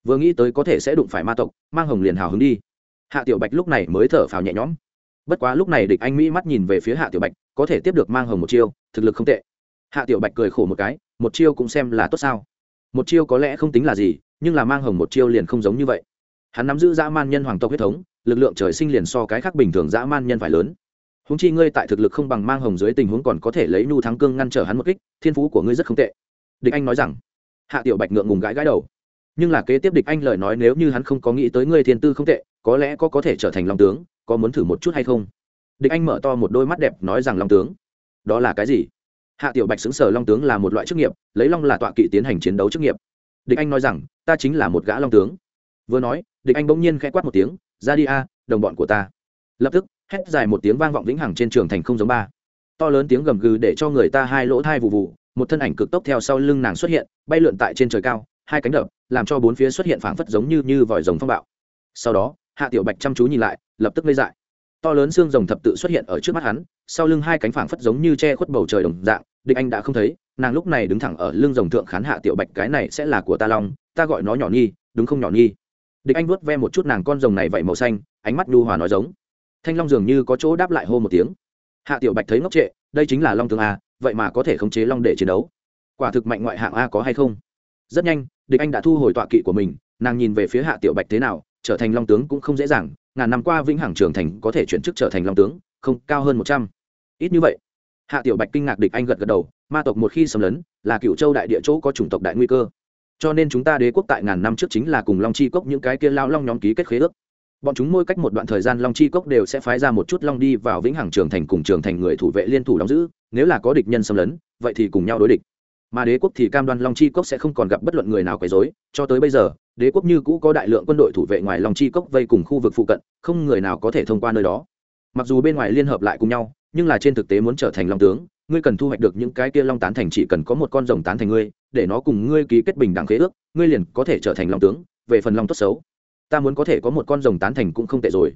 Vừa nghĩ tới có thể sẽ đụng phải ma tộc, mang hồng liền hào hứng đi. Hạ tiểu bạch lúc này mới thở phào nhẹ nhõm. Bất quá lúc này địch anh mỹ mắt nhìn về phía hạ tiểu bạch, có thể tiếp được mang hồng một chiêu, thực lực không tệ. Hạ tiểu bạch cười khổ một cái, một chiêu cũng xem là tốt sao. Một chiêu có lẽ không tính là gì, nhưng là mang hồng một chiêu liền không giống như vậy. Hắn nắm giữ dã man nhân hoàng tộc huyết thống, lực lượng trời sinh liền so cái khác bình thường dã man nhân phải lớn. Húng chi ngươi tại thực lực không bằng mang hồng dưới tình huống còn có thể lấy nhu thắng cương ngăn trở hắn một kích, thiên phú của ngươi rất không tệ. Địch anh nói rằng hạ tiểu bạch ngượng ngùng gãi gãi đầu. Nhưng là kế tiếp địch anh lời nói nếu như hắn không có nghĩ tới ngươi thiên tư không tệ, có lẽ có có thể trở thành long tướng, có muốn thử một chút hay không? Địch anh mở to một đôi mắt đẹp nói rằng long tướng, đó là cái gì? Hạ tiểu bạch xứng sở long tướng là một loại chức nghiệp, lấy long là tọa kỵ tiến hành chiến đấu chức nghiệp. Địch anh nói rằng, ta chính là một gã long tướng. Vừa nói, địch anh bỗng nhiên khẽ quát một tiếng, ra đi a, đồng bọn của ta. Lập tức, hét dài một tiếng vang vọng vĩnh hằng trên trường thành không giống ba. To lớn tiếng gầm gừ để cho người ta hai lỗ thai vụ vụ một thân ảnh cực tốc theo sau lưng nàng xuất hiện, bay lượn tại trên trời cao, hai cánh đập, làm cho bốn phía xuất hiện phảng phất giống như như vòi rồng phong bạo. Sau đó, hạ tiểu bạch chăm chú nhìn lại, lập tức ngây dại. To lớn xương rồng thập tự xuất hiện ở trước mắt hắn, sau lưng hai cánh phảng phất giống như che khuất bầu trời đồng dạng, địch anh đã không thấy, nàng lúc này đứng thẳng ở lưng rồng thượng khán hạ tiểu bạch, cái này sẽ là của ta long, ta gọi nó nhỏ nhi, đúng không nhỏ nhi? Địch anh vuốt ve một chút nàng con rồng này vậy màu xanh, ánh mắt nhu hòa nói giống. Thanh long dường như có chỗ đáp lại hô một tiếng. Hạ tiểu bạch thấy ngốc trệ, đây chính là long tướng a vậy mà có thể khống chế long để chiến đấu. Quả thực mạnh ngoại hạng a có hay không? Rất nhanh, địch anh đã thu hồi tọa kỵ của mình, nàng nhìn về phía hạ tiểu bạch thế nào, trở thành long tướng cũng không dễ dàng, ngàn năm qua vĩnh hằng trưởng thành có thể chuyển chức trở thành long tướng, không, cao hơn một trăm. Ít như vậy. Hạ tiểu bạch kinh ngạc địch anh gật gật đầu, ma tộc một khi xâm lấn, là cựu châu đại địa chỗ có chủng tộc đại nguy cơ. Cho nên chúng ta đế quốc tại ngàn năm trước chính là cùng long chi cốc những cái kia lao long nhóm ký kết khế ước. Bọn chúng mỗi cách một đoạn thời gian long chi cốc đều sẽ phái ra một chút long đi vào vĩnh hằng trường thành cùng trường thành người thủ vệ liên thủ đóng giữ nếu là có địch nhân xâm lấn, vậy thì cùng nhau đối địch. Mà đế quốc thì cam đoan long chi cốc sẽ không còn gặp bất luận người nào quấy rối, cho tới bây giờ, đế quốc như cũ có đại lượng quân đội thủ vệ ngoài long chi cốc vây cùng khu vực phụ cận, không người nào có thể thông qua nơi đó. Mặc dù bên ngoài liên hợp lại cùng nhau, nhưng là trên thực tế muốn trở thành long tướng, ngươi cần thu hoạch được những cái kia long tán thành chỉ cần có một con rồng tán thành ngươi, để nó cùng ngươi ký kết bình đẳng khế ước, ngươi liền có thể trở thành long tướng, về phần long tốt xấu. Ta muốn có thể có một con rồng tán thành cũng không tệ rồi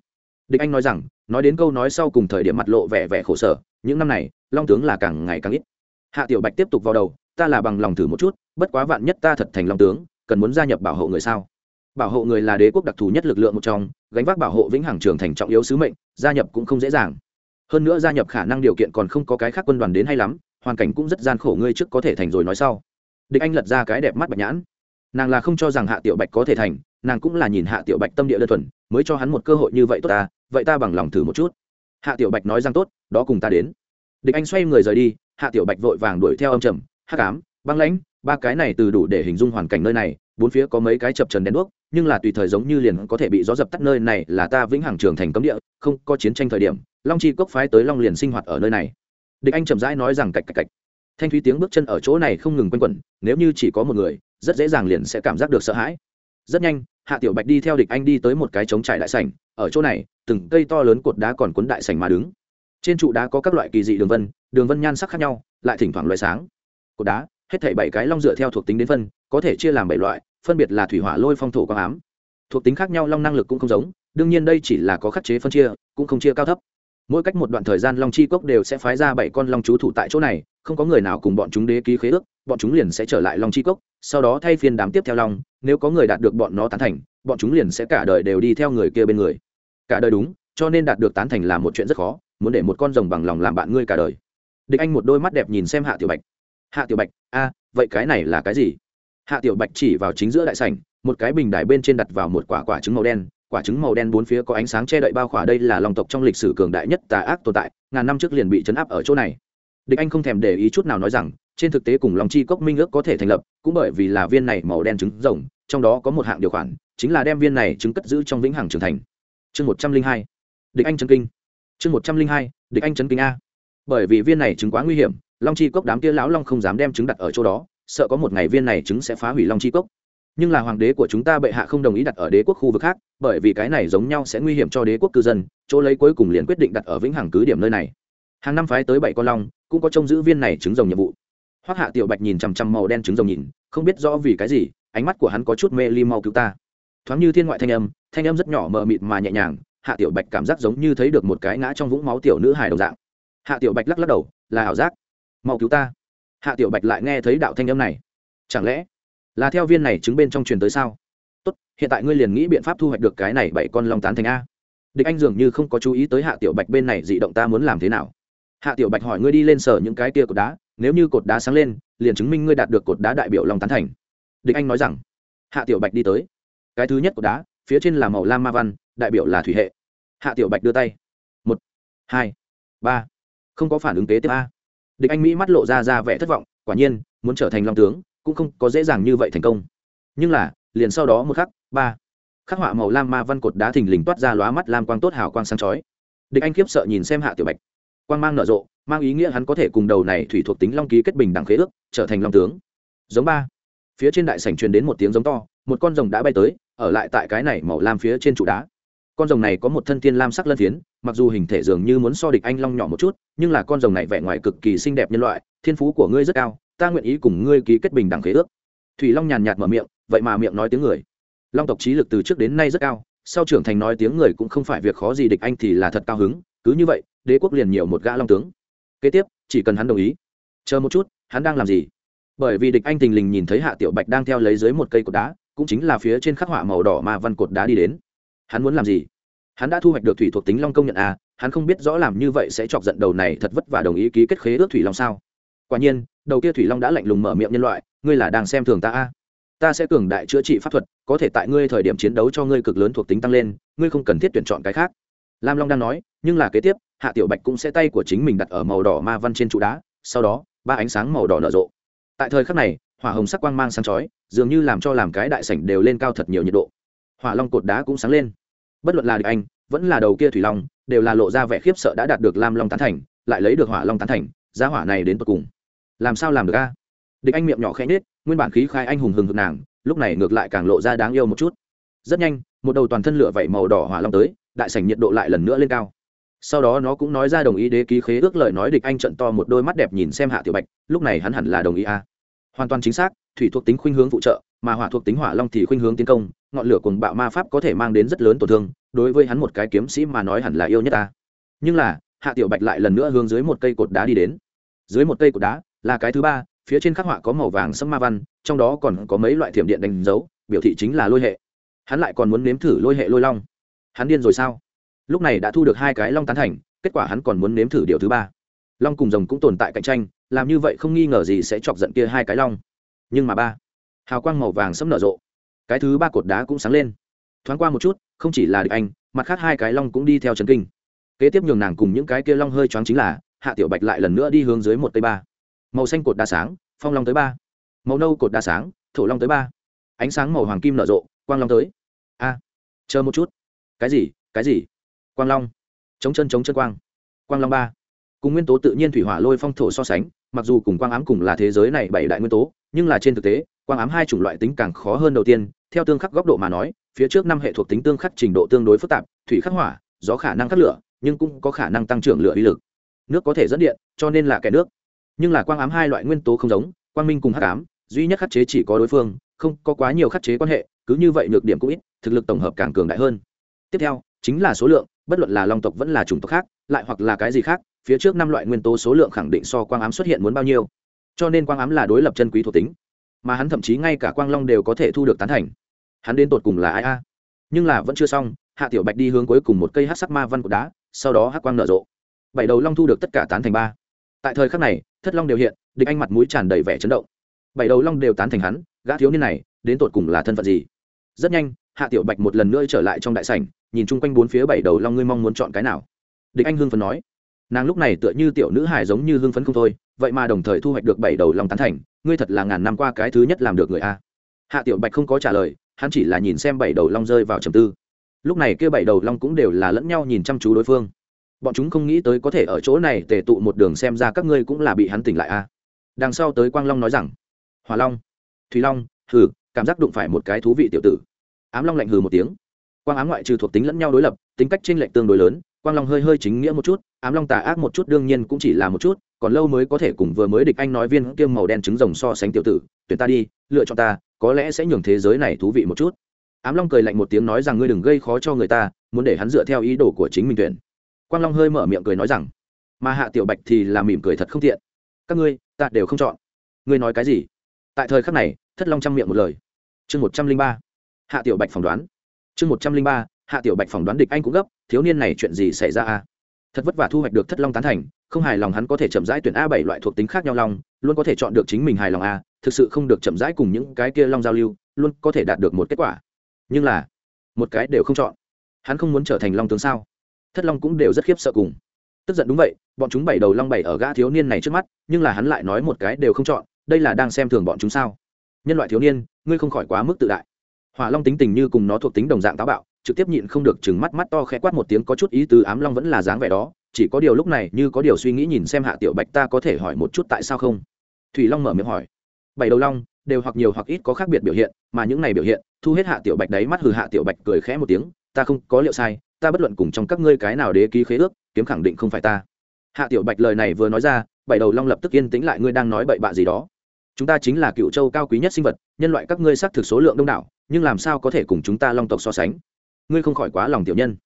địch anh nói rằng, nói đến câu nói sau cùng thời điểm mặt lộ vẻ vẻ khổ sở, những năm này, long tướng là càng ngày càng ít. Hạ tiểu bạch tiếp tục vào đầu, ta là bằng lòng thử một chút, bất quá vạn nhất ta thật thành long tướng, cần muốn gia nhập bảo hộ người sao? Bảo hộ người là đế quốc đặc thù nhất lực lượng một trong, gánh vác bảo hộ vĩnh hằng trường thành trọng yếu sứ mệnh, gia nhập cũng không dễ dàng. Hơn nữa gia nhập khả năng điều kiện còn không có cái khác quân đoàn đến hay lắm, hoàn cảnh cũng rất gian khổ ngươi trước có thể thành rồi nói sau. Địch anh lật ra cái đẹp mắt bạch nhãn. Nàng là không cho rằng hạ tiểu bạch có thể thành, nàng cũng là nhìn hạ tiểu bạch tâm địa đơn thuần mới cho hắn một cơ hội như vậy tốt ta, vậy ta bằng lòng thử một chút. Hạ tiểu bạch nói rằng tốt, đó cùng ta đến. Địch anh xoay người rời đi, hạ tiểu bạch vội vàng đuổi theo âm trầm, hắc ám, băng lãnh, ba cái này từ đủ để hình dung hoàn cảnh nơi này, bốn phía có mấy cái chập trần đèn đuốc, nhưng là tùy thời giống như liền có thể bị gió dập tắt nơi này là ta vĩnh hằng trường thành cấm địa, không có chiến tranh thời điểm, long chi cốc phái tới long liền sinh hoạt ở nơi này. Địch anh chậm rãi nói rằng cạch cạch cạch. Thanh thúy tiếng bước chân ở chỗ này không ngừng quanh quẩn, nếu như chỉ có một người, rất dễ dàng liền sẽ cảm giác được sợ hãi. Rất nhanh hạ tiểu bạch đi theo địch anh đi tới một cái trống trải đại sảnh, ở chỗ này, từng cây to lớn cột đá còn cuốn đại sảnh mà đứng. Trên trụ đá có các loại kỳ dị đường vân đường vân nhan sắc khác nhau, lại thỉnh thoảng loại sáng. Cột đá, hết thảy bảy cái long dựa theo thuộc tính đến phân, có thể chia làm bảy loại, phân biệt là thủy hỏa lôi phong thổ quang ám. Thuộc tính khác nhau long năng lực cũng không giống, đương nhiên đây chỉ là có khắc chế phân chia, cũng không chia cao thấp mỗi cách một đoạn thời gian long chi cốc đều sẽ phái ra bảy con long chú thủ tại chỗ này, không có người nào cùng bọn chúng đế ký khế ước, bọn chúng liền sẽ trở lại long chi cốc, sau đó thay phiên đám tiếp theo long, nếu có người đạt được bọn nó tán thành, bọn chúng liền sẽ cả đời đều đi theo người kia bên người. Cả đời đúng, cho nên đạt được tán thành là một chuyện rất khó, muốn để một con rồng bằng lòng làm bạn ngươi cả đời. Địch anh một đôi mắt đẹp nhìn xem hạ tiểu bạch. Hạ tiểu bạch, a, vậy cái này là cái gì? Hạ tiểu bạch chỉ vào chính giữa đại sảnh, một cái bình đài bên trên đặt vào một quả quả trứng màu đen quả trứng màu đen bốn phía có ánh sáng che đậy bao khỏa đây là lòng tộc trong lịch sử cường đại nhất tà ác tồn tại, ngàn năm trước liền bị chấn áp ở chỗ này. Địch anh không thèm để ý chút nào nói rằng, trên thực tế cùng lòng chi cốc minh ước có thể thành lập, cũng bởi vì là viên này màu đen trứng rồng, trong đó có một hạng điều khoản, chính là đem viên này trứng cất giữ trong vĩnh hằng trưởng thành. Chương một trăm linh hai, địch anh trấn kinh. Chương một trăm linh hai, địch anh trấn kinh a. Bởi vì viên này trứng quá nguy hiểm, long chi cốc đám kia lão long không dám đem trứng đặt ở chỗ đó, sợ có một ngày viên này trứng sẽ phá hủy long chi cốc nhưng là hoàng đế của chúng ta bệ hạ không đồng ý đặt ở đế quốc khu vực khác, bởi vì cái này giống nhau sẽ nguy hiểm cho đế quốc cư dân, chỗ lấy cuối cùng liền quyết định đặt ở vĩnh hằng cứ điểm nơi này. Hàng năm phái tới bảy con long, cũng có trông giữ viên này trứng rồng nhiệm vụ. Hoắc hạ tiểu bạch nhìn chằm chằm màu đen trứng rồng nhìn, không biết rõ vì cái gì, ánh mắt của hắn có chút mê ly mau cứu ta. Thoáng như thiên ngoại thanh âm thanh âm rất nhỏ mờ mịt mà nhẹ nhàng, hạ tiểu bạch cảm giác giống như thấy được một cái ngã trong vũng máu tiểu nữ hài đồng dạng. Hạ tiểu bạch lắc lắc đầu, là ảo giác. Mau cứu ta. Hạ tiểu bạch lại nghe thấy đạo thanh âm này. Chẳng lẽ là theo viên này chứng bên trong truyền tới sao? Tốt, hiện tại ngươi liền nghĩ biện pháp thu hoạch được cái này bảy con long tán thành a. Địch anh dường như không có chú ý tới hạ tiểu bạch bên này dị động ta muốn làm thế nào. Hạ tiểu bạch hỏi ngươi đi lên sở những cái kia cột đá, nếu như cột đá sáng lên, liền chứng minh ngươi đạt được cột đá đại biểu long tán thành. Địch anh nói rằng, hạ tiểu bạch đi tới. Cái thứ nhất cột đá, phía trên là màu lam ma văn, đại biểu là thủy hệ. Hạ tiểu bạch đưa tay. Một, hai, ba. Không có phản ứng tế tiếp a. Địch anh mỹ mắt lộ ra ra vẻ thất vọng, quả nhiên, muốn trở thành long tướng cũng không có dễ dàng như vậy thành công. Nhưng là, liền sau đó một khắc, ba, khắc họa màu lam ma văn cột đá thình lình toát ra lóa mắt lam quang tốt hào quang sáng chói. Địch anh khiếp sợ nhìn xem hạ tiểu bạch. Quang mang nở rộ, mang ý nghĩa hắn có thể cùng đầu này thủy thuộc tính long ký kết bình đẳng khế ước, trở thành long tướng. Giống ba, phía trên đại sảnh truyền đến một tiếng giống to, một con rồng đã bay tới, ở lại tại cái này màu lam phía trên trụ đá. Con rồng này có một thân tiên lam sắc lân phiến, mặc dù hình thể dường như muốn so địch anh long nhỏ một chút, nhưng là con rồng này vẻ ngoài cực kỳ xinh đẹp nhân loại, thiên phú của ngươi rất cao ta nguyện ý cùng ngươi ký kết bình đẳng khế ước. Thủy long nhàn nhạt mở miệng, vậy mà miệng nói tiếng người. Long tộc trí lực từ trước đến nay rất cao, sau trưởng thành nói tiếng người cũng không phải việc khó gì địch anh thì là thật cao hứng, cứ như vậy, đế quốc liền nhiều một gã long tướng. Kế tiếp, chỉ cần hắn đồng ý. Chờ một chút, hắn đang làm gì? Bởi vì địch anh tình lình nhìn thấy hạ tiểu bạch đang theo lấy dưới một cây cột đá, cũng chính là phía trên khắc họa màu đỏ mà văn cột đá đi đến. Hắn muốn làm gì? Hắn đã thu hoạch được thủy thuộc tính long công nhận à hắn không biết rõ làm như vậy sẽ chọc giận đầu này thật vất và đồng ý ký kết khế ước thủy long sao? Quả nhiên đầu kia thủy long đã lạnh lùng mở miệng nhân loại, ngươi là đang xem thường ta a? Ta sẽ cường đại chữa trị pháp thuật, có thể tại ngươi thời điểm chiến đấu cho ngươi cực lớn thuộc tính tăng lên, ngươi không cần thiết tuyển chọn cái khác. Lam long đang nói, nhưng là kế tiếp, hạ tiểu bạch cũng sẽ tay của chính mình đặt ở màu đỏ ma văn trên trụ đá, sau đó, ba ánh sáng màu đỏ nở rộ. Tại thời khắc này, hỏa hồng sắc quang mang sáng chói, dường như làm cho làm cái đại sảnh đều lên cao thật nhiều nhiệt độ. Hỏa long cột đá cũng sáng lên. Bất luận là địch anh, vẫn là đầu kia thủy long, đều là lộ ra vẻ khiếp sợ đã đạt được lam long tán thành, lại lấy được hỏa long tán thành, giá hỏa này đến tận cùng làm sao làm được a? Địch anh miệng nhỏ khẽ nết nguyên bản khí khai anh hùng hừng hực nàng, lúc này ngược lại càng lộ ra đáng yêu một chút. Rất nhanh, một đầu toàn thân lửa vẩy màu đỏ hỏa long tới, đại sảnh nhiệt độ lại lần nữa lên cao. Sau đó nó cũng nói ra đồng ý đế ký khế ước lời nói địch anh trận to một đôi mắt đẹp nhìn xem hạ tiểu bạch, lúc này hắn hẳn là đồng ý a. À. hoàn toàn chính xác, thủy thuộc tính khuynh hướng phụ trợ, mà hỏa thuộc tính hỏa long thì khuynh hướng tiến công, ngọn lửa cùng bạo ma pháp có thể mang đến rất lớn tổn thương, đối với hắn một cái kiếm sĩ mà nói hẳn là yêu nhất ta. Nhưng là, hạ tiểu bạch lại lần nữa hướng dưới một cây cột đá đi đến. Dưới một cây cột đá là cái thứ ba, phía trên khắc họa có màu vàng sẫm ma văn, trong đó còn có mấy loại thiểm điện đánh dấu, biểu thị chính là lôi hệ. Hắn lại còn muốn nếm thử lôi hệ lôi long. Hắn điên rồi sao? Lúc này đã thu được hai cái long tán thành, kết quả hắn còn muốn nếm thử điều thứ ba. Long cùng rồng cũng tồn tại cạnh tranh, làm như vậy không nghi ngờ gì sẽ chọc giận kia hai cái long. Nhưng mà ba, hào quang màu vàng sẫm nở rộ. Cái thứ ba cột đá cũng sáng lên. Thoáng qua một chút, không chỉ là địch anh, mặt khác hai cái long cũng đi theo trần kinh. Kế tiếp nhường nàng cùng những cái kia long hơi choáng chính là, hạ tiểu bạch lại lần nữa đi hướng dưới một tây ba màu xanh cột đa sáng, phong long tới ba. Màu nâu cột đa sáng, thổ long tới ba. Ánh sáng màu hoàng kim nở rộ, quang long tới. A, chờ một chút. Cái gì cái gì? Quang long. Chống chân chống chân quang. Quang long ba. Cùng nguyên tố tự nhiên thủy hỏa lôi phong thổ so sánh, mặc dù cùng quang ám cùng là thế giới này bảy đại nguyên tố, nhưng là trên thực tế, quang ám hai chủng loại tính càng khó hơn đầu tiên. Theo tương khắc góc độ mà nói, phía trước năm hệ thuộc tính tương khắc trình độ tương đối phức tạp, thủy khắc hỏa, gió khả năng khắc lửa, nhưng cũng có khả năng tăng trưởng lửa uy lực. Nước có thể dẫn điện, cho nên là kẻ nước nhưng là quang ám hai loại nguyên tố không giống, quang minh cùng hắc ám, duy nhất khắc chế chỉ có đối phương, không có quá nhiều khắc chế quan hệ, cứ như vậy nhược điểm cũng ít, thực lực tổng hợp càng cường đại hơn. Tiếp theo, chính là số lượng, bất luận là long tộc vẫn là chủng tộc khác, lại hoặc là cái gì khác, phía trước năm loại nguyên tố số lượng khẳng định so quang ám xuất hiện muốn bao nhiêu. Cho nên quang ám là đối lập chân quý thuộc tính, mà hắn thậm chí ngay cả quang long đều có thể thu được tán thành. Hắn đến tột cùng là ai a? Nhưng là vẫn chưa xong, hạ tiểu bạch đi hướng cuối cùng một cây hát sắc ma văn cột đá, sau đó hát quang nở rộ. Bảy đầu long thu được tất cả tán thành ba. Tại thời khắc này thất long đều hiện, địch anh mặt mũi tràn đầy vẻ chấn động. Bảy đầu long đều tán thành hắn, gã thiếu niên này, đến tột cùng là thân phận gì? Rất nhanh, hạ tiểu bạch một lần nữa trở lại trong đại sảnh, nhìn chung quanh bốn phía bảy đầu long ngươi mong muốn chọn cái nào? Địch anh hưng phấn nói. Nàng lúc này tựa như tiểu nữ hài giống như hưng phấn không thôi, vậy mà đồng thời thu hoạch được bảy đầu long tán thành, ngươi thật là ngàn năm qua cái thứ nhất làm được người a. Hạ tiểu bạch không có trả lời, hắn chỉ là nhìn xem bảy đầu long rơi vào trầm tư. Lúc này kia bảy đầu long cũng đều là lẫn nhau nhìn chăm chú đối phương bọn chúng không nghĩ tới có thể ở chỗ này tề tụ một đường xem ra các ngươi cũng là bị hắn tỉnh lại a. Đằng sau tới quang long nói rằng hòa long thùy long, hừ, cảm giác đụng phải một cái thú vị tiểu tử. Ám long lạnh hừ một tiếng. Quang ám ngoại trừ thuộc tính lẫn nhau đối lập, tính cách trên lệch tương đối lớn, quang long hơi hơi chính nghĩa một chút, ám long tà ác một chút đương nhiên cũng chỉ là một chút, còn lâu mới có thể cùng vừa mới địch anh nói viên kiêm màu đen trứng rồng so sánh tiểu tử, tuyển ta đi, lựa chọn ta, có lẽ sẽ nhường thế giới này thú vị một chút. Ám long cười lạnh một tiếng nói rằng, ngươi đừng gây khó cho người ta, muốn để hắn dựa theo ý đồ của chính mình tuyển quang long hơi mở miệng cười nói rằng, mà hạ tiểu bạch thì là mỉm cười thật không tiện. Các ngươi, ta đều không chọn. Ngươi nói cái gì? Tại thời khắc này, thất long chăm miệng một lời. Chương một trăm linh ba, hạ tiểu bạch phỏng đoán. Chương một trăm linh ba, hạ tiểu bạch phỏng đoán địch anh cũng gấp, thiếu niên này chuyện gì xảy ra a thật vất vả thu hoạch được thất long tán thành, không hài lòng hắn có thể chậm rãi tuyển a bảy loại thuộc tính khác nhau long, luôn có thể chọn được chính mình hài lòng a, thực sự không được chậm rãi cùng những cái kia long giao lưu, luôn có thể đạt được một kết quả. Nhưng là, một cái đều không chọn. Hắn không muốn trở thành long tướng sao? Thất long cũng đều rất khiếp sợ cùng. Tức giận đúng vậy, bọn chúng bảy đầu long bảy ở gã thiếu niên này trước mắt, nhưng là hắn lại nói một cái đều không chọn, đây là đang xem thường bọn chúng sao? Nhân loại thiếu niên, ngươi không khỏi quá mức tự đại. Hỏa long tính tình như cùng nó thuộc tính đồng dạng táo bạo, trực tiếp nhịn không được chừng mắt mắt to khẽ quát một tiếng có chút ý tứ ám long vẫn là dáng vẻ đó, chỉ có điều lúc này như có điều suy nghĩ nhìn xem hạ tiểu bạch ta có thể hỏi một chút tại sao không? Thủy long mở miệng hỏi. Bảy đầu long đều hoặc nhiều hoặc ít có khác biệt biểu hiện, mà những này biểu hiện, thu hết hạ tiểu bạch đấy mắt hừ hạ tiểu bạch cười khẽ một tiếng, ta không có liệu sai ta bất luận cùng trong các ngươi cái nào đế ký khế ước, kiếm khẳng định không phải ta. Hạ tiểu bạch lời này vừa nói ra, bảy đầu long lập tức yên tĩnh lại, ngươi đang nói bậy bạ gì đó. Chúng ta chính là cựu châu cao quý nhất sinh vật, nhân loại các ngươi xác thực số lượng đông đảo, nhưng làm sao có thể cùng chúng ta long tộc so sánh? Ngươi không khỏi quá lòng tiểu nhân.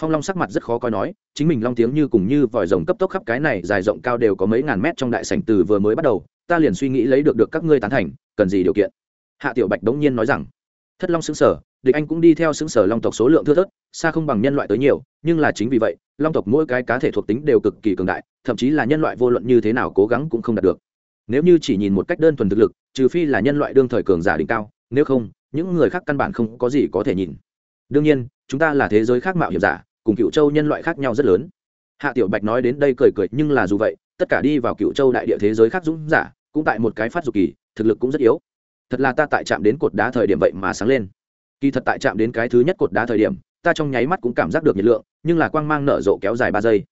Phong long sắc mặt rất khó coi nói, chính mình long tiếng như cùng như vòi rồng cấp tốc khắp cái này dài rộng cao đều có mấy ngàn mét trong đại sảnh từ vừa mới bắt đầu, ta liền suy nghĩ lấy được được các ngươi tán thành, cần gì điều kiện? Hạ tiểu bạch đống nhiên nói rằng, thất long xứng sở địch anh cũng đi theo xứng sở long tộc số lượng thưa thớt, xa không bằng nhân loại tới nhiều, nhưng là chính vì vậy, long tộc mỗi cái cá thể thuộc tính đều cực kỳ cường đại, thậm chí là nhân loại vô luận như thế nào cố gắng cũng không đạt được. Nếu như chỉ nhìn một cách đơn thuần thực lực, trừ phi là nhân loại đương thời cường giả đỉnh cao, nếu không, những người khác căn bản không có gì có thể nhìn. Đương nhiên, chúng ta là thế giới khác mạo hiểm giả, cùng cựu châu nhân loại khác nhau rất lớn. Hạ tiểu bạch nói đến đây cười cười, nhưng là dù vậy, tất cả đi vào cựu châu đại địa thế giới khác dũng giả, cũng tại một cái phát dục kỳ, thực lực cũng rất yếu. Thật là ta tại chạm đến cột đá thời điểm vậy mà sáng lên kỳ thật tại chạm đến cái thứ nhất cột đá thời điểm, ta trong nháy mắt cũng cảm giác được nhiệt lượng, nhưng là quang mang nở rộ kéo dài ba giây.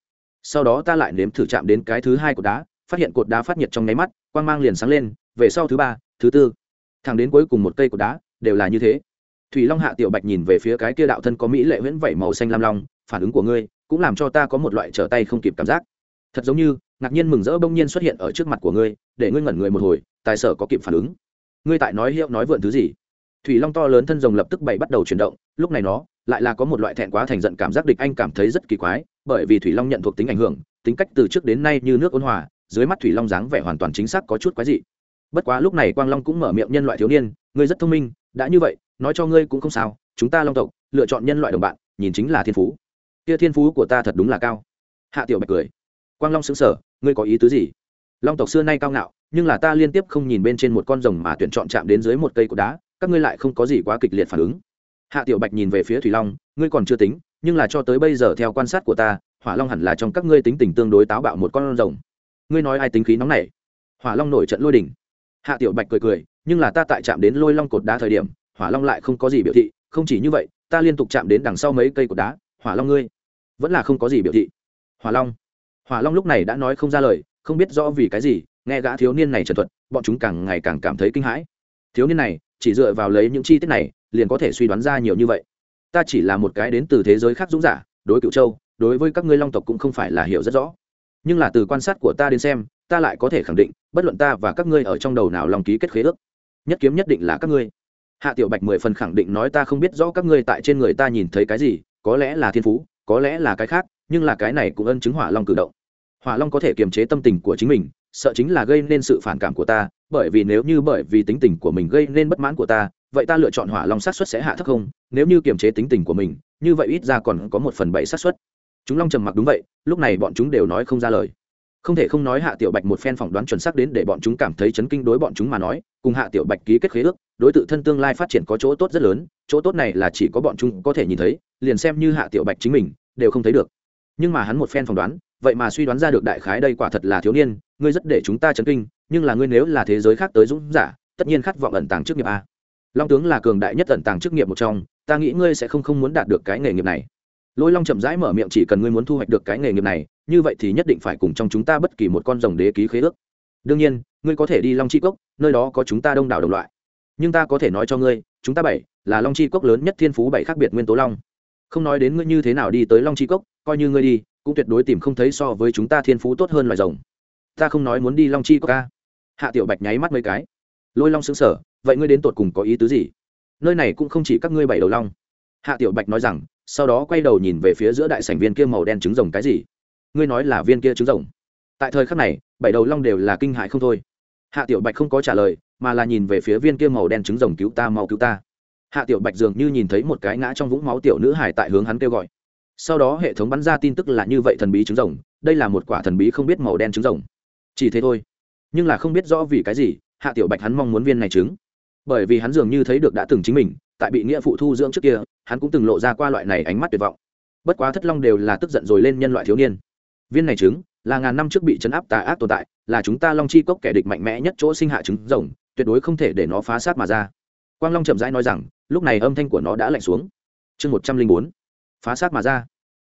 Sau đó ta lại nếm thử chạm đến cái thứ hai cột đá, phát hiện cột đá phát nhiệt trong nháy mắt, quang mang liền sáng lên, về sau thứ ba, thứ tư. Thẳng đến cuối cùng một cây cột đá, đều là như thế. Thủy long hạ tiểu bạch nhìn về phía cái kia đạo thân có mỹ lệ huyễn vẩy màu xanh lam long, phản ứng của ngươi, cũng làm cho ta có một loại trở tay không kịp cảm giác. Thật giống như, ngạc nhiên mừng rỡ bỗng nhiên xuất hiện ở trước mặt của ngươi, để ngươi ngẩn người một hồi, tài sở có kịp phản ứng. Ngươi tại nói hiệu nói vượn thứ gì? Thủy long to lớn thân rồng lập tức bày bắt đầu chuyển động, lúc này nó lại là có một loại thẹn quá thành giận cảm giác địch anh cảm thấy rất kỳ quái, bởi vì thủy long nhận thuộc tính ảnh hưởng, tính cách từ trước đến nay như nước ôn hòa, dưới mắt thủy long dáng vẻ hoàn toàn chính xác có chút quái dị. Bất quá lúc này quang long cũng mở miệng nhân loại thiếu niên, ngươi rất thông minh, đã như vậy, nói cho ngươi cũng không sao, chúng ta long tộc, lựa chọn nhân loại đồng bạn, nhìn chính là thiên phú. Kia thiên phú của ta thật đúng là cao. Hạ tiểu bạch cười. Quang long xứng sở ngươi có ý tứ gì? Long tộc xưa nay cao ngạo, nhưng là ta liên tiếp không nhìn bên trên một con rồng mà tuyển chọn chạm đến dưới một cây cột đá các ngươi lại không có gì quá kịch liệt phản ứng. Hạ tiểu bạch nhìn về phía thủy long, ngươi còn chưa tính, nhưng là cho tới bây giờ theo quan sát của ta, hỏa long hẳn là trong các ngươi tính tình tương đối táo bạo một con rồng. Ngươi nói ai tính khí nóng này hỏa long nổi trận lôi đỉnh hạ tiểu bạch cười cười, nhưng là ta tại chạm đến lôi long cột đá thời điểm, hỏa long lại không có gì biểu thị, không chỉ như vậy, ta liên tục chạm đến đằng sau mấy cây cột đá, hỏa long ngươi, vẫn là không có gì biểu thị. Hỏa long. Hỏa long lúc này đã nói không ra lời, không biết rõ vì cái gì, nghe gã thiếu niên này trần thuật, bọn chúng càng ngày càng cảm thấy kinh hãi. Thiếu niên này chỉ dựa vào lấy những chi tiết này, liền có thể suy đoán ra nhiều như vậy. Ta chỉ là một cái đến từ thế giới khác dũng giả, đối cựu châu, đối với các ngươi long tộc cũng không phải là hiểu rất rõ. Nhưng là từ quan sát của ta đến xem, ta lại có thể khẳng định, bất luận ta và các ngươi ở trong đầu nào lòng ký kết khế ước, nhất kiếm nhất định là các ngươi. Hạ tiểu bạch mười phần khẳng định nói ta không biết rõ các ngươi tại trên người ta nhìn thấy cái gì, có lẽ là thiên phú, có lẽ là cái khác, nhưng là cái này cũng ân chứng hỏa long cử động. Hỏa long có thể kiềm chế tâm tình của chính mình sợ chính là gây nên sự phản cảm của ta, bởi vì nếu như bởi vì tính tình của mình gây nên bất mãn của ta, vậy ta lựa chọn hỏa long sát xuất sẽ hạ thấp không? Nếu như kiềm chế tính tình của mình, như vậy ít ra còn có một phần bảy sát xuất. Chúng long trầm mặc đúng vậy, lúc này bọn chúng đều nói không ra lời. Không thể không nói hạ tiểu bạch một phen phỏng đoán chuẩn xác đến để bọn chúng cảm thấy chấn kinh đối bọn chúng mà nói, cùng hạ tiểu bạch ký kết khế ước, đối t thân tương lai phát triển có chỗ tốt rất lớn, chỗ tốt này là chỉ có bọn chúng có thể nhìn thấy, liền xem như hạ tiểu bạch chính mình, đều không thấy được. Nhưng mà hắn một phen phỏng đoán, vậy mà suy đoán ra được đại khái đây quả thật là thiếu niên ngươi rất để chúng ta chấn kinh, nhưng là ngươi nếu là thế giới khác tới dũng giả, tất nhiên khát vọng ẩn tàng chức nghiệp a. Long tướng là cường đại nhất ẩn tàng chức nghiệp một trong, ta nghĩ ngươi sẽ không không muốn đạt được cái nghề nghiệp này. Lôi long chậm rãi mở miệng chỉ cần ngươi muốn thu hoạch được cái nghề nghiệp này, như vậy thì nhất định phải cùng trong chúng ta bất kỳ một con rồng đế ký khế ước. Đương nhiên, ngươi có thể đi long chi cốc, nơi đó có chúng ta đông đảo đồng loại. Nhưng ta có thể nói cho ngươi, chúng ta bảy là long chi cốc lớn nhất thiên phú bảy khác biệt nguyên tố long. Không nói đến ngươi như thế nào đi tới long chi cốc, coi như ngươi đi, cũng tuyệt đối tìm không thấy so với chúng ta thiên phú tốt hơn loài rồng ta không nói muốn đi long chi có ca hạ tiểu bạch nháy mắt mấy cái. Lôi long xứng sở vậy ngươi đến tột cùng có ý tứ gì? Nơi này cũng không chỉ các ngươi bảy đầu long. Hạ tiểu bạch nói rằng, sau đó quay đầu nhìn về phía giữa đại sảnh viên kia màu đen trứng rồng cái gì? Ngươi nói là viên kia trứng rồng. Tại thời khắc này, bảy đầu long đều là kinh hại không thôi. Hạ tiểu bạch không có trả lời, mà là nhìn về phía viên kia màu đen trứng rồng cứu ta, mau cứu ta. Hạ tiểu bạch dường như nhìn thấy một cái ngã trong vũng máu tiểu nữ hải tại hướng hắn kêu gọi. Sau đó hệ thống bắn ra tin tức là như vậy thần bí trứng rồng, đây là một quả thần bí không biết màu đen trứng rồng chỉ thế thôi. Nhưng là không biết rõ vì cái gì, hạ tiểu bạch hắn mong muốn viên này trứng. Bởi vì hắn dường như thấy được đã từng chính mình, tại bị nghĩa phụ thu dưỡng trước kia, hắn cũng từng lộ ra qua loại này ánh mắt tuyệt vọng. Bất quá thất long đều là tức giận rồi lên nhân loại thiếu niên. Viên này trứng là ngàn năm trước bị chấn áp tà ác tồn tại, là chúng ta long chi cốc kẻ địch mạnh mẽ nhất chỗ sinh hạ trứng rồng, tuyệt đối không thể để nó phá sát mà ra. Quang long chậm rãi nói rằng, lúc này âm thanh của nó đã lạnh xuống. Chương một trăm linh bốn, phá sát mà ra.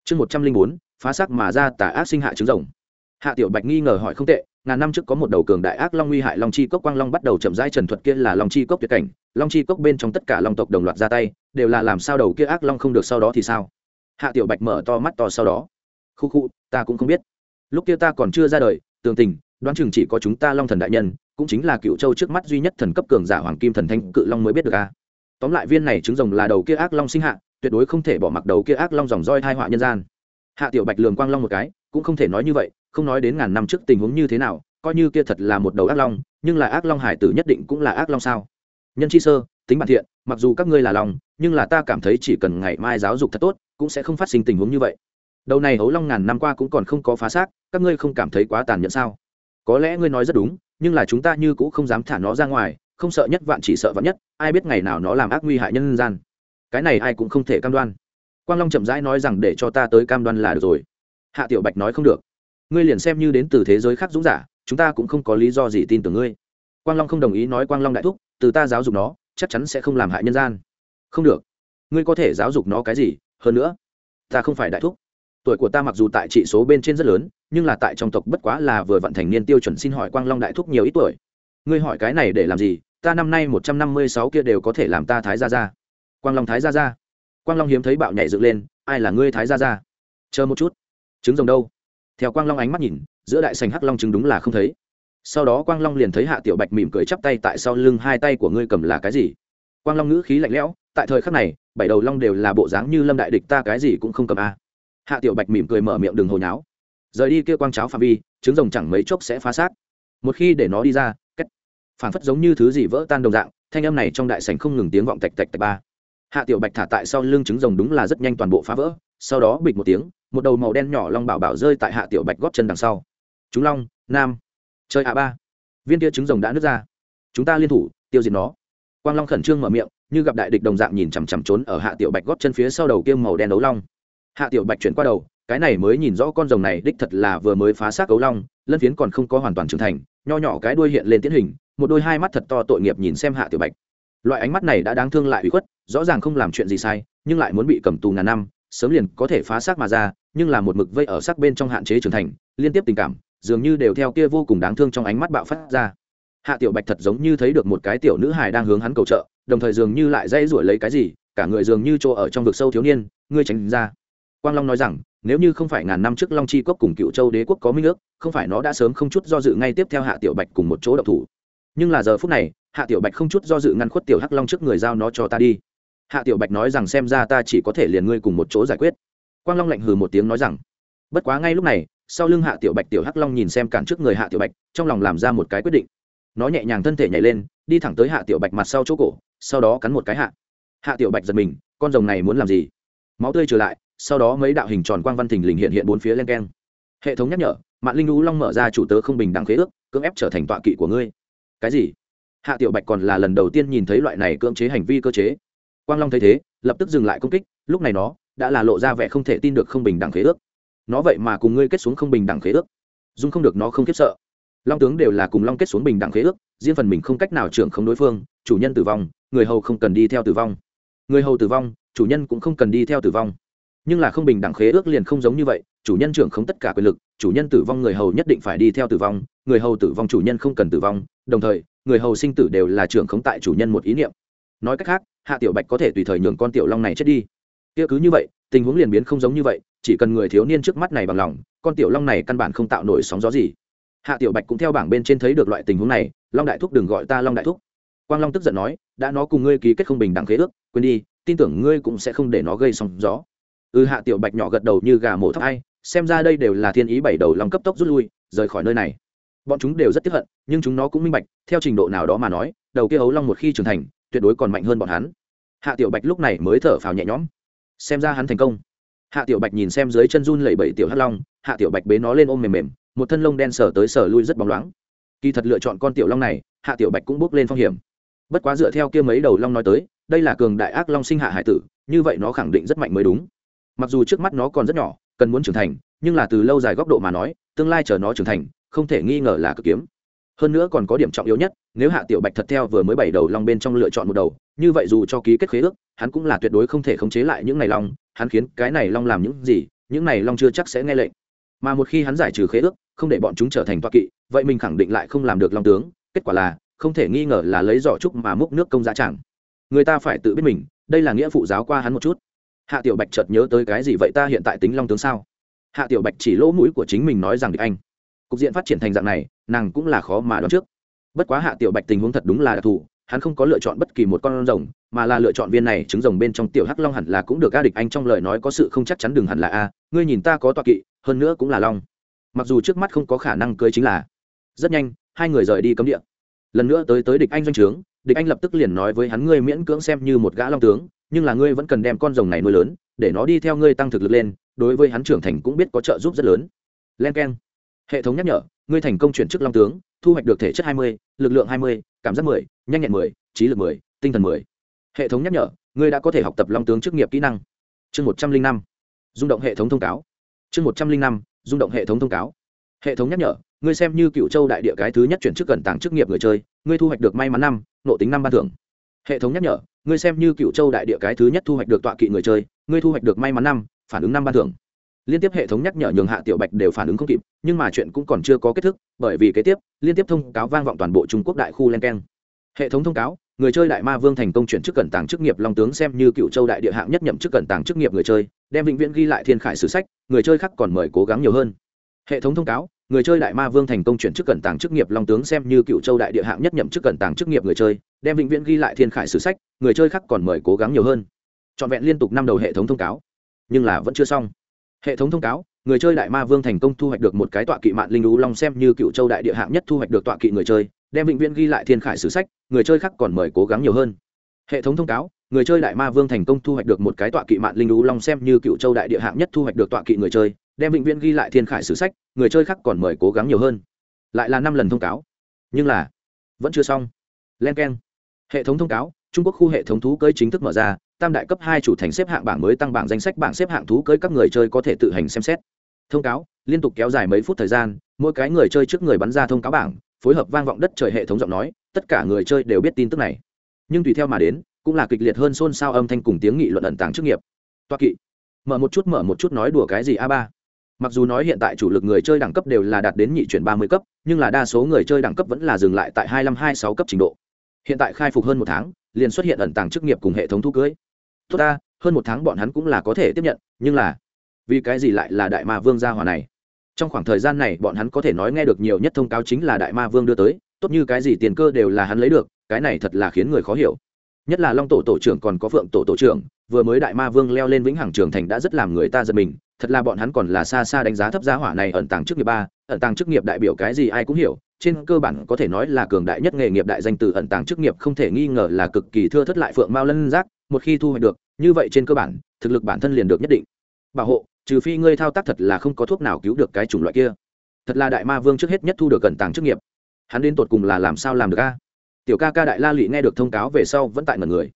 Chương một trăm linh bốn, phá sát mà ra tà ác sinh hạ trứng rồng. Hạ tiểu bạch nghi ngờ hỏi không tệ ngàn năm trước có một đầu cường đại ác long nguy hại long chi cốc quang long bắt đầu chậm rãi trần thuật kia là long chi cốc tuyệt cảnh, long chi cốc bên trong tất cả long tộc đồng loạt ra tay, đều là làm sao đầu kia ác long không được sau đó thì sao? Hạ tiểu bạch mở to mắt to sau đó. Khu khu, ta cũng không biết. Lúc kia ta còn chưa ra đời, tường tình, đoán chừng chỉ có chúng ta long thần đại nhân, cũng chính là cựu châu trước mắt duy nhất thần cấp cường giả hoàng kim thần thanh cự long mới biết được a tóm lại viên này trứng rồng là đầu kia ác long sinh hạ, tuyệt đối không thể bỏ mặc đầu kia ác long dòng roi thai họa nhân gian. Hạ tiểu bạch lường quang long một cái, cũng không thể nói như vậy không nói đến ngàn năm trước tình huống như thế nào, coi như kia thật là một đầu ác long, nhưng là ác long hải tử nhất định cũng là ác long sao? Nhân chi sơ, tính bản thiện, mặc dù các ngươi là lòng, nhưng là ta cảm thấy chỉ cần ngày mai giáo dục thật tốt, cũng sẽ không phát sinh tình huống như vậy. Đầu này hấu long ngàn năm qua cũng còn không có phá xác, các ngươi không cảm thấy quá tàn nhẫn sao? Có lẽ ngươi nói rất đúng, nhưng là chúng ta như cũng không dám thả nó ra ngoài, không sợ nhất vạn chỉ sợ vạn nhất, ai biết ngày nào nó làm ác nguy hại nhân gian. Cái này ai cũng không thể cam đoan. Quang long chậm rãi nói rằng để cho ta tới cam đoan là được rồi. Hạ tiểu bạch nói không được ngươi liền xem như đến từ thế giới khác dũng giả, chúng ta cũng không có lý do gì tin tưởng ngươi. Quang long không đồng ý nói quang long đại thúc, từ ta giáo dục nó, chắc chắn sẽ không làm hại nhân gian. Không được. Ngươi có thể giáo dục nó cái gì? Hơn nữa, ta không phải đại thúc. Tuổi của ta mặc dù tại trị số bên trên rất lớn, nhưng là tại trong tộc bất quá là vừa vận thành niên tiêu chuẩn xin hỏi quang long đại thúc nhiều ít tuổi. Ngươi hỏi cái này để làm gì? Ta năm nay một trăm năm mươi sáu kia đều có thể làm ta thái ra ra quang long thái ra ra quang long hiếm thấy bạo nhảy dựng lên, ai là ngươi thái ra ra chờ một chút. Trứng rồng đâu? Theo quang long ánh mắt nhìn, giữa đại sành hắc long chứng đúng là không thấy. Sau đó quang long liền thấy hạ tiểu bạch mỉm cười chắp tay tại sau lưng, hai tay của ngươi cầm là cái gì? Quang long ngữ khí lạnh lẽo, tại thời khắc này, bảy đầu long đều là bộ dáng như lâm đại địch ta cái gì cũng không cầm a. Hạ tiểu bạch mỉm cười mở miệng đừng hồi nháo. Rời đi kia quang cháo phạm vi, trứng rồng chẳng mấy chốc sẽ phá xác. Một khi để nó đi ra cách phản phất giống như thứ gì vỡ tan đồng dạng, thanh âm này trong đại sảnh không ngừng tiếng vọng tạch tạch tạch ba. Hạ tiểu bạch thả tại sau lưng trứng rồng đúng là rất nhanh toàn bộ phá vỡ, sau đó bịch một tiếng một đầu màu đen nhỏ long bảo bảo rơi tại hạ tiểu bạch góp chân đằng sau. Chúng long, nam. Chơi hạ ba. Viên kia trứng rồng đã nứt ra. Chúng ta liên thủ, tiêu diệt nó. Quang long khẩn trương mở miệng, như gặp đại địch đồng dạng nhìn chằm chằm trốn ở hạ tiểu bạch góp chân phía sau đầu kia màu đen đấu long. Hạ tiểu bạch chuyển qua đầu, cái này mới nhìn rõ con rồng này đích thật là vừa mới phá xác cấu long, lân phiến còn không có hoàn toàn trưởng thành, nho nhỏ cái đuôi hiện lên tiến hình, một đôi hai mắt thật to tội nghiệp nhìn xem hạ tiểu bạch. Loại ánh mắt này đã đáng thương lại ủy khuất, rõ ràng không làm chuyện gì sai, nhưng lại muốn bị cầm tù ngàn năm, sớm liền có thể phá xác mà ra nhưng là một mực vây ở sắc bên trong hạn chế trưởng thành, liên tiếp tình cảm, dường như đều theo kia vô cùng đáng thương trong ánh mắt bạo phát ra. Hạ tiểu bạch thật giống như thấy được một cái tiểu nữ hài đang hướng hắn cầu trợ, đồng thời dường như lại dây rủi lấy cái gì, cả người dường như chỗ ở trong vực sâu thiếu niên, ngươi tránh ra. Quang long nói rằng, nếu như không phải ngàn năm trước long chi cốc cùng cựu châu đế quốc có minh ước, không phải nó đã sớm không chút do dự ngay tiếp theo hạ tiểu bạch cùng một chỗ độc thủ. Nhưng là giờ phút này, hạ tiểu bạch không chút do dự ngăn khuất tiểu hắc long trước người giao nó cho ta đi. Hạ tiểu bạch nói rằng xem ra ta chỉ có thể liền ngươi cùng một chỗ giải quyết quang long lạnh hừ một tiếng nói rằng, bất quá ngay lúc này, sau lưng hạ tiểu bạch, tiểu hắc long nhìn xem cản trước người hạ tiểu bạch, trong lòng làm ra một cái quyết định. Nó nhẹ nhàng thân thể nhảy lên, đi thẳng tới hạ tiểu bạch mặt sau chỗ cổ, sau đó cắn một cái hạ. Hạ tiểu bạch giật mình, con rồng này muốn làm gì? Máu tươi trở lại, sau đó mấy đạo hình tròn quang văn thình lình hiện hiện bốn phía len keng. Hệ thống nhắc nhở mạng linh lũ long mở ra chủ tớ không bình đẳng khế ước, cưỡng ép trở thành tọa kỵ của ngươi. Cái gì? Hạ tiểu bạch còn là lần đầu tiên nhìn thấy loại này cưỡng chế hành vi cơ chế. Quang long thấy thế, lập tức dừng lại công kích, lúc này nó đã là lộ ra vẻ không thể tin được không bình đẳng khế ước. Nó vậy mà cùng ngươi kết xuống không bình đẳng khế ước. Dung không được nó không khiếp sợ. Long tướng đều là cùng long kết xuống bình đẳng khế ước, riêng phần mình không cách nào trưởng không đối phương, chủ nhân tử vong, người hầu không cần đi theo tử vong. Người hầu tử vong, chủ nhân cũng không cần đi theo tử vong. Nhưng là không bình đẳng khế ước liền không giống như vậy, chủ nhân trưởng không tất cả quyền lực, chủ nhân tử vong người hầu nhất định phải đi theo tử vong, người hầu tử vong chủ nhân không cần tử vong, đồng thời, người hầu sinh tử đều là trưởng không tại chủ nhân một ý niệm. Nói cách khác, hạ tiểu bạch có thể tùy thời nhường con tiểu long này chết đi kia cứ như vậy, tình huống liền biến không giống như vậy, chỉ cần người thiếu niên trước mắt này bằng lòng, con tiểu long này căn bản không tạo nổi sóng gió gì. Hạ tiểu bạch cũng theo bảng bên trên thấy được loại tình huống này, long đại thúc đừng gọi ta long đại thúc. Quang long tức giận nói, đã nó cùng ngươi ký kết không bình đẳng khế ước, quên đi, tin tưởng ngươi cũng sẽ không để nó gây sóng gió. Ừ hạ tiểu bạch nhỏ gật đầu như gà mổ thóc ai, xem ra đây đều là thiên ý bảy đầu long cấp tốc rút lui, rời khỏi nơi này. Bọn chúng đều rất tiếp hận, nhưng chúng nó cũng minh bạch, theo trình độ nào đó mà nói, đầu kia ấu long một khi trưởng thành, tuyệt đối còn mạnh hơn bọn hắn. Hạ tiểu bạch lúc này mới thở phào nhẹ nhõm xem ra hắn thành công. Hạ tiểu bạch nhìn xem dưới chân run lẩy bẩy tiểu hắc long, hạ tiểu bạch bế nó lên ôm mềm mềm, một thân lông đen sờ tới sờ lui rất bóng loáng. Kỳ thật lựa chọn con tiểu long này, hạ tiểu bạch cũng bước lên phong hiểm. Bất quá dựa theo kia mấy đầu long nói tới, đây là cường đại ác long sinh hạ hải tử, như vậy nó khẳng định rất mạnh mới đúng. Mặc dù trước mắt nó còn rất nhỏ, cần muốn trưởng thành, nhưng là từ lâu dài góc độ mà nói, tương lai chờ nó trưởng thành, không thể nghi ngờ là cực kiếm. Hơn nữa còn có điểm trọng yếu nhất, nếu hạ tiểu bạch thật theo vừa mới bảy đầu long bên trong lựa chọn một đầu như vậy dù cho ký kết khế ước, hắn cũng là tuyệt đối không thể khống chế lại những này long hắn khiến cái này long làm những gì, những này long chưa chắc sẽ nghe lệnh. Mà một khi hắn giải trừ khế ước, không để bọn chúng trở thành toa kỵ, vậy mình khẳng định lại không làm được long tướng, kết quả là, không thể nghi ngờ là lấy giỏ trúc mà múc nước công giá chẳng. Người ta phải tự biết mình, đây là nghĩa phụ giáo qua hắn một chút. Hạ tiểu bạch chợt nhớ tới cái gì vậy ta hiện tại tính long tướng sao? Hạ tiểu bạch chỉ lỗ mũi của chính mình nói rằng địch anh. Cục diện phát triển thành dạng này, nàng cũng là khó mà đoán trước. Bất quá hạ tiểu bạch tình huống thật đúng là đặc thù hắn không có lựa chọn bất kỳ một con rồng, mà là lựa chọn viên này, trứng rồng bên trong tiểu hắc long hẳn là cũng được a địch anh trong lời nói có sự không chắc chắn đừng hẳn là a, ngươi nhìn ta có toa kỵ, hơn nữa cũng là long. Mặc dù trước mắt không có khả năng cưới chính là. Rất nhanh, hai người rời đi cấm địa. Lần nữa tới tới địch anh doanh trướng, địch anh lập tức liền nói với hắn, ngươi miễn cưỡng xem như một gã long tướng, nhưng là ngươi vẫn cần đem con rồng này nuôi lớn, để nó đi theo ngươi tăng thực lực lên, đối với hắn trưởng thành cũng biết có trợ giúp rất lớn. Len k e n hệ thống nhắc nhở, ngươi thành công chuyển chức long tướng, thu hoạch được thể chất hai mươi, lực lượng hai mươi cảm giác mười, nhanh nhẹn mười, trí lực mười, tinh thần mười. Hệ thống nhắc nhở, ngươi đã có thể học tập long tướng chức nghiệp kỹ năng. Chương một trăm linh năm. Rung động hệ thống thông cáo. Chương một trăm linh năm, rung động hệ thống thông cáo. Hệ thống nhắc nhở, ngươi xem như cựu châu đại địa cái thứ nhất chuyển chức gần tàng chức nghiệp người chơi, ngươi thu hoạch được may mắn năm, nộ tính năm ban thưởng. Hệ thống nhắc nhở, ngươi xem như cựu châu đại địa cái thứ nhất thu hoạch được tọa kỵ người chơi, ngươi thu hoạch được may mắn năm, phản ứng năm ban thưởng liên tiếp hệ thống nhắc nhở nhường hạ tiểu bạch đều phản ứng không kịp, nhưng mà chuyện cũng còn chưa có kết thúc, bởi vì kế tiếp, liên tiếp thông cáo vang vọng toàn bộ trung quốc đại khu len keng. Hệ thống thông cáo, người chơi đại ma vương thành công chuyển chức cẩn tàng chức nghiệp long tướng xem như cựu châu đại địa hạng nhất nhậm chức cẩn tàng chức nghiệp người chơi, đem vĩnh viễn ghi lại thiên khải sử sách, người chơi khác còn mời cố gắng nhiều hơn. Hệ thống thông cáo, người chơi đại ma vương thành công chuyển chức cẩn tàng chức nghiệp long tướng xem như cựu châu đại địa hạng nhất nhậm chức cẩn tàng chức nghiệp người chơi, đem vĩnh viễn ghi lại thiên khải sử sách, người chơi khác còn mời cố gắng nhiều hơn. Trọn vẹn liên tục năm đầu hệ thống thông cáo, nhưng là vẫn chưa xong hệ thống thông cáo, người chơi đại ma vương thành công thu hoạch được một cái tọa kỵ mạng linh lú long xem như cựu châu đại địa hạng nhất thu hoạch được tọa kỵ người chơi, đem vĩnh viễn ghi lại thiên khải sử sách, người chơi khác còn mời cố gắng nhiều hơn. Hệ thống thông cáo, người chơi đại ma vương thành công thu hoạch được một cái tọa kỵ mạng linh lú long xem như cựu châu đại địa hạng nhất thu hoạch được tọa kỵ người chơi, đem vĩnh viễn ghi lại thiên khải sử sách, người chơi khác còn mời cố gắng nhiều hơn. Lại là năm lần thông cáo. Nhưng là, vẫn chưa xong. Len k e n hệ thống thông cáo, trung quốc khu hệ thống thú cơi chính thức mở ra tam đại cấp hai chủ thành xếp hạng bảng mới tăng bảng danh sách bảng xếp hạng thú cưới các người chơi có thể tự hành xem xét. Thông cáo, liên tục kéo dài mấy phút thời gian, mỗi cái người chơi trước người bắn ra thông cáo bảng, phối hợp vang vọng đất trời hệ thống giọng nói, tất cả người chơi đều biết tin tức này. Nhưng tùy theo mà đến, cũng là kịch liệt hơn xôn xao âm thanh cùng tiếng nghị luận ẩn tàng chức nghiệp. Toa kỵ, mở một chút, mở một chút nói đùa cái gì a ba? Mặc dù nói hiện tại chủ lực người chơi đẳng cấp đều là đạt đến nhị chuyển ba mươi cấp, nhưng là đa số người chơi đẳng cấp vẫn là dừng lại tại hai mươi năm hai sáu cấp trình độ. Hiện tại khai phục hơn một tháng, liền xuất hiện ẩn tàng chức nghiệp cùng hệ thống thu cưới tốt ta, hơn một tháng bọn hắn cũng là có thể tiếp nhận, nhưng là, vì cái gì lại là đại ma vương gia hòa này? Trong khoảng thời gian này bọn hắn có thể nói nghe được nhiều nhất thông cáo chính là đại ma vương đưa tới, tốt như cái gì tiền cơ đều là hắn lấy được, cái này thật là khiến người khó hiểu. Nhất là long tổ tổ trưởng còn có phượng tổ tổ trưởng, vừa mới đại ma vương leo lên vĩnh hằng trường thành đã rất làm người ta giật mình, thật là bọn hắn còn là xa xa đánh giá thấp giá hỏa này ẩn tàng chức nghiệp ba, ẩn tàng chức nghiệp đại biểu cái gì ai cũng hiểu, trên cơ bản có thể nói là cường đại nhất nghề nghiệp đại danh từ ẩn tàng chức nghiệp không thể nghi ngờ là cực kỳ thưa thất lại phượng mao lân giác một khi thu hoạch được, như vậy trên cơ bản, thực lực bản thân liền được nhất định. Bảo hộ, trừ phi ngươi thao tác thật là không có thuốc nào cứu được cái chủng loại kia. Thật là đại ma vương trước hết nhất thu được cẩn tàng chức nghiệp. Hắn đến tột cùng là làm sao làm được a? Tiểu ca ca đại la lụy nghe được thông cáo về sau vẫn tại ngần người.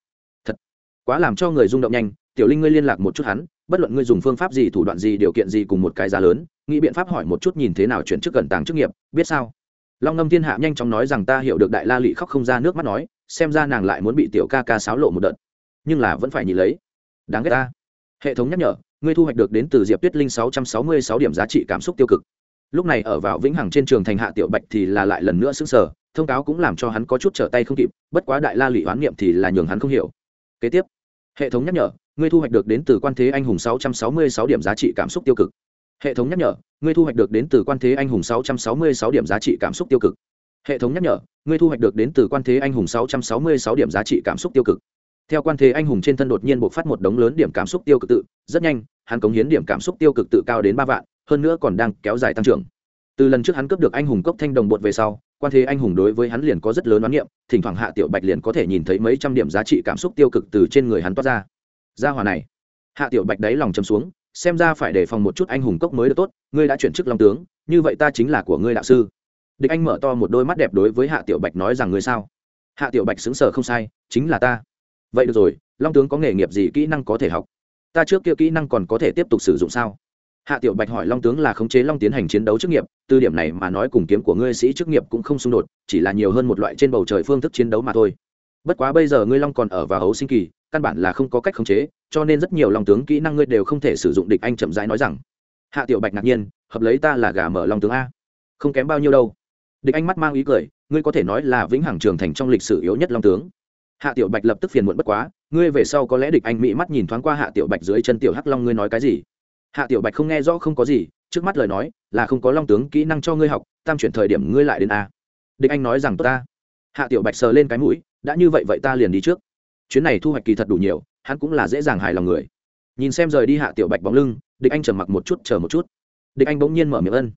Thật, quá làm cho người rung động nhanh. Tiểu linh ngươi liên lạc một chút hắn, bất luận ngươi dùng phương pháp gì, thủ đoạn gì, điều kiện gì cùng một cái giá lớn, nghĩ biện pháp hỏi một chút nhìn thế nào chuyển chức cẩn tàng chức nghiệp, biết sao? Long ngâm thiên hạ nhanh chóng nói rằng ta hiểu được đại la lụy khóc không ra nước mắt nói, xem ra nàng lại muốn bị tiểu ca ca sáo lộ một đợt nhưng là vẫn phải nhìn lấy. Đáng ghét ta. Hệ thống nhắc nhở, ngươi thu hoạch được đến từ diệp tuyết linh sáu trăm sáu mươi sáu điểm giá trị cảm xúc tiêu cực. Lúc này ở vào vĩnh hằng trên trường thành hạ tiểu bạch thì là lại lần nữa xứng sở thông cáo cũng làm cho hắn có chút trở tay không kịp, bất quá đại la lụy hoán niệm thì là nhường hắn không hiểu. Kế tiếp, hệ thống nhắc nhở, ngươi thu hoạch được đến từ quan thế anh hùng sáu trăm sáu mươi sáu điểm giá trị cảm xúc tiêu cực. Hệ thống nhắc nhở, ngươi thu hoạch được đến từ quan thế anh hùng sáu trăm sáu mươi sáu điểm giá trị cảm xúc tiêu cực. Hệ thống nhắc nhở, ngươi thu hoạch được đến từ quan thế anh hùng sáu trăm sáu mươi sáu điểm giá trị cảm xúc tiêu cực theo quan thế anh hùng trên thân đột nhiên buộc phát một đống lớn điểm cảm xúc tiêu cực tự, rất nhanh, hắn cống hiến điểm cảm xúc tiêu cực tự cao đến ba vạn, hơn nữa còn đang kéo dài tăng trưởng. Từ lần trước hắn cướp được anh hùng cốc thanh đồng bột về sau, quan thế anh hùng đối với hắn liền có rất lớn đoán niệm, thỉnh thoảng hạ tiểu bạch liền có thể nhìn thấy mấy trăm điểm giá trị cảm xúc tiêu cực từ trên người hắn toát ra. Ra hòa này. Hạ tiểu bạch đáy lòng châm xuống, xem ra phải đề phòng một chút anh hùng cốc mới được tốt, ngươi đã chuyển chức long tướng, như vậy ta chính là của ngươi đạo sư. Địch anh mở to một đôi mắt đẹp đối với hạ tiểu bạch nói rằng ngươi sao? Hạ tiểu bạch xứng sở không sai, chính là ta vậy được rồi, long tướng có nghề nghiệp gì kỹ năng có thể học? Ta trước kia kỹ năng còn có thể tiếp tục sử dụng sao? Hạ tiểu bạch hỏi long tướng là khống chế long tiến hành chiến đấu chức nghiệp, từ điểm này mà nói cùng kiếm của ngươi sĩ chức nghiệp cũng không xung đột, chỉ là nhiều hơn một loại trên bầu trời phương thức chiến đấu mà thôi. Bất quá bây giờ ngươi long còn ở vào hấu sinh kỳ, căn bản là không có cách khống chế, cho nên rất nhiều long tướng kỹ năng ngươi đều không thể sử dụng, địch anh chậm rãi nói rằng. Hạ tiểu bạch ngạc nhiên, hợp lấy ta là gà mở long tướng a. Không kém bao nhiêu đâu. Địch anh mắt mang ý cười, ngươi có thể nói là vĩnh hằng trường thành trong lịch sử yếu nhất long tướng hạ tiểu bạch lập tức phiền muộn bất quá, ngươi về sau có lẽ địch anh mỹ mắt nhìn thoáng qua hạ tiểu bạch dưới chân tiểu hắc long ngươi nói cái gì? Hạ tiểu bạch không nghe rõ không có gì, trước mắt lời nói là không có long tướng kỹ năng cho ngươi học, tam chuyển thời điểm ngươi lại đến a. Địch anh nói rằng tốt ta. Hạ tiểu bạch sờ lên cái mũi, đã như vậy vậy ta liền đi trước. Chuyến này thu hoạch kỳ thật đủ nhiều, hắn cũng là dễ dàng hài lòng người. Nhìn xem rời đi hạ tiểu bạch bóng lưng, địch anh trầm mặc một chút, chờ một chút. Địch anh bỗng nhiên mở miệng ân.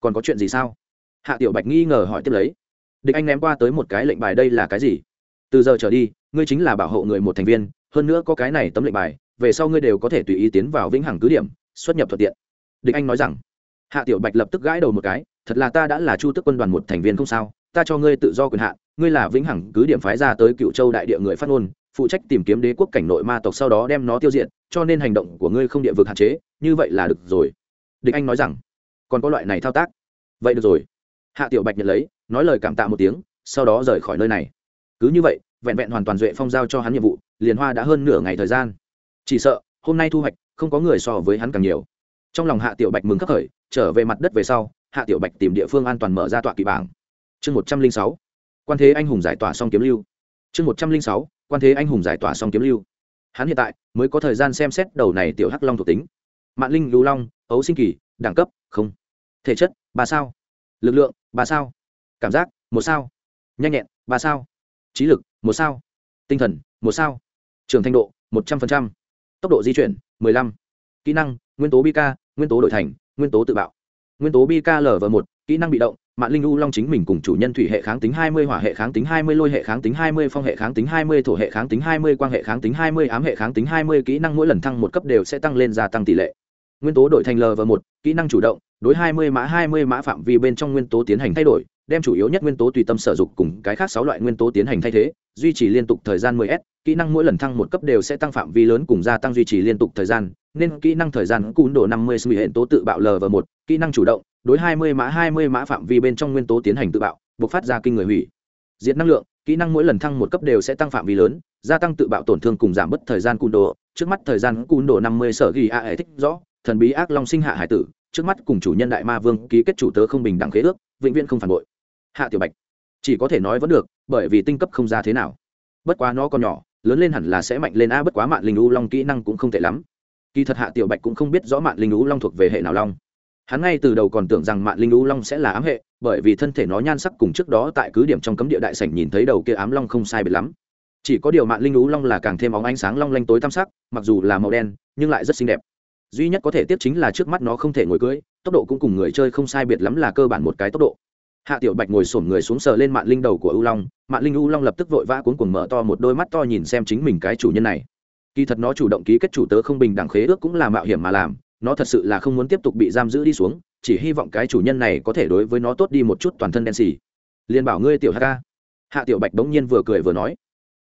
Còn có chuyện gì sao? Hạ tiểu bạch nghi ngờ hỏi tiếp lấy. Địch anh ném qua tới một cái lệnh bài, đây là cái gì? Từ giờ trở đi, ngươi chính là bảo hộ người một thành viên, hơn nữa có cái này tấm lệnh bài, về sau ngươi đều có thể tùy ý tiến vào vĩnh hằng cứ điểm, xuất nhập thuận tiện. Địch anh nói rằng. Hạ tiểu bạch lập tức gãi đầu một cái, thật là ta đã là chu tức quân đoàn một thành viên không sao, ta cho ngươi tự do quyền hạn, ngươi là vĩnh hằng cứ điểm phái ra tới cựu châu đại địa người phát ngôn, phụ trách tìm kiếm đế quốc cảnh nội ma tộc sau đó đem nó tiêu diệt, cho nên hành động của ngươi không địa vực hạn chế, như vậy là được rồi. Địch anh nói rằng. Còn có loại này thao tác. Vậy được rồi. Hạ tiểu bạch nhận lấy, nói lời cảm tạ một tiếng, sau đó rời khỏi nơi này cứ như vậy, vẹn vẹn hoàn toàn duệ phong giao cho hắn nhiệm vụ, liền hoa đã hơn nửa ngày thời gian. Chỉ sợ, hôm nay thu hoạch, không có người so với hắn càng nhiều. Trong lòng hạ tiểu bạch mừng khắc khởi, trở về mặt đất về sau, hạ tiểu bạch tìm địa phương an toàn mở ra tọa kỵ bảng. Chương một trăm linh sáu, quan thế anh hùng giải tỏa song kiếm lưu. Chương một trăm linh sáu, quan thế anh hùng giải tỏa song kiếm lưu. Hắn hiện tại mới có thời gian xem xét đầu này tiểu hắc long thuộc tính. Mạng linh, lưu long, ấu sinh kỳ, đẳng cấp, không. Thể chất, ba sao. Lực lượng, ba sao. Cảm giác, một sao. Nhanh nhẹn, ba sao trí lực một sao. Tinh thần một sao. Trường thanh độ một trăm linh tốc độ di chuyển mười lăm. Kỹ năng nguyên tố Bika, nguyên tố đổi thành nguyên tố tự bạo. Nguyên tố Bika l lv một kỹ năng bị động mạng linh u long chính mình cùng chủ nhân thủy hệ kháng tính 20 hỏa hệ kháng tính 20 lôi hệ kháng tính 20 phong hệ kháng tính 20 thổ hệ kháng tính 20 quang hệ kháng tính 20 ám hệ kháng tính 20 kỹ năng mỗi lần thăng một cấp đều sẽ tăng lên gia tăng tỷ lệ. Nguyên tố đổi thành lv một kỹ năng chủ động đối 20 mã 20 mã phạm vi bên trong nguyên tố tiến hành thay đổi đem chủ yếu nhất nguyên tố tùy tâm sở dục cùng cái khác sáu loại nguyên tố tiến hành thay thế, duy trì liên tục thời gian 10 s, kỹ năng mỗi lần thăng một cấp đều sẽ tăng phạm vi lớn cùng gia tăng duy trì liên tục thời gian, nên kỹ năng thời gian cún độ 50 mươi hệ tố tự bạo lv một, kỹ năng chủ động, đối 20 mã 20 mã phạm vi bên trong nguyên tố tiến hành tự bạo buộc phát ra kinh người hủy. Diệt năng lượng, kỹ năng mỗi lần thăng một cấp đều sẽ tăng phạm vi lớn, gia tăng tự bạo tổn thương cùng giảm bớt thời gian cún độ. Trước mắt thời gian cún độ 50 sở ghi a thích rõ, thần bí ác long sinh hạ hải tử, trước mắt cùng chủ nhân đại ma vương ký kết chủ tớ không bình đẳng khế ước, vĩnh viễn không phản bội hạ tiểu bạch. Chỉ có thể nói vẫn được, bởi vì tinh cấp không ra thế nào. Bất quá nó còn nhỏ, lớn lên hẳn là sẽ mạnh lên a, bất quá Mạn linh u long kỹ năng cũng không tệ lắm. Kỳ thật hạ tiểu bạch cũng không biết rõ Mạn linh u long thuộc về hệ nào long. Hắn ngay từ đầu còn tưởng rằng Mạn linh u long sẽ là ám hệ, bởi vì thân thể nó nhan sắc cùng trước đó tại cứ điểm trong cấm địa đại sảnh nhìn thấy đầu kia ám long không sai biệt lắm. Chỉ có điều Mạn linh u long là càng thêm óng ánh sáng long lanh tối tam sắc, mặc dù là màu đen, nhưng lại rất xinh đẹp. Duy nhất có thể tiếp chính là trước mắt nó không thể ngồi cưới tốc độ cũng cùng người chơi không sai biệt lắm là cơ bản một cái tốc độ hạ tiểu bạch ngồi xổm người xuống sờ lên mạng linh đầu của ưu long. Mạng linh ưu long lập tức vội vã cuốn cuồng mở to một đôi mắt to nhìn xem chính mình cái chủ nhân này. Kỳ thật nó chủ động ký kết chủ tớ không bình đẳng khế ước cũng là mạo hiểm mà làm. Nó thật sự là không muốn tiếp tục bị giam giữ đi xuống, chỉ hy vọng cái chủ nhân này có thể đối với nó tốt đi một chút toàn thân đen xì. Liền bảo ngươi tiểu hk hạ tiểu bạch bỗng nhiên vừa cười vừa nói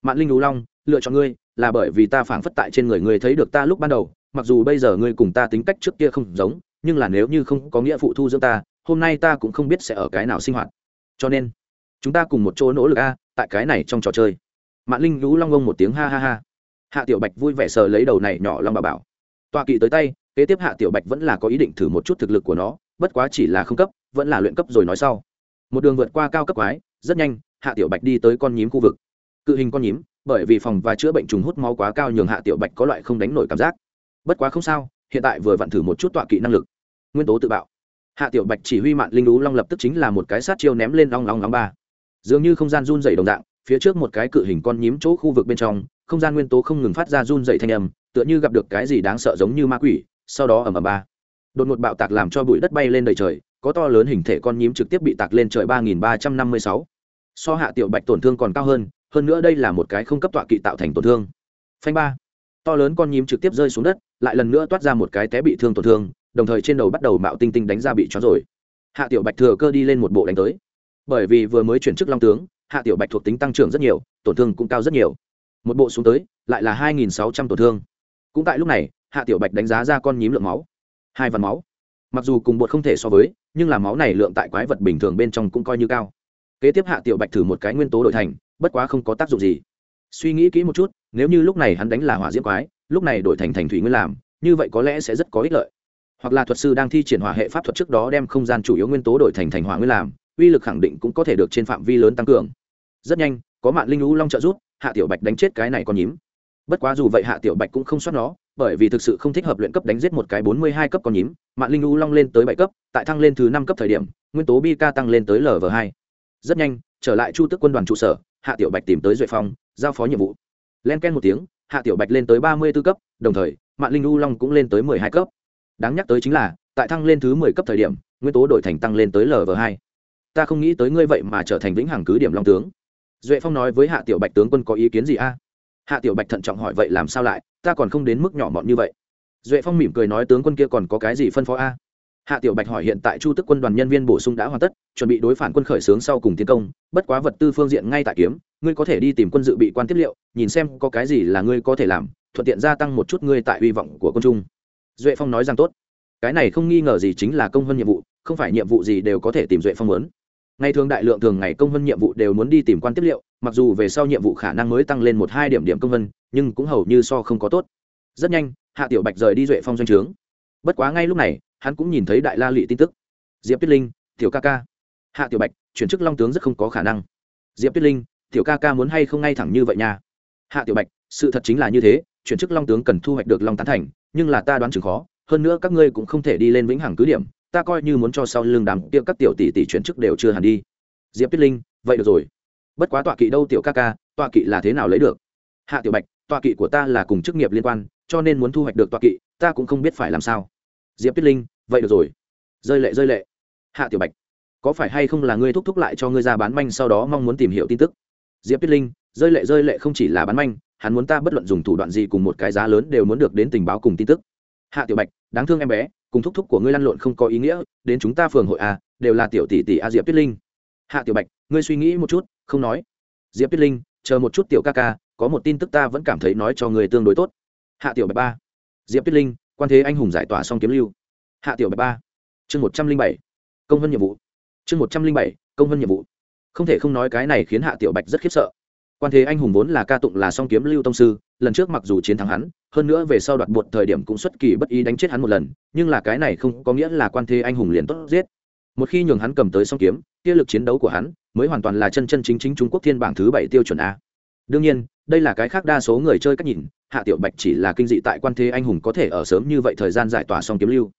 mạng linh ưu long, lựa chọn ngươi là bởi vì ta phảng phất tại trên người ngươi thấy được ta lúc ban đầu. Mặc dù bây giờ ngươi cùng ta tính cách trước kia không giống, nhưng là nếu như không có nghĩa phụ thu dưỡng ta hôm nay ta cũng không biết sẽ ở cái nào sinh hoạt. Cho nên, chúng ta cùng một chỗ nỗ lực a, tại cái này trong trò chơi. Mạn linh lũ long ông một tiếng ha ha ha. Hạ tiểu bạch vui vẻ sờ lấy đầu này nhỏ long bà bảo. Tọa kỵ tới tay, kế tiếp hạ tiểu bạch vẫn là có ý định thử một chút thực lực của nó, bất quá chỉ là không cấp, vẫn là luyện cấp rồi nói sau. Một đường vượt qua cao cấp quái, rất nhanh, hạ tiểu bạch đi tới con nhím khu vực. Cự hình con nhím, bởi vì phòng và chữa bệnh trùng hút máu quá cao nhường hạ tiểu bạch có loại không đánh nổi cảm giác. Bất quá không sao, hiện tại vừa vặn thử một chút tọa kỵ năng lực. Nguyên tố tự bạo hạ tiểu bạch chỉ huy mạn linh lú long lập tức chính là một cái sát chiêu ném lên long long long ba. Dường như không gian run dày đồng dạng, phía trước một cái cự hình con nhím chỗ khu vực bên trong, không gian nguyên tố không ngừng phát ra run dày thanh âm, tựa như gặp được cái gì đáng sợ giống như ma quỷ, sau đó ầm ầm ba. Đột ngột bạo tạc làm cho bụi đất bay lên đầy trời, có to lớn hình thể con nhím trực tiếp bị tạc lên trời ba nghìn ba trăm năm mươi sáu. So hạ tiểu bạch tổn thương còn cao hơn hơn nữa đây là một cái không cấp tọa kỵ tạo thành tổn thương. Phanh ba. To lớn con nhím trực tiếp rơi xuống đất, lại lần nữa toát ra một cái té bị thương tổn thương đồng thời trên đầu bắt đầu mạo tinh tinh đánh ra bị chó rồi. Hạ tiểu bạch thừa cơ đi lên một bộ đánh tới. Bởi vì vừa mới chuyển chức long tướng, hạ tiểu bạch thuộc tính tăng trưởng rất nhiều, tổn thương cũng cao rất nhiều. Một bộ xuống tới, lại là hai nghìn sáu trăm tổn thương. Cũng tại lúc này, hạ tiểu bạch đánh giá ra con nhím lượng máu. Hai vằn máu. Mặc dù cùng bột không thể so với, nhưng là máu này lượng tại quái vật bình thường bên trong cũng coi như cao. Kế tiếp hạ tiểu bạch thử một cái nguyên tố đổi thành, bất quá không có tác dụng gì. Suy nghĩ kỹ một chút, nếu như lúc này hắn đánh là hỏa diễm quái, lúc này đổi thành thành thủy nguyên làm, như vậy có lẽ sẽ rất có ích lợi hoặc là thuật sư đang thi triển hỏa hệ pháp thuật trước đó đem không gian chủ yếu nguyên tố đổi thành thành hỏa nguyên làm uy lực khẳng định cũng có thể được trên phạm vi lớn tăng cường. Rất nhanh có mạng linh lũ long trợ giúp, hạ tiểu bạch đánh chết cái này còn nhím. Bất quá dù vậy hạ tiểu bạch cũng không soát nó bởi vì thực sự không thích hợp luyện cấp đánh giết một cái bốn mươi hai cấp con nhím mạng linh lũ long lên tới bảy cấp tại thăng lên thứ năm cấp thời điểm nguyên tố bi ca tăng lên tới lv hai. Rất nhanh trở lại chu tức quân đoàn trụ sở hạ tiểu bạch tìm tới duệ phong giao phó nhiệm vụ. Len ken một tiếng hạ tiểu bạch lên tới ba mươi b ố cấp đồng thời mạng linh u long cũng lên tới mười hai cấp đáng nhắc tới chính là, tại thăng lên thứ mười cấp thời điểm, nguyên tố đổi thành tăng lên tới lv hai. Ta không nghĩ tới ngươi vậy mà trở thành vĩnh hằng cứ điểm long tướng. Duệ phong nói với hạ tiểu bạch tướng quân có ý kiến gì a? Hạ tiểu bạch thận trọng hỏi vậy làm sao lại, ta còn không đến mức nhỏ mọn như vậy. Duệ phong mỉm cười nói tướng quân kia còn có cái gì phân phó a? Hạ tiểu bạch hỏi hiện tại chu tức quân đoàn nhân viên bổ sung đã hoàn tất, chuẩn bị đối phản quân khởi xướng sau cùng tiến công, bất quá vật tư phương diện ngay tại kiếm, ngươi có thể đi tìm quân dự bị quan tiếp liệu, nhìn xem có cái gì là ngươi có thể làm, thuận tiện gia tăng một chút ngươi tại hy vọng của quân trung duệ phong nói rằng tốt. Cái này không nghi ngờ gì chính là công hơn nhiệm vụ, không phải nhiệm vụ gì đều có thể tìm duệ phong muốn. Ngày thường đại lượng thường ngày công hơn nhiệm vụ đều muốn đi tìm quan tiếp liệu, mặc dù về sau nhiệm vụ khả năng mới tăng lên một hai điểm điểm công vân nhưng cũng hầu như so không có tốt. Rất nhanh, hạ tiểu bạch rời đi duệ phong doanh trướng. Bất quá ngay lúc này, hắn cũng nhìn thấy đại la lụy tin tức. Diệp tuyết linh, tiểu ca ca. Hạ tiểu bạch, chuyển chức long tướng rất không có khả năng. Diệp tuyết linh, tiểu ca ca muốn hay không ngay thẳng như vậy nha? Hạ tiểu bạch, sự thật chính là như thế, chuyển chức long tướng cần thu hoạch được long tán thành nhưng là ta đoán chừng khó, hơn nữa các ngươi cũng không thể đi lên vĩnh hằng cứ điểm, ta coi như muốn cho sau lưng đàm kia các tiểu tỷ tỷ chuyển chức đều chưa hẳn đi. Diệp tuyết linh, vậy được rồi. Bất quá tọa kỵ đâu tiểu ca ca, tọa kỵ là thế nào lấy được? Hạ tiểu bạch, tọa kỵ của ta là cùng chức nghiệp liên quan, cho nên muốn thu hoạch được tọa kỵ, ta cũng không biết phải làm sao. Diệp tuyết linh, vậy được rồi. Rơi lệ rơi lệ. Hạ tiểu bạch, có phải hay không là ngươi thúc thúc lại cho ngươi ra bán manh sau đó mong muốn tìm hiểu tin tức? Diệp tuyết linh, rơi lệ rơi lệ không chỉ là bán manh hắn muốn ta bất luận dùng thủ đoạn gì cùng một cái giá lớn đều muốn được đến tình báo cùng tin tức. Hạ tiểu bạch, đáng thương em bé, cùng thúc thúc của ngươi lăn lộn không có ý nghĩa, đến chúng ta phường hội a đều là tiểu tỷ tỷ a diệp tuyết linh. Hạ tiểu bạch, ngươi suy nghĩ một chút, không nói. Diệp tuyết linh, chờ một chút tiểu ca ca, có một tin tức ta vẫn cảm thấy nói cho người tương đối tốt. Hạ tiểu bạch ba. Diệp tuyết linh, quan thế anh hùng giải tỏa xong kiếm lưu. Hạ tiểu bạch ba. Chương một trăm linh bảy. Công vân nhiệm vụ. Chương một trăm linh bảy, công vân nhiệm vụ. Không thể không nói cái này khiến hạ tiểu bạch rất khiếp sợ quan thế anh hùng vốn là ca tụng là song kiếm lưu tông sư, lần trước mặc dù chiến thắng hắn, hơn nữa về sau đoạt buộc thời điểm cũng xuất kỳ bất ý đánh chết hắn một lần, nhưng là cái này không có nghĩa là quan thế anh hùng liền tốt giết. Một khi nhường hắn cầm tới song kiếm, kia lực chiến đấu của hắn mới hoàn toàn là chân chân chính chính trung quốc thiên bảng thứ bảy tiêu chuẩn a. Đương nhiên, đây là cái khác đa số người chơi cách nhìn, hạ tiểu bạch chỉ là kinh dị tại quan thế anh hùng có thể ở sớm như vậy thời gian giải tỏa song kiếm lưu.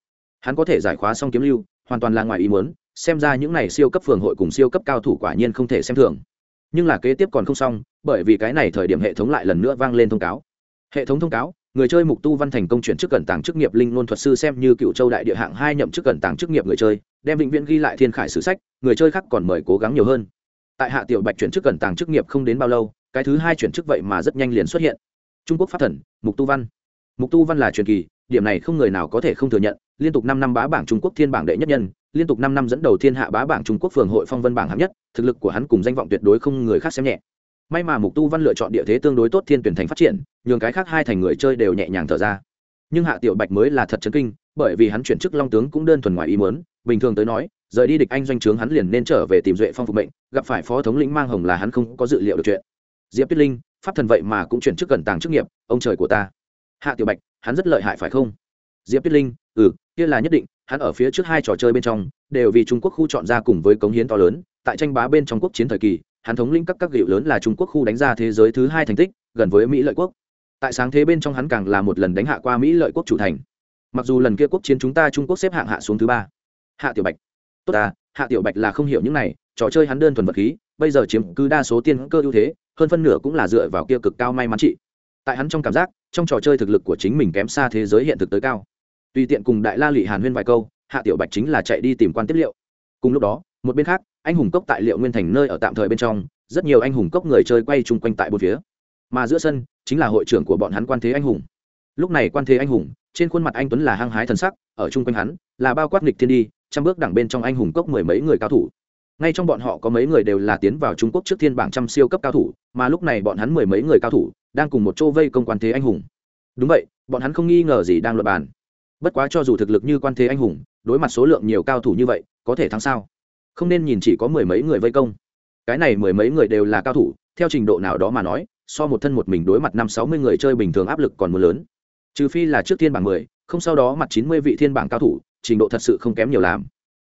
Hắn có thể giải khóa song kiếm lưu, hoàn toàn là ngoài ý muốn, xem ra những này siêu cấp phường hội cùng siêu cấp cao thủ quả nhiên không thể xem thường nhưng là kế tiếp còn không xong, bởi vì cái này thời điểm hệ thống lại lần nữa vang lên thông cáo. Hệ thống thông cáo, người chơi mục tu văn thành công chuyển chức cẩn tàng chức nghiệp linh ngôn thuật sư xem như cựu châu đại địa hạng hai nhậm chức cẩn tàng chức nghiệp người chơi, đem vĩnh viễn ghi lại thiên khải sử sách, người chơi khác còn mời cố gắng nhiều hơn. Tại hạ tiểu bạch chuyển chức cẩn tàng chức nghiệp không đến bao lâu, cái thứ hai chuyển chức vậy mà rất nhanh liền xuất hiện. Trung quốc phát thần, mục tu văn. Mục tu văn là truyền kỳ, điểm này không người nào có thể không thừa nhận, liên tục năm năm bá bảng trung quốc thiên bảng đệ nhất nhân liên tục năm năm dẫn đầu thiên hạ bá bảng trung quốc phường hội phong vân bảng hạng nhất, thực lực của hắn cùng danh vọng tuyệt đối không người khác xem nhẹ. May mà mục tu văn lựa chọn địa thế tương đối tốt thiên tuyển thành phát triển, nhường cái khác hai thành người chơi đều nhẹ nhàng thở ra. Nhưng hạ tiểu bạch mới là thật chấn kinh, bởi vì hắn chuyển chức long tướng cũng đơn thuần ngoài ý muốn, bình thường tới nói, rời đi địch anh doanh trướng hắn liền nên trở về tìm duệ phong phục mệnh, gặp phải phó thống lĩnh mang hồng là hắn không có dự liệu được chuyện. Diệp tuyết linh, pháp thần vậy mà cũng chuyển chức cẩn tàng chức nghiệp, ông trời của ta. Hạ tiểu bạch, hắn rất lợi hại phải không? Diệp tuyết linh ừ kia là nhất định hắn ở phía trước hai trò chơi bên trong, đều vì trung quốc khu chọn ra cùng với cống hiến to lớn. Tại tranh bá bên trong quốc chiến thời kỳ, hắn thống lĩnh các các hiệu lớn là trung quốc khu đánh ra thế giới thứ hai thành tích, gần với mỹ lợi quốc. Tại sáng thế bên trong hắn càng là một lần đánh hạ qua mỹ lợi quốc chủ thành. Mặc dù lần kia quốc chiến chúng ta trung quốc xếp hạng hạ xuống thứ ba. Hạ tiểu bạch. Tốt ta, hạ tiểu bạch là không hiểu những này, trò chơi hắn đơn thuần vật khí, bây giờ chiếm cứ đa số tiên cơ ưu thế, hơn phân nửa cũng là dựa vào kia cực cao may mắn trị. Tại hắn trong cảm giác, trong trò chơi thực lực của chính mình kém xa thế giới hiện thực tới cao tùy tiện cùng đại la lị hàn huyên vài câu, hạ tiểu bạch chính là chạy đi tìm quan tiếp liệu. Cùng lúc đó, một bên khác, anh hùng cốc tại liệu nguyên thành nơi ở tạm thời bên trong, rất nhiều anh hùng cốc người chơi quay chung quanh tại bốn phía. Mà giữa sân, chính là hội trưởng của bọn hắn quan thế anh hùng. Lúc này quan thế anh hùng, trên khuôn mặt anh tuấn là hăng hái thần sắc, ở chung quanh hắn, là bao quát nghịch thiên đi, trăm bước đẳng bên trong anh hùng cốc mười mấy người cao thủ. Ngay trong bọn họ có mấy người đều là tiến vào trung quốc trước thiên bảng trăm siêu cấp cao thủ, mà lúc này bọn hắn mười mấy người cao thủ, đang cùng một chỗ vây công quan thế anh hùng. Đúng vậy, bọn hắn không nghi ngờ gì đang luật bàn bất quá cho dù thực lực như quan thế anh hùng, đối mặt số lượng nhiều cao thủ như vậy, có thể thắng sao? Không nên nhìn chỉ có mười mấy người vây công. Cái này mười mấy người đều là cao thủ, theo trình độ nào đó mà nói, so một thân một mình đối mặt năm sáu mươi người chơi bình thường áp lực còn mưa lớn. Trừ phi là trước thiên bảng mười, không sau đó mặt chín mươi vị thiên bảng cao thủ, trình độ thật sự không kém nhiều làm.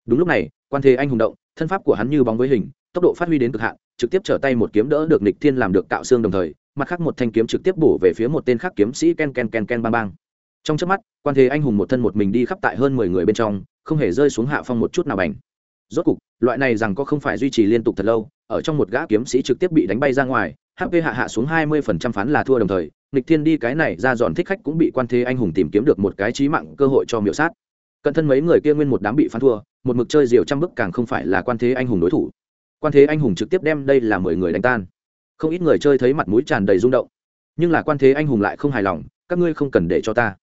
Đúng lúc này, quan thế anh hùng động, thân pháp của hắn như bóng với hình, tốc độ phát huy đến cực hạn, trực tiếp trở tay một kiếm đỡ được nịch thiên làm được cạo xương đồng thời, mặt khác một thanh kiếm trực tiếp bổ về phía một tên khác kiếm sĩ ken ken ken ken bang bang trong chớp mắt, quan thế anh hùng một thân một mình đi khắp tại hơn mười người bên trong, không hề rơi xuống hạ phong một chút nào bành. Rốt cục, loại này rằng có không phải duy trì liên tục thật lâu, ở trong một gã kiếm sĩ trực tiếp bị đánh bay ra ngoài hp hạ hạ xuống hai mươi phần trăm phán là thua đồng thời nghịch thiên đi cái này ra dọn thích khách cũng bị quan thế anh hùng tìm kiếm được một cái trí mạng cơ hội cho miểu sát. Cận thân mấy người kia nguyên một đám bị phán thua, một mực chơi diều trăm bức càng không phải là quan thế anh hùng đối thủ. Quan thế anh hùng trực tiếp đem đây là mười người đánh tan. Không ít người chơi thấy mặt mũi tràn đầy rung động. Nhưng là quan thế anh hùng lại không hài lòng, các ngươi không cần để cho ta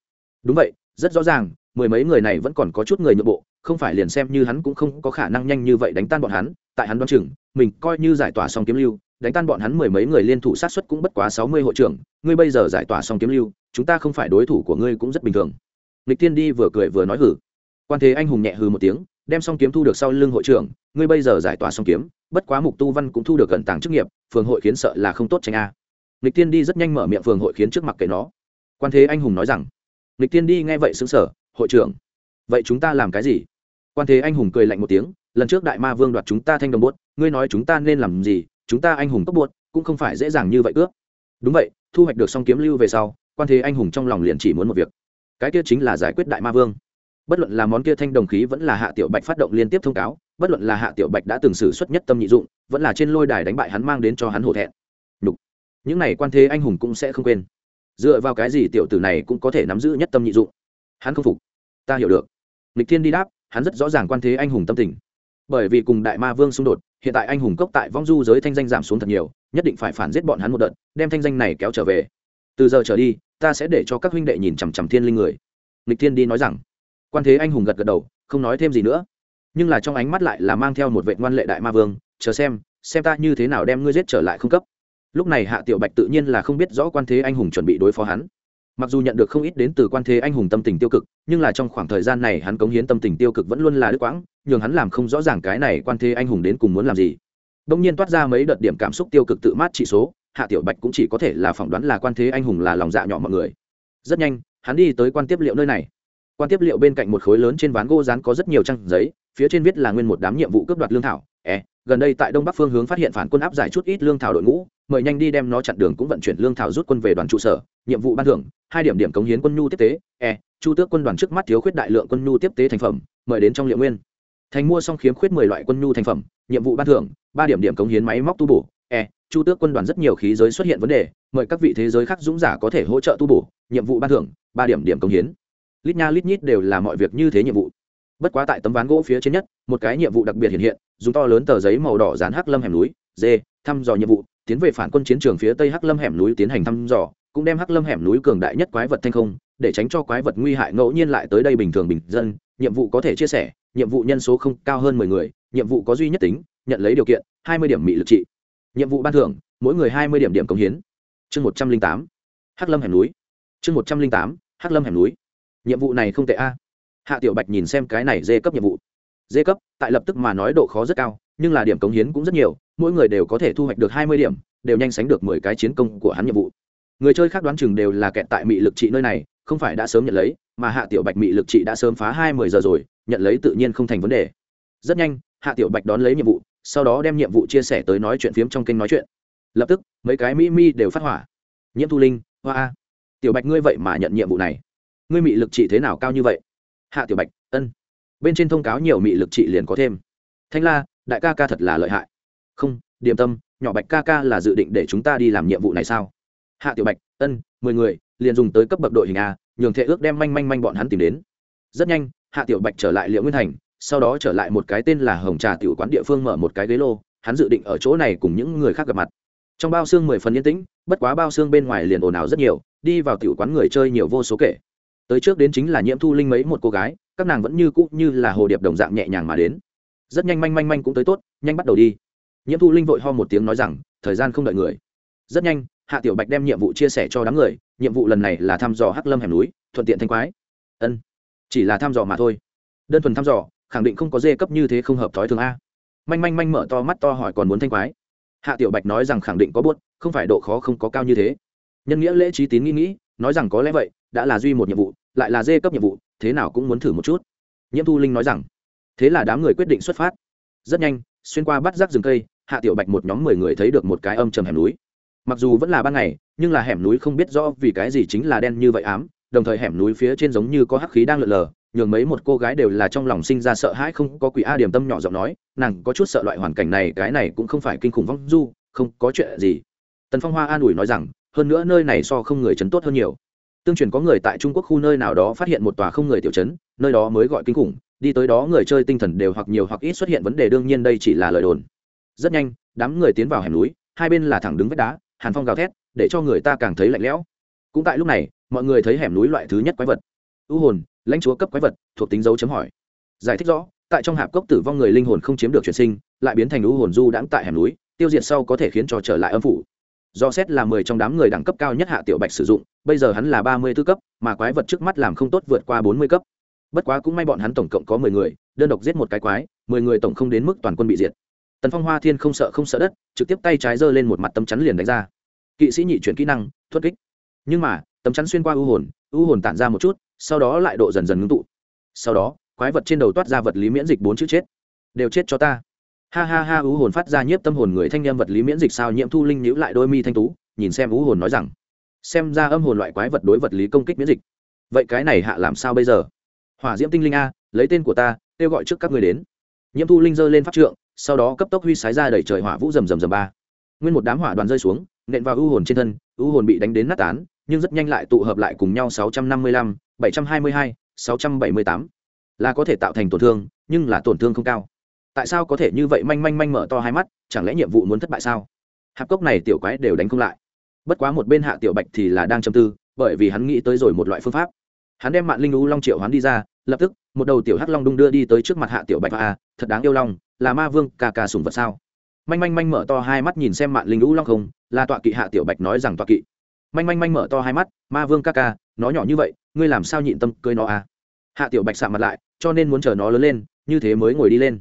đúng vậy, rất rõ ràng, mười mấy người này vẫn còn có chút người nhượng bộ, không phải liền xem như hắn cũng không có khả năng nhanh như vậy đánh tan bọn hắn, tại hắn đoán chừng, mình coi như giải tỏa xong kiếm lưu, đánh tan bọn hắn mười mấy người liên thủ sát xuất cũng bất quá sáu mươi hội trưởng, ngươi bây giờ giải tỏa xong kiếm lưu, chúng ta không phải đối thủ của ngươi cũng rất bình thường. Lịch tiên đi vừa cười vừa nói hử. Quan thế anh hùng nhẹ hừ một tiếng, đem xong kiếm thu được sau lưng hội trưởng, ngươi bây giờ giải tỏa xong kiếm, bất quá mục tu văn cũng thu được gần tàng chức nghiệp, phường hội khiến sợ là không tốt tranh a. Lịch tiên đi rất nhanh mở miệng phường hội khiến trước mặt kệ nó. Quan thế anh hùng nói rằng lịch tiên đi nghe vậy xứng sở hội trưởng, vậy chúng ta làm cái gì? Quan thế anh hùng cười lạnh một tiếng, lần trước đại ma vương đoạt chúng ta thanh đồng bốt ngươi nói chúng ta nên làm gì? Chúng ta anh hùng cấp bột cũng không phải dễ dàng như vậy cướp đúng vậy, thu hoạch được song kiếm lưu về sau, quan thế anh hùng trong lòng liền chỉ muốn một việc. Cái kia chính là giải quyết đại ma vương. Bất luận là món kia thanh đồng khí vẫn là hạ tiểu bạch phát động liên tiếp thông cáo, bất luận là hạ tiểu bạch đã từng xử xuất nhất tâm nhị dụng, vẫn là trên lôi đài đánh bại hắn mang đến cho hắn hổ thẹn. Nhục. những này quan thế anh hùng cũng sẽ không quên dựa vào cái gì tiểu tử này cũng có thể nắm giữ nhất tâm nhị dụng? Hắn không phục. Ta hiểu được. Lịch thiên đi đáp, hắn rất rõ ràng quan thế anh hùng tâm tình. Bởi vì cùng đại ma vương xung đột, hiện tại anh hùng cốc tại vong du giới thanh danh giảm xuống thật nhiều, nhất định phải phản giết bọn hắn một đợt, đem thanh danh này kéo trở về. Từ giờ trở đi, ta sẽ để cho các huynh đệ nhìn chằm chằm thiên linh người. Lịch thiên đi nói rằng. Quan thế anh hùng gật gật đầu, không nói thêm gì nữa. Nhưng là trong ánh mắt lại là mang theo một vệ ngoan lệ đại ma vương, chờ xem xem ta như thế nào đem ngươi giết trở lại không cấp lúc này hạ tiểu bạch tự nhiên là không biết rõ quan thế anh hùng chuẩn bị đối phó hắn. Mặc dù nhận được không ít đến từ quan thế anh hùng tâm tình tiêu cực, nhưng là trong khoảng thời gian này hắn cống hiến tâm tình tiêu cực vẫn luôn là đứt quãng, nhường hắn làm không rõ ràng cái này quan thế anh hùng đến cùng muốn làm gì. Đông nhiên toát ra mấy đợt điểm cảm xúc tiêu cực tự mát trị số, hạ tiểu bạch cũng chỉ có thể là phỏng đoán là quan thế anh hùng là lòng dạ nhỏ mọi người. Rất nhanh, hắn đi tới quan tiếp liệu nơi này. Quan tiếp liệu bên cạnh một khối lớn trên ván gỗ rán có rất nhiều trang giấy, phía trên viết là nguyên một đám nhiệm vụ cướp đoạt lương thảo e gần đây tại đông bắc phương hướng phát hiện phản quân áp giải chút ít lương thảo đội ngũ, mời nhanh đi đem nó chặn đường cũng vận chuyển lương thảo rút quân về đoàn trụ sở, nhiệm vụ ban thưởng, hai điểm điểm cống hiến quân nhu tiếp tế. E chu tước quân đoàn trước mắt thiếu khuyết đại lượng quân nhu tiếp tế thành phẩm, mời đến trong liệu nguyên. Thành mua xong khiếm khuyết mười loại quân nhu thành phẩm, nhiệm vụ ban thưởng, ba điểm điểm cống hiến máy móc tu bổ. E chu tước quân đoàn rất nhiều khí giới xuất hiện vấn đề, mời các vị thế giới khác dũng giả có thể hỗ trợ tu bổ, nhiệm vụ ban thưởng, ba điểm điểm cống hiến. Lít nha lít nhít đều là mọi việc như thế nhiệm vụ bất quá tại tấm ván gỗ phía trên nhất, một cái nhiệm vụ đặc biệt hiện hiện, dùng to lớn tờ giấy màu đỏ dán hắc lâm hẻm núi, d, thăm dò nhiệm vụ, tiến về phản quân chiến trường phía tây hắc lâm hẻm núi tiến hành thăm dò, cũng đem hắc lâm hẻm núi cường đại nhất quái vật thanh không, để tránh cho quái vật nguy hại ngẫu nhiên lại tới đây bình thường bình dân, nhiệm vụ có thể chia sẻ, nhiệm vụ nhân số không cao hơn mười người, nhiệm vụ có duy nhất tính, nhận lấy điều kiện, hai mươi điểm mị lực trị. Nhiệm vụ ban thưởng, mỗi người hai mươi điểm điểm cống hiến. Chương một trăm linh tám, hắc lâm hẻm núi. Chương một trăm linh tám, hắc lâm hẻm núi. Nhiệm vụ này không tệ a hạ tiểu bạch nhìn xem cái này dê cấp nhiệm vụ. Dê cấp, tại lập tức mà nói độ khó rất cao, nhưng là điểm cống hiến cũng rất nhiều, mỗi người đều có thể thu hoạch được hai mươi điểm, đều nhanh sánh được mười cái chiến công của hắn nhiệm vụ. Người chơi khác đoán chừng đều là kẹt tại mị lực trị nơi này, không phải đã sớm nhận lấy, mà hạ tiểu bạch mị lực trị đã sớm phá hai mươi giờ rồi, nhận lấy tự nhiên không thành vấn đề. Rất nhanh, hạ tiểu bạch đón lấy nhiệm vụ, sau đó đem nhiệm vụ chia sẻ tới nói chuyện phiếm trong kênh nói chuyện. Lập tức, mấy cái mỹ mi đều phát hỏa. Nhiễm thu linh, hoa. A tiểu bạch ngươi vậy mà nhận nhiệm vụ này. Ngươi mị lực trị thế nào cao như vậy? Hạ tiểu bạch, ân. Bên trên thông cáo nhiều mị lực trị liền có thêm. Thanh la, đại ca ca thật là lợi hại. Không, điểm tâm, nhỏ bạch ca ca là dự định để chúng ta đi làm nhiệm vụ này sao? Hạ tiểu bạch, ân, mười người, liền dùng tới cấp bậc đội hình a, nhường thệ ước đem manh manh manh bọn hắn tìm đến. Rất nhanh, hạ tiểu bạch trở lại liệu nguyên thành, sau đó trở lại một cái tên là hồng trà tiểu quán địa phương mở một cái ghế lô, hắn dự định ở chỗ này cùng những người khác gặp mặt. Trong bao xương mười phần yên tĩnh, bất quá bao xương bên ngoài liền ồn ào rất nhiều, đi vào tiểu quán người chơi nhiều vô số kể tới trước đến chính là nhiễm thu linh mấy một cô gái, các nàng vẫn như cũ như là hồ điệp đồng dạng nhẹ nhàng mà đến. Rất nhanh manh manh manh cũng tới tốt, nhanh bắt đầu đi. Nhiễm thu linh vội ho một tiếng nói rằng, thời gian không đợi người. Rất nhanh, hạ tiểu bạch đem nhiệm vụ chia sẻ cho đám người, nhiệm vụ lần này là thăm dò hắc lâm hẻm núi, thuận tiện thanh quái. Ân, chỉ là thăm dò mà thôi. Đơn thuần thăm dò, khẳng định không có dê cấp như thế không hợp thói thường a. Manh manh manh mở to mắt to hỏi còn muốn thanh quái. Hạ tiểu bạch nói rằng khẳng định có buốt, không phải độ khó không có cao như thế. Nhân nghĩa lễ trí tín nghĩ nghĩ, nói rằng có lẽ vậy, đã là duy một nhiệm vụ lại là dê cấp nhiệm vụ, thế nào cũng muốn thử một chút. Nhiễm thu linh nói rằng, thế là đám người quyết định xuất phát. Rất nhanh, xuyên qua bắt rác rừng cây, hạ tiểu bạch một nhóm mười người thấy được một cái âm trầm hẻm núi. Mặc dù vẫn là ban ngày, nhưng là hẻm núi không biết rõ vì cái gì chính là đen như vậy ám, đồng thời hẻm núi phía trên giống như có hắc khí đang lượn lờ, nhường mấy một cô gái đều là trong lòng sinh ra sợ hãi không có quỷ a điểm tâm nhỏ giọng nói, nàng có chút sợ loại hoàn cảnh này, cái này cũng không phải kinh khủng vong du, không có chuyện gì. Tần phong hoa an ủi nói rằng, hơn nữa nơi này so không người chấn tốt hơn nhiều tương truyền có người tại trung quốc khu nơi nào đó phát hiện một tòa không người tiểu chấn nơi đó mới gọi kinh khủng, đi tới đó người chơi tinh thần đều hoặc nhiều hoặc ít xuất hiện vấn đề đương nhiên đây chỉ là lời đồn. Rất nhanh, đám người tiến vào hẻm núi, hai bên là thẳng đứng vách đá, hàn phong gào thét, để cho người ta càng thấy lạnh lẽo. Cũng tại lúc này, mọi người thấy hẻm núi loại thứ nhất quái vật. U hồn, lãnh chúa cấp quái vật, thuộc tính dấu chấm hỏi. Giải thích rõ, tại trong hạp cốc tử vong người linh hồn không chiếm được chuyển sinh, lại biến thành u hồn du đãng tại hẻm núi, tiêu diệt sau có thể khiến cho trở lại âm phủ do xét là mười trong đám người đẳng cấp cao nhất hạ tiểu bạch sử dụng, bây giờ hắn là ba mươi tư cấp, mà quái vật trước mắt làm không tốt vượt qua bốn mươi cấp. Bất quá cũng may bọn hắn tổng cộng có mười người, đơn độc giết một cái quái, mười người tổng không đến mức toàn quân bị diệt. Tần phong hoa thiên không sợ không sợ đất, trực tiếp tay trái giơ lên một mặt tấm chắn liền đánh ra. Kỵ sĩ nhị chuyển kỹ năng, thuật kích. Nhưng mà, tấm chắn xuyên qua u hồn u hồn tản ra một chút, sau đó lại độ dần dần ngưng tụ. Sau đó, quái vật trên đầu toát ra vật lý miễn dịch bốn chữ chết. Đều chết cho ta ha ha ha ú hồn phát ra nhiếp tâm hồn người thanh niên vật lý miễn dịch sao nhiễm thu linh nhữ lại đôi mi thanh tú nhìn xem ú hồn nói rằng xem ra âm hồn loại quái vật đối vật lý công kích miễn dịch. Vậy cái này hạ làm sao bây giờ? Hỏa diễm tinh linh a lấy tên của ta kêu gọi trước các người đến. Nhiễm thu linh giơ lên pháp trượng sau đó cấp tốc huy sái ra đẩy trời hỏa vũ rầm rầm rầm ba. Nguyên một đám hỏa đoàn rơi xuống nện vào ưu hồn trên thân ưu hồn bị đánh đến nát tán nhưng rất nhanh lại tụ hợp lại cùng nhau 655, 722, 678. là có thể tạo thành tổn thương nhưng là tổn thương không cao tại sao có thể như vậy manh manh manh mở to hai mắt, chẳng lẽ nhiệm vụ muốn thất bại sao? Hạp cốc này tiểu quái đều đánh không lại. Bất quá một bên hạ tiểu bạch thì là đang châm tư, bởi vì hắn nghĩ tới rồi một loại phương pháp. Hắn đem mạng linh lũ long triệu hoán đi ra, lập tức, một đầu tiểu hắc long đung đưa đi tới trước mặt hạ tiểu bạch. Và a, thật đáng yêu long, là ma vương, ca ca sùng vật sao? Manh manh manh mở to hai mắt nhìn xem mạng linh lũ long không, là tọa kỵ hạ tiểu bạch nói rằng tọa kỵ. Manh manh manh mở to hai mắt, ma vương ca ca, nó nhỏ như vậy, ngươi làm sao nhịn tâm cưới nó a hạ tiểu bạch sạm mặt lại, cho nên muốn chờ nó lớn lên, như thế mới ngồi đi lên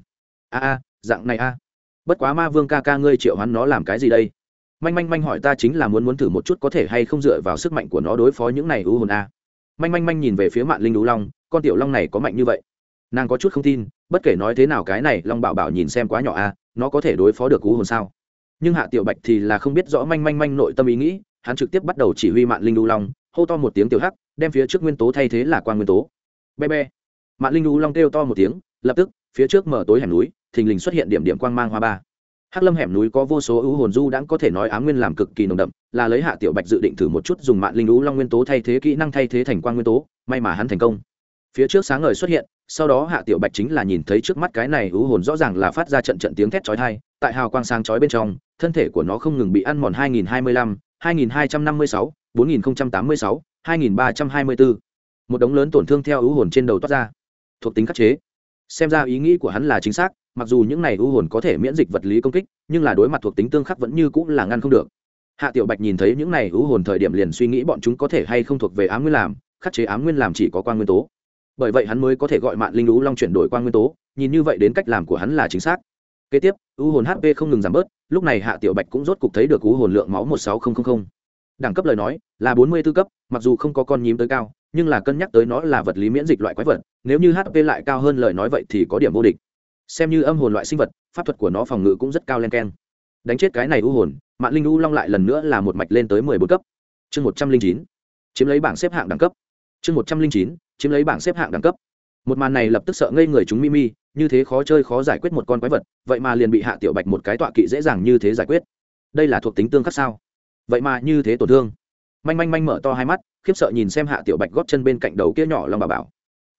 a a, dạng này a. Bất quá ma vương ca ca ngươi triệu hắn nó làm cái gì đây? Manh manh manh hỏi ta chính là muốn muốn thử một chút có thể hay không dựa vào sức mạnh của nó đối phó những này ưu hồn a. Manh manh manh nhìn về phía mạng linh đú long, con tiểu long này có mạnh như vậy. Nàng có chút không tin, bất kể nói thế nào cái này long bảo bảo nhìn xem quá nhỏ a, nó có thể đối phó được ưu hồn sao? Nhưng hạ tiểu bạch thì là không biết rõ manh manh manh nội tâm ý nghĩ, hắn trực tiếp bắt đầu chỉ huy mạng linh ưu long, hô to một tiếng tiểu hắc, đem phía trước nguyên tố thay thế là quan nguyên tố. Be be. Mạng linh ưu long kêu to một tiếng, lập tức, phía trước mở tối hẻm núi thình lình xuất hiện điểm điểm quang mang hoa ba. Hắc lâm hẻm núi có vô số ưu hồn du đãng có thể nói ám nguyên làm cực kỳ nồng đậm là lấy hạ tiểu bạch dự định thử một chút dùng mạng linh ưu long nguyên tố thay thế kỹ năng thay thế thành quang nguyên tố may mà hắn thành công. Phía trước sáng ngời xuất hiện sau đó hạ tiểu bạch chính là nhìn thấy trước mắt cái này ưu hồn rõ ràng là phát ra trận trận tiếng thét chói tai tại hào quang sáng chói bên trong thân thể của nó không ngừng bị ăn mòn 2025, 2256, 4086, 2324. một đống lớn tổn thương theo ưu hồn trên đầu toát ra thuộc tính khắc chế. Xem ra ý nghĩ của hắn là chính xác mặc dù những này u hồn có thể miễn dịch vật lý công kích, nhưng là đối mặt thuộc tính tương khắc vẫn như cũng là ngăn không được. Hạ tiểu bạch nhìn thấy những này u hồn thời điểm liền suy nghĩ bọn chúng có thể hay không thuộc về ám nguyên làm, khắc chế ám nguyên làm chỉ có quan nguyên tố. Bởi vậy hắn mới có thể gọi mạng linh lũ long chuyển đổi quan nguyên tố, nhìn như vậy đến cách làm của hắn là chính xác. Kế tiếp, u hồn hp không ngừng giảm bớt, lúc này hạ tiểu bạch cũng rốt cục thấy được u hồn lượng máu một sáu nghìn đẳng cấp lời nói, là bốn mươi b ố cấp, mặc dù không có con nhím tới cao, nhưng là cân nhắc tới nó là vật lý miễn dịch loại quái vật, nếu như hp lại cao hơn lời nói vậy thì có điểm vô địch xem như âm hồn loại sinh vật, pháp thuật của nó phòng ngự cũng rất cao len keng. Đánh chết cái này u hồn mạng linh u long lại lần nữa là một mạch lên tới mười bốn cấp. Chương một trăm linh chín, chiếm lấy bảng xếp hạng đẳng cấp. Chương một trăm linh chín, chiếm lấy bảng xếp hạng đẳng cấp. Một màn này lập tức sợ ngây người chúng mimi, như thế khó chơi khó giải quyết một con quái vật, vậy mà liền bị hạ tiểu bạch một cái tọa kỵ dễ dàng như thế giải quyết. Đây là thuộc tính tương khắc sao? Vậy mà như thế tổn thương. Manh manh manh mở to hai mắt, khiếp sợ nhìn xem hạ tiểu bạch góp chân bên cạnh đầu kia nhỏ long bà bảo.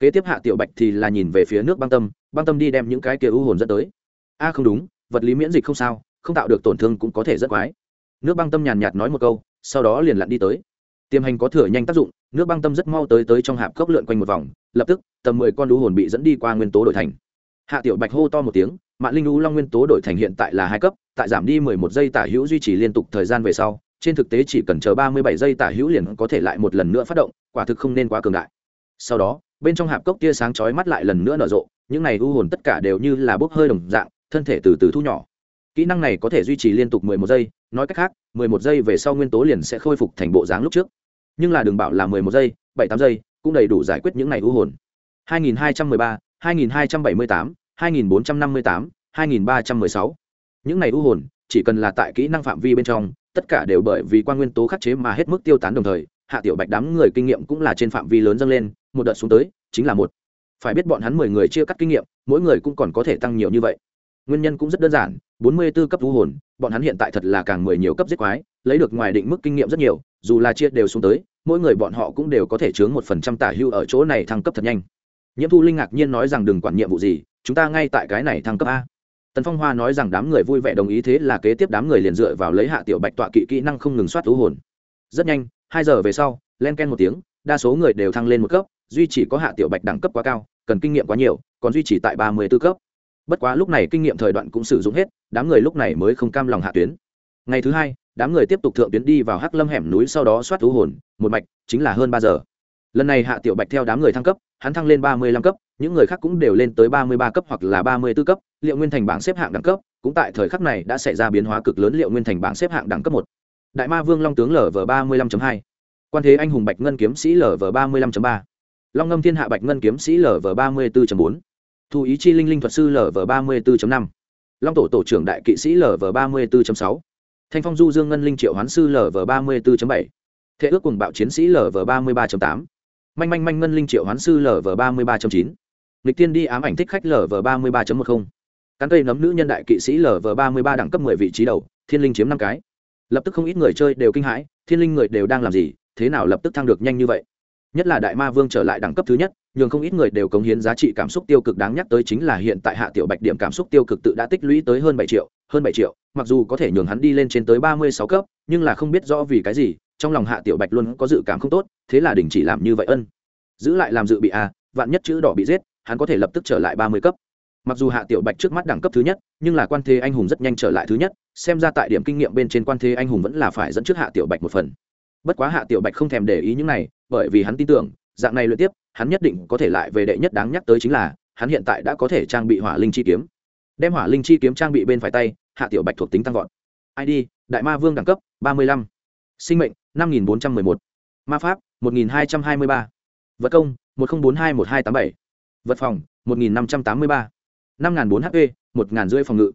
Kế tiếp hạ tiểu bạch thì là nhìn về phía nước băng tâm băng tâm đi đem những cái kia u hồn dẫn tới. A, không đúng, vật lý miễn dịch không sao, không tạo được tổn thương cũng có thể rất quái. Nước băng tâm nhàn nhạt nói một câu, sau đó liền lặn đi tới. Tiềm hành có thừa nhanh tác dụng, nước băng tâm rất mau tới tới trong hạp cốc lượn quanh một vòng, lập tức, tầm mười con u hồn bị dẫn đi qua nguyên tố đổi thành. Hạ tiểu bạch hô to một tiếng mạng linh u long nguyên tố đổi thành hiện tại là hai cấp, tại giảm đi mười một giây tả hữu duy trì liên tục thời gian về sau, trên thực tế chỉ cần chờ ba mươi bảy giây tả hữu liền có thể lại một lần nữa phát động, quả thực không nên quá cường đại sau đó, bên trong hạp cốc tia sáng chói mắt lại lần nữa nở rộ, những này u hồn tất cả đều như là bốc hơi đồng dạng, thân thể từ từ thu nhỏ. Kỹ năng này có thể duy trì liên tục mười một giây, nói cách khác, mười một giây về sau nguyên tố liền sẽ khôi phục thành bộ dáng lúc trước. Nhưng là đừng bảo là mười một giây, bảy tám giây, cũng đầy đủ giải quyết những này u hồn. Hai nghìn hai trăm mười ba, hai nghìn hai trăm bảy mươi tám, hai nghìn bốn trăm năm mươi tám, hai nghìn ba trăm mười sáu. Những này u hồn, chỉ cần là tại kỹ năng phạm vi bên trong, tất cả đều bởi vì quan nguyên tố khắc chế mà hết mức tiêu tán đồng thời, hạ tiểu bạch đám người kinh nghiệm cũng là trên phạm vi lớn dâng lên một đợt xuống tới, chính là một. Phải biết bọn hắn mười người chia cắt kinh nghiệm, mỗi người cũng còn có thể tăng nhiều như vậy. Nguyên nhân cũng rất đơn giản, bốn mươi 44 cấp vũ hồn, bọn hắn hiện tại thật là càng mười nhiều cấp giết quái, lấy được ngoài định mức kinh nghiệm rất nhiều, dù là chia đều xuống tới, mỗi người bọn họ cũng đều có thể chướng một phần trăm tả hưu ở chỗ này thăng cấp thật nhanh. Nhiễm thu linh ngạc nhiên nói rằng đừng quản nhiệm vụ gì, chúng ta ngay tại cái này thăng cấp a. Tần phong hoa nói rằng đám người vui vẻ đồng ý thế là kế tiếp đám người liền dựa vào lấy hạ tiểu bạch tọa kỵ kỹ năng không ngừng soát thú hồn. Rất nhanh, hai giờ về sau, len ken một tiếng, đa số người đều thăng lên một cấp duy chỉ có hạ tiểu bạch đẳng cấp quá cao, cần kinh nghiệm quá nhiều, còn duy trì tại ba mươi b ố cấp. Bất quá lúc này kinh nghiệm thời đoạn cũng sử dụng hết, đám người lúc này mới không cam lòng hạ tuyến. Ngày thứ hai, đám người tiếp tục thượng tuyến đi vào hắc lâm hẻm núi sau đó soát thú hồn, một mạch, chính là hơn ba giờ. Lần này hạ tiểu bạch theo đám người thăng cấp, hắn thăng lên ba mươi lăm cấp, những người khác cũng đều lên tới ba mươi ba cấp hoặc là ba mươi b ố cấp, liệu nguyên thành bảng xếp hạng đẳng cấp, cũng tại thời khắc này đã xảy ra biến hóa cực lớn liệu nguyên thành bảng xếp hạng đẳng cấp một. Đại ma vương long tướng lv ba mươi lăm hai, quan thế anh hùng bạch ngân kiếm sĩ lv ba mươi lăm ba long ngâm thiên hạ bạch ngân kiếm sĩ lv ba mươi bốn bốn. Thu ý chi linh linh thuật sư lv ba mươi bốn năm. Long tổ tổ trưởng đại kỵ sĩ lv ba mươi bốn sáu. Thanh phong du dương ngân linh triệu hoán sư lv ba mươi bốn bảy. Thế ước cùng bạo chiến sĩ lv ba mươi ba tám. Manh manh manh ngân linh triệu hoán sư lv ba mươi ba chín. Lịch tiên đi ám ảnh thích khách lv ba mươi ba một mươi cắn cây nấm nữ nhân đại kỵ sĩ lv ba mươi ba đẳng cấp mười vị trí đầu, thiên linh chiếm năm cái. Lập tức không ít người chơi đều kinh hãi, thiên linh người đều đang làm gì, thế nào lập tức thăng được nhanh như vậy? Nhất là đại ma vương trở lại đẳng cấp thứ nhất, nhường không ít người đều cống hiến giá trị cảm xúc tiêu cực đáng nhắc tới chính là hiện tại hạ tiểu bạch điểm cảm xúc tiêu cực tự đã tích lũy tới hơn bảy triệu, hơn bảy triệu, mặc dù có thể nhường hắn đi lên trên tới ba mươi sáu cấp, nhưng là không biết rõ vì cái gì, trong lòng hạ tiểu bạch luôn có dự cảm không tốt, thế là đình chỉ làm như vậy ân. Giữ lại làm dự bị a vạn nhất chữ đỏ bị giết, hắn có thể lập tức trở lại ba mươi cấp. Mặc dù hạ tiểu bạch trước mắt đẳng cấp thứ nhất, nhưng là quan thế anh hùng rất nhanh trở lại thứ nhất, xem ra tại điểm kinh nghiệm bên trên quan thế anh hùng vẫn là phải dẫn trước hạ tiểu bạch một phần bất quá hạ tiểu bạch không thèm để ý những này, bởi vì hắn tin tưởng, dạng này luyện tiếp, hắn nhất định có thể lại về đệ nhất đáng nhắc tới chính là, hắn hiện tại đã có thể trang bị hỏa linh chi kiếm. Đem hỏa linh chi kiếm trang bị bên phải tay, hạ tiểu bạch thuộc tính tăng vọt. Id đại ma vương đẳng cấp, ba mươi lăm. Sinh mệnh, năm nghìn bốn trăm mười một. Ma pháp, một nghìn hai trăm hai mươi ba. Vật công, một nghìn bốn hai một hai tám bảy. Vật phòng, một nghìn năm trăm tám mươi ba. năm bốn hp một rưỡi phòng ngự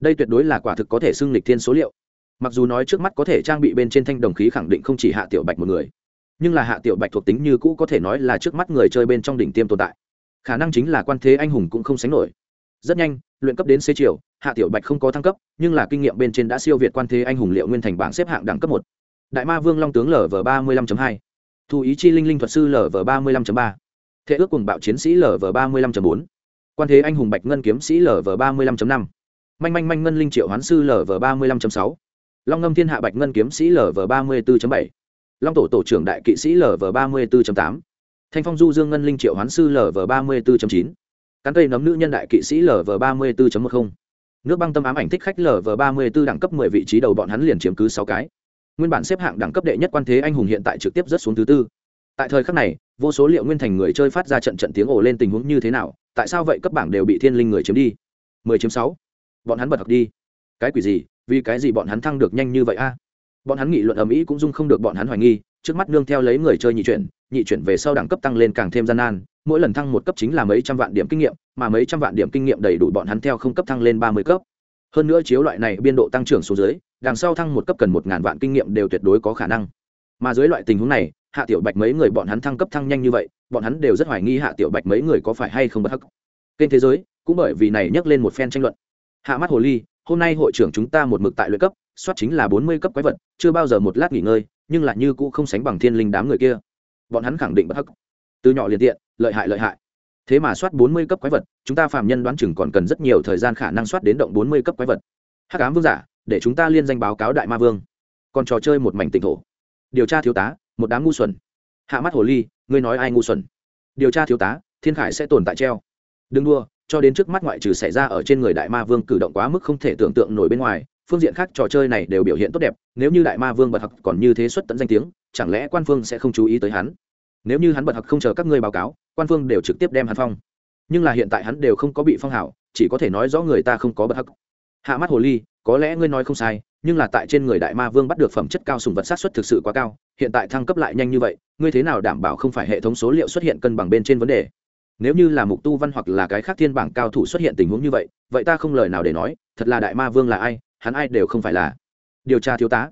đây tuyệt đối là quả thực có thể xưng lịch thiên số liệu mặc dù nói trước mắt có thể trang bị bên trên thanh đồng khí khẳng định không chỉ hạ tiểu bạch một người, nhưng là hạ tiểu bạch thuộc tính như cũ có thể nói là trước mắt người chơi bên trong đỉnh tiêm tồn tại. Khả năng chính là quan thế anh hùng cũng không sánh nổi. Rất nhanh, luyện cấp đến xế chiều, hạ tiểu bạch không có thăng cấp, nhưng là kinh nghiệm bên trên đã siêu việt quan thế anh hùng liệu nguyên thành bảng xếp hạng đẳng cấp một. Đại ma vương long tướng lv ba mươi lăm hai. Thù ý chi linh linh thuật sư lv ba mươi lăm ba. Thế ước cùng bạo chiến sĩ lv ba mươi lăm bốn. Quan thế anh hùng bạch ngân kiếm sĩ lv ba mươi lăm năm. Manh manh manh ngân linh triệu hoán sư lv ba mươi lăm sáu long ngâm thiên hạ bạch ngân kiếm sĩ lv ba mươi bốn bảy. Long tổ tổ trưởng đại kỵ sĩ lv ba mươi bốn tám. Thanh phong du dương ngân linh triệu hoán sư lv ba mươi bốn chín. Cắn cây nấm nữ nhân đại kỵ sĩ lv ba mươi bốn một mươi nước băng tâm ám ảnh thích khách lv ba mươi b đẳng cấp mười vị trí đầu bọn hắn liền chiếm cứ sáu cái. Nguyên bản xếp hạng đẳng cấp đệ nhất quan thế anh hùng hiện tại trực tiếp rất xuống thứ tư. Tại thời khắc này, vô số liệu nguyên thành người chơi phát ra trận trận tiếng ồ lên tình huống như thế nào, tại sao vậy cấp bảng đều bị thiên linh người chiếm đi? mười chiếm sáu. Bọn hắn bật học đi. Cái quỷ gì? Vì cái gì bọn hắn thăng được nhanh như vậy a? Bọn hắn nghị luận ầm ĩ cũng dung không được bọn hắn hoài nghi, trước mắt nương theo lấy người chơi nhị chuyển nhị chuyển về sau đẳng cấp tăng lên càng thêm gian nan, mỗi lần thăng một cấp chính là mấy trăm vạn điểm kinh nghiệm, mà mấy trăm vạn điểm kinh nghiệm đầy đủ bọn hắn theo không cấp thăng lên ba mươi cấp. Hơn nữa chiếu loại này biên độ tăng trưởng xuống dưới, đằng sau thăng một cấp cần một ngàn vạn kinh nghiệm đều tuyệt đối có khả năng. Mà dưới loại tình huống này, hạ tiểu bạch mấy người bọn hắn thăng cấp thăng nhanh như vậy, bọn hắn đều rất hoài nghi hạ tiểu bạch mấy người có phải hay không bất hắc. Kênh thế giới, cũng bởi vì này nhắc lên một phen tranh luận. Hạ mắt hồ ly hôm nay hội trưởng chúng ta một mực tại luyện cấp, soát chính là bốn mươi cấp quái vật, chưa bao giờ một lát nghỉ ngơi, nhưng lại như cũ không sánh bằng thiên linh đám người kia. Bọn hắn khẳng định bất hắc. Từ nhỏ liền tiện, lợi hại lợi hại. Thế mà soát bốn mươi cấp quái vật, chúng ta phạm nhân đoán chừng còn cần rất nhiều thời gian khả năng soát đến động bốn mươi cấp quái vật. Hắc ám vương giả, để chúng ta liên danh báo cáo đại ma vương. Còn trò chơi một mảnh tỉnh thổ. Điều tra thiếu tá, một đám ngu xuẩn. Hạ mắt hồ ly, ngươi nói ai ngu xuẩn? Điều tra thiếu tá, thiên khải sẽ tồn tại treo. Đừng đua cho đến trước mắt ngoại trừ xảy ra ở trên người đại ma vương cử động quá mức không thể tưởng tượng nổi bên ngoài, phương diện khác trò chơi này đều biểu hiện tốt đẹp, nếu như đại ma vương bật hặc còn như thế xuất tận danh tiếng, chẳng lẽ quan phương sẽ không chú ý tới hắn? Nếu như hắn bật hặc không chờ các ngươi báo cáo, quan phương đều trực tiếp đem hắn phong. Nhưng là hiện tại hắn đều không có bị phong hảo, chỉ có thể nói rõ người ta không có bật hặc hạ mắt hồ ly, có lẽ ngươi nói không sai, nhưng là tại trên người đại ma vương bắt được phẩm chất cao sùng vật sát xuất thực sự quá cao, hiện tại thăng cấp lại nhanh như vậy, ngươi thế nào đảm bảo không phải hệ thống số liệu xuất hiện cân bằng bên trên vấn đề? Nếu như là mục tu văn hoặc là cái khác thiên bảng cao thủ xuất hiện tình huống như vậy vậy ta không lời nào để nói, thật là đại ma vương là ai, hắn ai đều không phải là. Điều tra thiếu tá.